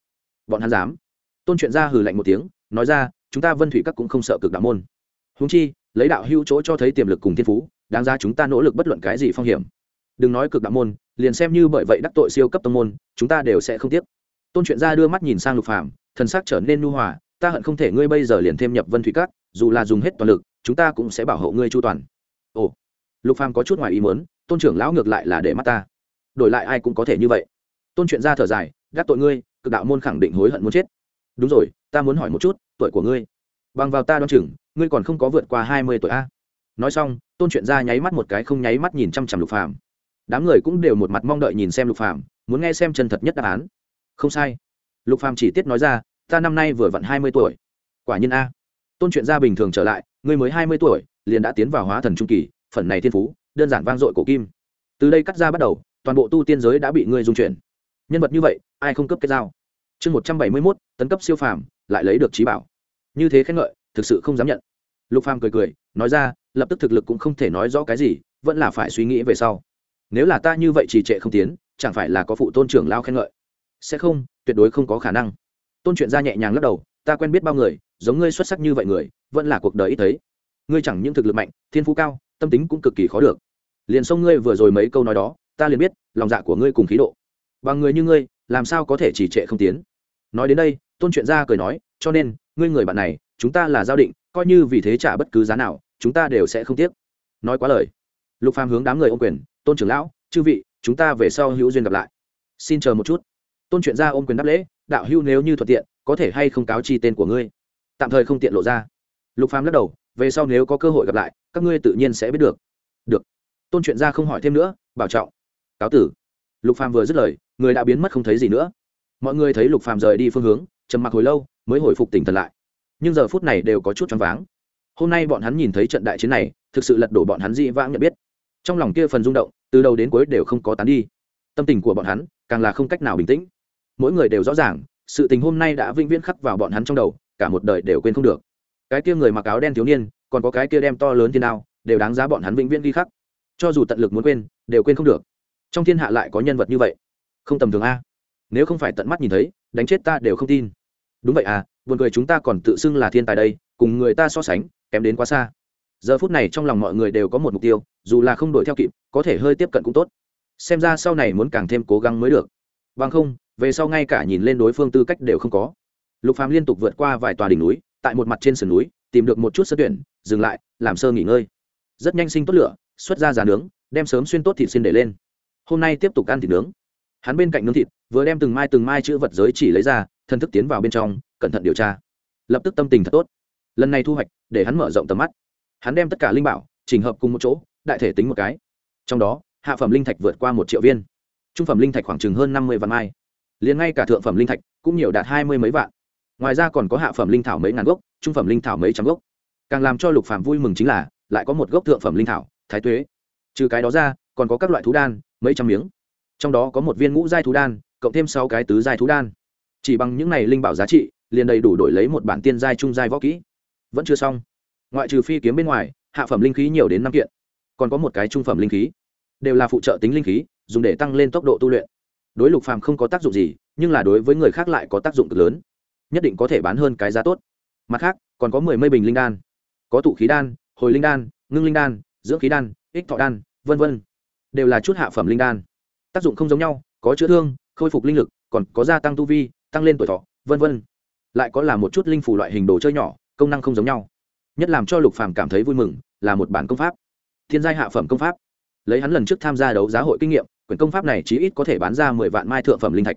bọn hắn dám. Tôn chuyện gia hừ lạnh một tiếng, nói ra, chúng ta vân thủy các cũng không sợ cực đạo môn. Húng chi, lấy đạo hưu chỗ cho thấy tiềm lực cùng thiên phú, đáng ra chúng ta nỗ lực bất luận cái gì phong hiểm. Đừng nói cực đạo môn, liền xem như bởi vậy đắc tội siêu cấp tông môn, chúng ta đều sẽ không tiếc. Tôn chuyện gia đưa mắt nhìn sang lục phàm, thần sắc trở nên nu hòa, ta hận không thể ngươi bây giờ liền thêm nhập vân thủy các, dù là dùng hết toàn lực, chúng ta cũng sẽ bảo hộ ngươi chu toàn. Ồ, lục phàm có chút ngoài ý muốn, tôn trưởng lão ngược lại là để mắt ta. Đổi lại ai cũng có thể như vậy. Tôn chuyện gia thở dài gác tội ngươi cực đạo môn khẳng định hối hận muốn chết. Đúng rồi, ta muốn hỏi một chút, tuổi của ngươi? Bằng vào ta đoan chừng, ngươi còn không có vượt qua hai mươi tuổi a. Nói xong, tôn chuyện gia nháy mắt một cái không nháy mắt nhìn chăm chằm lục phàm. Đám người cũng đều một mặt mong đợi nhìn xem lục phàm, muốn nghe xem chân thật nhất đáp án. Không sai. Lục phàm chỉ tiết nói ra, ta năm nay vừa vặn hai mươi tuổi. Quả nhiên a. Tôn chuyện gia bình thường trở lại, ngươi mới hai mươi tuổi, liền đã tiến vào hóa thần trung kỳ, phần này thiên phú, đơn giản vang dội cổ kim. Từ đây cắt ra bắt đầu, toàn bộ tu tiên giới đã bị ngươi dung chuyển. Nhân vật như vậy ai không cấp kết giao? Chương một trăm bảy mươi mốt, tấn cấp siêu phàm, lại lấy được trí bảo. Như thế khen ngợi, thực sự không dám nhận. Lục phàm cười cười, nói ra, lập tức thực lực cũng không thể nói rõ cái gì, vẫn là phải suy nghĩ về sau. Nếu là ta như vậy trì trệ không tiến, chẳng phải là có phụ tôn trưởng lao khen ngợi? Sẽ không, tuyệt đối không có khả năng. Tôn chuyện ra nhẹ nhàng lắc đầu, ta quen biết bao người, giống ngươi xuất sắc như vậy người, vẫn là cuộc đời ít thấy. Ngươi chẳng những thực lực mạnh, thiên phú cao, tâm tính cũng cực kỳ khó được. Liền xông ngươi vừa rồi mấy câu nói đó, ta liền biết, lòng dạ của ngươi cùng khí độ. Bằng người như ngươi làm sao có thể chỉ trệ không tiến? Nói đến đây, tôn chuyện gia cười nói, cho nên, ngươi người bạn này, chúng ta là giao định, coi như vì thế trả bất cứ giá nào, chúng ta đều sẽ không tiếc. Nói quá lời. Lục phàm hướng đám người ôm quyền, tôn trưởng lão, chư vị, chúng ta về sau hữu duyên gặp lại. Xin chờ một chút. Tôn chuyện gia ôm quyền đáp lễ, đạo hữu nếu như thuận tiện, có thể hay không cáo chi tên của ngươi? Tạm thời không tiện lộ ra. Lục phàm lắc đầu, về sau nếu có cơ hội gặp lại, các ngươi tự nhiên sẽ biết được. Được. Tôn chuyện gia không hỏi thêm nữa, bảo trọng. Cáo tử lục phàm vừa dứt lời người đã biến mất không thấy gì nữa. Mọi người thấy lục phàm rời đi phương hướng trầm mặc hồi lâu mới hồi phục tỉnh thần lại. Nhưng giờ phút này đều có chút choáng váng. Hôm nay bọn hắn nhìn thấy trận đại chiến này thực sự lật đổ bọn hắn dị vãng nhận biết. Trong lòng kia phần rung động từ đầu đến cuối đều không có tán đi. Tâm tình của bọn hắn càng là không cách nào bình tĩnh. Mỗi người đều rõ ràng sự tình hôm nay đã vĩnh viễn khắc vào bọn hắn trong đầu cả một đời đều quên không được. Cái kia người mặc áo đen thiếu niên còn có cái kia đem to lớn thiên nào, đều đáng giá bọn hắn vĩnh viễn ghi khắc. Cho dù tận lực muốn quên đều quên không được trong thiên hạ lại có nhân vật như vậy? Không tầm thường a. Nếu không phải tận mắt nhìn thấy, đánh chết ta đều không tin. Đúng vậy à buồn cười chúng ta còn tự xưng là thiên tài đây, cùng người ta so sánh, kém đến quá xa. Giờ phút này trong lòng mọi người đều có một mục tiêu, dù là không đổi theo kịp, có thể hơi tiếp cận cũng tốt. Xem ra sau này muốn càng thêm cố gắng mới được. Vâng không, về sau ngay cả nhìn lên đối phương tư cách đều không có. Lục phàm liên tục vượt qua vài tòa đỉnh núi, tại một mặt trên sườn núi, tìm được một chút sơ tuyển, dừng lại, làm sơ nghỉ ngơi. Rất nhanh sinh tốt lửa, xuất ra già nướng, đem sớm xuyên tốt thịt xin để lên hôm nay tiếp tục ăn thịt nướng. Hắn bên cạnh nướng thịt, vừa đem từng mai từng mai chữ vật giới chỉ lấy ra thân thức tiến vào bên trong, cẩn thận điều tra. Lập tức tâm tình thật tốt. Lần này thu hoạch, để hắn mở rộng tầm mắt. Hắn đem tất cả linh bảo trình hợp cùng một chỗ, đại thể tính một cái. Trong đó, hạ phẩm linh thạch vượt qua một triệu viên. Trung phẩm linh thạch khoảng chừng hơn năm mươi vạn mai. Liền ngay cả thượng phẩm linh thạch cũng nhiều đạt hai mươi mấy vạn. Ngoài ra còn có hạ phẩm linh thảo mấy ngàn gốc, trung phẩm linh thảo mấy trăm gốc. Càng làm cho lục phàm vui mừng chính là, lại có một gốc thượng phẩm linh thảo, thái tuế. Trừ cái đó ra, còn có các loại thú đan mấy trăm miếng. Trong đó có một viên ngũ giai thú đan, cộng thêm sáu cái tứ giai thú đan. Chỉ bằng những này linh bảo giá trị, liền đầy đủ đổi lấy một bản tiên giai trung giai võ kỹ. Vẫn chưa xong. Ngoại trừ phi kiếm bên ngoài, hạ phẩm linh khí nhiều đến năm kiện. Còn có một cái trung phẩm linh khí. Đều là phụ trợ tính linh khí, dùng để tăng lên tốc độ tu luyện. Đối lục phàm không có tác dụng gì, nhưng là đối với người khác lại có tác dụng cực lớn. Nhất định có thể bán hơn cái giá tốt. Mặt khác, còn có mười mây bình linh đan. Có tụ khí đan, hồi linh đan, ngưng linh đan, dưỡng khí đan, ích thọ đan, vân vân đều là chút hạ phẩm linh đan. Tác dụng không giống nhau, có chữa thương, khôi phục linh lực, còn có gia tăng tu vi, tăng lên tuổi thọ, vân vân. Lại có là một chút linh phủ loại hình đồ chơi nhỏ, công năng không giống nhau. Nhất làm cho lục phàm cảm thấy vui mừng, là một bản công pháp. Thiên giai hạ phẩm công pháp. Lấy hắn lần trước tham gia đấu giá hội kinh nghiệm, quyển công pháp này chí ít có thể bán ra mười vạn mai thượng phẩm linh thạch.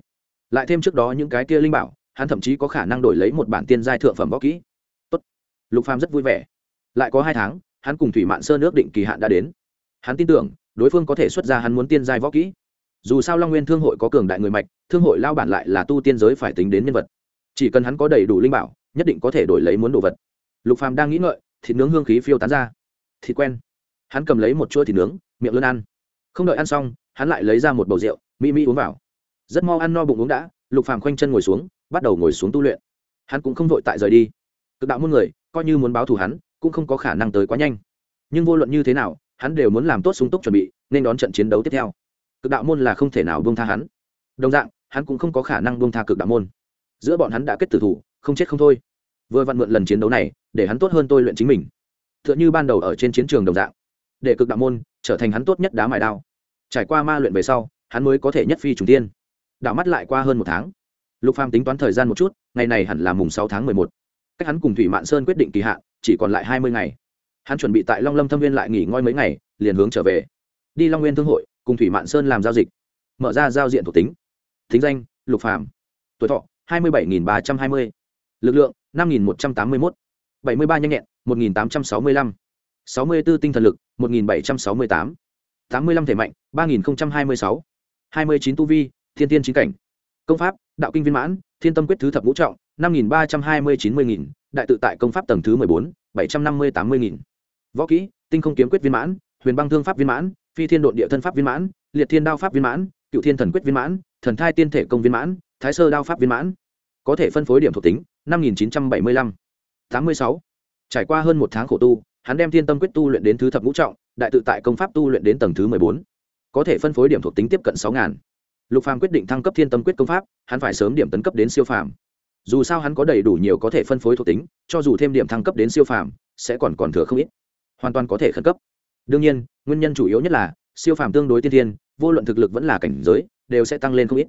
Lại thêm trước đó những cái kia linh bảo, hắn thậm chí có khả năng đổi lấy một bản tiên giai thượng phẩm võ kỹ. Tốt. lục phàm rất vui vẻ. Lại có hai tháng, hắn cùng thủy mạn sơn ước định kỳ hạn đã đến. Hắn tin tưởng đối phương có thể xuất ra hắn muốn tiên giai võ kỹ. Dù sao long nguyên thương hội có cường đại người mạch, thương hội lao bản lại là tu tiên giới phải tính đến nhân vật. Chỉ cần hắn có đầy đủ linh bảo, nhất định có thể đổi lấy muốn đồ vật. Lục phàm đang nghĩ ngợi, thịt nướng hương khí phiêu tán ra. Thịt quen. Hắn cầm lấy một chuỗi thịt nướng, miệng lớn ăn. Không đợi ăn xong, hắn lại lấy ra một bầu rượu mỹ mỹ uống vào. Rất mau ăn no bụng uống đã, lục phàm khoanh chân ngồi xuống, bắt đầu ngồi xuống tu luyện. Hắn cũng không vội tại rời đi. Cực đạo muôn người, coi như muốn báo thù hắn, cũng không có khả năng tới quá nhanh. Nhưng vô luận như thế nào hắn đều muốn làm tốt sung túc chuẩn bị, nên đón trận chiến đấu tiếp theo. Cực đạo môn là không thể nào buông tha hắn. Đồng dạng, hắn cũng không có khả năng buông tha cực đạo môn. Giữa bọn hắn đã kết tử thủ, không chết không thôi. Vừa vặn mượn lần chiến đấu này, để hắn tốt hơn tôi luyện chính mình. T h ư ợ n h ư ban đầu ở trên chiến trường đồng dạng. Để cực đạo môn trở thành hắn tốt nhất đá mài đao. Trải qua ma luyện về sau, hắn mới có thể nhất phi trùng tiên đạo mắt lại qua hơn một tháng. Lục phàm tính toán thời gian một chút, ngày này hẳn là mùng sáu tháng mười một. Cách hắn cùng thủy mạn sơn quyết định kỳ hạn, chỉ còn lại hai mươi ngày hắn chuẩn bị tại long lâm thâm viên lại nghỉ ngơi mấy ngày, liền hướng trở về. Đi long nguyên thương hội, cùng thủy mạn sơn làm giao dịch. Mở ra giao diện thuộc tính. Thính danh, lục phàm. Tuổi thọ, hai mươi bảy ba trăm hai mươi. Lực lượng, năm một trăm tám mươi một bảy mươi ba nhanh nhẹn, một tám trăm sáu mươi lăm. sáu mươi b ố tinh thần lực, một bảy trăm sáu mươi tám. tám mươi lăm thể mạnh, ba nghìn hai mươi sáu. hai mươi chín tu vi, thiên tiên chính cảnh. Công pháp, đạo kinh viên mãn, thiên tâm quyết thứ thập ngũ trọng, năm nghìn ba trăm hai mươi chín mươi nghìn. Đại tự tại công pháp tầng thứ mười bốn, bảy trăm năm mươi tám mươi nghìn võ kỹ, tinh không kiếm quyết viên mãn, huyền băng thương pháp viên mãn, phi thiên Đội địa thân pháp viên mãn, liệt thiên đao pháp viên mãn, cựu thiên thần quyết viên mãn, thần thai tiên thể công viên mãn, thái sơ đao pháp viên mãn. Có thể phân phối điểm thuộc tính, năm nghìn chín trăm bảy mươi lăm. tám mươi sáu. Trải qua hơn một tháng khổ tu, hắn đem thiên tâm quyết tu luyện đến thứ thập ngũ trọng, đại tự tại công pháp tu luyện đến tầng thứ mười bốn. Có thể phân phối điểm thuộc tính tiếp cận sáu ngàn. Lục phàm quyết định thăng cấp thiên tâm quyết công pháp, hắn phải sớm điểm tấn cấp đến siêu phàm. Dù sao hắn có đầy đủ nhiều có thể phân phối thuộc tính, cho dù thêm điểm thăng cấp đến siêu phàm, sẽ còn còn thừa không ít hoàn toàn có thể khẩn cấp. Đương nhiên, nguyên nhân chủ yếu nhất là, siêu phàm tương đối tiên thiên, vô luận thực lực vẫn là cảnh giới, đều sẽ tăng lên không ít.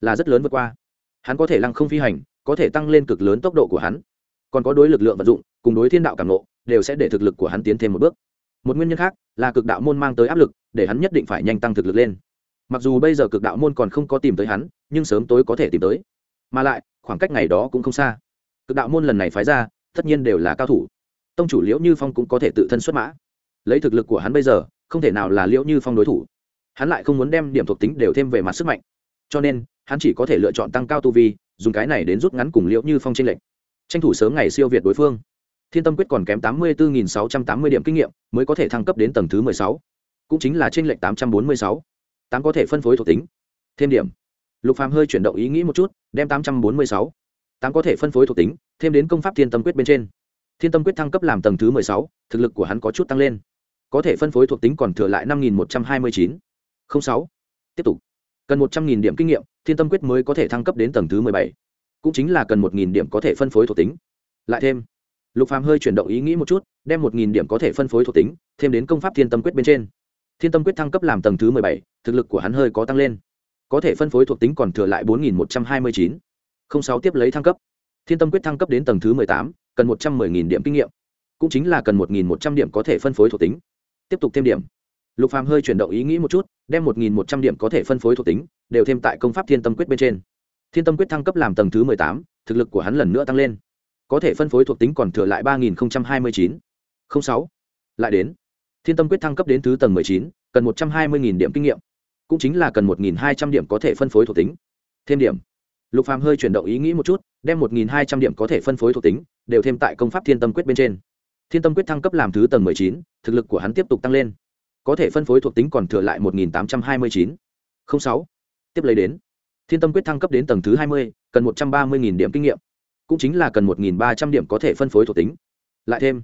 Là rất lớn vượt qua. Hắn có thể lăng không phi hành, có thể tăng lên cực lớn tốc độ của hắn. Còn có đối lực lượng vận dụng, cùng đối thiên đạo cảm nộ đều sẽ để thực lực của hắn tiến thêm một bước. Một nguyên nhân khác là cực đạo môn mang tới áp lực, để hắn nhất định phải nhanh tăng thực lực lên. Mặc dù bây giờ cực đạo môn còn không có tìm tới hắn, nhưng sớm tối có thể tìm tới. Mà lại, khoảng cách ngày đó cũng không xa. Cực đạo môn lần này phái ra, tất nhiên đều là cao thủ tông chủ liễu như phong cũng có thể tự thân xuất mã. Lấy thực lực của hắn bây giờ, không thể nào là liễu như phong đối thủ. Hắn lại không muốn đem điểm thuộc tính đều thêm về mặt sức mạnh. Cho nên, hắn chỉ có thể lựa chọn tăng cao tu vi, dùng cái này đến rút ngắn cùng liễu như phong tranh lệch. Tranh thủ sớm ngày siêu việt đối phương. Thiên tâm quyết còn kém tám mươi bốn sáu trăm tám mươi điểm kinh nghiệm, mới có thể thăng cấp đến tầng thứ mười sáu. Cũng chính là tranh lệch tám trăm bốn mươi sáu. Tám có thể phân phối thuộc tính. Thêm điểm. Lục phàm hơi chuyển động ý nghĩ một chút, đem tám trăm bốn mươi sáu. Tám có thể phân phối thuộc tính, thêm đến công pháp thiên tâm quyết bên trên thiên tâm quyết thăng cấp làm tầng thứ mười sáu, thực lực của hắn có chút tăng lên. Có thể phân phối thuộc tính còn thừa lại năm nghìn một trăm hai mươi chín. Không sáu. Tiếp tục. Cần một trăm nghìn điểm kinh nghiệm, thiên tâm quyết mới có thể thăng cấp đến tầng thứ mười bảy. Cũng chính là cần một nghìn điểm có thể phân phối thuộc tính. Lại thêm, lục phàm hơi chuyển động ý nghĩ một chút, đem một nghìn điểm có thể phân phối thuộc tính, thêm đến công pháp thiên tâm quyết bên trên. Thiên tâm quyết thăng cấp làm tầng thứ mười bảy, thực lực của hắn hơi có tăng lên. Có thể phân phối thuộc tính còn thừa lại bốn nghìn một trăm hai mươi chín. Không sáu tiếp lấy thăng cấp. Thiên tâm quyết thăng cấp đến tầng thứ mười tám cần một trăm mười nghìn điểm kinh nghiệm, cũng chính là cần một nghìn một trăm điểm có thể phân phối thuộc tính. Tiếp tục thêm điểm. Lục phàm hơi chuyển động ý nghĩ một chút, đem một nghìn một trăm điểm có thể phân phối thuộc tính đều thêm tại công pháp thiên tâm quyết bên trên. Thiên tâm quyết thăng cấp làm tầng thứ mười tám, thực lực của hắn lần nữa tăng lên. Có thể phân phối thuộc tính còn thừa lại ba nghìn hai mươi chín. Không sáu. Lại đến. Thiên tâm quyết thăng cấp đến thứ tầng mười chín, cần một trăm hai mươi điểm kinh nghiệm, cũng chính là cần một hai trăm điểm có thể phân phối thuộc tính. Thêm điểm. Lục phàm hơi chuyển động ý nghĩ một chút, đem một hai trăm điểm có thể phân phối thuộc tính đều thêm tại công pháp thiên tâm quyết bên trên. Thiên tâm quyết thăng cấp làm thứ tầng mười chín, thực lực của hắn tiếp tục tăng lên. Có thể phân phối thuộc tính còn thừa lại một nghìn tám trăm hai mươi chín. Không sáu. Tiếp lấy đến. Thiên tâm quyết thăng cấp đến tầng thứ hai mươi, cần một trăm ba mươi điểm kinh nghiệm. Cũng chính là cần một ba trăm điểm có thể phân phối thuộc tính. Lại thêm,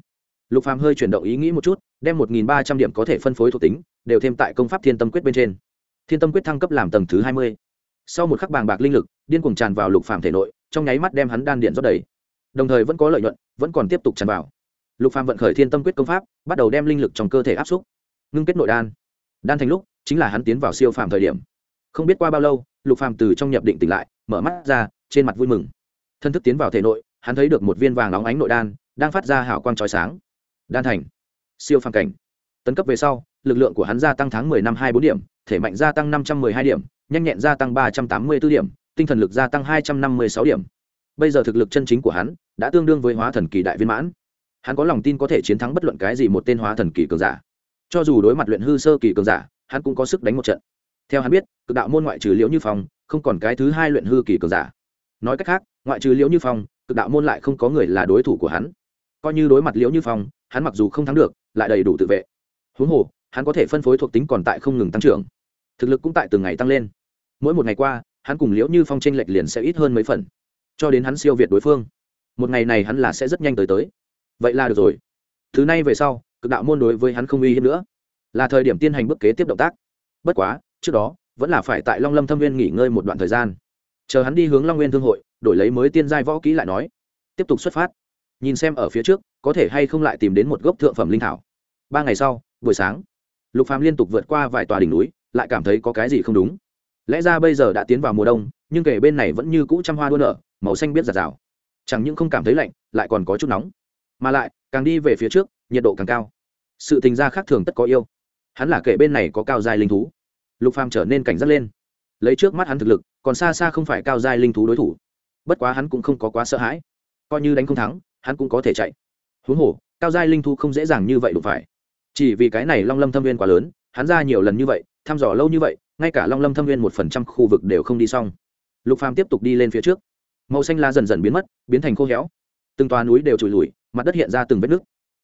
lục phàm hơi chuyển động ý nghĩ một chút, đem một ba trăm điểm có thể phân phối thuộc tính, đều thêm tại công pháp thiên tâm quyết bên trên. Thiên tâm quyết thăng cấp làm tầng thứ hai mươi. Sau một khắc bàng bạc linh lực, điên cuồng tràn vào lục phàm thể nội, trong nháy mắt đem hắn đan điện rót đầy đồng thời vẫn có lợi nhuận, vẫn còn tiếp tục tràn vào. Lục phàm vận khởi thiên tâm quyết công pháp, bắt đầu đem linh lực trong cơ thể áp xúc, ngưng kết nội đan. Đan thành lúc, chính là hắn tiến vào siêu phàm thời điểm. Không biết qua bao lâu, lục phàm từ trong nhập định tỉnh lại, mở mắt ra, trên mặt vui mừng. Thân thức tiến vào thể nội, hắn thấy được một viên vàng óng ánh nội đan, đang phát ra hào quang chói sáng. Đan thành. Siêu phàm cảnh. Tấn cấp về sau, lực lượng của hắn gia tăng tháng 10 năm 24 điểm, thể mạnh gia tăng 512 điểm, nhanh nhẹn gia tăng 384 điểm, tinh thần lực gia tăng 256 điểm bây giờ thực lực chân chính của hắn đã tương đương với hóa thần kỳ đại viên mãn. Hắn có lòng tin có thể chiến thắng bất luận cái gì một tên hóa thần kỳ cường giả. Cho dù đối mặt luyện hư sơ kỳ cường giả, hắn cũng có sức đánh một trận. Theo hắn biết, cực đạo môn ngoại trừ liễu như phong, không còn cái thứ hai luyện hư kỳ cường giả. Nói cách khác, ngoại trừ liễu như phong, cực đạo môn lại không có người là đối thủ của hắn. Coi như đối mặt liễu như phong, hắn mặc dù không thắng được, lại đầy đủ tự vệ. Huống hồ, hắn có thể phân phối thuộc tính còn tại không ngừng tăng trưởng. Thực lực cũng tại từng ngày tăng lên. Mỗi một ngày qua, hắn cùng liễu như phong tranh lệch liền sẽ ít hơn mấy phần cho đến hắn siêu việt đối phương. Một ngày này hắn là sẽ rất nhanh tới tới. Vậy là được rồi. Thứ này về sau, cực đạo môn đối với hắn không uy hiếp nữa. Là thời điểm tiến hành bước kế tiếp động tác. Bất quá, trước đó, vẫn là phải tại long lâm thâm viên nghỉ ngơi một đoạn thời gian. Chờ hắn đi hướng long nguyên thương hội, đổi lấy mới tiên giai võ kỹ lại nói. Tiếp tục xuất phát. Nhìn xem ở phía trước, có thể hay không lại tìm đến một gốc thượng phẩm linh thảo. Ba ngày sau, buổi sáng, lục phàm liên tục vượt qua vài tòa đỉnh núi, lại cảm thấy có cái gì không đúng. Lẽ ra bây giờ đã tiến vào mùa đông, nhưng kể bên này vẫn như cũ trăm hoa đua nở màu xanh biết giạt rào. Chẳng những không cảm thấy lạnh, lại còn có chút nóng. Mà lại, càng đi về phía trước, nhiệt độ càng cao. Sự tình gia khác thường tất có yêu. Hắn là kể bên này có cao dài linh thú. Lục phàm trở nên cảnh giác lên. Lấy trước mắt hắn thực lực, còn xa xa không phải cao dài linh thú đối thủ. Bất quá hắn cũng không có quá sợ hãi. Coi như đánh không thắng, hắn cũng có thể chạy. Huống hồ, cao dài linh thú không dễ dàng như vậy đụng phải. Chỉ vì cái này long lâm thâm viên quá lớn, hắn ra nhiều lần như vậy, thăm dò lâu như vậy, ngay cả long lâm thâm viên một phần trăm khu vực đều không đi xong. Lục phàm tiếp tục đi lên phía trước màu xanh lá dần dần biến mất, biến thành khô héo. Từng toà núi đều trùi lùi, mặt đất hiện ra từng vết nước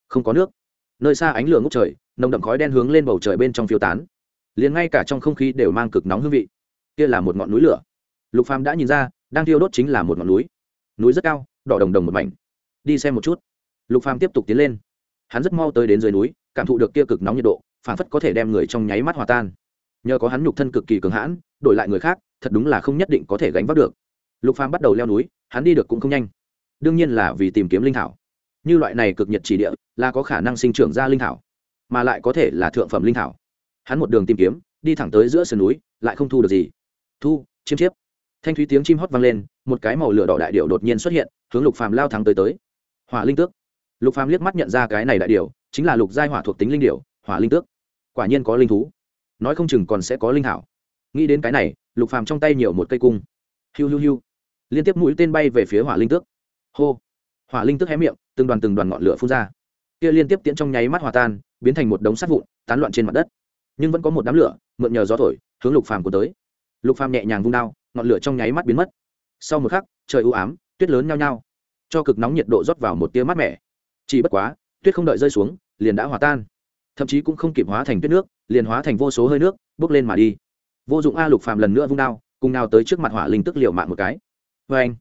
không có nước. Nơi xa ánh lửa ngốc trời, nồng đậm khói đen hướng lên bầu trời bên trong phiêu tán. Liền ngay cả trong không khí đều mang cực nóng hương vị. Kia là một ngọn núi lửa. Lục phàm đã nhìn ra, đang thiêu đốt chính là một ngọn núi. Núi rất cao, đỏ đồng đồng một mảnh. Đi xem một chút. Lục phàm tiếp tục tiến lên. Hắn rất mau tới đến dưới núi, cảm thụ được kia cực nóng nhiệt độ phản phất có thể đem người trong nháy mắt hòa tan. Nhờ có hắn nhục thân cực kỳ cường hãn, đổi lại người khác, thật đúng là không nhất định có thể gánh vác được lục phàm bắt đầu leo núi, hắn đi được cũng không nhanh. Đương nhiên là vì tìm kiếm linh thảo. Như loại này cực nhiệt chỉ địa, là có khả năng sinh trưởng ra linh thảo, mà lại có thể là thượng phẩm linh thảo. Hắn một đường tìm kiếm, đi thẳng tới giữa sườn núi, lại không thu được gì. Thu, chiêm chiếp. Thanh thúy tiếng chim hót vang lên, một cái màu lửa đỏ đại điệu đột nhiên xuất hiện, hướng lục phàm lao thẳng tới tới. Hỏa linh tước. Lục phàm liếc mắt nhận ra cái này đại điệu chính là lục giai hỏa thuộc tính linh điệu hỏa linh tước. Quả nhiên có linh thú. Nói không chừng còn sẽ có linh hảo nghĩ đến cái này, lục phàm trong tay nhiều một cây cung hiu hiu hiu. Liên tiếp mũi tên bay về phía hỏa linh tước. Hô. Hỏa linh tước hé miệng, từng đoàn từng đoàn ngọn lửa phun ra. Kia liên tiếp tiễn trong nháy mắt hòa tan, biến thành một đống sắt vụn, tán loạn trên mặt đất. Nhưng vẫn có một đám lửa, mượn nhờ gió thổi, hướng lục phàm của tới. Lục phàm nhẹ nhàng vung đao, ngọn lửa trong nháy mắt biến mất. Sau một khắc, trời u ám, tuyết lớn nhao nhao, cho cực nóng nhiệt độ rót vào một tia mát mẻ. Chỉ bất quá, tuyết không đợi rơi xuống, liền đã hòa tan. Thậm chí cũng không kịp hóa thành tuyết nước, liền hóa thành vô số hơi nước, bốc lên mà đi. Vô dụng a lục phàm lần nữa vung đao cùng nào tới trước mặt hỏa linh tức liều mạng một cái. Vê anh,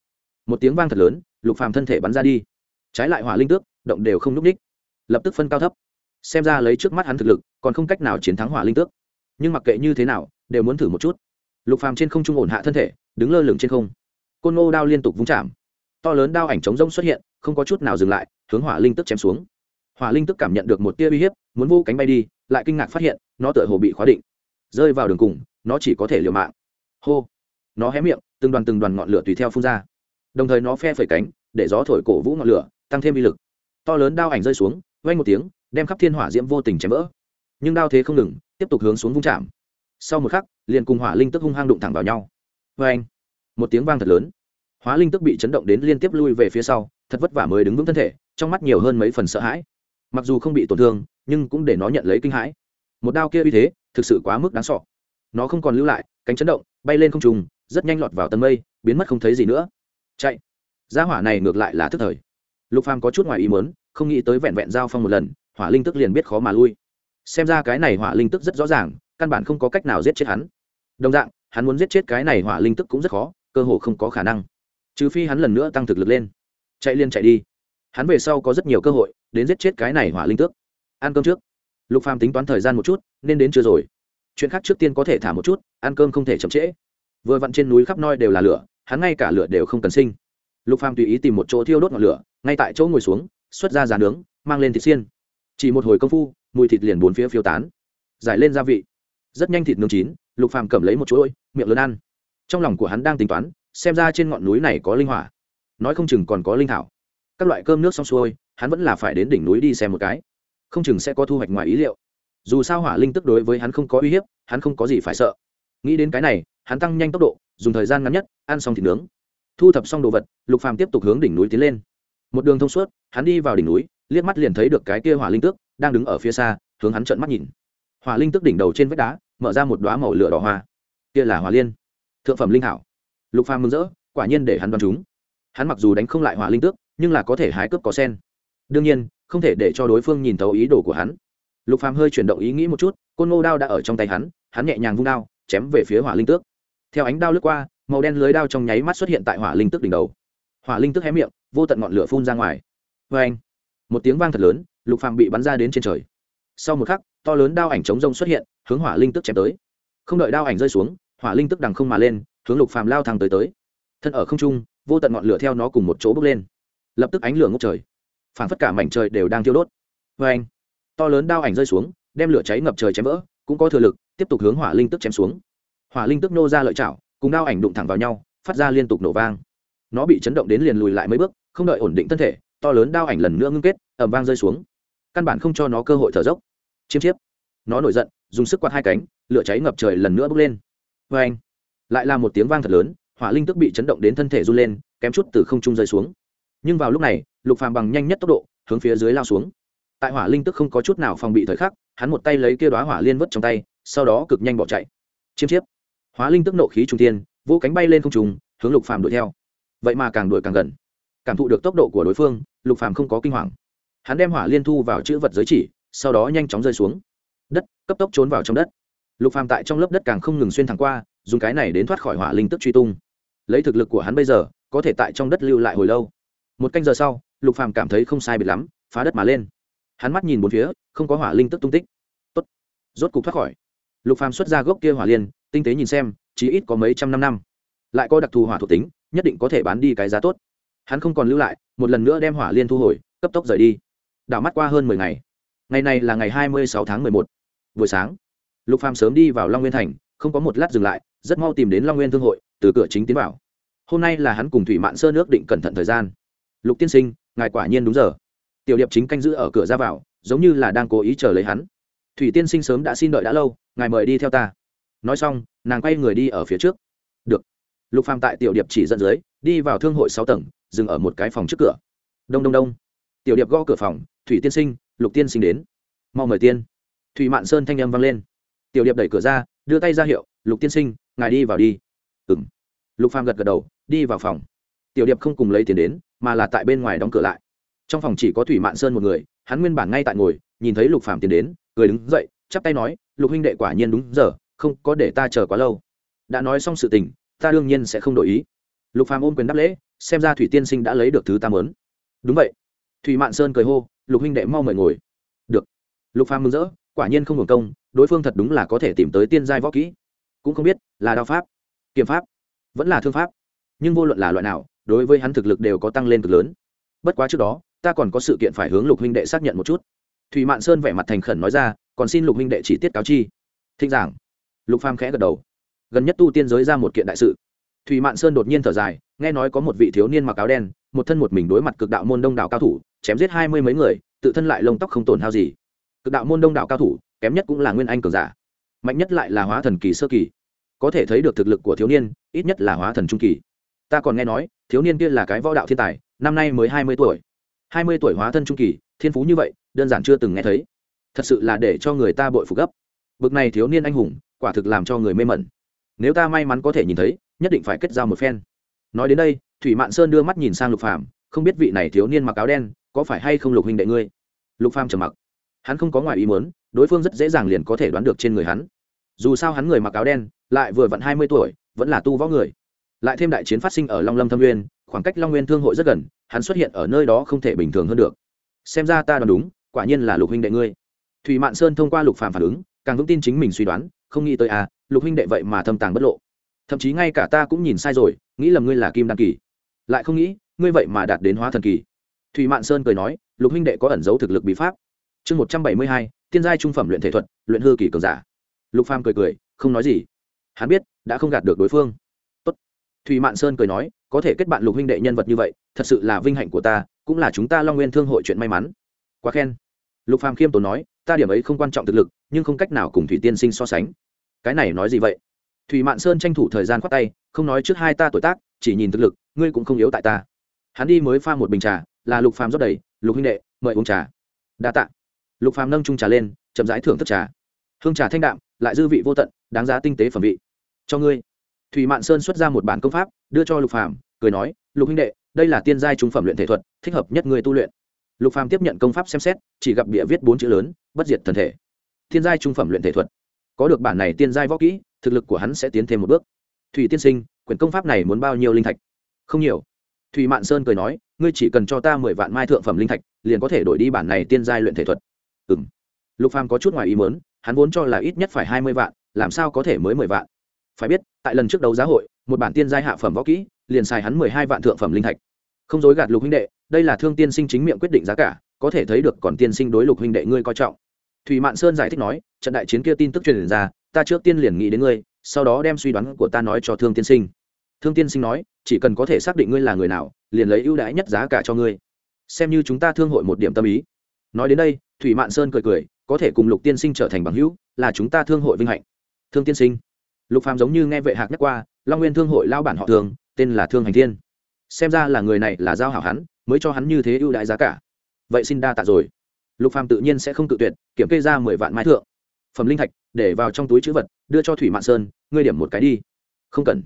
một tiếng vang thật lớn, lục phàm thân thể bắn ra đi. Trái lại hỏa linh tước, động đều không núp ních lập tức phân cao thấp. Xem ra lấy trước mắt hắn thực lực, còn không cách nào chiến thắng hỏa linh tước. Nhưng mặc kệ như thế nào, đều muốn thử một chút. Lục phàm trên không trung ổn hạ thân thể, đứng lơ lửng trên không. Côn ngô đao liên tục vung chạm. To lớn đao ảnh trống rông xuất hiện, không có chút nào dừng lại, hướng hỏa linh tức chém xuống. Hỏa linh tức cảm nhận được một tia uy hiếp, muốn vô cánh bay đi, lại kinh ngạc phát hiện, nó tựa hồ bị khóa định. Rơi vào đường cùng, nó chỉ có thể liều mạng. Hô nó hé miệng, từng đoàn từng đoàn ngọn lửa tùy theo phun ra. Đồng thời nó phe phẩy cánh, để gió thổi cổ vũ ngọn lửa, tăng thêm uy lực. To lớn đao ảnh rơi xuống, vang một tiếng, đem khắp thiên hỏa diễm vô tình chém vỡ. Nhưng đao thế không ngừng, tiếp tục hướng xuống vung chạm. Sau một khắc, liền cùng hỏa linh tức hung hăng đụng thẳng vào nhau. Vê anh một tiếng vang thật lớn. Hóa linh tức bị chấn động đến liên tiếp lui về phía sau, thật vất vả mới đứng vững thân thể, trong mắt nhiều hơn mấy phần sợ hãi. Mặc dù không bị tổn thương, nhưng cũng để nó nhận lấy kinh hãi. Một đao kia uy thế, thực sự quá mức đáng sọ nó không còn lưu lại, cánh chấn động, bay lên không trùng rất nhanh lọt vào tầng mây, biến mất không thấy gì nữa. Chạy. Gia hỏa này ngược lại là thức thời. Lục phàm có chút ngoài ý muốn, không nghĩ tới vẹn vẹn giao phong một lần, hỏa linh tức liền biết khó mà lui. Xem ra cái này hỏa linh tức rất rõ ràng, căn bản không có cách nào giết chết hắn. Đồng dạng, hắn muốn giết chết cái này hỏa linh tức cũng rất khó, cơ hồ không có khả năng. Trừ phi hắn lần nữa tăng thực lực lên. Chạy liên chạy đi. Hắn về sau có rất nhiều cơ hội, đến giết chết cái này hỏa linh tước. Ăn cơm trước. Lục phàm tính toán thời gian một chút, nên đến chưa rồi. Chuyện khác trước tiên có thể thả một chút, ăn cơm không thể chậm trễ vừa vặn trên núi khắp nơi đều là lửa, hắn ngay cả lửa đều không cần sinh. Lục phàm tùy ý tìm một chỗ thiêu đốt ngọn lửa, ngay tại chỗ ngồi xuống, xuất ra giàn nướng, mang lên thịt xiên. Chỉ một hồi công phu, mùi thịt liền bốn phía phiêu tán. Giải lên gia vị. Rất nhanh thịt nướng chín, lục phàm cầm lấy một chuỗi, miệng lớn ăn. Trong lòng của hắn đang tính toán, xem ra trên ngọn núi này có linh hỏa. Nói không chừng còn có linh thảo. Các loại cơm nước xong xuôi, hắn vẫn là phải đến đỉnh núi đi xem một cái. Không chừng sẽ có thu hoạch ngoài ý liệu. Dù sao hỏa linh tức đối với hắn không có uy hiếp, hắn không có gì phải sợ nghĩ đến cái này, hắn tăng nhanh tốc độ, dùng thời gian ngắn nhất, ăn xong thịt nướng. Thu thập xong đồ vật, lục phàm tiếp tục hướng đỉnh núi tiến lên. Một đường thông suốt, hắn đi vào đỉnh núi, liếc mắt liền thấy được cái kia hỏa linh tước đang đứng ở phía xa, hướng hắn trợn mắt nhìn. Hỏa linh tước đỉnh đầu trên vách đá, mở ra một đóa màu lửa đỏ hoa. Kia là hỏa liên. Thượng phẩm linh thảo. Lục phàm mừng rỡ, quả nhiên để hắn đoán chúng. Hắn mặc dù đánh không lại hỏa linh tước, nhưng là có thể hái cướp có sen. Đương nhiên, không thể để cho đối phương nhìn thấu ý đồ của hắn. Lục phàm hơi chuyển động ý nghĩ một chút, côn ngô đao đã ở trong tay hắn hắn nhẹ nhàng vung đao chém về phía hỏa linh tước. Theo ánh đao lướt qua, màu đen lưới đao trong nháy mắt xuất hiện tại hỏa linh tước đỉnh đầu. Hỏa linh tước hé miệng, vô tận ngọn lửa phun ra ngoài. Vê anh, một tiếng vang thật lớn, lục phàm bị bắn ra đến trên trời. Sau một khắc, to lớn đao ảnh chống rông xuất hiện, hướng hỏa linh tước chém tới. Không đợi đao ảnh rơi xuống, hỏa linh tước đằng không mà lên, hướng lục phàm lao thẳng tới tới. Thân ở không trung, vô tận ngọn lửa theo nó cùng một chỗ bốc lên. Lập tức ánh lửa ngốc trời. Phảng phất cả mảnh trời đều đang thiêu đốt. Vê anh, to lớn đao ảnh rơi xuống, đem lửa cháy ngập trời chém vỡ, cũng có thừa lực tiếp tục hướng hỏa linh tức chém xuống. Hỏa linh tức nô ra lợi chảo, cùng đao ảnh đụng thẳng vào nhau, phát ra liên tục nổ vang. Nó bị chấn động đến liền lùi lại mấy bước, không đợi ổn định thân thể, to lớn đao ảnh lần nữa ngưng kết ẩm vang rơi xuống. Căn bản không cho nó cơ hội thở dốc. Chiêm chiếp. Nó nổi giận, dùng sức quạt hai cánh, lửa cháy ngập trời lần nữa bốc lên. Vê anh, lại là một tiếng vang thật lớn, hỏa linh tức bị chấn động đến thân thể run lên, kém chút từ không trung rơi xuống. Nhưng vào lúc này, lục phàm bằng nhanh nhất tốc độ, hướng phía dưới lao xuống. Tại hỏa linh tức không có chút nào phòng bị thời khắc, hắn một tay lấy kia đoá hỏa liên vớt trong tay sau đó cực nhanh bỏ chạy. Chiêm chiếp. Hóa linh tức nộ khí trung tiên vỗ cánh bay lên không trùng hướng lục phàm đuổi theo. Vậy mà càng đuổi càng gần. Cảm thụ được tốc độ của đối phương, lục phàm không có kinh hoàng. Hắn đem hỏa liên thu vào chữ vật giới chỉ, sau đó nhanh chóng rơi xuống. Đất, cấp tốc trốn vào trong đất. Lục phàm tại trong lớp đất càng không ngừng xuyên thẳng qua, dùng cái này đến thoát khỏi hỏa linh tức truy tung. Lấy thực lực của hắn bây giờ, có thể tại trong đất lưu lại hồi lâu. Một canh giờ sau, lục phàm cảm thấy không sai biệt lắm, phá đất mà lên. Hắn mắt nhìn bốn phía, không có hỏa linh tức tung tích. Tốt. Rốt cục thoát khỏi lục phàm xuất ra gốc kia hỏa liên, tinh tế nhìn xem chỉ ít có mấy trăm năm năm. Lại có đặc thù hỏa thuộc tính, nhất định có thể bán đi cái giá tốt. Hắn không còn lưu lại, một lần nữa đem hỏa liên thu hồi, cấp tốc rời đi. Đảo mắt qua hơn mười ngày. Ngày này là ngày hai mươi sáu tháng mười một. Buổi sáng, lục phàm sớm đi vào long nguyên thành, không có một lát dừng lại, rất mau tìm đến long nguyên thương hội, từ cửa chính tiến vào. Hôm nay là hắn cùng thủy mạn sơ nước định cẩn thận thời gian. Lục tiên sinh, ngài quả nhiên đúng giờ. Tiểu điệp chính canh giữ ở cửa ra vào, giống như là đang cố ý chờ lấy hắn thủy tiên sinh sớm đã xin đợi đã lâu, ngài mời đi theo ta. Nói xong, nàng quay người đi ở phía trước. Được. Lục phàm tại tiểu điệp chỉ dẫn dưới, đi vào thương hội sáu tầng, dừng ở một cái phòng trước cửa. Đông đông đông. Tiểu điệp gõ cửa phòng, thủy tiên sinh, lục tiên sinh đến. Mau mời tiên. Thủy mạn sơn thanh âm vang lên. Tiểu điệp đẩy cửa ra, đưa tay ra hiệu, lục tiên sinh, ngài đi vào đi. Ừng lục phàm gật gật đầu, đi vào phòng. Tiểu điệp không cùng lấy tiền đến, mà là tại bên ngoài đóng cửa lại. Trong phòng chỉ có thủy mạn sơn một người, hắn nguyên bản ngay tại ngồi, nhìn thấy lục phàm tiến đến cười đứng dậy, chắp tay nói, lục huynh đệ quả nhiên đúng giờ, không có để ta chờ quá lâu. Đã nói xong sự tình, ta đương nhiên sẽ không đổi ý. Lục phàm ôm quyền đáp lễ, xem ra thủy tiên sinh đã lấy được thứ ta muốn. Đúng vậy. Thủy mạn sơn cười hô, lục huynh đệ mau mời ngồi. Được. Lục phàm mừng rỡ, quả nhiên không hưởng công, đối phương thật đúng là có thể tìm tới tiên giai võ kỹ. Cũng không biết, là đao pháp, kiếm pháp, vẫn là thương pháp. Nhưng vô luận là loại nào, đối với hắn thực lực đều có tăng lên cực lớn. Bất quá trước đó, ta còn có sự kiện phải hướng lục huynh đệ xác nhận một chút thủy mạn sơn vẻ mặt thành khẩn nói ra, còn xin lục huynh đệ chỉ tiết cáo chi. Thinh giảng. Lục phàm khẽ gật đầu. Gần nhất tu tiên giới ra một kiện đại sự. Thủy mạn sơn đột nhiên thở dài, nghe nói có một vị thiếu niên mặc áo đen, một thân một mình đối mặt cực đạo môn đông đạo cao thủ, chém giết hai mươi mấy người, tự thân lại lông tóc không tổn hao gì. Cực đạo môn đông đạo cao thủ, kém nhất cũng là nguyên anh cường giả. Mạnh nhất lại là hóa thần kỳ sơ kỳ. Có thể thấy được thực lực của thiếu niên, ít nhất là hóa thần trung kỳ. Ta còn nghe nói, thiếu niên kia là cái võ đạo thiên tài, năm nay mới hai mươi tuổi. Hai mươi tuổi hóa thân trung kỳ thiên phú như vậy, đơn giản chưa từng nghe thấy. Thật sự là để cho người ta bội phục gấp. Bực này thiếu niên anh hùng, quả thực làm cho người mê mẩn. Nếu ta may mắn có thể nhìn thấy, nhất định phải kết giao một phen. Nói đến đây, thủy mạn sơn đưa mắt nhìn sang lục phàm, không biết vị này thiếu niên mặc áo đen có phải hay không lục huynh đệ ngươi? Lục phàm trầm mặc. Hắn không có ngoài ý muốn, đối phương rất dễ dàng liền có thể đoán được trên người hắn. Dù sao hắn người mặc áo đen, lại vừa vặn hai mươi tuổi, vẫn là tu võ người. Lại thêm đại chiến phát sinh ở long lâm thâm nguyên, khoảng cách long nguyên thương hội rất gần, hắn xuất hiện ở nơi đó không thể bình thường hơn được xem ra ta đoán đúng, quả nhiên là lục huynh đệ ngươi. Thủy mạn sơn thông qua lục phàm phản ứng, càng vững tin chính mình suy đoán, không nghĩ tới à lục huynh đệ vậy mà thâm tàng bất lộ. Thậm chí ngay cả ta cũng nhìn sai rồi, nghĩ lầm ngươi là kim đan kỳ. Lại không nghĩ, ngươi vậy mà đạt đến hóa thần kỳ. Thủy mạn sơn cười nói, lục huynh đệ có ẩn dấu thực lực bí pháp. Chương một trăm bảy mươi hai, tiên giai trung phẩm luyện thể thuật, luyện hư kỳ cường giả. Lục phàm cười cười, không nói gì. Hắn biết, đã không gạt được đối phương. Tốt. thủy mạn sơn cười nói, có thể kết bạn lục huynh đệ nhân vật như vậy, thật sự là vinh hạnh của ta cũng là chúng ta long nguyên thương hội chuyện may mắn. Quá khen. Lục phàm khiêm tốn nói, ta điểm ấy không quan trọng thực lực, nhưng không cách nào cùng thủy tiên sinh so sánh. Cái này nói gì vậy? Thủy mạn sơn tranh thủ thời gian khoát tay, không nói trước hai ta tuổi tác, chỉ nhìn thực lực, ngươi cũng không yếu tại ta. Hắn đi mới pha một bình trà, là lục phàm rót đầy, lục huynh đệ, mời uống trà. Đa tạ. Lục phàm nâng chung trà lên, chậm rãi thưởng thức trà. Hương trà thanh đạm, lại dư vị vô tận, đáng giá tinh tế phẩm vị. Cho ngươi. Thủy mạn sơn xuất ra một bản công pháp, đưa cho lục phàm, cười nói, lục huynh đệ đây là tiên giai trung phẩm luyện thể thuật, thích hợp nhất người tu luyện. Lục phàm tiếp nhận công pháp xem xét, chỉ gặp bịa viết bốn chữ lớn, bất diệt thần thể. Tiên giai trung phẩm luyện thể thuật. Có được bản này tiên giai võ kỹ, thực lực của hắn sẽ tiến thêm một bước. Thủy tiên sinh, quyển công pháp này muốn bao nhiêu linh thạch? Không nhiều. Thủy mạn sơn cười nói, ngươi chỉ cần cho ta mười vạn mai thượng phẩm linh thạch, liền có thể đổi đi bản này tiên giai luyện thể thuật. Ừ m lục phàm có chút ngoài ý mớn hắn vốn cho là ít nhất phải hai mươi vạn, làm sao có thể mới mười vạn? Phải biết, tại lần trước đấu giá hội, một bản tiên giai hạ phẩm võ kỹ liền xài hắn mười hai vạn thượng phẩm linh thạch. Không dối gạt lục huynh đệ, đây là thương tiên sinh chính miệng quyết định giá cả, có thể thấy được còn tiên sinh đối lục huynh đệ ngươi coi trọng. Thủy mạn sơn giải thích nói, trận đại chiến kia tin tức truyền ra, ta trước tiên liền nghĩ đến ngươi, sau đó đem suy đoán của ta nói cho thương tiên sinh. Thương tiên sinh nói, chỉ cần có thể xác định ngươi là người nào, liền lấy ưu đãi nhất giá cả cho ngươi. Xem như chúng ta thương hội một điểm tâm ý. Nói đến đây, thủy mạn sơn cười cười, có thể cùng lục tiên sinh trở thành bằng hữu, là chúng ta thương hội vinh hạnh. Thương tiên sinh, lục phàm giống như nghe vệ hạc nhắc qua long nguyên thương hội lao bản họ thường tên là thương hành thiên. Xem ra là người này là giao hảo hắn, mới cho hắn như thế ưu đãi giá cả. Vậy xin đa tạ rồi. Lục phàm tự nhiên sẽ không tự tuyệt, kiểm kê ra mười vạn mai thượng. Phẩm linh thạch, để vào trong túi chữ vật, đưa cho thủy mạn sơn, ngươi điểm một cái đi. Không cần.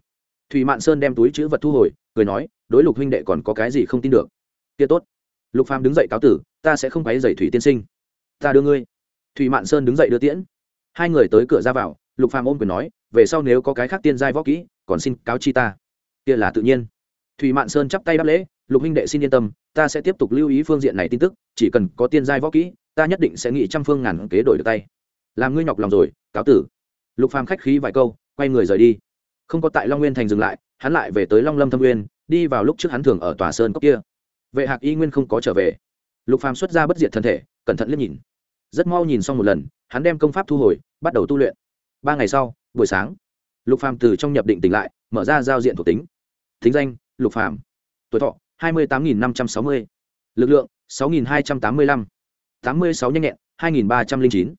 Thủy mạn sơn đem túi chữ vật thu hồi, cười nói, đối lục huynh đệ còn có cái gì không tin được? Kia tốt. Lục phàm đứng dậy cáo tử, ta sẽ không quấy dậy thủy tiên sinh. Ta đưa ngươi. Thủy mạn sơn đứng dậy đưa tiễn. Hai người tới cửa ra vào, lục phàm ôm quyền nói, về sau nếu có cái khác tiên giai võ kỹ còn xin cáo chi ta. Kia là tự nhiên. Thủy mạn sơn chắp tay đáp lễ, lục huynh đệ xin yên tâm, ta sẽ tiếp tục lưu ý phương diện này tin tức, chỉ cần có tiên giai võ kỹ, ta nhất định sẽ nghĩ trăm phương ngàn kế đổi được tay. Làm ngươi nhọc lòng rồi, cáo tử. Lục phàm khách khí vài câu, quay người rời đi. Không có tại long nguyên thành dừng lại, hắn lại về tới long lâm thâm nguyên, đi vào lúc trước hắn thường ở tòa sơn cốc kia. Vệ hạc y nguyên không có trở về. Lục phàm xuất ra bất diệt thân thể, cẩn thận liếc nhìn. Rất mau nhìn xong một lần, hắn đem công pháp thu hồi, bắt đầu tu luyện. Ba ngày sau, buổi sáng lục phàm từ trong nhập định tỉnh lại, mở ra giao diện thuộc tính. Thính danh, lục phàm. Tuổi thọ, hai mươi tám năm trăm sáu mươi. Lực lượng, sáu hai trăm tám mươi lăm. tám mươi sáu nhanh nhẹn, hai ba trăm linh chín.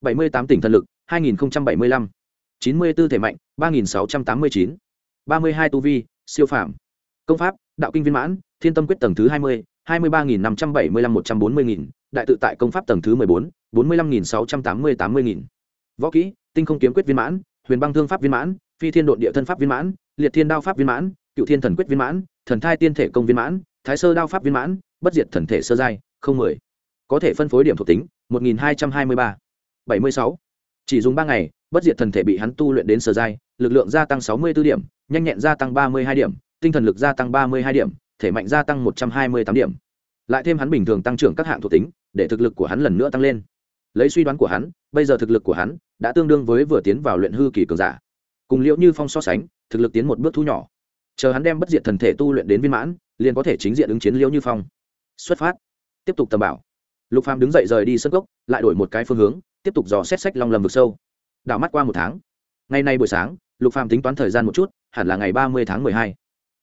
bảy mươi tám tỉnh thần lực, hai nghìn bảy mươi lăm. chín mươi b ố thể mạnh, ba nghìn sáu trăm tám mươi chín. ba mươi hai tu vi, siêu phàm. công pháp, đạo kinh viên mãn, thiên tâm quyết tầng thứ hai mươi hai mươi ba nghìn năm trăm bảy mươi lăm một trăm bốn mươi nghìn. Đại tự tại công pháp tầng thứ mười bốn bốn mươi lăm nghìn sáu trăm tám mươi tám mươi nghìn. Võ kỹ, tinh không kiếm quyết viên mãn huyền băng thương pháp viên mãn, phi thiên độn địa thân pháp viên mãn, liệt thiên đao pháp viên mãn, cựu thiên thần quyết viên mãn, thần thai tiên thể công viên mãn, thái sơ đao pháp viên mãn, bất diệt thần thể sơ giai, không mười. Có thể phân phối điểm thuộc tính, một nghìn hai trăm hai mươi ba. bảy mươi sáu. Chỉ dùng ba ngày, bất diệt thần thể bị hắn tu luyện đến sơ giai, lực lượng gia tăng sáu mươi b ố điểm, nhanh nhẹn gia tăng ba mươi hai điểm, tinh thần lực gia tăng ba mươi hai điểm, thể mạnh gia tăng một trăm hai mươi tám điểm. Lại thêm hắn bình thường tăng trưởng các hạng thuộc tính, để thực lực của hắn lần nữa tăng lên lấy suy đoán của hắn, bây giờ thực lực của hắn đã tương đương với vừa tiến vào luyện hư kỳ cường giả. Cùng liễu như phong so sánh, thực lực tiến một bước thu nhỏ. Chờ hắn đem bất diệt thần thể tu luyện đến viên mãn, liền có thể chính diện ứng chiến liễu như phong. Xuất phát. Tiếp tục tầm bảo. Lục phàm đứng dậy rời đi sân cốc, lại đổi một cái phương hướng, tiếp tục dò xét sách long lầm vực sâu. Đảo mắt qua một tháng. Ngày nay buổi sáng, lục phàm tính toán thời gian một chút, hẳn là ngày ba mươi tháng mười hai.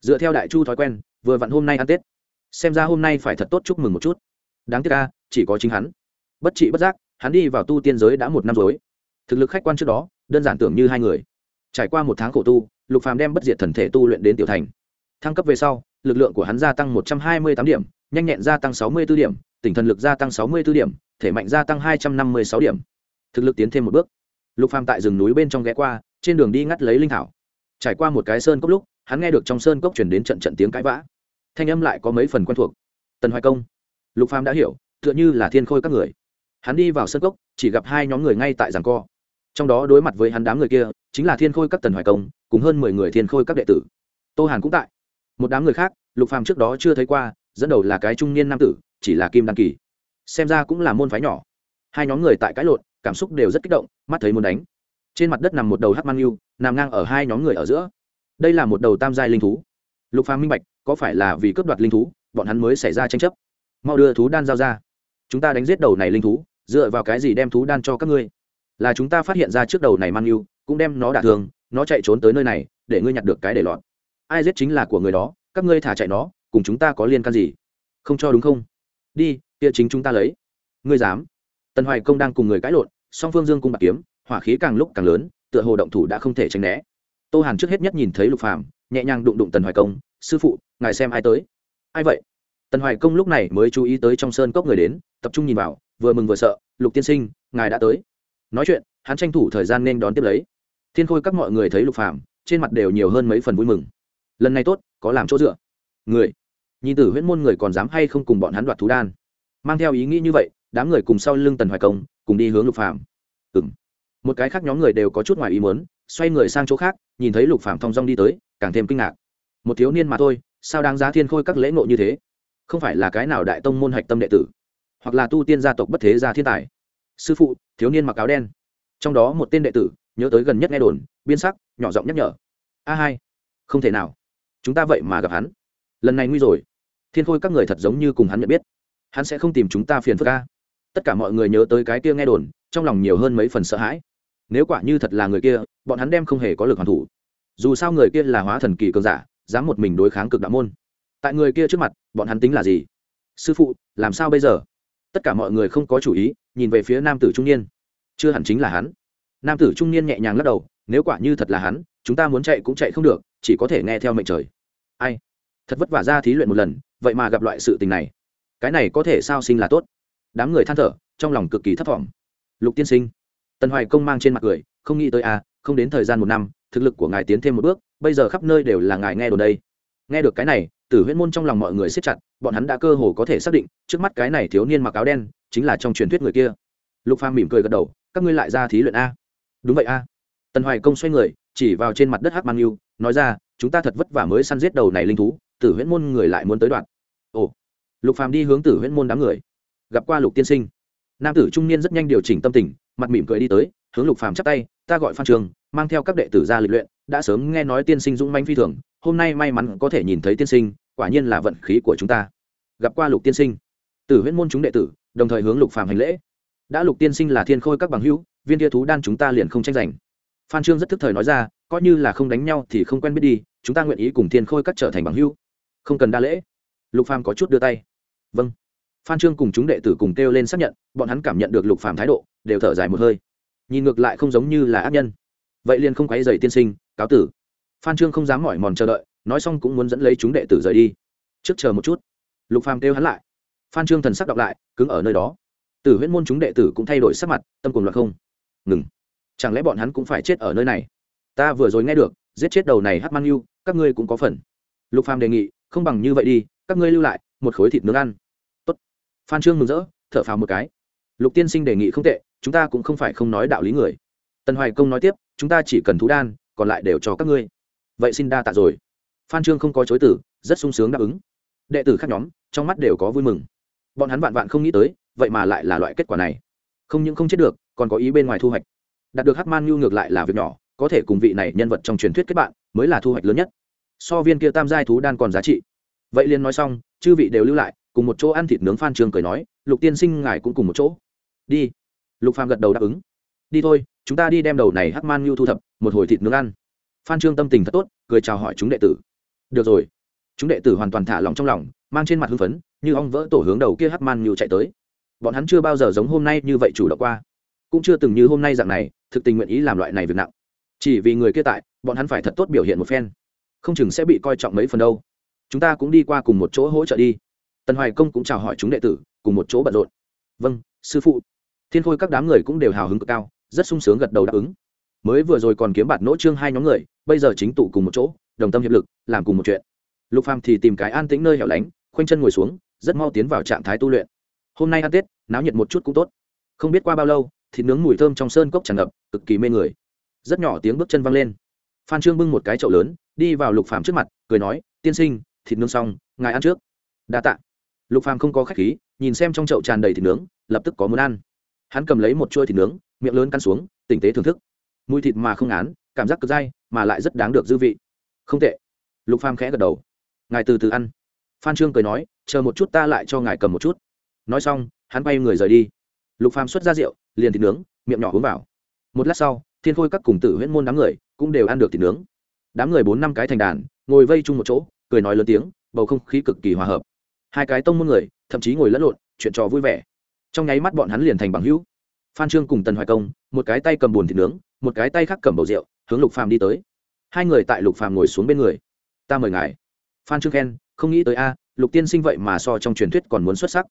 Dựa theo đại chu thói quen, vừa vặn hôm nay ăn tết. Xem ra hôm nay phải thật tốt chúc mừng một chút. Đáng tiếc ca chỉ có chính hắn. Bất trị bất giác hắn đi vào tu tiên giới đã một năm rồi. Thực lực khách quan trước đó, đơn giản tưởng như hai người. Trải qua một tháng khổ tu, lục phàm đem bất diệt thần thể tu luyện đến tiểu thành. Thăng cấp về sau, lực lượng của hắn gia tăng một trăm hai mươi tám điểm, nhanh nhẹn gia tăng sáu mươi 64 điểm tỉnh thần lực gia tăng sáu mươi 64 điểm, thể mạnh gia tăng hai trăm năm mươi sáu điểm. Thực lực tiến thêm một bước. Lục phàm tại rừng núi bên trong ghé qua, trên đường đi ngắt lấy linh thảo. Trải qua một cái sơn cốc lúc, hắn nghe được trong sơn cốc chuyển đến trận trận tiếng cãi vã. Thanh âm lại có mấy phần quen thuộc. Tần hoài công. Lục phàm đã hiểu, tựa như là thiên khôi các người hắn đi vào sân cốc, chỉ gặp hai nhóm người ngay tại giảng co. Trong đó đối mặt với hắn đám người kia, chính là thiên khôi các tần hoài công, cùng hơn mười người thiên khôi các đệ tử. Tô hàn cũng tại. Một đám người khác, lục phàm trước đó chưa thấy qua, dẫn đầu là cái trung niên nam tử, chỉ là kim đăng kỳ. Xem ra cũng là môn phái nhỏ. Hai nhóm người tại cãi lộn, cảm xúc đều rất kích động, mắt thấy muốn đánh. Trên mặt đất nằm một đầu hắc mang yêu, nằm ngang ở hai nhóm người ở giữa. Đây là một đầu tam giai linh thú. Lục phàm minh bạch, có phải là vì cướp đoạt linh thú, bọn hắn mới xảy ra tranh chấp. Mau đưa thú đan giao ra. Chúng ta đánh giết đầu này linh thú dựa vào cái gì đem thú đan cho các ngươi? Là chúng ta phát hiện ra trước đầu này mang yêu, cũng đem nó đả thương, nó chạy trốn tới nơi này, để ngươi nhặt được cái để lọt. Ai giết chính là của người đó, các ngươi thả chạy nó, cùng chúng ta có liên can gì? Không cho đúng không? Đi, kia chính chúng ta lấy. Ngươi dám. Tần hoài công đang cùng người cãi lộn, song phương dương cung bạc kiếm, hỏa khí càng lúc càng lớn, tựa hồ động thủ đã không thể tránh né. Tô hàn trước hết nhất nhìn thấy lục phàm, nhẹ nhàng đụng đụng tần hoài công, sư phụ, ngài xem ai tới. Ai vậy? Tần hoài công lúc này mới chú ý tới trong sơn cốc người đến, tập trung nhìn vào vừa mừng vừa sợ, lục tiên sinh, ngài đã tới. Nói chuyện, hắn tranh thủ thời gian nên đón tiếp lấy. Thiên khôi các mọi người thấy lục phàm, trên mặt đều nhiều hơn mấy phần vui mừng. Lần này tốt, có làm chỗ dựa. Người? Nhìn tử huyễn môn người còn dám hay không cùng bọn hắn đoạt thú đan? Mang theo ý nghĩ như vậy, đám người cùng sau lưng tần hoài công, cùng đi hướng lục phàm. Ừng một cái khác nhóm người đều có chút ngoài ý muốn, xoay người sang chỗ khác, nhìn thấy lục phàm thong dong đi tới, càng thêm kinh ngạc. Một thiếu niên mà thôi, sao đáng giá thiên khôi các lễ ngộ như thế? Không phải là cái nào đại tông môn hạch tâm đệ tử? Hoặc là tu tiên gia tộc bất thế gia thiên tài. Sư phụ, thiếu niên mặc áo đen. Trong đó một tên đệ tử, nhớ tới gần nhất nghe đồn, biên sắc, nhỏ giọng nhắc nhở. A hai. Không thể nào. Chúng ta vậy mà gặp hắn. Lần này nguy rồi. Thiên khôi các người thật giống như cùng hắn nhận biết. Hắn sẽ không tìm chúng ta phiền phức ca tất cả mọi người nhớ tới cái kia nghe đồn, trong lòng nhiều hơn mấy phần sợ hãi. Nếu quả như thật là người kia, bọn hắn đem không hề có lực hoàn thủ. Dù sao người kia là hóa thần kỳ cường giả, dám một mình đối kháng cực đạo môn. Tại người kia trước mặt, bọn hắn tính là gì? Sư phụ, làm sao bây giờ? Tất cả mọi người không có chủ ý, nhìn về phía nam tử trung niên. Chưa hẳn chính là hắn. Nam tử trung niên nhẹ nhàng lắc đầu, nếu quả như thật là hắn, chúng ta muốn chạy cũng chạy không được, chỉ có thể nghe theo mệnh trời. Ai? Thật vất vả ra thí luyện một lần, vậy mà gặp loại sự tình này. Cái này có thể sao sinh là tốt? Đám người than thở, trong lòng cực kỳ thấp thỏm. Lục tiên sinh. Tần hoài công mang trên mặt cười, không nghĩ tới à không đến thời gian một năm, thực lực của ngài tiến thêm một bước, bây giờ khắp nơi đều là ngài nghe đồn đây. Nghe được cái này tử huyễn môn trong lòng mọi người siết chặt, bọn hắn đã cơ hồ có thể xác định, trước mắt cái này thiếu niên mặc áo đen chính là trong truyền thuyết người kia. Lục phàm mỉm cười gật đầu, các ngươi lại ra thí luyện a. Đúng vậy a. Tần hoài công xoay người, chỉ vào trên mặt đất hắc mang yêu nói ra, chúng ta thật vất vả mới săn giết đầu này linh thú tử huyễn môn người lại muốn tới đoạn. Ồ. Lục phàm đi hướng tử huyễn môn đám người. Gặp qua lục tiên sinh. Nam tử trung niên rất nhanh điều chỉnh tâm tình, mặt mỉm cười đi tới, hướng lục phàm chắp tay, ta gọi phan trường, mang theo các đệ tử ra lịch luyện, đã sớm nghe nói tiên sinh dũng manh phi thường, hôm nay may mắn có thể nhìn thấy tiên sinh quả nhiên là vận khí của chúng ta. Gặp qua lục tiên sinh. Tử huyễn môn chúng đệ tử, đồng thời hướng lục phàm hành lễ. Đã lục tiên sinh là thiên khôi các bằng hữu, viên tia thú đan chúng ta liền không tranh giành. Phan trương rất thức thời nói ra, coi như là không đánh nhau thì không quen biết đi, chúng ta nguyện ý cùng thiên khôi các trở thành bằng hữu. Không cần đa lễ. Lục phàm có chút đưa tay. Vâng. Phan trương cùng chúng đệ tử cùng kêu lên xác nhận, bọn hắn cảm nhận được lục phàm thái độ, đều thở dài một hơi. Nhìn ngược lại không giống như là ác nhân. Vậy liền không quấy dày tiên sinh, cáo tử phan trương không dám mỏi mòn chờ đợi, nói xong cũng muốn dẫn lấy chúng đệ tử rời đi. Trước chờ một chút. Lục phàm kêu hắn lại. Phan trương thần sắc đọc lại, cứng ở nơi đó. Tử huyễn môn chúng đệ tử cũng thay đổi sắc mặt, tâm cùng loạt không. Ngừng. Chẳng lẽ bọn hắn cũng phải chết ở nơi này? Ta vừa rồi nghe được, giết chết đầu này hát mang yêu các ngươi cũng có phần. Lục phàm đề nghị, không bằng như vậy đi, các ngươi lưu lại, một khối thịt nướng ăn. Tốt. phan trương mừng rỡ, thở phào một cái. Lục tiên sinh đề nghị không tệ, chúng ta cũng không phải không nói đạo lý người. Tần hoài công nói tiếp, chúng ta chỉ cần thú đan, còn lại đều cho các ngươi vậy xin đa tạ rồi. Phan trương không có chối tử rất sung sướng đáp ứng. Đệ tử khác nhóm, trong mắt đều có vui mừng. Bọn hắn vạn vạn không nghĩ tới, vậy mà lại là loại kết quả này. Không những không chết được, còn có ý bên ngoài thu hoạch. Đạt được hát man nhu ngược lại là việc nhỏ, có thể cùng vị này nhân vật trong truyền thuyết kết bạn, mới là thu hoạch lớn nhất. So viên kia tam giai thú đan còn giá trị. Vậy liền nói xong, chư vị đều lưu lại, cùng một chỗ ăn thịt nướng phan trường cười nói, lục tiên sinh ngài cũng cùng một chỗ. Đi. Lục phàm gật đầu đáp ứng. Đi thôi, chúng ta đi đem đầu này hắc man nhu thu thập, một hồi thịt nướng ăn phan trương tâm tình thật tốt, cười chào hỏi chúng đệ tử. Được rồi. Chúng đệ tử hoàn toàn thả lòng trong lòng, mang trên mặt hưng phấn, như ong vỡ tổ hướng đầu kia hắc man nhu chạy tới. Bọn hắn chưa bao giờ giống hôm nay như vậy chủ động qua. Cũng chưa từng như hôm nay dạng này, thực tình nguyện ý làm loại này việc nặng. Chỉ vì người kia tại, bọn hắn phải thật tốt biểu hiện một phen. Không chừng sẽ bị coi trọng mấy phần đâu. Chúng ta cũng đi qua cùng một chỗ hỗ trợ đi. Tần hoài công cũng chào hỏi chúng đệ tử, cùng một chỗ bận rộn. Vâng sư phụ. Thiên khôi các đám người cũng đều hào hứng cực cao, rất sung sướng gật đầu đáp ứng. Mới vừa rồi còn kiếm bạt nỗ trương hai nhóm người bây giờ chính tụ cùng một chỗ, đồng tâm hiệp lực, làm cùng một chuyện. Lục phàm thì tìm cái an tĩnh nơi hẻo lánh, khoanh chân ngồi xuống, rất mau tiến vào trạng thái tu luyện. Hôm nay ăn tết, náo nhiệt một chút cũng tốt. Không biết qua bao lâu, thịt nướng mùi thơm trong sơn cốc tràn ngập, cực kỳ mê người. Rất nhỏ tiếng bước chân văng lên. Phan trương bưng một cái chậu lớn, đi vào lục phàm trước mặt, cười nói, tiên sinh, thịt nướng xong, ngài ăn trước. Đa tạ. Lục phàm không có khách khí, nhìn xem trong chậu tràn đầy thịt nướng, lập tức có muốn ăn. Hắn cầm lấy một chuôi thịt nướng, miệng lớn căn xuống tinh tế thưởng thức. Mùi thịt mà không án cảm giác cực dai, mà lại rất đáng được dư vị. Không tệ. Lục phàm khẽ gật đầu. Ngài từ từ ăn. Phan trương cười nói, chờ một chút ta lại cho ngài cầm một chút. Nói xong, hắn bay người rời đi. Lục phàm xuất ra rượu, liền thịt nướng, miệng nhỏ uống vào. Một lát sau, thiên khôi các cùng tử huyễn môn đám người cũng đều ăn được thịt nướng. Đám người bốn năm cái thành đàn, ngồi vây chung một chỗ, cười nói lớn tiếng, bầu không khí cực kỳ hòa hợp. Hai cái tông môn người, thậm chí ngồi lẫn lộn, chuyện trò vui vẻ. Trong nháy mắt bọn hắn liền thành bằng hữu. Phan trương cùng tần hoài công, một cái tay cầm bùn thịt nướng, một cái tay khác cầm bầu rượu hướng lục phàm đi tới. Hai người tại lục phàm ngồi xuống bên người. Ta mời ngài. Phan trương khen, không nghĩ tới a, lục tiên sinh vậy mà so trong truyền thuyết còn muốn xuất sắc.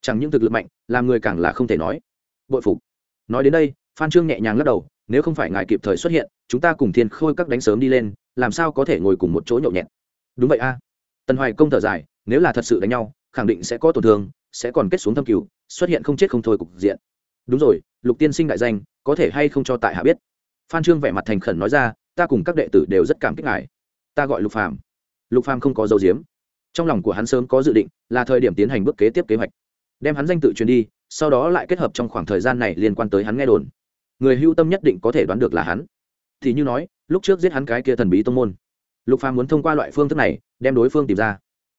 Chẳng những thực lực mạnh, làm người càng là không thể nói. Bội phục. Nói đến đây, phan trương nhẹ nhàng lắc đầu, nếu không phải ngài kịp thời xuất hiện, chúng ta cùng thiên khôi các đánh sớm đi lên, làm sao có thể ngồi cùng một chỗ nhậu nhẹt? Đúng vậy a. Tần hoài công thở dài, nếu là thật sự đánh nhau, khẳng định sẽ có tổn thương, sẽ còn kết xuống thâm cửu xuất hiện không chết không thôi cục diện. Đúng rồi, lục tiên sinh đại danh, có thể hay không cho tại hạ biết? Phan trương vẻ mặt thành khẩn nói ra, ta cùng các đệ tử đều rất cảm kích ngài. Ta gọi lục phàm. Lục phàm không có dấu diếm trong lòng của hắn sớm có dự định, là thời điểm tiến hành bước kế tiếp kế hoạch. Đem hắn danh tự truyền đi, sau đó lại kết hợp trong khoảng thời gian này liên quan tới hắn nghe đồn. Người hưu tâm nhất định có thể đoán được là hắn. Thì như nói, lúc trước giết hắn cái kia thần bí tông môn. Lục phàm muốn thông qua loại phương thức này, đem đối phương tìm ra.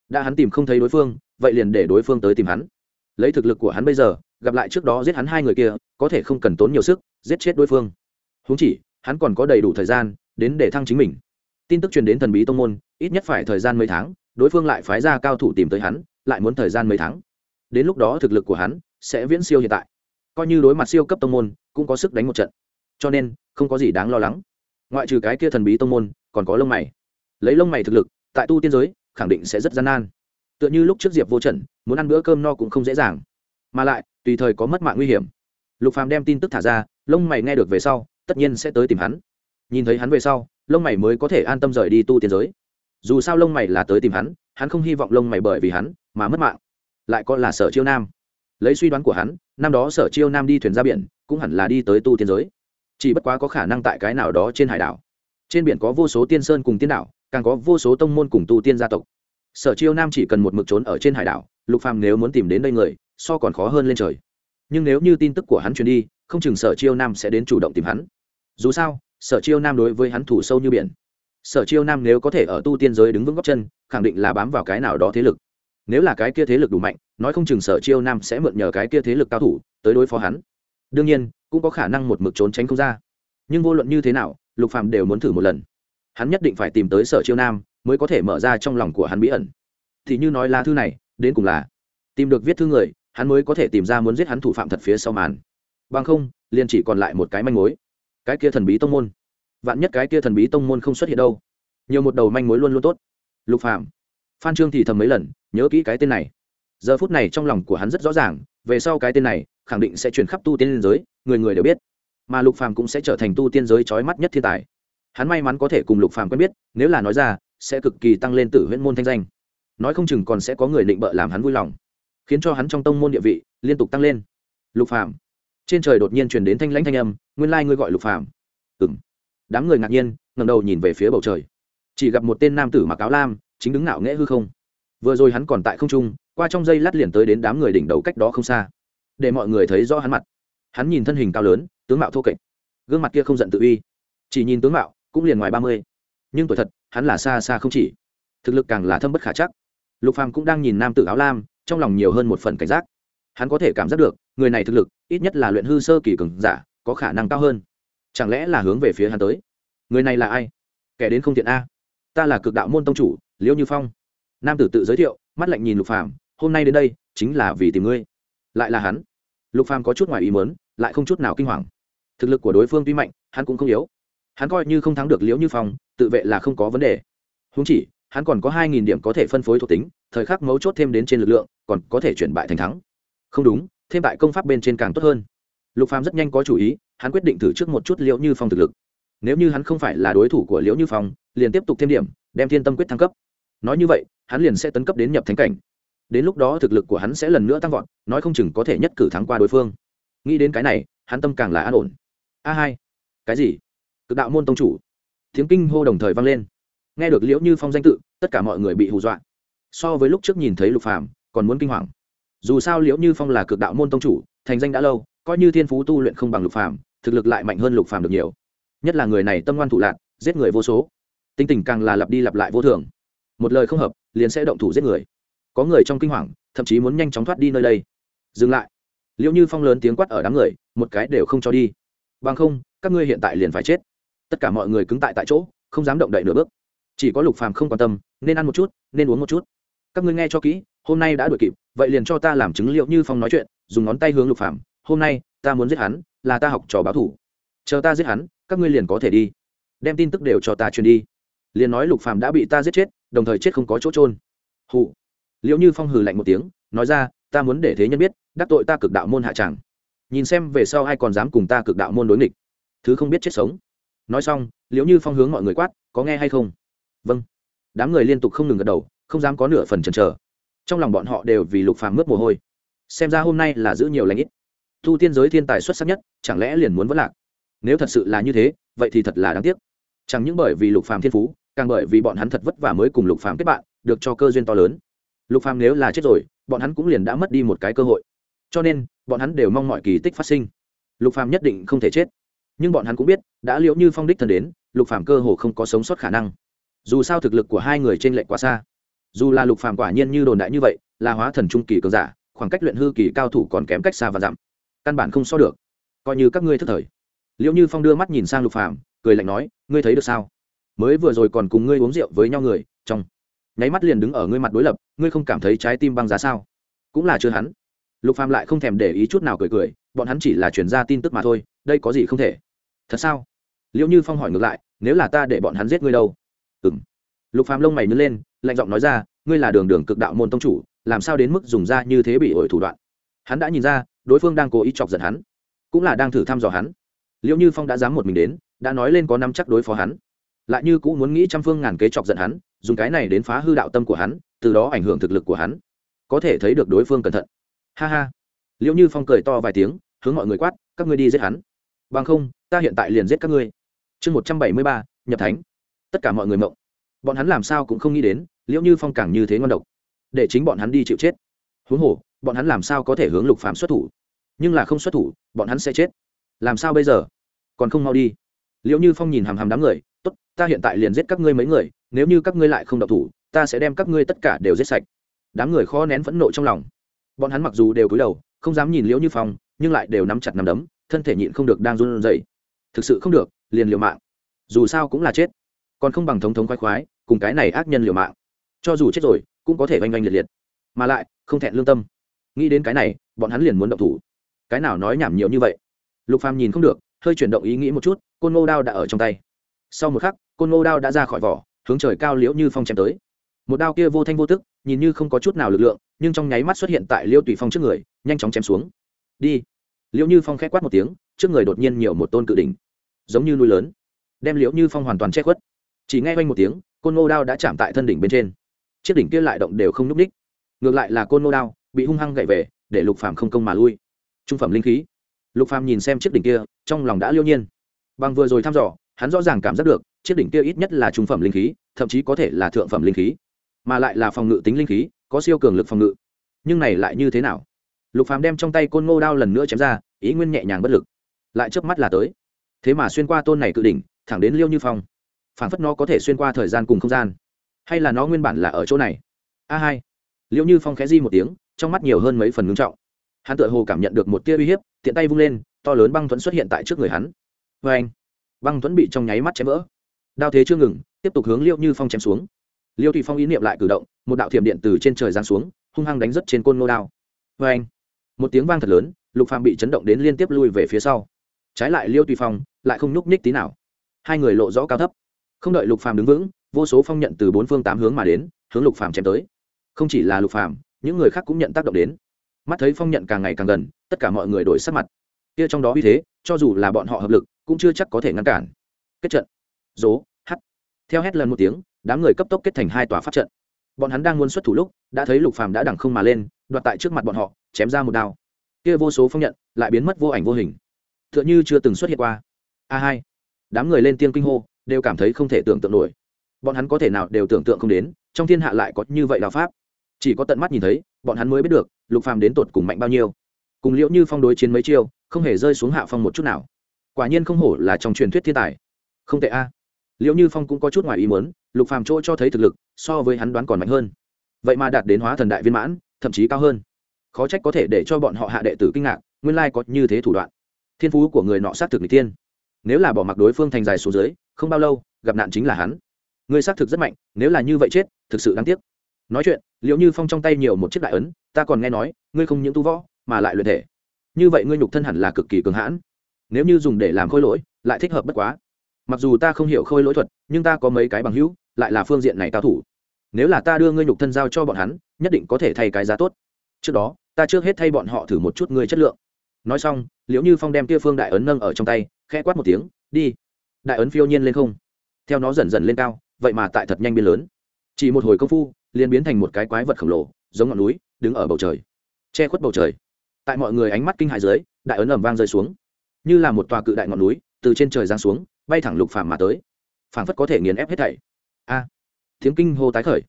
Đã hắn tìm không thấy đối phương, vậy liền để đối phương tới tìm hắn. Lấy thực lực của hắn bây giờ, gặp lại trước đó giết hắn hai người kia, có thể không cần tốn nhiều sức, giết chết đối phương huống chỉ, hắn còn có đầy đủ thời gian đến để thăng chính mình. Tin tức truyền đến thần bí tông môn, ít nhất phải thời gian mấy tháng, đối phương lại phái ra cao thủ tìm tới hắn, lại muốn thời gian mấy tháng. Đến lúc đó thực lực của hắn sẽ viễn siêu hiện tại. Coi như đối mặt siêu cấp tông môn, cũng có sức đánh một trận. Cho nên, không có gì đáng lo lắng. Ngoại trừ cái kia thần bí tông môn, còn có lông mày. Lấy lông mày thực lực, tại tu tiên giới, khẳng định sẽ rất gian nan. Tựa như lúc trước diệp vô trần, muốn ăn bữa cơm no cũng không dễ dàng. Mà lại, tùy thời có mất mạng nguy hiểm. Lục phàm đem tin tức thả ra, lông mày nghe được về sau tất nhiên sẽ tới tìm hắn. Nhìn thấy hắn về sau, lông mày mới có thể an tâm rời đi tu tiên giới. Dù sao lông mày là tới tìm hắn hắn không hy vọng lông mày bởi vì hắn mà mất mạng. Lại còn là sở chiêu nam. Lấy suy đoán của hắn, năm đó sở chiêu nam đi thuyền ra biển, cũng hẳn là đi tới tu tiên giới. Chỉ bất quá có khả năng tại cái nào đó trên hải đảo. Trên biển có vô số tiên sơn cùng tiên đảo, càng có vô số tông môn cùng tu tiên gia tộc. Sở chiêu nam chỉ cần một mực trốn ở trên hải đảo, lục phàm nếu muốn tìm đến đây người, so còn khó hơn lên trời. Nhưng nếu như tin tức của hắn truyền đi, không chừng sở chiêu nam sẽ đến chủ động tìm hắn dù sao, sở chiêu nam đối với hắn thủ sâu như biển. Sở chiêu nam nếu có thể ở tu tiên giới đứng vững góc chân, khẳng định là bám vào cái nào đó thế lực. Nếu là cái kia thế lực đủ mạnh, nói không chừng sở chiêu nam sẽ mượn nhờ cái kia thế lực cao thủ tới đối phó hắn. Đương nhiên, cũng có khả năng một mực trốn tránh không ra. Nhưng vô luận như thế nào, lục phạm đều muốn thử một lần. Hắn nhất định phải tìm tới sở chiêu nam mới có thể mở ra trong lòng của hắn bí ẩn. Thì như nói lá thư này, đến cùng là tìm được viết thư người, hắn mới có thể tìm ra muốn giết hắn thủ phạm thật phía sau màn. Bằng không, liền chỉ còn lại một cái manh mối cái kia thần bí tông môn. Vạn nhất cái kia thần bí tông môn không xuất hiện đâu. Nhiều một đầu manh mối luôn luôn tốt. Lục phạm phan trương thì thầm mấy lần, nhớ kỹ cái tên này. Giờ phút này trong lòng của hắn rất rõ ràng, về sau cái tên này, khẳng định sẽ chuyển khắp tu tiên giới, người người đều biết. Mà lục phàm cũng sẽ trở thành tu tiên giới trói mắt nhất thiên tài. Hắn may mắn có thể cùng lục phàm quen biết, nếu là nói ra, sẽ cực kỳ tăng lên tử huyễn môn thanh danh. Nói không chừng còn sẽ có người định bợ làm hắn vui lòng, khiến cho hắn trong tông môn địa vị liên tục tăng lên. Lục phàm trên trời đột nhiên truyền đến thanh lãnh thanh âm, nguyên lai ngươi gọi lục phàm. Ừng đám người ngạc nhiên, ngẩng đầu nhìn về phía bầu trời. Chỉ gặp một tên nam tử mặc áo lam, chính đứng ngạo nghễ hư không. Vừa rồi hắn còn tại không trung, qua trong dây lát liền tới đến đám người đỉnh đầu cách đó không xa. Để mọi người thấy rõ hắn mặt. Hắn nhìn thân hình cao lớn, tướng mạo thô kệch. Gương mặt kia không giận tự uy. Chỉ nhìn tướng mạo, cũng liền ngoài ba mươi. Nhưng tuổi thật, hắn là xa xa không chỉ. Thực lực càng là thâm bất khả chắc. Lục phàm cũng đang nhìn nam tử áo lam, trong lòng nhiều hơn một phần cảnh giác hắn có thể cảm giác được, người này thực lực, ít nhất là luyện hư sơ kỳ cường giả, có khả năng cao hơn. Chẳng lẽ là hướng về phía hắn tới? Người này là ai? Kẻ đến không thiện a. Ta là cực đạo môn tông chủ, liễu như phong. Nam tử tự giới thiệu, mắt lạnh nhìn lục phàm, hôm nay đến đây, chính là vì tìm ngươi. Lại là hắn. Lục phàm có chút ngoài ý muốn, lại không chút nào kinh hoàng. Thực lực của đối phương tuy mạnh, hắn cũng không yếu. Hắn coi như không thắng được liễu như phong, tự vệ là không có vấn đề. Húng chỉ, hắn còn có hai nghìn điểm có thể phân phối thuộc tính, thời khắc mấu chốt thêm đến trên lực lượng, còn có thể chuyển bại thành thắng không đúng, thêm bại công pháp bên trên càng tốt hơn. Lục phàm rất nhanh có chủ ý, hắn quyết định thử trước một chút liễu như phong thực lực. Nếu như hắn không phải là đối thủ của liễu như phong, liền tiếp tục thêm điểm, đem thiên tâm quyết thăng cấp. Nói như vậy, hắn liền sẽ tấn cấp đến nhập thánh cảnh. Đến lúc đó thực lực của hắn sẽ lần nữa tăng vọt, nói không chừng có thể nhất cử thắng qua đối phương. Nghĩ đến cái này, hắn tâm càng là an ổn. A hai. Cái gì? Cực đạo môn tông chủ. Tiếng kinh hô đồng thời vang lên. Nghe được liễu như phong danh tự, tất cả mọi người bị hù dọa. So với lúc trước nhìn thấy lục phàm, còn muốn kinh hoàng dù sao liễu như phong là cực đạo môn tông chủ, thành danh đã lâu, coi như thiên phú tu luyện không bằng lục phàm, thực lực lại mạnh hơn lục phàm được nhiều. Nhất là người này tâm ngoan thủ lạc, giết người vô số. Tinh tình càng là lặp đi lặp lại vô thường. Một lời không hợp, liền sẽ động thủ giết người. Có người trong kinh hoàng, thậm chí muốn nhanh chóng thoát đi nơi đây. Dừng lại. Liệu như phong lớn tiếng quát ở đám người, một cái đều không cho đi. Bằng không, các ngươi hiện tại liền phải chết. Tất cả mọi người cứng tại tại chỗ, không dám động đậy nửa bước. Chỉ có lục phàm không quan tâm, nên ăn một chút, nên uống một chút. Các ngươi nghe cho kỹ hôm nay đã đuổi kịp, vậy liền cho ta làm chứng liệu như phong nói chuyện, dùng ngón tay hướng lục phàm, hôm nay, ta muốn giết hắn, là ta học trò báo thủ. Chờ ta giết hắn, các ngươi liền có thể đi. Đem tin tức đều cho ta truyền đi. Liền nói lục phàm đã bị ta giết chết, đồng thời chết không có chỗ trôn hụ. Liệu như phong hừ lạnh một tiếng, nói ra, ta muốn để thế nhân biết, đắc tội ta cực đạo môn hạ tràng nhìn xem về sau ai còn dám cùng ta cực đạo môn đối nghịch. Thứ không biết chết sống. Nói xong liệu như phong hướng mọi người quát, có nghe hay không? Vâng. Đám người liên tục không ngừng gật đầu, không dám có nửa phần chần chờ trong lòng bọn họ đều vì lục phàm mướt mồ hôi. Xem ra hôm nay là giữ nhiều lãnh ít. Thu tiên giới thiên tài xuất sắc nhất, chẳng lẽ liền muốn vất lạc? Nếu thật sự là như thế, vậy thì thật là đáng tiếc. Chẳng những bởi vì lục phàm thiên phú, càng bởi vì bọn hắn thật vất vả mới cùng lục phàm kết bạn, được cho cơ duyên to lớn. Lục phàm nếu là chết rồi, bọn hắn cũng liền đã mất đi một cái cơ hội. Cho nên, bọn hắn đều mong mọi kỳ tích phát sinh. Lục phàm nhất định không thể chết. Nhưng bọn hắn cũng biết, đã liệu như phong đích thân đến, lục phàm cơ hồ không có sống sót khả năng. Dù sao thực lực của hai người trên lệnh quá xa dù là lục phàm quả nhiên như đồn đại như vậy, là hóa thần trung kỳ cường giả, khoảng cách luyện hư kỳ cao thủ còn kém cách xa và dặm. Căn bản không so được. Coi như các ngươi thất thời. Liệu như phong đưa mắt nhìn sang lục phàm, cười lạnh nói, ngươi thấy được sao? Mới vừa rồi còn cùng ngươi uống rượu với nhau người, trong nháy mắt liền đứng ở ngươi mặt đối lập, ngươi không cảm thấy trái tim băng giá sao? Cũng là chưa hắn. Lục phàm lại không thèm để ý chút nào cười cười, bọn hắn chỉ là truyền ra tin tức mà thôi, đây có gì không thể? Thật sao? Liệu như phong hỏi ngược lại, nếu là ta để bọn hắn giết ngươi đâu? Ừm lục phàm lông mày nhớ lên, lạnh giọng nói ra, ngươi là đường đường cực đạo môn tông chủ, làm sao đến mức dùng ra như thế bị ổi thủ đoạn? Hắn đã nhìn ra, đối phương đang cố ý chọc giận hắn, cũng là đang thử thăm dò hắn. Liệu như phong đã dám một mình đến, đã nói lên có năm chắc đối phó hắn. Lại như cũng muốn nghĩ trăm phương ngàn kế chọc giận hắn, dùng cái này đến phá hư đạo tâm của hắn, từ đó ảnh hưởng thực lực của hắn. Có thể thấy được đối phương cẩn thận. Ha ha. Liệu như phong cười to vài tiếng, hướng mọi người quát, các ngươi đi giết hắn. Bằng không, ta hiện tại liền giết các ngươi. Chương một trăm bảy mươi ba, nhập thánh. Tất cả mọi người mộng bọn hắn làm sao cũng không nghĩ đến liệu như phong càng như thế ngon độc. Để chính bọn hắn đi chịu chết. Huống hồ, bọn hắn làm sao có thể hướng lục phạm xuất thủ? Nhưng là không xuất thủ, bọn hắn sẽ chết. Làm sao bây giờ? Còn không mau đi. Liệu như phong nhìn hàm hàm đám người, tốt, ta hiện tại liền giết các ngươi mấy người, nếu như các ngươi lại không độc thủ, ta sẽ đem các ngươi tất cả đều giết sạch. Đám người khó nén phẫn nộ trong lòng. Bọn hắn mặc dù đều cúi đầu, không dám nhìn liễu như phong, nhưng lại đều nắm chặt nắm đấm, thân thể nhịn không được đang run rẩy. Thực sự không được, liền liều mạng. Dù sao cũng là chết còn không bằng thống thống khoái khoái, cùng cái này ác nhân liều mạng. Cho dù chết rồi, cũng có thể oanh oanh liệt liệt. Mà lại, không thẹn lương tâm. Nghĩ đến cái này, bọn hắn liền muốn động thủ. Cái nào nói nhảm nhiều như vậy? Lục phàm nhìn không được, hơi chuyển động ý nghĩ một chút, côn ngô đao đã ở trong tay. Sau một khắc, côn ngô đao đã ra khỏi vỏ, hướng trời cao liễu như phong chém tới. Một đao kia vô thanh vô tức, nhìn như không có chút nào lực lượng, nhưng trong nháy mắt xuất hiện tại liễu tùy phong trước người, nhanh chóng chém xuống. Đi! Liễu như phong khẽ quát một tiếng, trước người đột nhiên nhiều một tôn cự đỉnh, giống như núi lớn, đem liễu như phong hoàn toàn che khuất chỉ nghe quanh một tiếng, côn ngô đao đã chạm tại thân đỉnh bên trên. Chiếc đỉnh kia lại động đều không n ú c ních. Ngược lại là côn ngô đao, bị hung hăng gậy về, để lục phàm không công mà lui. Trung phẩm linh khí. Lục phàm nhìn xem chiếc đỉnh kia, trong lòng đã liêu nhiên. Bằng vừa rồi thăm dò, hắn rõ ràng cảm giác được, chiếc đỉnh kia ít nhất là trung phẩm linh khí, thậm chí có thể là thượng phẩm linh khí. Mà lại là phòng ngự tính linh khí, có siêu cường lực phòng ngự. Nhưng này lại như thế nào? Lục phàm đem trong tay côn ngô đao lần nữa chém ra, ý nguyên nhẹ nhàng bất lực. Lại chớp mắt là tới. Thế mà xuyên qua tôn này cự đỉnh, thẳng đến liêu như phong phảng phất nó có thể xuyên qua thời gian cùng không gian. Hay là nó nguyên bản là ở chỗ này? A hai. Liêu như phong khẽ di một tiếng, trong mắt nhiều hơn mấy phần ngưng trọng. Hắn tựa hồ cảm nhận được một tia uy hiếp, tiện tay vung lên, to lớn băng thuẫn xuất hiện tại trước người hắn. Vê anh, băng thuẫn bị trong nháy mắt chém vỡ. Đao thế chưa ngừng, tiếp tục hướng liêu như phong chém xuống. Liêu thủy phong ý niệm lại cử động, một đạo thiểm điện từ trên trời giáng xuống, hung hăng đánh rất trên côn nô đao. Vê anh, một tiếng vang thật lớn, lục phàm bị chấn động đến liên tiếp lui về phía sau. Trái lại liêu tùy phong lại không nhúc nhích tí nào. Hai người lộ rõ cao thấp không đợi lục phàm đứng vững, vô số phong nhận từ bốn phương tám hướng mà đến, hướng lục phàm chém tới. Không chỉ là lục phàm, những người khác cũng nhận tác động đến. Mắt thấy phong nhận càng ngày càng gần, tất cả mọi người đổi sắc mặt. Kia trong đó uy thế, cho dù là bọn họ hợp lực, cũng chưa chắc có thể ngăn cản. Kết trận. Dố hắt. Theo hét lần một tiếng, đám người cấp tốc kết thành hai tòa pháp trận. Bọn hắn đang muốn xuất thủ lúc, đã thấy lục phàm đã đằng không mà lên, đoạt tại trước mặt bọn họ, chém ra một đao. Kia vô số phong nhận, lại biến mất vô ảnh vô hình. Tựa như chưa từng xuất hiện qua. A hai. Đám người lên tiên kinh hô đều cảm thấy không thể tưởng tượng nổi. Bọn hắn có thể nào đều tưởng tượng không đến, trong thiên hạ lại có như vậy đạo pháp. Chỉ có tận mắt nhìn thấy, bọn hắn mới biết được, lục phàm đến tột cùng mạnh bao nhiêu. Cùng liễu như phong đối chiến mấy chiêu, không hề rơi xuống hạ phong một chút nào. Quả nhiên không hổ là trong truyền thuyết thiên tài. Không tệ a. Liễu như phong cũng có chút ngoài ý muốn, lục phàm chỗ cho thấy thực lực, so với hắn đoán còn mạnh hơn. Vậy mà đạt đến hóa thần đại viên mãn, thậm chí cao hơn. Khó trách có thể để cho bọn họ hạ đệ tử kinh ngạc, nguyên lai có như thế thủ đoạn. Thiên phú của người nọ sát thực người tiên nếu là bỏ mặc đối phương thành dài xuống dưới không bao lâu, gặp nạn chính là hắn. Người xác thực rất mạnh, nếu là như vậy chết, thực sự đáng tiếc. Nói chuyện liệu như phong trong tay nhiều một chiếc đại ấn, ta còn nghe nói, ngươi không những tu võ, mà lại luyện thể. Như vậy ngươi nhục thân hẳn là cực kỳ cường hãn. Nếu như dùng để làm khôi lỗi, lại thích hợp bất quá. Mặc dù ta không hiểu khôi lỗi thuật, nhưng ta có mấy cái bằng hữu, lại là phương diện này cao thủ. Nếu là ta đưa ngươi nhục thân giao cho bọn hắn, nhất định có thể thay cái giá tốt. Trước đó, ta trước hết thay bọn họ thử một chút ngươi chất lượng. Nói xong liệu như phong đem kia phương đại ấn nâng ở trong tay, khẽ quát một tiếng, đi đại ấn phiêu nhiên lên không. Theo nó dần dần lên cao, vậy mà tại thật nhanh biến lớn. Chỉ một hồi công phu, liền biến thành một cái quái vật khổng lồ, giống ngọn núi, đứng ở bầu trời. Che khuất bầu trời. Tại mọi người ánh mắt kinh hại dưới, đại ấn ầm vang rơi xuống. Như là một tòa cự đại ngọn núi, từ trên trời giáng xuống, bay thẳng lục phàm mà tới. Phảng phất có thể nghiền ép hết thảy. A! Tiếng kinh hô tái khởi.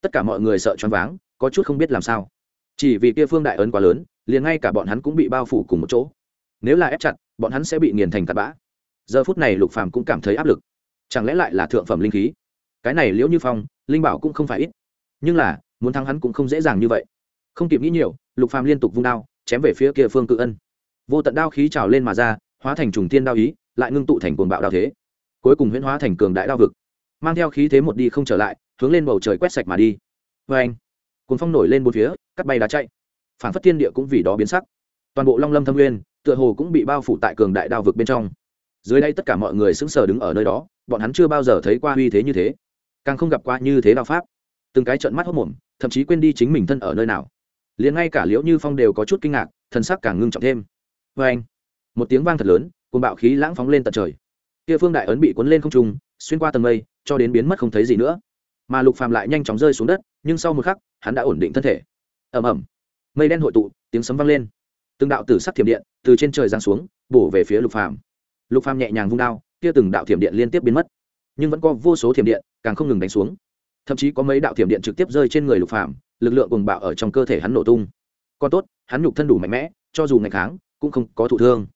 Tất cả mọi người sợ choáng váng, có chút không biết làm sao. Chỉ vì kia phương đại ấn quá lớn, liền ngay cả bọn hắn cũng bị bao phủ cùng một chỗ. Nếu là ép chặt, bọn hắn sẽ bị nghiền thành tạt bã giờ phút này lục phàm cũng cảm thấy áp lực. Chẳng lẽ lại là thượng phẩm linh khí? Cái này liễu như phong, linh bảo cũng không phải ít. Nhưng là, muốn thắng hắn cũng không dễ dàng như vậy. Không kịp nghĩ nhiều, lục phàm liên tục vung đao, chém về phía kia phương cự ân. Vô tận đao khí trào lên mà ra, hóa thành trùng tiên đao ý, lại ngưng tụ thành cuồng bạo đao thế. Cuối cùng huyễn hóa thành cường đại đao vực. Mang theo khí thế một đi không trở lại, hướng lên bầu trời quét sạch mà đi. Vê anh, cuồng phong nổi lên bốn phía, cắt bay đá chạy. Phản phất thiên địa cũng vì đó biến sắc. Toàn bộ long lâm thâm nguyên, tựa hồ cũng bị bao phủ tại cường đại đao vực bên trong dưới đây tất cả mọi người sững sờ đứng ở nơi đó, bọn hắn chưa bao giờ thấy qua uy thế như thế. Càng không gặp qua như thế đao pháp. Từng cái trận mắt hốc mồm, thậm chí quên đi chính mình thân ở nơi nào. Liền ngay cả liễu như phong đều có chút kinh ngạc, thần sắc càng ngưng trọng thêm. Vê anh, một tiếng vang thật lớn cùng bạo khí lãng phóng lên tận trời. Kia phương đại ấn bị cuốn lên không trung, xuyên qua tầng mây, cho đến biến mất không thấy gì nữa. Mà lục phàm lại nhanh chóng rơi xuống đất, nhưng sau một khắc, hắn đã ổn định thân thể. Ầm ầm. Mây đen hội tụ, tiếng sấm vang lên. Từng đạo tử sắc thiểm điện từ trên trời giáng xuống, bổ về phía lục phàm lục phàm nhẹ nhàng vung đao, kia từng đạo thiểm điện liên tiếp biến mất. Nhưng vẫn có vô số thiểm điện, càng không ngừng đánh xuống. Thậm chí có mấy đạo thiểm điện trực tiếp rơi trên người lục phàm, lực lượng cùng bạo ở trong cơ thể hắn nổ tung. Còn tốt, hắn nhục thân đủ mạnh mẽ, cho dù ngày kháng, cũng không có thụ thương.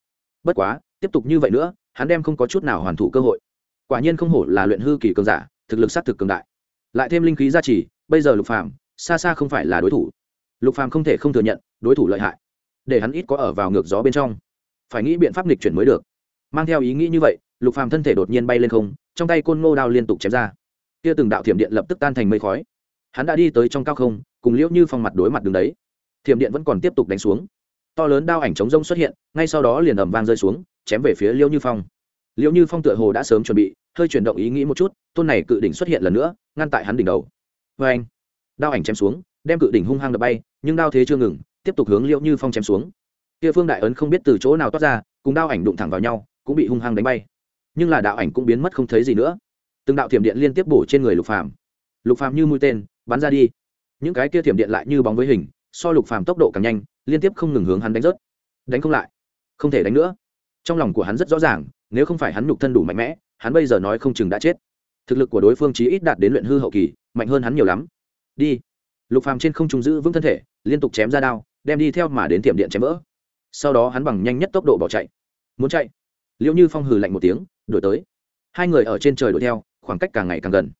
Bất quá, tiếp tục như vậy nữa, hắn đem không có chút nào hoàn thủ cơ hội. Quả nhiên không hổ là luyện hư kỳ cường giả, thực lực sát thực cường đại. Lại thêm linh khí gia trì, bây giờ lục phàm, xa xa không phải là đối thủ. Lục phàm không thể không thừa nhận, đối thủ lợi hại. Để hắn ít có ở vào ngược gió bên trong. Phải nghĩ biện pháp nghịch chuyển mới được mang theo ý nghĩ như vậy, lục phàm thân thể đột nhiên bay lên không, trong tay côn ngô đao liên tục chém ra. Kia từng đạo thiểm điện lập tức tan thành mây khói. Hắn đã đi tới trong cao không, cùng liễu như phong mặt đối mặt đường đấy. Thiểm điện vẫn còn tiếp tục đánh xuống. To lớn đao ảnh chống rông xuất hiện, ngay sau đó liền ầm vang rơi xuống, chém về phía liễu như phong. Liễu như phong tựa hồ đã sớm chuẩn bị, hơi chuyển động ý nghĩ một chút, tôn này cự đỉnh xuất hiện lần nữa, ngăn tại hắn đỉnh đầu. Vê anh đao ảnh chém xuống, đem cự đỉnh hung hăng đập bay, nhưng đao thế chưa ngừng, tiếp tục hướng liễu như phong chém xuống. Kia phương đại ấn không biết từ chỗ nào toát ra, cùng đao ảnh đụng thẳng vào nhau cũng bị hung hăng đánh bay. Nhưng là đạo ảnh cũng biến mất không thấy gì nữa. Từng đạo thiểm điện liên tiếp bổ trên người lục phàm. Lục phàm như mũi tên, bắn ra đi. Những cái kia thiểm điện lại như bóng với hình, so lục phàm tốc độ càng nhanh, liên tiếp không ngừng hướng hắn đánh rớt. Đánh không lại. Không thể đánh nữa. Trong lòng của hắn rất rõ ràng, nếu không phải hắn nhục thân đủ mạnh mẽ, hắn bây giờ nói không chừng đã chết. Thực lực của đối phương chí ít đạt đến luyện hư hậu kỳ, mạnh hơn hắn nhiều lắm. Đi. Lục phàm trên không trung giữ vững thân thể, liên tục chém ra đao, đem đi theo mà đến tiệm điện chém vỡ. Sau đó hắn bằng nhanh nhất tốc độ bỏ chạy. Muốn chạy? Liệu như phong hừ lạnh một tiếng, đổi tới. Hai người ở trên trời đuổi theo, khoảng cách càng ngày càng gần.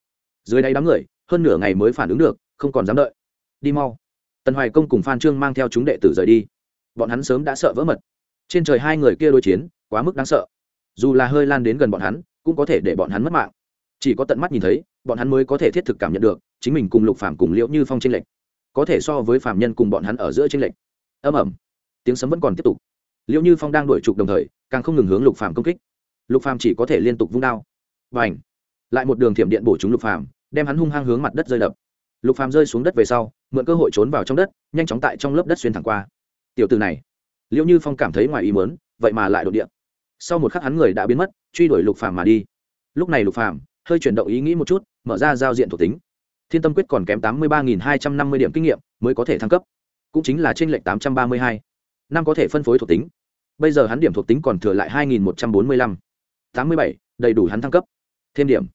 Dưới đáy đám người, hơn nửa ngày mới phản ứng được, không còn dám đợi. Đi mau. Tần hoài công cùng phan trương mang theo chúng đệ tử rời đi. Bọn hắn sớm đã sợ vỡ mật. Trên trời hai người kia đối chiến, quá mức đáng sợ. Dù là hơi lan đến gần bọn hắn, cũng có thể để bọn hắn mất mạng. Chỉ có tận mắt nhìn thấy, bọn hắn mới có thể thiết thực cảm nhận được, chính mình cùng lục phạm cùng liễu như phong tranh lệch. Có thể so với phạm nhân cùng bọn hắn ở giữa tranh lệch. Âm ẩm tiếng sấm vẫn còn tiếp tục. Liễu như phong đang đuổi trục đồng thời càng không ngừng hướng lục phàm công kích. Lục phàm chỉ có thể liên tục vung đao. Và ảnh lại một đường thiểm điện bổ trúng lục phàm, đem hắn hung hăng hướng mặt đất rơi đập. Lục phàm rơi xuống đất về sau mượn cơ hội trốn vào trong đất nhanh chóng tại trong lớp đất xuyên thẳng qua. Tiểu từ này liệu như phong cảm thấy ngoài ý mớn vậy mà lại đột điện sau một khắc hắn người đã biến mất truy đuổi lục phàm mà đi. Lúc này lục phàm hơi chuyển động ý nghĩ một chút mở ra giao diện thuộc tính. Thiên tâm quyết còn kém tám mươi ba hai trăm năm mươi điểm kinh nghiệm mới có thể thăng cấp cũng chính là trên lệnh tám trăm ba mươi hai. Năm có thể phân phối thuộc tính bây giờ hắn điểm thuộc tính còn thừa lại hai nghìn một trăm bốn mươi lăm. tám mươi bảy, đầy đủ hắn thăng cấp. Thêm điểm.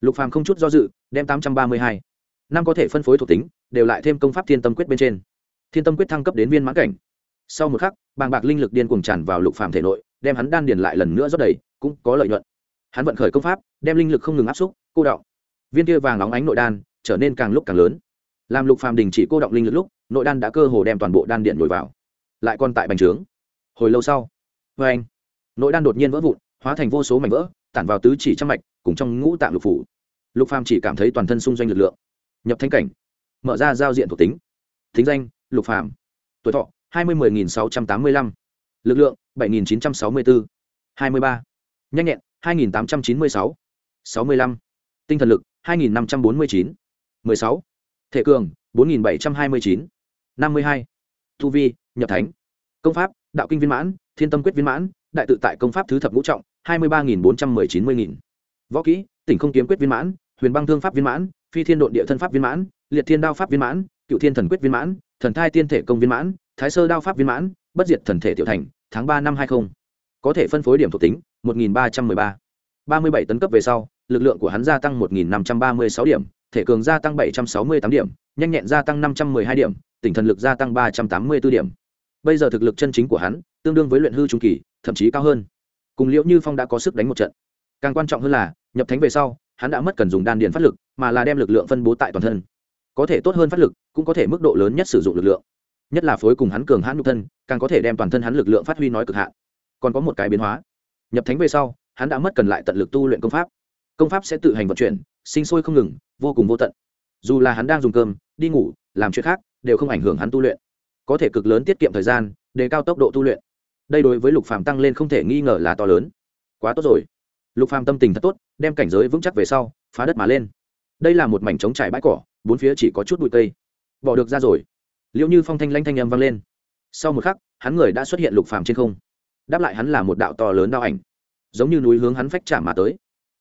Lục phàm không chút do dự, đem tám trăm ba mươi hai. Năm có thể phân phối thuộc tính, đều lại thêm công pháp thiên tâm quyết bên trên. Thiên tâm quyết thăng cấp đến viên mãn cảnh. Sau một khắc, bàng bạc linh lực điên cuồng tràn vào lục phàm thể nội, đem hắn đan điền lại lần nữa rót đầy, cũng có lợi nhuận. Hắn vận khởi công pháp, đem linh lực không ngừng áp xúc, cô động. Viên kia vàng nóng ánh nội đan, trở nên càng lúc càng lớn. Làm lục phàm đình chỉ cô động linh lực lúc, nội đan đã cơ hồ đem toàn bộ đan điện nổi vào. Lại còn tại bành trướng. Hồi lâu sau vê anh nội đan đột nhiên vỡ vụn hóa thành vô số mảnh vỡ tản vào tứ chỉ trăm mạch cùng trong ngũ tạng lục phủ. Lục phàm chỉ cảm thấy toàn thân xung doanh lực lượng. Nhập thanh cảnh mở ra giao diện thuộc tính. Thính danh lục phàm. Tuổi thọ hai mươi mười nghìn sáu trăm tám mươi lăm. Lực lượng 7964, 23. nhanh nhẹn 2896, 65. tinh thần lực 2549, 16. thể cường 4729, 52. tu vi nhập thánh. Công pháp đạo kinh viên mãn, thiên tâm quyết viên mãn, đại tự tại công pháp thứ thập ngũ trọng 23.419.000. võ kỹ, tỉnh không kiếm quyết viên mãn, huyền băng thương pháp viên mãn, phi thiên độn địa thân pháp viên mãn, liệt thiên đao pháp viên mãn, cựu thiên thần quyết viên mãn, thần thai tiên thể công viên mãn, thái sơ đao pháp viên mãn, bất diệt thần thể tiểu thành, tháng ba năm hai mươi có thể phân phối điểm thuộc tính, một nghìn ba trăm mười ba. ba mươi bảy tấn cấp về sau, lực lượng của hắn gia tăng một nghìn năm trăm ba mươi sáu điểm, thể cường gia tăng bảy trăm sáu mươi tám điểm, nhanh nhẹn gia tăng năm trăm mười hai điểm tỉnh thần lực gia tăng ba trăm tám mươi b ố điểm bây giờ thực lực chân chính của hắn, tương đương với luyện hư trung kỳ, thậm chí cao hơn. Cùng liễu như phong đã có sức đánh một trận. Càng quan trọng hơn là, nhập thánh về sau, hắn đã mất cần dùng đan điền phát lực, mà là đem lực lượng phân bố tại toàn thân. Có thể tốt hơn phát lực, cũng có thể mức độ lớn nhất sử dụng lực lượng. Nhất là phối cùng hắn cường hãn nhục thân, càng có thể đem toàn thân hắn lực lượng phát huy nói cực hạn. Còn có một cái biến hóa. Nhập thánh về sau, hắn đã mất cần lại tận lực tu luyện công pháp. Công pháp sẽ tự hành vận chuyển, sinh sôi không ngừng, vô cùng vô tận. Dù là hắn đang dùng cơm, đi ngủ, làm chuyện khác, đều không ảnh hưởng hắn tu luyện có thể cực lớn tiết kiệm thời gian, đề cao tốc độ tu luyện. Đây đối với lục phàm tăng lên không thể nghi ngờ là to lớn. Quá tốt rồi. Lục phàm tâm tình thật tốt, đem cảnh giới vững chắc về sau, phá đất mà lên. Đây là một mảnh trống trải bãi cỏ, bốn phía chỉ có chút bụi cây. Bỏ được ra rồi. Liệu như phong thanh lanh thanh âm vang lên. Sau một khắc, hắn người đã xuất hiện lục phàm trên không. Đáp lại hắn là một đạo to lớn đao ảnh. Giống như núi hướng hắn phách trả mà tới.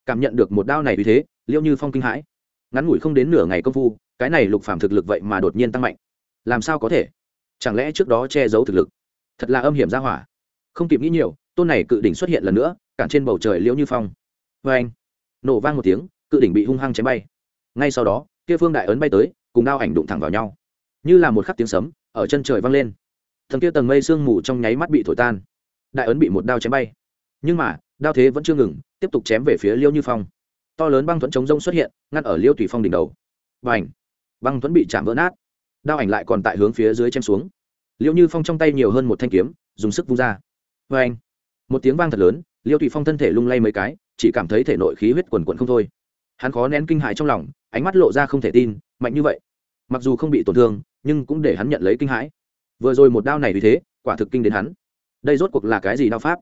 Cảm nhận được một đao này vì thế liệu như phong kinh hãi. Ngắn ngủi không đến nửa ngày công phu, cái này lục phàm thực lực vậy mà đột nhiên tăng mạnh. Làm sao có thể? Chẳng lẽ trước đó che giấu thực lực? Thật là âm hiểm ra hỏa. Không kịp nghĩ nhiều, tôn này cự đỉnh xuất hiện lần nữa, cản trên bầu trời liễu như phong. Vê anh, nổ vang một tiếng, cự đỉnh bị hung hăng chém bay. Ngay sau đó, kia phương đại ấn bay tới, cùng đao ảnh đụng thẳng vào nhau. Như là một khắc tiếng sấm, ở chân trời vang lên. Thần kia tầng mây sương mù trong nháy mắt bị thổi tan. Đại ấn bị một đao chém bay. Nhưng mà, đao thế vẫn chưa ngừng, tiếp tục chém về phía liêu như phong. To lớn băng thuẫn chống rông xuất hiện, ngăn ở liêu tùy phong đỉnh đầu. Và ảnh băng thuẫn bị chạm vỡ nát đao ảnh lại còn tại hướng phía dưới chém xuống. Liêu như phong trong tay nhiều hơn một thanh kiếm, dùng sức vung ra. Vê anh, một tiếng vang thật lớn liêu tùy phong thân thể lung lay mấy cái, chỉ cảm thấy thể nội khí huyết quần quận không thôi. Hắn khó nén kinh hại trong lòng, ánh mắt lộ ra không thể tin, mạnh như vậy. Mặc dù không bị tổn thương, nhưng cũng để hắn nhận lấy kinh hãi. Vừa rồi một đao này vì thế, quả thực kinh đến hắn. Đây rốt cuộc là cái gì đao pháp?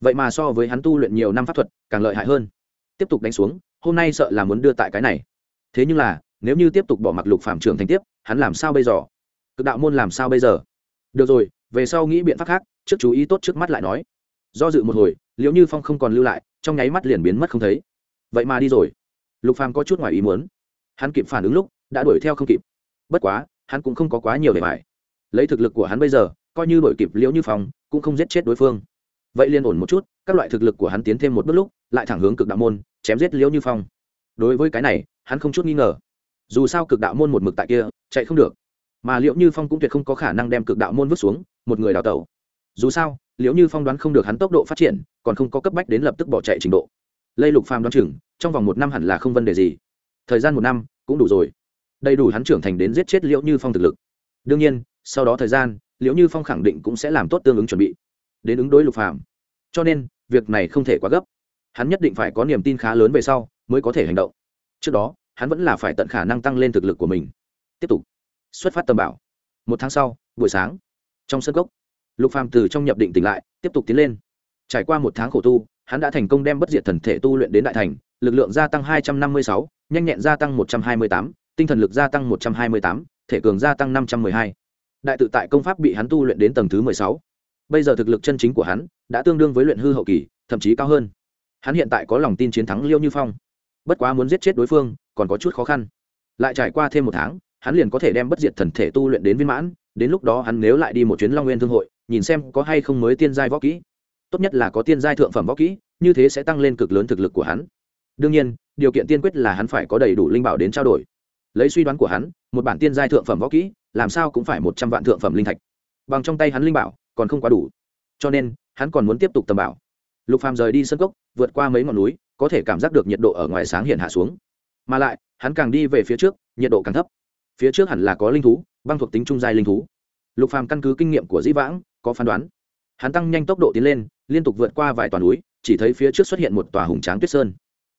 Vậy mà so với hắn tu luyện nhiều năm pháp thuật, càng lợi hại hơn. Tiếp tục đánh xuống, hôm nay sợ là muốn đưa tại cái này. Thế nhưng là, nếu như tiếp tục bỏ mặc lục phạm trưởng thành tiếp hắn làm sao bây giờ? Cực đạo môn làm sao bây giờ? Được rồi, về sau nghĩ biện pháp khác, trước chú ý tốt trước mắt lại nói. Do dự một hồi liệu như phong không còn lưu lại, trong nháy mắt liền biến mất không thấy. Vậy mà đi rồi. Lục phàm có chút ngoài ý muốn. Hắn kịp phản ứng lúc, đã đuổi theo không kịp. Bất quá, hắn cũng không có quá nhiều để phải lấy thực lực của hắn bây giờ, coi như đuổi kịp liễu như phong, cũng không giết chết đối phương. Vậy liên ổn một chút, các loại thực lực của hắn tiến thêm một bước lúc, lại thẳng hướng cực đạo môn, chém giết liễu như phong. Đối với cái này, hắn không chút nghi ngờ. Dù sao cực đạo môn một mực tại kia chạy không được. Mà liệu như phong cũng tuyệt không có khả năng đem cực đạo môn vứt xuống, một người đào tẩu. Dù sao liệu như phong đoán không được hắn tốc độ phát triển, còn không có cấp bách đến lập tức bỏ chạy trình độ. Lây lục phàm đoán chừng, trong vòng một năm hẳn là không vấn đề gì. Thời gian một năm, cũng đủ rồi. Đầy đủ hắn trưởng thành đến giết chết liệu như phong thực lực. Đương nhiên, sau đó thời gian liệu như phong khẳng định cũng sẽ làm tốt tương ứng chuẩn bị. Đến ứng đối lục phàm. Cho nên, việc này không thể quá gấp. Hắn nhất định phải có niềm tin khá lớn về sau, mới có thể hành động. Trước đó, hắn vẫn là phải tận khả năng tăng lên thực lực của mình tiếp tục. Xuất phát tầm bảo. Một tháng sau buổi sáng trong sân gốc lục phàm từ trong nhập định tỉnh lại tiếp tục tiến lên. Trải qua một tháng khổ tu hắn đã thành công đem bất diệt thần thể tu luyện đến đại thành lực lượng gia tăng 256, nhanh nhẹn gia tăng 128, tinh thần lực gia tăng 128, thể cường gia tăng 512. đại tự tại công pháp bị hắn tu luyện đến tầng thứ 16. bây giờ thực lực chân chính của hắn đã tương đương với luyện hư hậu kỳ thậm chí cao hơn. Hắn hiện tại có lòng tin chiến thắng liêu như phong. Bất quá muốn giết chết đối phương còn có chút khó khăn. Lại trải qua thêm một tháng hắn liền có thể đem bất diệt thần thể tu luyện đến viên mãn, đến lúc đó hắn nếu lại đi một chuyến long nguyên thương hội, nhìn xem có hay không mới tiên giai võ kỹ. Tốt nhất là có tiên giai thượng phẩm võ kỹ, như thế sẽ tăng lên cực lớn thực lực của hắn. Đương nhiên, điều kiện tiên quyết là hắn phải có đầy đủ linh bảo đến trao đổi. Lấy suy đoán của hắn, một bản tiên giai thượng phẩm võ kỹ, làm sao cũng phải một trăm vạn thượng phẩm linh thạch. Bằng trong tay hắn linh bảo, còn không quá đủ. Cho nên, hắn còn muốn tiếp tục tầm bảo. Lục phàm rời đi sân cốc, vượt qua mấy ngọn núi, có thể cảm giác được nhiệt độ ở ngoài sáng hiện hạ xuống. Mà lại, hắn càng đi về phía trước, nhiệt độ càng thấp phía trước hẳn là có linh thú, băng thuộc tính trung giai linh thú. Lục phàm căn cứ kinh nghiệm của dĩ vãng, có phán đoán. Hắn tăng nhanh tốc độ tiến lên, liên tục vượt qua vài toàn núi, chỉ thấy phía trước xuất hiện một tòa hùng tráng tuyết sơn.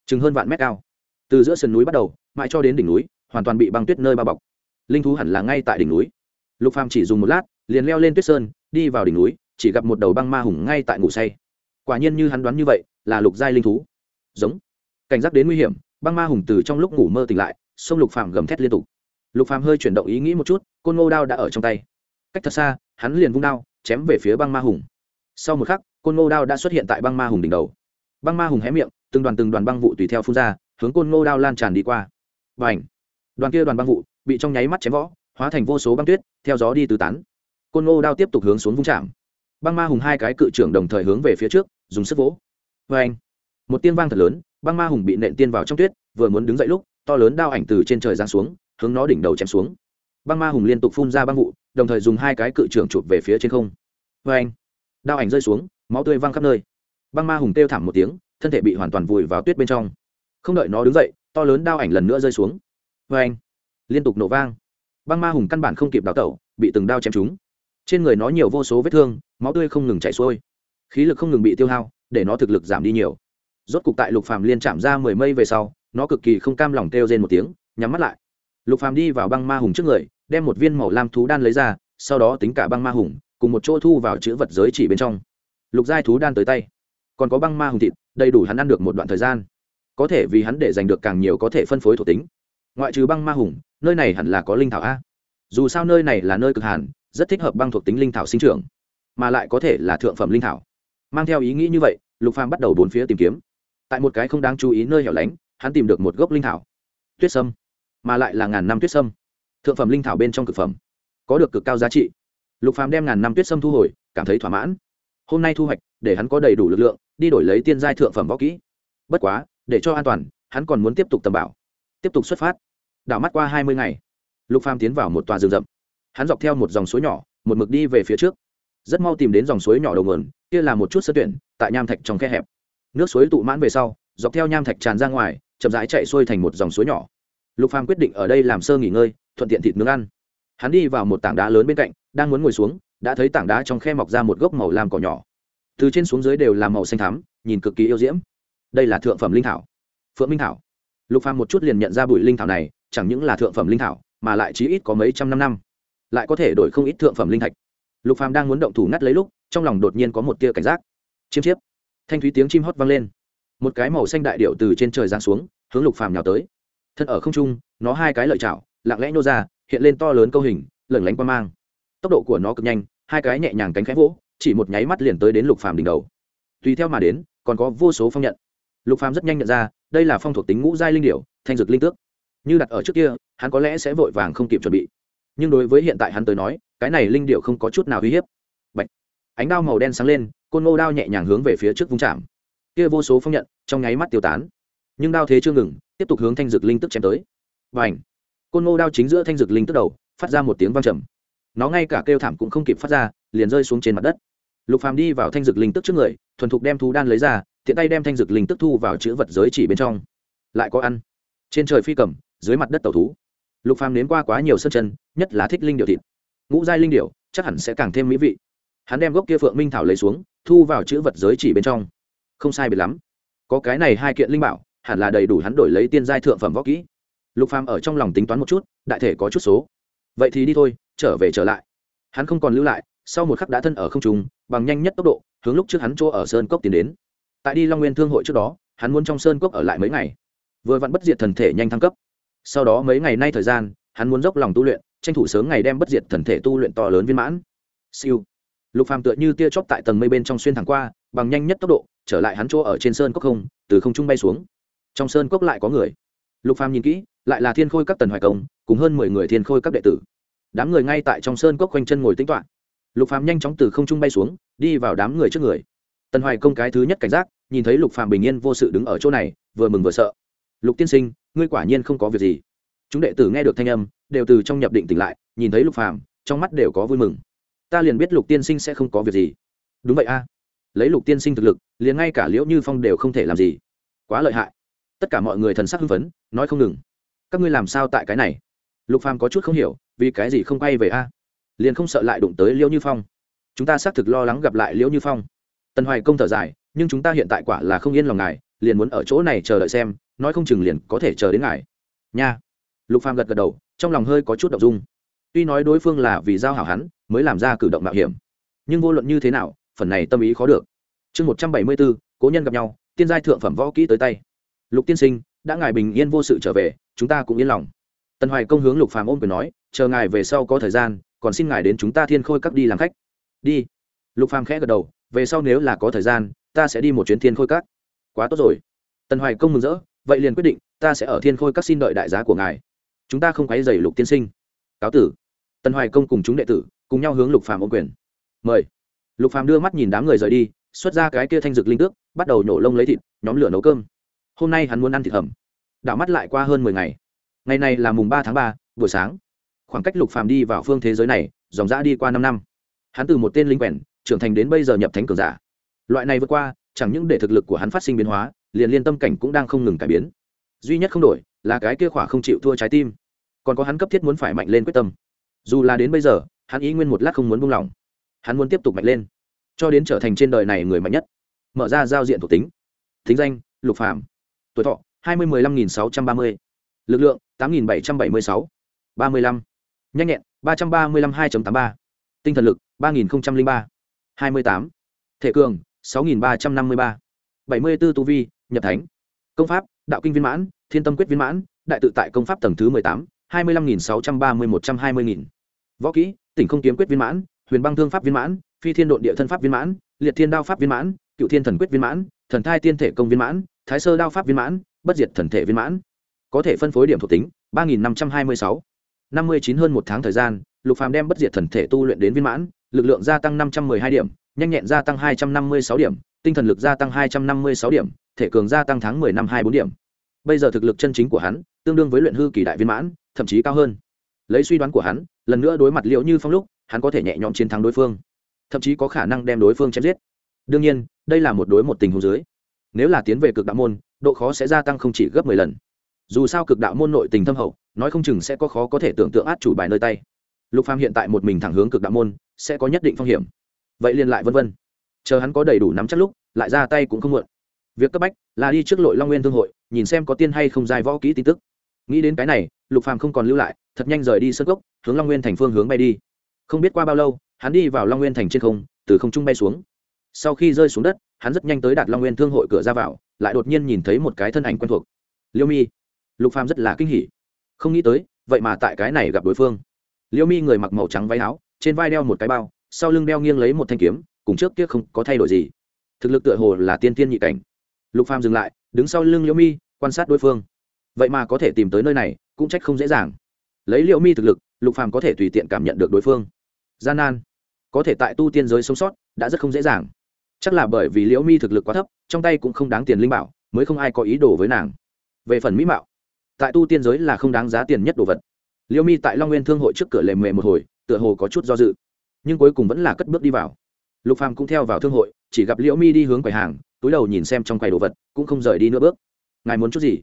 Chừng hơn vạn mét cao. Từ giữa sườn núi bắt đầu, mãi cho đến đỉnh núi, hoàn toàn bị băng tuyết nơi bao bọc. Linh thú hẳn là ngay tại đỉnh núi. Lục phàm chỉ dùng một lát, liền leo lên tuyết sơn, đi vào đỉnh núi, chỉ gặp một đầu băng ma hùng ngay tại ngủ say. Quả nhiên như hắn đoán như vậy, là lục giai linh thú. Giống. Cảnh giác đến nguy hiểm, băng ma hùng từ trong lúc ngủ mơ tỉnh lại, sông lục phàm gầm thét liên tục lục phàm hơi chuyển động ý nghĩ một chút, côn ngô đao đã ở trong tay. Cách thật xa, hắn liền vung đao, chém về phía băng ma hùng. Sau một khắc, côn ngô đao đã xuất hiện tại băng ma hùng đỉnh đầu. Băng ma hùng hé miệng, từng đoàn từng đoàn băng vụ tùy theo phun ra, hướng côn ngô đao lan tràn đi qua. Và ảnh đoàn kia đoàn băng vụ bị trong nháy mắt chém võ hóa thành vô số băng tuyết, theo gió đi tứ tán. Côn ngô đao tiếp tục hướng xuống vung chạm. Băng ma hùng hai cái cự trưởng đồng thời hướng về phía trước, dùng sức vỗ. Vê anh một tiên vang thật lớn, băng ma hùng bị nện tiên vào trong tuyết, vừa muốn đứng dậy lúc, to lớn đao ảnh từ trên trời giáng xuống hướng nó đỉnh đầu chém xuống. Băng ma hùng liên tục phun ra băng vụ, đồng thời dùng hai cái cự trưởng chụp về phía trên không. Vê anh, đao ảnh rơi xuống, máu tươi văng khắp nơi. Băng ma hùng kêu thảm một tiếng, thân thể bị hoàn toàn vùi vào tuyết bên trong. Không đợi nó đứng dậy, to lớn đao ảnh lần nữa rơi xuống. Vê anh, liên tục nổ vang. Băng ma hùng căn bản không kịp đào tẩu, bị từng đao chém trúng. Trên người nó nhiều vô số vết thương, máu tươi không ngừng chảy xuôi. Khí lực không ngừng bị tiêu hao, để nó thực lực giảm đi nhiều. Rốt cục tại lục phàm liên chạm ra mười mây về sau, nó cực kỳ không cam lòng kêu rên một tiếng, nhắm mắt lại lục phàm đi vào băng ma hùng trước người, đem một viên màu lam thú đan lấy ra, sau đó tính cả băng ma hùng, cùng một chỗ thu vào chữ vật giới chỉ bên trong. Lục giai thú đan tới tay. Còn có băng ma hùng thịt, đầy đủ hắn ăn được một đoạn thời gian. Có thể vì hắn để giành được càng nhiều có thể phân phối thuộc tính. Ngoại trừ băng ma hùng, nơi này hẳn là có linh thảo a. Dù sao nơi này là nơi cực hàn, rất thích hợp băng thuộc tính linh thảo sinh trưởng, mà lại có thể là thượng phẩm linh thảo. Mang theo ý nghĩ như vậy, lục phàm bắt đầu bốn phía tìm kiếm. Tại một cái không đáng chú ý nơi hẻo lánh, hắn tìm được một gốc linh thảo. Tuyết sâm mà lại là ngàn năm tuyết sâm. Thượng phẩm linh thảo bên trong cực phẩm, có được cực cao giá trị. Lục phàm đem ngàn năm tuyết sâm thu hồi, cảm thấy thỏa mãn. Hôm nay thu hoạch, để hắn có đầy đủ lực lượng, đi đổi lấy tiên giai thượng phẩm võ kỹ. Bất quá, để cho an toàn, hắn còn muốn tiếp tục tầm bảo, tiếp tục xuất phát. Đảo mắt qua hai mươi ngày, lục phàm tiến vào một tòa rừng rậm. Hắn dọc theo một dòng suối nhỏ, một mực đi về phía trước. Rất mau tìm đến dòng suối nhỏ đầu nguồn, kia là một chút sơ tuyển, tại nham thạch trong khe hẹp. Nước suối tụ mãn về sau, dọc theo nham thạch tràn ra ngoài, chậm rãi chạy xuôi thành một dòng suối nhỏ lục phàm quyết định ở đây làm sơ nghỉ ngơi, thuận tiện thịt nướng ăn. Hắn đi vào một tảng đá lớn bên cạnh, đang muốn ngồi xuống, đã thấy tảng đá trong khe mọc ra một gốc màu lam cỏ nhỏ. Từ trên xuống dưới đều là màu xanh thắm, nhìn cực kỳ yêu diễm. Đây là thượng phẩm linh thảo. Phượng minh thảo. Lục phàm một chút liền nhận ra bụi linh thảo này, chẳng những là thượng phẩm linh thảo, mà lại chí ít có mấy trăm năm năm. Lại có thể đổi không ít thượng phẩm linh thạch. Lục phàm đang muốn động thủ ngắt lấy lúc, trong lòng đột nhiên có một tia cảnh giác. Chiêm chiếp. Thanh thúy tiếng chim hót vang lên. Một cái màu xanh đại điệu từ trên trời giáng xuống, hướng lục phàm nhào tới thân ở không trung, nó hai cái lợi chảo, lặng lẽ nô ra, hiện lên to lớn câu hình lẩn lánh qua mang. Tốc độ của nó cực nhanh, hai cái nhẹ nhàng cánh khẽ vỗ, chỉ một nháy mắt liền tới đến lục phàm đỉnh đầu. Tùy theo mà đến, còn có vô số phong nhận. Lục phàm rất nhanh nhận ra, đây là phong thuộc tính ngũ giai linh điểu, thanh dược linh tước. Như đặt ở trước kia, hắn có lẽ sẽ vội vàng không kịp chuẩn bị. Nhưng đối với hiện tại hắn tới nói, cái này linh điệu không có chút nào uy hiếp. Bạch. ánh đao màu đen sáng lên, côn ngô đao nhẹ nhàng hướng về phía trước vung chạm. Kia vô số phong nhận, trong nháy mắt tiêu tán nhưng đao thế chưa ngừng, tiếp tục hướng thanh dược linh tức chém tới. Và ảnh côn ngô đao chính giữa thanh dược linh tức đầu, phát ra một tiếng vang trầm. Nó ngay cả kêu thảm cũng không kịp phát ra, liền rơi xuống trên mặt đất. Lục phàm đi vào thanh dược linh tức trước người, thuần thục đem thú đan lấy ra, tiện tay đem thanh dược linh tức thu vào chữ vật giới chỉ bên trong. Lại có ăn. Trên trời phi cầm, dưới mặt đất tàu thú. Lục phàm nếm qua quá nhiều sân chân, nhất là thích linh điệu thịt. Ngũ giai linh điệu chắc hẳn sẽ càng thêm mỹ vị. Hắn đem gốc kia phượng minh thảo lấy xuống, thu vào chữ vật giới chỉ bên trong. Không sai biệt lắm. Có cái này hai kiện linh bảo hẳn là đầy đủ hắn đổi lấy tiên giai thượng phẩm võ kỹ. Lục phàm ở trong lòng tính toán một chút, đại thể có chút số. Vậy thì đi thôi, trở về trở lại. Hắn không còn lưu lại, sau một khắc đã thân ở không trung, bằng nhanh nhất tốc độ, hướng lúc trước hắn chỗ ở sơn cốc tiến đến. Tại đi long nguyên thương hội trước đó, hắn muốn trong sơn cốc ở lại mấy ngày. Vừa vặn bất diệt thần thể nhanh thăng cấp. Sau đó mấy ngày nay thời gian, hắn muốn dốc lòng tu luyện, tranh thủ sớm ngày đem bất diệt thần thể tu luyện to lớn viên mãn. Siêu. Lục phàm tựa như tia chóp tại tầng mây bên trong xuyên thẳng qua, bằng nhanh nhất tốc độ, trở lại hắn chỗ ở trên sơn cốc không, từ không trung bay xuống trong sơn cốc lại có người. Lục phàm nhìn kỹ, lại là thiên khôi các tần hoài công, cùng hơn mười người thiên khôi các đệ tử. Đám người ngay tại trong sơn cốc quanh chân ngồi tính toán lục phàm nhanh chóng từ không trung bay xuống, đi vào đám người trước người. Tần hoài công cái thứ nhất cảnh giác, nhìn thấy lục phàm bình yên vô sự đứng ở chỗ này, vừa mừng vừa sợ. Lục tiên sinh, ngươi quả nhiên không có việc gì. Chúng đệ tử nghe được thanh âm, đều từ trong nhập định tỉnh lại, nhìn thấy lục phàm, trong mắt đều có vui mừng. Ta liền biết lục tiên sinh sẽ không có việc gì. Đúng vậy a. Lấy lục tiên sinh thực lực, liền ngay cả liễu như phong đều không thể làm gì. Quá lợi hại tất cả mọi người thần sắc hưng phấn, nói không ngừng. Các ngươi làm sao tại cái này? Lục phàm có chút không hiểu, vì cái gì không quay về a? Liền không sợ lại đụng tới liễu như phong. Chúng ta xác thực lo lắng gặp lại liễu như phong. Tần hoài công thở dài, nhưng chúng ta hiện tại quả là không yên lòng ngài, liền muốn ở chỗ này chờ đợi xem, nói không chừng liền có thể chờ đến ngài. Nha. Lục phàm gật gật đầu, trong lòng hơi có chút động dung. Tuy nói đối phương là vì giao hảo hắn, mới làm ra cử động mạo hiểm. Nhưng vô luận như thế nào, phần này tâm ý khó được. Chương một trăm bảy mươi bốn, cố nhân gặp nhau, tiên giai thượng phẩm võ kỹ tới tay lục tiên sinh, đã ngài bình yên vô sự trở về, chúng ta cũng yên lòng. Tần hoài công hướng lục phàm ôm quyền nói, chờ ngài về sau có thời gian, còn xin ngài đến chúng ta thiên khôi các đi làm khách. Đi. Lục phàm khẽ gật đầu, về sau nếu là có thời gian, ta sẽ đi một chuyến thiên khôi các. Quá tốt rồi. Tần hoài công mừng rỡ, vậy liền quyết định, ta sẽ ở thiên khôi các xin đợi đại giá của ngài. Chúng ta không quấy dày lục tiên sinh. Cáo tử. Tần hoài công cùng chúng đệ tử, cùng nhau hướng lục phàm ôm quyền. Mời. Lục phàm đưa mắt nhìn đám người rời đi, xuất ra cái kia thanh dược linh tước, bắt đầu nhổ lông lấy thịt, nhóm lửa nấu cơm hôm nay hắn muốn ăn thịt hầm. Đảo mắt lại qua hơn mười ngày. Ngày này là mùng ba tháng ba, buổi sáng. Khoảng cách lục phàm đi vào phương thế giới này, dòng dã đi qua năm năm. Hắn từ một tên linh quèn, trưởng thành đến bây giờ nhập thánh cường giả. Loại này vượt qua, chẳng những để thực lực của hắn phát sinh biến hóa, liền liên tâm cảnh cũng đang không ngừng cải biến. Duy nhất không đổi, là cái kia khỏa không chịu thua trái tim. Còn có hắn cấp thiết muốn phải mạnh lên quyết tâm. Dù là đến bây giờ, hắn ý nguyên một lát không muốn buông lỏng. Hắn muốn tiếp tục mạnh lên. Cho đến trở thành trên đời này người mạnh nhất. Mở ra giao diện thuộc tính. Thính danh, lục phạm tuổi thọ, hai mươi mười lăm nghìn sáu trăm ba mươi. Lực lượng, tám nghìn bảy trăm bảy mươi sáu. Ba mươi lăm. Nhanh nhẹn, ba trăm ba mươi lăm hai tám ba. Tinh thần lực, ba nghìn ba. Hai mươi tám. Thể cường, sáu nghìn ba trăm năm mươi ba. Bảy mươi b ố tu vi, nhập thánh. Công pháp, đạo kinh viên mãn, thiên tâm quyết viên mãn, đại tự tại công pháp tầng thứ mười tám, hai mươi lăm nghìn sáu trăm ba mươi một trăm hai mươi nghìn. Võ kỹ, tỉnh không kiếm quyết viên mãn, huyền băng thương pháp viên mãn, phi thiên độn địa thân pháp viên mãn, liệt thiên đao pháp viên mãn, cựu thiên thần quyết viên mãn thần thai tiên thể công viên mãn, thái sơ đao pháp viên mãn, bất diệt thần thể viên mãn. Có thể phân phối điểm thuộc tính, ba nghìn năm trăm hai mươi sáu. năm mươi chín hơn một tháng thời gian, lục phàm đem bất diệt thần thể tu luyện đến viên mãn, lực lượng gia tăng năm trăm mười hai điểm, nhanh nhẹn gia tăng hai trăm năm mươi sáu điểm, tinh thần lực gia tăng hai trăm năm mươi sáu điểm, thể cường gia tăng tháng mười năm hai bốn điểm. Bây giờ thực lực chân chính của hắn, tương đương với luyện hư kỳ đại viên mãn, thậm chí cao hơn. Lấy suy đoán của hắn, lần nữa đối mặt liệu như phong lúc, hắn có thể nhẹ nhõm chiến thắng đối phương. Thậm chí có khả năng đem đối phương chém giết. Đương nhiên đây là một đối một tình huống dưới. Nếu là tiến về cực đạo môn, độ khó sẽ gia tăng không chỉ gấp mười lần. Dù sao cực đạo môn nội tình thâm hậu, nói không chừng sẽ có khó có thể tưởng tượng át chủ bài nơi tay. Lục phàm hiện tại một mình thẳng hướng cực đạo môn, sẽ có nhất định phong hiểm. Vậy liền lại vân vân. Chờ hắn có đầy đủ nắm chắc lúc, lại ra tay cũng không muộn. Việc cấp bách là đi trước lội long nguyên thương hội, nhìn xem có tiên hay không dài võ kỹ tin tức. Nghĩ đến cái này, lục phàm không còn lưu lại, thật nhanh rời đi sân gốc hướng long nguyên thành phương hướng bay đi. Không biết qua bao lâu, hắn đi vào long nguyên thành trên không, từ không trung bay xuống sau khi rơi xuống đất, hắn rất nhanh tới đạt long nguyên thương hội cửa ra vào, lại đột nhiên nhìn thấy một cái thân ảnh quen thuộc. Liêu mi. Lục phàm rất là kinh hỉ. Không nghĩ tới, vậy mà tại cái này gặp đối phương. Liêu mi người mặc màu trắng váy áo, trên vai đeo một cái bao, sau lưng đeo nghiêng lấy một thanh kiếm, cùng trước kia không có thay đổi gì. Thực lực tựa hồ là tiên tiên nhị cảnh. Lục phàm dừng lại, đứng sau lưng liễu mi, quan sát đối phương. Vậy mà có thể tìm tới nơi này, cũng trách không dễ dàng. Lấy liễu mi thực lực, lục phàm có thể tùy tiện cảm nhận được đối phương. Gian nan. Có thể tại tu tiên giới sống sót, đã rất không dễ dàng chắc là bởi vì liễu mi thực lực quá thấp, trong tay cũng không đáng tiền linh bảo, mới không ai có ý đồ với nàng. Về phần mỹ mạo, tại tu tiên giới là không đáng giá tiền nhất đồ vật. Liễu mi tại long nguyên thương hội trước cửa lề mề một hồi, tựa hồ có chút do dự. Nhưng cuối cùng vẫn là cất bước đi vào. Lục phàm cũng theo vào thương hội, chỉ gặp liễu mi đi hướng quầy hàng, túi đầu nhìn xem trong quầy đồ vật, cũng không rời đi nữa bước. Ngài muốn chút gì?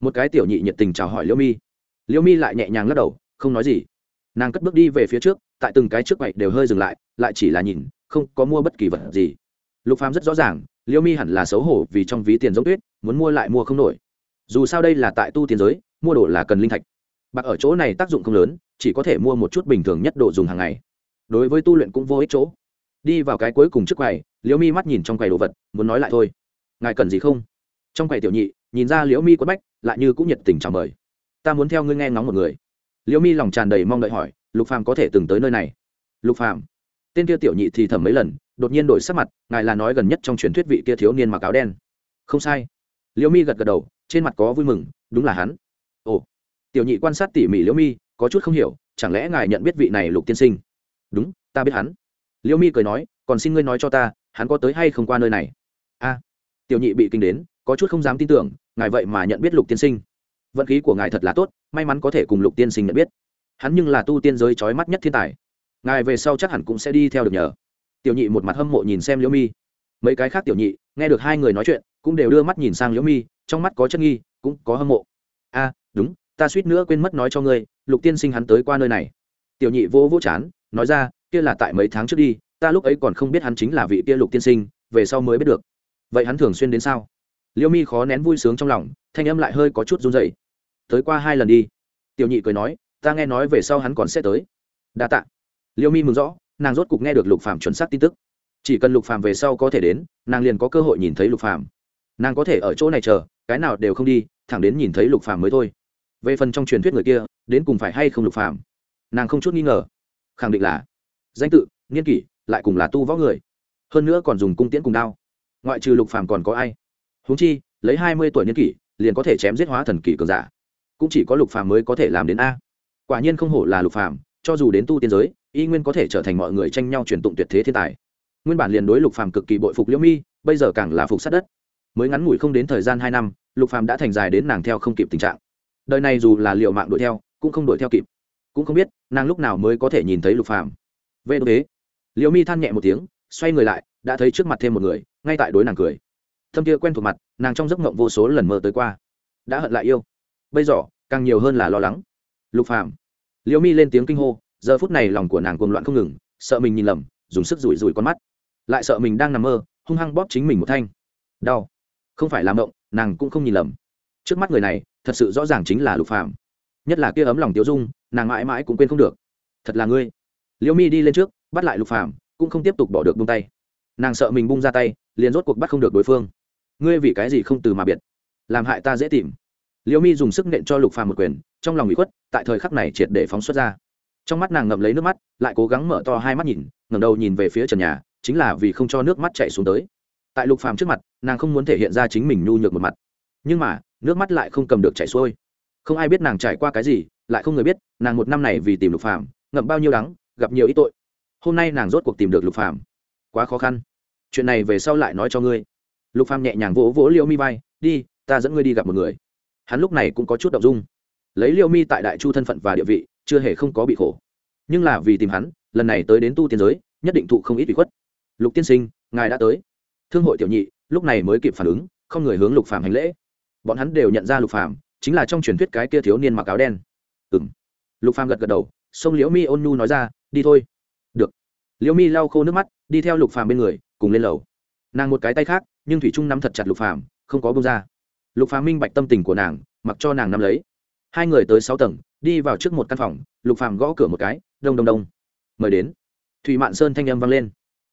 Một cái tiểu nhị nhiệt tình chào hỏi liễu mi. Liễu mi lại nhẹ nhàng lắc đầu, không nói gì. Nàng cất bước đi về phía trước, tại từng cái trước quầy đều hơi dừng lại lại chỉ là nhìn, không có mua bất kỳ vật gì lục phàm rất rõ ràng liễu mi hẳn là xấu hổ vì trong ví tiền giống tuyết, muốn mua lại mua không nổi. Dù sao đây là tại tu tiền giới, mua đồ là cần linh thạch. Bạc ở chỗ này tác dụng không lớn, chỉ có thể mua một chút bình thường nhất đồ dùng hàng ngày. Đối với tu luyện cũng vô ích chỗ. Đi vào cái cuối cùng trước quầy liễu mi mắt nhìn trong quầy đồ vật, muốn nói lại thôi. Ngài cần gì không? Trong quầy tiểu nhị, nhìn ra liễu mi quất bách, lại như cũng nhiệt tình chào mời. Ta muốn theo ngươi nghe ngóng một người. Liễu mi lòng tràn đầy mong đợi hỏi, lục phàm có thể từng tới nơi này? Lục phàm, tên kia tiểu nhị thì thầm mấy lần đột nhiên đổi sắc mặt, ngài là nói gần nhất trong truyền thuyết vị kia thiếu niên mặc áo đen. Không sai. Liễu mi gật gật đầu, trên mặt có vui mừng, đúng là hắn. Ồ. Tiểu nhị quan sát tỉ mỉ liễu mi, có chút không hiểu, chẳng lẽ ngài nhận biết vị này lục tiên sinh? Đúng, ta biết hắn. Liễu mi cười nói, còn xin ngươi nói cho ta, hắn có tới hay không qua nơi này? A. Tiểu nhị bị kinh đến, có chút không dám tin tưởng, ngài vậy mà nhận biết lục tiên sinh. Vận khí của ngài thật là tốt, may mắn có thể cùng lục tiên sinh nhận biết. Hắn nhưng là tu tiên giới trói mắt nhất thiên tài. Ngài về sau chắc hẳn cũng sẽ đi theo được nhờ tiểu nhị một mặt hâm mộ nhìn xem liễu mi. Mấy cái khác tiểu nhị, nghe được hai người nói chuyện, cũng đều đưa mắt nhìn sang liễu mi, trong mắt có chất nghi, cũng có hâm mộ. A, đúng, ta suýt nữa quên mất nói cho ngươi, lục tiên sinh hắn tới qua nơi này. Tiểu nhị vô vô chán, nói ra, kia là tại mấy tháng trước đi, ta lúc ấy còn không biết hắn chính là vị kia lục tiên sinh, về sau mới biết được. Vậy hắn thường xuyên đến sao? Liễu mi khó nén vui sướng trong lòng, thanh âm lại hơi có chút run dậy tới qua hai lần đi. Tiểu nhị cười nói, ta nghe nói về sau hắn còn sẽ tới. Đa t ạ mi mừng rõ nàng rốt cục nghe được lục phàm chuẩn xác tin tức. Chỉ cần lục phàm về sau có thể đến, nàng liền có cơ hội nhìn thấy lục phàm. Nàng có thể ở chỗ này chờ, cái nào đều không đi, thẳng đến nhìn thấy lục phàm mới thôi. Về phần trong truyền thuyết người kia, đến cùng phải hay không lục phàm? Nàng không chút nghi ngờ. Khẳng định là danh tự, niên kỷ, lại cùng là tu võ người. Hơn nữa còn dùng cung tiễn cùng đao. Ngoại trừ lục phàm còn có ai? Huống chi, lấy hai mươi tuổi niên kỷ, liền có thể chém giết hóa thần kỳ cường giả. Cũng chỉ có lục phàm mới có thể làm đến a. Quả nhiên không hổ là lục phàm cho dù đến tu tiên giới, y nguyên có thể trở thành mọi người tranh nhau truyền tụng tuyệt thế thiên tài. Nguyên bản liền đối lục phàm cực kỳ bội phục liễu mi, bây giờ càng là phục sát đất. Mới ngắn ngủi không đến thời gian hai năm, lục phàm đã thành dài đến nàng theo không kịp tình trạng. Đời này dù là liệu mạng đuổi theo, cũng không đuổi theo kịp. Cũng không biết, nàng lúc nào mới có thể nhìn thấy lục phàm. Về thế liễu mi than nhẹ một tiếng, xoay người lại, đã thấy trước mặt thêm một người, ngay tại đối nàng cười. Thâm kia quen thuộc mặt, nàng trong giấc mộng vô số lần mơ tới qua. Đã hận lại yêu. Bây giờ, càng nhiều hơn là lo lắng. Lục phàm liễu mi lên tiếng kinh hô giờ phút này lòng của nàng cuồng loạn không ngừng sợ mình nhìn lầm dùng sức rủi rủi con mắt. Lại sợ mình đang nằm mơ hung hăng bóp chính mình một thanh. Đau. Không phải làm động nàng cũng không nhìn lầm. Trước mắt người này thật sự rõ ràng chính là lục Phạm, nhất là kia ấm lòng tiêu dung nàng mãi mãi cũng quên không được. Thật là ngươi. Liễu mi đi lên trước bắt lại lục Phạm, cũng không tiếp tục bỏ được buông tay. Nàng sợ mình bung ra tay liền rốt cuộc bắt không được đối phương. Ngươi vì cái gì không từ mà biệt? Làm hại ta dễ tìm liễu mi dùng sức nện cho lục phàm một quyền, trong lòng bị khuất, tại thời khắc này triệt để phóng xuất ra. Trong mắt nàng ngậm lấy nước mắt, lại cố gắng mở to hai mắt nhìn, ngẩng đầu nhìn về phía trần nhà, chính là vì không cho nước mắt chảy xuống tới. Tại lục phàm trước mặt, nàng không muốn thể hiện ra chính mình nhu nhược một mặt. Nhưng mà, nước mắt lại không cầm được chảy xuôi. Không ai biết nàng trải qua cái gì, lại không người biết, nàng một năm này vì tìm lục phàm, ngậm bao nhiêu đắng, gặp nhiều ít tội. Hôm nay nàng rốt cuộc tìm được lục phàm. Quá khó khăn. Chuyện này về sau lại nói cho ngươi. Lục phàm nhẹ nhàng vỗ vỗ Liễu mi vai, đi, ta dẫn ngươi đi gặp một người hắn lúc này cũng có chút động dung. Lấy liêu mi tại đại chu thân phận và địa vị, chưa hề không có bị khổ. Nhưng là vì tìm hắn, lần này tới đến tu tiên giới, nhất định thụ không ít bị khuất. Lục tiên sinh, ngài đã tới. Thương hội tiểu nhị, lúc này mới kịp phản ứng, không người hướng lục phàm hành lễ. Bọn hắn đều nhận ra lục phàm, chính là trong truyền thuyết cái kia thiếu niên mặc áo đen. Ừm. Lục phàm gật gật đầu sông liễu mi ôn nhu nói ra, đi thôi. Được. Liễu mi lau khô nước mắt, đi theo lục phàm bên người, cùng lên lầu. Nàng một cái tay khác, nhưng thủy trung nắm thật chặt lục phàm, không có bông ra lục phàm minh bạch tâm tình của nàng, mặc cho nàng nắm lấy. Hai người tới sáu tầng, đi vào trước một căn phòng, lục phàm gõ cửa một cái, đông đông đông. Mời đến. Thủy mạn sơn thanh âm vang lên.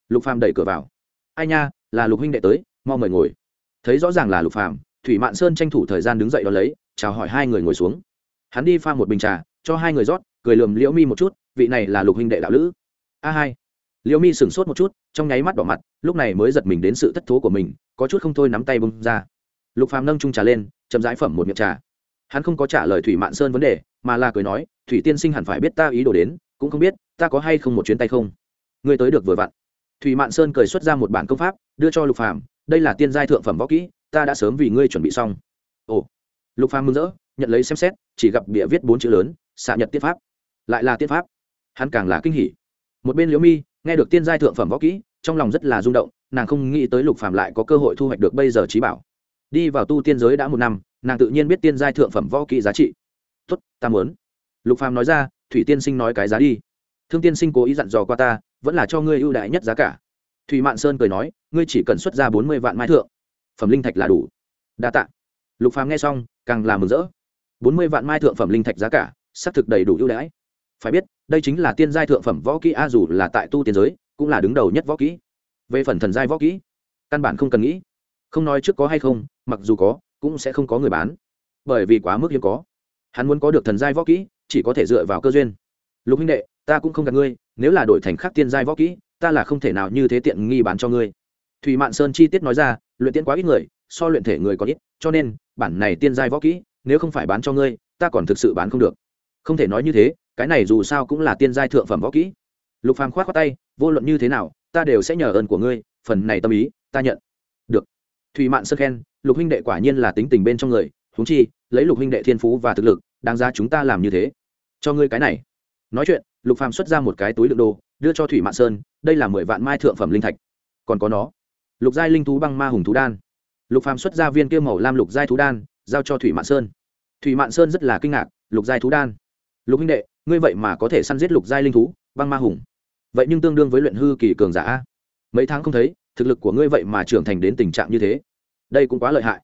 Lục phàm đẩy cửa vào. Ai nha, là lục huynh đệ tới, mau mời ngồi. Thấy rõ ràng là lục phàm, thủy mạn sơn tranh thủ thời gian đứng dậy đón lấy, chào hỏi hai người ngồi xuống. Hắn đi pha một bình trà, cho hai người rót, cười lườm liễu mi một chút, vị này là lục huynh đệ đạo lữ. A hai. Liễu mi sửng sốt một chút, trong nháy mắt đỏ mặt, lúc này mới giật mình đến sự thất thố của mình, có chút không thôi nắm tay bung ra lục phàm nâng chung trà lên, chậm rãi phẩm một miệng trà. Hắn không có trả lời thủy mạn sơn vấn đề, mà là cười nói, thủy tiên sinh hẳn phải biết ta ý đồ đến, cũng không biết, ta có hay không một chuyến tay không? Ngươi tới được vừa vặn. Thủy mạn sơn cười xuất ra một bản công pháp, đưa cho lục phàm, đây là tiên giai thượng phẩm võ kỹ, ta đã sớm vì ngươi chuẩn bị xong. Ồ. Lục phàm mừng rỡ, nhận lấy xem xét, chỉ gặp bìa viết bốn chữ lớn, xạ nhật tiết pháp. Lại là tiết pháp. Hắn càng là kinh hỉ. Một bên liễu mi, nghe được tiên giai thượng phẩm võ kỹ, trong lòng rất là rung động, nàng không nghĩ tới lục phàm lại có cơ hội thu hoạch được bây giờ trí bảo đi vào tu tiên giới đã một năm, nàng tự nhiên biết tiên giai thượng phẩm võ kỹ giá trị. Tốt, ta muốn. Lục phàm nói ra, thủy tiên sinh nói cái giá đi. Thương tiên sinh cố ý dặn dò qua ta, vẫn là cho ngươi ưu đại nhất giá cả. Thủy mạn sơn cười nói, ngươi chỉ cần xuất ra bốn mươi vạn mai thượng, phẩm linh thạch là đủ. Đa tạ. Lục phàm nghe xong, càng là mừng rỡ. Bốn mươi vạn mai thượng phẩm linh thạch giá cả, xác thực đầy đủ ưu đãi. Phải biết, đây chính là tiên giai thượng phẩm võ kỹ, a dù là tại tu tiên giới, cũng là đứng đầu nhất võ kỹ. Về phần thần giai võ kỹ, căn bản không cần nghĩ không nói trước có hay không, mặc dù có, cũng sẽ không có người bán. Bởi vì quá mức hiếm có. Hắn muốn có được thần giai võ kỹ, chỉ có thể dựa vào cơ duyên. Lục huynh đệ, ta cũng không gặp ngươi, nếu là đổi thành khắc tiên giai võ kỹ, ta là không thể nào như thế tiện nghi bán cho ngươi. Thủy mạn sơn chi tiết nói ra, luyện tiễn quá ít người, so luyện thể người có ít, cho nên, bản này tiên giai võ kỹ, nếu không phải bán cho ngươi, ta còn thực sự bán không được. Không thể nói như thế, cái này dù sao cũng là tiên giai thượng phẩm võ kỹ. Lục phàm khoát khoát tay, vô luận như thế nào, ta đều sẽ nhờ ơn của ngươi, phần này tâm ý, ta nhận thủy mạn sơ khen, lục huynh đệ quả nhiên là tính tình bên trong người, huống chi, lấy lục huynh đệ thiên phú và thực lực, đáng ra chúng ta làm như thế. Cho ngươi cái này. Nói chuyện, lục phàm xuất ra một cái túi đựng đồ, đưa cho thủy mạn sơn, đây là mười vạn mai thượng phẩm linh thạch. Còn có nó. Lục giai linh thú băng ma hùng thú đan. Lục phàm xuất ra viên kia màu lam lục giai thú đan, giao cho thủy mạn sơn. Thủy mạn sơn rất là kinh ngạc, lục giai thú đan? Lục huynh đệ, ngươi vậy mà có thể săn giết lục giai linh thú, băng ma hùng. Vậy nhưng tương đương với luyện hư kỳ cường giả mấy tháng không thấy thực lực của ngươi vậy mà trưởng thành đến tình trạng như thế. Đây cũng quá lợi hại.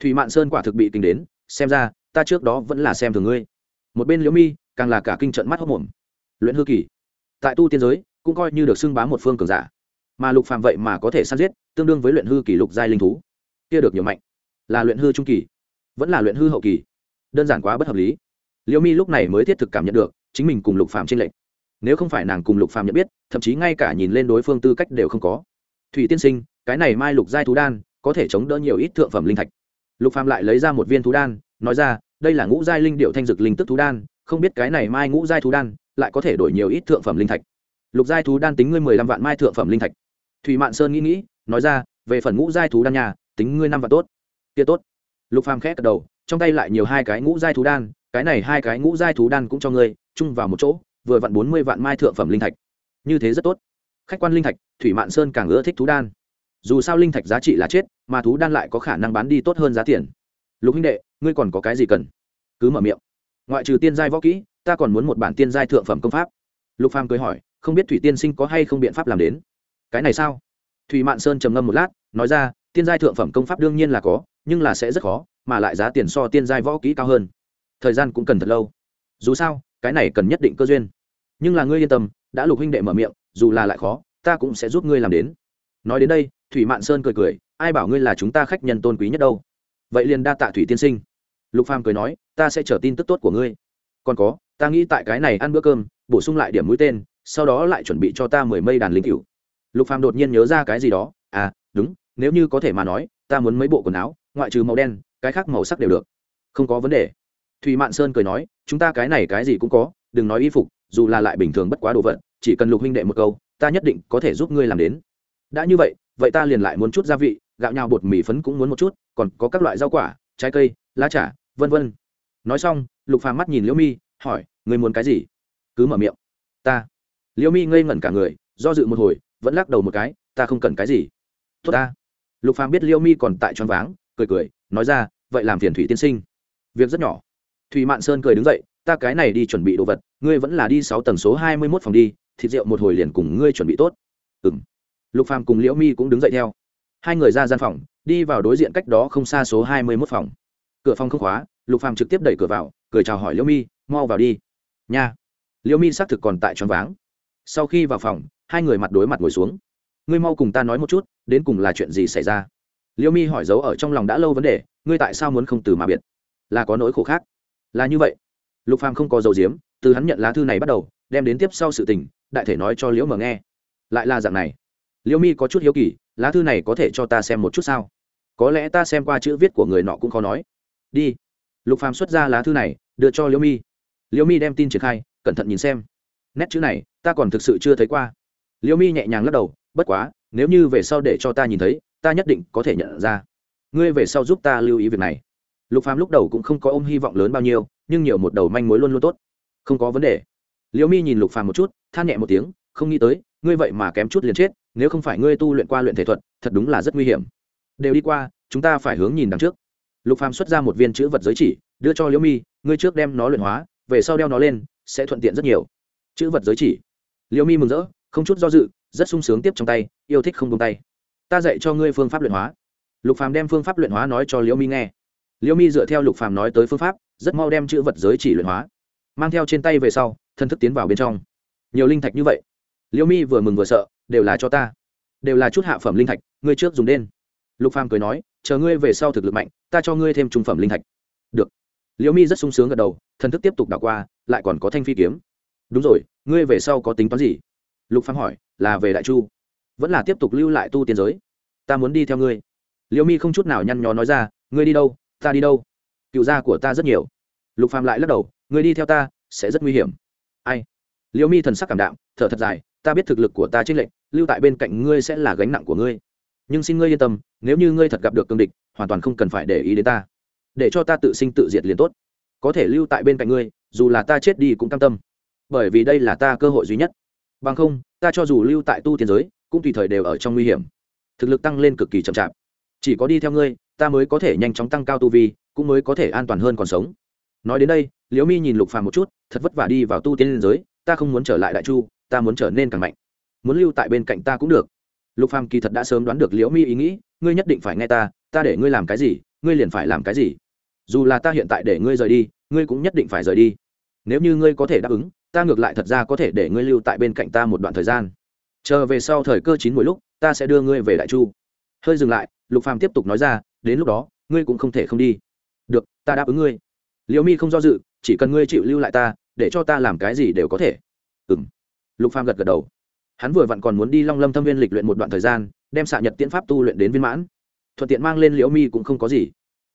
Thủy mạn sơn quả thực bị kinh đến, xem ra, ta trước đó vẫn là xem thường ngươi. Một bên liễu mi, càng là cả kinh trận mắt hốc mồm luyện hư kỳ. Tại tu tiên giới, cũng coi như được xưng bá một phương cường giả. Mà lục phàm vậy mà có thể săn giết, tương đương với luyện hư kỳ lục giai linh thú. Kia được nhiều mạnh. Là luyện hư trung kỳ, vẫn là luyện hư hậu kỳ. Đơn giản quá bất hợp lý. Liễu mi lúc này mới thiết thực cảm nhận được, chính mình cùng lục phàm trên lệnh nếu không phải nàng cùng lục phàm nhận biết, thậm chí ngay cả nhìn lên đối phương tư cách đều không có thủy tiên sinh, cái này mai lục giai thú đan, có thể chống đỡ nhiều ít thượng phẩm linh thạch. Lục phàm lại lấy ra một viên thú đan, nói ra, đây là ngũ giai linh điệu thanh dực linh tức thú đan, không biết cái này mai ngũ giai thú đan, lại có thể đổi nhiều ít thượng phẩm linh thạch. Lục giai thú đan tính ngươi mười lăm vạn mai thượng phẩm linh thạch. Thủy mạn sơn nghĩ nghĩ, nói ra, về phần ngũ giai thú đan nhà, tính ngươi năm vạn tốt. Kia tốt. Lục phàm khẽ gật đầu, trong tay lại nhiều hai cái ngũ giai thú đan, cái này hai cái ngũ giai thú đan cũng cho ngươi, chung vào một chỗ, vừa vặn bốn mươi vạn mai thượng phẩm linh thạch. Như thế rất tốt khách quan linh thạch, thủy mạn sơn càng ưa thích thú đan. Dù sao linh thạch giá trị là chết, mà thú đan lại có khả năng bán đi tốt hơn giá tiền. Lục huynh đệ, ngươi còn có cái gì cần? Cứ mở miệng. Ngoại trừ tiên giai võ kỹ, ta còn muốn một bản tiên giai thượng phẩm công pháp. Lục phàm cười hỏi, không biết thủy tiên sinh có hay không biện pháp làm đến? Cái này sao? Thủy mạn sơn trầm ngâm một lát, nói ra, tiên giai thượng phẩm công pháp đương nhiên là có, nhưng là sẽ rất khó, mà lại giá tiền so tiên giai võ kỹ cao hơn. Thời gian cũng cần thật lâu. Dù sao, cái này cần nhất định cơ duyên. Nhưng là ngươi yên tâm, đã lục huynh đệ mở miệng dù là lại khó, ta cũng sẽ giúp ngươi làm đến. Nói đến đây, thủy mạn sơn cười cười, ai bảo ngươi là chúng ta khách nhân tôn quý nhất đâu. Vậy liền đa tạ thủy tiên sinh. Lục phàm cười nói, ta sẽ chờ tin tức tốt của ngươi. Còn có, ta nghĩ tại cái này ăn bữa cơm, bổ sung lại điểm mũi tên, sau đó lại chuẩn bị cho ta mười mây đàn linh cựu lục phàm đột nhiên nhớ ra cái gì đó à đúng, nếu như có thể mà nói, ta muốn mấy bộ quần áo, ngoại trừ màu đen, cái khác màu sắc đều được. Không có vấn đề. Thùy mạn sơn cười nói, chúng ta cái này cái gì cũng có, đừng nói y phục, dù là lại bình thường bất quá đồ vật chỉ cần lục huynh đệ một câu, ta nhất định có thể giúp ngươi làm đến. Đã như vậy vậy ta liền lại muốn chút gia vị, gạo nhào bột mì phấn cũng muốn một chút, còn có các loại rau quả, trái cây, lá trà, vân vân. Nói xong, lục phàm mắt nhìn liễu mi, hỏi, ngươi muốn cái gì? Cứ mở miệng, ta. Liễu mi ngây ngẩn cả người, do dự một hồi, vẫn lắc đầu một cái, ta không cần cái gì. Tốt ta. Lục phàm biết liễu mi còn tại choáng váng, cười cười, nói ra, vậy làm phiền thủy tiên sinh. Việc rất nhỏ. Thủy mạn sơn cười đứng dậy, ta cái này đi chuẩn bị đồ vật, ngươi vẫn là đi sáu tầng số hai mươi 21 phòng đi thịt rượu một hồi liền cùng ngươi chuẩn bị tốt. Ừm. Lục phàm cùng liễu mi cũng đứng dậy theo. Hai người ra gian phòng, đi vào đối diện cách đó không xa số hai mươi mốt phòng. Cửa phòng không khóa, lục phàm trực tiếp đẩy cửa vào, cười chào hỏi liễu mi, mau vào đi. Nha. Liễu mi xác thực còn tại choáng váng. Sau khi vào phòng, hai người mặt đối mặt ngồi xuống. Ngươi mau cùng ta nói một chút, đến cùng là chuyện gì xảy ra? Liễu mi hỏi dấu ở trong lòng đã lâu vấn đề, ngươi tại sao muốn không từ mà biệt? Là có nỗi khổ khác? Là như vậy. Lục phàm không có dầu diếm, từ hắn nhận lá thư này bắt đầu, đem đến tiếp sau sự tình đại thể nói cho liễu mở nghe. Lại là dạng này. Liễu mi có chút hiếu kỳ, lá thư này có thể cho ta xem một chút sao? Có lẽ ta xem qua chữ viết của người nọ cũng khó nói. Đi. Lục phàm xuất ra lá thư này, đưa cho liễu mi. Liễu mi đem tin triển khai, cẩn thận nhìn xem. Nét chữ này, ta còn thực sự chưa thấy qua. Liễu mi nhẹ nhàng lắc đầu, bất quá, nếu như về sau để cho ta nhìn thấy, ta nhất định có thể nhận ra. Ngươi về sau giúp ta lưu ý việc này. Lục phàm lúc đầu cũng không có ôm hy vọng lớn bao nhiêu, nhưng nhiều một đầu manh mối luôn luôn tốt. Không có vấn đề liễu mi nhìn lục phàm một chút, than nhẹ một tiếng, không nghĩ tới, ngươi vậy mà kém chút liền chết, nếu không phải ngươi tu luyện qua luyện thể thuật, thật đúng là rất nguy hiểm. Đều đi qua, chúng ta phải hướng nhìn đằng trước. Lục phàm xuất ra một viên chữ vật giới chỉ, đưa cho liễu mi, ngươi trước đem nó luyện hóa, về sau đeo nó lên, sẽ thuận tiện rất nhiều. Chữ vật giới chỉ. Liễu mi mừng rỡ, không chút do dự, rất sung sướng tiếp trong tay, yêu thích không buông tay. Ta dạy cho ngươi phương pháp luyện hóa. Lục phàm đem phương pháp luyện hóa nói cho liễu mi nghe. Liễu mi dựa theo lục phàm nói tới phương pháp, rất mau đem chữ vật giới chỉ luyện hóa. Mang theo trên tay về sau thân thức tiến vào bên trong. Nhiều linh thạch như vậy. Liễu mi vừa mừng vừa sợ, đều là cho ta. Đều là chút hạ phẩm linh thạch, ngươi trước dùng đen lục phàm cười nói, chờ ngươi về sau thực lực mạnh, ta cho ngươi thêm trung phẩm linh thạch. Được. Liễu mi rất sung sướng gật đầu, thân thức tiếp tục đảo qua, lại còn có thanh phi kiếm. Đúng rồi, ngươi về sau có tính toán gì? Lục phàm hỏi, là về đại chu. Vẫn là tiếp tục lưu lại tu tiên giới. Ta muốn đi theo ngươi. Liễu mi không chút nào nhăn nhó nói ra, ngươi đi đâu, ta đi đâu? Cựu gia của ta rất nhiều. Lục phàm lại lắc đầu, ngươi đi theo ta, sẽ rất nguy hiểm ai? Liễu mi thần sắc cảm đạm, thở thật dài, ta biết thực lực của ta trích lệnh lưu tại bên cạnh ngươi sẽ là gánh nặng của ngươi. Nhưng xin ngươi yên tâm, nếu như ngươi thật gặp được cương địch, hoàn toàn không cần phải để ý đến ta. Để cho ta tự sinh tự diệt liền tốt. Có thể lưu tại bên cạnh ngươi, dù là ta chết đi cũng cam tâm. Bởi vì đây là ta cơ hội duy nhất. Bằng không, ta cho dù lưu tại tu tiên giới, cũng tùy thời đều ở trong nguy hiểm. Thực lực tăng lên cực kỳ chậm chạp. Chỉ có đi theo ngươi, ta mới có thể nhanh chóng tăng cao tu vi, cũng mới có thể an toàn hơn còn sống. Nói đến đây, liễu mi nhìn lục phàm một chút thật vất vả đi vào tu tiên giới, ta không muốn trở lại đại chu, ta muốn trở nên càng mạnh. Muốn lưu tại bên cạnh ta cũng được. Lục phàm kỳ thật đã sớm đoán được liễu mi ý nghĩ, ngươi nhất định phải nghe ta ta để ngươi làm cái gì, ngươi liền phải làm cái gì. Dù là ta hiện tại để ngươi rời đi, ngươi cũng nhất định phải rời đi. Nếu như ngươi có thể đáp ứng, ta ngược lại thật ra có thể để ngươi lưu tại bên cạnh ta một đoạn thời gian. Chờ về sau thời cơ chín mỗi lúc, ta sẽ đưa ngươi về đại chu. Hơi dừng lại, lục phàm tiếp tục nói ra, đến lúc đó, ngươi cũng không thể không đi. Được, ta đáp ứng ngươi. Liễu mi không do dự chỉ cần ngươi chịu lưu lại ta, để cho ta làm cái gì đều có thể. Ừm. Lục phàm gật gật đầu. Hắn vừa vặn còn muốn đi long lâm thâm viên lịch luyện một đoạn thời gian, đem xạ nhật tiễn pháp tu luyện đến viên mãn. Thuận tiện mang lên liễu mi cũng không có gì.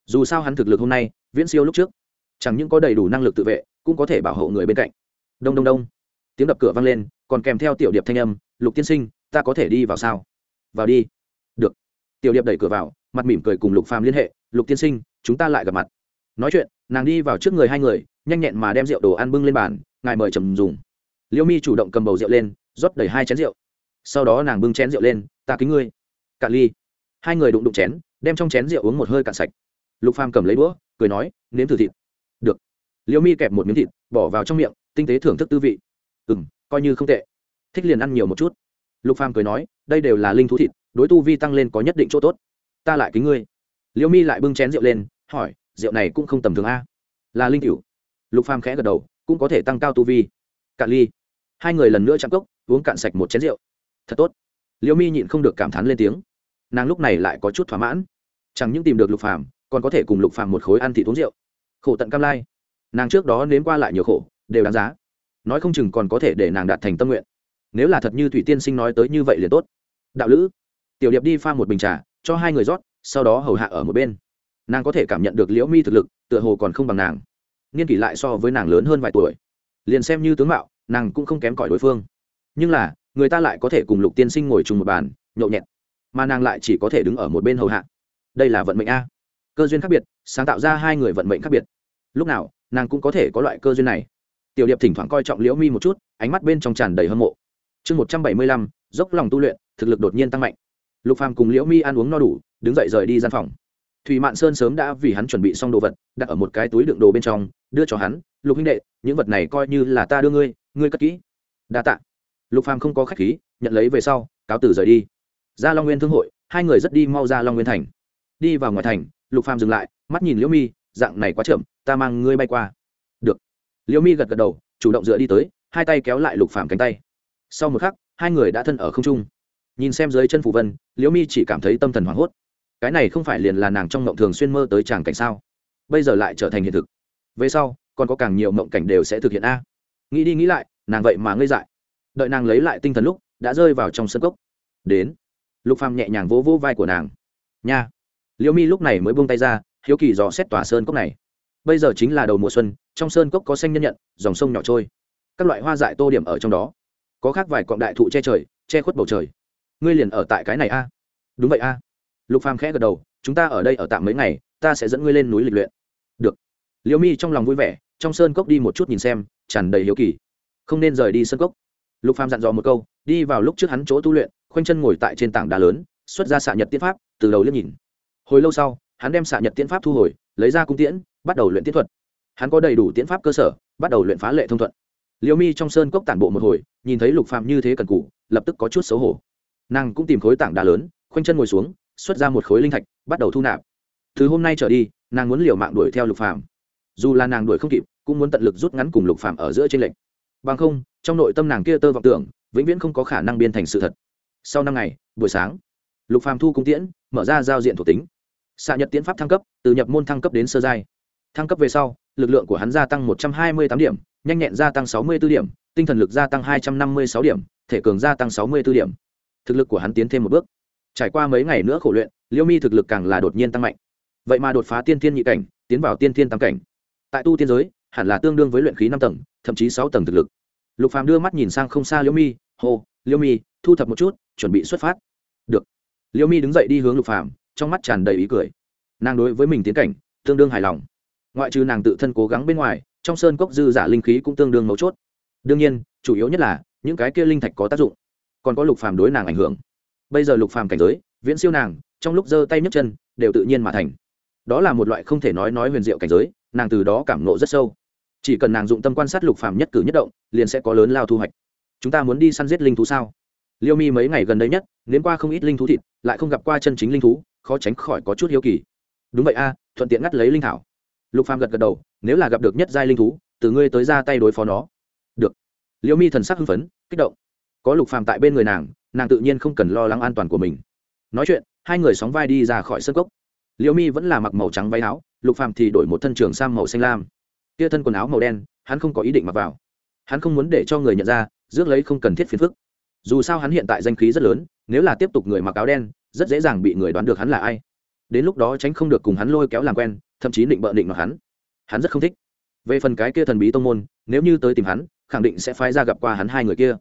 Dù sao hắn thực lực hôm nay, viễn siêu lúc trước. Chẳng những có đầy đủ năng lực tự vệ, cũng có thể bảo hộ người bên cạnh. Đông đông đông. Tiếng đập cửa vang lên, còn kèm theo tiểu điệp thanh âm, lục tiên sinh, ta có thể đi vào sao? Vào đi. Được. Tiểu điệp đẩy cửa vào, mặt mỉm cười cùng lục phàm liên hệ, lục tiên sinh, chúng ta lại gặp mặt. Nói chuyện nàng đi vào trước người hai người, nhanh nhẹn mà đem rượu đồ ăn bưng lên bàn, ngài mời trầm dùng. Liêu mi chủ động cầm bầu rượu lên, rót đầy hai chén rượu. Sau đó nàng bưng chén rượu lên, ta kính ngươi. Cạn ly. Hai người đụng đụng chén, đem trong chén rượu uống một hơi cạn sạch. Lục phàm cầm lấy đũa, cười nói, nếm thử thịt. Được. Liêu mi kẹp một miếng thịt, bỏ vào trong miệng, tinh tế thưởng thức tư vị. Ừ m coi như không tệ. Thích liền ăn nhiều một chút. Lục phàm cười nói, đây đều là linh thú thịt, đối tu vi tăng lên có nhất định chỗ tốt. Ta lại kính ngươi. Liêu mi lại bưng chén rượu lên, hỏi rượu này cũng không tầm thường a. Là linh cựu lục phàm khẽ gật đầu, cũng có thể tăng cao tu vi. Cạn ly. Hai người lần nữa chạm cốc, uống cạn sạch một chén rượu. Thật tốt. Liễu mi nhịn không được cảm thán lên tiếng. Nàng lúc này lại có chút thỏa mãn. Chẳng những tìm được lục phàm, còn có thể cùng lục phàm một khối ăn thịt uống rượu. Khổ tận cam lai. Nàng trước đó nếm qua lại nhiều khổ, đều đáng giá. Nói không chừng còn có thể để nàng đạt thành tâm nguyện. Nếu là thật như thủy tiên sinh nói tới như vậy liền tốt. Đạo lữ. Tiểu điệp đi pha một bình trà, cho hai người rót, sau đó hầu hạ ở một bên nàng có thể cảm nhận được liễu mi thực lực, tựa hồ còn không bằng nàng. Niên kỷ lại so với nàng lớn hơn vài tuổi. Liền xem như tướng mạo, nàng cũng không kém cỏi đối phương. Nhưng là, người ta lại có thể cùng lục tiên sinh ngồi chung một bàn, nhậu nhẹt. Mà nàng lại chỉ có thể đứng ở một bên hầu hạ. Đây là vận mệnh a. Cơ duyên khác biệt, sáng tạo ra hai người vận mệnh khác biệt. Lúc nào, nàng cũng có thể có loại cơ duyên này. Tiểu điệp thỉnh thoảng coi trọng liễu mi một chút, ánh mắt bên trong tràn đầy hâm mộ. Chương một trăm bảy mươi lăm, dốc lòng tu luyện, thực lực đột nhiên tăng mạnh. Lục phàm cùng liễu mi ăn uống no đủ, đứng dậy rời đi gian phòng thủy mạn sơn sớm đã vì hắn chuẩn bị xong đồ vật, đặt ở một cái túi đựng đồ bên trong, đưa cho hắn, lục huynh đệ, những vật này coi như là ta đưa ngươi ngươi cất kỹ. Đa tạ. Lục phàm không có khách khí, nhận lấy về sau, cáo tử rời đi. Ra long nguyên thương hội, hai người rất đi mau ra long nguyên thành. Đi vào ngoài thành, lục phàm dừng lại, mắt nhìn liễu mi, dạng này quá chậm, ta mang ngươi bay qua. Được. Liễu mi gật gật đầu, chủ động dựa đi tới, hai tay kéo lại lục phàm cánh tay. Sau một khắc, hai người đã thân ở không trung. Nhìn xem dưới chân phủ vân, liễu mi chỉ cảm thấy tâm thần hoảng hốt cái này không phải liền là nàng trong mộng thường xuyên mơ tới chàng cảnh sao? Bây giờ lại trở thành hiện thực. Về sau, còn có càng nhiều mộng cảnh đều sẽ thực hiện a. Nghĩ đi nghĩ lại, nàng vậy mà ngây dại. Đợi nàng lấy lại tinh thần lúc, đã rơi vào trong sân cốc. Đến. Lục phàm nhẹ nhàng vỗ vỗ vai của nàng. Nha. Liễu mi lúc này mới buông tay ra, hiếu kỳ dò xét tòa sơn cốc này. Bây giờ chính là đầu mùa xuân, trong sơn cốc có xanh nhân nhận, dòng sông nhỏ trôi. Các loại hoa dại tô điểm ở trong đó. Có khác vài cọng đại thụ che trời, che khuất bầu trời. Ngươi liền ở tại cái này a. Đúng vậy a lục phàm khẽ gật đầu, chúng ta ở đây ở tạm mấy ngày, ta sẽ dẫn ngươi lên núi lịch luyện. Được. Liễu mi trong lòng vui vẻ, trong sơn cốc đi một chút nhìn xem, tràn đầy hiếu kỳ. Không nên rời đi sơn cốc. Lục phàm dặn dò một câu, đi vào lúc trước hắn chỗ tu luyện, khoanh chân ngồi tại trên tảng đá lớn, xuất ra xạ nhật tiễn pháp, từ đầu liếc nhìn. Hồi lâu sau, hắn đem xạ nhật tiễn pháp thu hồi, lấy ra cung tiễn, bắt đầu luyện tiễn thuật. Hắn có đầy đủ tiễn pháp cơ sở, bắt đầu luyện phá lệ thông thuận. Liễu mi trong sơn cốc tản bộ một hồi, nhìn thấy lục phàm như thế cần cù, lập tức có chút xấu hổ. Nàng cũng tìm khối tảng đá lớn, khoanh chân ngồi xuống xuất ra một khối linh thạch, bắt đầu thu nạp. Từ hôm nay trở đi, nàng muốn liều mạng đuổi theo lục phàm. Dù là nàng đuổi không kịp, cũng muốn tận lực rút ngắn cùng lục phàm ở giữa trên lệnh bằng không, trong nội tâm nàng kia tơ vọng tưởng, vĩnh viễn không có khả năng biên thành sự thật. Sau năm ngày, buổi sáng, lục phàm thu cung tiễn, mở ra giao diện thuộc tính. Xạ nhật tiễn pháp thăng cấp, từ nhập môn thăng cấp đến sơ giai. Thăng cấp về sau, lực lượng của hắn gia tăng một trăm hai mươi tám điểm, nhanh nhẹn gia tăng sáu mươi 64 điểm, tinh thần lực gia tăng hai trăm năm mươi sáu điểm, thể cường gia tăng sáu mươi 64 điểm. Thực lực của hắn tiến thêm một bước trải qua mấy ngày nữa khổ luyện, liêu mi thực lực càng là đột nhiên tăng mạnh. Vậy mà đột phá tiên thiên nhị cảnh, tiến vào tiên thiên tam cảnh. Tại tu tiên giới, hẳn là tương đương với luyện khí năm tầng, thậm chí sáu tầng thực lực. Lục phàm đưa mắt nhìn sang không xa liêu mi, hô, liêu mi, thu thập một chút, chuẩn bị xuất phát. Được. Liêu mi đứng dậy đi hướng lục phàm, trong mắt tràn đầy ý cười. Nàng đối với mình tiến cảnh, tương đương hài lòng. Ngoại trừ nàng tự thân cố gắng bên ngoài, trong sơn cốc dư giả linh khí cũng tương đương mấu chốt. Đương nhiên, chủ yếu nhất là, những cái kia linh thạch có tác dụng. Còn có lục phàm đối nàng ảnh hưởng bây giờ lục phàm cảnh giới, viễn siêu nàng, trong lúc giơ tay nhấc chân, đều tự nhiên mà thành. Đó là một loại không thể nói nói huyền diệu cảnh giới, nàng từ đó cảm nộ rất sâu. Chỉ cần nàng dụng tâm quan sát lục phàm nhất cử nhất động, liền sẽ có lớn lao thu hoạch. Chúng ta muốn đi săn giết linh thú sao? Liêu mi mấy ngày gần đây nhất, nếm qua không ít linh thú thịt, lại không gặp qua chân chính linh thú, khó tránh khỏi có chút hiếu kỳ. Đúng vậy a, thuận tiện ngắt lấy linh thảo. Lục phàm gật gật đầu, nếu là gặp được nhất giai linh thú, từ ngươi tới ra tay đối phó nó. Được. Liêu mi thần sắc hưng phấn, kích động. Có lục phàm tại bên người nàng nàng tự nhiên không cần lo lắng an toàn của mình. Nói chuyện, hai người sóng vai đi ra khỏi sân cốc. Liễu mi vẫn là mặc màu trắng váy áo, lục phàm thì đổi một thân trường sang màu xanh lam. Tia thân quần áo màu đen, hắn không có ý định mặc vào. Hắn không muốn để cho người nhận ra, rước lấy không cần thiết phiền phức. Dù sao hắn hiện tại danh khí rất lớn, nếu là tiếp tục người mặc áo đen, rất dễ dàng bị người đoán được hắn là ai. Đến lúc đó tránh không được cùng hắn lôi kéo làm quen, thậm chí định bợ định mặc hắn. Hắn rất không thích. Về phần cái kia thần bí tông môn, nếu như tới tìm hắn, khẳng định sẽ phái ra gặp qua hắn hai người kia.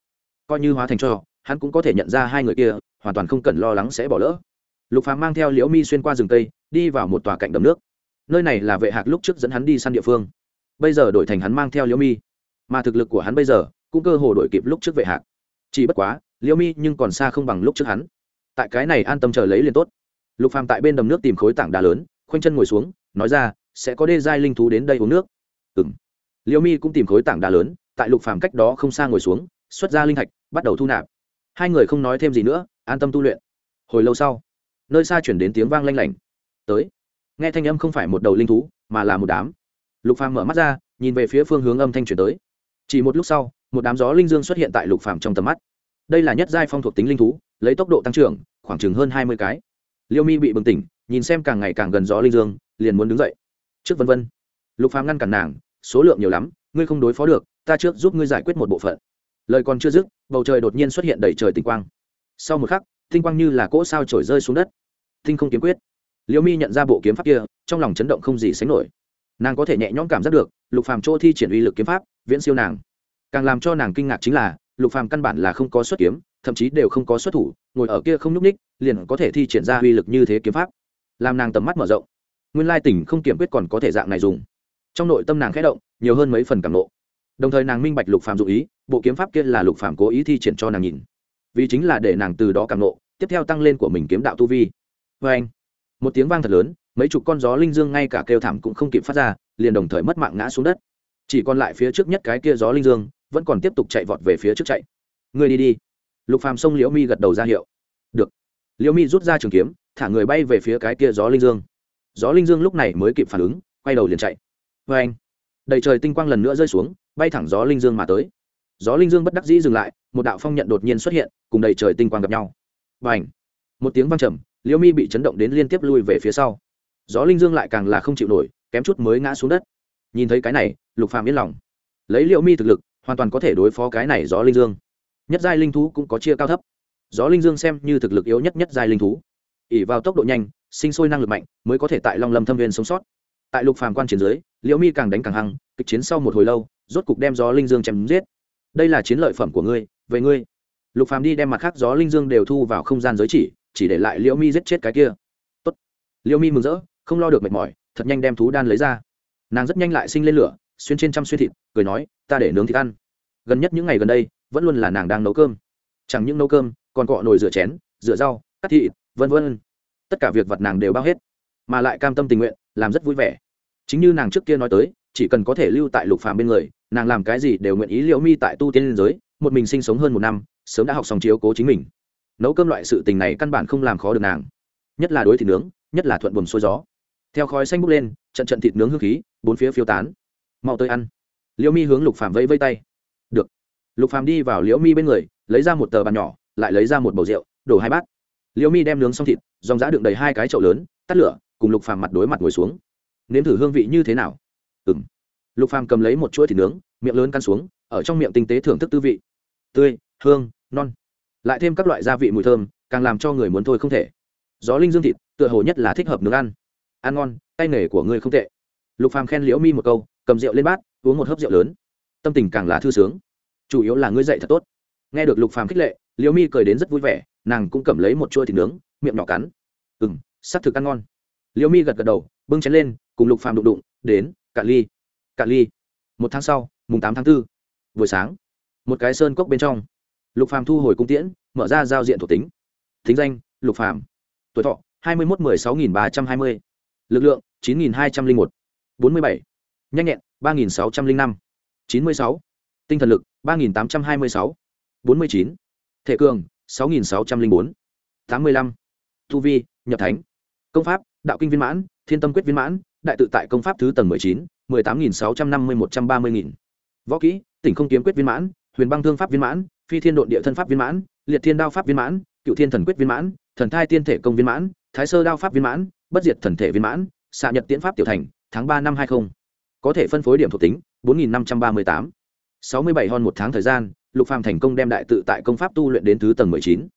Coi như hóa thành cho hắn cũng có thể nhận ra hai người kia, hoàn toàn không cần lo lắng sẽ bỏ lỡ. Lục phàm mang theo liễu mi xuyên qua rừng tây đi vào một tòa cạnh đầm nước. Nơi này là vệ hạc lúc trước dẫn hắn đi săn địa phương. Bây giờ đổi thành hắn mang theo liễu mi. Mà thực lực của hắn bây giờ cũng cơ hồ đổi kịp lúc trước vệ hạc. Chỉ bất quá, liễu mi nhưng còn xa không bằng lúc trước hắn. Tại cái này an tâm chờ lấy liền tốt. Lục phàm tại bên đầm nước tìm khối tảng đá lớn, khoanh chân ngồi xuống, nói ra, sẽ có đê giai linh thú đến đây uống nước. Ừm. Liễu mi cũng tìm khối tảng đá lớn, tại lục phàm cách đó không xa ngồi xuống, xuất ra linh thạch, bắt đầu thu nạp hai người không nói thêm gì nữa, an tâm tu luyện. Hồi lâu sau, nơi xa chuyển đến tiếng vang lanh lảnh. Tới. Nghe thanh âm không phải một đầu linh thú, mà là một đám. Lục phàm mở mắt ra, nhìn về phía phương hướng âm thanh chuyển tới. Chỉ một lúc sau, một đám gió linh dương xuất hiện tại lục phàm trong tầm mắt. Đây là nhất giai phong thuộc tính linh thú, lấy tốc độ tăng trưởng, khoảng chừng hơn hai mươi cái. Liêu mi bị bừng tỉnh, nhìn xem càng ngày càng gần gió linh dương, liền muốn đứng dậy. Trước vân vân, lục phàm ngăn cản nàng, số lượng nhiều lắm, ngươi không đối phó được, ta trước giúp ngươi giải quyết một bộ phận lời còn chưa dứt, bầu trời đột nhiên xuất hiện đầy trời tinh quang. Sau một khắc, tinh quang như là cỗ sao trổi rơi xuống đất. Tinh không kiếm quyết. Liễu mi nhận ra bộ kiếm pháp kia, trong lòng chấn động không gì sánh nổi. Nàng có thể nhẹ nhõm cảm giác được, lục phàm chỗ thi triển uy lực kiếm pháp, viễn siêu nàng. Càng làm cho nàng kinh ngạc chính là, lục phàm căn bản là không có xuất kiếm, thậm chí đều không có xuất thủ, ngồi ở kia không nhúc ních liền có thể thi triển ra uy lực như thế kiếm pháp. Làm nàng tầm mắt mở rộng. Nguyên lai tỉnh không kiểm quyết còn có thể dạng này dùng. Trong nội tâm nàng khẽ động, nhiều hơn mấy phần cảm nộ đồng thời nàng minh bạch lục phàm dụ ý, bộ kiếm pháp kia là lục phàm cố ý thi triển cho nàng nhìn. Vì chính là để nàng từ đó cảm nộ tiếp theo tăng lên của mình kiếm đạo tu vi. Vê anh, một tiếng vang thật lớn, mấy chục con gió linh dương ngay cả kêu thảm cũng không kịp phát ra, liền đồng thời mất mạng ngã xuống đất. Chỉ còn lại phía trước nhất cái kia gió linh dương, vẫn còn tiếp tục chạy vọt về phía trước chạy. Người đi đi. Lục phàm xông liễu mi gật đầu ra hiệu. Được. Liễu mi rút ra trường kiếm, thả người bay về phía cái kia gió linh dương. Gió linh dương lúc này mới kịp phản ứng, quay đầu liền chạy. Vê anh, đầy trời tinh quang lần nữa rơi xuống bay thẳng gió linh dương mà tới. Gió linh dương bất đắc dĩ dừng lại, một đạo phong nhận đột nhiên xuất hiện, cùng đầy trời tinh quang gặp nhau. Và ảnh một tiếng vang trầm liễu mi bị chấn động đến liên tiếp lui về phía sau. Gió linh dương lại càng là không chịu nổi, kém chút mới ngã xuống đất. Nhìn thấy cái này, lục phàm yên lòng. Lấy liễu mi thực lực, hoàn toàn có thể đối phó cái này gió linh dương. Nhất giai linh thú cũng có chia cao thấp. Gió linh dương xem như thực lực yếu nhất nhất giai linh thú. ỉ vào tốc độ nhanh, sinh sôi năng lực mạnh, mới có thể tại long lâm thâm viên sống sót. Tại lục phàm quan chiến dưới liễu mi càng đánh càng hăng, kịch chiến sau một hồi lâu rốt cục đem gió linh dương chém giết. Đây là chiến lợi phẩm của ngươi, về ngươi. Lục phàm đi đem mặt khác gió linh dương đều thu vào không gian giới chỉ chỉ để lại liễu mi giết chết cái kia. Tốt. liễu mi mừng rỡ, không lo được mệt mỏi, thật nhanh đem thú đan lấy ra. Nàng rất nhanh lại sinh lên lửa, xuyên trên trăm xuyên thịt, cười nói, ta để nướng thịt ăn. Gần nhất những ngày gần đây, vẫn luôn là nàng đang nấu cơm. Chẳng những nấu cơm, còn cọ nồi rửa chén, rửa rau, cắt thịt, vân vân. Tất cả việc vật nàng đều bao hết, mà lại cam tâm tình nguyện, làm rất vui vẻ. Chính như nàng trước kia nói tới chỉ cần có thể lưu tại lục phàm bên người, nàng làm cái gì đều nguyện ý liễu mi tại tu tiên liên giới, một mình sinh sống hơn một năm, sớm đã học xong chiếu cố chính mình. Nấu cơm loại sự tình này căn bản không làm khó được nàng. Nhất là đối thịt nướng, nhất là thuận buồm xuôi gió. Theo khói xanh bốc lên, trận trận thịt nướng hương khí, bốn phía phiêu tán. Mau tới ăn. Liễu mi hướng lục phàm vẫy vây tay. Được. Lục phàm đi vào liễu mi bên người, lấy ra một tờ bàn nhỏ, lại lấy ra một bầu rượu, đổ hai bát. Liễu mi đem nướng xong thịt, dòng giã đựng đầy hai cái chậu lớn, tắt lửa, cùng lục phàm mặt đối mặt ngồi xuống. Nếm thử hương vị như thế nào? Ừm. Lục phàm cầm lấy một chuỗi thịt nướng, miệng lớn cắn xuống, ở trong miệng tinh tế thưởng thức tư vị. Tươi, hương, non. Lại thêm các loại gia vị mùi thơm, càng làm cho người muốn thôi không thể. Gió linh dương thịt, tựa hồ nhất là thích hợp nướng ăn. Ăn ngon, tay nghề của ngươi không tệ. Lục phàm khen liễu mi một câu, cầm rượu lên bát, uống một hớp rượu lớn. Tâm tình càng là thư sướng. Chủ yếu là ngươi dạy thật tốt. Nghe được lục phàm khích lệ, liễu mi cười đến rất vui vẻ, nàng cũng cầm lấy một chuôi thịt nướng, miệng nhỏ cắn. Ừm sắc thực ăn ngon. Liễu mi gật gật đầu, bưng chén lên, cùng lục phàm đụng đụng, đến cạn ly cạn ly. Một tháng sau, mùng tám tháng 4. buổi sáng, một cái sơn cốc bên trong, lục phàm thu hồi cung tiễn, mở ra giao diện thuộc tính. Thính danh, lục phàm. Tuổi thọ, hai mươi một mười sáu nghìn ba trăm hai mươi. Lực lượng, chín nghìn hai trăm linh một. Bốn mươi bảy. Nhanh nhẹn, ba nghìn sáu trăm linh năm. Chín mươi sáu. Tinh thần lực, ba nghìn tám trăm hai mươi sáu. Bốn mươi chín. Thể cường, sáu nghìn sáu trăm linh bốn. Tám mươi lăm. Tu vi, nhập thánh. Công pháp, đạo kinh viên mãn, thiên tâm quyết viên mãn đại tự tại công pháp thứ tầng mười chín, mười tám nghìn sáu trăm năm mươi một trăm ba mươi nghìn. Võ kỹ, tỉnh không kiếm quyết viên mãn, huyền băng thương pháp viên mãn, phi thiên độn địa thân pháp viên mãn, liệt thiên đao pháp viên mãn, cựu thiên thần quyết viên mãn, thần thai tiên thể công viên mãn, thái sơ đao pháp viên mãn, bất diệt thần thể viên mãn, xạ nhật tiễn pháp tiểu thành, tháng ba năm hai mươi có thể phân phối điểm thuộc tính, bốn nghìn năm trăm ba mươi tám. Sáu mươi bảy một tháng thời gian, lục phàm thành công đem đại tự tại công pháp tu luyện đến thứ tầng mười chín.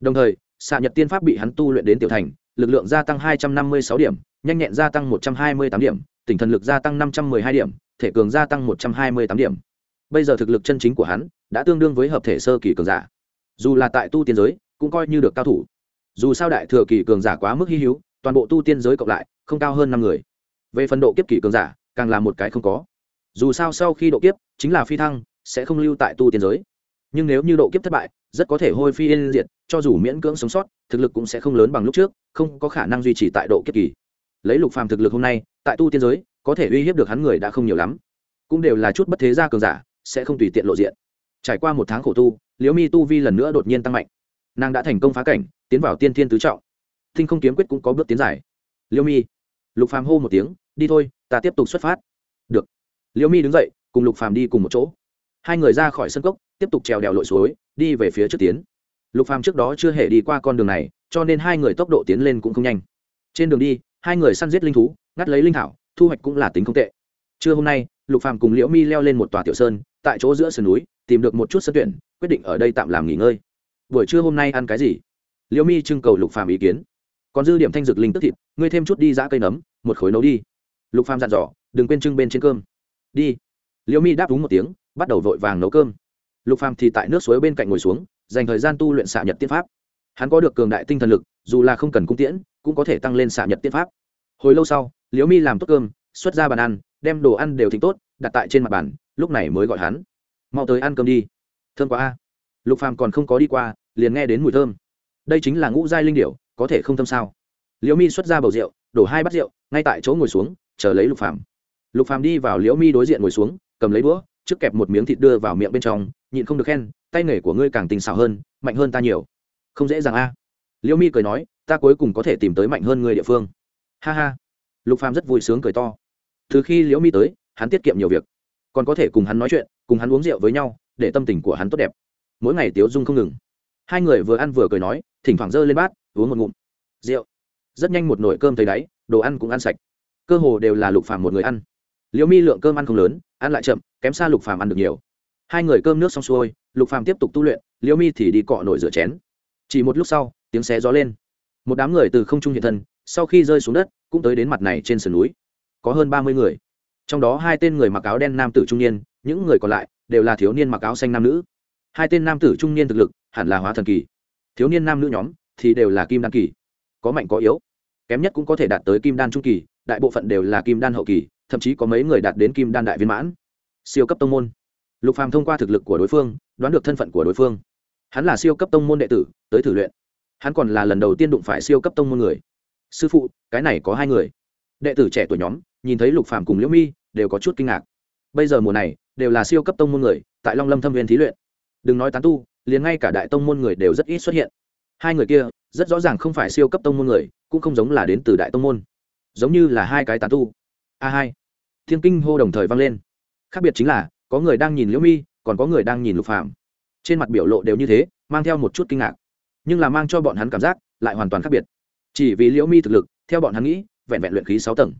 Đồng thời, xạ nhật tiên pháp bị hắn tu luyện đến tiểu thành, lực lượng gia tăng hai trăm năm mươi sáu điểm nhanh nhẹn gia tăng một trăm hai mươi tám điểm, tỉnh thần lực gia tăng năm trăm m ư ơ i hai điểm, thể cường gia tăng một trăm hai mươi tám điểm. Bây giờ thực lực chân chính của hắn đã tương đương với hợp thể sơ kỳ cường giả. Dù là tại tu tiên giới, cũng coi như được cao thủ. Dù sao đại thừa kỳ cường giả quá mức hy hi hữu, toàn bộ tu tiên giới cộng lại không cao hơn năm người. Về phần độ kiếp kỳ cường giả, càng là một cái không có. Dù sao sau khi độ kiếp, chính là phi thăng, sẽ không lưu tại tu tiên giới. Nhưng nếu như độ kiếp thất bại, rất có thể hôi phi yên diệt, cho dù miễn cưỡng sống sót, thực lực cũng sẽ không lớn bằng lúc trước, không có khả năng duy trì tại độ kiếp kỳ lấy lục phàm thực lực hôm nay, tại tu tiên giới, có thể uy hiếp được hắn người đã không nhiều lắm. Cũng đều là chút bất thế gia cường giả, sẽ không tùy tiện lộ diện. Trải qua một tháng khổ tu, liễu mi tu vi lần nữa đột nhiên tăng mạnh. Nàng đã thành công phá cảnh, tiến vào tiên thiên tứ trọng. Thinh không kiếm quyết cũng có bước tiến giải liễu mi. Lục phàm hô một tiếng, đi thôi, ta tiếp tục xuất phát. Được. Liễu mi đứng dậy, cùng lục phàm đi cùng một chỗ. Hai người ra khỏi sân cốc, tiếp tục trèo đèo lội suối, đi về phía trước tiến. Lục phàm trước đó chưa hề đi qua con đường này, cho nên hai người tốc độ tiến lên cũng không nhanh. Trên đường đi hai người săn giết linh thú, ngắt lấy linh thảo, thu hoạch cũng là tính không tệ. Trưa hôm nay, lục phàm cùng liễu mi leo lên một tòa tiểu sơn, tại chỗ giữa sườn núi, tìm được một chút sân tuyển, quyết định ở đây tạm làm nghỉ ngơi. Buổi trưa hôm nay ăn cái gì? Liễu mi trưng cầu lục phàm ý kiến. Còn dư điểm thanh dược linh tức thịt, ngươi thêm chút đi giã cây nấm, một khối nấu đi. Lục phàm dặn dò, đừng quên trưng bên trên cơm. Đi. Liễu mi đáp đúng một tiếng, bắt đầu vội vàng nấu cơm. Lục phàm thì tại nước suối bên cạnh ngồi xuống, dành thời gian tu luyện xạ nhật tiên pháp. Hắn có được cường đại tinh thần lực, dù là không cần cung tiễn cũng có thể tăng lên xạ nhật tiên pháp. Hồi lâu sau, liễu mi làm tốt cơm, xuất ra bàn ăn, đem đồ ăn đều thịnh tốt, đặt tại trên mặt bàn, lúc này mới gọi hắn. Mau tới ăn cơm đi. Thơm quá a. Lục phàm còn không có đi qua, liền nghe đến mùi thơm. Đây chính là ngũ giai linh điểu, có thể không thơm sao? Liễu mi xuất ra bầu rượu, đổ hai bát rượu, ngay tại chỗ ngồi xuống, chờ lấy lục phàm. Lục phàm đi vào liễu mi đối diện ngồi xuống, cầm lấy đũa, trước kẹp một miếng thịt đưa vào miệng bên trong, nhịn không được khen, tay nghề của ngươi càng tình xảo hơn, mạnh hơn ta nhiều. Không dễ dàng a. Liễu mi cười nói ta cuối cùng có thể tìm tới mạnh hơn người địa phương. Ha ha. Lục phàm rất vui sướng cười to. Từ khi liễu mi tới, hắn tiết kiệm nhiều việc. Còn có thể cùng hắn nói chuyện, cùng hắn uống rượu với nhau, để tâm tình của hắn tốt đẹp. Mỗi ngày tiếu dung không ngừng. Hai người vừa ăn vừa cười nói, thỉnh thoảng giơ lên bát, uống một ngụm. Rượu. Rất nhanh một nồi cơm thấy đáy, đồ ăn cũng ăn sạch. Cơ hồ đều là lục phàm một người ăn. Liễu mi lượng cơm ăn không lớn, ăn lại chậm, kém xa lục phàm ăn được nhiều. Hai người cơm nước xong xuôi, lục phàm tiếp tục tu luyện, liễu mi thì đi cọ nổi rửa chén. Chỉ một lúc sau, tiếng xé gió lên một đám người từ không trung hiện thân, sau khi rơi xuống đất, cũng tới đến mặt này trên sườn núi. Có hơn ba mươi người. Trong đó hai tên người mặc áo đen nam tử trung niên, những người còn lại đều là thiếu niên mặc áo xanh nam nữ. Hai tên nam tử trung niên thực lực hẳn là hóa thần kỳ. Thiếu niên nam nữ nhóm thì đều là kim đan kỳ. Có mạnh có yếu. Kém nhất cũng có thể đạt tới kim đan trung kỳ, đại bộ phận đều là kim đan hậu kỳ, thậm chí có mấy người đạt đến kim đan đại viên mãn. Siêu cấp tông môn. Lục phàm thông qua thực lực của đối phương, đoán được thân phận của đối phương. Hắn là siêu cấp tông môn đệ tử, tới thử luyện hắn còn là lần đầu tiên đụng phải siêu cấp tông môn người. Sư phụ, cái này có hai người. Đệ tử trẻ tuổi nhóm, nhìn thấy lục phàm cùng liễu mi, đều có chút kinh ngạc. Bây giờ mùa này, đều là siêu cấp tông môn người, tại long lâm thâm viên thí luyện. Đừng nói tán tu, liền ngay cả đại tông môn người đều rất ít xuất hiện. Hai người kia, rất rõ ràng không phải siêu cấp tông môn người, cũng không giống là đến từ đại tông môn. Giống như là hai cái tán tu. A hai. Thiên kinh hô đồng thời vang lên. Khác biệt chính là, có người đang nhìn liễu mi, còn có người đang nhìn lục phàm. Trên mặt biểu lộ đều như thế, mang theo một chút kinh ngạc nhưng là mang cho bọn hắn cảm giác lại hoàn toàn khác biệt. Chỉ vì liễu mi thực lực, theo bọn hắn nghĩ, vẹn vẹn luyện khí sáu tầng.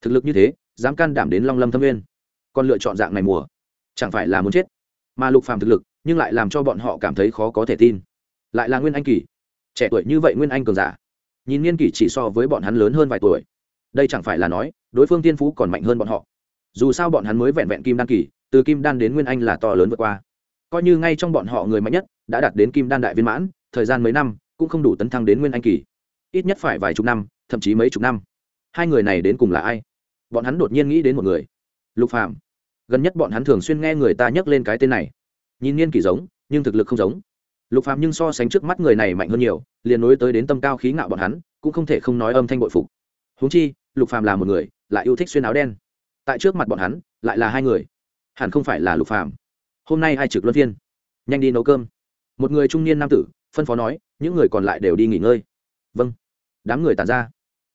Thực lực như thế, dám can đảm đến long lâm thâm nguyên, còn lựa chọn dạng này mùa, chẳng phải là muốn chết? Mà lục phàm thực lực, nhưng lại làm cho bọn họ cảm thấy khó có thể tin. Lại là nguyên anh kỳ. Trẻ tuổi như vậy nguyên anh cường giả. Nhìn niên kỷ chỉ so với bọn hắn lớn hơn vài tuổi. Đây chẳng phải là nói, đối phương tiên phú còn mạnh hơn bọn họ. Dù sao bọn hắn mới vẹn vẹn kim đan kỳ, từ kim đan đến nguyên anh là to lớn vượt qua. Coi như ngay trong bọn họ người mạnh nhất, đã đạt đến kim đan đại viên mãn thời gian mấy năm, cũng không đủ tấn thăng đến nguyên anh kỳ. Ít nhất phải vài chục năm, thậm chí mấy chục năm. Hai người này đến cùng là ai? Bọn hắn đột nhiên nghĩ đến một người. Lục phạm gần nhất bọn hắn thường xuyên nghe người ta nhắc lên cái tên này. Nhìn niên kỷ giống, nhưng thực lực không giống. Lục phạm nhưng so sánh trước mắt người này mạnh hơn nhiều, liền nối tới đến tâm cao khí ngạo bọn hắn, cũng không thể không nói âm thanh bội phục. Huống chi, lục phạm là một người, lại yêu thích xuyên áo đen. Tại trước mặt bọn hắn, lại là hai người. Hẳn không phải là lục phạm hôm nay ai trực luân phiên? Nhanh đi nấu cơm một người trung niên nam tử, phân phó nói, những người còn lại đều đi nghỉ ngơi. Vâng. Đám người tàn ra.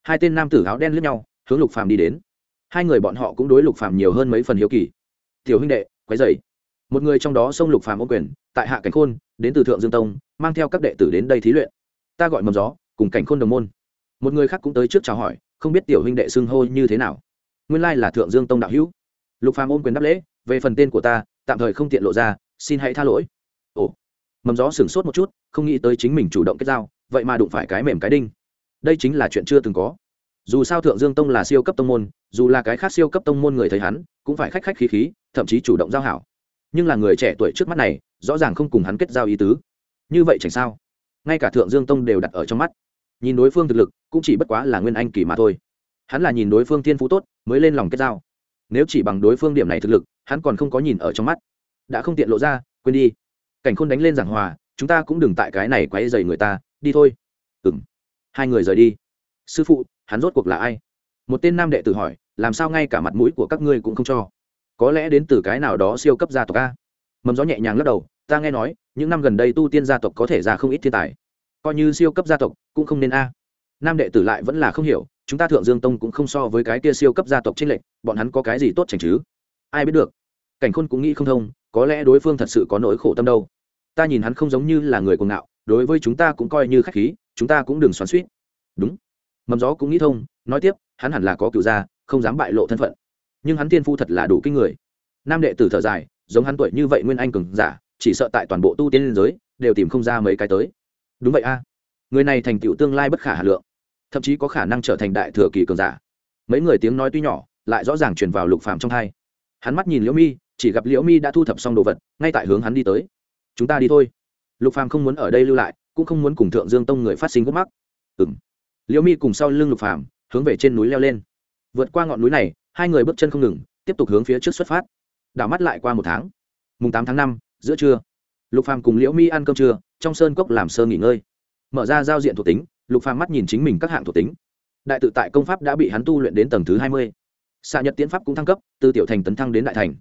Hai tên nam tử áo đen lướt nhau, hướng lục phàm đi đến. Hai người bọn họ cũng đối lục phàm nhiều hơn mấy phần hiếu kỳ. Tiểu huynh đệ, quấy dày một người trong đó xông lục phàm ô quyền, tại hạ cảnh khôn, đến từ thượng dương tông, mang theo các đệ tử đến đây thí luyện. Ta gọi mầm gió, cùng cảnh khôn đồng môn. Một người khác cũng tới trước chào hỏi, không biết tiểu huynh đệ xưng hô như thế nào. Nguyên lai là thượng dương tông đạo hữu. Lục phàm ôm quyền đáp lễ, về phần tên của ta, tạm thời không tiện lộ ra, xin hãy tha lỗi mầm gió sửng sốt một chút, không nghĩ tới chính mình chủ động kết giao, vậy mà đụng phải cái mềm cái đinh. Đây chính là chuyện chưa từng có. Dù sao thượng dương tông là siêu cấp tông môn, dù là cái khác siêu cấp tông môn người thấy hắn, cũng phải khách khách khí khí, thậm chí chủ động giao hảo. Nhưng là người trẻ tuổi trước mắt này, rõ ràng không cùng hắn kết giao ý tứ. Như vậy chẳng sao. Ngay cả thượng dương tông đều đặt ở trong mắt. Nhìn đối phương thực lực, cũng chỉ bất quá là nguyên anh kỳ mà thôi. Hắn là nhìn đối phương thiên phú tốt, mới lên lòng kết giao. Nếu chỉ bằng đối phương điểm này thực lực, hắn còn không có nhìn ở trong mắt. Đã không tiện lộ ra, quên đi cảnh khôn đánh lên giảng hòa, chúng ta cũng đừng tại cái này quấy dày người ta, đi thôi. Ừng hai người rời đi. Sư phụ, hắn rốt cuộc là ai? Một tên nam đệ tử hỏi, làm sao ngay cả mặt mũi của các ngươi cũng không cho? Có lẽ đến từ cái nào đó siêu cấp gia tộc a? Mầm gió nhẹ nhàng lắc đầu, ta nghe nói, những năm gần đây tu tiên gia tộc có thể ra không ít thiên tài. Coi như siêu cấp gia tộc, cũng không nên a. Nam đệ tử lại vẫn là không hiểu, chúng ta thượng dương tông cũng không so với cái kia siêu cấp gia tộc trên lệnh bọn hắn có cái gì tốt chành chứ? Ai biết được cảnh khôn cũng nghĩ không thông, có lẽ đối phương thật sự có nỗi khổ tâm đâu. Ta nhìn hắn không giống như là người cuồng ngạo, đối với chúng ta cũng coi như khách khí, chúng ta cũng đừng xoắn suýt đúng. Mầm gió cũng nghĩ thông, nói tiếp, hắn hẳn là có cựu gia, không dám bại lộ thân phận. Nhưng hắn tiên phu thật là đủ kinh người. Nam đệ tử thở dài, giống hắn tuổi như vậy nguyên anh cường giả, chỉ sợ tại toàn bộ tu tiên liên giới, đều tìm không ra mấy cái tới. Đúng vậy a. Người này thành tựu tương lai bất khả hà lượng, thậm chí có khả năng trở thành đại thừa kỳ cường giả. Mấy người tiếng nói tuy nhỏ, lại rõ ràng truyền vào lục phàm trong hai. Hắn mắt nhìn liễu mi chỉ gặp liễu mi đã thu thập xong đồ vật ngay tại hướng hắn đi tới chúng ta đi thôi lục phàm không muốn ở đây lưu lại cũng không muốn cùng thượng dương tông người phát sinh gốc mắc ừ m liễu mi cùng sau lưng lục phàm hướng về trên núi leo lên vượt qua ngọn núi này hai người bước chân không ngừng tiếp tục hướng phía trước xuất phát đảo mắt lại qua một tháng mùng tám tháng năm giữa trưa lục phàm cùng liễu mi ăn cơm trưa trong sơn cốc làm sơ nghỉ ngơi mở ra giao diện thuộc tính lục phàm mắt nhìn chính mình các hạng thuộc tính đại tự tại công pháp đã bị hắn tu luyện đến tầng thứ hai mươi xạ nhật tiến pháp cũng thăng cấp từ tiểu thành tấn thăng đến đại thành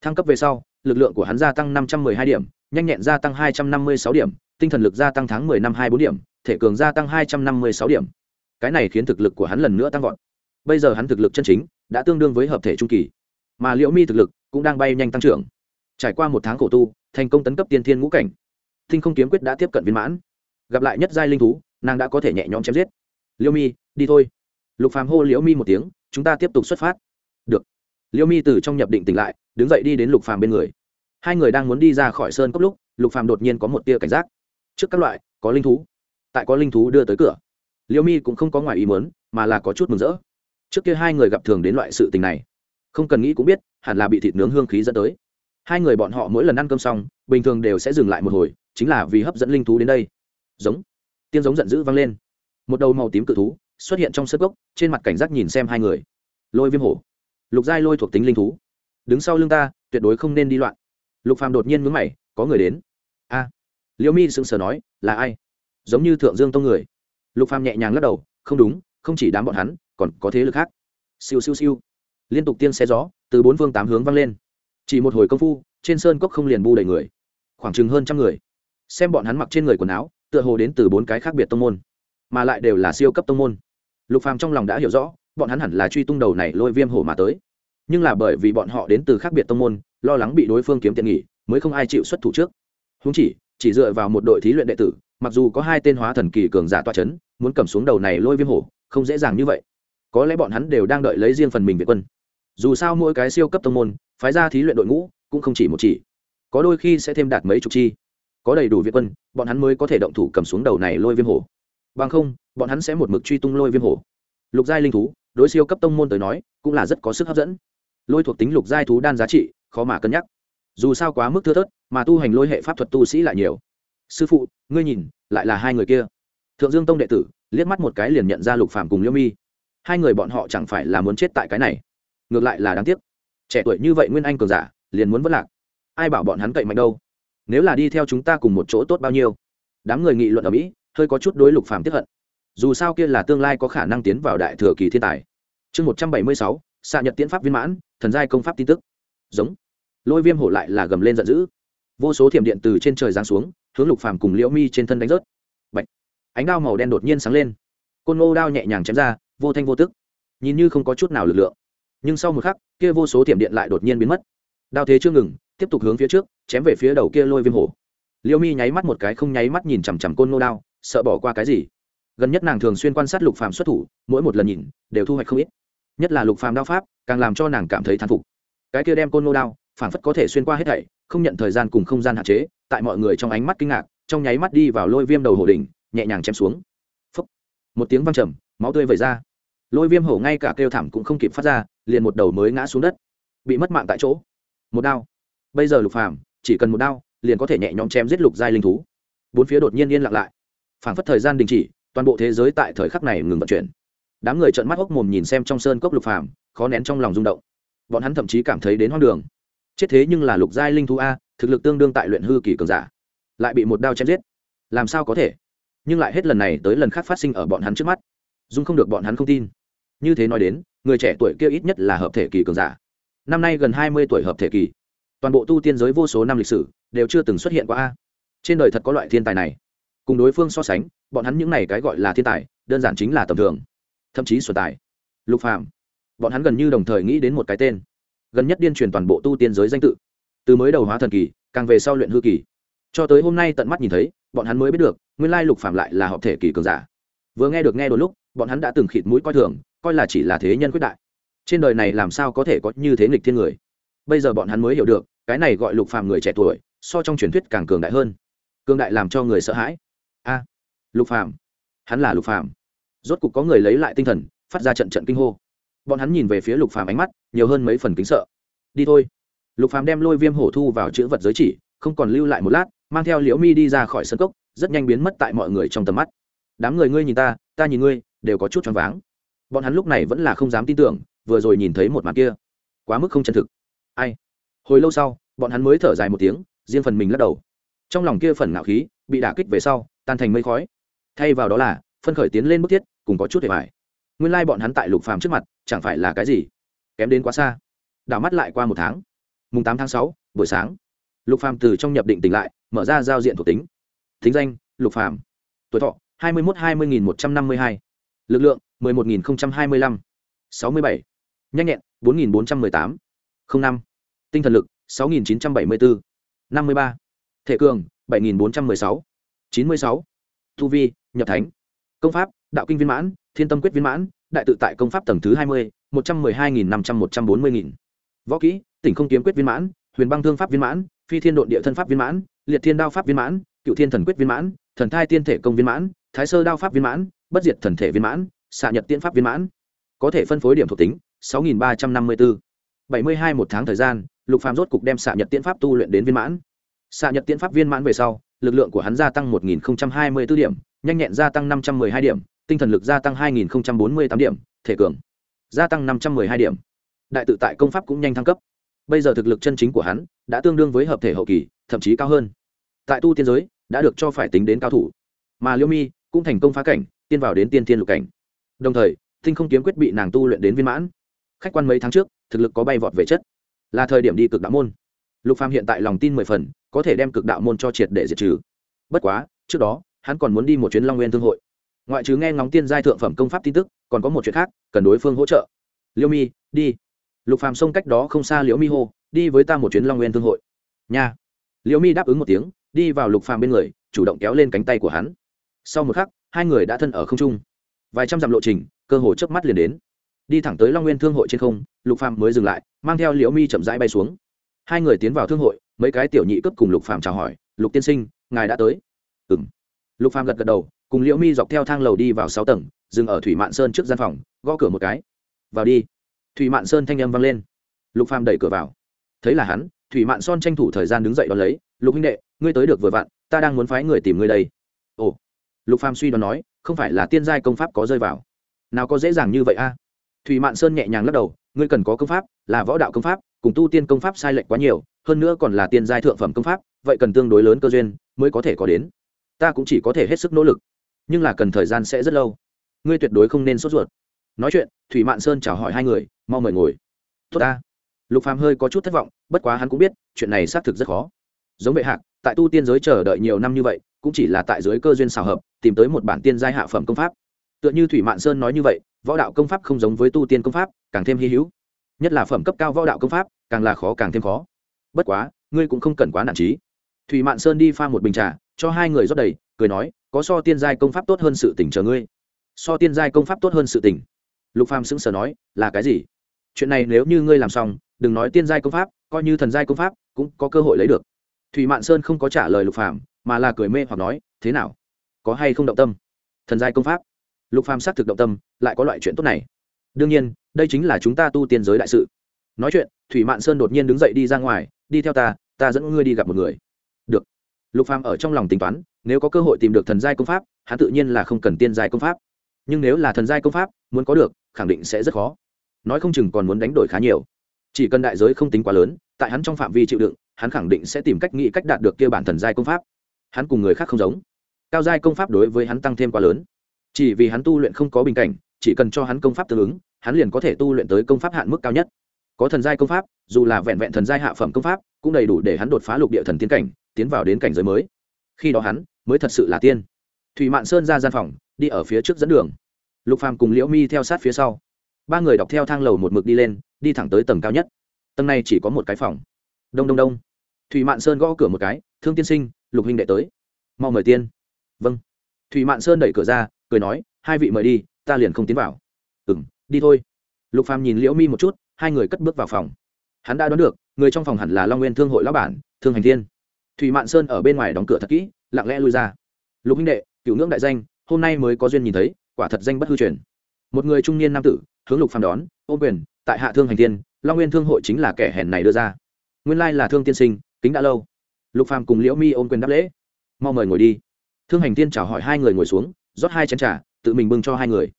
thăng cấp về sau, lực lượng của hắn gia tăng năm trăm m ư ơ i hai điểm, nhanh nhẹn gia tăng hai trăm năm mươi sáu điểm, tinh thần lực gia tăng tháng m ộ ư ơ i năm hai bốn điểm, thể cường gia tăng hai trăm năm mươi sáu điểm. Cái này khiến thực lực của hắn lần nữa tăng vọt. Bây giờ hắn thực lực chân chính đã tương đương với hợp thể trung kỳ. Mà liễu mi thực lực cũng đang bay nhanh tăng trưởng. Trải qua một tháng khổ tu, thành công tấn cấp tiên thiên ngũ cảnh. Thinh không kiếm quyết đã tiếp cận viên mãn. Gặp lại nhất giai linh thú, nàng đã có thể nhẹ nhõm chém giết. Liễu mi, đi thôi. Lục phàm hô liễu mi một tiếng, chúng ta tiếp tục xuất phát. Liêu mi từ trong nhập định tỉnh lại, đứng dậy đi đến lục phàm bên người. Hai người đang muốn đi ra khỏi sơn cốc lúc, lục phàm đột nhiên có một tia cảnh giác. Trước các loại, có linh thú. Tại có linh thú đưa tới cửa, Liêu mi cũng không có ngoài ý muốn, mà là có chút mừng rỡ. Trước kia hai người gặp thường đến loại sự tình này, không cần nghĩ cũng biết, hẳn là bị thịt nướng hương khí dẫn tới. Hai người bọn họ mỗi lần ăn cơm xong, bình thường đều sẽ dừng lại một hồi, chính là vì hấp dẫn linh thú đến đây. Giống. Tiếng giống giận dữ vang lên. Một đầu màu tím cự thú xuất hiện trong sân gốc trên mặt cảnh giác nhìn xem hai người. Lôi viêm hổ lục giai lôi thuộc tính linh thú. Đứng sau lưng ta, tuyệt đối không nên đi loạn. Lục phàm đột nhiên mướn mày, có người đến. A. Liễu mi sững sờ nói, là ai? Giống như thượng dương tông người. Lục phàm nhẹ nhàng lắc đầu, không đúng, không chỉ đám bọn hắn, còn có thế lực khác. Siêu siêu siêu. Liên tục tiên xe gió, từ bốn phương tám hướng vang lên. Chỉ một hồi công phu, trên sơn cốc không liền bu đầy người. Khoảng chừng hơn trăm người. Xem bọn hắn mặc trên người quần áo, tựa hồ đến từ bốn cái khác biệt tông môn, mà lại đều là siêu cấp tông môn. Lục phàm trong lòng đã hiểu rõ bọn hắn hẳn là truy tung đầu này lôi viêm hổ mà tới. Nhưng là bởi vì bọn họ đến từ khác biệt tông môn, lo lắng bị đối phương kiếm tiện nghỉ, mới không ai chịu xuất thủ trước. Húng chỉ chỉ dựa vào một đội thí luyện đệ tử, mặc dù có hai tên hóa thần kỳ cường giả toa c h ấ n muốn cầm xuống đầu này lôi viêm hổ, không dễ dàng như vậy. Có lẽ bọn hắn đều đang đợi lấy riêng phần mình việt quân. Dù sao mỗi cái siêu cấp tông môn, phái ra thí luyện đội ngũ, cũng không chỉ một chỉ. Có đôi khi sẽ thêm đạt mấy chục chi. Có đầy đủ việt quân, bọn hắn mới có thể động thủ cầm xuống đầu này lôi viêm hổ. Bằng không, bọn hắn sẽ một mực truy tung lôi viêm hổ. Lục giai linh thú đối siêu cấp tông môn tới nói, cũng là rất có sức hấp dẫn. Lôi thuộc tính lục giai thú đan giá trị, khó mà cân nhắc. Dù sao quá mức thưa thớt, mà tu hành lôi hệ pháp thuật tu sĩ lại nhiều. Sư phụ, ngươi nhìn, lại là hai người kia. Thượng dương tông đệ tử, liếc mắt một cái liền nhận ra lục phạm cùng liêu mi. Hai người bọn họ chẳng phải là muốn chết tại cái này. Ngược lại là đáng tiếc. Trẻ tuổi như vậy nguyên anh cường giả, liền muốn vất lạc. Ai bảo bọn hắn cậy mạnh đâu? Nếu là đi theo chúng ta cùng một chỗ tốt bao nhiêu? Đám người nghị luận ở mỹ, hơi có chút đối lục phàm tiếp hận dù sao kia là tương lai có khả năng tiến vào đại thừa kỳ thiên tài. Chương một trăm bảy mươi sáu, xạ nhật tiễn pháp viên mãn, thần giai công pháp tin tức. Giống. Lôi viêm hổ lại là gầm lên giận dữ. Vô số thiểm điện từ trên trời giáng xuống, hướng lục phàm cùng liễu mi trên thân đánh rớt. Bạch. ánh đao màu đen đột nhiên sáng lên. Côn ngô đao nhẹ nhàng chém ra, vô thanh vô tức. Nhìn như không có chút nào lực lượng. Nhưng sau một khắc, kia vô số thiểm điện lại đột nhiên biến mất. Đao thế chưa ngừng, tiếp tục hướng phía trước, chém về phía đầu kia lôi viêm hổ. Liễu mi nháy mắt một cái không nháy mắt nhìn chằm chằm côn ngô đao, sợ bỏ qua cái gì? Gần nhất nàng thường xuyên quan sát lục phàm xuất thủ, mỗi một lần nhìn, đều thu hoạch không ít. Nhất là lục phàm đao pháp, càng làm cho nàng cảm thấy thán phục. Cái kia đem côn ngô đao phản phất có thể xuyên qua hết thảy, không nhận thời gian cùng không gian hạn chế, tại mọi người trong ánh mắt kinh ngạc, trong nháy mắt đi vào lôi viêm đầu hồ đỉnh, nhẹ nhàng chém xuống. Phúc. một tiếng văng trầm, máu tươi vẩy ra. Lôi viêm hổ ngay cả kêu thảm cũng không kịp phát ra, liền một đầu mới ngã xuống đất. Bị mất mạng tại chỗ. Một đao. Bây giờ lục phàm, chỉ cần một đao, liền có thể nhẹ nhõm chém giết lục giai linh thú. Bốn phía đột nhiên yên lặng lại. Phảng phất thời gian đình chỉ toàn bộ thế giới tại thời khắc này ngừng vận chuyển. Đám người trợn mắt hốc mồm nhìn xem trong sơn cốc lục phàm, khó nén trong lòng rung động. Bọn hắn thậm chí cảm thấy đến hoang đường. Chết thế nhưng là lục giai linh thú a, thực lực tương đương tại luyện hư kỳ cường giả. Lại bị một đao chém giết. Làm sao có thể? Nhưng lại hết lần này tới lần khác phát sinh ở bọn hắn trước mắt. Dung không được bọn hắn không tin. Như thế nói đến, người trẻ tuổi kia ít nhất là hợp thể kỳ cường giả. Năm nay gần hai mươi tuổi hợp thể kỳ. Toàn bộ tu tiên giới vô số năm lịch sử đều chưa từng xuất hiện qua a. Trên đời thật có loại thiên tài này. Cùng đối phương so sánh bọn hắn những này cái gọi là thiên tài, đơn giản chính là tầm thường, thậm chí xuân tài. Lục phàm. bọn hắn gần như đồng thời nghĩ đến một cái tên, gần nhất điên truyền toàn bộ tu tiên giới danh tự. Từ mới đầu hóa thần kỳ, càng về sau luyện hư kỳ. Cho tới hôm nay tận mắt nhìn thấy, bọn hắn mới biết được, nguyên lai lục phàm lại là hợp thể kỳ cường giả. Vừa nghe được nghe đôi lúc, bọn hắn đã từng khịt mũi coi thường, coi là chỉ là thế nhân quyết đại. Trên đời này làm sao có thể có như thế nghịch thiên người? Bây giờ bọn hắn mới hiểu được, cái này gọi lục phàm người trẻ tuổi, so trong truyền thuyết càng cường đại hơn. Cường đại làm cho người sợ hãi. A lục phàm. Hắn là lục phàm. Rốt cục có người lấy lại tinh thần, phát ra trận trận kinh hô. Bọn hắn nhìn về phía lục phàm ánh mắt, nhiều hơn mấy phần kính sợ. Đi thôi. Lục phàm đem lôi viêm hổ thu vào chữ vật giới chỉ, không còn lưu lại một lát, mang theo liễu mi đi ra khỏi sân cốc, rất nhanh biến mất tại mọi người trong tầm mắt. Đám người ngươi nhìn ta ta nhìn ngươi, đều có chút choáng váng. Bọn hắn lúc này vẫn là không dám tin tưởng, vừa rồi nhìn thấy một màn kia. Quá mức không chân thực. Ai? Hồi lâu sau, bọn hắn mới thở dài một tiếng, riêng phần mình lắc đầu. Trong lòng kia phần ngạo khí, bị đả kích về sau, tan thành mây khói thay vào đó là phân khởi tiến lên bức thiết, cùng có chút hề mải nguyên lai bọn hắn tại lục phàm trước mặt, chẳng phải là cái gì? Kém đến quá xa. Đảo mắt lại qua một tháng. Mùng tám tháng sáu, buổi sáng. Lục phàm từ trong nhập định tỉnh lại, mở ra giao diện thuộc tính. Thính danh, lục phàm. Tuổi thọ, hai mươi một hai mươi nghìn một trăm năm mươi hai. Lực lượng, mười một nghìn hai mươi lăm. sáu mươi bảy. Nhanh nhẹn, bốn nghìn bốn trăm mười tám. năm. Tinh thần lực, sáu nghìn chín trăm bảy mươi bốn năm mươi ba. Thể cường, bảy nghìn bốn trăm mười sáu. chín mươi sáu. Thu vi nhập thánh công pháp đạo kinh viên mãn thiên tâm quyết viên mãn đại tự tại công pháp tầng thứ hai mươi một trăm mười hai nghìn năm trăm một trăm bốn mươi nghìn võ kỹ tỉnh không kiếm quyết viên mãn huyền băng thương pháp viên mãn phi thiên đội địa thân pháp viên mãn liệt thiên đao pháp viên mãn cựu thiên thần quyết viên mãn thần thai tiên thể công viên mãn thái sơ đao pháp viên mãn bất diệt thần thể viên mãn xạ nhật tiên pháp viên mãn có thể phân phối điểm thuộc tính sáu nghìn ba trăm năm mươi bốn bảy mươi hai một tháng thời gian lục phàm rốt cục đem xạ nhật tiên pháp tu luyện đến viên mãn xạ nhật tiên pháp viên mãn về sau lực lượng của hắn gia tăng một nghìn hai mươi b ố điểm nhanh nhẹn gia tăng năm trăm m ư ơ i hai điểm, tinh thần lực gia tăng hai nghìn bốn mươi tám điểm, thể cường gia tăng năm trăm m ư ơ i hai điểm. Đại tự tại công pháp cũng nhanh thăng cấp. Bây giờ thực lực chân chính của hắn đã tương đương với hợp thể hậu kỳ, thậm chí cao hơn. Tại tu tiên giới, đã được cho phải tính đến cao thủ. Mà liêu mi cũng thành công phá cảnh, tiên vào đến tiên tiên lục cảnh. Đồng thời, tinh không kiếm quyết bị nàng tu luyện đến viên mãn. Khách quan mấy tháng trước, thực lực có bay vọt về chất. Là thời điểm đi cực đạo môn. Lục phàm hiện tại lòng tin mười phần, có thể đem cực đạo môn cho triệt để diệt trừ. Bất quá, trước đó hắn còn muốn đi một chuyến long nguyên thương hội. Ngoại trừ nghe ngóng tiên giai thượng phẩm công pháp tin tức, còn có một chuyện khác, cần đối phương hỗ trợ. Liêu mi, đi. Lục phàm xông cách đó không xa liễu mi hô, đi với ta một chuyến long nguyên thương hội. Nha. Liễu mi đáp ứng một tiếng, đi vào lục phàm bên người, chủ động kéo lên cánh tay của hắn. Sau một khắc, hai người đã thân ở không trung. Vài trăm dặm lộ trình, cơ hồ chớp mắt liền đến. Đi thẳng tới long nguyên thương hội trên không, lục phàm mới dừng lại, mang theo liễu mi chậm rãi bay xuống. Hai người tiến vào thương hội, mấy cái tiểu nhị cấp cùng lục phàm chào hỏi, lục tiên sinh, ngài đã tới. Ừm lục phàm gật gật đầu, cùng liễu mi dọc theo thang lầu đi vào sáu tầng, dừng ở thủy mạn sơn trước gian phòng, gõ cửa một cái. Vào đi. Thủy mạn sơn thanh âm vang lên. Lục phàm đẩy cửa vào. Thấy là hắn, thủy mạn son tranh thủ thời gian đứng dậy đón lấy, lục huynh đệ, ngươi tới được vừa vặn, ta đang muốn phái người tìm ngươi đây. Ồ. Lục phàm suy đoán nói, không phải là tiên giai công pháp có rơi vào. Nào có dễ dàng như vậy a? Thủy mạn sơn nhẹ nhàng lắc đầu, ngươi cần có công pháp, là võ đạo công pháp, cùng tu tiên công pháp sai lệch quá nhiều, hơn nữa còn là tiên giai thượng phẩm công pháp, vậy cần tương đối lớn cơ duyên mới có thể có đến ta cũng chỉ có thể hết sức nỗ lực, nhưng là cần thời gian sẽ rất lâu. Ngươi tuyệt đối không nên sốt ruột. Nói chuyện, thủy mạn sơn chào hỏi hai người, mau mời ngồi. Tốt ta. Lục phàm hơi có chút thất vọng, bất quá hắn cũng biết, chuyện này xác thực rất khó. Giống vậy hạc, tại tu tiên giới chờ đợi nhiều năm như vậy, cũng chỉ là tại dưới cơ duyên xào hợp, tìm tới một bản tiên giai hạ phẩm công pháp. Tựa như thủy mạn sơn nói như vậy, võ đạo công pháp không giống với tu tiên công pháp, càng thêm hy hữu. Nhất là phẩm cấp cao võ đạo công pháp, càng là khó càng thêm khó. Bất quá, ngươi cũng không cần quá nản trí. Thủy mạn sơn đi pha một bình trà cho hai người rót đầy, cười nói, có so tiên giai công pháp tốt hơn sự tỉnh chờ ngươi. So tiên giai công pháp tốt hơn sự tỉnh lục phàm sững sờ nói, là cái gì? Chuyện này nếu như ngươi làm xong, đừng nói tiên giai công pháp, coi như thần giai công pháp, cũng có cơ hội lấy được. Thủy mạn sơn không có trả lời lục phàm, mà là cười mê hoặc nói, thế nào? Có hay không động tâm? Thần giai công pháp. Lục phàm xác thực động tâm, lại có loại chuyện tốt này. Đương nhiên, đây chính là chúng ta tu tiên giới đại sự. Nói chuyện, thủy mạn sơn đột nhiên đứng dậy đi ra ngoài, đi theo ta ta dẫn ngươi đi gặp một người lục phàm ở trong lòng tính toán, nếu có cơ hội tìm được thần giai công pháp, hắn tự nhiên là không cần tiên giai công pháp. Nhưng nếu là thần giai công pháp, muốn có được, khẳng định sẽ rất khó. Nói không chừng còn muốn đánh đổi khá nhiều. Chỉ cần đại giới không tính quá lớn, tại hắn trong phạm vi chịu đựng, hắn khẳng định sẽ tìm cách nghĩ cách đạt được kia bản thần giai công pháp. Hắn cùng người khác không giống. Cao giai công pháp đối với hắn tăng thêm quá lớn. Chỉ vì hắn tu luyện không có bình cảnh, chỉ cần cho hắn công pháp tương ứng, hắn liền có thể tu luyện tới công pháp hạn mức cao nhất. Có thần giai công pháp, dù là vẹn vẹn thần giai hạ phẩm công pháp, cũng đầy đủ để hắn đột phá lục địa thần tiến cảnh tiến vào đến cảnh giới mới. Khi đó hắn mới thật sự là tiên. Thủy mạn sơn ra gian phòng, đi ở phía trước dẫn đường. Lục phàm cùng liễu mi theo sát phía sau. Ba người đọc theo thang lầu một mực đi lên, đi thẳng tới tầng cao nhất. Tầng này chỉ có một cái phòng. Đông đông đông. Thủy mạn sơn gõ cửa một cái, thương tiên sinh, lục huynh đệ tới. Mau mời tiên. Vâng. Thủy mạn sơn đẩy cửa ra, cười nói, hai vị mời đi, ta liền không tiến vào. Ừ m đi thôi. Lục phàm nhìn liễu mi một chút, hai người cất bước vào phòng. Hắn đã đoán được, người trong phòng hẳn là long nguyên thương hội lão bản, thương hành thiên thủy mạn sơn ở bên ngoài đóng cửa thật kỹ, lặng lẽ lui ra. Lục huynh đệ cựu ngưỡng đại danh, hôm nay mới có duyên nhìn thấy, quả thật danh bất hư truyền. Một người trung niên nam tử, hướng lục phàm đón, ôm quyền, tại hạ thương hành thiên, long nguyên thương hội chính là kẻ hèn này đưa ra. Nguyên lai là thương tiên sinh, kính đã lâu. Lục phàm cùng liễu mi ôm quyền đáp lễ. Mau mời ngồi đi. Thương hành tiên chào hỏi hai người ngồi xuống, rót hai chén trà, tự mình bưng cho hai người.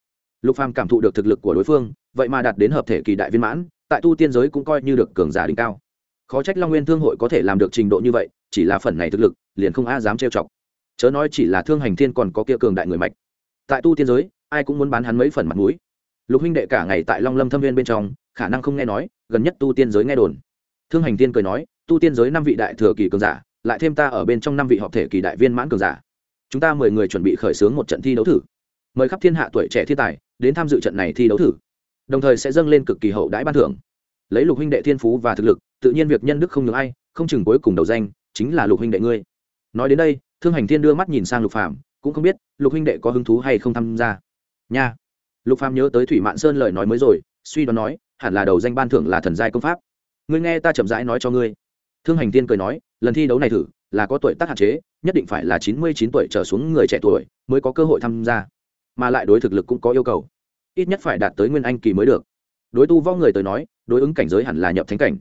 Lục phàm cảm thụ được thực lực của đối phương, vậy mà đạt đến hợp thể kỳ đại viên mãn, tại tu tiên giới cũng coi như được cường giả đỉnh cao khó trách long nguyên thương hội có thể làm được trình độ như vậy, chỉ là phần này thực lực, liền không a dám trêu chọc. Chớ nói chỉ là thương hành thiên còn có kia cường đại người mạch. Tại tu tiên giới, ai cũng muốn bán hắn mấy phần mặt mũi. Lục huynh đệ cả ngày tại long lâm thâm viên bên trong, khả năng không nghe nói, gần nhất tu tiên giới nghe đồn. Thương hành tiên cười nói, tu tiên giới năm vị đại thừa kỳ cường giả, lại thêm ta ở bên trong năm vị họp thể kỳ đại viên mãn cường giả. Chúng ta mười người chuẩn bị khởi xướng một trận thi đấu thử. Mời khắp thiên hạ tuổi trẻ thiên tài, đến tham dự trận này thi đấu thử. Đồng thời sẽ dâng lên cực kỳ hậu đãi ban thưởng lấy lục huynh đệ thiên phú và thực lực, tự nhiên việc nhân đức không ngừng ai, không chừng cuối cùng đầu danh chính là lục huynh đệ ngươi. Nói đến đây, thương hành thiên đưa mắt nhìn sang lục phạm cũng không biết lục huynh đệ có hứng thú hay không tham gia. Nha. Lục phạm nhớ tới thủy mạn sơn lời nói mới rồi, suy đoán nói, hẳn là đầu danh ban thưởng là thần giai công pháp. Ngươi nghe ta chậm rãi nói cho ngươi. Thương hành tiên cười nói, lần thi đấu này thử, là có tuổi tác hạn chế, nhất định phải là chín mươi chín tuổi trở xuống người trẻ tuổi mới có cơ hội tham gia. Mà lại đối thực lực cũng có yêu cầu. Ít nhất phải đạt tới nguyên anh kỳ mới được. Đối tu võ người tới nói đối ứng cảnh giới hẳn là nhập thánh cảnh.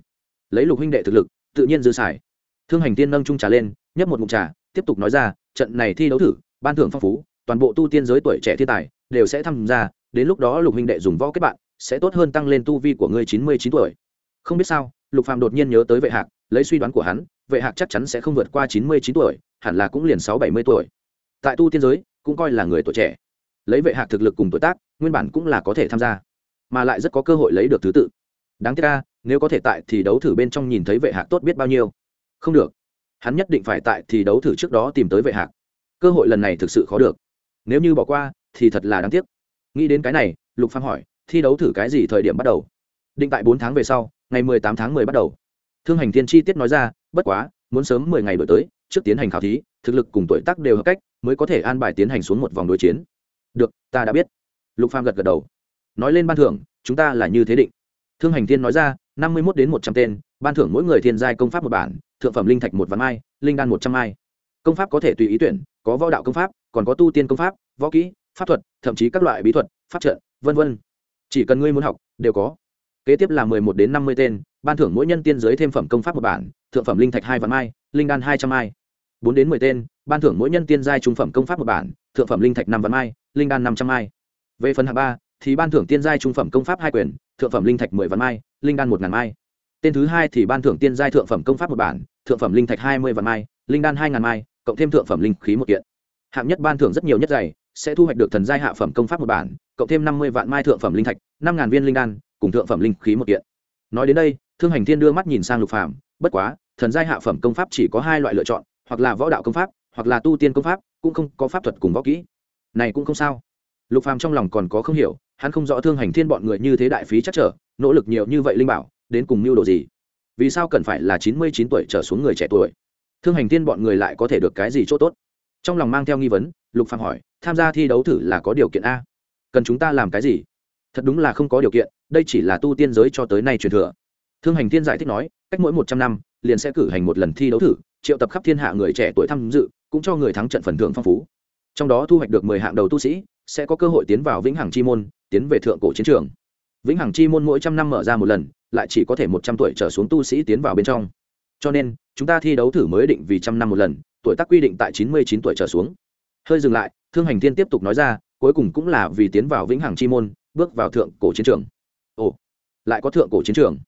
Lấy lục huynh đệ thực lực, tự nhiên dư xài. Thương hành tiên nâng trung trà lên, nhấp một mục trà, tiếp tục nói ra, trận này thi đấu thử, ban thưởng phong phú, toàn bộ tu tiên giới tuổi trẻ thiên tài đều sẽ tham gia, đến lúc đó lục huynh đệ dùng võ kết bạn, sẽ tốt hơn tăng lên tu vi của ngươi chín mươi chín tuổi. Không biết sao, lục phàm đột nhiên nhớ tới vệ hạc, lấy suy đoán của hắn, vệ hạc chắc chắn sẽ không vượt qua chín mươi chín tuổi, hẳn là cũng liền sáu bảy mươi tuổi. Tại tu tiên giới, cũng coi là người tuổi trẻ. Lấy vệ hạc thực lực cùng tuổi tác, nguyên bản cũng là có thể tham gia, mà lại rất có cơ hội lấy được thứ tự đáng tiếc ca nếu có thể tại thì đấu thử bên trong nhìn thấy vệ hạc tốt biết bao nhiêu. Không được. Hắn nhất định phải tại thì đấu thử trước đó tìm tới vệ hạc. Cơ hội lần này thực sự khó được. Nếu như bỏ qua, thì thật là đáng tiếc. Nghĩ đến cái này, lục phàm hỏi, thi đấu thử cái gì thời điểm bắt đầu? Định tại bốn tháng về sau, ngày mười tám tháng mười bắt đầu. Thương hành thiên chi tiết nói ra, bất quá, muốn sớm mười ngày đổi tới, trước tiến hành khảo thí, thực lực cùng tuổi tác đều hợp cách, mới có thể an bài tiến hành xuống một vòng đối chiến. Được, ta đã biết. Lục phàm gật gật đầu. Nói lên ban thưởng, chúng ta là như thế định thương hành thiên nói ra, năm mươi một đến một trăm tên, ban thưởng mỗi người thiên giai công pháp một bản, thượng phẩm linh thạch một vạn mai, linh đan một trăm mai. Công pháp có thể tùy ý tuyển, có võ đạo công pháp, còn có tu tiên công pháp, võ kỹ, pháp thuật, thậm chí các loại bí thuật, pháp trận, vân vân. Chỉ cần ngươi muốn học, đều có. Kế tiếp là mười một đến năm mươi tên, ban thưởng mỗi nhân tiên giới thêm phẩm công pháp một bản, thượng phẩm linh thạch hai vạn mai, linh đan hai trăm mai. Bốn đến mười tên, ban thưởng mỗi nhân tiên giai trung phẩm công pháp một bản, thượng phẩm linh thạch năm vạn mai, linh đan năm trăm mai. Về phần hạng ba thì ban thưởng tiên giai trung phẩm công pháp hai quyền, thượng phẩm linh thạch mười vạn mai, linh đan một ngàn mai. Tên thứ hai thì ban thưởng tiên giai thượng phẩm công pháp một bản, thượng phẩm linh thạch hai mươi vạn mai, linh đan hai ngàn mai, cộng thêm thượng phẩm linh khí một kiện. Hạng nhất ban thưởng rất nhiều nhất dày sẽ thu hoạch được thần giai hạ phẩm công pháp một bản, cộng thêm năm mươi vạn mai thượng phẩm linh thạch, năm ngàn viên linh đan, cùng thượng phẩm linh khí một kiện. Nói đến đây, thương hành thiên đưa mắt nhìn sang lục phàm, bất quá, thần giai hạ phẩm công pháp chỉ có hai loại lựa chọn, hoặc là võ đạo công pháp, hoặc là tu tiên công pháp, cũng không có pháp thuật cùng võ kỹ. Này cũng không sao. Lục phàm trong lòng còn có không hiểu hắn không rõ thương hành thiên bọn người như thế đại phí chắc trở, nỗ lực nhiều như vậy linh bảo, đến cùng mưu đồ gì? Vì sao cần phải là chín mươi chín tuổi trở xuống người trẻ tuổi? Thương hành thiên bọn người lại có thể được cái gì chỗ tốt? Trong lòng mang theo nghi vấn, lục phàm hỏi, tham gia thi đấu thử là có điều kiện a? Cần chúng ta làm cái gì? Thật đúng là không có điều kiện, đây chỉ là tu tiên giới cho tới nay truyền thừa. Thương hành thiên giải thích nói, cách mỗi một trăm năm, liền sẽ cử hành một lần thi đấu thử, triệu tập khắp thiên hạ người trẻ tuổi tham dự, cũng cho người thắng trận phần thưởng phong phú. Trong đó thu hoạch được mười hạng đầu tu sĩ, sẽ có cơ hội tiến vào vĩnh hằng chi môn tiến về thượng cổ chiến trường. Vĩnh hằng chi môn mỗi trăm năm mở ra một lần, lại chỉ có thể một trăm tuổi trở xuống tu sĩ tiến vào bên trong. Cho nên, chúng ta thi đấu thử mới định vì trăm năm một lần, tuổi tác quy định tại chín mươi chín tuổi trở xuống. Hơi dừng lại, thương hành thiên tiếp tục nói ra, cuối cùng cũng là vì tiến vào vĩnh hằng chi môn, bước vào thượng cổ chiến trường. Ồ, lại có thượng cổ chiến trường.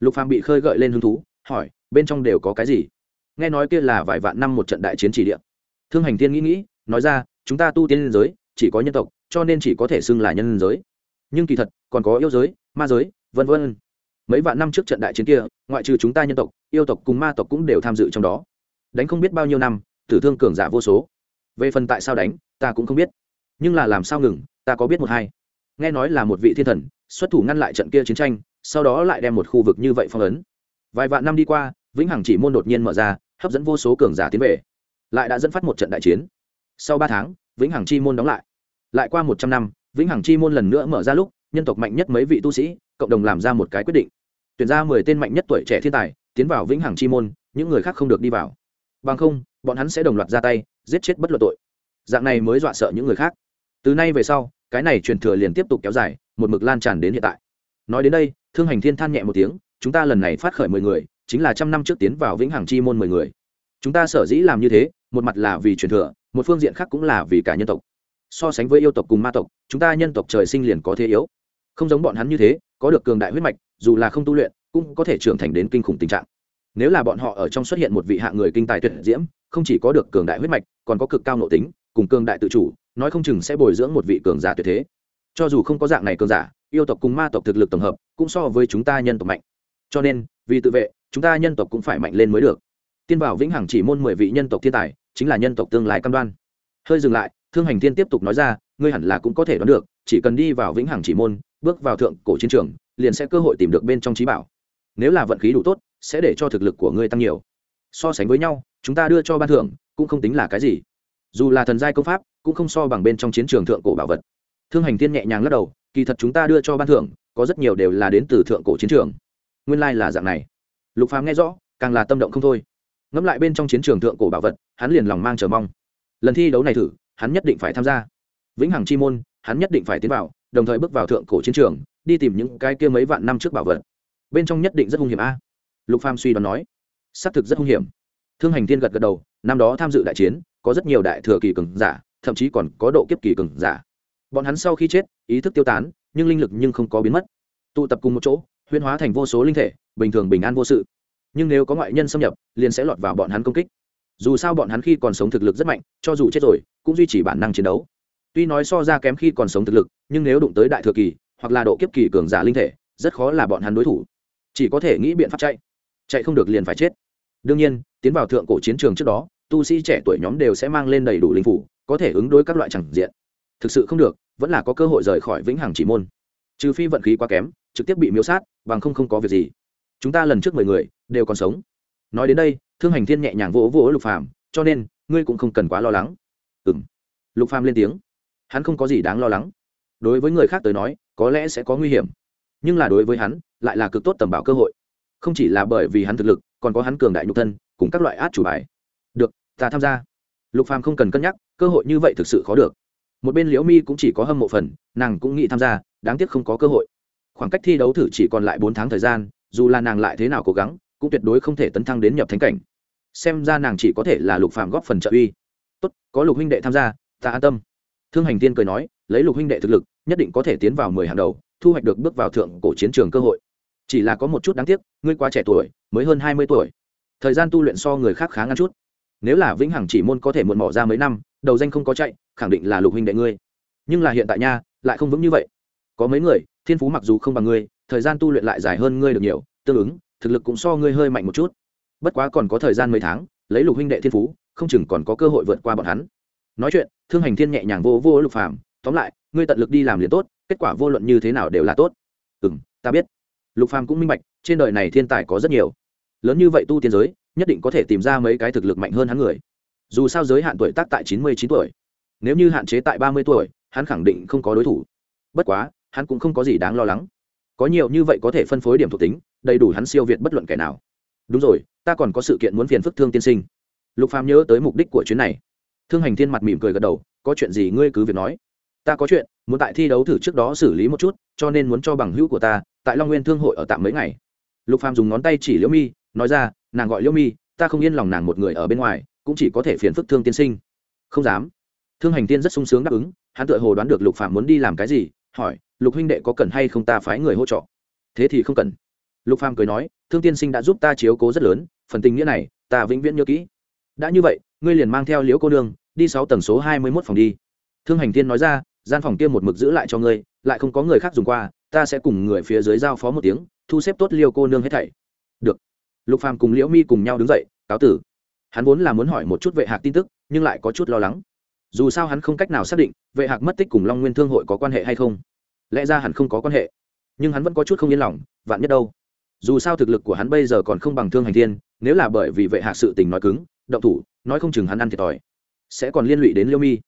Lục phàm bị khơi gợi lên hứng thú, hỏi, bên trong đều có cái gì? Nghe nói kia là vài vạn năm một trận đại chiến chỉ địa. Thương hành thiên nghĩ nghĩ, nói ra, chúng ta tu tiên liên giới, chỉ có nhân tộc cho nên chỉ có thể xưng là nhân giới. Nhưng kỳ thật, còn có yêu giới, ma giới, vân vân. Mấy vạn năm trước trận đại chiến kia, ngoại trừ chúng ta nhân tộc, yêu tộc cùng ma tộc cũng đều tham dự trong đó. Đánh không biết bao nhiêu năm, tử thương cường giả vô số. Về phần tại sao đánh, ta cũng không biết. Nhưng là làm sao ngừng, ta có biết một hai. Nghe nói là một vị thiên thần, xuất thủ ngăn lại trận kia chiến tranh, sau đó lại đem một khu vực như vậy phong ấn. Vài vạn năm đi qua, vĩnh hằng chỉ môn đột nhiên mở ra, hấp dẫn vô số cường giả tiến về. Lại đã dẫn phát một trận đại chiến. Sau ba tháng, vĩnh hằng chi môn đóng lại lại qua một trăm năm, vĩnh hằng chi môn lần nữa mở ra lúc, nhân tộc mạnh nhất mấy vị tu sĩ, cộng đồng làm ra một cái quyết định. Tuyển ra mười tên mạnh nhất tuổi trẻ thiên tài, tiến vào vĩnh hằng chi môn, những người khác không được đi vào. Bằng không, bọn hắn sẽ đồng loạt ra tay, giết chết bất luận tội. Dạng này mới dọa sợ những người khác. Từ nay về sau, cái này truyền thừa liền tiếp tục kéo dài, một mực lan tràn đến hiện tại. Nói đến đây, thương hành thiên than nhẹ một tiếng, chúng ta lần này phát khởi mười người, chính là trăm năm trước tiến vào vĩnh hằng chi môn mười người. Chúng ta sở dĩ làm như thế, một mặt là vì truyền thừa, một phương diện khác cũng là vì cả nhân tộc so sánh với yêu tộc cùng ma tộc, chúng ta nhân tộc trời sinh liền có thế yếu. Không giống bọn hắn như thế, có được cường đại huyết mạch, dù là không tu luyện, cũng có thể trưởng thành đến kinh khủng tình trạng. Nếu là bọn họ ở trong xuất hiện một vị hạ người kinh tài tuyệt diễm, không chỉ có được cường đại huyết mạch, còn có cực cao nội tính, cùng cường đại tự chủ, nói không chừng sẽ bồi dưỡng một vị cường giả tuyệt thế. Cho dù không có dạng này cường giả, yêu tộc cùng ma tộc thực lực tổng hợp, cũng so với chúng ta nhân tộc mạnh. Cho nên, vì tự vệ, chúng ta nhân tộc cũng phải mạnh lên mới được. Tiên bảo vĩnh hằng chỉ môn mười vị nhân tộc thiên tài, chính là nhân tộc tương lai cam đoan. Hơi dừng lại thương hành thiên tiếp tục nói ra, ngươi hẳn là cũng có thể đoán được, chỉ cần đi vào vĩnh hằng chỉ môn, bước vào thượng cổ chiến trường, liền sẽ cơ hội tìm được bên trong trí bảo. Nếu là vận khí đủ tốt, sẽ để cho thực lực của ngươi tăng nhiều. So sánh với nhau, chúng ta đưa cho ban thưởng, cũng không tính là cái gì. Dù là thần giai công pháp, cũng không so bằng bên trong chiến trường thượng cổ bảo vật. Thương hành Thiên nhẹ nhàng lắc đầu, kỳ thật chúng ta đưa cho ban thưởng, có rất nhiều đều là đến từ thượng cổ chiến trường. Nguyên lai là dạng này. Lục phàm nghe rõ, càng là tâm động không thôi. Ngẫm lại bên trong chiến trường thượng cổ bảo vật, hắn liền lòng mang chờ mong. Lần thi đấu này thử hắn nhất định phải tham gia. Vĩnh hằng chi môn, hắn nhất định phải tiến vào, đồng thời bước vào thượng cổ chiến trường, đi tìm những cái kia mấy vạn năm trước bảo vật. Bên trong nhất định rất hung hiểm a. Lục pham suy đoán nói, xác thực rất hung hiểm. Thương hành tiên gật gật đầu, năm đó tham dự đại chiến, có rất nhiều đại thừa kỳ cường giả, thậm chí còn có độ kiếp kỳ cường giả. Bọn hắn sau khi chết, ý thức tiêu tán, nhưng linh lực nhưng không có biến mất. Tụ tập cùng một chỗ huyên hóa thành vô số linh thể, bình thường bình an vô sự. Nhưng nếu có ngoại nhân xâm nhập, liền sẽ lọt vào bọn hắn công kích dù sao bọn hắn khi còn sống thực lực rất mạnh, cho dù chết rồi, cũng duy trì bản năng chiến đấu. Tuy nói so ra kém khi còn sống thực lực, nhưng nếu đụng tới đại thừa kỳ, hoặc là độ kiếp kỳ cường giả linh thể, rất khó là bọn hắn đối thủ. Chỉ có thể nghĩ biện pháp chạy. Chạy không được liền phải chết. Đương nhiên, tiến vào thượng cổ chiến trường trước đó, tu sĩ trẻ tuổi nhóm đều sẽ mang lên đầy đủ linh phủ, có thể ứng đối các loại chẳng diện. Thực sự không được, vẫn là có cơ hội rời khỏi vĩnh hằng chỉ môn. Trừ phi vận khí quá kém, trực tiếp bị miếu sát, bằng không không có việc gì. Chúng ta lần trước mười người, đều còn sống. Nói đến đây thương hành thiên nhẹ nhàng vỗ vỗ lục phàm, cho nên, ngươi cũng không cần quá lo lắng. Ừng lục phàm lên tiếng. Hắn không có gì đáng lo lắng. Đối với người khác tới nói, có lẽ sẽ có nguy hiểm. Nhưng là đối với hắn, lại là cực tốt tầm bảo cơ hội. Không chỉ là bởi vì hắn thực lực, còn có hắn cường đại nhục thân, cùng các loại át chủ bài. Được, ta tham gia. Lục phàm không cần cân nhắc, cơ hội như vậy thực sự khó được. Một bên liễu mi cũng chỉ có hâm mộ phần, nàng cũng nghĩ tham gia, đáng tiếc không có cơ hội. Khoảng cách thi đấu thử chỉ còn lại bốn tháng thời gian, dù là nàng lại thế nào cố gắng cũng tuyệt đối không thể tấn thăng đến nhập thánh cảnh. Xem ra nàng chỉ có thể là lục phàm góp phần trợ uy. Tốt, có lục huynh đệ tham gia, ta an tâm. Thương hành tiên cười nói, lấy lục huynh đệ thực lực, nhất định có thể tiến vào mười hàng đầu, thu hoạch được bước vào thượng cổ chiến trường cơ hội. Chỉ là có một chút đáng tiếc, ngươi quá trẻ tuổi, mới hơn hai mươi tuổi. Thời gian tu luyện so người khác khá ngắn chút. Nếu là vĩnh hằng chỉ môn có thể muộn mỏ ra mấy năm, đầu danh không có chạy, khẳng định là lục huynh đệ ngươi. Nhưng là hiện tại nha, lại không vững như vậy. Có mấy người, thiên phú mặc dù không bằng ngươi, thời gian tu luyện lại dài hơn ngươi được nhiều, tương ứng thực lực cũng so ngươi hơi mạnh một chút. Bất quá còn có thời gian mấy tháng, lấy lục huynh đệ thiên phú, không chừng còn có cơ hội vượt qua bọn hắn. Nói chuyện, thương hành thiên nhẹ nhàng vô vô lục phàm, tóm lại, ngươi tận lực đi làm liền tốt, kết quả vô luận như thế nào đều là tốt. Ừ m ta biết. Lục phàm cũng minh bạch, trên đời này thiên tài có rất nhiều. Lớn như vậy tu tiên giới, nhất định có thể tìm ra mấy cái thực lực mạnh hơn hắn người. Dù sao giới hạn tuổi tác tại chín mươi chín tuổi. Nếu như hạn chế tại ba mươi tuổi, hắn khẳng định không có đối thủ. Bất quá, hắn cũng không có gì đáng lo lắng. Có nhiều như vậy có thể phân phối điểm thuộc tính đầy đủ hắn siêu việt bất luận kẻ nào. Đúng rồi, ta còn có sự kiện muốn phiền phức thương tiên sinh. Lục phàm nhớ tới mục đích của chuyến này. Thương hành thiên mặt mỉm cười gật đầu, có chuyện gì ngươi cứ việc nói. Ta có chuyện, muốn tại thi đấu thử trước đó xử lý một chút, cho nên muốn cho bằng hữu của ta, tại long nguyên thương hội ở tạm mấy ngày. Lục phàm dùng ngón tay chỉ liễu mi, nói ra, nàng gọi liễu mi, ta không yên lòng nàng một người ở bên ngoài, cũng chỉ có thể phiền phức thương tiên sinh. Không dám. Thương hành tiên rất sung sướng đáp ứng, hắn tựa hồ đoán được lục phàm muốn đi làm cái gì, hỏi, lục huynh đệ có cần hay không ta phái người hỗ trợ? Thế thì không cần lục phàm cười nói, thương tiên sinh đã giúp ta chiếu cố rất lớn, phần tình nghĩa này, ta vĩnh viễn nhớ kỹ. Đã như vậy, ngươi liền mang theo liễu cô nương, đi sáu tầng số hai mươi 21 phòng đi. Thương hành tiên nói ra, gian phòng kia một mực giữ lại cho ngươi, lại không có người khác dùng qua, ta sẽ cùng người phía dưới giao phó một tiếng, thu xếp tốt liêu cô nương hết thảy. Được. Lục phàm cùng liễu mi cùng nhau đứng dậy, cáo tử. Hắn vốn là muốn hỏi một chút vệ hạc tin tức, nhưng lại có chút lo lắng. Dù sao hắn không cách nào xác định, vệ hạc mất tích cùng long nguyên thương hội có quan hệ hay không. Lẽ ra hẳn không có quan hệ. Nhưng hắn vẫn có chút không yên lòng, vạn nhất đâu? Dù sao thực lực của hắn bây giờ còn không bằng thương hành thiên, nếu là bởi vì vệ hạ sự tình nói cứng, động thủ, nói không chừng hắn ăn thiệt thòi. Sẽ còn liên lụy đến liêu mi.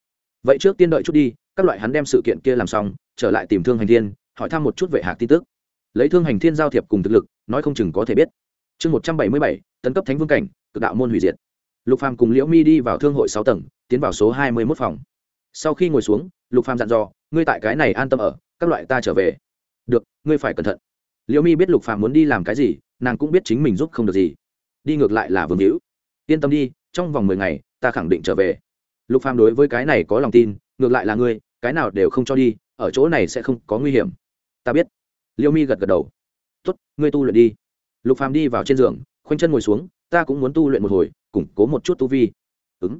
Vậy trước tiên đợi chút đi, các loại hắn đem sự kiện kia làm xong, trở lại tìm thương hành thiên, hỏi thăm một chút vệ hạc tin tức. Lấy thương hành thiên giao thiệp cùng thực lực, nói không chừng có thể biết. Chương một trăm bảy mươi bảy, tấn cấp thánh vương cảnh, cực đạo môn hủy diệt. Lục phàm cùng liễu mi đi vào thương hội sáu tầng, tiến vào số hai mươi mốt phòng. Sau khi ngồi xuống, lục phàm dặn dò, ngươi tại cái này an tâm ở, các loại ta trở về. Được, ngươi phải cẩn thận liễu mi biết lục phàm muốn đi làm cái gì, nàng cũng biết chính mình giúp không được gì. Đi ngược lại là vương hữu. Yên tâm đi, trong vòng mười ngày, ta khẳng định trở về. Lục phàm đối với cái này có lòng tin, ngược lại là ngươi, cái nào đều không cho đi, ở chỗ này sẽ không có nguy hiểm. Ta biết. Liễu mi gật gật đầu. Tốt, ngươi tu luyện đi. Lục phàm đi vào trên giường, khoanh chân ngồi xuống, ta cũng muốn tu luyện một hồi, củng cố một chút tu vi. Ứng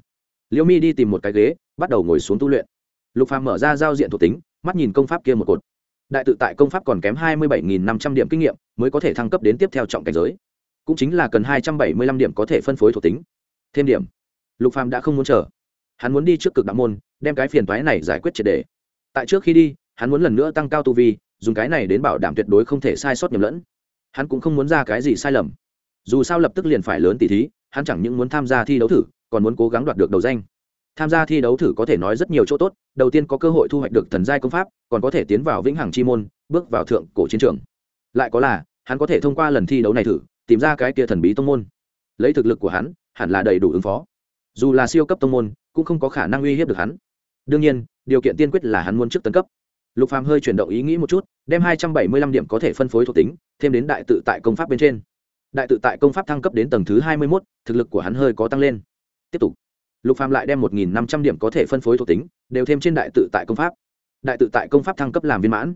liễu mi đi tìm một cái ghế, bắt đầu ngồi xuống tu luyện. Lục phàm mở ra giao diện thuộc tính, mắt nhìn công pháp kia một cột đại tự tại công pháp còn kém hai mươi bảy năm trăm điểm kinh nghiệm, mới có thể thăng cấp đến tiếp theo trọng cảnh giới. Cũng chính là cần hai trăm bảy mươi lăm điểm có thể phân phối thuộc tính. Thêm điểm. Lục phàm đã không muốn chờ. Hắn muốn đi trước cực đạo môn, đem cái phiền toái này giải quyết triệt đề tại trước khi đi, hắn muốn lần nữa tăng cao tu vi, dùng cái này đến bảo đảm tuyệt đối không thể sai sót nhầm lẫn. Hắn cũng không muốn ra cái gì sai lầm. Dù sao lập tức liền phải lớn tỷ thí, hắn chẳng những muốn tham gia thi đấu thử, còn muốn cố gắng đoạt được đầu danh tham gia thi đấu thử có thể nói rất nhiều chỗ tốt, đầu tiên có cơ hội thu hoạch được thần giai công pháp, còn có thể tiến vào vĩnh hằng chi môn, bước vào thượng cổ chiến trường. Lại có là, hắn có thể thông qua lần thi đấu này thử, tìm ra cái kia thần bí tông môn. Lấy thực lực của hắn, hẳn là đầy đủ ứng phó. Dù là siêu cấp tông môn, cũng không có khả năng uy hiếp được hắn. Đương nhiên, điều kiện tiên quyết là hắn muốn trước tấn cấp. Lục phàm hơi chuyển động ý nghĩ một chút, đem hai trăm bảy mươi lăm điểm có thể phân phối thuộc tính, thêm đến đại tự tại công pháp bên trên. Đại tự tại công pháp thăng cấp đến tầng thứ hai mươi mốt, thực lực của hắn hơi có tăng lên. Tiếp tục lục phàm lại đem một nghìn năm trăm điểm có thể phân phối thuộc tính, đều thêm trên đại tự tại công pháp. Đại tự tại công pháp thăng cấp làm viên mãn.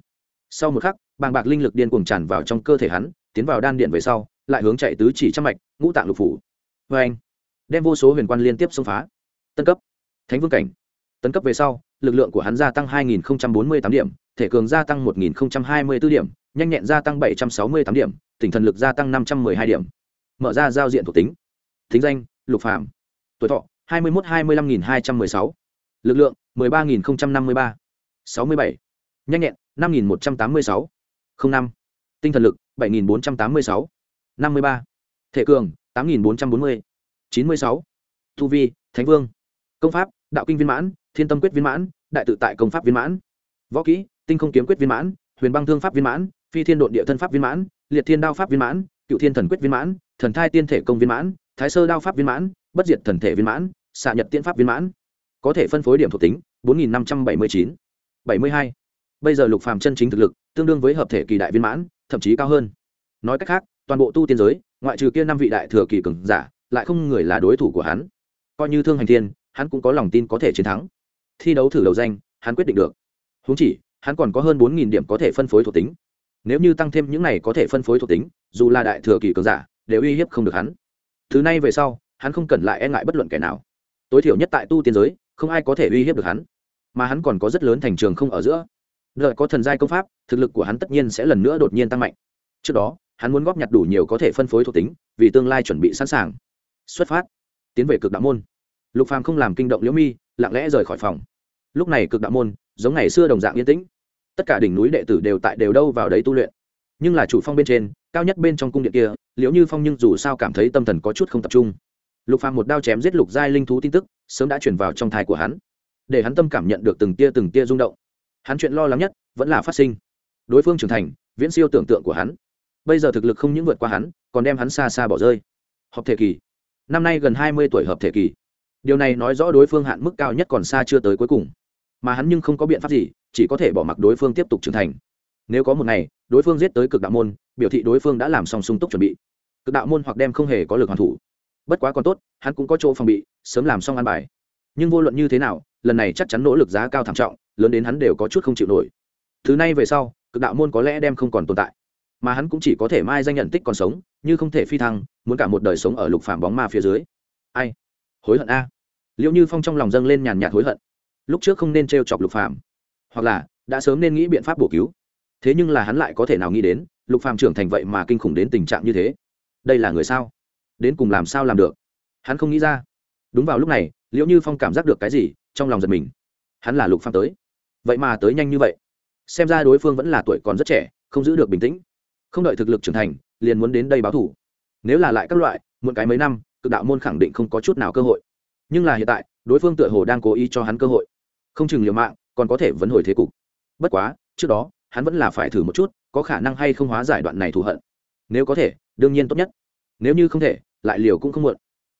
Sau một khắc, bàng bạc linh lực điên cuồng tràn vào trong cơ thể hắn, tiến vào đan điện về sau, lại hướng chạy tứ chỉ trăm mạch, ngũ tạng lục phủ. Vê anh đem vô số huyền quan liên tiếp xông phá. Tân cấp. Thánh vương cảnh. Tấn cấp về sau, lực lượng của hắn gia tăng 2048 điểm, thể cường gia tăng 1024 điểm, nhanh nhẹn gia tăng 768 điểm tỉnh thần lực gia tăng 512 điểm. Mở ra giao diện thuộc tính. Thính danh, lục phạm tuổi thọ 21 25216 lực lượng 13053 67 nhanh nhẹn 5186 05 tinh thần lực 7486 53 thể cường 8440 96 thu vi thánh vương công pháp đạo kinh viên mãn thiên tâm quyết viên mãn đại tự tại công pháp viên mãn võ kỹ tinh không kiếm quyết viên mãn huyền băng thương pháp viên mãn phi thiên đ ộ địa thân pháp viên mãn liệt thiên đao pháp viên mãn cựu thiên thần quyết viên mãn thần thai tiên thể công viên mãn thái sơ đao pháp viên mãn bất diệt thần thể viên mãn xạ nhật tiên pháp viên mãn. Có thể phân phối điểm thuộc tính, bốn nghìn năm trăm bảy mươi chín, bảy mươi hai. Bây giờ lục phàm chân chính thực lực, tương đương với hợp thể kỳ đại viên mãn, thậm chí cao hơn. Nói cách khác, toàn bộ tu tiên giới, ngoại trừ kia năm vị đại thừa kỳ cường giả, lại không người là đối thủ của hắn. Coi như thương hành thiên, hắn cũng có lòng tin có thể chiến thắng. Thi đấu thử đầu danh, hắn quyết định được. Húng chỉ, hắn còn có hơn bốn nghìn điểm có thể phân phối thuộc tính. Nếu như tăng thêm những này có thể phân phối thuộc tính, dù là đại thừa kỳ cường giả, đều uy hiếp không được hắn. Thứ này về sau, hắn không cần lại e ngại bất luận kẻ nào tối thiểu nhất tại tu tiên giới, không ai có thể uy hiếp được hắn. Mà hắn còn có rất lớn thành trường không ở giữa. Đợi có thần giai công pháp, thực lực của hắn tất nhiên sẽ lần nữa đột nhiên tăng mạnh. Trước đó, hắn muốn góp nhặt đủ nhiều có thể phân phối thuộc tính, vì tương lai chuẩn bị sẵn sàng. Xuất phát. Tiến về cực đạo môn. Lục phàm không làm kinh động liễu mi, lặng lẽ rời khỏi phòng. Lúc này cực đạo môn, giống ngày xưa đồng dạng yên tĩnh. Tất cả đỉnh núi đệ tử đều tại đều đâu vào đấy tu luyện. Nhưng là chủ phong bên trên, cao nhất bên trong cung điện kia, liễu như phong nhưng dù sao cảm thấy tâm thần có chút không tập trung lục phàm một đao chém giết lục giai linh thú tin tức, sớm đã truyền vào trong thai của hắn, để hắn tâm cảm nhận được từng tia từng tia rung động. Hắn chuyện lo lắng nhất vẫn là phát sinh. Đối phương trưởng thành, viễn siêu tưởng tượng của hắn. Bây giờ thực lực không những vượt qua hắn, còn đem hắn xa xa bỏ rơi. Hợp thể kỳ. Năm nay gần hai mươi tuổi hợp thể kỳ. Điều này nói rõ đối phương hạn mức cao nhất còn xa chưa tới cuối cùng. Mà hắn nhưng không có biện pháp gì, chỉ có thể bỏ mặc đối phương tiếp tục trưởng thành. Nếu có một ngày, đối phương giết tới cực đạo môn, biểu thị đối phương đã làm xong sung túc chuẩn bị. Cực đạo môn hoặc đem không hề có lực hoàn thủ bất quá còn tốt, hắn cũng có chỗ phòng bị, sớm làm xong ăn bài. Nhưng vô luận như thế nào, lần này chắc chắn nỗ lực giá cao thảm trọng, lớn đến hắn đều có chút không chịu nổi. Thứ này về sau, cực đạo môn có lẽ đem không còn tồn tại. Mà hắn cũng chỉ có thể mai danh nhận tích còn sống, như không thể phi thăng, muốn cả một đời sống ở lục phàm bóng ma phía dưới. Ai? Hối hận a. Liệu như phong trong lòng dâng lên nhàn nhạt hối hận. Lúc trước không nên t chọc lục phàm, hoặc là đã sớm nên nghĩ biện pháp bổ cứu. Thế nhưng là hắn lại có thể nào nghĩ đến, lục phàm trưởng thành vậy mà kinh khủng đến tình trạng như thế? Đây là người sao? Đến cùng làm sao làm được? Hắn không nghĩ ra. Đúng vào lúc này liệu như phong cảm giác được cái gì, trong lòng giật mình. Hắn là lục phàm tới. Vậy mà tới nhanh như vậy. Xem ra đối phương vẫn là tuổi còn rất trẻ, không giữ được bình tĩnh. Không đợi thực lực trưởng thành, liền muốn đến đây báo thủ. Nếu là lại các loại, muộn cái mấy năm, cực đạo môn khẳng định không có chút nào cơ hội. Nhưng là hiện tại, đối phương tựa hồ đang cố ý cho hắn cơ hội. Không chừng liều mạng, còn có thể vấn hồi thế cục. Bất quá, trước đó, hắn vẫn là phải thử một chút, có khả năng hay không hóa giải đoạn này thù hận. Nếu có thể, đương nhiên tốt nhất. Nếu như không thể lại liều cũng không muộn.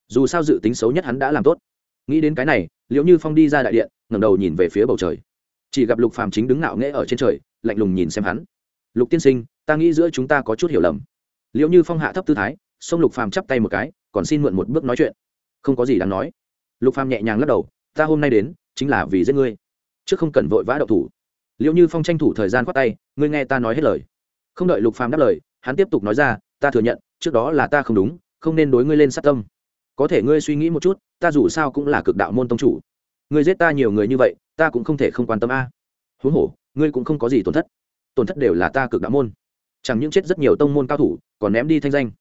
Dù sao dự tính xấu nhất hắn đã làm tốt. Nghĩ đến cái này liệu như phong đi ra đại điện, ngẩng đầu nhìn về phía bầu trời. Chỉ gặp lục phàm chính đứng ngạo nghễ ở trên trời, lạnh lùng nhìn xem hắn. Lục tiên sinh, ta nghĩ giữa chúng ta có chút hiểu lầm. Liệu như phong hạ thấp tư thái, xông lục phàm chắp tay một cái, còn xin mượn một bước nói chuyện. Không có gì đáng nói. Lục phàm nhẹ nhàng lắc đầu, ta hôm nay đến, chính là vì giết ngươi, chứ không cần vội vã đậu thủ. Liệu như phong tranh thủ thời gian khoát tay, ngươi nghe ta nói hết lời. Không đợi lục phàm đáp lời, hắn tiếp tục nói ra, ta thừa nhận, trước đó là ta không đúng không nên đối ngươi lên sát tâm. Có thể ngươi suy nghĩ một chút, ta dù sao cũng là cực đạo môn tông chủ. Ngươi giết ta nhiều người như vậy, ta cũng không thể không quan tâm a. Huống hồ, ngươi cũng không có gì tổn thất. Tổn thất đều là ta cực đạo môn. Chẳng những chết rất nhiều tông môn cao thủ, còn ném đi thanh danh.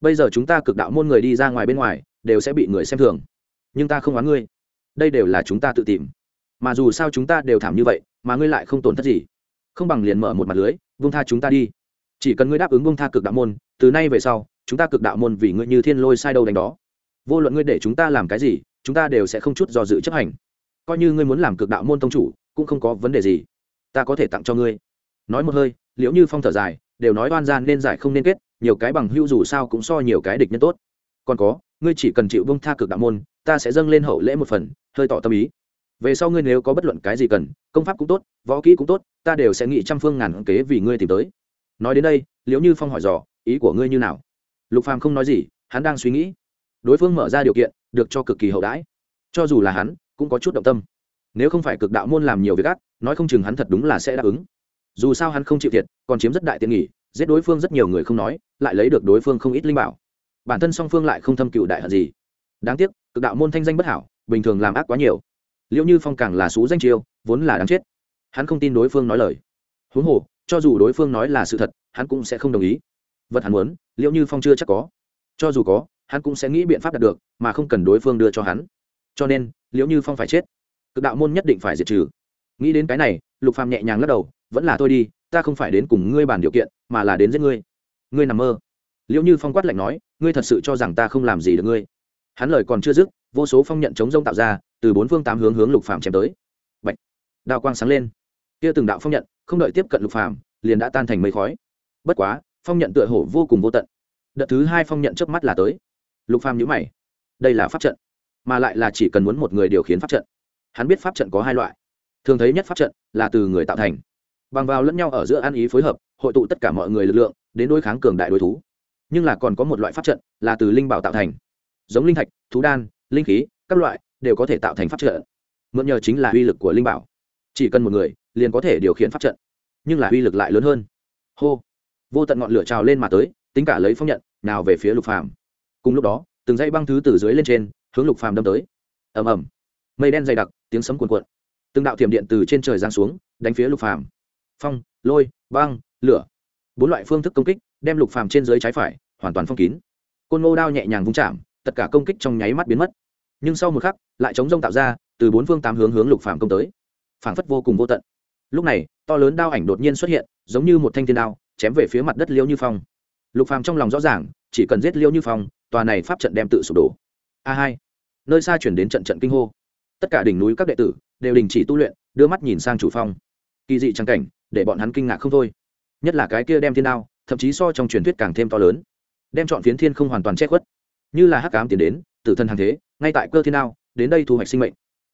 Bây giờ chúng ta cực đạo môn người đi ra ngoài bên ngoài, đều sẽ bị người xem thường. Nhưng ta không oán ngươi. Đây đều là chúng ta tự tìm. Mà dù sao chúng ta đều thảm như vậy, mà ngươi lại không tổn thất gì. Không bằng liền mở một mặt lưới vung tha chúng ta đi. Chỉ cần ngươi đáp ứng vung tha cực đạo môn, từ nay về sau chúng ta cực đạo môn vì ngươi như thiên lôi sai đâu đánh đó. Vô luận ngươi để chúng ta làm cái gì, chúng ta đều sẽ không chút do dự chấp hành. Coi như ngươi muốn làm cực đạo môn tông chủ, cũng không có vấn đề gì. Ta có thể tặng cho ngươi. Nói một hơi, liễu như phong thở dài, đều nói oan gian nên giải không nên kết, nhiều cái bằng hữu dù sao cũng so nhiều cái địch nhân tốt. Còn có, ngươi chỉ cần chịu bông tha cực đạo môn, ta sẽ dâng lên hậu lễ một phần, hơi tỏ tâm ý. Về sau ngươi nếu có bất luận cái gì cần, công pháp cũng tốt, võ kỹ cũng tốt, ta đều sẽ nghĩ trăm phương ngàn kế vì ngươi tìm tới. Nói đến đây, liễu như phong hỏi dò, ý của ngươi như nào? Lục phàm không nói gì, hắn đang suy nghĩ. Đối phương mở ra điều kiện, được cho cực kỳ hậu đãi. Cho dù là hắn, cũng có chút động tâm. Nếu không phải cực đạo môn làm nhiều việc ác, nói không chừng hắn thật đúng là sẽ đáp ứng. Dù sao hắn không chịu thiệt, còn chiếm rất đại tiện nghỉ, giết đối phương rất nhiều người không nói, lại lấy được đối phương không ít linh bảo. Bản thân song phương lại không thâm cựu đại hận gì. Đáng tiếc, cực đạo môn thanh danh bất hảo, bình thường làm ác quá nhiều. Liệu như phong càng là xú danh chiêu, vốn là đáng chết. Hắn không tin đối phương nói lời. Huống hồ, cho dù đối phương nói là sự thật, hắn cũng sẽ không đồng ý vật hắn muốn, liệu như phong chưa chắc có. Cho dù có, hắn cũng sẽ nghĩ biện pháp đạt được, mà không cần đối phương đưa cho hắn. Cho nên, liệu như phong phải chết. Cực đạo môn nhất định phải diệt trừ. Nghĩ đến cái này, lục phàm nhẹ nhàng lắc đầu, vẫn là thôi đi, ta không phải đến cùng ngươi bàn điều kiện, mà là đến giết ngươi. Ngươi nằm mơ. Liệu như phong quát lạnh nói, ngươi thật sự cho rằng ta không làm gì được ngươi? Hắn lời còn chưa dứt, vô số phong nhận chống rông tạo ra, từ bốn phương tám hướng hướng lục phàm chém tới. Bạch. đao quang sáng lên. Kia từng đạo phong nhận, không đợi tiếp cận lục phàm, liền đã tan thành mây khói. Bất quá phong nhận tựa hổ vô cùng vô tận. Đợt thứ hai phong nhận trước mắt là tới. Lục phàm nhíu mày. Đây là pháp trận, mà lại là chỉ cần muốn một người điều khiển pháp trận. Hắn biết pháp trận có hai loại. Thường thấy nhất pháp trận là từ người tạo thành. Bằng vào lẫn nhau ở giữa ăn ý phối hợp, hội tụ tất cả mọi người lực lượng, đến đối kháng cường đại đối thú. Nhưng là còn có một loại pháp trận là từ linh bảo tạo thành. Giống linh thạch, thú đan, linh khí, các loại đều có thể tạo thành pháp trận. Mượn nhờ chính là uy lực của linh bảo. Chỉ cần một người liền có thể điều khiển pháp trận, nhưng là uy lực lại lớn hơn. Hô vô tận ngọn lửa trào lên mà tới, tính cả lấy phong nhận, nào về phía lục phàm. Cùng lúc đó, từng dây băng thứ từ dưới lên trên, hướng lục phàm đâm tới. Ầm ầm. Mây đen dày đặc, tiếng sấm cuồn cuộn. Từng đạo thiểm điện từ trên trời giáng xuống, đánh phía lục phàm. Phong, lôi, băng, lửa. Bốn loại phương thức công kích, đem lục phàm trên dưới trái phải, hoàn toàn phong kín. Côn ngô đao nhẹ nhàng vung chạm, tất cả công kích trong nháy mắt biến mất. Nhưng sau một khắc, lại chống rông tạo ra, từ bốn phương tám hướng hướng lục phàm công tới. Phảng phất vô cùng vô tận. Lúc này, to lớn đao ảnh đột nhiên xuất hiện, giống như một thanh thiên đao chém về phía mặt đất liêu như phong. Lục phàm trong lòng rõ ràng, chỉ cần giết liêu như phong, tòa này pháp trận đem tự sụp đổ. A hai. Nơi xa chuyển đến trận trận kinh hô. Tất cả đỉnh núi các đệ tử đều đình chỉ tu luyện, đưa mắt nhìn sang chủ phong. Kỳ dị trang cảnh, để bọn hắn kinh ngạc không thôi. Nhất là cái kia đem thiên đao, thậm chí so trong truyền thuyết càng thêm to lớn. Đem chọn phiến thiên không hoàn toàn che khuất. Như là hắc cám tiến đến, tử thân hàng thế, ngay tại cơ thiên đao, đến đây thu hoạch sinh mệnh.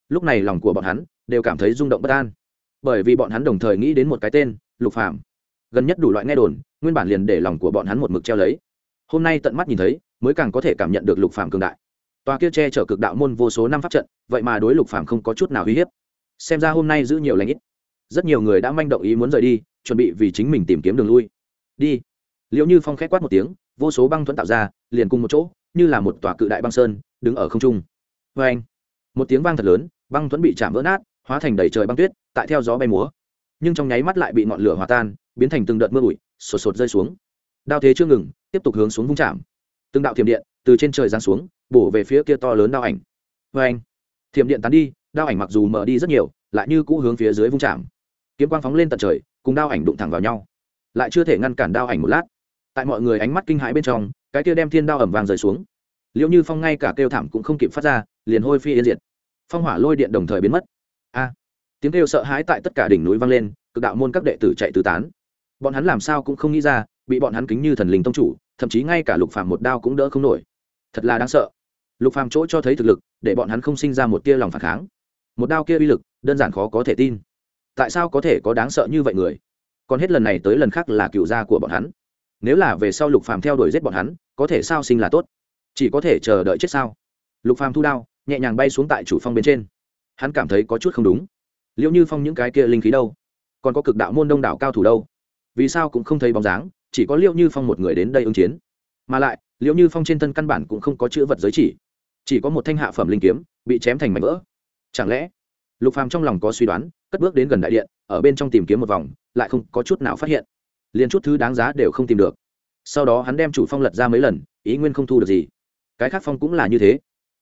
Lúc này lòng của bọn hắn đều cảm thấy rung động bất an. Bởi vì bọn hắn đồng thời nghĩ đến một cái tên, lục phạm gần nhất đủ loại nghe đồn, nguyên bản liền để lòng của bọn hắn một mực treo lấy. Hôm nay tận mắt nhìn thấy, mới càng có thể cảm nhận được lục phàm cường đại. Tòa kia che chở cực đạo môn vô số năm pháp trận, vậy mà đối lục phàm không có chút nào uy hiếp. Xem ra hôm nay giữ nhiều lãnh ít. Rất nhiều người đã manh động ý muốn rời đi, chuẩn bị vì chính mình tìm kiếm đường lui. Đi. Liệu như phong khép quát một tiếng, vô số băng thuẫn tạo ra, liền cùng một chỗ, như là một tòa cự đại băng sơn, đứng ở không trung. Vê anh một tiếng vang thật lớn, băng thuẫn bị chạm vỡ nát, hóa thành đầy trời băng tuyết, tại theo gió bay múa. Nhưng trong nháy mắt lại bị ngọn lửa hòa tan biến thành từng đợt mưa bụi, sột sột rơi xuống. Đao thế chưa ngừng, tiếp tục hướng xuống vung chạm. Từng đạo thiểm điện từ trên trời giáng xuống, bổ về phía kia to lớn đao ảnh. Vê anh, thiểm điện tán đi, đao ảnh mặc dù mở đi rất nhiều, lại như cũ hướng phía dưới vung chạm. Kiếm quang phóng lên tận trời, cùng đao ảnh đụng thẳng vào nhau. Lại chưa thể ngăn cản đao ảnh một lát. Tại mọi người ánh mắt kinh hãi bên trong, cái kia đem thiên đao ẩm vàng rời xuống. Liệu như phong ngay cả kêu thảm cũng không kịp phát ra, liền hôi phi yên diệt. Phong hỏa lôi điện đồng thời biến mất. A, tiếng kêu sợ hãi tại tất cả đỉnh núi vang lên, cực đạo môn các đệ tử chạy tứ tán bọn hắn làm sao cũng không nghĩ ra, bị bọn hắn kính như thần linh tông chủ, thậm chí ngay cả lục phàm một đao cũng đỡ không nổi. Thật là đáng sợ. Lục phàm chỗ cho thấy thực lực, để bọn hắn không sinh ra một tia lòng phản kháng. Một đao kia uy lực, đơn giản khó có thể tin. Tại sao có thể có đáng sợ như vậy người? Còn hết lần này tới lần khác là cựu gia của bọn hắn. Nếu là về sau lục phàm theo đuổi giết bọn hắn, có thể sao sinh là tốt? Chỉ có thể chờ đợi chết sao? Lục phàm thu đao, nhẹ nhàng bay xuống tại chủ phong bên trên. Hắn cảm thấy có chút không đúng. Liệu như phong những cái kia linh khí đâu? Còn có cực đạo môn đông đảo cao thủ đâu? Vì sao cũng không thấy bóng dáng, chỉ có liệu như phong một người đến đây ứng chiến. Mà lại liệu như phong trên thân căn bản cũng không có chữ vật giới chỉ. Chỉ có một thanh hạ phẩm linh kiếm, bị chém thành mảnh vỡ. Chẳng lẽ, lục phàm trong lòng có suy đoán, cất bước đến gần đại điện, ở bên trong tìm kiếm một vòng, lại không có chút nào phát hiện. Liền chút thứ đáng giá đều không tìm được. Sau đó hắn đem chủ phong lật ra mấy lần, ý nguyên không thu được gì. Cái khác phong cũng là như thế.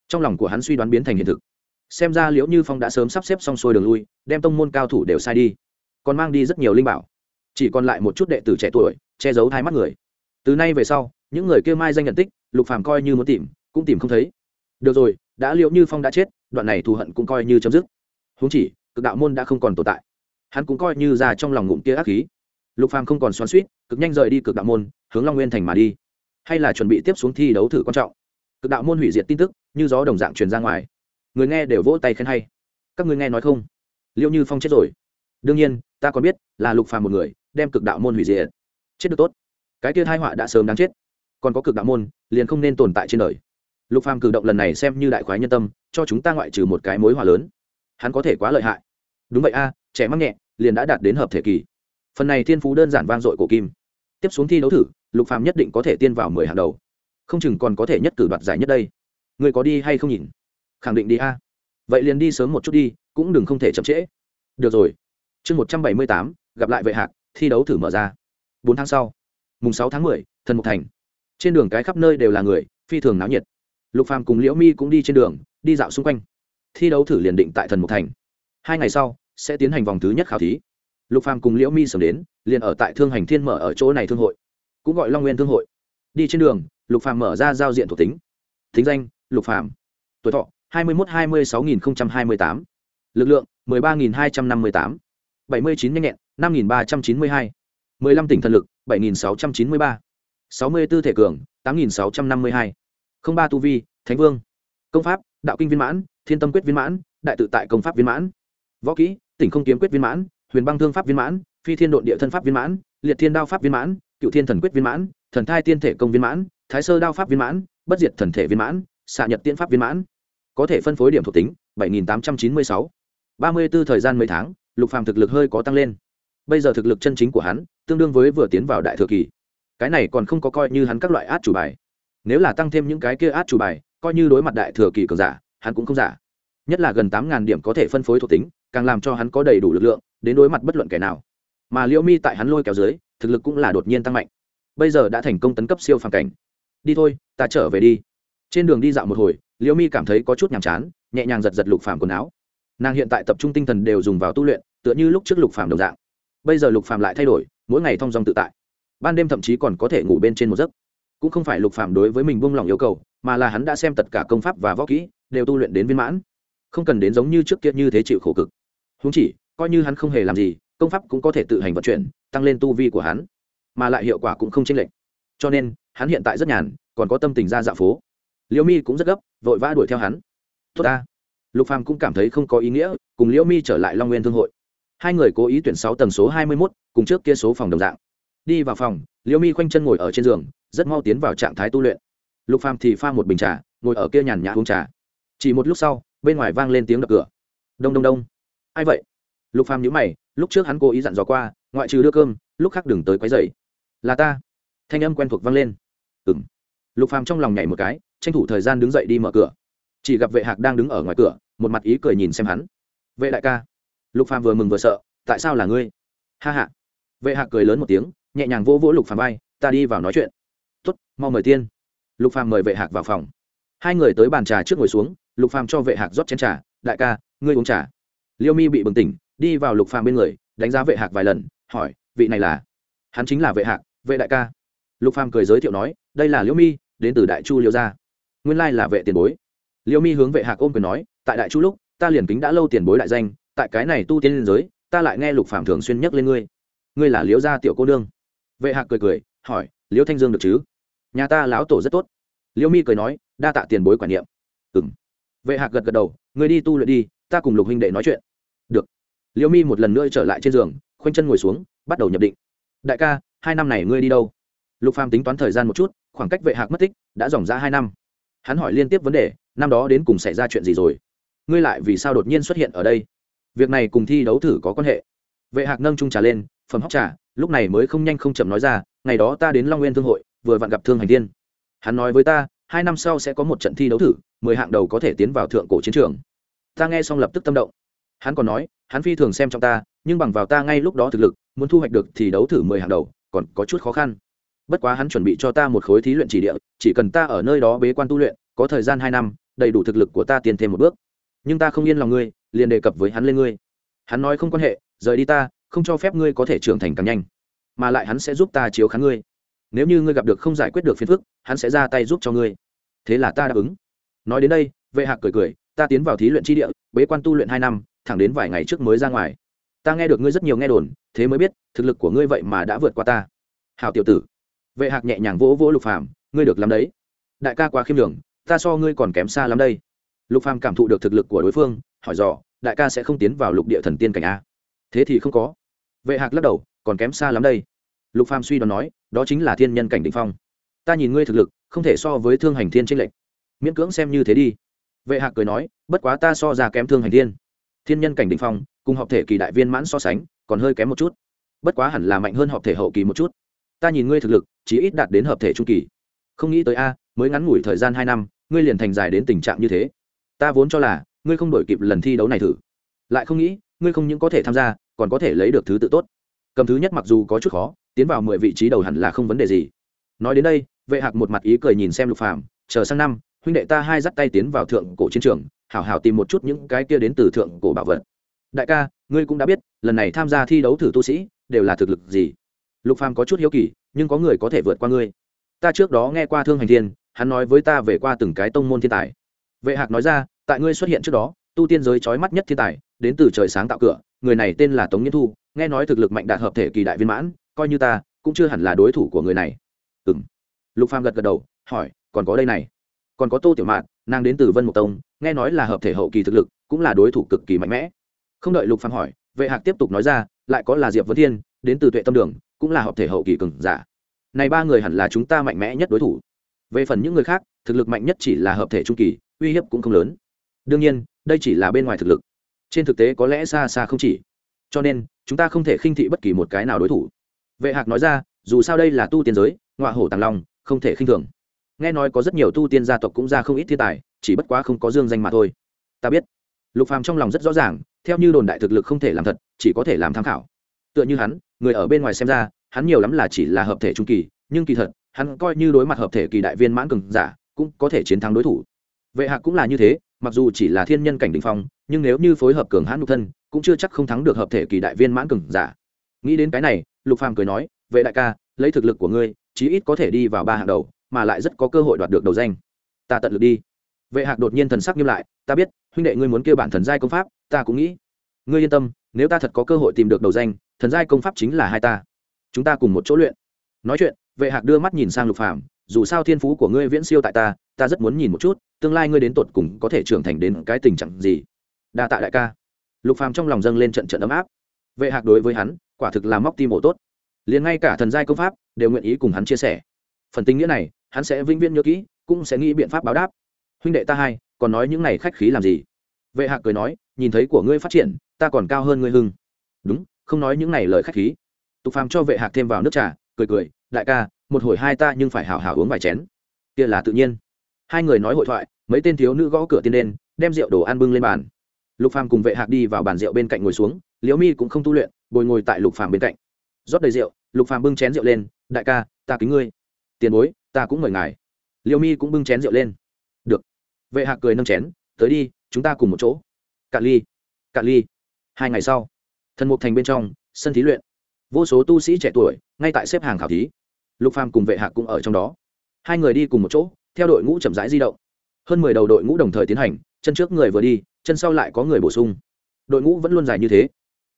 Trong lòng của hắn suy đoán biến thành hiện thực. Xem ra liễu như phong đã sớm sắp xếp xong xuôi đường lui, đem tông môn cao thủ đều sai đi. Còn mang đi rất nhiều linh bảo chỉ còn lại một chút đệ tử trẻ tuổi, che giấu hai mắt người. Từ nay về sau, những người kêu mai danh nhận tích, lục phàm coi như muốn tìm, cũng tìm không thấy. Được rồi, đã liệu như phong đã chết, đoạn này thù hận cũng coi như chấm dứt. Huống chỉ, cực đạo môn đã không còn tồn tại. Hắn cũng coi như ra trong lòng ngụm kia ác khí. Lục phàm không còn xoắn suýt cực nhanh rời đi cực đạo môn, hướng long nguyên thành mà đi. Hay là chuẩn bị tiếp xuống thi đấu thử quan trọng. Cực đạo môn hủy diệt tin tức, như gió đồng dạng truyền ra ngoài. Người nghe đều vỗ tay khen hay. Các người nghe nói không? Liệu như phong chết rồi. Đương nhiên ta còn biết, là lục phàm một người, đem cực đạo môn hủy diệt. Chết được tốt. Cái kia hai họa đã sớm đáng chết. Còn có cực đạo môn, liền không nên tồn tại trên đời. Lục phàm cử động lần này xem như đại khoái nhân tâm, cho chúng ta ngoại trừ một cái mối hỏa lớn. Hắn có thể quá lợi hại. Đúng vậy a, trẻ mắc nhẹ, liền đã đạt đến hợp thể kỳ. Phần này thiên phú đơn giản vang dội của kim. Tiếp xuống thi đấu thử, lục phàm nhất định có thể tiên vào mười hàng đầu. Không chừng còn có thể nhất cử đoạt giải nhất đây. Người có đi hay không nhìn? Khẳng định đi a. Vậy liền đi sớm một chút đi, cũng đừng không thể chậm trễ. Được rồi chương một trăm bảy mươi tám, gặp lại vệ hạc, thi đấu thử mở ra. Bốn tháng sau, mùng sáu tháng mười, thần mục thành. Trên đường cái khắp nơi đều là người, phi thường náo nhiệt. Lục phàm cùng liễu mi cũng đi trên đường, đi dạo xung quanh. Thi đấu thử liền định tại thần mục thành. Hai ngày sau, sẽ tiến hành vòng thứ nhất khảo thí. Lục phàm cùng liễu mi sớm đến, liền ở tại thương hành thiên mở ở chỗ này thương hội, cũng gọi long nguyên thương hội. Đi trên đường, lục phàm mở ra giao diện thuộc tính. Thính danh, lục phàm. Tuổi thọ, hai mươi một hai mươi sáu nghìn hai mươi tám. Lực lượng, mười ba nghìn hai trăm năm mươi tám bảy mươi chín nhanh nhẹn năm nghìn ba trăm chín mươi hai mười lăm tỉnh thần lực bảy nghìn sáu trăm chín mươi ba sáu mươi b ố thể cường tám nghìn sáu trăm năm mươi hai không ba tu vi thánh vương công pháp đạo kinh viên mãn thiên tâm quyết viên mãn đại tự tại công pháp viên mãn võ kỹ tỉnh không kiếm quyết viên mãn huyền băng thương pháp viên mãn phi thiên độn địa thân pháp viên mãn liệt thiên đao pháp viên mãn cựu thiên thần quyết viên mãn thần thai tiên thể công viên mãn thái sơ đao pháp viên mãn bất diệt thần thể viên mãn xạ nhật tiên pháp viên mãn có thể phân phối điểm thuộc tính bảy nghìn tám trăm chín mươi sáu ba mươi b ố thời gian mấy tháng lục phàm thực lực hơi có tăng lên. Bây giờ thực lực chân chính của hắn tương đương với vừa tiến vào đại thừa kỳ. Cái này còn không có coi như hắn các loại át chủ bài. Nếu là tăng thêm những cái kia át chủ bài, coi như đối mặt đại thừa kỳ cường giả, hắn cũng không giả. Nhất là gần tám ngàn điểm có thể phân phối thuộc tính, càng làm cho hắn có đầy đủ lực lượng đến đối mặt bất luận kẻ nào. Mà liễu mi tại hắn lôi kéo dưới, thực lực cũng là đột nhiên tăng mạnh. Bây giờ đã thành công tấn cấp siêu phàm cảnh. Đi thôi, ta trở về đi. Trên đường đi dạo một hồi, liễu mi cảm thấy có chút nhàm chán, nhẹ nhàng giật giật lục phàm quần áo nàng hiện tại tập trung tinh thần đều dùng vào tu luyện, tựa như lúc trước lục phàm đồng dạng. Bây giờ lục phàm lại thay đổi, mỗi ngày thong dong tự tại. Ban đêm thậm chí còn có thể ngủ bên trên một giấc. Cũng không phải lục phàm đối với mình buông lòng yêu cầu, mà là hắn đã xem tất cả công pháp và võ kỹ, đều tu luyện đến viên mãn. Không cần đến giống như trước kia như thế chịu khổ cực. Huống chỉ, coi như hắn không hề làm gì, công pháp cũng có thể tự hành vận chuyển, tăng lên tu vi của hắn, mà lại hiệu quả cũng không chênh lệch. Cho nên, hắn hiện tại rất nhàn, còn có tâm tình ra dạo phố. Liêu mi cũng rất gấp, vội vã đuổi theo hắn. Tốt ta lục phàm cũng cảm thấy không có ý nghĩa, cùng liễu mi trở lại long nguyên thương hội. Hai người cố ý tuyển sáu tầng số hai mươi mốt, cùng trước kia số phòng đồng dạng. Đi vào phòng, liễu mi khoanh chân ngồi ở trên giường, rất mau tiến vào trạng thái tu luyện. Lục phàm thì pha một bình trà, ngồi ở kia nhàn nhã uống trà. Chỉ một lúc sau, bên ngoài vang lên tiếng đập cửa. Đông đông đông. Ai vậy? Lục phàm nhíu mày, lúc trước hắn cố ý dặn dò qua, ngoại trừ đưa cơm, lúc khác đừng tới quấy rầy. Là ta. Thanh âm quen thuộc vang lên. Ừm. Lục phàm trong lòng nhảy một cái, tranh thủ thời gian đứng dậy đi mở cửa. Chỉ gặp vệ hạc đang đứng ở ngoài cửa một mặt ý cười nhìn xem hắn. Vệ đại ca, lục phàm vừa mừng vừa sợ, tại sao là ngươi? Ha ha. Vệ hạ cười lớn một tiếng, nhẹ nhàng vỗ vỗ lục phàm vai, ta đi vào nói chuyện. Tốt, mau mời tiên. Lục phàm mời vệ hạc vào phòng. Hai người tới bàn trà trước ngồi xuống, lục phàm cho vệ hạc rót chén trà, đại ca, ngươi uống trà. Liêu mi bị bừng tỉnh, đi vào lục phàm bên người, đánh giá vệ hạc vài lần, hỏi, vị này là? Hắn chính là vệ hạc, vệ đại ca. Lục phàm cười giới thiệu nói, đây là liêu mi, đến từ đại chu liêu gia. Nguyên lai là vệ tiền bối liêu mi hướng vệ hạc ôm quyền nói, tại đại chu lúc, ta liền kính đã lâu tiền bối đại danh, tại cái này tu tiên liên giới, ta lại nghe lục phàm thường xuyên nhắc lên ngươi. Ngươi là liễu gia tiểu cô nương. Vệ hạc cười cười, hỏi liễu thanh dương được chứ? Nhà ta lão tổ rất tốt. Liễu mi cười nói, đa tạ tiền bối quản niệm. Ừng vệ hạc gật gật đầu, ngươi đi tu luyện đi, ta cùng lục huynh đệ nói chuyện. Được. Liễu mi một lần nữa trở lại trên giường, khoanh chân ngồi xuống, bắt đầu nhập định. Đại ca, hai năm này ngươi đi đâu? Lục phàm tính toán thời gian một chút, khoảng cách vệ hạc mất tích, đã dòng ra hai năm. Hắn hỏi liên tiếp vấn đề năm đó đến cùng xảy ra chuyện gì rồi? Ngươi lại vì sao đột nhiên xuất hiện ở đây? Việc này cùng thi đấu thử có quan hệ. Vệ hạc nâng trung trà lên, phẩm hóc trà, lúc này mới không nhanh không chậm nói ra, ngày đó ta đến long nguyên thương hội, vừa vặn gặp thương hành thiên. Hắn nói với ta, hai năm sau sẽ có một trận thi đấu thử, mười hạng đầu có thể tiến vào thượng cổ chiến trường. Ta nghe xong lập tức tâm động. Hắn còn nói, hắn phi thường xem trong ta, nhưng bằng vào ta ngay lúc đó thực lực, muốn thu hoạch được thì đấu thử mười hạng đầu, còn có chút khó khăn. Bất quá hắn chuẩn bị cho ta một khối thí luyện chỉ địa, chỉ cần ta ở nơi đó bế quan tu luyện, có thời gian hai năm đầy đủ thực lực của ta tiến thêm một bước. Nhưng ta không yên lòng ngươi, liền đề cập với hắn lên ngươi. Hắn nói không quan hệ, rời đi ta, không cho phép ngươi có thể trưởng thành càng nhanh. Mà lại hắn sẽ giúp ta chiếu khán ngươi. Nếu như ngươi gặp được không giải quyết được phiền phức, hắn sẽ ra tay giúp cho ngươi. Thế là ta đáp ứng. Nói đến đây, vệ hạc cười cười, ta tiến vào thí luyện tri địa, bế quan tu luyện hai năm, thẳng đến vài ngày trước mới ra ngoài. Ta nghe được ngươi rất nhiều nghe đồn, thế mới biết, thực lực của ngươi vậy mà đã vượt qua ta. Hào tiểu tử. Vệ hạc nhẹ nhàng vỗ vỗ lục phàm, ngươi được làm đấy. Đại ca quá khiêm đường ta so ngươi còn kém xa lắm đây. Lục phàm cảm thụ được thực lực của đối phương, hỏi dò, đại ca sẽ không tiến vào lục địa thần tiên cảnh a. Thế thì không có. Vệ hạc lắc đầu, còn kém xa lắm đây. Lục phàm suy đoán nói, đó chính là thiên nhân cảnh định phong. Ta nhìn ngươi thực lực, không thể so với thương hành thiên trên lệnh. miễn cưỡng xem như thế đi. Vệ hạc cười nói, bất quá ta so ra kém thương hành thiên. Thiên nhân cảnh định phong, cùng hợp thể kỳ đại viên mãn so sánh, còn hơi kém một chút. Bất quá hẳn là mạnh hơn hợp thể hậu kỳ một chút. Ta nhìn ngươi thực lực, chỉ ít đạt đến hợp thể trung kỳ. Không nghĩ tới a, mới ngắn ngủi thời gian hai năm ngươi liền thành dài đến tình trạng như thế. Ta vốn cho là, ngươi không đổi kịp lần thi đấu này thử. Lại không nghĩ, ngươi không những có thể tham gia, còn có thể lấy được thứ tự tốt. Cầm thứ nhất mặc dù có chút khó, tiến vào mười vị trí đầu hẳn là không vấn đề gì. Nói đến đây, vệ hạc một mặt ý cười nhìn xem lục phàm, chờ sang năm, huynh đệ ta hai dắt tay tiến vào thượng cổ chiến trường, hảo hảo tìm một chút những cái kia đến từ thượng cổ bảo vật. Đại ca, ngươi cũng đã biết, lần này tham gia thi đấu thử tu sĩ, đều là thực lực gì. Lục phàm có chút hiếu kỳ, nhưng có người có thể vượt qua ngươi. Ta trước đó nghe qua thương hành thiên hắn nói với ta về qua từng cái tông môn thiên tài. Vệ hạc nói ra, tại ngươi xuất hiện trước đó, tu tiên giới trói mắt nhất thiên tài, đến từ trời sáng tạo cửa, người này tên là tống nghiên thu, nghe nói thực lực mạnh đạt hợp thể kỳ đại viên mãn, coi như ta, cũng chưa hẳn là đối thủ của người này. Ừ m lục phàm gật gật đầu, hỏi, còn có đây này. Còn có tô tiểu mạn, nàng đến từ vân mộc tông, nghe nói là hợp thể hậu kỳ thực lực, cũng là đối thủ cực kỳ mạnh mẽ. Không đợi lục phàm hỏi, vệ hạc tiếp tục nói ra, lại có là diệp vân thiên, đến từ tuệ tâm đường, cũng là hợp thể hậu kỳ cường giả. Này ba người hẳn là chúng ta mạnh mẽ nhất đối thủ về phần những người khác, thực lực mạnh nhất chỉ là hợp thể trung kỳ, uy hiếp cũng không lớn. Đương nhiên, đây chỉ là bên ngoài thực lực. Trên thực tế có lẽ xa xa không chỉ. Cho nên, chúng ta không thể khinh thị bất kỳ một cái nào đối thủ. Vệ hạc nói ra, dù sao đây là tu tiên giới, ngọa hổ tàng long, không thể khinh thường. Nghe nói có rất nhiều tu tiên gia tộc cũng ra không ít thiên tài, chỉ bất quá không có dương danh mà thôi. Ta biết. Lục phàm trong lòng rất rõ ràng, theo như đồn đại thực lực không thể làm thật, chỉ có thể làm tham khảo. Tựa như hắn, người ở bên ngoài xem ra, hắn nhiều lắm là chỉ là hợp thể trung kỳ, nhưng kỳ thật hắn coi như đối mặt hợp thể kỳ đại viên mãn cường giả, cũng có thể chiến thắng đối thủ. Vệ hạc cũng là như thế, mặc dù chỉ là thiên nhân cảnh đình phong, nhưng nếu như phối hợp cường hãn nhục thân, cũng chưa chắc không thắng được hợp thể kỳ đại viên mãn cường giả. Nghĩ đến cái này, lục phàm cười nói, vệ đại ca, lấy thực lực của ngươi, chí ít có thể đi vào ba hạng đầu, mà lại rất có cơ hội đoạt được đầu danh. Ta tận lực đi. Vệ hạc đột nhiên thần sắc nghiêm lại, ta biết, huynh đệ ngươi muốn kêu bản thần giai công pháp, ta cũng nghĩ. Ngươi yên tâm, nếu ta thật có cơ hội tìm được đầu danh, thần giai công pháp chính là hai ta. Chúng ta cùng một chỗ luyện. Nói chuyện vệ hạc đưa mắt nhìn sang lục phàm, dù sao thiên phú của ngươi viễn siêu tại ta ta rất muốn nhìn một chút, tương lai ngươi đến tột cùng có thể trưởng thành đến cái tình trạng gì. Đa tạ đại ca. Lục phàm trong lòng dâng lên trận trận ấm áp. Vệ hạc đối với hắn, quả thực là móc tim ổ tốt. Liền ngay cả thần giai công pháp, đều nguyện ý cùng hắn chia sẻ. Phần tình nghĩa này, hắn sẽ vĩnh viễn nhớ kỹ, cũng sẽ nghĩ biện pháp báo đáp. Huynh đệ ta hai, còn nói những này khách khí làm gì? Vệ hạc cười nói, nhìn thấy của ngươi phát triển, ta còn cao hơn ngươi hưng. Đúng, không nói những này lời khách khí. Tục phàm cho vệ hạc thêm vào nước trà cười cười, đại ca, một hồi hai ta nhưng phải hào hào uống vài chén. Kia là tự nhiên. Hai người nói hội thoại, mấy tên thiếu nữ gõ cửa tiên lên, đem rượu đồ ăn bưng lên bàn. Lục phàm cùng vệ hạc đi vào bàn rượu bên cạnh ngồi xuống, liễu mi cũng không tu luyện, bồi ngồi tại lục phàm bên cạnh. Rót đầy rượu, lục phàm bưng chén rượu lên, đại ca, ta kính ngươi. Tiền bối, ta cũng mời ngài. Liễu mi cũng bưng chén rượu lên. Được. Vệ hạc cười nâng chén, tới đi, chúng ta cùng một chỗ. Cạn ly cạn ly. Hai ngày sau, thần mục thành bên trong, sân thí luyện vô số tu sĩ trẻ tuổi, ngay tại xếp hàng khảo thí. Lục phàm cùng vệ hạc cũng ở trong đó. Hai người đi cùng một chỗ, theo đội ngũ chậm rãi di động. Hơn mười đầu đội ngũ đồng thời tiến hành, chân trước người vừa đi, chân sau lại có người bổ sung. Đội ngũ vẫn luôn dài như thế.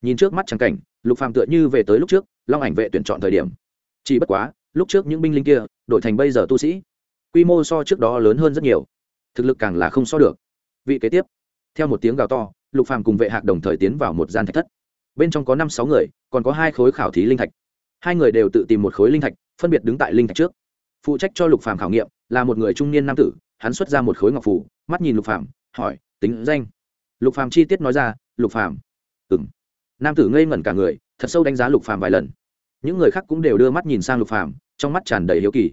Nhìn trước mắt trắng cảnh, lục phàm tựa như về tới lúc trước, long ảnh vệ tuyển chọn thời điểm. Chỉ bất quá, lúc trước những binh lính kia, đổi thành bây giờ tu sĩ, quy mô so trước đó lớn hơn rất nhiều. Thực lực càng là không so được. Vị kế tiếp. Theo một tiếng gào to, lục phàm cùng vệ hạc đồng thời tiến vào một gian thạch thất bên trong có năm sáu người, còn có hai khối khảo thí linh thạch. Hai người đều tự tìm một khối linh thạch, phân biệt đứng tại linh thạch trước. Phụ trách cho lục phàm khảo nghiệm là một người trung niên nam tử, hắn xuất ra một khối ngọc phủ mắt nhìn lục phàm, hỏi, tính danh? Lục phàm chi tiết nói ra, lục phàm. Ừm. Nam tử ngây ngẩn cả người, thật sâu đánh giá lục phàm vài lần. Những người khác cũng đều đưa mắt nhìn sang lục phàm, trong mắt tràn đầy hiếu kỳ.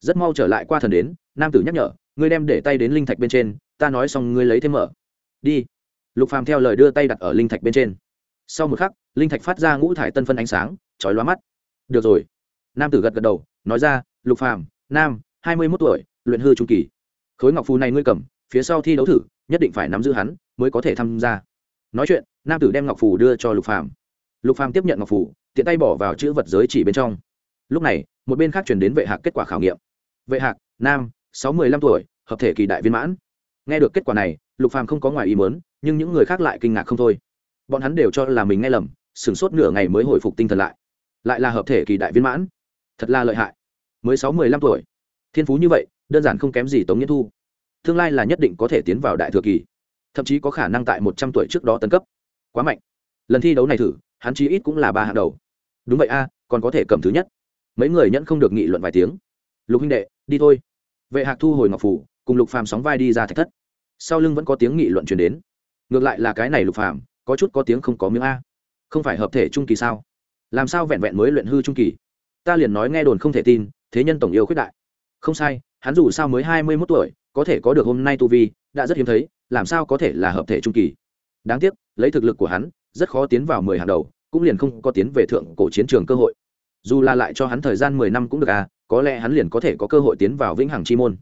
Rất mau trở lại qua thần đến, nam tử nhắc nhở, ngươi đem để tay đến linh thạch bên trên, ta nói xong ngươi lấy thêm mở. Đi. Lục phàm theo lời đưa tay đặt ở linh thạch bên trên sau một khắc, linh thạch phát ra ngũ thải tân phân ánh sáng, chói lóa mắt. Được rồi. Nam tử gật gật đầu, nói ra, lục phàm, nam, hai mươi mốt tuổi, luyện hư trung kỳ. Khối ngọc phù này ngươi cầm, phía sau thi đấu thử, nhất định phải nắm giữ hắn, mới có thể tham gia. Nói chuyện, nam tử đem ngọc phù đưa cho lục phàm. Lục phàm tiếp nhận ngọc phù, tiện tay bỏ vào chữ vật giới chỉ bên trong. Lúc này, một bên khác chuyển đến vệ hạc kết quả khảo nghiệm. Vệ hạc, nam, sáu mươi lăm tuổi, hợp thể kỳ đại viên mãn. Nghe được kết quả này, lục phàm không có ngoài ý muốn, nhưng những người khác lại kinh ngạc không thôi bọn hắn đều cho là mình nghe lầm, sửng sốt nửa ngày mới hồi phục tinh thần lại. Lại là hợp thể kỳ đại viên mãn. Thật là lợi hại. Mới sáu mười lăm tuổi. Thiên phú như vậy, đơn giản không kém gì tống nghĩa thu. Tương lai là nhất định có thể tiến vào đại thừa kỳ. Thậm chí có khả năng tại một trăm tuổi trước đó tấn cấp. Quá mạnh. Lần thi đấu này thử, hắn chí ít cũng là ba hạng đầu. Đúng vậy a, còn có thể cầm thứ nhất. Mấy người nhẫn không được nghị luận vài tiếng. Lục huynh đệ, đi thôi. Vệ hạc thu hồi ngọc phủ, cùng lục phàm sóng vai đi ra thạch thất. Sau lưng vẫn có tiếng nghị luận truyền đến. Ngược lại là cái này lục phàm có chút có tiếng không có miếng a. Không phải hợp thể trung kỳ sao? Làm sao vẹn vẹn mới luyện hư trung kỳ? Ta liền nói nghe đồn không thể tin, thế nhân tổng yêu khuyết đại. Không sai, hắn dù sao mới hai mươi mốt tuổi, có thể có được hôm nay tu vi, đã rất hiếm thấy, làm sao có thể là hợp thể trung kỳ? Đáng tiếc, lấy thực lực của hắn, rất khó tiến vào mười hàng đầu, cũng liền không có tiến về thượng cổ chiến trường cơ hội. Dù là lại cho hắn thời gian mười năm cũng được à có lẽ hắn liền có thể có cơ hội tiến vào vĩnh hằng chi môn.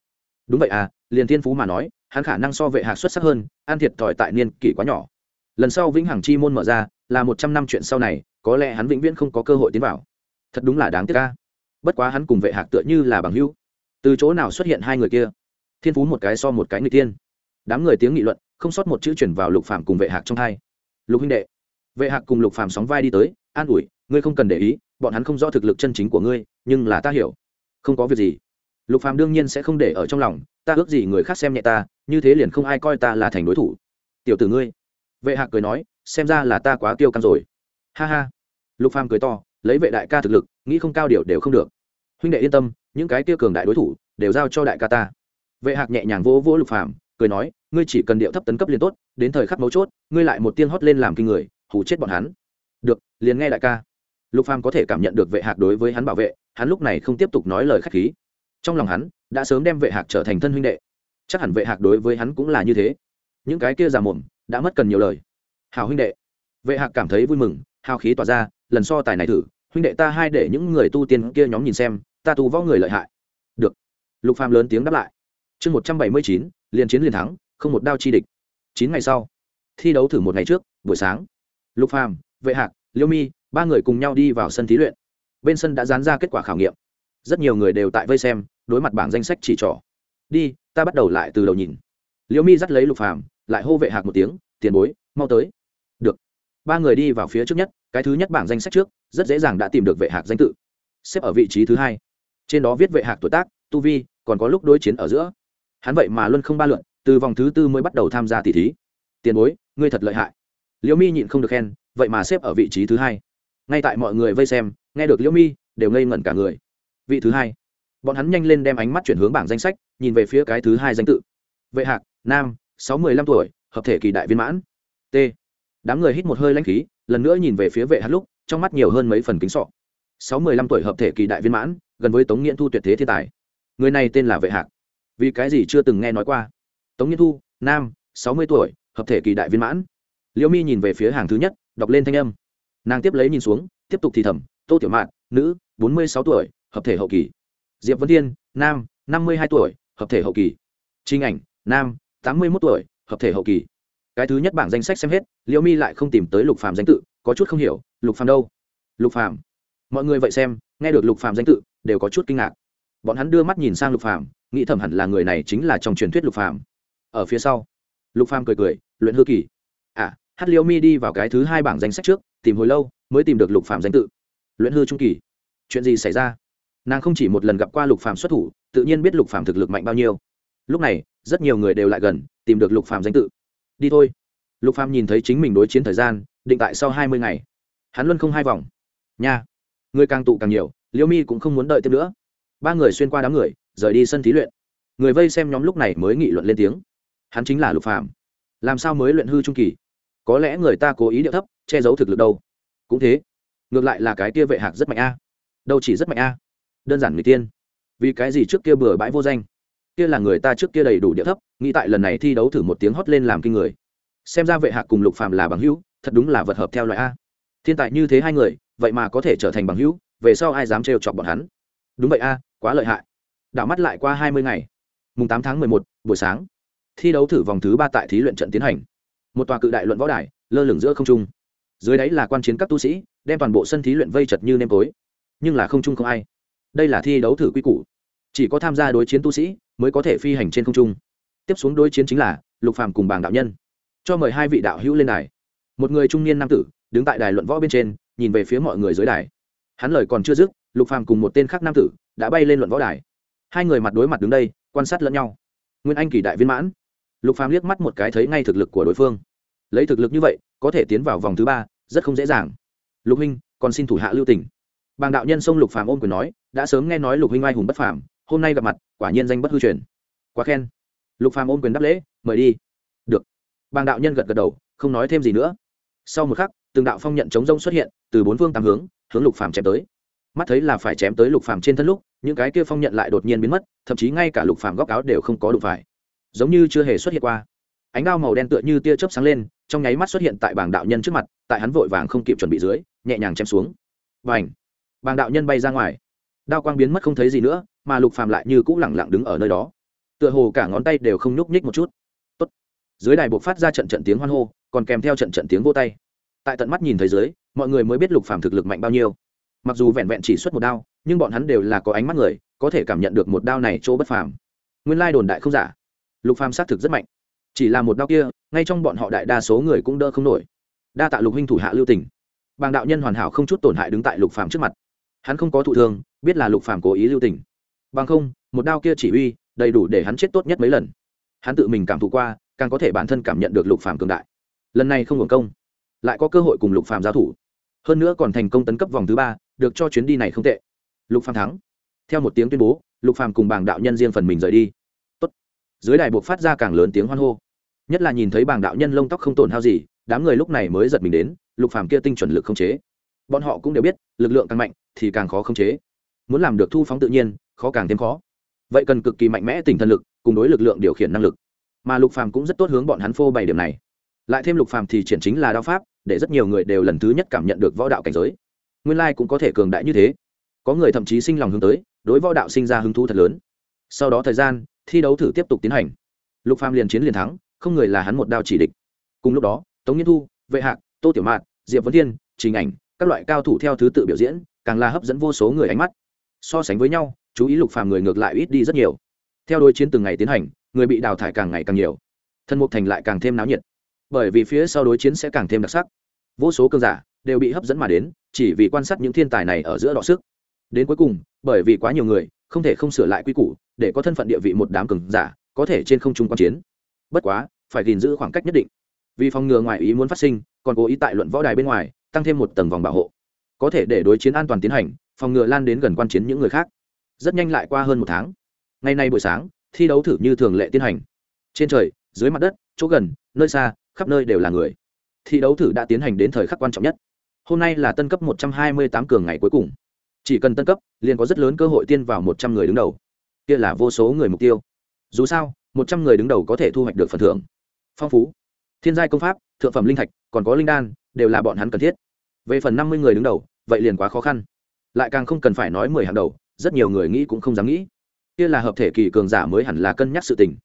Đúng vậy à liền thiên phú mà nói, hắn khả năng so vệ hạc xuất sắc hơn an thiệt thòi tại niên kỷ quá nhỏ lần sau vĩnh hằng chi môn mở ra, là một trăm năm chuyện sau này, có lẽ hắn vĩnh viễn không có cơ hội tiến vào. Thật đúng là đáng tiếc ca bất quá hắn cùng vệ hạc tựa như là bằng hữu. Từ chỗ nào xuất hiện hai người kia? Thiên phú một cái so một cái người tiên đám người tiếng nghị luận, không sót một chữ chuyển vào lục phàm cùng vệ hạc trong hai. Lục huynh đệ, vệ hạc cùng lục phàm sóng vai đi tới, an ủi, ngươi không cần để ý, bọn hắn không rõ thực lực chân chính của ngươi, nhưng là ta hiểu. Không có việc gì. Lục phàm đương nhiên sẽ không để ở trong lòng, ta ước gì người khác xem nhẹ ta, như thế liền không ai coi ta là thành đối thủ. Tiểu tử ngươi vệ hạc cười nói, xem ra là ta quá tiêu căng rồi. Ha ha. Lục phàm cười to, lấy vệ đại ca thực lực, nghĩ không cao điều đều không được. Huynh đệ yên tâm, những cái tiêu cường đại đối thủ đều giao cho đại ca ta. Vệ hạc nhẹ nhàng vỗ vỗ lục phàm, cười nói, ngươi chỉ cần điệu thấp tấn cấp liền tốt, đến thời khắc mấu chốt, ngươi lại một tiên hót lên làm kinh người, hù chết bọn hắn. Được, liền nghe đại ca. Lục phàm có thể cảm nhận được vệ hạc đối với hắn bảo vệ, hắn lúc này không tiếp tục nói lời khách khí. Trong lòng hắn, đã sớm đem vệ hạc trở thành thân huynh đệ. Chắc hẳn vệ hạc đối với hắn cũng là như thế. Những cái kia già mồm đã mất cần nhiều lời. Hào huynh đệ. Vệ hạc cảm thấy vui mừng, hào khí tỏa ra, lần so tài này thử, huynh đệ ta hai để những người tu tiên kia nhóm nhìn xem, ta tu võ người lợi hại. Được. Lục phàm lớn tiếng đáp lại. Chương một trăm bảy mươi chín, liền chiến liền thắng, không một đao chi địch. Chín ngày sau, thi đấu thử một ngày trước, buổi sáng, lục phàm, vệ hạc, liêu mi, ba người cùng nhau đi vào sân thí luyện. Bên sân đã dán ra kết quả khảo nghiệm. Rất nhiều người đều tại vây xem, đối mặt bảng danh sách chỉ trỏ. Đi, ta bắt đầu lại từ đầu nhìn. Liễu mi dắt lấy lục phàm lại hô vệ hạc một tiếng, tiền bối, mau tới. Được. Ba người đi vào phía trước nhất, cái thứ nhất bảng danh sách trước, rất dễ dàng đã tìm được vệ hạc danh tự. Xếp ở vị trí thứ hai. Trên đó viết vệ hạc tuổi tác, tu vi, còn có lúc đối chiến ở giữa. Hắn vậy mà luôn không ba lượn, từ vòng thứ tư mới bắt đầu tham gia tỷ thí. Tiền bối, ngươi thật lợi hại. Liễu mi nhịn không được khen, vậy mà xếp ở vị trí thứ hai. Ngay tại mọi người vây xem, nghe được liễu mi, đều ngây ngẩn cả người. Vị thứ hai. Bọn hắn nhanh lên đem ánh mắt chuyển hướng bảng danh sách, nhìn về phía cái thứ hai danh tự. Vệ hạc, nam sáu mươi lăm tuổi, hợp thể kỳ đại viên mãn. T. Đám người hít một hơi lanh khí, lần nữa nhìn về phía vệ hạc lúc, trong mắt nhiều hơn mấy phần kính sọ. Sáu mươi lăm tuổi hợp thể kỳ đại viên mãn, gần với tống nghiễn thu tuyệt thế thiên tài. Người này tên là vệ hạc. Vì cái gì chưa từng nghe nói qua? Tống nghiễn thu, nam, sáu mươi tuổi, hợp thể kỳ đại viên mãn. Liễu mi nhìn về phía hàng thứ nhất, đọc lên thanh âm. Nàng tiếp lấy nhìn xuống, tiếp tục thì thầm, tô tiểu mạn, nữ, bốn mươi sáu tuổi, hợp thể hậu kỳ. Diệp vân thiên, nam, năm mươi hai tuổi, hợp thể hậu kỳ. Trinh ảnh, nam tám mươi một tuổi, hợp thể hậu kỳ. Cái thứ nhất bảng danh sách xem hết, liễu mi lại không tìm tới lục phàm danh tự, có chút không hiểu, lục phàm đâu? Lục phàm. Mọi người vậy xem, nghe được lục phàm danh tự, đều có chút kinh ngạc. Bọn hắn đưa mắt nhìn sang lục phàm, nghĩ thầm hẳn là người này chính là trong truyền thuyết lục phàm. Ở phía sau, lục phàm cười cười, luyện hư kỳ. À hát liễu mi đi vào cái thứ hai bảng danh sách trước, tìm hồi lâu, mới tìm được lục phàm danh tự. Luyện hư trung kỳ. Chuyện gì xảy ra? Nàng không chỉ một lần gặp qua lục phàm xuất thủ, tự nhiên biết lục phàm thực lực mạnh bao nhiêu. Lúc này rất nhiều người đều lại gần, tìm được lục phàm danh tự. Đi thôi. Lục phàm nhìn thấy chính mình đối chiến thời gian, định tại sau hai mươi ngày. Hắn luân không hai vòng. Nha. Người càng tụ càng nhiều, liêu mi cũng không muốn đợi tiếp nữa. Ba người xuyên qua đám người, rời đi sân thí luyện. Người vây xem nhóm lúc này mới nghị luận lên tiếng. Hắn chính là lục phàm. Làm sao mới luyện hư trung kỳ? Có lẽ người ta cố ý điệu thấp, che giấu thực lực đâu. Cũng thế. Ngược lại là cái kia vệ hạc rất mạnh a. Đâu chỉ rất mạnh a. Đơn giản người tiên. Vì cái gì trước kia bừa bãi vô danh? Kia là người ta trước kia đầy đủ địa thấp, nghĩ tại lần này thi đấu thử một tiếng hót lên làm kinh người. Xem ra vệ hạc cùng lục phàm là bằng hữu, thật đúng là vật hợp theo loại a. Thiên tài như thế hai người, vậy mà có thể trở thành bằng hữu, về sau ai dám trêu chọc bọn hắn? Đúng vậy a, quá lợi hại. Đảo mắt lại qua hai mươi ngày. Mùng tám tháng mười một, buổi sáng. Thi đấu thử vòng thứ ba tại thí luyện trận tiến hành. Một tòa cự đại luận võ đài, lơ lửng giữa không trung. Dưới đáy là quan chiến các tu sĩ, đem toàn bộ sân thí luyện vây chật như nêm tối. Nhưng là không trung không ai. Đây là thi đấu thử quy củ. Chỉ có tham gia đối chiến tu sĩ mới có thể phi hành trên không trung. Tiếp xuống đối chiến chính là lục phàm cùng bảng đạo nhân. Cho mời hai vị đạo hữu lên đài. Một người trung niên nam tử đứng tại đài luận võ bên trên, nhìn về phía mọi người dưới đài. Hắn lời còn chưa dứt, lục phàm cùng một tên khác nam tử đã bay lên luận võ đài. Hai người mặt đối mặt đứng đây, quan sát lẫn nhau. Nguyên anh kỳ đại viên mãn. Lục phàm liếc mắt một cái thấy ngay thực lực của đối phương. Lấy thực lực như vậy, có thể tiến vào vòng thứ ba, rất không dễ dàng. Lục huynh, còn xin thủ hạ lưu tỉnh bàng đạo nhân sông lục phàm ôm quyền nói, đã sớm nghe nói lục huynh oai hùng bất phàm, hôm nay gặp mặt quả nhiên danh bất hư truyền. Quá khen. Lục phàm ôm quyền đáp lễ, mời đi. Được. Bàng đạo nhân gật gật đầu, không nói thêm gì nữa. Sau một khắc, từng đạo phong nhận chống rông xuất hiện, từ bốn phương tám hướng hướng lục phàm chém tới. Mắt thấy là phải chém tới lục phàm trên thân lúc, những cái kia phong nhận lại đột nhiên biến mất, thậm chí ngay cả lục phàm góc áo đều không có đụng phải. Giống như chưa hề xuất hiện qua. Ánh đao màu đen tựa như tia chớp sáng lên, trong nháy mắt xuất hiện tại bảng đạo nhân trước mặt, tại hắn vội vàng không kịp chuẩn bị dưới, nhẹ nhàng chém xuống. Và ảnh bảng đạo nhân bay ra ngoài. Đao quang biến mất không thấy gì nữa mà lục phàm lại như cũ lẳng lặng đứng ở nơi đó. Tựa hồ cả ngón tay đều không nhúc nhích một chút. Tốt. dưới đài buộc phát ra trận trận tiếng hoan hô, còn kèm theo trận trận tiếng vô tay. Tại tận mắt nhìn thấy dưới, mọi người mới biết lục phàm thực lực mạnh bao nhiêu. Mặc dù vẹn vẹn chỉ xuất một đao, nhưng bọn hắn đều là có ánh mắt người, có thể cảm nhận được một đao này chỗ bất phàm. Nguyên lai đồn đại không giả. Lục phàm xác thực rất mạnh. Chỉ là một đao kia, ngay trong bọn họ đại đa số người cũng đỡ không nổi. Đa tạ lục huynh thủ hạ lưu tình. Bàng đạo nhân hoàn hảo không chút tổn hại đứng tại lục phàm trước mặt. Hắn không có thụ thương, biết là lục phàm cố ý lưu tình bằng không, một đao kia chỉ uy đầy đủ để hắn chết tốt nhất mấy lần. Hắn tự mình cảm thụ qua, càng có thể bản thân cảm nhận được lục phàm cường đại. Lần này không hưởng công, lại có cơ hội cùng lục phàm giao thủ. Hơn nữa còn thành công tấn cấp vòng thứ ba, được cho chuyến đi này không tệ. Lục phàm thắng. Theo một tiếng tuyên bố, lục phàm cùng bàng đạo nhân riêng phần mình rời đi. Tốt. dưới đài buộc phát ra càng lớn tiếng hoan hô. Nhất là nhìn thấy bàng đạo nhân lông tóc không tổn hao gì, đám người lúc này mới giật mình đến, lục phàm kia tinh chuẩn lực không chế. Bọn họ cũng đều biết, lực lượng càng mạnh thì càng khó không chế. Muốn làm được thu phóng tự nhiên khó càng thêm khó. Vậy cần cực kỳ mạnh mẽ tinh thần lực, cùng đối lực lượng điều khiển năng lực. Mà lục phàm cũng rất tốt hướng bọn hắn phô bày điểm này. Lại thêm lục phàm thì triển chính là đao pháp, để rất nhiều người đều lần thứ nhất cảm nhận được võ đạo cảnh giới. Nguyên lai cũng có thể cường đại như thế. Có người thậm chí sinh lòng hướng tới, đối võ đạo sinh ra hứng thú thật lớn. Sau đó thời gian, thi đấu thử tiếp tục tiến hành. Lục phàm liền chiến liền thắng, không người là hắn một đao chỉ địch. Cùng lúc đó, tống nhiên thu, vệ hạc, tô tiểu mạn, diệp vấn thiên, trình ảnh, các loại cao thủ theo thứ tự biểu diễn, càng là hấp dẫn vô số người ánh mắt. So sánh với nhau chú ý lục phàm người ngược lại ít đi rất nhiều. Theo đối chiến từng ngày tiến hành, người bị đào thải càng ngày càng nhiều. Thân mục thành lại càng thêm náo nhiệt. Bởi vì phía sau đối chiến sẽ càng thêm đặc sắc. Vô số cơn giả đều bị hấp dẫn mà đến, chỉ vì quan sát những thiên tài này ở giữa đọ sức. Đến cuối cùng, bởi vì quá nhiều người, không thể không sửa lại quy củ, để có thân phận địa vị một đám cường giả có thể trên không trung quan chiến. Bất quá, phải gìn giữ khoảng cách nhất định. Vì phòng ngừa ngoài ý muốn phát sinh, còn cố ý tại luận võ đài bên ngoài, tăng thêm một tầng vòng bảo hộ. Có thể để đối chiến an toàn tiến hành, phòng ngừa lan đến gần quan chiến những người khác rất nhanh lại qua hơn một tháng. Ngày nay buổi sáng, thi đấu thử như thường lệ tiến hành. Trên trời, dưới mặt đất, chỗ gần, nơi xa, khắp nơi đều là người. Thi đấu thử đã tiến hành đến thời khắc quan trọng nhất. Hôm nay là tân cấp một trăm hai mươi tám cường ngày cuối cùng. Chỉ cần tân cấp, liền có rất lớn cơ hội tiên vào một trăm người đứng đầu. Kia là vô số người mục tiêu. Dù sao, một trăm người đứng đầu có thể thu hoạch được phần thưởng. Phong phú. Thiên giai công pháp, thượng phẩm linh thạch, còn có linh đan, đều là bọn hắn cần thiết. Về phần năm mươi người đứng đầu, vậy liền quá khó khăn. Lại càng không cần phải nói mười hàng đầu rất nhiều người nghĩ cũng không dám nghĩ. Kia là hợp thể kỳ cường giả mới hẳn là cân nhắc sự tình.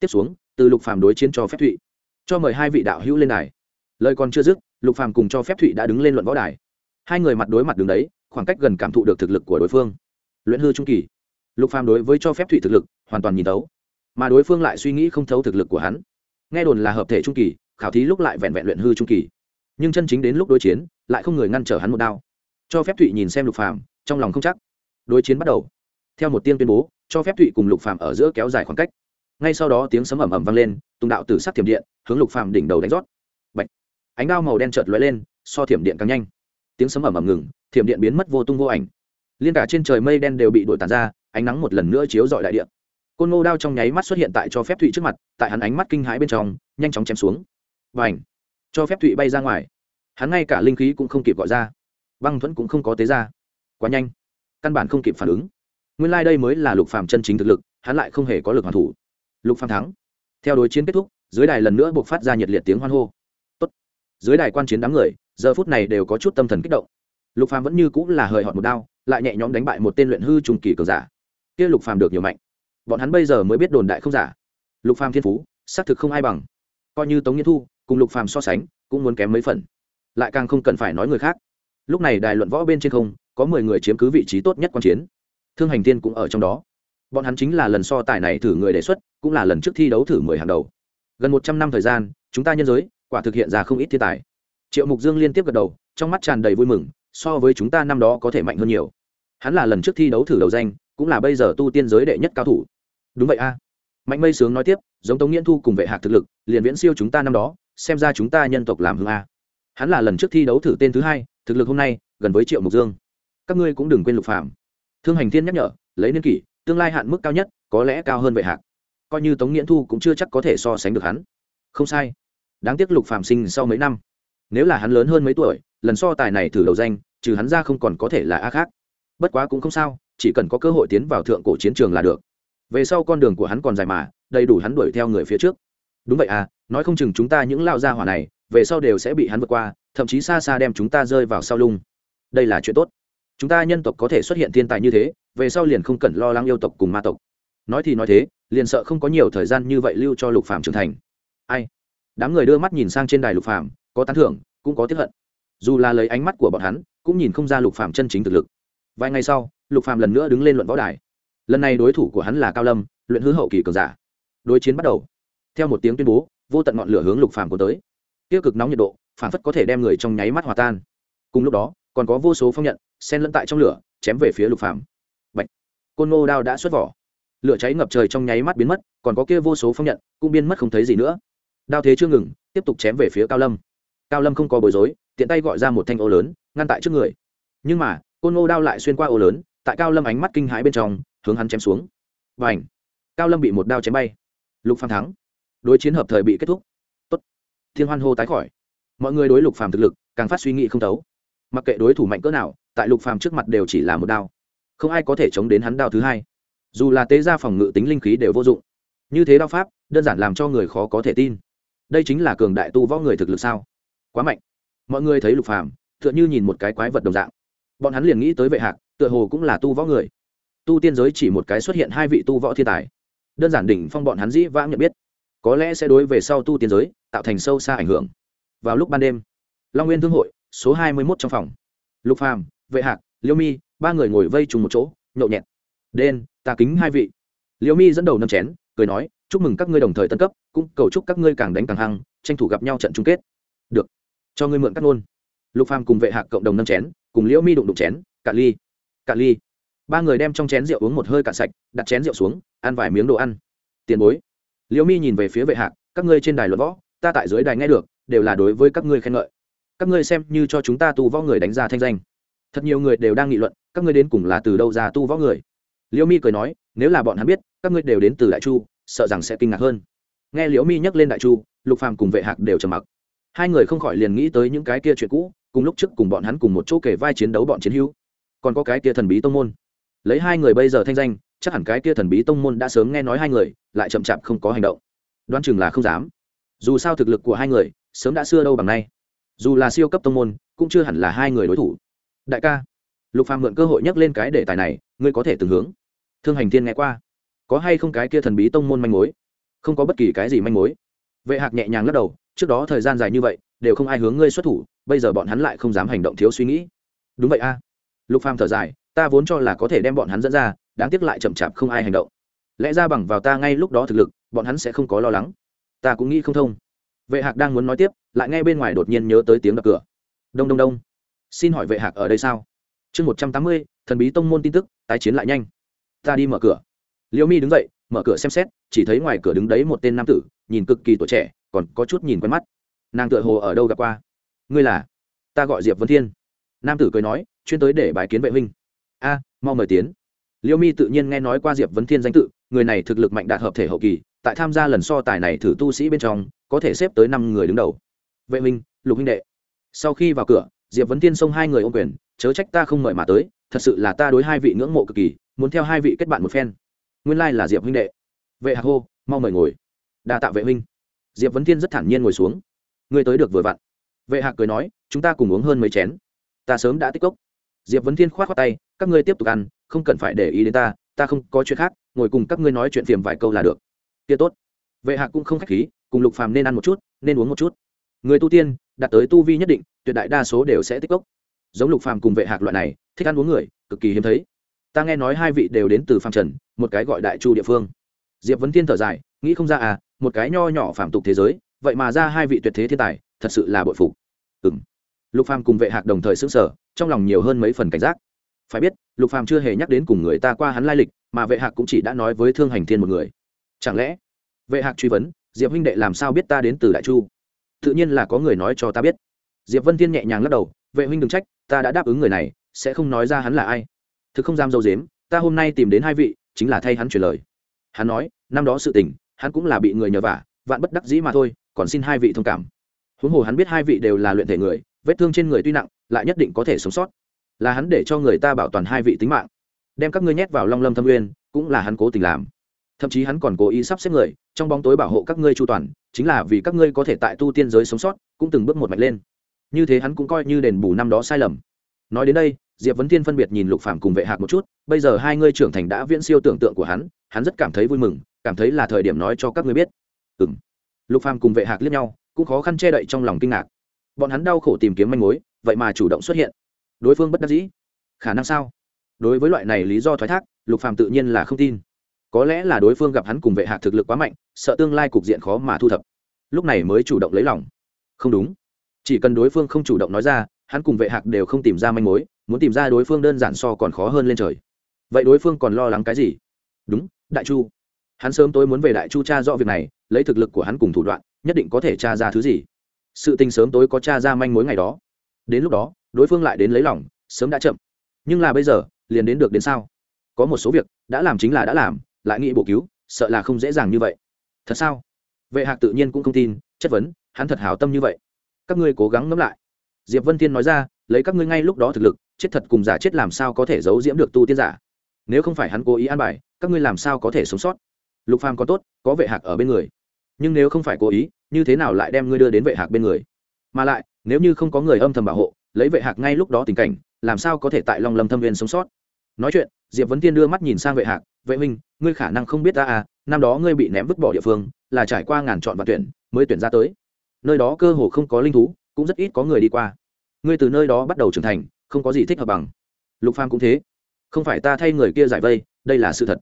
Tiếp xuống, từ lục phàm đối chiến cho phép thụy. Cho mời hai vị đạo hữu lên đài. Lời còn chưa dứt, lục phàm cùng cho phép thụy đã đứng lên luận võ đài. Hai người mặt đối mặt đứng đấy, khoảng cách gần cảm thụ được thực lực của đối phương. Luyện hư trung kỳ. Lục phàm đối với cho phép thụy thực lực hoàn toàn nhìn thấu, mà đối phương lại suy nghĩ không thấu thực lực của hắn. Nghe đồn là hợp thể trung kỳ, khảo thí lúc lại vẹn vẹn luyện hư trung kỳ. Nhưng chân chính đến lúc đối chiến, lại không người ngăn trở hắn một đao. Cho phép thụy nhìn xem lục phàm, trong lòng không chắc đối chiến bắt đầu. Theo một tiên tuyên bố, cho phép thụy cùng lục phàm ở giữa kéo dài khoảng cách. Ngay sau đó tiếng sấm ầm ầm vang lên, tùng đạo tử sắc thiểm điện, hướng lục phàm đỉnh đầu đánh rót. Bạch. ánh đao màu đen chợt lóe lên, so thiểm điện càng nhanh. Tiếng sấm ầm ầm ngừng, thiểm điện biến mất vô tung vô ảnh. Liên cả trên trời mây đen đều bị đổi tàn ra, ánh nắng một lần nữa chiếu rọi đại địa. Côn ngô đao trong nháy mắt xuất hiện tại cho phép thụy trước mặt, tại hắn ánh mắt kinh hãi bên trong, nhanh chóng chém xuống. Và ảnh cho phép thụy bay ra ngoài. Hắn ngay cả linh khí cũng không kịp gọi ra. Băng thuẫn cũng không có tế ra. Quá nhanh căn bản không kịp phản ứng. Nguyên lai、like、đây mới là lục phàm chân chính thực lực, hắn lại không hề có lực hoàn thủ. Lục phàm thắng. Theo đối chiến kết thúc, dưới đài lần nữa buộc phát ra nhiệt liệt tiếng hoan hô. Tốt. dưới đài quan chiến đám người, giờ phút này đều có chút tâm thần kích động. Lục phàm vẫn như cũng là hời hợt một đao, lại nhẹ nhõm đánh bại một tên luyện hư trùng kỳ cường giả. Kia lục phàm được nhiều mạnh. Bọn hắn bây giờ mới biết đồn đại không giả. Lục phàm thiên phú, xác thực không ai bằng. Coi như tống nghiên thu, cùng lục phàm so sánh, cũng muốn kém mấy phần. Lại càng không cần phải nói người khác. Lúc này đài luận võ bên trên không có mười người chiếm cứ vị trí tốt nhất quan chiến. Thương hành tiên cũng ở trong đó. Bọn hắn chính là lần so tài này thử người đề xuất, cũng là lần trước thi đấu thử mười hàng đầu. Gần một trăm năm thời gian, chúng ta nhân giới, quả thực hiện ra không ít thiên tài. Triệu mục dương liên tiếp gật đầu, trong mắt tràn đầy vui mừng, so với chúng ta năm đó có thể mạnh hơn nhiều. Hắn là lần trước thi đấu thử đầu danh, cũng là bây giờ tu tiên giới đệ nhất cao thủ. Đúng vậy a. Mạnh mây sướng nói tiếp, giống tống nghiễn thu cùng vệ hạc thực lực, liền viễn siêu chúng ta năm đó, xem ra chúng ta nhân tộc làm hương a. Hắn là lần trước thi đấu thử tên thứ hai, thực lực hôm nay, gần với triệu mục dương các ngươi cũng đừng quên lục phạm thương hành thiên nhắc nhở, lấy niên kỷ, tương lai hạn mức cao nhất, có lẽ cao hơn vệ hạc. Coi như tống nghiễn thu cũng chưa chắc có thể so sánh được hắn. Không sai. Đáng tiếc lục phạm sinh sau mấy năm. Nếu là hắn lớn hơn mấy tuổi, lần so tài này thử đầu danh, trừ hắn ra không còn có thể là a khác. Bất quá cũng không sao, chỉ cần có cơ hội tiến vào thượng cổ chiến trường là được. Về sau con đường của hắn còn dài mà, đầy đủ hắn đuổi theo người phía trước. Đúng vậy à nói không chừng chúng ta những lao gia hỏa này, về sau đều sẽ bị hắn vượt qua, thậm chí xa xa đem chúng ta rơi vào sau lung đây là chuyện tốt chúng ta nhân tộc có thể xuất hiện thiên tài như thế, về sau liền không cần lo lắng yêu tộc cùng ma tộc. Nói thì nói thế, liền sợ không có nhiều thời gian như vậy lưu cho lục phạm trưởng thành. Ai? Đám người đưa mắt nhìn sang trên đài lục phạm có tán thưởng, cũng có tiếp hận. Dù là lấy ánh mắt của bọn hắn, cũng nhìn không ra lục phạm chân chính thực lực. Vài ngày sau, lục phạm lần nữa đứng lên luận võ đài. Lần này đối thủ của hắn là cao lâm, luyện hư hậu kỳ cường giả. Đối chiến bắt đầu. Theo một tiếng tuyên bố, vô tận ngọn lửa hướng lục phạm của tới. Tiêu cực nóng nhiệt độ, phản phất có thể đem người trong nháy mắt hòa tan. Cùng lúc đó, còn có vô số phong nhận sen lẫn tại trong lửa, chém về phía lục phàm. Bạch. côn ngô đao đã xuất vỏ. Lửa cháy ngập trời trong nháy mắt biến mất, còn có kia vô số phong nhận, cũng biến mất không thấy gì nữa. Đao thế chưa ngừng, tiếp tục chém về phía cao lâm. Cao lâm không có bối rối, tiện tay gọi ra một thanh ô lớn, ngăn tại trước người. Nhưng mà, côn ngô đao lại xuyên qua ô lớn, tại cao lâm ánh mắt kinh hãi bên trong, hướng hắn chém xuống. Và ảnh cao lâm bị một đao chém bay. Lục phàm thắng. Đối chiến hợp thời bị kết thúc. Tốt. Thiên hoan hô tái khỏi. Mọi người đối lục phàm thực lực, càng phát suy nghĩ không thấu mặc kệ đối thủ mạnh cỡ nào, tại lục phàm trước mặt đều chỉ là một đao. Không ai có thể chống đến hắn đao thứ hai. Dù là tế gia phòng ngự tính linh khí đều vô dụng. Như thế đao pháp, đơn giản làm cho người khó có thể tin. Đây chính là cường đại tu võ người thực lực sao? Quá mạnh. Mọi người thấy lục phàm, tựa như nhìn một cái quái vật đồng dạng. Bọn hắn liền nghĩ tới vệ hạc, tựa hồ cũng là tu võ người. Tu tiên giới chỉ một cái xuất hiện hai vị tu võ thiên tài. Đơn giản đỉnh phong bọn hắn dĩ vãng nhận biết. Có lẽ sẽ đối về sau tu tiên giới, tạo thành sâu xa ảnh hưởng. Vào lúc ban đêm, long nguyên thương hội số hai mươi mốt trong phòng. Lục phàm, vệ hạc, liêu mi, ba người ngồi vây trùng một chỗ, nhậu nhẹt. Đen, ta kính hai vị. Liêu mi dẫn đầu nâm chén, cười nói, chúc mừng các ngươi đồng thời tân cấp, cũng cầu chúc các ngươi càng đánh càng hăng, tranh thủ gặp nhau trận chung kết. Được, cho ngươi mượn cắt ngôn. Lục phàm cùng vệ hạc cộng đồng nâm chén, cùng liễu mi đụng đụng chén, cạn ly cạn ly. Ba người đem trong chén rượu uống một hơi cạn sạch, đặt chén rượu xuống, ăn vài miếng đồ ăn. Tiền bối. Liễu mi nhìn về phía vệ hạc, các ngươi trên đài luận võ, ta tại dưới đài nghe được, đều là đối với các ngươi khen ngợi các ngươi xem như cho chúng ta tu võ người đánh ra thanh danh. Thật nhiều người đều đang nghị luận, các ngươi đến cùng là từ đâu ra tu võ người? Liễu mi cười nói, nếu là bọn hắn biết, các ngươi đều đến từ đại chu, sợ rằng sẽ kinh ngạc hơn. Nghe liễu mi nhắc lên đại chu, lục phàm cùng vệ hạc đều trầm mặc. Hai người không khỏi liền nghĩ tới những cái kia chuyện cũ, cùng lúc trước cùng bọn hắn cùng một chỗ kể vai chiến đấu bọn chiến hữu. Còn có cái kia thần bí tông môn. Lấy hai người bây giờ thanh danh, chắc hẳn cái kia thần bí tông môn đã sớm nghe nói hai người, lại chậm chạp không có hành động. Đoán chừng là không dám. Dù sao thực lực của hai người, sớm đã xưa đâu bằng nay dù là siêu cấp tông môn, cũng chưa hẳn là hai người đối thủ. Đại ca, lục phàm mượn cơ hội nhắc lên cái đề tài này, ngươi có thể từng hướng. Thương hành thiên nghe qua. Có hay không cái kia thần bí tông môn manh mối? Không có bất kỳ cái gì manh mối. Vệ hạc nhẹ nhàng lắc đầu, trước đó thời gian dài như vậy, đều không ai hướng ngươi xuất thủ, bây giờ bọn hắn lại không dám hành động thiếu suy nghĩ. Đúng vậy a. Lục phàm thở dài, ta vốn cho là có thể đem bọn hắn dẫn ra, đáng tiếc lại chậm chạp không ai hành động. Lẽ ra bằng vào ta ngay lúc đó thực lực, bọn hắn sẽ không có lo lắng. Ta cũng nghĩ không thông vệ hạc đang muốn nói tiếp, lại nghe bên ngoài đột nhiên nhớ tới tiếng đập cửa. Đông đông đông. Xin hỏi vệ hạc ở đây sao? Chương một trăm tám mươi, thần bí tông môn tin tức, tái chiến lại nhanh. Ta đi mở cửa. Liễu mi đứng dậy, mở cửa xem xét, chỉ thấy ngoài cửa đứng đấy một tên nam tử, nhìn cực kỳ tuổi trẻ, còn có chút nhìn quen mắt. Nàng tựa hồ ở đâu gặp qua? Ngươi là? Ta gọi diệp vân thiên. Nam tử cười nói, chuyên tới để bài kiến vệ huynh. A, mau mời tiến. Liễu mi tự nhiên nghe nói qua diệp vấn thiên danh tự người này thực lực mạnh đạt hợp thể hậu kỳ tại tham gia lần so tài này thử tu sĩ bên trong có thể xếp tới năm người đứng đầu. Vệ Minh, lục huynh đệ. Sau khi vào cửa diệp vấn thiên xông hai người ô quyền chớ trách ta không mời mà tới thật sự là ta đối hai vị ngưỡng mộ cực kỳ muốn theo hai vị kết bạn một phen. Nguyên lai là diệp huynh đệ. Vệ hạc hô mau mời ngồi. Đa tạ vệ huynh diệp vấn thiên rất thản nhiên ngồi xuống. Ngươi tới được vừa vặn. Vệ hạc cười nói chúng ta cùng uống hơn mấy chén. Ta sớm đã tích cốc. Diệp vấn thiên k h o á t khoác tay các ngươi tiếp tục ăn không cần phải để ý đến ta ta không có chuyện khác ngồi cùng các ngươi nói chuyện phiếm vài câu là được. Kia tốt. Vệ hạc cũng không khách khí, cùng lục phàm nên ăn một chút, nên uống một chút. Người tu tiên, đạt tới tu vi nhất định, tuyệt đại đa số đều sẽ tích cốc. Giống lục phàm cùng vệ hạc loại này, thích ăn uống người, cực kỳ hiếm thấy. Ta nghe nói hai vị đều đến từ phàm trần, một cái gọi đại chu địa phương. Diệp vấn thiên thở dài, nghĩ không ra à một cái nho nhỏ phàm tục thế giới, vậy mà ra hai vị tuyệt thế thiên tài, thật sự là bội phục. Ừm. lục phàm cùng vệ hạc đồng thời xứng sở trong lòng nhiều hơn mấy phần cảnh giác. Phải biết lục phàm chưa hề nhắc đến cùng người ta qua hắn lai lịch, mà vệ hạc cũng chỉ đã nói với thương hành thiên một người. Chẳng lẽ, vệ hạc truy vấn, diệp huynh đệ làm sao biết ta đến từ đại chu? Tự nhiên là có người nói cho ta biết. Diệp vân thiên nhẹ nhàng lắc đầu, vệ huynh đừng trách, ta đã đáp ứng người này, sẽ không nói ra hắn là ai. Thực không dám dâu dếm, ta hôm nay tìm đến hai vị, chính là thay hắn truyền lời. Hắn nói, năm đó sự tình, hắn cũng là bị người nhờ vả, vạn bất đắc dĩ mà thôi, còn xin hai vị thông cảm. Huống hồ hắn biết hai vị đều là luyện thể người, vết thương trên người tuy nặng, lại nhất định có thể sống sót là hắn để cho người ta bảo toàn hai vị tính mạng. Đem các ngươi nhét vào long lâm thâm uyên cũng là hắn cố tình làm. Thậm chí hắn còn cố ý sắp xếp người, trong bóng tối bảo hộ các ngươi chu toàn, chính là vì các ngươi có thể tại tu tiên giới sống sót, cũng từng bước một mạch lên. Như thế hắn cũng coi như đền bù năm đó sai lầm. Nói đến đây, diệp vấn thiên phân biệt nhìn lục phạm cùng vệ hạc một chút, bây giờ hai ngươi trưởng thành đã viễn siêu tưởng tượng của hắn hắn rất cảm thấy vui mừng, cảm thấy là thời điểm nói cho các ngươi biết. Ừ m lục phàm cùng vệ hạc liếc nhau, cũng khó khăn che đậy trong lòng kinh ngạc. Bọn hắn đau khổ tìm kiếm manh mối, vậy mà chủ động xuất hiện đối phương bất đắc dĩ. Khả năng sao? Đối với loại này lý do thoái thác, lục phàm tự nhiên là không tin. Có lẽ là đối phương gặp hắn cùng vệ hạc thực lực quá mạnh, sợ tương lai cục diện khó mà thu thập. Lúc này mới chủ động lấy lòng. Không đúng. Chỉ cần đối phương không chủ động nói ra, hắn cùng vệ hạc đều không tìm ra manh mối, muốn tìm ra đối phương đơn giản so còn khó hơn lên trời. Vậy đối phương còn lo lắng cái gì? Đúng, đại chu. Hắn sớm tối muốn về đại chu cha rõ việc này, lấy thực lực của hắn cùng thủ đoạn, nhất định có thể tra ra thứ gì. Sự tình sớm tối có tra ra manh mối ngày đó. Đến lúc đó đối phương lại đến lấy lòng, sớm đã chậm. Nhưng là bây giờ, liền đến được đến sao? Có một số việc, đã làm chính là đã làm, lại nghĩ bổ cứu, sợ là không dễ dàng như vậy. Thật sao? Vệ hạc tự nhiên cũng không tin, chất vấn, hắn thật hảo tâm như vậy. Các ngươi cố gắng ngẫm lại. Diệp vân Thiên nói ra, lấy các ngươi ngay lúc đó thực lực, chết thật cùng giả chết làm sao có thể giấu diễm được tu tiên giả? Nếu không phải hắn cố ý an bài, các ngươi làm sao có thể sống sót? Lục phàm có tốt, có vệ hạc ở bên người. Nhưng nếu không phải cố ý, như thế nào lại đem ngươi đưa đến vệ hạc bên người? Mà lại, nếu như không có người âm thầm bảo hộ lấy vệ hạc ngay lúc đó tình cảnh, làm sao có thể tại long lâm thâm viên sống sót? Nói chuyện, diệp vấn tiên đưa mắt nhìn sang vệ hạc, vệ minh ngươi khả năng không biết ta à năm đó ngươi bị ném vứt bỏ địa phương, là trải qua ngàn chọn và tuyển mới tuyển ra tới. Nơi đó cơ hồ không có linh thú, cũng rất ít có người đi qua. Ngươi từ nơi đó bắt đầu trưởng thành, không có gì thích hợp bằng. Lục phàm cũng thế. Không phải ta thay người kia giải vây, đây là sự thật.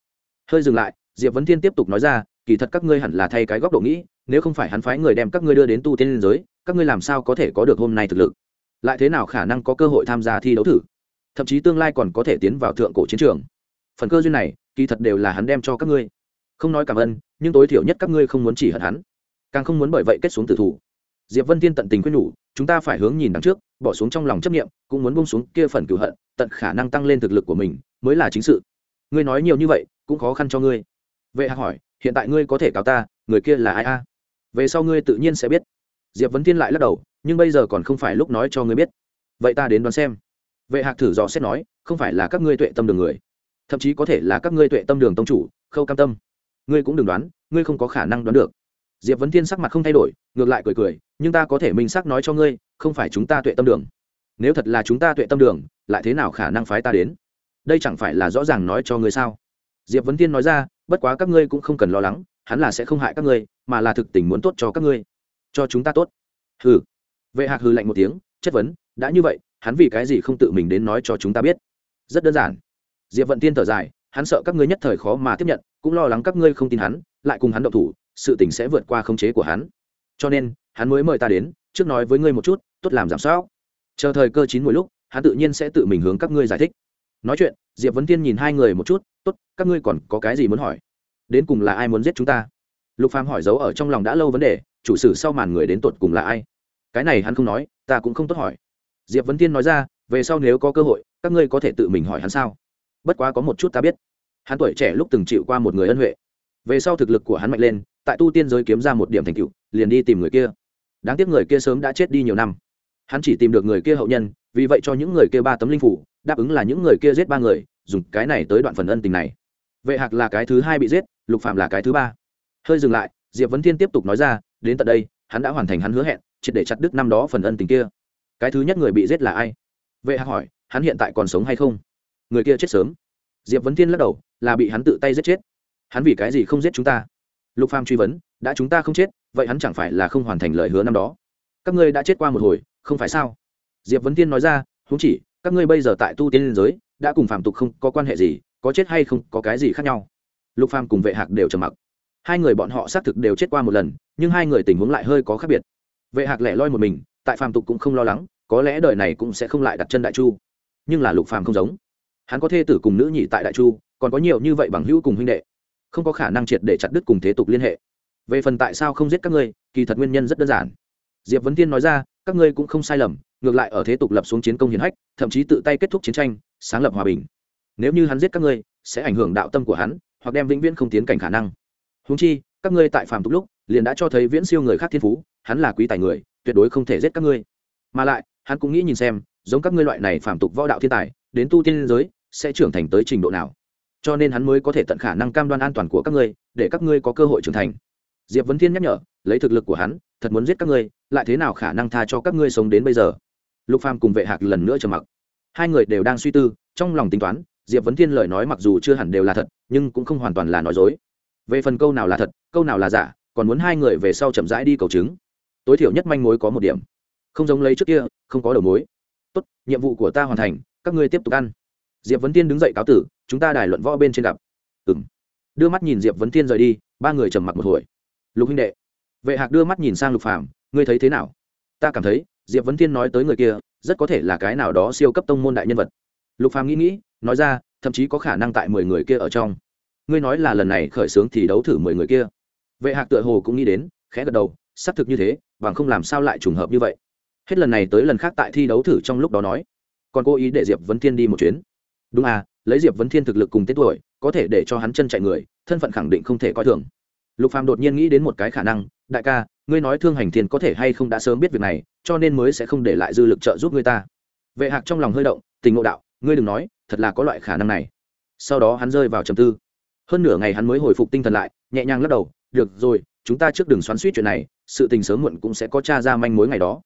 Hơi dừng lại, diệp vấn thiên tiếp tục nói ra, kỳ thật các ngươi hẳn là thay cái góc độ nghĩ, nếu không phải hắn phái người đem các ngươi đưa đến tu tiên liên giới, các ngươi làm sao có thể có được hôm nay thực lực? Lại thế nào khả năng có cơ hội tham gia thi đấu thử? Thậm chí tương lai còn có thể tiến vào thượng cổ chiến trường. Phần cơ duyên này, kỳ thật đều là hắn đem cho các ngươi. Không nói cảm ơn, nhưng tối thiểu nhất các ngươi không muốn chỉ hận hắn. Càng không muốn bởi vậy kết xuống tử thủ. Diệp vân thiên tận tình quyết nhủ, chúng ta phải hướng nhìn đằng trước, bỏ xuống trong lòng chấp nghiệm cũng muốn bông xuống kia phần cửu hận, tận khả năng tăng lên thực lực của mình, mới là chính sự. Ngươi nói nhiều như vậy, cũng khó khăn cho ngươi. Vệ hạc hỏi, hiện tại ngươi có thể cáo ta, người kia là ai a? Về sau ngươi tự nhiên sẽ biết. Diệp vấn thiên lại lắc đầu nhưng bây giờ còn không phải lúc nói cho ngươi biết. Vậy ta đến đoán xem. Vệ hạc thử dò xét nói, không phải là các ngươi tuệ tâm đường người, thậm chí có thể là các ngươi tuệ tâm đường tông chủ, khâu cam tâm. Ngươi cũng đừng đoán, ngươi không có khả năng đoán được. Diệp vấn thiên sắc mặt không thay đổi, ngược lại cười cười, nhưng ta có thể minh xác nói cho ngươi, không phải chúng ta tuệ tâm đường. Nếu thật là chúng ta tuệ tâm đường, lại thế nào khả năng phái ta đến? Đây chẳng phải là rõ ràng nói cho ngươi sao? Diệp vấn thiên nói ra, bất quá các ngươi cũng không cần lo lắng, hắn là sẽ không hại các ngươi, mà là thực tình muốn tốt cho các ngươi. Cho chúng ta tốt. Hừ vệ hạc hừ lạnh một tiếng, chất vấn, đã như vậy, hắn vì cái gì không tự mình đến nói cho chúng ta biết? Rất đơn giản. Diệp vận tiên thở dài, hắn sợ các ngươi nhất thời khó mà tiếp nhận, cũng lo lắng các ngươi không tin hắn, lại cùng hắn động thủ, sự tình sẽ vượt qua khống chế của hắn. Cho nên, hắn mới mời ta đến, trước nói với ngươi một chút, tốt làm giảm sao chờ thời cơ chín mỗi lúc, hắn tự nhiên sẽ tự mình hướng các ngươi giải thích. Nói chuyện, diệp vấn tiên nhìn hai người một chút, tốt, các ngươi còn có cái gì muốn hỏi? Đến cùng là ai muốn giết chúng ta? Lục phàm hỏi giấu ở trong lòng đã lâu vấn đề, chủ sử sau màn người đến tột cùng là ai? Cái này hắn không nói, ta cũng không tốt hỏi. Diệp vấn tiên nói ra, về sau nếu có cơ hội, các ngươi có thể tự mình hỏi hắn sao? Bất quá có một chút ta biết. Hắn tuổi trẻ lúc từng chịu qua một người ân huệ. Về sau thực lực của hắn mạnh lên, tại tu tiên giới kiếm ra một điểm thành tựu, liền đi tìm người kia. Đáng tiếc người kia sớm đã chết đi nhiều năm. Hắn chỉ tìm được người kia hậu nhân, vì vậy cho những người kia ba tấm linh phủ, đáp ứng là những người kia giết ba người, dùng cái này tới đoạn phần ân tình này. Vệ hạc là cái thứ hai bị giết, lục phạm là cái thứ ba. Hơi dừng lại, diệp vấn thiên tiếp tục nói ra, đến tận đây, hắn đã hoàn thành hắn hứa hẹn triệt để chặt đứt năm đó phần ân tình kia. Cái thứ nhất người bị giết là ai? Vệ hạc hỏi, hắn hiện tại còn sống hay không? Người kia chết sớm. Diệp vấn thiên lắc đầu, là bị hắn tự tay giết chết. Hắn vì cái gì không giết chúng ta? Lục phàm truy vấn, đã chúng ta không chết, vậy hắn chẳng phải là không hoàn thành lời hứa năm đó? Các ngươi đã chết qua một hồi, không phải sao? Diệp vấn thiên nói ra húng chỉ, các ngươi bây giờ tại tu tiên liên giới, đã cùng phạm tục không có quan hệ gì, có chết hay không có cái gì khác nhau. Lục phàm cùng vệ hạc đều trầm mặc. Hai người bọn họ xác thực đều chết qua một lần, nhưng hai người tình huống lại hơi có khác biệt vệ hạc lẻ loi một mình, tại phàm tục cũng không lo lắng, có lẽ đời này cũng sẽ không lại đặt chân đại chu. Nhưng là lục phàm không giống. Hắn có thê tử cùng nữ nhị tại đại chu, còn có nhiều như vậy bằng hữu cùng huynh đệ. Không có khả năng triệt để chặt đứt cùng thế tục liên hệ. Về phần tại sao không giết các ngươi, kỳ thật nguyên nhân rất đơn giản. Diệp vấn tiên nói ra, các ngươi cũng không sai lầm, ngược lại ở thế tục lập xuống chiến công hiển hách, thậm chí tự tay kết thúc chiến tranh, sáng lập hòa bình. Nếu như hắn giết các ngươi, sẽ ảnh hưởng đạo tâm của hắn, hoặc đem vĩnh viễn không tiến cảnh khả năng. Húng chi, các ngươi tại phàm tục lúc liền đã cho thấy viễn siêu người khác thiên phú, hắn là quý tài người, tuyệt đối không thể giết các ngươi. Mà lại, hắn cũng nghĩ nhìn xem, giống các ngươi loại này phản tục võ đạo thiên tài, đến tu tiên giới, sẽ trưởng thành tới trình độ nào. Cho nên hắn mới có thể tận khả năng cam đoan an toàn của các ngươi, để các ngươi có cơ hội trưởng thành. Diệp vấn thiên nhắc nhở, lấy thực lực của hắn, thật muốn giết các ngươi, lại thế nào khả năng tha cho các ngươi sống đến bây giờ? Lục phàm cùng vệ hạc lần nữa trầm mặc. Hai người đều đang suy tư, trong lòng tính toán, diệp vấn thiên lời nói mặc dù chưa hẳn đều là thật, nhưng cũng không hoàn toàn là nói dối. Về phần câu nào là thật, câu nào là giả còn muốn hai người về sau chậm rãi đi cầu chứng. Tối thiểu nhất manh mối có một điểm. Không giống lấy trước kia, không có đầu mối. Tốt, nhiệm vụ của ta hoàn thành, các ngươi tiếp tục ăn. Diệp vấn tiên đứng dậy cáo tử, chúng ta đài luận võ bên trên gặp. Ừ m đưa mắt nhìn diệp vấn tiên rời đi, ba người trầm mặc một hồi. Lục huynh đệ. Vệ hạc đưa mắt nhìn sang lục phàm, ngươi thấy thế nào? Ta cảm thấy, diệp vấn tiên nói tới người kia, rất có thể là cái nào đó siêu cấp tông môn đại nhân vật. Lục phàm nghĩ nghĩ, nói ra, thậm chí có khả năng tại mười người kia ở trong. Ngươi nói là lần này khởi xướng thì đấu thử mười người kia vệ hạc tựa hồ cũng nghĩ đến, khẽ gật đầu, xác thực như thế, bằng không làm sao lại trùng hợp như vậy. Hết lần này tới lần khác tại thi đấu thử trong lúc đó nói, còn cố ý để diệp vấn thiên đi một chuyến. Đúng à lấy diệp vấn thiên thực lực cùng tên tuổi, có thể để cho hắn chân chạy người, thân phận khẳng định không thể coi thường. Lục phàm đột nhiên nghĩ đến một cái khả năng, đại ca, ngươi nói thương hành thiên có thể hay không đã sớm biết việc này, cho nên mới sẽ không để lại dư lực trợ giúp người ta. Vệ hạc trong lòng hơi động, tình ngộ đạo, ngươi đừng nói, thật là có loại khả năng này. Sau đó hắn rơi vào trầm tư. Hơn nửa ngày hắn mới hồi phục tinh thần lại, nhẹ nhàng lắc đầu được rồi, chúng ta trước đừng xoắn suýt chuyện này, sự tình sớm muộn cũng sẽ có t ra manh mối ngày đó.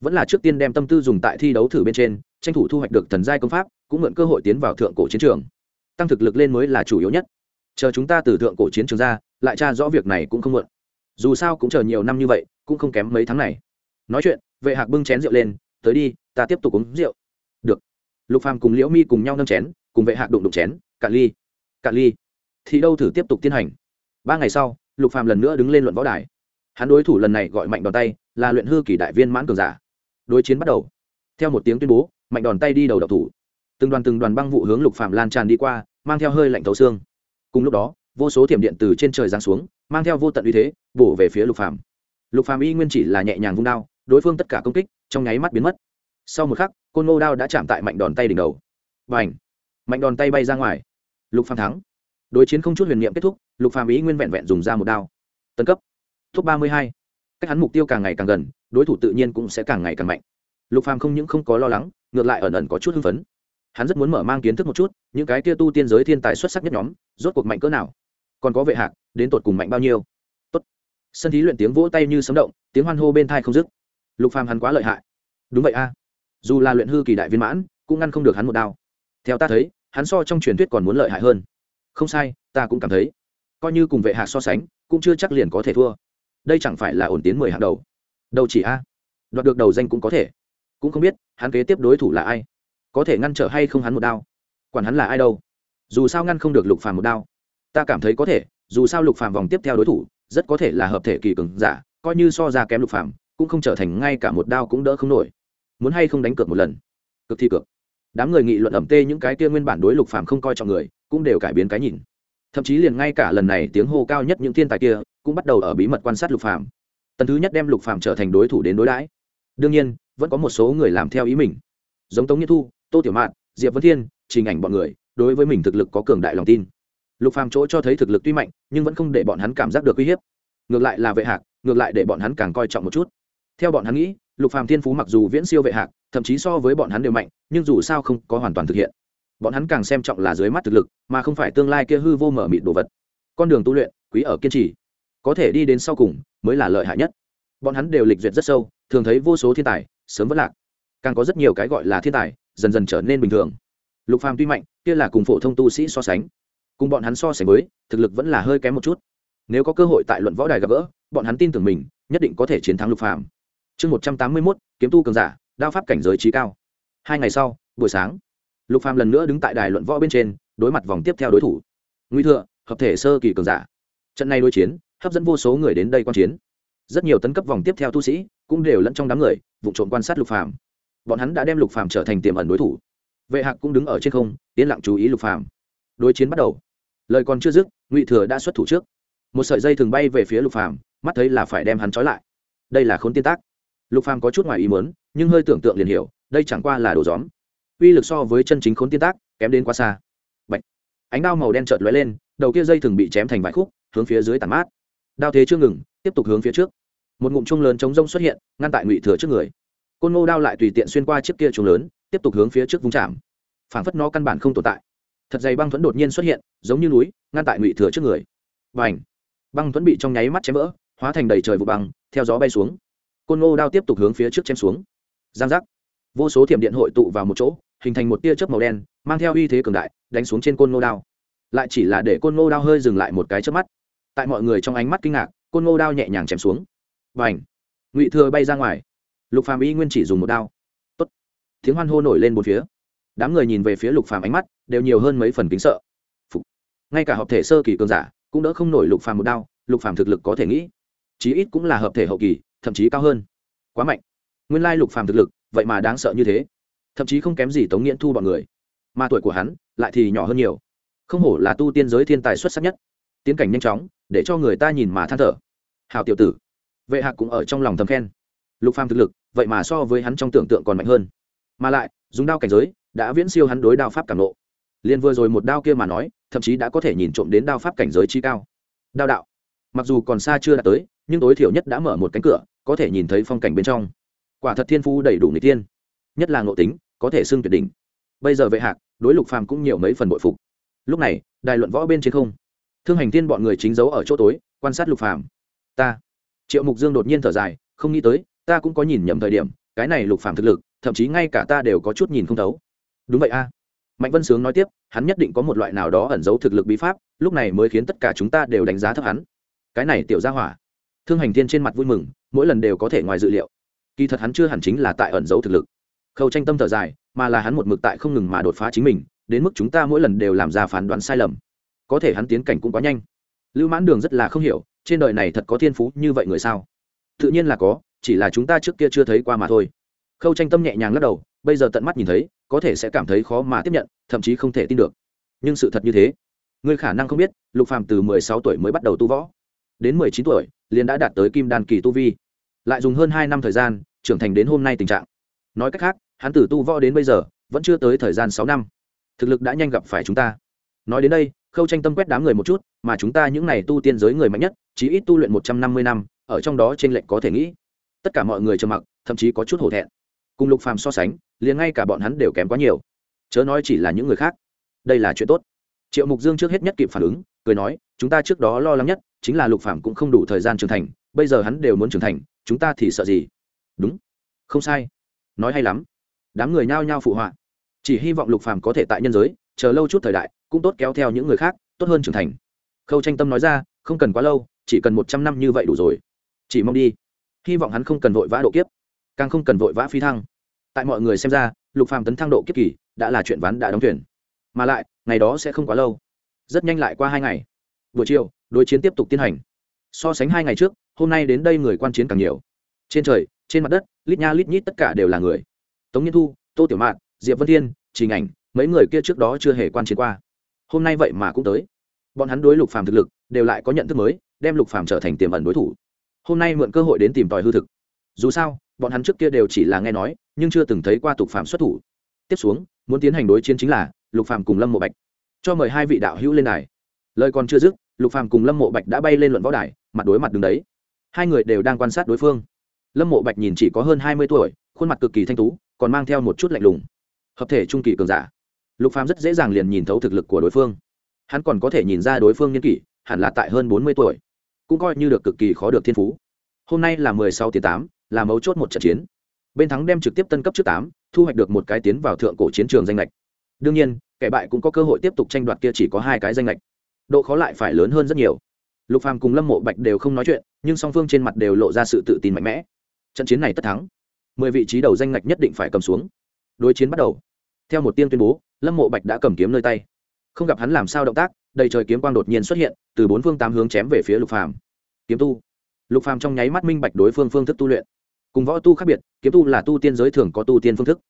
Vẫn là trước tiên đem tâm tư dùng tại thi đấu thử bên trên, tranh thủ thu hoạch được thần giai công pháp, cũng mượn cơ hội tiến vào thượng cổ chiến trường. Tăng thực lực lên mới là chủ yếu nhất. Chờ chúng ta từ thượng cổ chiến trường ra, lại tra rõ việc này cũng không mượn dù sao cũng chờ nhiều năm như vậy, cũng không kém mấy tháng này. Nói chuyện, vệ hạc bưng chén rượu lên, tới đi, ta tiếp tục uống rượu. Được. Lục phàm cùng liễu mi cùng nhau nâng chén, cùng vệ hạc đụng đụng chén, cạn ly cạn ly. Thì đâu thử tiếp tục tiến hành. Ba ngày sau lục phàm lần nữa đứng lên luận võ đài. Hắn đối thủ lần này gọi mạnh đòn tay, là luyện hư kỳ đại viên mãn cường giả. Đối chiến bắt đầu. Theo một tiếng tuyên bố, mạnh đòn tay đi đầu độc thủ. Từng đoàn từng đoàn băng vụ hướng lục phàm lan tràn đi qua, mang theo hơi lạnh thấu xương. Cùng lúc đó, vô số thiểm điện từ trên trời giáng xuống, mang theo vô tận uy thế, bổ về phía lục phàm. Lục phàm y nguyên chỉ là nhẹ nhàng vung đao, đối phương tất cả công kích, trong nháy mắt biến mất. Sau một khắc, côn ngô đao đã chạm tại mạnh đòn tay đỉnh đầu. Và ảnh mạnh đòn tay bay ra ngoài. Lục phàm thắng đối chiến không chút huyền niệm kết thúc, lục phàm ý nguyên vẹn vẹn dùng ra một đao. Tấn cấp. Top ba mươi hai. Cách hắn mục tiêu càng ngày càng gần, đối thủ tự nhiên cũng sẽ càng ngày càng mạnh. Lục phàm không những không có lo lắng, ngược lại ẩn ẩn có chút hưng phấn. Hắn rất muốn mở mang kiến thức một chút, những cái tia tu tiên giới thiên tài xuất sắc nhất nhóm, rốt cuộc mạnh cỡ nào? Còn có vệ hạc, đến tột cùng mạnh bao nhiêu? Tốt. sân thí luyện tiếng vỗ tay như sấm động, tiếng hoan hô bên thai không dứt. Lục phàm hắn quá lợi hại. Đúng vậy a. Dù là luyện hư kỳ đại viên mãn, cũng ngăn không được hắn một đao. Theo ta thấy, hắn so trong truyền thuyết còn muốn lợi hại hơn không sai, ta cũng cảm thấy. Coi như cùng vệ hạ so sánh, cũng chưa chắc liền có thể thua. Đây chẳng phải là ổn tiến mười hạng đầu. Đầu chỉ a. Đoạt được đầu danh cũng có thể. Cũng không biết, hắn kế tiếp đối thủ là ai? Có thể ngăn trở hay không hắn một đao? Quản hắn là ai đâu? Dù sao ngăn không được lục phàm một đao. Ta cảm thấy có thể, dù sao lục phàm vòng tiếp theo đối thủ, rất có thể là hợp thể kỳ cường giả, coi như so ra kém lục phàm, cũng không trở thành ngay cả một đao cũng đỡ không nổi. Muốn hay không đánh cược một lần? Cực thi cược. Đám người nghị luận ẩm tê những cái kia nguyên bản đối lục phàm không coi trọng người cũng đều cải biến cái nhìn. Thậm chí liền ngay cả lần này tiếng hô cao nhất những thiên tài kia cũng bắt đầu ở bí mật quan sát lục phàm. Tần thứ nhất đem lục phàm trở thành đối thủ đến đối đãi. Đương nhiên, vẫn có một số người làm theo ý mình. Giống tống nghĩa thu, tô tiểu mạn, diệp vân thiên, trình ảnh bọn người, đối với mình thực lực có cường đại lòng tin. Lục phàm chỗ cho thấy thực lực tuy mạnh, nhưng vẫn không để bọn hắn cảm giác được uy hiếp. Ngược lại là vệ hạc, ngược lại để bọn hắn càng coi trọng một chút. Theo bọn hắn nghĩ, lục phàm thiên phú mặc dù viễn siêu vệ hạc, thậm chí so với bọn hắn đều mạnh, nhưng dù sao không có hoàn toàn thực hiện bọn hắn càng xem trọng là dưới mắt thực lực mà không phải tương lai kia hư vô mở mịt đồ vật. Con đường tu luyện quý ở kiên trì. Có thể đi đến sau cùng mới là lợi hại nhất. Bọn hắn đều lịch duyệt rất sâu thường thấy vô số thiên tài sớm vất lạc. Càng có rất nhiều cái gọi là thiên tài dần dần trở nên bình thường. Lục phàm tuy mạnh kia là cùng phổ thông tu sĩ so sánh. Cùng bọn hắn so sánh với thực lực vẫn là hơi kém một chút. Nếu có cơ hội tại luận võ đài gặp gỡ bọn hắn tin tưởng mình nhất định có thể chiến thắng lục phàm. Chương một trăm tám mươi 181, kiếm tu cường giả đao pháp cảnh giới trí cao. Hai ngày sau buổi sáng lục phàm lần nữa đứng tại đài luận võ bên trên, đối mặt vòng tiếp theo đối thủ. Nguy thừa, hợp thể sơ kỳ cường giả. Trận này đối chiến, hấp dẫn vô số người đến đây quan chiến. Rất nhiều tấn cấp vòng tiếp theo tu sĩ cũng đều lẫn trong đám người, vụ trộm quan sát lục phàm. Bọn hắn đã đem lục phàm trở thành tiềm ẩn đối thủ. Vệ hạc cũng đứng ở trên không, yên lặng chú ý lục phàm. Đối chiến bắt đầu. Lời còn chưa dứt ngụy thừa đã xuất thủ trước. Một sợi dây thường bay về phía lục phàm, mắt thấy là phải đem hắn trói lại. Đây là khốn tiên tác. Lục phàm có chút ngoài ý muốn, nhưng hơi tưởng tượng liền hiểu, đây chẳng qua là đồ gióm uy lực so với chân chính khốn tiên tác, kém đến quá xa. Bạch. ánh đao màu đen chợt lóe lên, đầu kia dây thường bị chém thành vài khúc, hướng phía dưới tàn mát. Đao thế chưa ngừng, tiếp tục hướng phía trước. Một ngụm chung lớn chống rông xuất hiện, ngăn tại ngụy thừa trước người. Côn ngô đao lại tùy tiện xuyên qua chiếc kia chung lớn, tiếp tục hướng phía trước vung chạm. Phảng phất nó căn bản không tồn tại. Thật dày băng thuẫn đột nhiên xuất hiện, giống như núi, ngăn tại ngụy thừa trước người. Và ảnh băng thuẫn bị trong nháy mắt chém vỡ, hóa thành đầy trời vụ băng, theo gió bay xuống. Côn ngô đao tiếp tục hướng phía trước chém xuống. Giang giác. Vô số thiểm điện hội tụ vào một chỗ hình thành một tia chớp màu đen, mang theo uy thế cường đại, đánh xuống trên côn ngô đao. Lại chỉ là để côn ngô đao hơi dừng lại một cái chớp mắt. Tại mọi người trong ánh mắt kinh ngạc, côn ngô đao nhẹ nhàng chém xuống. Và ảnh ngụy thừa bay ra ngoài. Lục phàm y nguyên chỉ dùng một đao. Tốt. tiếng hoan hô nổi lên một phía. Đám người nhìn về phía lục phàm ánh mắt, đều nhiều hơn mấy phần kính sợ. Phục. ngay cả hợp thể sơ kỳ cường giả, cũng đỡ không nổi lục phàm một đao, lục phàm thực lực có thể nghĩ. Chí ít cũng là hợp thể hậu kỳ, thậm chí cao hơn. Quá mạnh. Nguyên lai lục phàm thực lực, vậy mà đáng sợ như thế thậm chí không kém gì tống nghiễn thu bọn người. Mà tuổi của hắn lại thì nhỏ hơn nhiều. Không hổ là tu tiên giới thiên tài xuất sắc nhất. Tiến cảnh nhanh chóng, để cho người ta nhìn mà than thở. Hào tiểu tử, vệ hạc cũng ở trong lòng thầm khen. Lục phàm thực lực, vậy mà so với hắn trong tưởng tượng còn mạnh hơn. Mà lại, dùng đao cảnh giới, đã viễn siêu hắn đối đao pháp cảm nộ liền vừa rồi một đao kia mà nói, thậm chí đã có thể nhìn trộm đến đao pháp cảnh giới chi cao. Đao đạo. Mặc dù còn xa chưa đạt tới, nhưng tối thiểu nhất đã mở một cánh cửa, có thể nhìn thấy phong cảnh bên trong. Quả thật thiên phu đầy đủ người tiên nhất là ngộ tính có thể xưng tuyệt đỉnh. Bây giờ vệ hạc, đối lục phàm cũng nhiều mấy phần bội phục. Lúc này, đài luận võ bên trên không. Thương hành tiên bọn người chính giấu ở chỗ tối, quan sát lục phàm. Ta. Triệu mục dương đột nhiên thở dài, không nghĩ tới, ta cũng có nhìn nhầm thời điểm, cái này lục phàm thực lực, thậm chí ngay cả ta đều có chút nhìn không thấu. Đúng vậy a. Mạnh vân sướng nói tiếp, hắn nhất định có một loại nào đó ẩn giấu thực lực bí pháp, lúc này mới khiến tất cả chúng ta đều đánh giá thấp hắn. Cái này tiểu gia hỏa. Thương hành tiên trên mặt vui mừng, mỗi lần đều có thể ngoài dự liệu. Kỳ thật hắn chưa hẳn chính là tại ẩn giấu thực lực khâu tranh tâm thở dài, mà là hắn một mực tại không ngừng mà đột phá chính mình, đến mức chúng ta mỗi lần đều làm ra phán đoán sai lầm. Có thể hắn tiến cảnh cũng quá nhanh. Lưu mãn đường rất là không hiểu, trên đời này thật có thiên phú như vậy người sao? Tự nhiên là có, chỉ là chúng ta trước kia chưa thấy qua mà thôi. Khâu tranh tâm nhẹ nhàng lắc đầu, bây giờ tận mắt nhìn thấy, có thể sẽ cảm thấy khó mà tiếp nhận, thậm chí không thể tin được. Nhưng sự thật như thế, người khả năng không biết, lục phàm từ mười sáu tuổi mới bắt đầu tu võ. Đến mười chín tuổi, liền đã đạt tới kim đan kỳ tu vi. Lại dùng hơn hai năm thời gian, trưởng thành đến hôm nay tình trạng. Nói cách khác hắn từ tu võ đến bây giờ, vẫn chưa tới thời gian sáu năm. Thực lực đã nhanh gặp phải chúng ta. Nói đến đây, khâu tranh tâm quét đám người một chút, mà chúng ta những n à y tu tiên giới người mạnh nhất chỉ ít tu luyện một trăm năm mươi năm, ở trong đó t r ê n lệch có thể nghĩ. Tất cả mọi người trầm mặc, thậm chí có chút hổ thẹn. Cùng lục phàm so sánh, liền ngay cả bọn hắn đều kém quá nhiều. Chớ nói chỉ là những người khác. Đây là chuyện tốt. Triệu mục dương trước hết nhất kịp phản ứng, cười nói, chúng ta trước đó lo lắng nhất, chính là lục phàm cũng không đủ thời gian trưởng thành, bây giờ hắn đều muốn trưởng thành, chúng ta thì sợ gì? Đúng. Không sai. Nói hay lắm đám người nhao nhao phụ họa. Chỉ hy vọng lục phàm có thể tại nhân giới, chờ lâu chút thời đại, cũng tốt kéo theo những người khác, tốt hơn trưởng thành. Khâu tranh tâm nói ra, không cần quá lâu, chỉ cần một trăm năm như vậy đủ rồi. Chỉ mong đi. Hy vọng hắn không cần vội vã độ kiếp, càng không cần vội vã phi thăng. Tại mọi người xem ra, lục phàm tấn thăng độ kiếp kỳ đã là chuyện ván đã đóng thuyền. Mà lại, ngày đó sẽ không quá lâu. Rất nhanh lại qua hai ngày. Buổi chiều, đối chiến tiếp tục tiến hành. So sánh hai ngày trước, hôm nay đến đây người quan chiến càng nhiều. Trên trời, trên mặt đất, lít nha lít nhít tất cả đều là người tống nhân thu, tô tiểu mạn, diệp vân thiên, trình ảnh, mấy người kia trước đó chưa hề quan chiến qua. Hôm nay vậy mà cũng tới. Bọn hắn đối lục phàm thực lực đều lại có nhận thức mới, đem lục phàm trở thành tiềm ẩn đối thủ. Hôm nay mượn cơ hội đến tìm tòi hư thực. Dù sao, bọn hắn trước kia đều chỉ là nghe nói, nhưng chưa từng thấy qua tục phàm xuất thủ. Tiếp xuống, muốn tiến hành đối chiến chính là lục phàm cùng lâm mộ bạch. Cho mời hai vị đạo hữu lên đài. Lời còn chưa dứt, lục phàm cùng lâm mộ bạch đã bay lên luận võ đài, mặt đối mặt đứng đấy. Hai người đều đang quan sát đối phương. Lâm mộ bạch nhìn chỉ có hơn hai mươi tuổi, khuôn mặt cực kỳ thanh tú còn mang theo một chút lạnh lùng. Hợp thể trung kỳ cường giả. Lục phàm rất dễ dàng liền nhìn thấu thực lực của đối phương. Hắn còn có thể nhìn ra đối phương niên kỷ, hẳn là tại hơn bốn mươi tuổi. Cũng coi như được cực kỳ khó được thiên phú. Hôm nay là mười sáu tiếng tám, là mấu chốt một trận chiến. Bên thắng đem trực tiếp tân cấp trước tám, thu hoạch được một cái tiến vào thượng cổ chiến trường danh lệch đương nhiên, kẻ bại cũng có cơ hội tiếp tục tranh đoạt kia chỉ có hai cái danh lệch độ khó lại phải lớn hơn rất nhiều. Lục phàm cùng lâm mộ bạch đều không nói chuyện, nhưng song phương trên mặt đều lộ ra sự tự tin mạnh mẽ. Trận chiến này tất thắng mười vị trí đầu danh ngạch nhất định phải cầm xuống. Đối chiến bắt đầu. Theo một tiên tuyên bố, lâm mộ bạch đã cầm kiếm nơi tay. Không gặp hắn làm sao động tác, đầy trời kiếm quang đột nhiên xuất hiện, từ bốn phương tám hướng chém về phía lục phàm. Kiếm tu. Lục phàm trong nháy mắt minh bạch đối phương phương thức tu luyện. Cùng võ tu khác biệt, kiếm tu là tu tiên giới thường có tu tiên phương thức.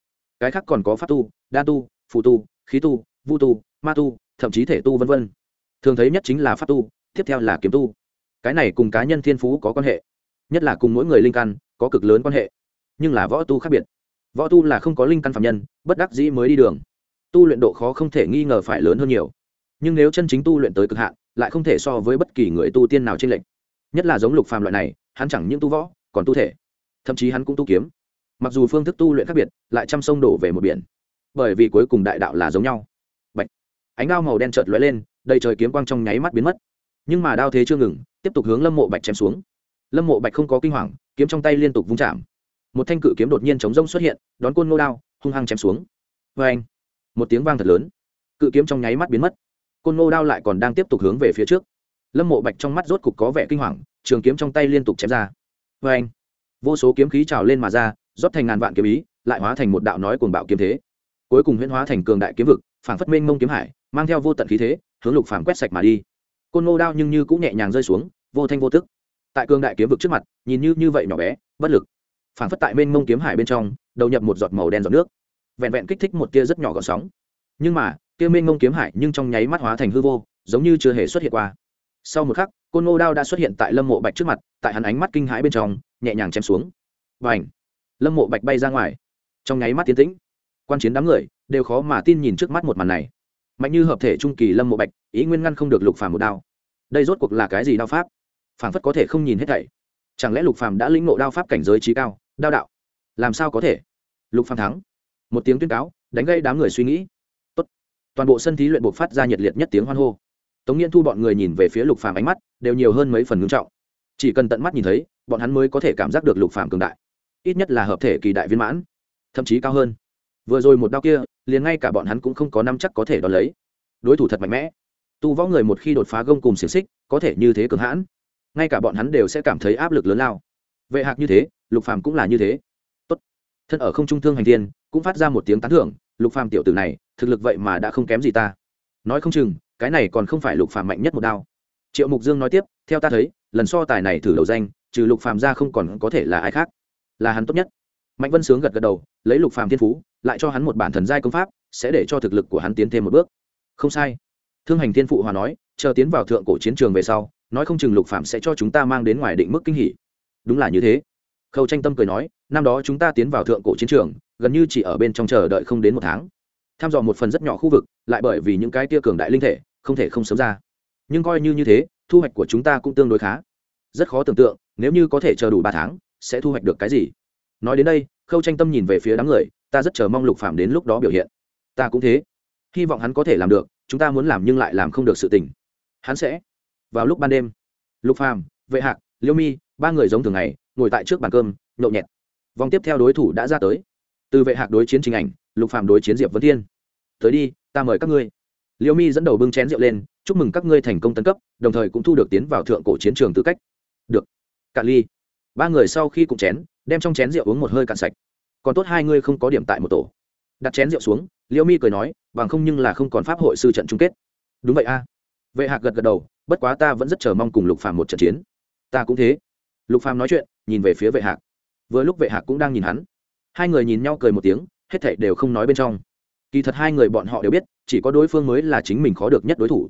Cái khác còn có pháp tu đa tu phụ tu, khí tu, vu tu, ma tu, thậm chí thể tu vân vân. Thường thấy nhất chính là pháp tu, tiếp theo là kiếm tu. Cái này cùng cá nhân thiên phú có quan hệ. Nhất là cùng mỗi người linh căn, có cực lớn quan hệ nhưng là võ tu khác biệt. Võ tu là không có linh căn phạm nhân, bất đắc dĩ mới đi đường. Tu luyện độ khó không thể nghi ngờ phải lớn hơn nhiều. Nhưng nếu chân chính tu luyện tới cực hạn, lại không thể so với bất kỳ người tu tiên nào trên lệnh nhất là giống lục phàm loại này, hắn chẳng những tu võ, còn tu thể. Thậm chí hắn cũng tu kiếm. Mặc dù phương thức tu luyện khác biệt, lại trăm sông đổ về một biển. Bởi vì cuối cùng đại đạo là giống nhau. Bạch. ánh đao màu đen chợt lóe lên, đầy trời kiếm quang trong nháy mắt biến mất. Nhưng mà đao thế chưa ngừng, tiếp tục hướng lâm mộ bạch chém xuống. Lâm mộ bạch không có kinh hoàng, kiếm trong tay liên tục vung chạm một thanh cự kiếm đột nhiên chống rông xuất hiện, đón côn ngô đao, hung hăng chém xuống. Vê anh, một tiếng vang thật lớn. Cự kiếm trong nháy mắt biến mất. Côn ngô đao lại còn đang tiếp tục hướng về phía trước. Lâm mộ bạch trong mắt rốt cục có vẻ kinh hoàng, trường kiếm trong tay liên tục chém ra. Vê anh, vô số kiếm khí trào lên mà ra, rót thành ngàn vạn kiếm ý, lại hóa thành một đạo nói cuồng bạo kiếm thế. Cuối cùng huyễn hóa thành cường đại kiếm vực, phảng phất mênh mông kiếm hải, mang theo vô tận khí thế, hướng lục phảng quét sạch mà đi. Côn ngô đao nhưng như cũng nhẹ nhàng rơi xuống, vô thanh vô tức. Tại cường đại kiếm vực trước mặt, nhìn như như vậy nhỏ bé, bất lực phản phất tại bên mông kiếm hải bên trong, đầu nhập một giọt màu đen giọt nước. Vẹn vẹn kích thích một tia rất nhỏ gọn sóng. Nhưng mà tia mênh mông kiếm hải nhưng trong nháy mắt hóa thành hư vô, giống như chưa hề xuất hiện qua. Sau một khắc, côn ngô đao đã xuất hiện tại lâm mộ bạch trước mặt, tại hắn ánh mắt kinh hãi bên trong, nhẹ nhàng chém xuống. Và ảnh lâm mộ bạch bay ra ngoài. Trong nháy mắt tiến tĩnh, quan chiến đám người đều khó mà tin nhìn trước mắt một màn này. Mạnh như hợp thể trung kỳ lâm mộ bạch, ý nguyên ngăn không được lục phàm một đao. Đây rốt cuộc là cái gì đao pháp? Phản phất có thể không nhìn hết thảy. Chẳng lẽ lục phàm đã lĩnh ngộ đao pháp cảnh giới trí cao? Đao đạo. Làm sao có thể? Lục phàm thắng. Một tiếng tuyên cáo, đánh gây đám người suy nghĩ. Tốt. toàn bộ sân thí luyện buộc phát ra nhiệt liệt nhất tiếng hoan hô. Tống nghiên thu bọn người nhìn về phía lục phàm ánh mắt, đều nhiều hơn mấy phần ngưng trọng. Chỉ cần tận mắt nhìn thấy, bọn hắn mới có thể cảm giác được lục phàm cường đại. Ít nhất là hợp thể kỳ đại viên mãn, thậm chí cao hơn. Vừa rồi một đao kia, liền ngay cả bọn hắn cũng không có năm chắc có thể đón lấy. Đối thủ thật mạnh mẽ. Tu võ người một khi đột phá gông cùng xiềng xích, có thể như thế cường hãn. Ngay cả bọn hắn đều sẽ cảm thấy áp lực lớn lao. Vệ hạc như thế lục phàm cũng là như thế. Tốt. Thân ở không trung thương hành thiên, cũng phát ra một tiếng tán thưởng, lục phàm tiểu tử này, thực lực vậy mà đã không kém gì ta. Nói không chừng, cái này còn không phải lục phàm mạnh nhất một đao. Triệu mục dương nói tiếp, theo ta thấy, lần so tài này thử đầu danh, trừ lục phàm ra không còn có thể là ai khác. Là hắn tốt nhất. Mạnh vân sướng gật gật đầu, lấy lục phàm thiên phú, lại cho hắn một bản thần giai công pháp, sẽ để cho thực lực của hắn tiến thêm một bước. Không sai. Thương hành thiên phụ hòa nói, chờ tiến vào thượng cổ chiến trường về sau, nói không chừng lục phạm sẽ cho chúng ta mang đến ngoài định mức kinh hỉ. Đúng là như thế khâu tranh tâm cười nói, năm đó chúng ta tiến vào thượng cổ chiến trường, gần như chỉ ở bên trong chờ đợi không đến một tháng. Tham dò một phần rất nhỏ khu vực, lại bởi vì những cái tia cường đại linh thể, không thể không sớm ra. Nhưng coi như như thế, thu hoạch của chúng ta cũng tương đối khá. Rất khó tưởng tượng, nếu như có thể chờ đủ ba tháng, sẽ thu hoạch được cái gì. Nói đến đây, khâu tranh tâm nhìn về phía đám người, ta rất chờ mong lục phạm đến lúc đó biểu hiện. Ta cũng thế. Hy vọng hắn có thể làm được, chúng ta muốn làm nhưng lại làm không được sự tình. Hắn sẽ. Vào lúc ban đêm. Lục phàm, vệ hạc, liêu mi ba người giống thường ngày, ngồi tại trước bàn cơm, nhậu nhẹt. Vòng tiếp theo đối thủ đã ra tới. Từ vệ hạc đối chiến trình ảnh, lục Phạm đối chiến diệp vân thiên. Tới đi, ta mời các ngươi. Liêu mi dẫn đầu bưng chén rượu lên, chúc mừng các ngươi thành công tấn cấp, đồng thời cũng thu được tiến vào thượng cổ chiến trường tư cách. Được. Cạn ly. Ba người sau khi cùng chén, đem trong chén rượu uống một hơi cạn sạch. Còn tốt hai ngươi không có điểm tại một tổ. Đặt chén rượu xuống, liêu mi cười nói, bằng không nhưng là không còn pháp hội sư trận chung kết. Đúng vậy a. Vệ hạc gật gật đầu, bất quá ta vẫn rất chờ mong cùng lục Phạm một trận chiến. Ta cũng thế lục phàm nói chuyện, nhìn về phía vệ hạc. Vừa lúc vệ hạc cũng đang nhìn hắn. Hai người nhìn nhau cười một tiếng, hết thảy đều không nói bên trong. Kỳ thật hai người bọn họ đều biết, chỉ có đối phương mới là chính mình khó được nhất đối thủ.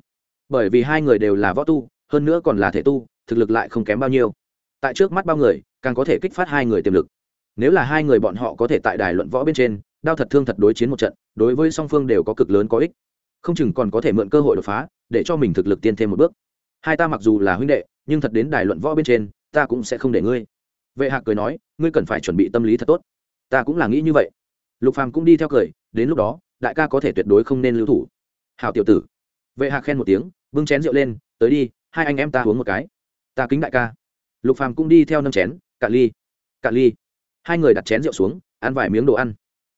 Bởi vì hai người đều là võ tu, hơn nữa còn là thể tu, thực lực lại không kém bao nhiêu. Tại trước mắt bao người, càng có thể kích phát hai người tiềm lực. Nếu là hai người bọn họ có thể tại đài luận võ bên trên, đao thật thương thật đối chiến một trận, đối với song phương đều có cực lớn có ích. Không chừng còn có thể mượn cơ hội đột phá, để cho mình thực lực tiên thêm một bước. Hai ta mặc dù là huynh đệ, nhưng thật đến đài luận võ bên trên ta cũng sẽ không để ngươi. Vệ hạc cười nói, ngươi cần phải chuẩn bị tâm lý thật tốt. Ta cũng là nghĩ như vậy. Lục phàm cũng đi theo cười, đến lúc đó, đại ca có thể tuyệt đối không nên lưu thủ. Hảo tiểu tử. Vệ hạc khen một tiếng, bưng chén rượu lên, tới đi, hai anh em ta uống một cái. Ta kính đại ca. Lục phàm cũng đi theo nâng chén cạn ly cạn ly. Hai người đặt chén rượu xuống, ăn vài miếng đồ ăn.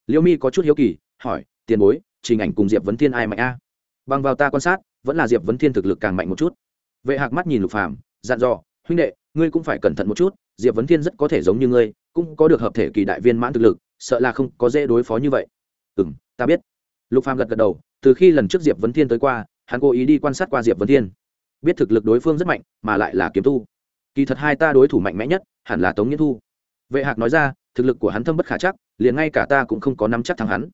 Liêu mi có chút hiếu kỳ, hỏi, tiền bối, trình ảnh cùng diệp vấn thiên ai mạnh a? Bằng vào ta quan sát, vẫn là diệp vấn thiên thực lực càng mạnh một chút. Vệ hạc mắt nhìn lục phàm, dặn dò huynh đệ, ngươi cũng phải cẩn thận một chút, diệp vấn thiên rất có thể giống như ngươi, cũng có được hợp thể kỳ đại viên mãn thực lực, sợ là không có dễ đối phó như vậy. Ừ m ta biết. Lục phàm gật gật đầu, từ khi lần trước diệp vấn thiên tới qua, hắn cố ý đi quan sát qua diệp vấn thiên. Biết thực lực đối phương rất mạnh, mà lại là kiếm tu. Kỳ thật hai ta đối thủ mạnh mẽ nhất, hẳn là tống nghĩa thu. Vệ hạc nói ra, thực lực của hắn thâm bất khả chắc, liền ngay cả ta cũng không có nắm chắc thắng hắn.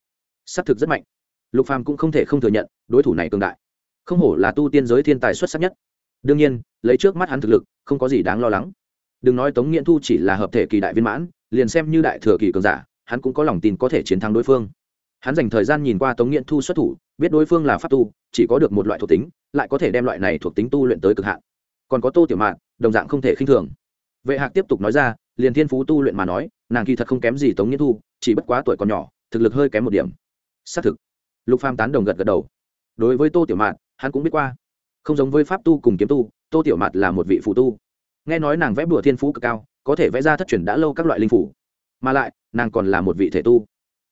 S á c thực rất mạnh. Lục phàm cũng không thể không thừa nhận, đối thủ này cường đại. Không hổ là tu tiên giới thiên tài xuất sắc nhất đương nhiên, lấy trước mắt hắn thực lực, không có gì đáng lo lắng. Đừng nói tống nghiễn thu chỉ là hợp thể kỳ đại viên mãn, liền xem như đại thừa kỳ cường giả, hắn cũng có lòng tin có thể chiến thắng đối phương. Hắn dành thời gian nhìn qua tống nghiễn thu xuất thủ, biết đối phương là pháp tu, chỉ có được một loại thuộc tính, lại có thể đem loại này thuộc tính tu luyện tới cực hạn. Còn có tô tiểu mạn, đồng dạng không thể khinh thường. Vệ hạc tiếp tục nói ra, liền thiên phú tu luyện mà nói, nàng kỳ thật không kém gì tống nghiễn thu, chỉ bất quá tuổi còn nhỏ, thực lực hơi kém một điểm. Xác thực. Lục pham tán đồng gật gật đầu. Đối với tô tiểu mạn, hắn cũng biết qua không giống với pháp tu cùng kiếm tu, tô tiểu mạt là một vị phụ tu. Nghe nói nàng vẽ bùa thiên phú cực cao, có thể vẽ ra thất truyền đã lâu các loại linh phủ mà lại, nàng còn là một vị thể tu.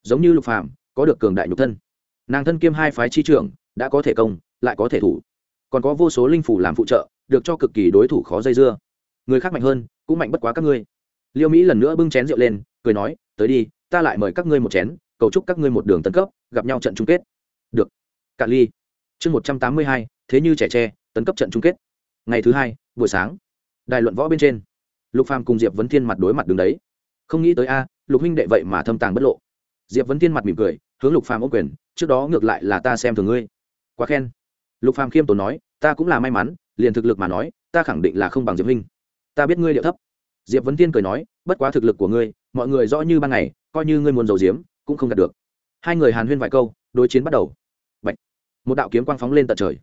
Giống như lục phàm, có được cường đại nhục thân. Nàng thân kiêm hai phái chi trưởng, đã có thể công, lại có thể thủ. Còn có vô số linh phủ làm phụ trợ, được cho cực kỳ đối thủ khó dây dưa. Người khác mạnh hơn, cũng mạnh bất quá các ngươi. Liêu mỹ lần nữa bưng chén rượu lên, cười nói, tới đi, ta lại mời các ngươi một chén, cầu chúc các ngươi một đường tấn cấp, gặp nhau trận chung kết. Được. Cạn ly chương một trăm tám mươi hai, thế như trẻ tre, tấn cấp trận chung kết. Ngày thứ hai, buổi sáng. Đài luận võ bên trên. Lục phàm cùng diệp vấn thiên mặt đối mặt đứng đấy. Không nghĩ tới a, lục huynh đệ vậy mà thâm tàng bất lộ. Diệp vấn thiên mặt mỉm cười, hướng lục phàm ô quyền, trước đó ngược lại là ta xem thường ngươi. Quá khen. Lục phàm khiêm tốn nói, ta cũng là may mắn, liền thực lực mà nói, ta khẳng định là không bằng diệp huynh. Ta biết ngươi điệu thấp. Diệp vấn thiên cười nói, bất quá thực lực của ngươi, mọi người rõ như ban ngày, coi như ngươi muốn giấu diếm cũng không đạt được. Hai người hàn huyên vài câu, đối chiến bắt đầu một đạo kiếm quang phóng lên tận trời.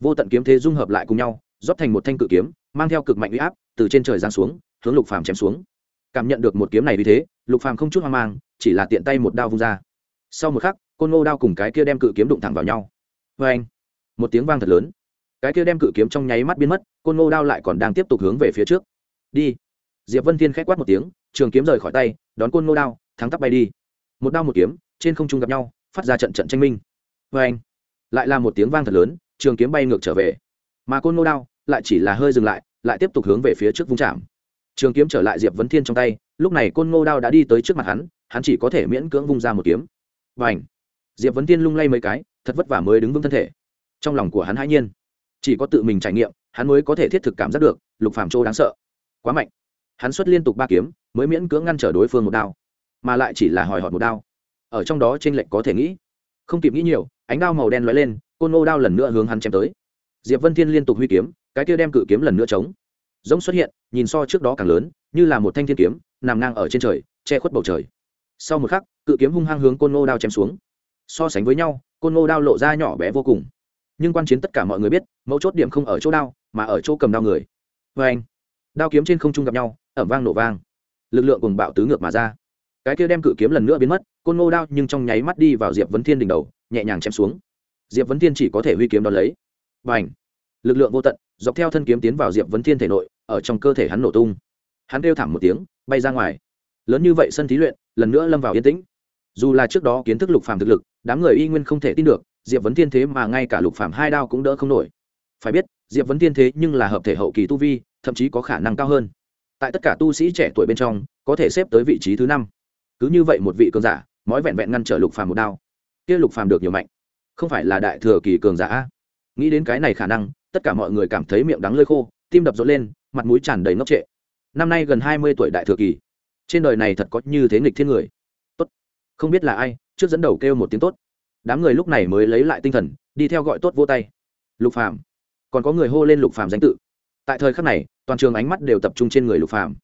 Vô tận kiếm thế dung hợp lại cùng nhau, rót thành một thanh cự kiếm, mang theo cực mạnh uy áp, từ trên trời giáng xuống, hướng lục phàm chém xuống. Cảm nhận được một kiếm này vì thế, lục phàm không chút hoang mang, chỉ là tiện tay một đao vung ra. Sau một khắc, côn ngô đao cùng cái kia đem cự kiếm đụng thẳng vào nhau. Vê anh, một tiếng vang thật lớn. Cái kia đem cự kiếm trong nháy mắt biến mất, côn ngô đao lại còn đang tiếp tục hướng về phía trước. Đi. Diệp vân thiên khét quát một tiếng, trường kiếm rời khỏi tay, đón côn ngô đao, thắng tắp bay đi. Một đao một kiếm, trên không trung gặp nhau, phát ra trận trận tranh minh. Vê anh lại là một tiếng vang thật lớn, trường kiếm bay ngược trở về. Mà côn ngô đao lại chỉ là hơi dừng lại lại tiếp tục hướng về phía trước vung chạm. Trường kiếm trở lại diệp vấn thiên trong tay, lúc này côn ngô đao đã đi tới trước mặt hắn hắn chỉ có thể miễn cưỡng vung ra một kiếm. Và ảnh diệp vấn thiên lung lay mấy cái, thật vất vả mới đứng vững thân thể. Trong lòng của hắn hãi nhiên. Chỉ có tự mình trải nghiệm, hắn mới có thể thiết thực cảm giác được, lục phạm châu đáng sợ. Quá mạnh. Hắn xuất liên tục ba kiếm, mới miễn cưỡng ngăn trở đối phương một đao. Mà lại chỉ là hỏi hỏi một đao. Ở trong đó t r ê n lệch có thể nghĩ. Không kịp nghĩ nhiều ánh đao màu đen lóe lên, côn ngô đao lần nữa hướng hắn chém tới. Diệp vân thiên liên tục huy kiếm, cái kia đem cự kiếm lần nữa chống. Giống xuất hiện, nhìn so trước đó càng lớn, như là một thanh thiên kiếm, nằm ngang ở trên trời, che khuất bầu trời. Sau một khắc, cự kiếm hung hăng hướng côn ngô đao chém xuống. So sánh với nhau, côn ngô đao lộ ra nhỏ bé vô cùng. Nhưng quan chiến tất cả mọi người biết, mấu chốt điểm không ở chỗ đao, mà ở chỗ cầm đao người. Vê anh đao kiếm trên không trung gặp nhau, ẩm vang nổ vang. Lực lượng cùng bạo tứ ngược mà ra cái kia đem cự kiếm lần nữa biến mất, côn ngô đao nhưng trong nháy mắt đi vào diệp vấn thiên đỉnh đầu, nhẹ nhàng chém xuống. Diệp vấn thiên chỉ có thể huy kiếm đón lấy. Và ảnh lực lượng vô tận, dọc theo thân kiếm tiến vào diệp vấn thiên thể nội, ở trong cơ thể hắn nổ tung. Hắn kêu thảm một tiếng, bay ra ngoài. Lớn như vậy sân thí luyện, lần nữa lâm vào yên tĩnh. Dù là trước đó kiến thức lục phàm thực lực, đám người y nguyên không thể tin được, diệp vấn thiên thế mà ngay cả lục phàm hai đao cũng đỡ không nổi. Phải biết, diệp vấn thiên thế nhưng là hợp thể hậu kỳ tu vi, thậm chí có khả năng cao hơn. Tại tất cả tu sĩ trẻ tuổi bên trong, có thể xếp tới vị trí thứ năm cứ như vậy một vị cường giả mói vẹn vẹn ngăn trở lục phàm một đao. Kia lục phàm được nhiều mạnh. Không phải là đại thừa kỳ cường giả nghĩ đến cái này khả năng, tất cả mọi người cảm thấy miệng đắng lơi khô, tim đập rộn lên, mặt mũi tràn đầy ngốc trệ. Năm nay gần hai mươi tuổi đại thừa kỳ. Trên đời này thật có như thế nghịch thiên người. Tốt. Không biết là ai, trước dẫn đầu kêu một tiếng tốt. Đám người lúc này mới lấy lại tinh thần, đi theo gọi tốt vô tay. Lục phàm. Còn có người hô lên lục phàm danh tự. Tại thời khắc này, toàn trường ánh mắt đều tập trung trên người lục phàm.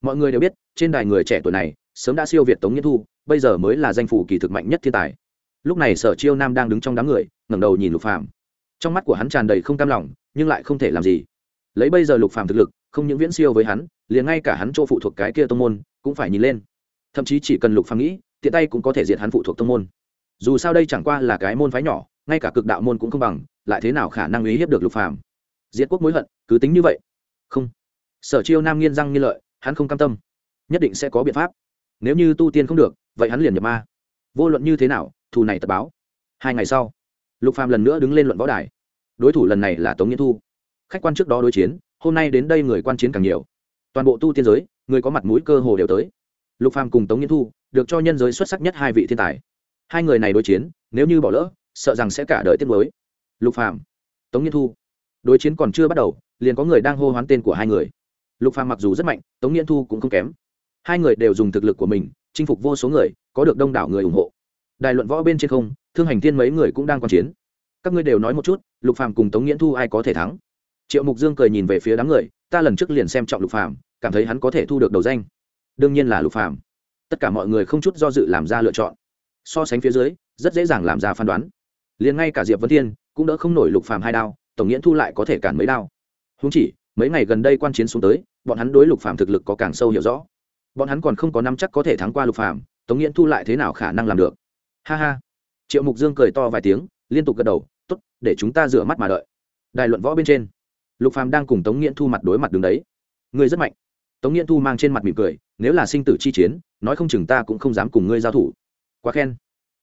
Mọi người đều biết, trên đài người trẻ tuổi này sớm đã siêu việt tống nghĩa thu, bây giờ mới là danh phủ kỳ thực mạnh nhất thiên tài. Lúc này sở chiêu nam đang đứng trong đám người, ngẩng đầu nhìn lục phàm. Trong mắt của hắn tràn đầy không cam lòng, nhưng lại không thể làm gì. Lấy bây giờ lục phàm thực lực, không những viễn siêu với hắn, liền ngay cả hắn chỗ phụ thuộc cái kia tông môn, cũng phải nhìn lên. Thậm chí chỉ cần lục phàm nghĩ, tiện tay cũng có thể diệt hắn phụ thuộc tông môn. Dù sao đây chẳng qua là cái môn phái nhỏ, ngay cả cực đạo môn cũng không bằng, lại thế nào khả năng uy hiếp được lục phàm? Diệt quốc mối hận, cứ tính như vậy. Không. Sở chiêu nam nghiên răng nghiên lợi, hắn không cam tâm. Nhất định sẽ có biện pháp nếu như tu tiên không được, vậy hắn liền nhập ma. Vô luận như thế nào, thù này tập báo. Hai ngày sau, lục phàm lần nữa đứng lên luận võ đài. Đối thủ lần này là tống nghĩa thu. Khách quan trước đó đối chiến, hôm nay đến đây người quan chiến càng nhiều. Toàn bộ tu tiên giới, người có mặt mũi cơ hồ đều tới. Lục phàm cùng tống nghĩa thu được cho nhân giới xuất sắc nhất hai vị thiên tài. Hai người này đối chiến, nếu như bỏ lỡ, sợ rằng sẽ cả đời tiết mới lục phàm, tống nghĩa thu, đối chiến còn chưa bắt đầu, liền có người đang hô hoán tên của hai người. Lục phàm mặc dù rất mạnh, tống nghĩa thu cũng không kém hai người đều dùng thực lực của mình, chinh phục vô số người, có được đông đảo người ủng hộ. Đài luận võ bên trên không, thương hành thiên mấy người cũng đang quan chiến. Các ngươi đều nói một chút, lục phàm cùng tống nghiễn thu ai có thể thắng? Triệu mục dương cười nhìn về phía đám người, ta lần trước liền xem trọng lục phàm, cảm thấy hắn có thể thu được đầu danh. Đương nhiên là lục phàm. Tất cả mọi người không chút do dự làm ra lựa chọn. So sánh phía dưới, rất dễ dàng làm ra phán đoán. Liền ngay cả diệp vân thiên cũng đỡ không nổi lục phàm hai đao tổng nghiễn thu lại có thể cản mấy đao. Húng chỉ, mấy ngày gần đây quan chiến xuống tới, bọn hắn đối lục phàm thực lực có càng sâu hiểu rõ bọn hắn còn không có năm chắc có thể thắng qua lục phàm, tống nghiễn thu lại thế nào khả năng làm được? Ha ha. Triệu mục dương cười to vài tiếng, liên tục gật đầu t ố t để chúng ta rửa mắt mà đợi. Đài luận võ bên trên, lục phàm đang cùng tống nghiễn thu mặt đối mặt đứng đấy. Ngươi rất mạnh. Tống nghiễn thu mang trên mặt mỉm cười, nếu là sinh tử chi chiến, nói không chừng ta cũng không dám cùng ngươi giao thủ. Quá khen.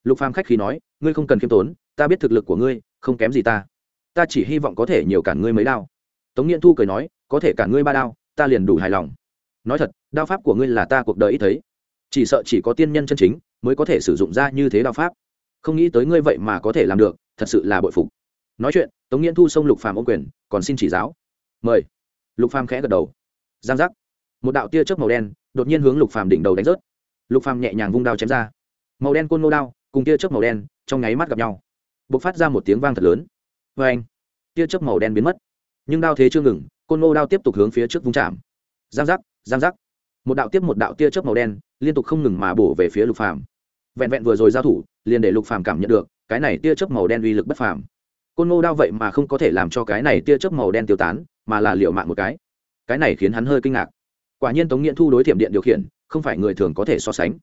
Lục phàm khách khi nói, ngươi không cần khiêm tốn, ta biết thực lực của ngươi, không kém gì ta. Ta chỉ hy vọng có thể nhiều cản ngươi mấy đao. Tống nghiễn thu cười nói, có thể cản ngươi ba đao, ta liền đủ hài lòng nói thật, đao pháp của ngươi là ta cuộc đời ít thấy. Chỉ sợ chỉ có tiên nhân chân chính mới có thể sử dụng ra như thế đao pháp. Không nghĩ tới ngươi vậy mà có thể làm được, thật sự là bội phục. Nói chuyện, tống nghiễn thu xông lục phàm ô quyền, còn xin chỉ giáo. Mời. Lục phàm khẽ gật đầu. Giang giác. Một đạo tia chớp màu đen đột nhiên hướng lục phàm đỉnh đầu đánh rớt. Lục phàm nhẹ nhàng vung đao chém ra. Màu đen côn nô đao cùng tia chớp màu đen trong nháy mắt gặp nhau. Bộc phát ra một tiếng vang thật lớn. Vê anh, tia chớp màu đen biến mất. Nhưng đao thế chưa ngừng, côn nô đao tiếp tục hướng phía trước vung chạm. Giang giác giang giác. Một đạo tiếp một đạo tia chớp màu đen, liên tục không ngừng mà bổ về phía lục phàm. Vẹn vẹn vừa rồi giao thủ, liền để lục phàm cảm nhận được, cái này tia chớp màu đen uy lực bất phàm. Côn ngô đao vậy mà không có thể làm cho cái này tia chớp màu đen tiêu tán, mà là liệu mạng một cái. Cái này khiến hắn hơi kinh ngạc. Quả nhiên tống nghiện thu đối thiểm điện điều khiển, không phải người thường có thể so sánh.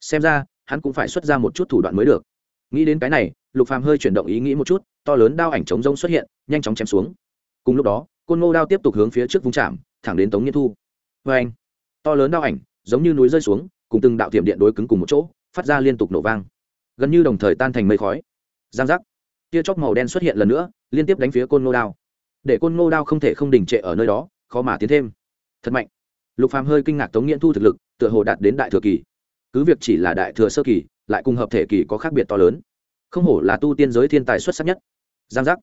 Xem ra, hắn cũng phải xuất ra một chút thủ đoạn mới được. Nghĩ đến cái này, lục phàm hơi chuyển động ý nghĩ một chút, to lớn đao ảnh chống rông xuất hiện, nhanh chóng chém xuống. Cùng lúc đó, côn ngô đao tiếp tục hướng phía trước vung chạm, thẳng đến tống nghiện thu vê anh, to lớn đao ảnh, giống như núi rơi xuống, cùng từng đạo tiệm điện đối cứng cùng một chỗ, phát ra liên tục nổ vang. Gần như đồng thời tan thành mây khói. Giang giác. Tia chóc màu đen xuất hiện lần nữa, liên tiếp đánh phía côn ngô đao. Để côn ngô đao không thể không đình trệ ở nơi đó, khó mà tiến thêm. Thật mạnh. Lục phàm hơi kinh ngạc tống nghiễn thu thực lực, tựa hồ đạt đến đại thừa kỳ. Cứ việc chỉ là đại thừa sơ kỳ, lại cùng hợp thể kỳ có khác biệt to lớn. Không hổ là tu tiên giới thiên tài xuất sắc nhất. Giang giác.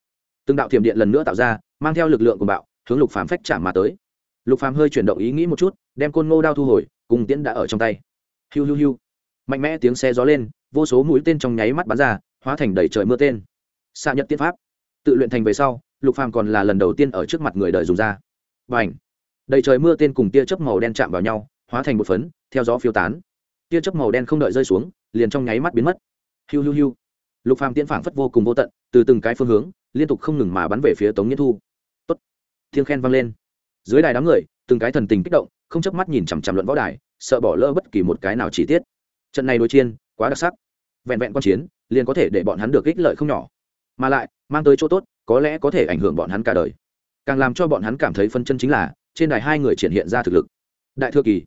Từng đạo thiểm điện lần nữa tạo ra, mang theo lực lượng của bạo, hướng lục phàm phách chạm mà tới lục phàm hơi chuyển động ý nghĩ một chút đem côn ngô đao thu hồi cùng tiễn đã ở trong tay. Hiu hiu hiu. Mạnh mẽ tiếng xe gió lên vô số mũi tên trong nháy mắt bắn ra hóa thành đầy trời mưa tên. Xạ nhật tiên pháp. Tự luyện thành về sau lục phàm còn là lần đầu tiên ở trước mặt người đời dùng ra. Bảnh, đầy trời mưa tên cùng tia chớp màu đen chạm vào nhau hóa thành một phấn theo gió phiêu tán. Tia chớp màu đen không đợi rơi xuống liền trong nháy mắt biến mất. Hiu hiu hiu. Lục phàm tiễn phảng phất vô cùng vô tận từ từng cái phương hướng liên tục không ngừng mà bắn về phía tống nghiên thu. Tốt. Thiên khen vang lên dưới đài đám người, từng cái thần tình kích động, không chớp mắt nhìn chằm chằm luận võ đài, sợ bỏ lỡ bất kỳ một cái nào chi tiết. Trận này đối chiên quá đặc sắc. Vẹn vẹn quan chiến, liền có thể để bọn hắn được ích lợi không nhỏ. Mà lại, mang tới chỗ tốt, có lẽ có thể ảnh hưởng bọn hắn cả đời. Càng làm cho bọn hắn cảm thấy phân chân chính là, trên đài hai người triển hiện ra thực lực. Đại thừa kỳ.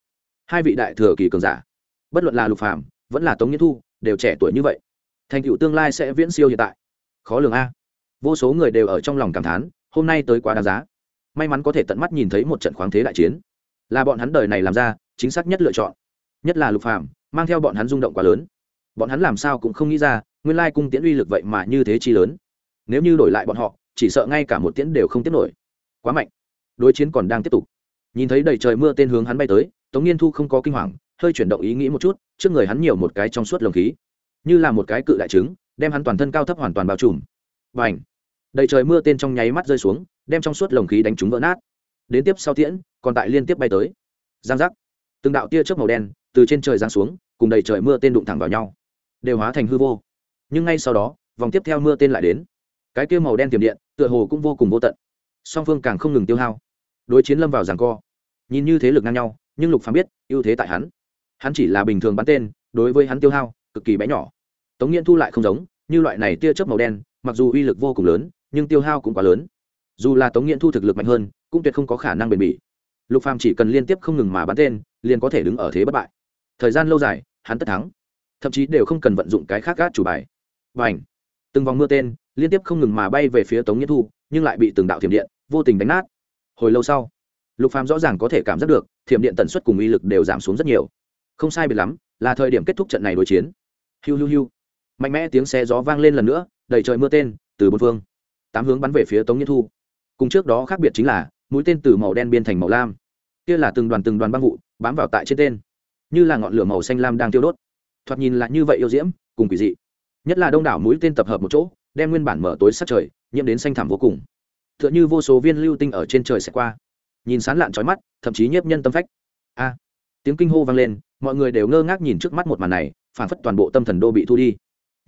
Hai vị đại thừa kỳ cường giả. Bất luận là lục phàm, vẫn là tống nghĩa thu, đều trẻ tuổi như vậy. Thành tựu tương lai sẽ viễn siêu hiện tại. Khó lường a. Vô số người đều ở trong lòng cảm thán, hôm nay tới quá đáng giá may mắn có thể tận mắt nhìn thấy một trận khoáng thế đại chiến. Là bọn hắn đời này làm ra, chính xác nhất lựa chọn. Nhất là lục phàm, mang theo bọn hắn rung động quá lớn. Bọn hắn làm sao cũng không nghĩ ra, nguyên lai cung tiễn uy lực vậy mà như thế chi lớn. Nếu như đổi lại bọn họ, chỉ sợ ngay cả một tiễn đều không tiếp nổi. Quá mạnh. Đối chiến còn đang tiếp tục. Nhìn thấy đầy trời mưa tên hướng hắn bay tới, tống nghiên thu không có kinh hoàng, hơi chuyển động ý nghĩ một chút, trước người hắn nhiều một cái trong suốt lồng khí. Như là một cái cự đại trứng, đem hắn toàn thân cao thấp hoàn toàn bao trùm. Và ảnh đầy trời mưa tên trong nháy mắt rơi xuống, đem trong suốt lồng khí đánh trúng vỡ nát. Đến tiếp sau tiễn, còn tại liên tiếp bay tới. Giang giác. Từng đạo tia chớp màu đen từ trên trời giáng xuống, cùng đầy trời mưa tên đụng thẳng vào nhau. Đều hóa thành hư vô. Nhưng ngay sau đó, vòng tiếp theo mưa tên lại đến. Cái kia màu đen tiềm điện, tựa hồ cũng vô cùng vô tận. Song phương càng không ngừng tiêu hao. Đối chiến lâm vào giằng co. Nhìn như thế lực ngang nhau, nhưng lục phàm biết, ưu thế tại hắn. Hắn chỉ là bình thường bắn tên, đối với hắn tiêu hao, cực kỳ bé nhỏ. Tống nghiễn thu lại không giống, như loại này tia chớp màu đen, mặc dù uy lực vô cùng lớn nhưng tiêu hao cũng quá lớn. Dù là tống nghiễn thu thực lực mạnh hơn, cũng tuyệt không có khả năng bền bỉ. Lục phàm chỉ cần liên tiếp không ngừng mà bắn tên, liền có thể đứng ở thế bất bại. Thời gian lâu dài, hắn tất thắng. Thậm chí đều không cần vận dụng cái khác gác chủ bài. Và ảnh từng vòng mưa tên, liên tiếp không ngừng mà bay về phía tống nghiễn thu, nhưng lại bị từng đạo thiểm điện vô tình đánh nát. Hồi lâu sau, lục phàm rõ ràng có thể cảm giác được, thiểm điện tần suất cùng uy lực đều giảm xuống rất nhiều. Không sai biệt lắm, là thời điểm kết thúc trận này đối chiến. Hiu hiu hiu. Mạnh mẽ tiếng xe gió vang lên lần nữa, đầy trời mưa tên, từ bốn phương tám hướng bắn về phía tống nhiên thu. Cùng trước đó khác biệt chính là, mũi tên từ màu đen biên thành màu lam. Kia là từng đoàn từng đoàn băng vụ, bám vào tại trên tên. Như là ngọn lửa màu xanh lam đang tiêu đốt. Thoạt nhìn lại như vậy yêu diễm, cùng kỳ dị. Nhất là đông đảo mũi tên tập hợp một chỗ, đem nguyên bản mở tối sát trời, nhiễm đến xanh thảm vô cùng. T h ư ợ n h ư vô số viên lưu tinh ở trên trời sẽ qua. Nhìn sán lạn trói mắt, thậm chí nhiếp nhân tâm phách. A! Tiếng kinh hô vang lên, mọi người đều ngơ ngác nhìn trước mắt một màn này phản phất toàn bộ tâm thần đô bị thu đi.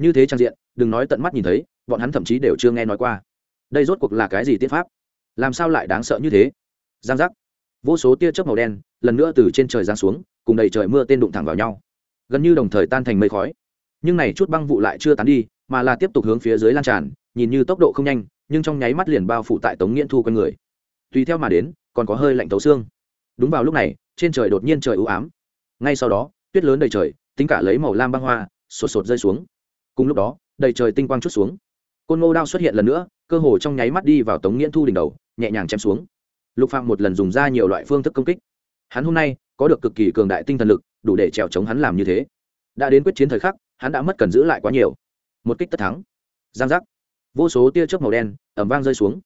Như thế trang diện, đừng nói tận mắt nhìn thấy, bọn hắn thậm chí đều chưa nghe nói qua đây rốt cuộc là cái gì tiết pháp? Làm sao lại đáng sợ như thế? Giang giác. Vô số tia chớp màu đen, lần nữa từ trên trời giáng xuống, cùng đầy trời mưa tên đụng thẳng vào nhau. Gần như đồng thời tan thành mây khói. Nhưng này chút băng vụ lại chưa tán đi, mà là tiếp tục hướng phía dưới lan tràn, nhìn như tốc độ không nhanh, nhưng trong nháy mắt liền bao phủ tại tống nghiễn thu con người. Tùy theo mà đến, còn có hơi lạnh tấu xương. Đúng vào lúc này, trên trời đột nhiên trời ưu ám. Ngay sau đó, tuyết lớn đầy trời, tính cả lấy màu lam băng hoa, sột sột rơi xuống. Cùng lúc đó, đầy trời tinh quang chút xuống. Côn ngô đao xuất hiện lần nữa cơ hồ trong nháy mắt đi vào tống nghiễn thu đỉnh đầu, nhẹ nhàng chém xuống. Lục phạm một lần dùng ra nhiều loại phương thức công kích. Hắn hôm nay có được cực kỳ cường đại tinh thần lực, đủ để trèo chống hắn làm như thế. Đã đến quyết chiến thời khắc, hắn đã mất cần giữ lại quá nhiều. Một kích tất thắng. Giang giác. Vô số tia chớp màu đen ẩm vang rơi xuống.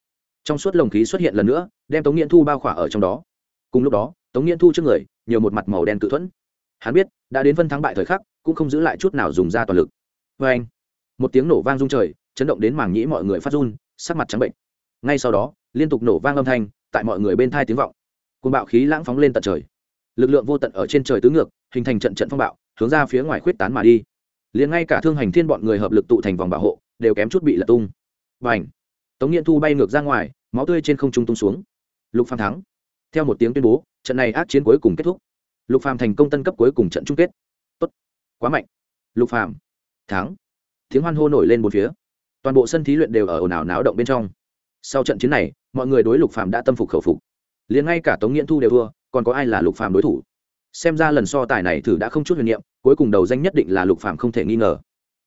Trong suốt lồng khí xuất hiện lần nữa, đem tống nghiễn thu bao khỏa ở trong đó. Cùng lúc đó, tống nghiễn thu trước người, nhiều một mặt màu đen tự thuẫn. Hắn biết, đã đến phân thắng bại thời khắc, cũng không giữ lại chút nào dùng ra toàn lực. Vê anh một tiếng nổ vang rung trời, chấn động đến màng nhĩ mọi người phát run sắc mặt trắng bệnh. Ngay sau đó, liên tục nổ vang âm thanh, tại mọi người bên thai tiếng vọng. Côn bạo khí lãng phóng lên tận trời. Lực lượng vô tận ở trên trời tứ ngược, hình thành trận trận phong bạo, hướng ra phía ngoài khuyết tán mà đi. Liền ngay cả thương hành thiên bọn người hợp lực tụ thành vòng bảo hộ, đều kém chút bị lật tung. Và ảnh tống nghiện thu bay ngược ra ngoài, máu tươi trên không trung tung xuống. Lục phàm thắng. Theo một tiếng tuyên bố, trận này ác chiến cuối cùng kết thúc. Lục phàm thành công tân cấp cuối cùng trận chung kết. Tốt. Quá mạnh. Lục phàm thắng. Tiếng hoan hô nổi lên một phía toàn bộ sân thí luyện đều ở ồn ào náo động bên trong. Sau trận chiến này, mọi người đối lục phàm đã tâm phục khẩu phục. Liền ngay cả tống nghiễn thu đều thua, còn có ai là lục phàm đối thủ? Xem ra lần so tài này thử đã không chút huyền niệm, cuối cùng đầu danh nhất định là lục phàm không thể nghi ngờ.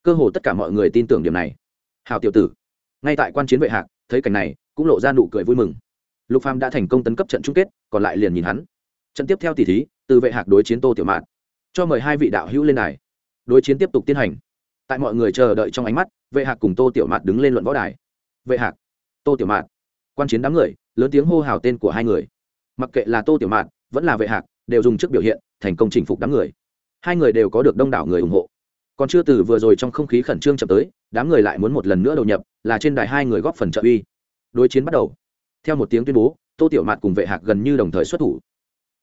Cơ hồ tất cả mọi người tin tưởng điểm này. Hào tiểu tử, ngay tại quan chiến vệ hạc, thấy cảnh này, cũng lộ ra nụ cười vui mừng. Lục phàm đã thành công tấn cấp trận chung kết, còn lại liền nhìn hắn. Trận tiếp theo tỷ thí, từ vệ hạc đối chiến tô tiểu mạn. Cho mời hai vị đạo hữu lên này. đối chiến tiếp tục tiến hành. Tại mọi người chờ đợi trong ánh mắt vệ hạc cùng tô tiểu mạn đứng lên luận võ đài. Vệ hạc, tô tiểu mạn quan chiến đám người, lớn tiếng hô hào tên của hai người. Mặc kệ là tô tiểu mạn vẫn là vệ hạc, đều dùng trước biểu hiện, thành công chinh phục đám người. Hai người đều có được đông đảo người ủng hộ. Còn chưa từ vừa rồi trong không khí khẩn trương chậm tới, đám người lại muốn một lần nữa đầu nhập, là trên đài hai người góp phần trợ uy. Đối chiến bắt đầu. Theo một tiếng tuyên bố, tô tiểu mạt cùng vệ hạc gần như đồng thời xuất thủ.